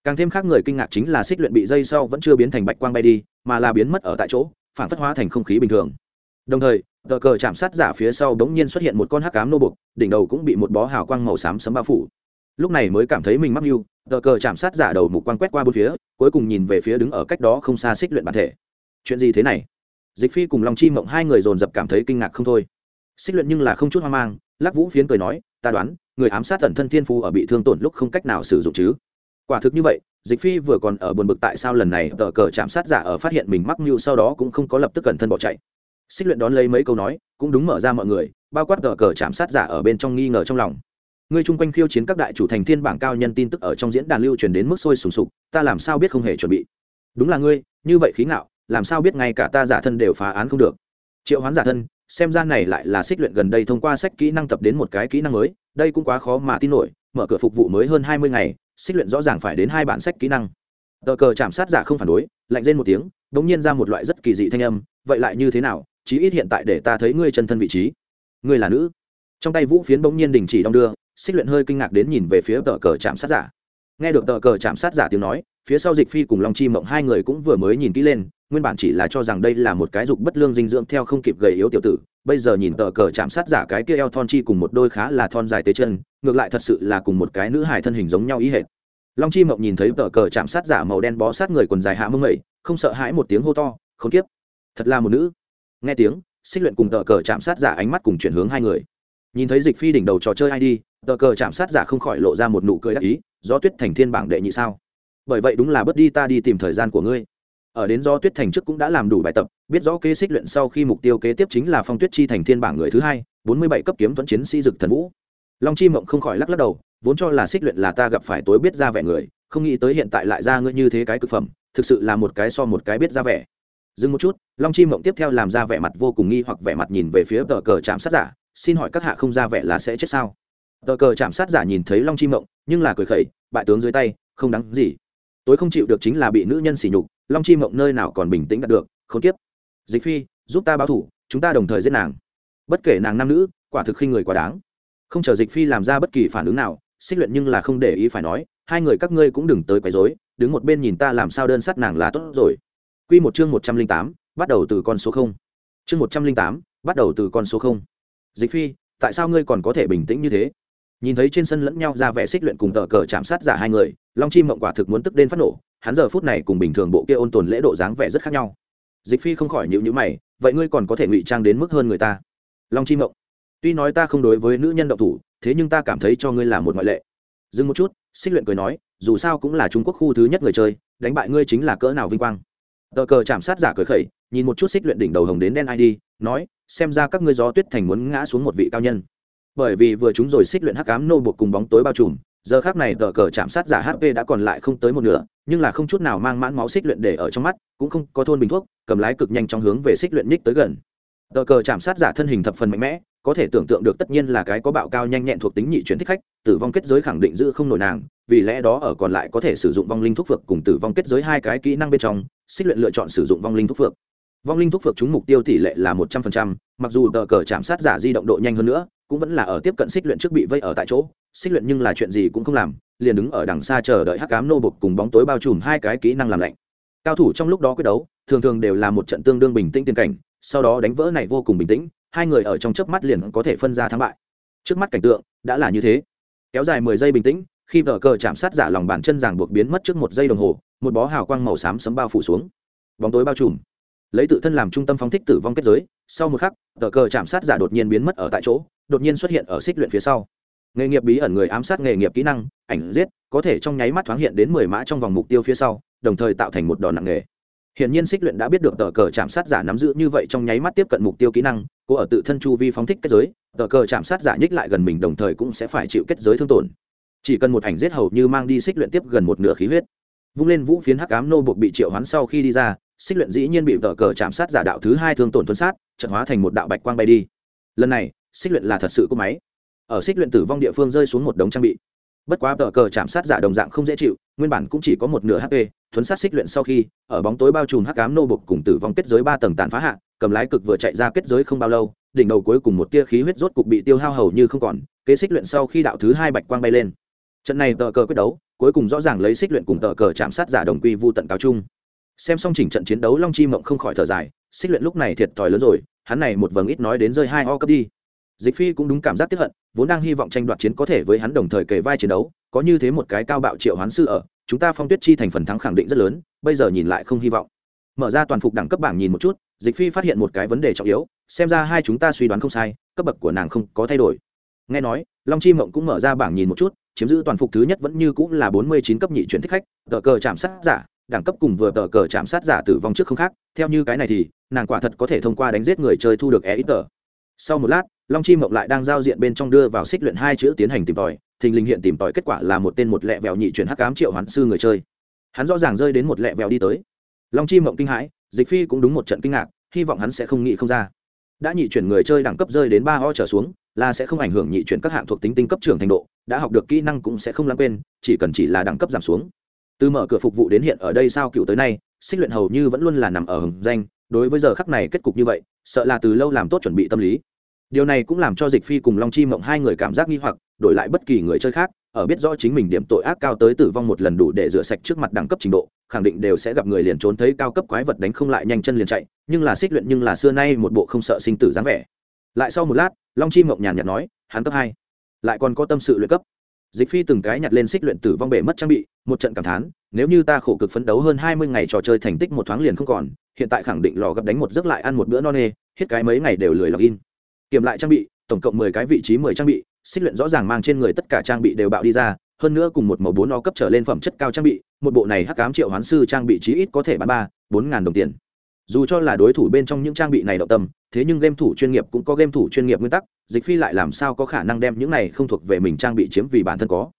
Càng thêm khác người kinh ngạc chính là xích luyện bị dây sau vẫn chưa biến thành bạch quang bay đi mà là biến mất ở tại chỗ phản phất hóa thành không khí bình thường. Đồng thời, tờ cờ chạm sát giả phía sau bỗng nhiên xuất hiện một con hắc cám nô bục đỉnh đầu cũng bị một bó hào quang màu xám sấm bao phủ. Lúc này mới cảm thấy mình mắc mưu, tờ cờ chạm sát giả đầu mục quang quét qua bốn phía, cuối cùng nhìn về phía đứng ở cách đó không xa xích luyện bản thể. Chuyện gì thế này? Dịch phi cùng long chi mộng hai người dồn dập cảm thấy kinh ngạc không thôi. Xích luyện nhưng là không chút hoang mang, lắc vũ phiến cười nói, ta đoán, người ám sát tần thân thiên phu ở bị thương tổn lúc không cách nào sử dụng chứ. Quả thực như vậy dịch phi vừa còn ở buồn bực tại sao lần này tờ cờ chạm sát giả ở phát hiện mình mắc mưu sau đó cũng không có lập tức cẩn thân bỏ chạy. Xích luyện đón lấy mấy câu nói, cũng đúng mở ra mọi người, bao quát tờ cờ chạm sát giả ở bên trong nghi ngờ trong lòng. Ngươi chung quanh khiêu chiến các đại chủ thành thiên bảng cao nhân tin tức ở trong diễn đàn lưu truyền đến mức sôi sùng sục, ta làm sao biết không hề chuẩn bị? Đúng là ngươi, như vậy khí ngạo, làm sao biết ngay cả ta giả thân đều phá án không được? Triệu hoán giả thân, xem ra này lại là xích luyện gần đây thông qua sách kỹ năng tập đến một cái kỹ năng mới, đây cũng quá khó mà tin nổi, mở cửa phục vụ mới hơn hai mươi ngày xích luyện rõ ràng phải đến hai bản sách kỹ năng. Tờ cờ chạm sát giả không phản đối, lạnh lên một tiếng đ ỗ n g nhiên ra một loại rất kỳ dị thanh âm, vậy lại như thế nào? Chí ít hiện tại để ta thấy ngươi chân thân vị trí. Ngươi là nữ. Trong tay vũ phiến bỗng nhiên đình chỉ đong đưa, xích luyện hơi kinh ngạc đến nhìn về phía tờ cờ chạm sát giả. Nghe được tờ cờ chạm sát giả tiếng nói, phía sau dịch phi cùng long chi mộng hai người cũng vừa mới nhìn kỹ lên nguyên bản chỉ là cho rằng đây là một cái dục bất lương dinh dưỡng theo không kịp gầy yếu tiểu tử, bây giờ nhìn tờ cờ chạm sát giả cái kia eo thon chi cùng một đôi khá là thon dài tế chân, ngược lại thật sự là cùng một cái nữ hài thân hình giống nhau ý hệt. Long chi mộng nhìn thấy tờ cờ chạm sát giả màu đen bó sát người quần dài hạ mông mẩy không sợ hãi một tiếng hô to không kiếp. thật là một nữ. Nghe tiếng, xích luyện cùng tờ cờ chạm sát giả ánh mắt cùng chuyển hướng hai người. Nhìn thấy dịch phi đỉnh đầu trò chơi ai đi, tờ cờ chạm sát giả không khỏi lộ ra một nụ cười đắc ý do tuyết thành thiên bảng đệ nhị sao? Bởi vậy đúng là bớt đi ta đi tìm thời gian của ngươi ở đến do tuyết thành trước cũng đã làm đủ bài tập, biết rõ kế xích luyện sau khi mục tiêu kế tiếp chính là phong tuyết chi thành thiên bảng người thứ hai, bốn mươi bảy cấp kiếm thuẫn chiến sĩ dực thần vũ. Long chi mộng không khỏi lắc lắc đầu, vốn cho là xích luyện là ta gặp phải tối biết ra vẻ người, không nghĩ tới hiện tại lại ra ngươi như thế cái cực phẩm, thực sự là một cái so một cái biết ra vẻ. Dừng một chút, long chi mộng tiếp theo làm ra vẻ mặt vô cùng nghi hoặc vẻ mặt nhìn về phía tờ cờ chạm sát giả, xin hỏi các hạ không ra vẻ là sẽ chết sao? Tờ cờ chạm sát giả nhìn thấy long chi mộng, nhưng là cười khẩy, bại tướng dưới tay, không đáng gì. Tối không chịu được chính là bị nữ nhân sỉ nhục long chi mộng nơi nào còn bình tĩnh đạt được không kiếp. dịch phi, giúp ta báo thủ, chúng ta đồng thời giết nàng. Bất kể nàng nam nữ, quả thực khi người quá đáng. Không chờ dịch phi làm ra bất kỳ phản ứng nào, xích luyện nhưng là không để ý phải nói, hai người các ngươi cũng đừng tới quấy rối, đứng một bên nhìn ta làm sao đơn sát nàng là tốt rồi. Quy một chương một trăm linh tám, bắt đầu từ con số không. Chương một trăm linh tám, bắt đầu từ con số không. Dịch phi, tại sao ngươi còn có thể bình tĩnh như thế? Nhìn thấy trên sân lẫn nhau ra vẻ xích luyện cùng tờ cờ chạm sát giả hai người, long chi mộng quả thực muốn tức đến phát nổ hắn giờ phút này cùng bình thường bộ kia ôn tồn lễ độ dáng vẻ rất khác nhau. Dịch phi không khỏi nhịu nhữ mày, vậy ngươi còn có thể ngụy trang đến mức hơn người ta? Long chi mộng. Tuy nói ta không đối với nữ nhân động thủ, thế nhưng ta cảm thấy cho ngươi là một ngoại lệ. Dừng một chút, xích luyện cười nói, dù sao cũng là trung quốc khu thứ nhất người chơi, đánh bại ngươi chính là cỡ nào vinh quang. Tờ cờ chạm sát giả cười khẩy, nhìn một chút xích luyện đỉnh đầu hồng đến đen id nói, xem ra các ngươi gió tuyết thành muốn ngã xuống một vị cao nhân. Bởi vì vừa chúng rồi xích luyện hắc ám nô buộc cùng bóng tối bao trùm giờ khác này tờ cờ chạm sát giả hp đã còn lại không tới một nửa, nhưng là không chút nào mang mãn máu xích luyện để ở trong mắt, cũng không có thôn bình thuốc, cầm lái cực nhanh trong hướng về xích luyện nhích tới gần. Tờ cờ chạm sát giả thân hình thập phần mạnh mẽ, có thể tưởng tượng được tất nhiên là cái có bạo cao nhanh nhẹn thuộc tính nhị chuyển thích khách, tử vong kết giới khẳng định giữ không nổi nàng, vì lẽ đó ở còn lại có thể sử dụng vong linh thuốc phược cùng tử vong kết giới hai cái kỹ năng bên trong, xích luyện lựa chọn sử dụng vong linh thuốc phược. Vong linh thuốc phược chúng mục tiêu tỷ lệ là một trăm phần trăm, mặc dù tờ cờ chạm sát giả di động độ nhanh hơn nữa, cũng vẫn là ở tiếp cận xích luyện trước bị vây ở tại chỗ xích luyện nhưng là chuyện gì cũng không làm, liền đứng ở đằng xa chờ đợi hắc cám nô bục cùng bóng tối bao trùm hai cái kỹ năng làm lạnh. Cao thủ trong lúc đó quyết đấu, thường thường đều là một trận tương đương bình tĩnh tiên cảnh, sau đó đánh vỡ này vô cùng bình tĩnh, hai người ở trong chớp mắt liền có thể phân ra thắng bại. Trước mắt cảnh tượng đã là như thế. Kéo dài mười giây bình tĩnh, khi vở cờ chạm sát giả lòng bàn chân ràng buộc biến mất trước một giây đồng hồ, một bó hào quang màu xám sấm bao phủ xuống. Bóng tối bao trùm. Lấy tự thân làm trung tâm phóng thích tử vong kết giới, sau một khắc tờ cờ chạm sát giả đột nhiên biến mất ở tại chỗ, đột nhiên xuất hiện ở xích luyện phía sau nghề nghiệp bí ẩn người ám sát nghề nghiệp kỹ năng ảnh giết có thể trong nháy mắt thoáng hiện đến mười mã trong vòng mục tiêu phía sau đồng thời tạo thành một đòn nặng nghề hiện nhiên xích luyện đã biết được tờ cờ chạm sát giả nắm giữ như vậy trong nháy mắt tiếp cận mục tiêu kỹ năng, cô ở tự thân chu vi phóng thích kết giới, tờ cờ chạm sát giả nhích lại gần mình đồng thời cũng sẽ phải chịu kết giới thương tổn. Chỉ cần một ảnh giết hầu như mang đi xích luyện tiếp gần một nửa khí huyết. Vung lên vũ phiến hắc ám nô buộc bị triệu hoán sau khi đi ra, xích luyện dĩ nhiên bị tờ cờ chạm sát giả đạo thứ hai thương tổn tuân sát, trận hóa thành một đạo bạch quang bay đi. Lần này, xích luyện là thật sự có máy. Ở xích luyện tử vong địa phương rơi xuống một đống trang bị. Bất quá tờ cờ chạm sát giả đồng dạng không dễ chịu, nguyên bản cũng chỉ có một nửa hp thuấn sát xích luyện sau khi, ở bóng tối bao trùm hắc cám nô bục cùng tử vong kết giới ba tầng tàn phá hạ, cầm lái cực vừa chạy ra kết giới không bao lâu, đỉnh đầu cuối cùng một tia khí huyết rốt cục bị tiêu hao hầu như không còn, kế xích luyện sau khi đạo thứ hai bạch quang bay lên. Trận này tờ cờ quyết đấu, cuối cùng rõ ràng lấy xích luyện cùng tờ cờ chạm sát giả đồng quy vu tận cáo chung. Xem xong chỉnh trận chiến đấu long chi mộng không khỏi thở dài, xích luyện lúc này thiệt thòi lớn rồi, hắn này một vầng ít nói đến rơi hai o cấp đi dịch phi cũng đúng cảm giác tiếp hận, vốn đang hy vọng tranh đoạt chiến có thể với hắn đồng thời kề vai chiến đấu, có như thế một cái cao bạo triệu hoán sư ở, chúng ta phong tuyết chi thành phần thắng khẳng định rất lớn, bây giờ nhìn lại không hy vọng. Mở ra toàn phục đẳng cấp bảng nhìn một chút, dịch phi phát hiện một cái vấn đề trọng yếu, xem ra hai chúng ta suy đoán không sai, cấp bậc của nàng không có thay đổi. Nghe nói, long chi mộng cũng mở ra bảng nhìn một chút, chiếm giữ toàn phục thứ nhất vẫn như cũng là bốn mươi chín cấp nhị chuyển thích khách, tờ cờ chạm sát giả, đẳng cấp cùng vừa tờ cờ chạm sát giả tử vong trước không khác, theo như cái này thì, nàng quả thật có thể thông qua đánh giết người chơi thu được e ít tờ sau một lát long chi mộng lại đang giao diện bên trong đưa vào xích luyện hai chữ tiến hành tìm tòi, thình lình hiện tìm tòi kết quả là một tên một lẹ vẹo nhị chuyển hắc cám triệu hoán sư người chơi. Hắn rõ ràng rơi đến một lẹ vẹo đi tới. Long chi mộng kinh hãi, dịch phi cũng đúng một trận kinh ngạc, hy vọng hắn sẽ không nghĩ không ra. Đã nhị chuyển người chơi đẳng cấp rơi đến ba o trở xuống, là sẽ không ảnh hưởng nhị chuyển các hạng thuộc tính tinh cấp trưởng thành độ, đã học được kỹ năng cũng sẽ không lãng quên, chỉ cần chỉ là đẳng cấp giảm xuống. Từ mở cửa phục vụ đến hiện ở đây sao cựu tới nay, xích luyện hầu như vẫn luôn là nằm ở hầm danh, đối với giờ khắc này kết cục như vậy, sợ là từ lâu làm tốt chuẩn bị tâm lý điều này cũng làm cho dịch phi cùng long chi mộng hai người cảm giác nghi hoặc, đổi lại bất kỳ người chơi khác, ở biết rõ chính mình điểm tội ác cao tới tử vong một lần đủ để rửa sạch trước mặt đẳng cấp trình độ, khẳng định đều sẽ gặp người liền trốn thấy cao cấp quái vật đánh không lại nhanh chân liền chạy, nhưng là xích luyện nhưng là xưa nay một bộ không sợ sinh tử dáng vẻ. Lại sau một lát, long chi mộng nhàn nhạt nói, hắn cấp hai, lại còn có tâm sự luyện cấp. Dịch phi từng cái nhặt lên xích luyện tử vong bể mất trang bị, một trận cảm thán, nếu như ta khổ cực phấn đấu hơn hai mươi ngày trò chơi thành tích một thoáng liền không còn, hiện tại khẳng định lò gấp đánh một giấc lại ăn một bữa no nê, hết cái mấy ngày đều lười login kiểm lại trang bị, tổng cộng mười cái vị trí mười trang bị, xích luyện rõ ràng mang trên người tất cả trang bị đều bạo đi ra, hơn nữa cùng một màu bốn o cấp trở lên phẩm chất cao trang bị, một bộ này hắc cám triệu hoán sư trang bị chí ít có thể bán ba, bốn ngàn đồng tiền. Dù cho là đối thủ bên trong những trang bị này động tâm, thế nhưng game thủ chuyên nghiệp cũng có game thủ chuyên nghiệp nguyên tắc, dịch phi lại làm sao có khả năng đem những này không thuộc về mình trang bị chiếm vì bản thân có?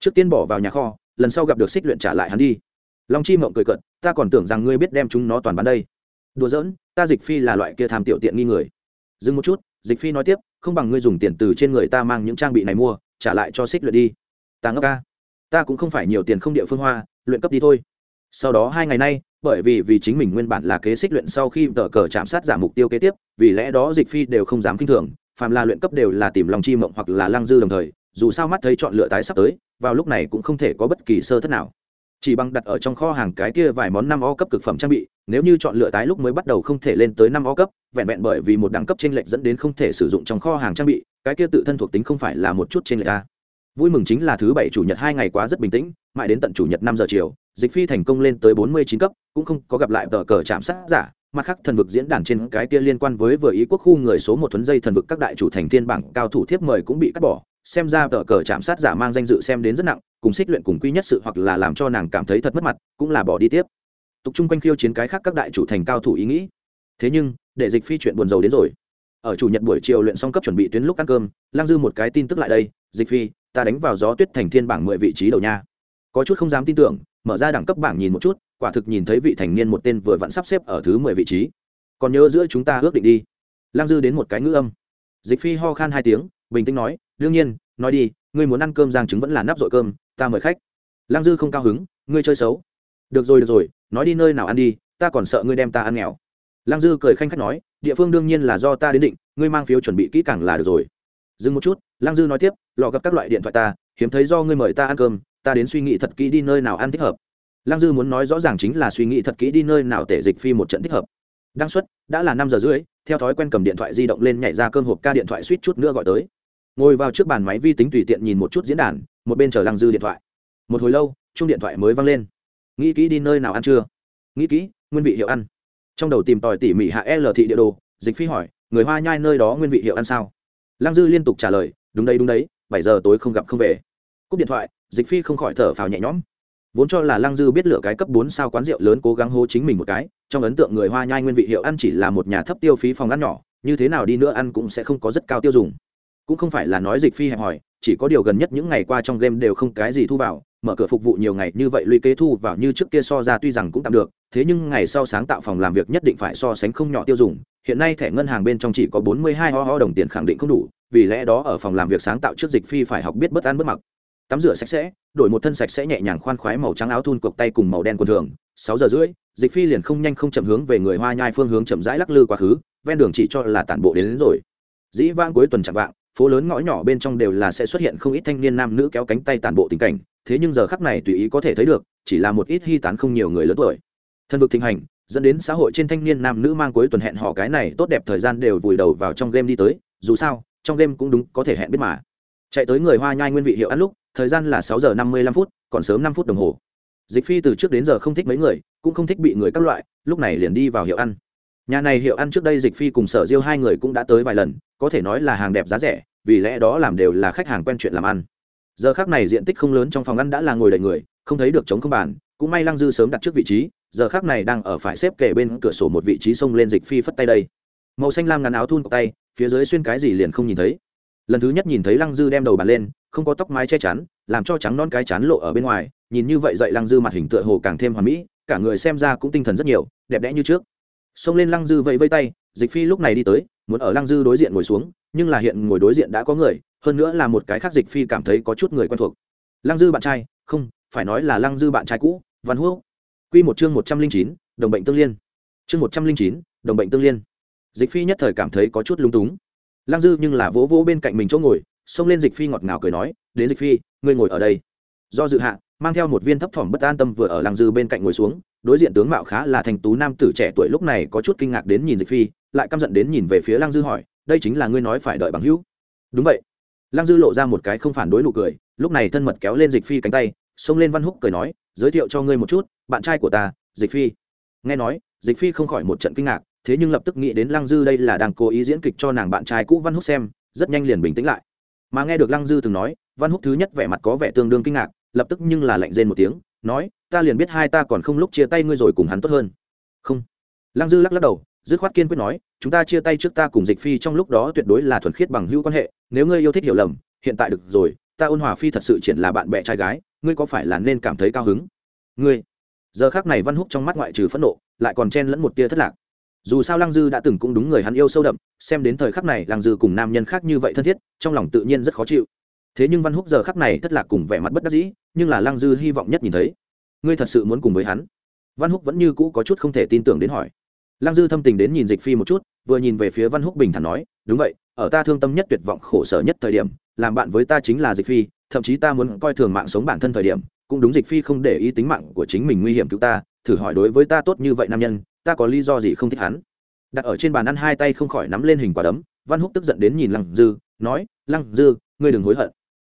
Trước tiên bỏ vào nhà kho, lần sau gặp được xích luyện trả lại hắn đi. Long chi mộng cười cận ta còn tưởng rằng ngươi biết đem chúng nó toàn bán đây. Đùa giỡn, ta dịch phi là loại kia tham tiểu tiện nghi người. Dừng một chút dịch phi nói tiếp, không bằng ngươi dùng tiền từ trên người ta mang những trang bị này mua, trả lại cho xích luyện đi. Ta ngốc ca. Ta cũng không phải nhiều tiền không địa phương hoa, luyện cấp đi thôi. Sau đó hai ngày nay, bởi vì vì chính mình nguyên bản là kế xích luyện sau khi tờ cờ chạm sát giảm mục tiêu kế tiếp, vì lẽ đó dịch phi đều không dám k i n h thường, phàm là luyện cấp đều là tìm lòng chi mộng hoặc là lang dư đồng thời, dù sao mắt thấy chọn lựa tái sắp tới, vào lúc này cũng không thể có bất kỳ sơ thất nào chỉ bằng đặt ở trong kho hàng cái kia vài món năm o cấp cực phẩm trang bị, nếu như chọn lựa tái lúc mới bắt đầu không thể lên tới năm o cấp, vẹn vẹn bởi vì một đẳng cấp trên lệch dẫn đến không thể sử dụng trong kho hàng trang bị, cái kia tự thân thuộc tính không phải là một chút trên lệch a. Vui mừng chính là thứ bảy chủ nhật hai ngày quá rất bình tĩnh, mãi đến tận chủ nhật năm giờ chiều, dịch phi thành công lên tới bốn mươi chín cấp, cũng không có gặp lại tờ cờ chạm sát giả, mặt khác thần vực diễn đàn trên cái kia liên quan với vừa ý quốc khu người số một thuấn dây thần vực các đại chủ thành thiên bảng cao thủ thiếp mời cũng bị cắt bỏ xem ra tờ cờ chạm sát giả mang danh dự xem đến rất nặng, cùng xích luyện cùng quy nhất sự hoặc là làm cho nàng cảm thấy thật mất mặt, cũng là bỏ đi tiếp. Tục chung quanh khiêu chiến cái khác các đại chủ thành cao thủ ý nghĩ. Thế nhưng, để dịch phi chuyện buồn rầu đến rồi. Ở chủ nhật buổi chiều luyện xong cấp chuẩn bị tuyến lúc ăn cơm lang dư một cái tin tức lại đây, dịch phi, ta đánh vào gió tuyết thành thiên bảng mười vị trí đầu nha. Có chút không dám tin tưởng, mở ra đẳng cấp bảng nhìn một chút, quả thực nhìn thấy vị thành niên một tên vừa vặn sắp xếp ở thứ mười vị trí. Còn nhớ giữa chúng ta ước định đi. Lang dư đến một cái ngữ âm. Dịch phi ho khan hai tiếng bình tĩnh nói, đương nhiên, nói đi, ngươi muốn ăn cơm giang trứng vẫn là nắp dội cơm, ta mời khách. Lang dư không cao hứng, ngươi chơi xấu. Được rồi được rồi, nói đi nơi nào ăn đi, ta còn sợ ngươi đem ta ăn nghèo. Lang dư cười khanh khách nói, địa phương đương nhiên là do ta đến định, ngươi mang phiếu chuẩn bị kỹ càng là được rồi. Dừng một chút lang dư nói tiếp, lọ gặp các loại điện thoại ta, hiếm thấy do ngươi mời ta ăn cơm, ta đến suy nghĩ thật kỹ đi nơi nào ăn thích hợp. Lang dư muốn nói rõ ràng chính là suy nghĩ thật kỹ đi nơi nào tể dịch phi một trận thích hợp. Đăng xuất, đã là năm giờ rưỡi, theo thói quen cầm điện thoại di động lên nhảy ra cơm hộp ca điện thoại suýt chút nữa gọi tới ngồi vào trước bàn máy vi tính tùy tiện nhìn một chút diễn đàn, một bên chờ lăng dư điện thoại. Một hồi lâu chung điện thoại mới văng lên. Nghĩ kỹ đi nơi nào ăn chưa? Nghĩ kỹ, nguyên vị hiệu ăn. Trong đầu tìm tòi tỉ mỉ hạ l thị địa đồ, dịch phi hỏi, người hoa nhai nơi đó nguyên vị hiệu ăn sao? Lăng dư liên tục trả lời, đúng đấy đúng đấy, bảy giờ tối không gặp không về. Cúp điện thoại, dịch phi không khỏi thở phào nhẹ nhõm. Vốn cho là lăng dư biết lựa cái cấp bốn sao quán rượu lớn cố gắng hô chính mình một cái, trong ấn tượng người hoa nhai nguyên vị hiệu ăn chỉ là một nhà thấp tiêu phí phòng ăn nhỏ, như thế nào đi nữa ăn cũng sẽ không có rất cao tiêu dùng cũng không phải là nói dịch phi hẹp hòi chỉ có điều gần nhất những ngày qua trong game đều không cái gì thu vào mở cửa phục vụ nhiều ngày như vậy lũy kế thu vào như trước kia so ra tuy rằng cũng tạm được thế nhưng ngày sau sáng tạo phòng làm việc nhất định phải so sánh không nhỏ tiêu dùng hiện nay thẻ ngân hàng bên trong chỉ có bốn mươi hai ho ho đồng tiền khẳng định không đủ vì lẽ đó ở phòng làm việc sáng tạo trước dịch phi phải học biết bất ăn bất mặc. Tắm rửa sạch sẽ đổi một thân sạch sẽ nhẹ nhàng khoan khoái màu trắng áo thun cộc tay cùng màu đen quần thường sáu giờ rưỡi dịch phi liền không nhanh không chậm hướng về người hoa nhai phương hướng chậm rãi lắc lư quá khứ ven đường chỉ cho là tản bộ đến, đến rồi. Dĩ vãng cuối tuần chẳng vạng phố lớn ngõ nhỏ bên trong đều là sẽ xuất hiện không ít thanh niên nam nữ kéo cánh tay tản bộ tình cảnh, thế nhưng giờ khắc này tùy ý có thể thấy được, chỉ là một ít hy tán không nhiều người lớn tuổi. Thân vực thịnh hành, dẫn đến xã hội trên thanh niên nam nữ mang cuối tuần hẹn họ cái này tốt đẹp thời gian đều vùi đầu vào trong game đi tới, dù sao, trong game cũng đúng, có thể hẹn biết mà. Chạy tới người hoa nhai nguyên vị hiệu ăn lúc, thời gian là sáu giờ năm mươi lăm phút, còn sớm năm phút đồng hồ. Dịch phi từ trước đến giờ không thích mấy người, cũng không thích bị người các loại, lúc này liền đi vào hiệu ăn. Nhà này hiệu ăn trước đây dịch phi cùng sở diêu hai người cũng đã tới vài lần có thể nói là hàng đẹp giá rẻ, vì lẽ đó làm đều là khách hàng quen chuyện làm ăn. Giờ khác này diện tích không lớn trong phòng ăn đã là ngồi đầy người, không thấy được chống không bàn, cũng may lăng dư sớm đặt trước vị trí, giờ khác này đang ở phải xếp kề bên cửa sổ một vị trí xông lên dịch phi phất tay đây. Màu xanh lam ngắn áo thun tay, phía dưới xuyên cái gì liền không nhìn thấy. Lần thứ nhất nhìn thấy lăng dư đem đầu bàn lên, không có tóc mái che chắn, làm cho trắng non cái chán lộ ở bên ngoài, nhìn như vậy dậy lăng dư mặt hình tựa hồ càng thêm hoàn mỹ, cả người xem ra cũng tinh thần rất nhiều, đẹp đẽ như trước. Xông lên lăng dư vẫy vây tay, dịch phi lúc này đi tới muốn ở lăng dư đối diện ngồi xuống, nhưng là hiện ngồi đối diện đã có người, hơn nữa là một cái khác dịch phi cảm thấy có chút người quen thuộc. Lăng dư bạn trai, không, phải nói là lăng dư bạn trai cũ, văn hữu. Q một chương một trăm linh chín, đồng bệnh tương liên. Chương một trăm linh chín, đồng bệnh tương liên. Dịch phi nhất thời cảm thấy có chút lung túng. Lăng dư nhưng là vỗ vỗ bên cạnh mình chỗ ngồi, xông lên dịch phi ngọt ngào cười nói, đến dịch phi, ngươi ngồi ở đây. Do dự hạ, mang theo một viên thấp thỏm bất an tâm vừa ở lăng dư bên cạnh ngồi xuống, đối diện tướng mạo khá là thành tú nam tử trẻ tuổi lúc này có chút kinh ngạc đến nhìn dịch phi lại căm giận đến nhìn về phía lăng dư hỏi, đây chính là ngươi nói phải đợi bằng hữu? Đúng vậy. Lăng dư lộ ra một cái không phản đối nụ cười, lúc này thân mật kéo lên dịch phi cánh tay, xông lên văn húc cười nói, giới thiệu cho ngươi một chút, bạn trai của ta, dịch phi. Nghe nói, dịch phi không khỏi một trận kinh ngạc, thế nhưng lập tức nghĩ đến lăng dư đây là đang cố ý diễn kịch cho nàng bạn trai cũ văn húc xem, rất nhanh liền bình tĩnh lại. Mà nghe được lăng dư từng nói, văn húc thứ nhất vẻ mặt có vẻ tương đương kinh ngạc, lập tức nhưng là lạnh rên một tiếng, nói, ta liền biết hai ta còn không lúc chia tay ngươi rồi cùng hắn tốt hơn. Không. Lăng dư lắc lắc đầu dứt khoát kiên quyết nói, chúng ta chia tay trước ta cùng dịch phi trong lúc đó tuyệt đối là thuần khiết bằng hữu quan hệ, nếu ngươi yêu thích hiểu lầm, hiện tại được rồi, ta ôn hòa phi thật sự triển là bạn bè trai gái, ngươi có phải là nên cảm thấy cao hứng? Ngươi. Giờ khác này văn húc trong mắt ngoại trừ phẫn nộ, lại còn chen lẫn một tia thất lạc. Dù sao lăng dư đã từng cũng đúng người hắn yêu sâu đậm, xem đến thời khắc này lăng dư cùng nam nhân khác như vậy thân thiết, trong lòng tự nhiên rất khó chịu. Thế nhưng văn húc giờ khắc này thất lạc cùng vẻ mặt bất đắc dĩ, nhưng là lăng dư hy vọng nhất nhìn thấy, ngươi thật sự muốn cùng với hắn? Văn húc vẫn như cũ có chút không thể tin tưởng đến hỏi lăng dư thâm tình đến nhìn dịch phi một chút, vừa nhìn về phía văn húc bình thản nói, đúng vậy, ở ta thương tâm nhất tuyệt vọng khổ sở nhất thời điểm, làm bạn với ta chính là dịch phi, thậm chí ta muốn coi thường mạng sống bản thân thời điểm, cũng đúng dịch phi không để ý tính mạng của chính mình nguy hiểm cứu ta, thử hỏi đối với ta tốt như vậy nam nhân, ta có lý do gì không thích hắn? Đặt ở trên bàn ăn hai tay không khỏi nắm lên hình quả đấm, văn húc tức giận đến nhìn lăng dư, nói, lăng dư, ngươi đừng hối hận.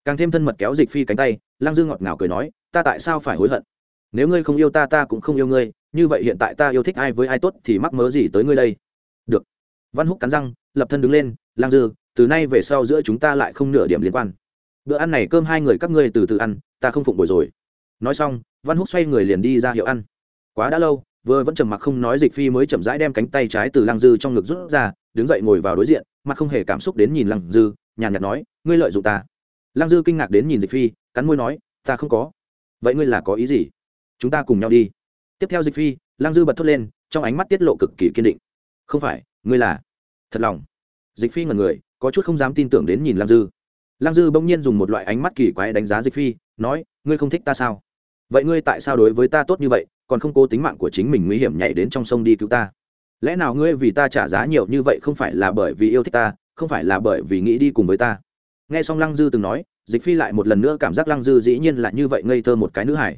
Càng thêm thân mật kéo dịch phi cánh tay, lăng dư ngọt ngào cười nói, ta tại sao phải hối hận? Nếu ngươi không yêu ta ta cũng không yêu ngươi như vậy hiện tại ta yêu thích ai với ai tốt thì mắc mớ gì tới ngươi đây? Được. Văn húc cắn răng, lập thân đứng lên, lang dư, từ nay về sau giữa chúng ta lại không nửa điểm liên quan. Bữa ăn này cơm hai người các ngươi từ từ ăn, ta không phụng bồi rồi. Nói xong, văn húc xoay người liền đi ra hiệu ăn. Quá đã lâu, vừa vẫn trầm mặc không nói dịch phi mới chậm rãi đem cánh tay trái từ lăng dư trong ngực rút ra, đứng dậy ngồi vào đối diện, mặt không hề cảm xúc đến nhìn lăng dư, nhàn nhạt nói, ngươi lợi dụng ta. Lăng dư kinh ngạc đến nhìn dịch phi, cắn môi nói, ta không có. Vậy ngươi là có ý gì? Chúng ta cùng nhau đi tiếp theo dịch phi, lăng dư bật thốt lên, trong ánh mắt tiết lộ cực kỳ kiên định. Không phải, ngươi là? Thật lòng. Dịch phi ngần người, có chút không dám tin tưởng đến nhìn lăng dư. Lăng dư bỗng nhiên dùng một loại ánh mắt kỳ quái đánh giá dịch phi, nói, ngươi không thích ta sao? Vậy ngươi tại sao đối với ta tốt như vậy, còn không cố tính mạng của chính mình nguy hiểm nhảy đến trong sông đi cứu ta? Lẽ nào ngươi vì ta trả giá nhiều như vậy không phải là bởi vì yêu thích ta, không phải là bởi vì nghĩ đi cùng với ta? Nghe xong lăng dư từng nói, dịch phi lại một lần nữa cảm giác lăng dư dĩ nhiên là như vậy ngây thơ một cái nữ hải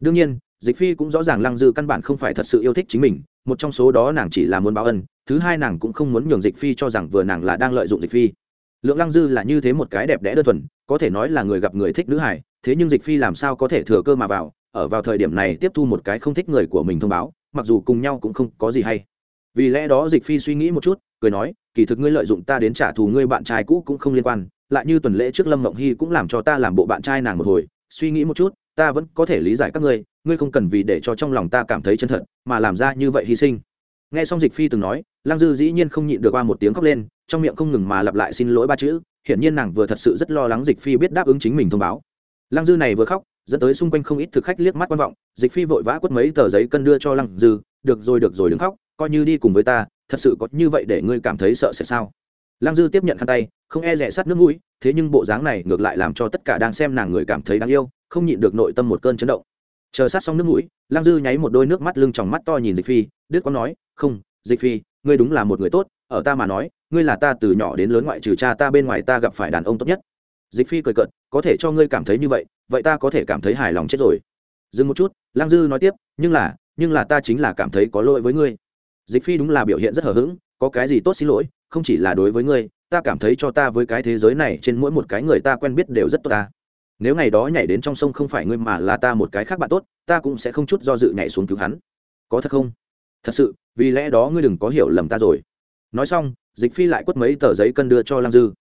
đương nhiên dịch phi cũng rõ ràng lăng dư căn bản không phải thật sự yêu thích chính mình, một trong số đó nàng chỉ là muốn báo ân, thứ hai nàng cũng không muốn nhường dịch phi cho rằng vừa nàng là đang lợi dụng dịch phi. Lượng lăng dư là như thế một cái đẹp đẽ đơn thuần, có thể nói là người gặp người thích nữ hải thế nhưng dịch phi làm sao có thể thừa cơ mà vào, ở vào thời điểm này tiếp thu một cái không thích người của mình thông báo, mặc dù cùng nhau cũng không có gì hay. Vì lẽ đó dịch phi suy nghĩ một chút, cười nói, kỳ thực ngươi lợi dụng ta đến trả thù ngươi bạn trai cũ cũng không liên quan, lại như tuần lễ trước lâm mộng hy cũng làm cho ta làm bộ bạn trai nàng một hồi. Suy nghĩ một chút ta vẫn có thể lý giải các ngươi ngươi không cần vì để cho trong lòng ta cảm thấy chân thật, mà làm ra như vậy hy sinh. Nghe xong dịch phi từng nói, lăng dư dĩ nhiên không nhịn được qua một tiếng khóc lên, trong miệng không ngừng mà lặp lại xin lỗi ba chữ, hiển nhiên nàng vừa thật sự rất lo lắng dịch phi biết đáp ứng chính mình thông báo. Lăng dư này vừa khóc, dẫn tới xung quanh không ít thực khách liếc mắt quan vọng, dịch phi vội vã quất mấy tờ giấy cân đưa cho lăng dư, được rồi được rồi đứng khóc, coi như đi cùng với ta, thật sự có như vậy để ngươi cảm thấy sợ sẽ sao? Lăng dư tiếp nhận khăn tay, không e rẻ sát nước mũi, thế nhưng bộ dáng này ngược lại làm cho tất cả đang xem nàng người cảm thấy đáng yêu, không nhịn được nội tâm một cơn chấn động. Chờ sát xong nước mũi, lăng dư nháy một đôi nước mắt lưng tròng mắt to nhìn dịch phi đứt có nói, không, dịch phi, ngươi đúng là một người tốt, ở ta mà nói, ngươi là ta từ nhỏ đến lớn ngoại trừ cha ta bên ngoài ta gặp phải đàn ông tốt nhất. Dịch phi cười cợt, có thể cho ngươi cảm thấy như vậy vậy ta có thể cảm thấy hài lòng chết rồi. Dừng một chút lang dư nói tiếp, nhưng là nhưng là ta chính là cảm thấy có lỗi với ngươi. Dịch phi đúng là biểu hiện rất hờ hững, có cái gì tốt xin lỗi không chỉ là đối với ngươi, ta cảm thấy cho ta với cái thế giới này trên mỗi một cái người ta quen biết đều rất tốt ta. Nếu ngày đó nhảy đến trong sông không phải ngươi mà là ta một cái khác bạn tốt, ta cũng sẽ không chút do dự nhảy xuống cứu hắn. Có thật không? Thật sự, vì lẽ đó ngươi đừng có hiểu lầm ta rồi. Nói xong, dịch phi lại quất mấy tờ giấy cân đưa cho lang dư.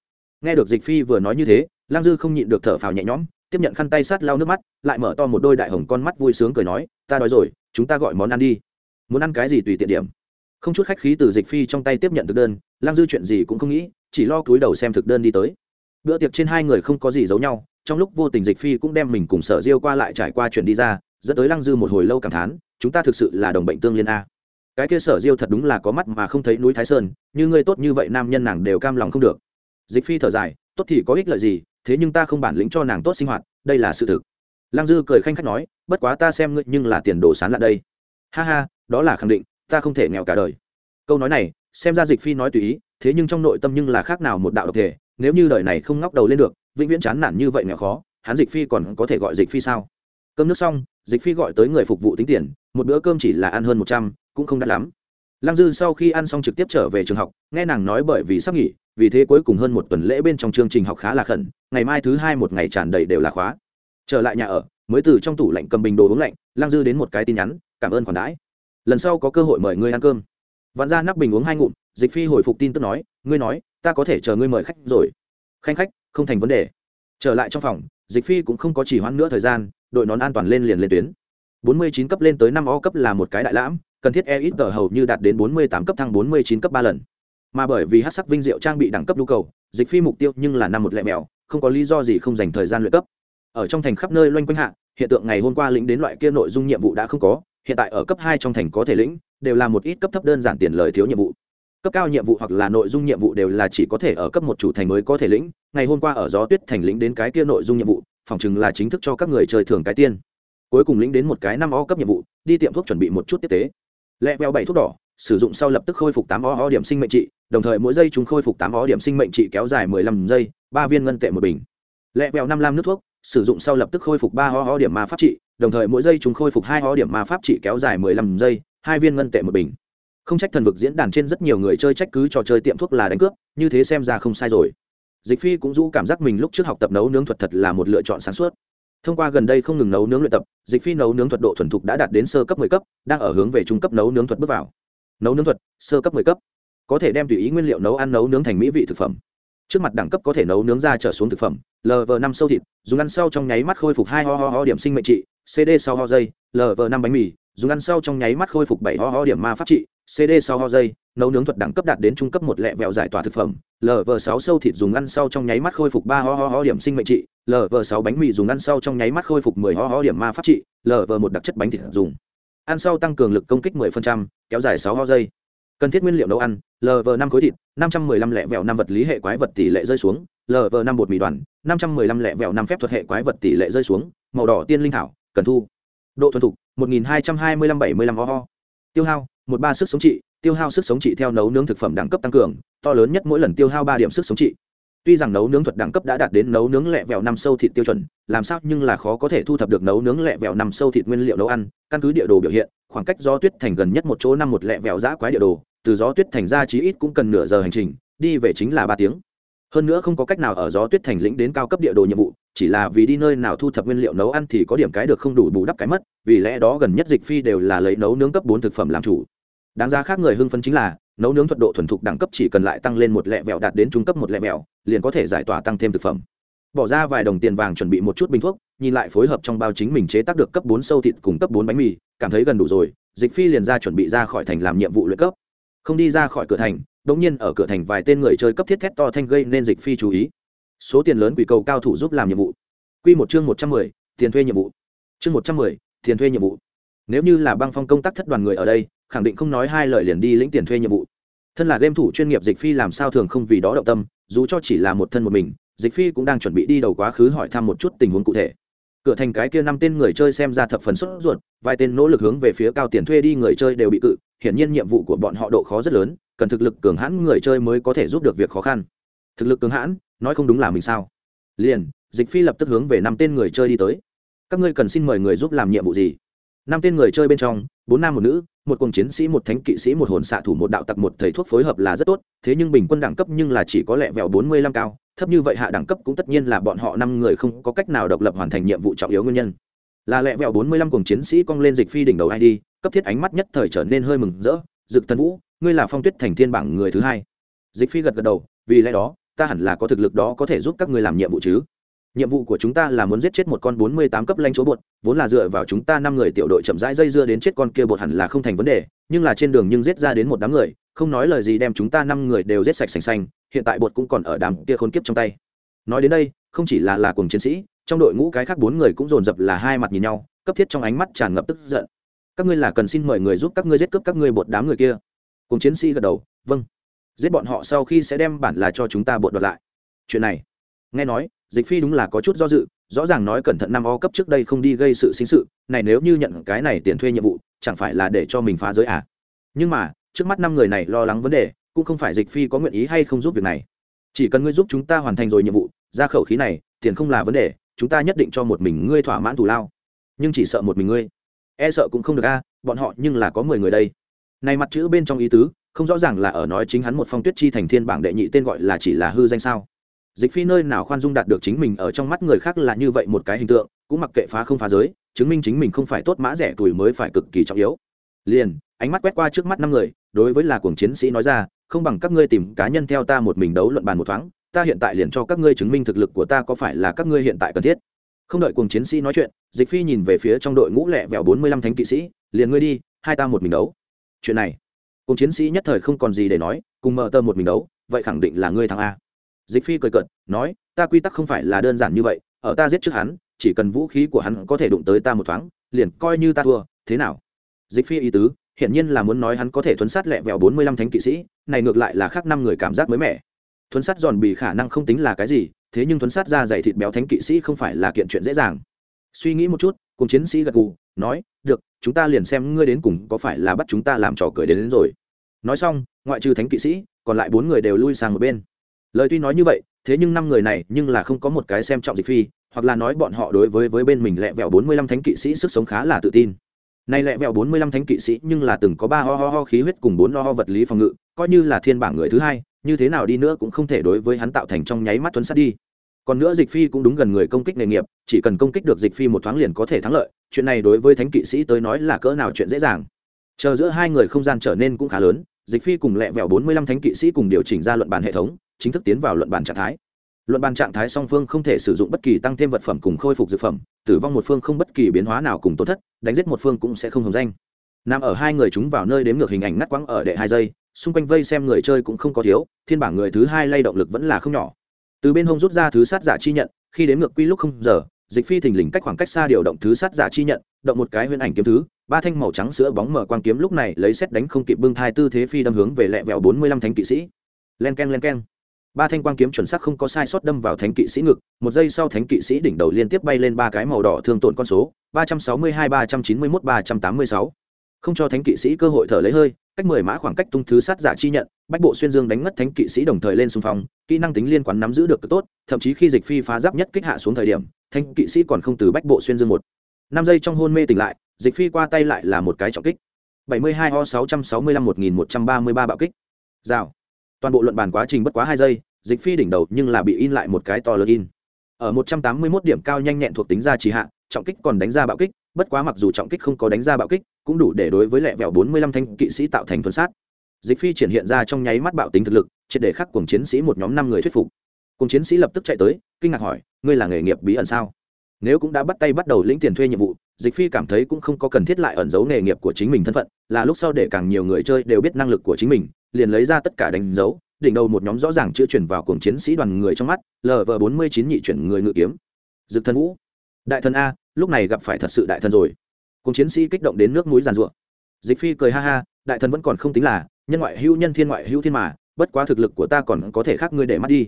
Nghe được dịch phi vừa nói như thế lang dư không nhịn được thở phào nhẹ nhõm, tiếp nhận khăn tay sát lau nước mắt, lại mở to một đôi đại hồng con mắt vui sướng cười nói, ta nói rồi, chúng ta gọi món ăn đi. Muốn ăn cái gì tùy tiện điểm. Không chút khách khí từ dịch phi trong tay tiếp nhận thực đơn lang dư chuyện gì cũng không nghĩ, chỉ lo cúi đầu xem thực đơn đi tới. Bữa tiệc trên hai người không có gì giấu nhau, trong lúc vô tình dịch phi cũng đem mình cùng sở diêu qua lại trải qua chuyện đi ra, dẫn tới lăng dư một hồi lâu cảm thán, chúng ta thực sự là đồng bệnh tương liên a. Cái kia sở diêu thật đúng là có mắt mà không thấy núi thái sơn, như ngươi tốt như vậy nam nhân nàng đều cam lòng không được. Dịch phi thở dài, tốt thì có ích lợi gì, thế nhưng ta không bản lĩnh cho nàng tốt sinh hoạt, đây là sự thực. Lăng dư cười khanh khách nói, bất quá ta xem ngươi nhưng là tiền đồ sán lạ đây. Ha ha, đó là khẳng định, ta không thể nghèo cả đời. Câu nói này xem ra dịch phi nói tùy ý, thế nhưng trong nội tâm nhưng là khác nào một đạo độc thể, nếu như đời này không ngóc đầu lên được, vĩnh viễn chán nản như vậy nghèo khó, hắn dịch phi còn có thể gọi dịch phi sao? Cơm nước xong, dịch phi gọi tới người phục vụ tính tiền, một bữa cơm chỉ là ăn hơn một trăm, cũng không đắt lắm. Lăng dư sau khi ăn xong trực tiếp trở về trường học, nghe nàng nói bởi vì sắp nghỉ, vì thế cuối cùng hơn một tuần lễ bên trong chương trình học khá là khẩn, ngày mai thứ hai một ngày tràn đầy đều là khóa. Trở lại nhà ở, mới từ trong tủ lạnh cầm bình đồ uống lạnh, lăng dư đến một cái tin nhắn, cảm ơn khoản đãi. Lần sau có cơ hội mời ngươi ăn cơm vặn ra nắp bình uống hai ngụm, dịch phi hồi phục tin tức nói, ngươi nói, ta có thể chờ ngươi mời khách rồi. Khanh khách, không thành vấn đề. Trở lại trong phòng, dịch phi cũng không có chỉ hoãn nữa thời gian, đội nón an toàn lên liền lên tuyến. Bốn mươi chín cấp lên tới năm o cấp là một cái đại lãm, cần thiết e ít tờ hầu như đạt đến bốn mươi tám cấp thăng bốn mươi chín cấp ba lần. Mà bởi vì hát sắc vinh diệu trang bị đẳng cấp nhu cầu, dịch phi mục tiêu nhưng là năm một lẹ mèo, không có lý do gì không dành thời gian luyện cấp. Ở trong thành khắp nơi loanh quanh hạ, hiện tượng ngày hôm qua lĩnh đến loại kia nội dung nhiệm vụ đã không có hiện tại ở cấp hai trong thành có thể lĩnh, đều là một ít cấp thấp đơn giản tiền lời thiếu nhiệm vụ. Cấp cao nhiệm vụ hoặc là nội dung nhiệm vụ đều là chỉ có thể ở cấp một chủ thành mới có thể lĩnh, ngày hôm qua ở gió tuyết thành lĩnh đến cái kia nội dung nhiệm vụ, phòng chừng là chính thức cho các người chơi thường cái tiên. Cuối cùng lĩnh đến một cái năm o cấp nhiệm vụ, đi tiệm thuốc chuẩn bị một chút tiếp tế. Lẹ veo bảy thuốc đỏ, sử dụng sau lập tức khôi phục tám o o điểm sinh mệnh trị, đồng thời mỗi giây chúng khôi phục tám o điểm sinh mệnh trị kéo dài mười lăm giây, ba viên ngân tệ một bình. Lẹ veo năm lam nước thuốc sử dụng sau lập tức khôi phục ba ho ho điểm ma pháp trị, đồng thời mỗi giây chúng khôi phục hai ho điểm ma pháp trị kéo dài mười lăm giây, hai viên ngân tệ một bình. Không trách thần vực diễn đàn trên rất nhiều người chơi trách cứ trò chơi tiệm thuốc là đánh cướp, như thế xem ra không sai rồi. Dịch phi cũng rũ cảm giác mình lúc trước học tập nấu nướng thuật thật là một lựa chọn sáng suốt. Thông qua gần đây không ngừng nấu nướng luyện tập, dịch phi nấu nướng thuật độ thuần thục đã đạt đến sơ cấp 10 cấp, đang ở hướng về trung cấp nấu nướng thuật bước vào. Nấu nướng thuật, sơ cấp 10 cấp. Có thể đem tùy ý nguyên liệu nấu ăn nấu nướng thành mỹ vị thực phẩm trước mặt đẳng cấp có thể nấu nướng ra trở xuống thực phẩm lv năm sâu thịt, dùng ăn sau trong nháy mắt khôi phục hai ho ho ho điểm sinh mệnh trị cd sau ho dây lv năm bánh mì, dùng ăn sau trong nháy mắt khôi phục bảy ho ho điểm ma pháp trị cd sau ho dây, nấu nướng thuật đẳng cấp đạt đến trung cấp một lẹ vẹo giải tỏa thực phẩm lv sáu sâu thịt dùng ăn sau trong nháy mắt khôi phục ba ho ho ho điểm sinh mệnh trị lv sáu bánh mì dùng ăn sau trong nháy mắt khôi phục mười ho ho điểm ma pháp trị lv một đặc chất bánh thịt dùng. Ăn sau tăng cường lực công kích mười phần trăm, kéo dài sáu ho dây. Cần thiết nguyên liệu nấu ăn lv năm khối thịt năm trăm mười lăm vẹo năm vật lý hệ quái vật tỷ lệ rơi xuống lv năm bột mì đoàn, năm trăm mười lăm vẹo năm phép thuật hệ quái vật tỷ lệ rơi xuống, màu đỏ tiên linh thảo, cần thu. Độ thuần thục, một nghìn hai trăm hai mươi lăm bảy mươi lăm ho ho. Tiêu hao, một ba sức sống trị, tiêu hao sức sống trị theo nấu nướng thực phẩm đẳng cấp tăng cường, to lớn nhất mỗi lần tiêu hao ba điểm sức sống trị. Tuy rằng nấu nướng thuật đẳng cấp đã đạt đến nấu nướng lẹ vẹo năm sâu thịt tiêu chuẩn, làm sao nhưng là khó có thể thu thập được nấu nướng lẹ vẹo năm sâu thịt nguyên liệu nấu ăn, căn cứ địa đồ biểu hiện, khoảng cách do tuyết thành gần nhất một chỗ năm một lẹ vẹo giã quái địa đồ từ gió tuyết thành ra chí ít cũng cần nửa giờ hành trình, đi về chính là ba tiếng. Hơn nữa không có cách nào ở gió tuyết thành lĩnh đến cao cấp địa đồ nhiệm vụ, chỉ là vì đi nơi nào thu thập nguyên liệu nấu ăn thì có điểm cái được không đủ bù đắp cái mất, vì lẽ đó gần nhất dịch phi đều là lấy nấu nướng cấp bốn thực phẩm làm chủ. Đáng giá khác người hưng phấn chính là, nấu nướng thuật độ thuần thục đẳng cấp chỉ cần lại tăng lên một lẹ vẹo đạt đến trung cấp một lẹ vẹo, liền có thể giải tỏa tăng thêm thực phẩm. Bỏ ra vài đồng tiền vàng chuẩn bị một chút bình thuốc, nhìn lại phối hợp trong bao chính mình chế tác được cấp bốn sâu thịt cùng cấp bốn bánh mì, cảm thấy gần đủ rồi, dịch phi liền ra chuẩn bị ra khỏi thành làm nhiệm vụ luyện cấp không đi ra khỏi cửa thành đống nhiên ở cửa thành vài tên người chơi cấp thiết thét to thanh gây nên dịch phi chú ý. Số tiền lớn quỷ cầu cao thủ giúp làm nhiệm vụ. Quy một chương một trăm mười, tiền thuê nhiệm vụ. Chương một trăm mười, tiền thuê nhiệm vụ. Nếu như là băng phong công tác thất đoàn người ở đây, khẳng định không nói hai lời liền đi lĩnh tiền thuê nhiệm vụ. Thân là game thủ chuyên nghiệp dịch phi làm sao thường không vì đó động tâm, dù cho chỉ là một thân một mình, dịch phi cũng đang chuẩn bị đi đầu quá khứ hỏi thăm một chút tình huống cụ thể. Cửa thành cái kia năm tên người chơi xem ra thập phần sốt ruột, vài tên nỗ lực hướng về phía cao tiền thuê đi người chơi đều bị cự hiển nhiên nhiệm vụ của bọn họ độ khó rất lớn, cần thực lực cường hãn người chơi mới có thể giúp được việc khó khăn. Thực lực cường hãn, nói không đúng là mình sao? Liền, dịch phi lập tức hướng về năm tên người chơi đi tới. Các ngươi cần xin mời người giúp làm nhiệm vụ gì? Năm tên người chơi bên trong, bốn nam một nữ, một cùng chiến sĩ, một thánh kỵ sĩ, một hồn xạ thủ, một đạo tặc, một thầy thuốc phối hợp là rất tốt, thế nhưng bình quân đẳng cấp nhưng là chỉ có lẹ vẹo bốn mươi lăm cao, thấp như vậy hạ đẳng cấp cũng tất nhiên là bọn họ năm người không có cách nào độc lập hoàn thành nhiệm vụ trọng yếu nguyên nhân. Là lẹ vẹo bốn mươi lăm cùng chiến sĩ cong lên dịch phi đỉnh đầu id cấp thiết ánh mắt nhất thời trở nên hơi mừng rỡ, dực thần vũ, ngươi là phong tuyết thành thiên bảng người thứ hai. Dịch phi gật gật đầu, vì lẽ đó, ta hẳn là có thực lực đó có thể giúp các ngươi làm nhiệm vụ chứ. Nhiệm vụ của chúng ta là muốn giết chết một con bốn mươi tám cấp lanh chúa bột, vốn là dựa vào chúng ta năm người tiểu đội chậm rãi dây dưa đến chết con kia bột hẳn là không thành vấn đề, nhưng là trên đường nhưng giết ra đến một đám người, không nói lời gì đem chúng ta năm người đều giết sạch sành xanh, hiện tại bột cũng còn ở đám kia khốn kiếp trong tay. Nói đến đây, không chỉ là là cùng chiến sĩ, trong đội ngũ cái khác bốn người cũng dồn dập là hai mặt nhìn nhau, cấp thiết trong ánh mắt tràn ngập tức giận các ngươi là cần xin mời người giúp các ngươi giết cướp các ngươi bột đám người kia. Cùng chiến sĩ gật đầu vâng. Giết bọn họ sau khi sẽ đem bản là cho chúng ta bột đoạt lại. Chuyện này, nghe nói, dịch phi đúng là có chút do dự, rõ ràng nói cẩn thận năm o cấp trước đây không đi gây sự sinh sự, này nếu như nhận cái này tiền thuê nhiệm vụ, chẳng phải là để cho mình phá giới à? Nhưng mà, trước mắt năm người này lo lắng vấn đề, cũng không phải dịch phi có nguyện ý hay không giúp việc này. Chỉ cần ngươi giúp chúng ta hoàn thành rồi nhiệm vụ, ra khẩu khí này, tiền không là vấn đề, chúng ta nhất định cho một mình ngươi thỏa mãn thù lao. Nhưng chỉ sợ một mình ngươi e sợ cũng không được a, bọn họ nhưng là có mười người đây. Này mặt chữ bên trong ý tứ, không rõ ràng là ở nói chính hắn một phong tuyết chi thành thiên bảng đệ nhị tên gọi là chỉ là hư danh sao. Dịch phi nơi nào khoan dung đạt được chính mình ở trong mắt người khác là như vậy một cái hình tượng, cũng mặc kệ phá không phá giới, chứng minh chính mình không phải tốt mã rẻ tuổi mới phải cực kỳ trọng yếu. Liền, ánh mắt quét qua trước mắt năm người, đối với là cuồng chiến sĩ nói ra, không bằng các ngươi tìm cá nhân theo ta một mình đấu luận bàn một thoáng, ta hiện tại liền cho các ngươi chứng minh thực lực của ta có phải là các ngươi hiện tại cần thiết không đợi cuồng chiến sĩ nói chuyện, dịch phi nhìn về phía trong đội ngũ lẹ vẹo bốn mươi lăm thánh kỵ sĩ, liền ngươi đi, hai ta một mình đấu. Chuyện này, cuồng chiến sĩ nhất thời không còn gì để nói, cùng mở tơ một mình đấu, vậy khẳng định là ngươi thắng a. Dịch phi cười cợt, nói, ta quy tắc không phải là đơn giản như vậy, ở ta giết trước hắn, chỉ cần vũ khí của hắn có thể đụng tới ta một thoáng, liền coi như ta thua, thế nào? Dịch phi ý tứ hiện nhiên là muốn nói hắn có thể thuấn sát lẹ vẹo bốn mươi lăm thánh kỵ sĩ, này ngược lại là khác năm người cảm giác mới mẻ. Thuấn sát giòn bì khả năng không tính là cái gì thế nhưng thuấn sát ra dày thịt béo thánh kỵ sĩ không phải là kiện chuyện dễ dàng. Suy nghĩ một chút cùng chiến sĩ gật gù nói được chúng ta liền xem ngươi đến cùng có phải là bắt chúng ta làm trò cười đến, đến rồi. Nói xong ngoại trừ thánh kỵ sĩ còn lại bốn người đều lui sang một bên. Lời tuy nói như vậy thế nhưng năm người này nhưng là không có một cái xem trọng dịch phi hoặc là nói bọn họ đối với với bên mình lẹ vẹo bốn mươi lăm thánh kỵ sĩ sức sống khá là tự tin. Nay lẹ vẹo bốn mươi lăm thánh kỵ sĩ nhưng là từng có ba ho ho ho khí huyết cùng bốn ho ho vật lý phòng ngự coi như là thiên bảng người thứ hai như thế nào đi nữa cũng không thể đối với hắn tạo thành trong nháy mắt tuấn sát đi. Còn nữa dịch phi cũng đúng gần người công kích nghề nghiệp, chỉ cần công kích được dịch phi một thoáng liền có thể thắng lợi, chuyện này đối với thánh kỵ sĩ tới nói là cỡ nào chuyện dễ dàng. Chờ giữa hai người không gian trở nên cũng khá lớn, dịch phi cùng lẹ vẹo bốn mươi lăm thánh kỵ sĩ cùng điều chỉnh ra luận bàn hệ thống, chính thức tiến vào luận bàn trạng thái. Luận bàn trạng thái song phương không thể sử dụng bất kỳ tăng thêm vật phẩm cùng khôi phục dược phẩm, tử vong một phương không bất kỳ biến hóa nào cùng tổn thất, đánh giết một phương cũng sẽ không hồng danh. Nằm ở hai người chúng vào nơi đếm ngược hình ảnh ngắt quãng ở đệ hai giây xung quanh vây xem người chơi cũng không có thiếu, thiên bảng người thứ hai lay động lực vẫn là không nhỏ. Từ bên hông rút ra thứ sát giả chi nhận, khi đến ngược quy lúc không giờ, dịch phi thình lình cách khoảng cách xa điều động thứ sát giả chi nhận, động một cái huyễn ảnh kiếm thứ, ba thanh màu trắng sữa bóng mở quang kiếm lúc này lấy xét đánh không kịp bưng thai tư thế phi đâm hướng về lẹ vẹo bốn mươi lăm thánh kỵ sĩ. Len k e n len k e n ba thanh quang kiếm chuẩn xác không có sai sót đâm vào thánh kỵ sĩ ngực, một giây sau thánh kỵ sĩ đỉnh đầu liên tiếp bay lên ba cái màu đỏ thương tổn con số, ba trăm sáu mươi hai, ba trăm chín mươi mốt, ba trăm tám mươi sáu không cho thánh kỵ sĩ cơ hội thở lấy hơi, cách mười mã khoảng cách tung thứ sát giả chi nhận, bách bộ xuyên dương đánh ngất thánh kỵ sĩ đồng thời lên xung phong, kỹ năng tính liên quan nắm giữ được cực tốt, thậm chí khi dịch phi phá giáp nhất kích hạ xuống thời điểm, thánh kỵ sĩ còn không từ bách bộ xuyên dương một. Năm giây trong hôn mê tỉnh lại, dịch phi qua tay lại là một cái trọng kích. Bảy mươi hai ho sáu trăm sáu mươi lăm một nghìn một trăm ba mươi ba bạo kích. Rào. Toàn bộ luận bàn quá trình bất quá hai giây, dịch phi đỉnh đầu nhưng là bị in lại một cái to lớn in ở 181 điểm cao nhanh nhẹn thuộc tính ra trì hạ, trọng kích còn đánh ra bạo kích, bất quá mặc dù trọng kích không có đánh ra bạo kích, cũng đủ để đối với lẹ vẹo 45 thanh kỵ sĩ tạo thành thuần sát. Dịch phi triển hiện ra trong nháy mắt bạo tính thực lực, triệt để khắc cùng chiến sĩ một nhóm năm người thuyết phục. Cùng chiến sĩ lập tức chạy tới, kinh ngạc hỏi, ngươi là nghề nghiệp bí ẩn sao? Nếu cũng đã bắt tay bắt đầu lĩnh tiền thuê nhiệm vụ, dịch phi cảm thấy cũng không có cần thiết lại ẩn giấu nghề nghiệp của chính mình thân phận, là lúc sau để càng nhiều người chơi đều biết năng lực của chính mình, liền lấy ra tất cả đánh dấu đỉnh đầu một nhóm rõ ràng chưa chuyển vào cùng chiến sĩ đoàn người trong mắt lv bốn mươi chín nhị chuyển người ngự kiếm. Dực thần vũ. Đại thần a, lúc này gặp phải thật sự đại thần rồi. Cùng chiến sĩ kích động đến nước mũi giàn ruộng dịch phi cười ha ha, đại thần vẫn còn không tính là nhân ngoại hữu nhân thiên ngoại hữu thiên mà, bất quá thực lực của ta còn có thể khác ngươi để mắt đi.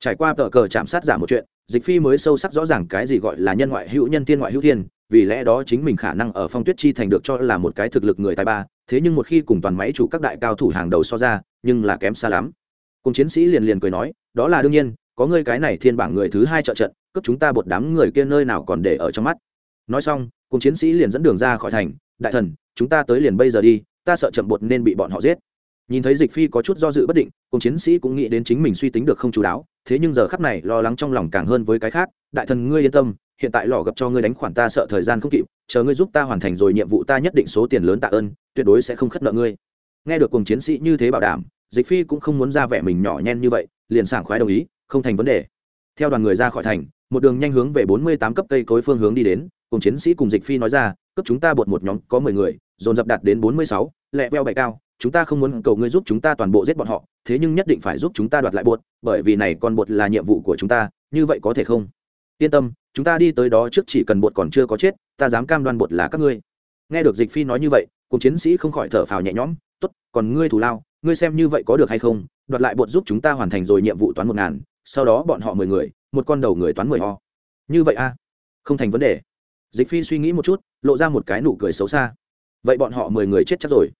Trải qua tờ cờ chạm sát giả một chuyện, dịch phi mới sâu sắc rõ ràng cái gì gọi là nhân ngoại hữu nhân thiên ngoại hữu thiên, vì lẽ đó chính mình khả năng ở phong tuyết chi thành được cho là một cái thực lực người tài ba, thế nhưng một khi cùng toàn máy chủ các đại cao thủ hàng đầu so ra, nhưng là kém xa lắm cùng chiến sĩ liền liền cười nói, đó là đương nhiên, có ngươi cái này thiên bảng người thứ hai trợ trận, cướp chúng ta bột đám người kia nơi nào còn để ở trong mắt. Nói xong, cùng chiến sĩ liền dẫn đường ra khỏi thành, đại thần, chúng ta tới liền bây giờ đi, ta sợ chậm bột nên bị bọn họ giết. Nhìn thấy dịch phi có chút do dự bất định, cùng chiến sĩ cũng nghĩ đến chính mình suy tính được không chú đáo, thế nhưng giờ khắp này lo lắng trong lòng càng hơn với cái khác, đại thần, ngươi yên tâm, hiện tại lò gặp cho ngươi đánh khoản ta sợ thời gian không kịp, chờ ngươi giúp ta hoàn thành rồi nhiệm vụ ta nhất định số tiền lớn tạ ơn, tuyệt đối sẽ không khất nợ ngươi. Nghe được cùng chiến sĩ như thế bảo đảm dịch phi cũng không muốn ra vẻ mình nhỏ nhen như vậy, liền sảng khoái đồng ý, không thành vấn đề. Theo đoàn người ra khỏi thành, một đường nhanh hướng về bốn mươi tám cấp cây cối phương hướng đi đến, cùng chiến sĩ cùng dịch phi nói ra, cấp chúng ta bột một nhóm có mười người, dồn dập đạt đến bốn mươi sáu, lẹ veo bậy cao, chúng ta không muốn cầu ngươi giúp chúng ta toàn bộ giết bọn họ, thế nhưng nhất định phải giúp chúng ta đoạt lại bột, bởi vì này con bột là nhiệm vụ của chúng ta, như vậy có thể không? Yên tâm, chúng ta đi tới đó trước chỉ cần bột còn chưa có chết, ta dám cam đoan bột là các ngươi. Nghe được dịch phi nói như vậy, cùng chiến sĩ không khỏi thở phào nhẹ nhõm, tốt, còn ngươi thù lao ngươi xem như vậy có được hay không, đoạt lại bột giúp chúng ta hoàn thành rồi nhiệm vụ toán một ngàn, sau đó bọn họ mười người, một con đầu người toán mười ho như vậy a? Không thành vấn đề. Dịch phi suy nghĩ một chút, lộ ra một cái nụ cười xấu xa. Vậy bọn họ mười người chết chắc rồi.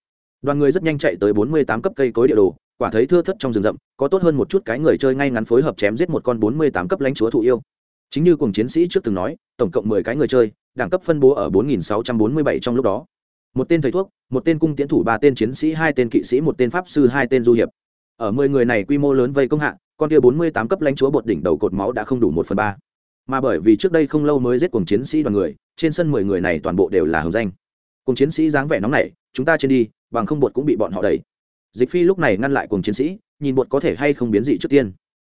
Đoàn người rất nhanh chạy tới bốn mươi tám cấp cây cối địa đồ, quả thấy thưa thất trong rừng rậm, có tốt hơn một chút cái người chơi ngay ngắn phối hợp chém giết một con bốn mươi tám cấp lãnh chúa thụ yêu. Chính như cùng chiến sĩ trước từng nói, tổng cộng mười cái người chơi, đẳng cấp phân bố ở bốn nghìn sáu trăm bốn mươi bảy trong lúc đó một tên thầy thuốc, một tên cung tiến thủ, ba tên chiến sĩ, hai tên kỵ sĩ, một tên pháp sư, hai tên du hiệp. Ở mười người này quy mô lớn vây công hạ, con kia bốn mươi tám cấp lãnh chúa bột đỉnh đầu cột máu đã không đủ một phần ba. Mà bởi vì trước đây không lâu mới giết cùng chiến sĩ đoàn người, trên sân mười người này toàn bộ đều là hồng danh. Cùng chiến sĩ dáng vẻ nóng này chúng ta trên đi, bằng không bột cũng bị bọn họ đẩy. Dịch phi lúc này ngăn lại cùng chiến sĩ, nhìn bột có thể hay không biến dị trước tiên.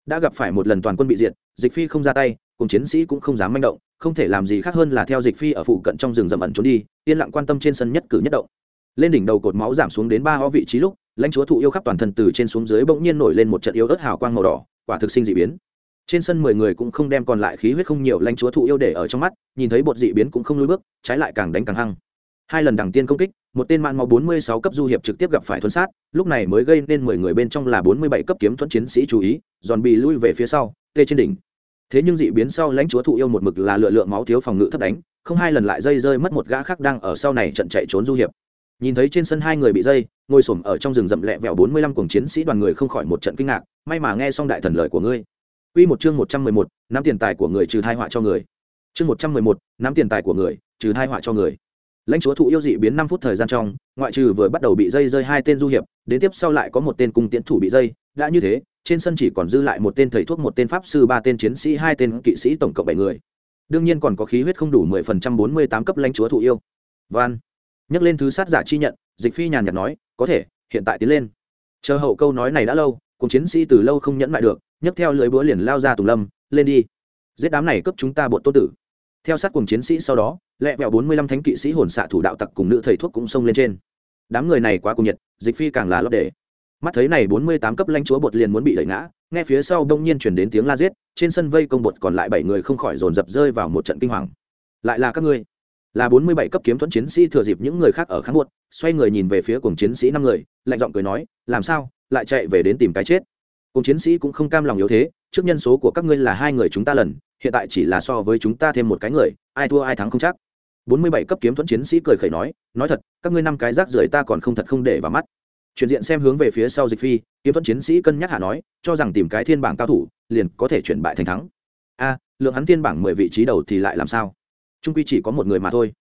Đã gặp phải một lần toàn quân bị diệt, dịch phi không ra tay cùng chiến sĩ cũng không dám manh động không thể làm gì khác hơn là theo dịch phi ở phụ cận trong rừng rậm ẩn trốn đi, yên lặng quan tâm trên sân nhất cử nhất động. Lên đỉnh đầu cột máu giảm xuống đến ba ho vị trí lúc, lãnh chúa thụ yêu khắp toàn thân từ trên xuống dưới bỗng nhiên nổi lên một trận yêu ớt hào quang màu đỏ, quả thực sinh dị biến. Trên sân mười người cũng không đem còn lại khí huyết không nhiều lãnh chúa thụ yêu để ở trong mắt, nhìn thấy bột dị biến cũng không lùi bước, trái lại càng đánh càng hăng. Hai lần đằng tiên công kích, một tên mạng máu bốn mươi sáu cấp du hiệp trực tiếp gặp phải thuấn sát, lúc này mới gây nên mười người bên trong là bốn mươi bảy cấp kiếm thuẫn chiến sĩ chú ý, giòn bị lui về phía sau, tê trên đỉnh thế nhưng dị biến sau lãnh chúa thụ yêu một mực là lựa lượng máu thiếu phòng ngự thấp đánh không hai lần lại dây rơi mất một gã khác đang ở sau này trận chạy trốn du hiệp. Nhìn thấy trên sân hai người bị dây ngồi xổm ở trong rừng rậm lẹ vẹo bốn mươi lăm cuồng chiến sĩ đoàn người không khỏi một trận kinh ngạc may mà nghe xong đại thần lời của ngươi. Quy một chương một trăm mười một, nắm tiền tài của người trừ thai họa cho người. Chương một trăm mười một, nắm tiền tài của người, trừ thai họa cho người. Lãnh chúa thụ yêu dị biến năm phút thời gian trong ngoại trừ vừa bắt đầu bị dây rơi hai tên du hiệp đến tiếp sau lại có một tên cung tiến thủ bị dây đã như thế trên sân chỉ còn dư lại một tên thầy thuốc, một tên pháp sư, ba tên chiến sĩ, hai tên kỵ sĩ, tổng cộng bảy người. Đương nhiên còn có khí huyết không đủ mười phần trăm bốn mươi tám cấp lãnh chúa thụ yêu. Van. Nhắc lên thứ sát giả chi nhận, dịch phi nhàn nhạt nói, có thể, hiện tại tiến lên. Chờ hậu câu nói này đã lâu, cùng chiến sĩ từ lâu không nhẫn lại được, nhấc theo lưới búa liền lao ra tùng lâm, lên đi. Giết đám này cấp chúng ta bột tô tử. Theo sát cùng chiến sĩ sau đó, lẹ vẹo bốn mươi lăm thánh kỵ sĩ hồn xạ thủ đạo tặc cùng nữ thầy thuốc cũng xông lên trên. Đám người này quá cùng nhiệt, dịch phi càng là lót để mắt thấy này bốn mươi tám cấp lãnh chúa bột liền muốn bị đẩy ngã, nghe phía sau đông nhiên chuyển đến tiếng la giết, trên sân vây công bột còn lại bảy người không khỏi dồn dập rơi vào một trận kinh hoàng. Lại là các ngươi. Là bốn mươi bảy cấp kiếm thuẫn chiến sĩ thừa dịp những người khác ở kháng bột, xoay người nhìn về phía cùng chiến sĩ năm người, lạnh giọng cười nói, làm sao? Lại chạy về đến tìm cái chết. Cùng chiến sĩ cũng không cam lòng yếu thế, trước nhân số của các ngươi là hai người chúng ta lần, hiện tại chỉ là so với chúng ta thêm một cái người, ai thua ai thắng không chắc. Bốn mươi bảy cấp kiếm thuẫn chiến sĩ cười khẩy nói nói thật, các ngươi năm cái rác rưởi ta còn không thật không để vào mắt chuyển diện xem hướng về phía sau dịch phi, kiếm thuẫn chiến sĩ cân nhắc hạ nói, cho rằng tìm cái thiên bảng cao thủ, liền có thể chuyển bại thành thắng. A, lượng hắn thiên bảng mười vị trí đầu thì lại làm sao? Trung quy chỉ có một người mà thôi.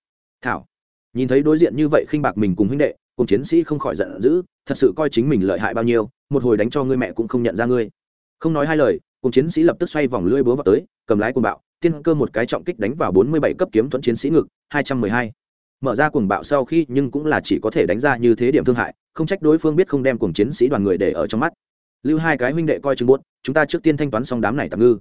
Thảo, nhìn thấy đối diện như vậy khinh bạc mình cùng huynh đệ, cùng chiến sĩ không khỏi giận dữ, thật sự coi chính mình lợi hại bao nhiêu, một hồi đánh cho ngươi mẹ cũng không nhận ra ngươi. Không nói hai lời, cùng chiến sĩ lập tức xoay vòng lưỡi búa vào tới, cầm lái cuồng bạo, tiên cơ một cái trọng kích đánh vào bốn mươi bảy cấp kiếm thuẫn chiến sĩ ngực, hai trăm mười hai mở ra cuồng bạo sau khi nhưng cũng là chỉ có thể đánh ra như thế điểm thương hại, không trách đối phương biết không đem cuồng chiến sĩ đoàn người để ở trong mắt. Lưu hai cái huynh đệ coi chừng buốt, chúng ta trước tiên thanh toán xong đám này tạm ngư.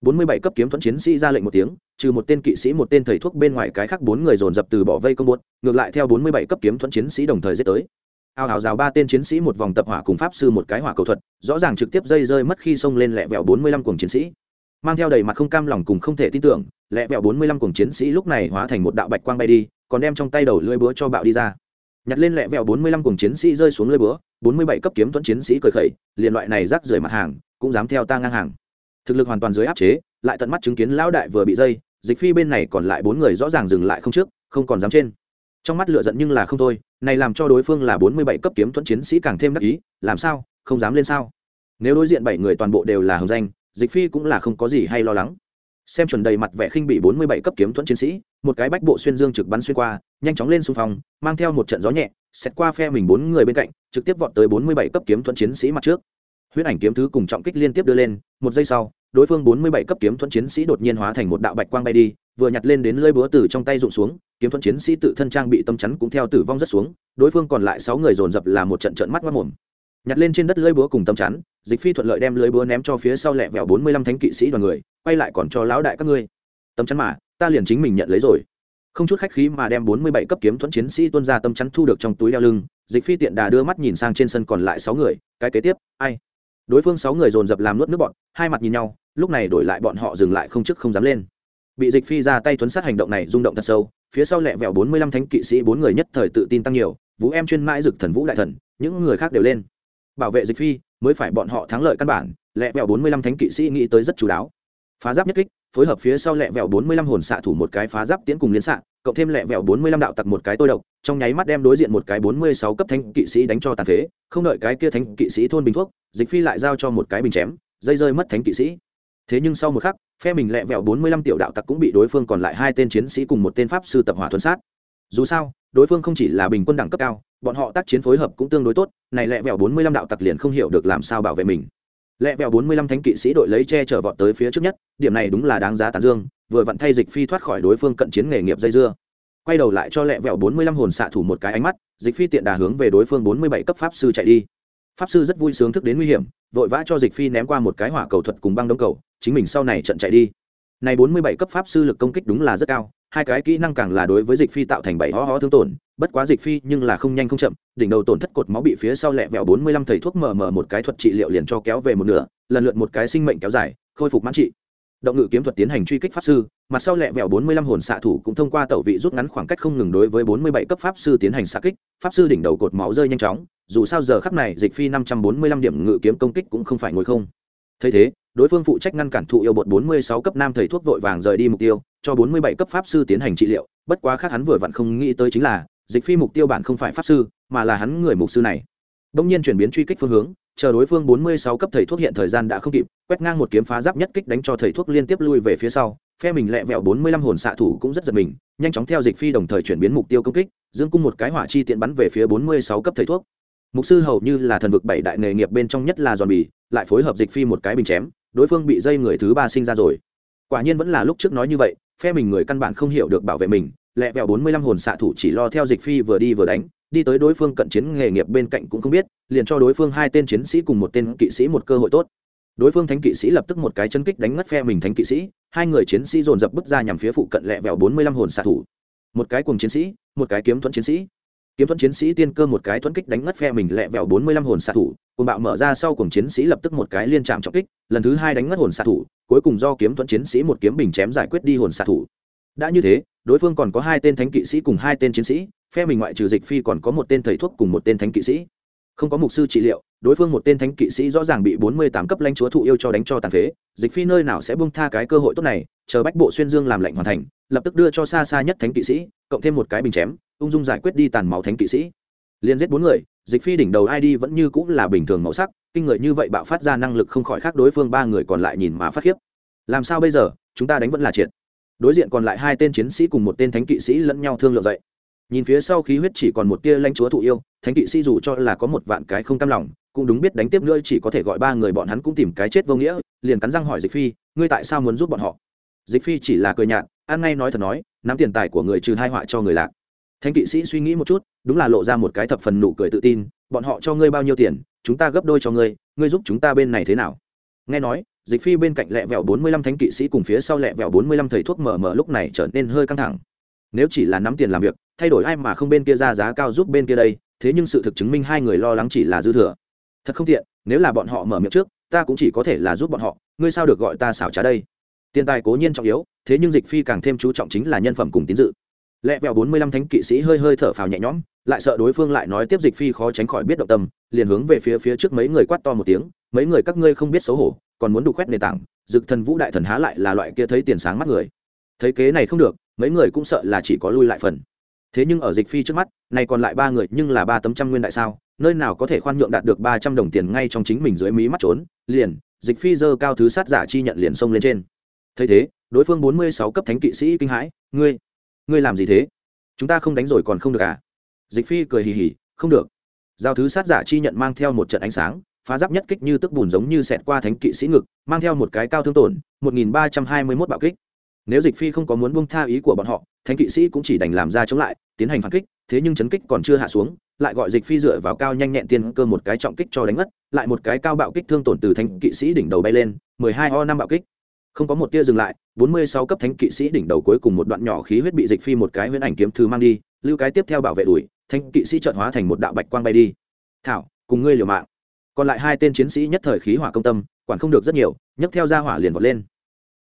Bốn mươi bảy cấp kiếm thuẫn chiến sĩ ra lệnh một tiếng, trừ một tên kỵ sĩ, một tên thầy thuốc bên ngoài cái khác bốn người dồn dập từ bỏ vây công buốt, ngược lại theo bốn mươi bảy cấp kiếm thuẫn chiến sĩ đồng thời giết tới. Ao ào rào ba tên chiến sĩ, một vòng tập hỏa cùng pháp sư, một cái hỏa cầu thuật, rõ ràng trực tiếp dây rơi mất khi xông lên lẹ vẹo bốn mươi lăm cuồng chiến sĩ mang theo đầy mặt không cam lòng cùng không thể tin tưởng, lẹ vẹo bốn mươi lăm cùng chiến sĩ lúc này hóa thành một đạo bạch quang bay đi, còn đem trong tay đầu lưỡi búa cho bạo đi ra. Nhặt lên lẹ vẹo bốn mươi lăm cùng chiến sĩ rơi xuống lưỡi búa, bốn mươi bảy cấp kiếm tuấn chiến sĩ cười khẩy, liền loại này rác rưởi mặt hàng, cũng dám theo ta ngang hàng. Thực lực hoàn toàn dưới áp chế, lại tận mắt chứng kiến lão đại vừa bị dây, dịch phi bên này còn lại bốn người rõ ràng dừng lại không trước, không còn dám trên. Trong mắt lựa giận nhưng là không thôi, này làm cho đối phương là bốn mươi bảy cấp kiếm tuấn chiến sĩ càng thêm đắc ý, làm sao, không dám lên sao. Nếu đối diện bảy người toàn bộ đều là hồng danh dịch phi cũng là không có gì hay lo lắng. Xem chuẩn đầy mặt vẻ khinh bị bốn mươi bảy cấp kiếm thuẫn chiến sĩ, một cái bách bộ xuyên dương trực bắn xuyên qua, nhanh chóng lên xung phong, mang theo một trận gió nhẹ xét qua phe mình bốn người bên cạnh, trực tiếp vọt tới bốn mươi bảy cấp kiếm thuẫn chiến sĩ mặt trước. Huyết ảnh kiếm thứ cùng trọng kích liên tiếp đưa lên, một giây sau, đối phương bốn mươi bảy cấp kiếm thuẫn chiến sĩ đột nhiên hóa thành một đạo bạch quang bay đi, vừa nhặt lên đến lơi búa từ trong tay rụng xuống, kiếm thuẫn chiến sĩ tự thân trang bị tâm chắn cũng theo tử vong rất xuống, đối phương còn lại sáu người dồn dập là một trận trận mắt mất mồm nhặt lên trên đất lưới búa cùng tâm chắn, dịch phi thuận lợi đem lưới búa ném cho phía sau lẹ vẹo bốn mươi lăm thánh kỵ sĩ đoàn người, quay lại còn cho lão đại các ngươi. Tâm chắn mà, ta liền chính mình nhận lấy rồi. Không chút khách khí mà đem bốn mươi bảy cấp kiếm thuẫn chiến sĩ tuân ra tâm chắn thu được trong túi đeo lưng, dịch phi tiện đà đưa mắt nhìn sang trên sân còn lại sáu người, cái kế tiếp, ai? Đối phương sáu người dồn dập làm nuốt nước bọn, hai mặt nhìn nhau, lúc này đổi lại bọn họ dừng lại không chức không dám lên. Bị dịch phi ra tay tuấn sát hành động này rung động thật sâu, phía sau lẹ vẹo bốn mươi lăm thánh kỵ sĩ bốn người nhất thời tự tin tăng nhiều, vũ em chuyên mãi dực thần vũ đại thần, những người khác đều lên bảo vệ dịch phi, mới phải bọn họ thắng lợi căn bản, lẹ vẹo bốn mươi lăm thánh kỵ sĩ nghĩ tới rất chú đáo. Phá giáp nhất kích, phối hợp phía sau lẹ vẹo bốn mươi lăm hồn xạ thủ một cái phá giáp tiến cùng liên xạ, cộng thêm lẹ vẹo bốn mươi lăm đạo tặc một cái tôi độc, trong nháy mắt đem đối diện một cái bốn mươi sáu cấp thánh kỵ sĩ đánh cho tàn phế, không đợi cái kia thánh kỵ sĩ thôn bình thuốc, dịch phi lại giao cho một cái bình chém, dây rơi mất thánh kỵ sĩ. Thế nhưng sau một khắc, phe mình lẹ vẹo bốn mươi lăm tiểu đạo tặc cũng bị đối phương còn lại hai tên chiến sĩ cùng một tên pháp sư tập hỏa thuần sát. Dù sao đối phương không chỉ là bình quân đẳng cấp cao, bọn họ tác chiến phối hợp cũng tương đối tốt, này lẹ vẹo bốn mươi lăm đạo tặc liền không hiểu được làm sao bảo vệ mình. Lẹ vẹo bốn mươi lăm thánh kỵ sĩ đội lấy che chở vọt tới phía trước nhất, điểm này đúng là đáng giá tán dương, vừa vặn thay dịch phi thoát khỏi đối phương cận chiến nghề nghiệp dây dưa. Quay đầu lại cho lẹ vẹo bốn mươi lăm hồn xạ thủ một cái ánh mắt, dịch phi tiện đà hướng về đối phương bốn mươi bảy cấp pháp sư chạy đi. Pháp sư rất vui sướng thức đến nguy hiểm, vội vã cho dịch phi ném qua một cái hỏa cầu thuật cùng băng đông cầu, chính mình sau này trận chạy đi này bốn mươi bảy cấp pháp sư lực công kích đúng là rất cao, hai cái kỹ năng càng là đối với dịch phi tạo thành bảy ho ho thương tổn, bất quá dịch phi nhưng là không nhanh không chậm, đỉnh đầu tổn thất cột máu bị phía sau lẹ vẹo bốn mươi lăm thầy thuốc mở mở một cái thuật trị liệu liền cho kéo về một nửa, lần lượt một cái sinh mệnh kéo dài, khôi phục mãn trị. Động ngự kiếm thuật tiến hành truy kích pháp sư, mặt sau lẹ vẹo bốn mươi lăm hồn xạ thủ cũng thông qua tẩu vị rút ngắn khoảng cách không ngừng đối với bốn mươi bảy cấp pháp sư tiến hành xạ kích, pháp sư đỉnh đầu cột máu rơi nhanh chóng, dù sao giờ khắc này dịch phi năm trăm bốn mươi lăm điểm ngự kiếm công kích cũng không phải ngồi không. Thấy thế đối phương phụ trách ngăn cản thụ yêu bột bốn mươi sáu cấp nam thầy thuốc vội vàng rời đi mục tiêu, cho bốn mươi bảy cấp pháp sư tiến hành trị liệu. Bất quá khác hắn vừa vặn không nghĩ tới chính là, dịch phi mục tiêu bản không phải pháp sư, mà là hắn người mục sư này. Đông nhiên chuyển biến truy kích phương hướng, chờ đối phương bốn mươi sáu cấp thầy thuốc hiện thời gian đã không kịp, quét ngang một kiếm phá giáp nhất kích đánh cho thầy thuốc liên tiếp lui về phía sau, phe mình lẹ vẹo bốn mươi lăm hồn xạ thủ cũng rất giật mình, nhanh chóng theo dịch phi đồng thời chuyển biến mục tiêu công kích, dương cung một cái hỏa chi tiện bắn về phía bốn mươi sáu cấp thầy thuốc. Mục sư hầu như là thần vực bảy đại nghề nghiệp bên trong nhất là giòn bì, lại phối hợp dịch phi một cái bình chém đối phương bị dây người thứ ba sinh ra rồi. Quả nhiên vẫn là lúc trước nói như vậy, phe mình người căn bản không hiểu được bảo vệ mình, lẹ vẹo bốn mươi lăm hồn xạ thủ chỉ lo theo dịch phi vừa đi vừa đánh, đi tới đối phương cận chiến nghề nghiệp bên cạnh cũng không biết, liền cho đối phương hai tên chiến sĩ cùng một tên kỵ sĩ một cơ hội tốt. Đối phương thánh kỵ sĩ lập tức một cái chân kích đánh ngất phe mình thánh kỵ sĩ, hai người chiến sĩ dồn dập bước ra nhằm phía phụ cận lẹ vẹo bốn mươi lăm hồn xạ thủ. Một cái cùng chiến sĩ, một cái kiếm thuẫn chiến sĩ. Kiếm thuẫn chiến sĩ tiên cơ một cái thuẫn kích đánh ngất phe mình lẹ vẹo bốn mươi lăm hồn xạ thủ cùng bạo mở ra sau cùng chiến sĩ lập tức một cái liên trạm trọng kích, lần thứ hai đánh ngất hồn xạ thủ, cuối cùng do kiếm thuẫn chiến sĩ một kiếm bình chém giải quyết đi hồn xạ thủ. Đã như thế, đối phương còn có hai tên thánh kỵ sĩ cùng hai tên chiến sĩ, phe mình ngoại trừ dịch phi còn có một tên thầy thuốc cùng một tên thánh kỵ sĩ. Không có mục sư trị liệu, đối phương một tên thánh kỵ sĩ rõ ràng bị bốn mươi tám cấp lãnh chúa thụ yêu cho đánh cho tàn phế. Dịch phi nơi nào sẽ bung tha cái cơ hội tốt này, chờ bách bộ xuyên dương làm lệnh hoàn thành, lập tức đưa cho xa xa nhất thánh kỵ sĩ, cộng thêm một cái bình chém, ung dung giải quyết đi tàn máu thánh kỵ sĩ liên giết bốn người, dịch phi đỉnh đầu id vẫn như cũng là bình thường màu sắc, kinh người như vậy bạo phát ra năng lực không khỏi khác đối phương ba người còn lại nhìn mà phát khiếp. Làm sao bây giờ, chúng ta đánh vẫn là triệt. Đối diện còn lại hai tên chiến sĩ cùng một tên thánh kỵ sĩ lẫn nhau thương lượng dậy. Nhìn phía sau khí huyết chỉ còn một tia lãnh chúa thụ yêu, thánh kỵ sĩ dù cho là có một vạn cái không cam lòng, cũng đúng biết đánh tiếp nữa chỉ có thể gọi ba người bọn hắn cũng tìm cái chết vô nghĩa, liền cắn răng hỏi dịch phi, ngươi tại sao muốn giúp bọn họ? Dịch phi chỉ là cười nhạt, ăn ngay nói thật nói, nắm tiền tài của người trừ hai họa cho người lạc thánh kỵ sĩ suy nghĩ một chút, đúng là lộ ra một cái thập phần nụ cười tự tin, bọn họ cho ngươi bao nhiêu tiền, chúng ta gấp đôi cho ngươi ngươi giúp chúng ta bên này thế nào? Nghe nói, dịch phi bên cạnh lẹ vẹo bốn mươi lăm thánh kỵ sĩ cùng phía sau lẹ vẹo bốn mươi lăm thầy thuốc mở mở lúc này trở nên hơi căng thẳng. Nếu chỉ là nắm tiền làm việc, thay đổi ai mà không bên kia ra giá cao giúp bên kia đây, thế nhưng sự thực chứng minh hai người lo lắng chỉ là dư thừa. Thật không tiện, nếu là bọn họ mở miệng trước, ta cũng chỉ có thể là giúp bọn họ, ngươi sao được gọi ta xảo trá đây? Tiền tài cố nhiên trọng yếu, thế nhưng dịch phi càng thêm chú trọng chính là nhân phẩm cùng tín dự lẹ vẹo bốn mươi lăm thánh kỵ sĩ hơi hơi thở phào nhẹ nhõm, lại sợ đối phương lại nói tiếp dịch phi khó tránh khỏi biết động tâm, liền hướng về phía phía trước mấy người quát to một tiếng, mấy người các ngươi không biết xấu hổ, còn muốn đục khoét nền tảng, dực thần vũ đại thần há lại là loại kia thấy tiền sáng mắt người. Thấy kế này không được, mấy người cũng sợ là chỉ có lui lại phần. Thế nhưng ở dịch phi trước mắt, này còn lại ba người nhưng là ba tấm trăm nguyên đại sao, nơi nào có thể khoan nhượng đạt được ba trăm đồng tiền ngay trong chính mình dưới mí mắt trốn, liền, dịch phi dơ cao thứ sát giả chi nhận liền xông lên trên. Thấy thế, đối phương bốn mươi sáu cấp thánh kỵ sĩ kinh hãi, ngươi ngươi làm gì thế? Chúng ta không đánh rồi còn không được à? Dịch phi cười hì hì, không được. Giao thứ sát giả chi nhận mang theo một trận ánh sáng, phá giáp nhất kích như tức bùn giống như xẹt qua thánh kỵ sĩ ngực, mang theo một cái cao thương tổn, một nghìn ba trăm hai mươi mốt bạo kích. Nếu dịch phi không có muốn buông tha ý của bọn họ, thánh kỵ sĩ cũng chỉ đành làm ra chống lại, tiến hành phản kích, thế nhưng chấn kích còn chưa hạ xuống, lại gọi dịch phi dựa vào cao nhanh nhẹn tiên cơ một cái trọng kích cho đánh mất lại một cái cao bạo kích thương tổn từ thánh kỵ sĩ đỉnh đầu bay lên, mười hai o năm bạo kích không có một tia dừng lại, bốn mươi sáu cấp thánh kỵ sĩ đỉnh đầu cuối cùng một đoạn nhỏ khí huyết bị dịch phi một cái huyễn ảnh kiếm thư mang đi, lưu cái tiếp theo bảo vệ đuổi, thánh kỵ sĩ trợn hóa thành một đạo bạch quang bay đi. Thảo, cùng ngươi liều mạng. Còn lại hai tên chiến sĩ nhất thời khí hỏa công tâm, quản không được rất nhiều, nhấc theo ra hỏa liền vọt lên.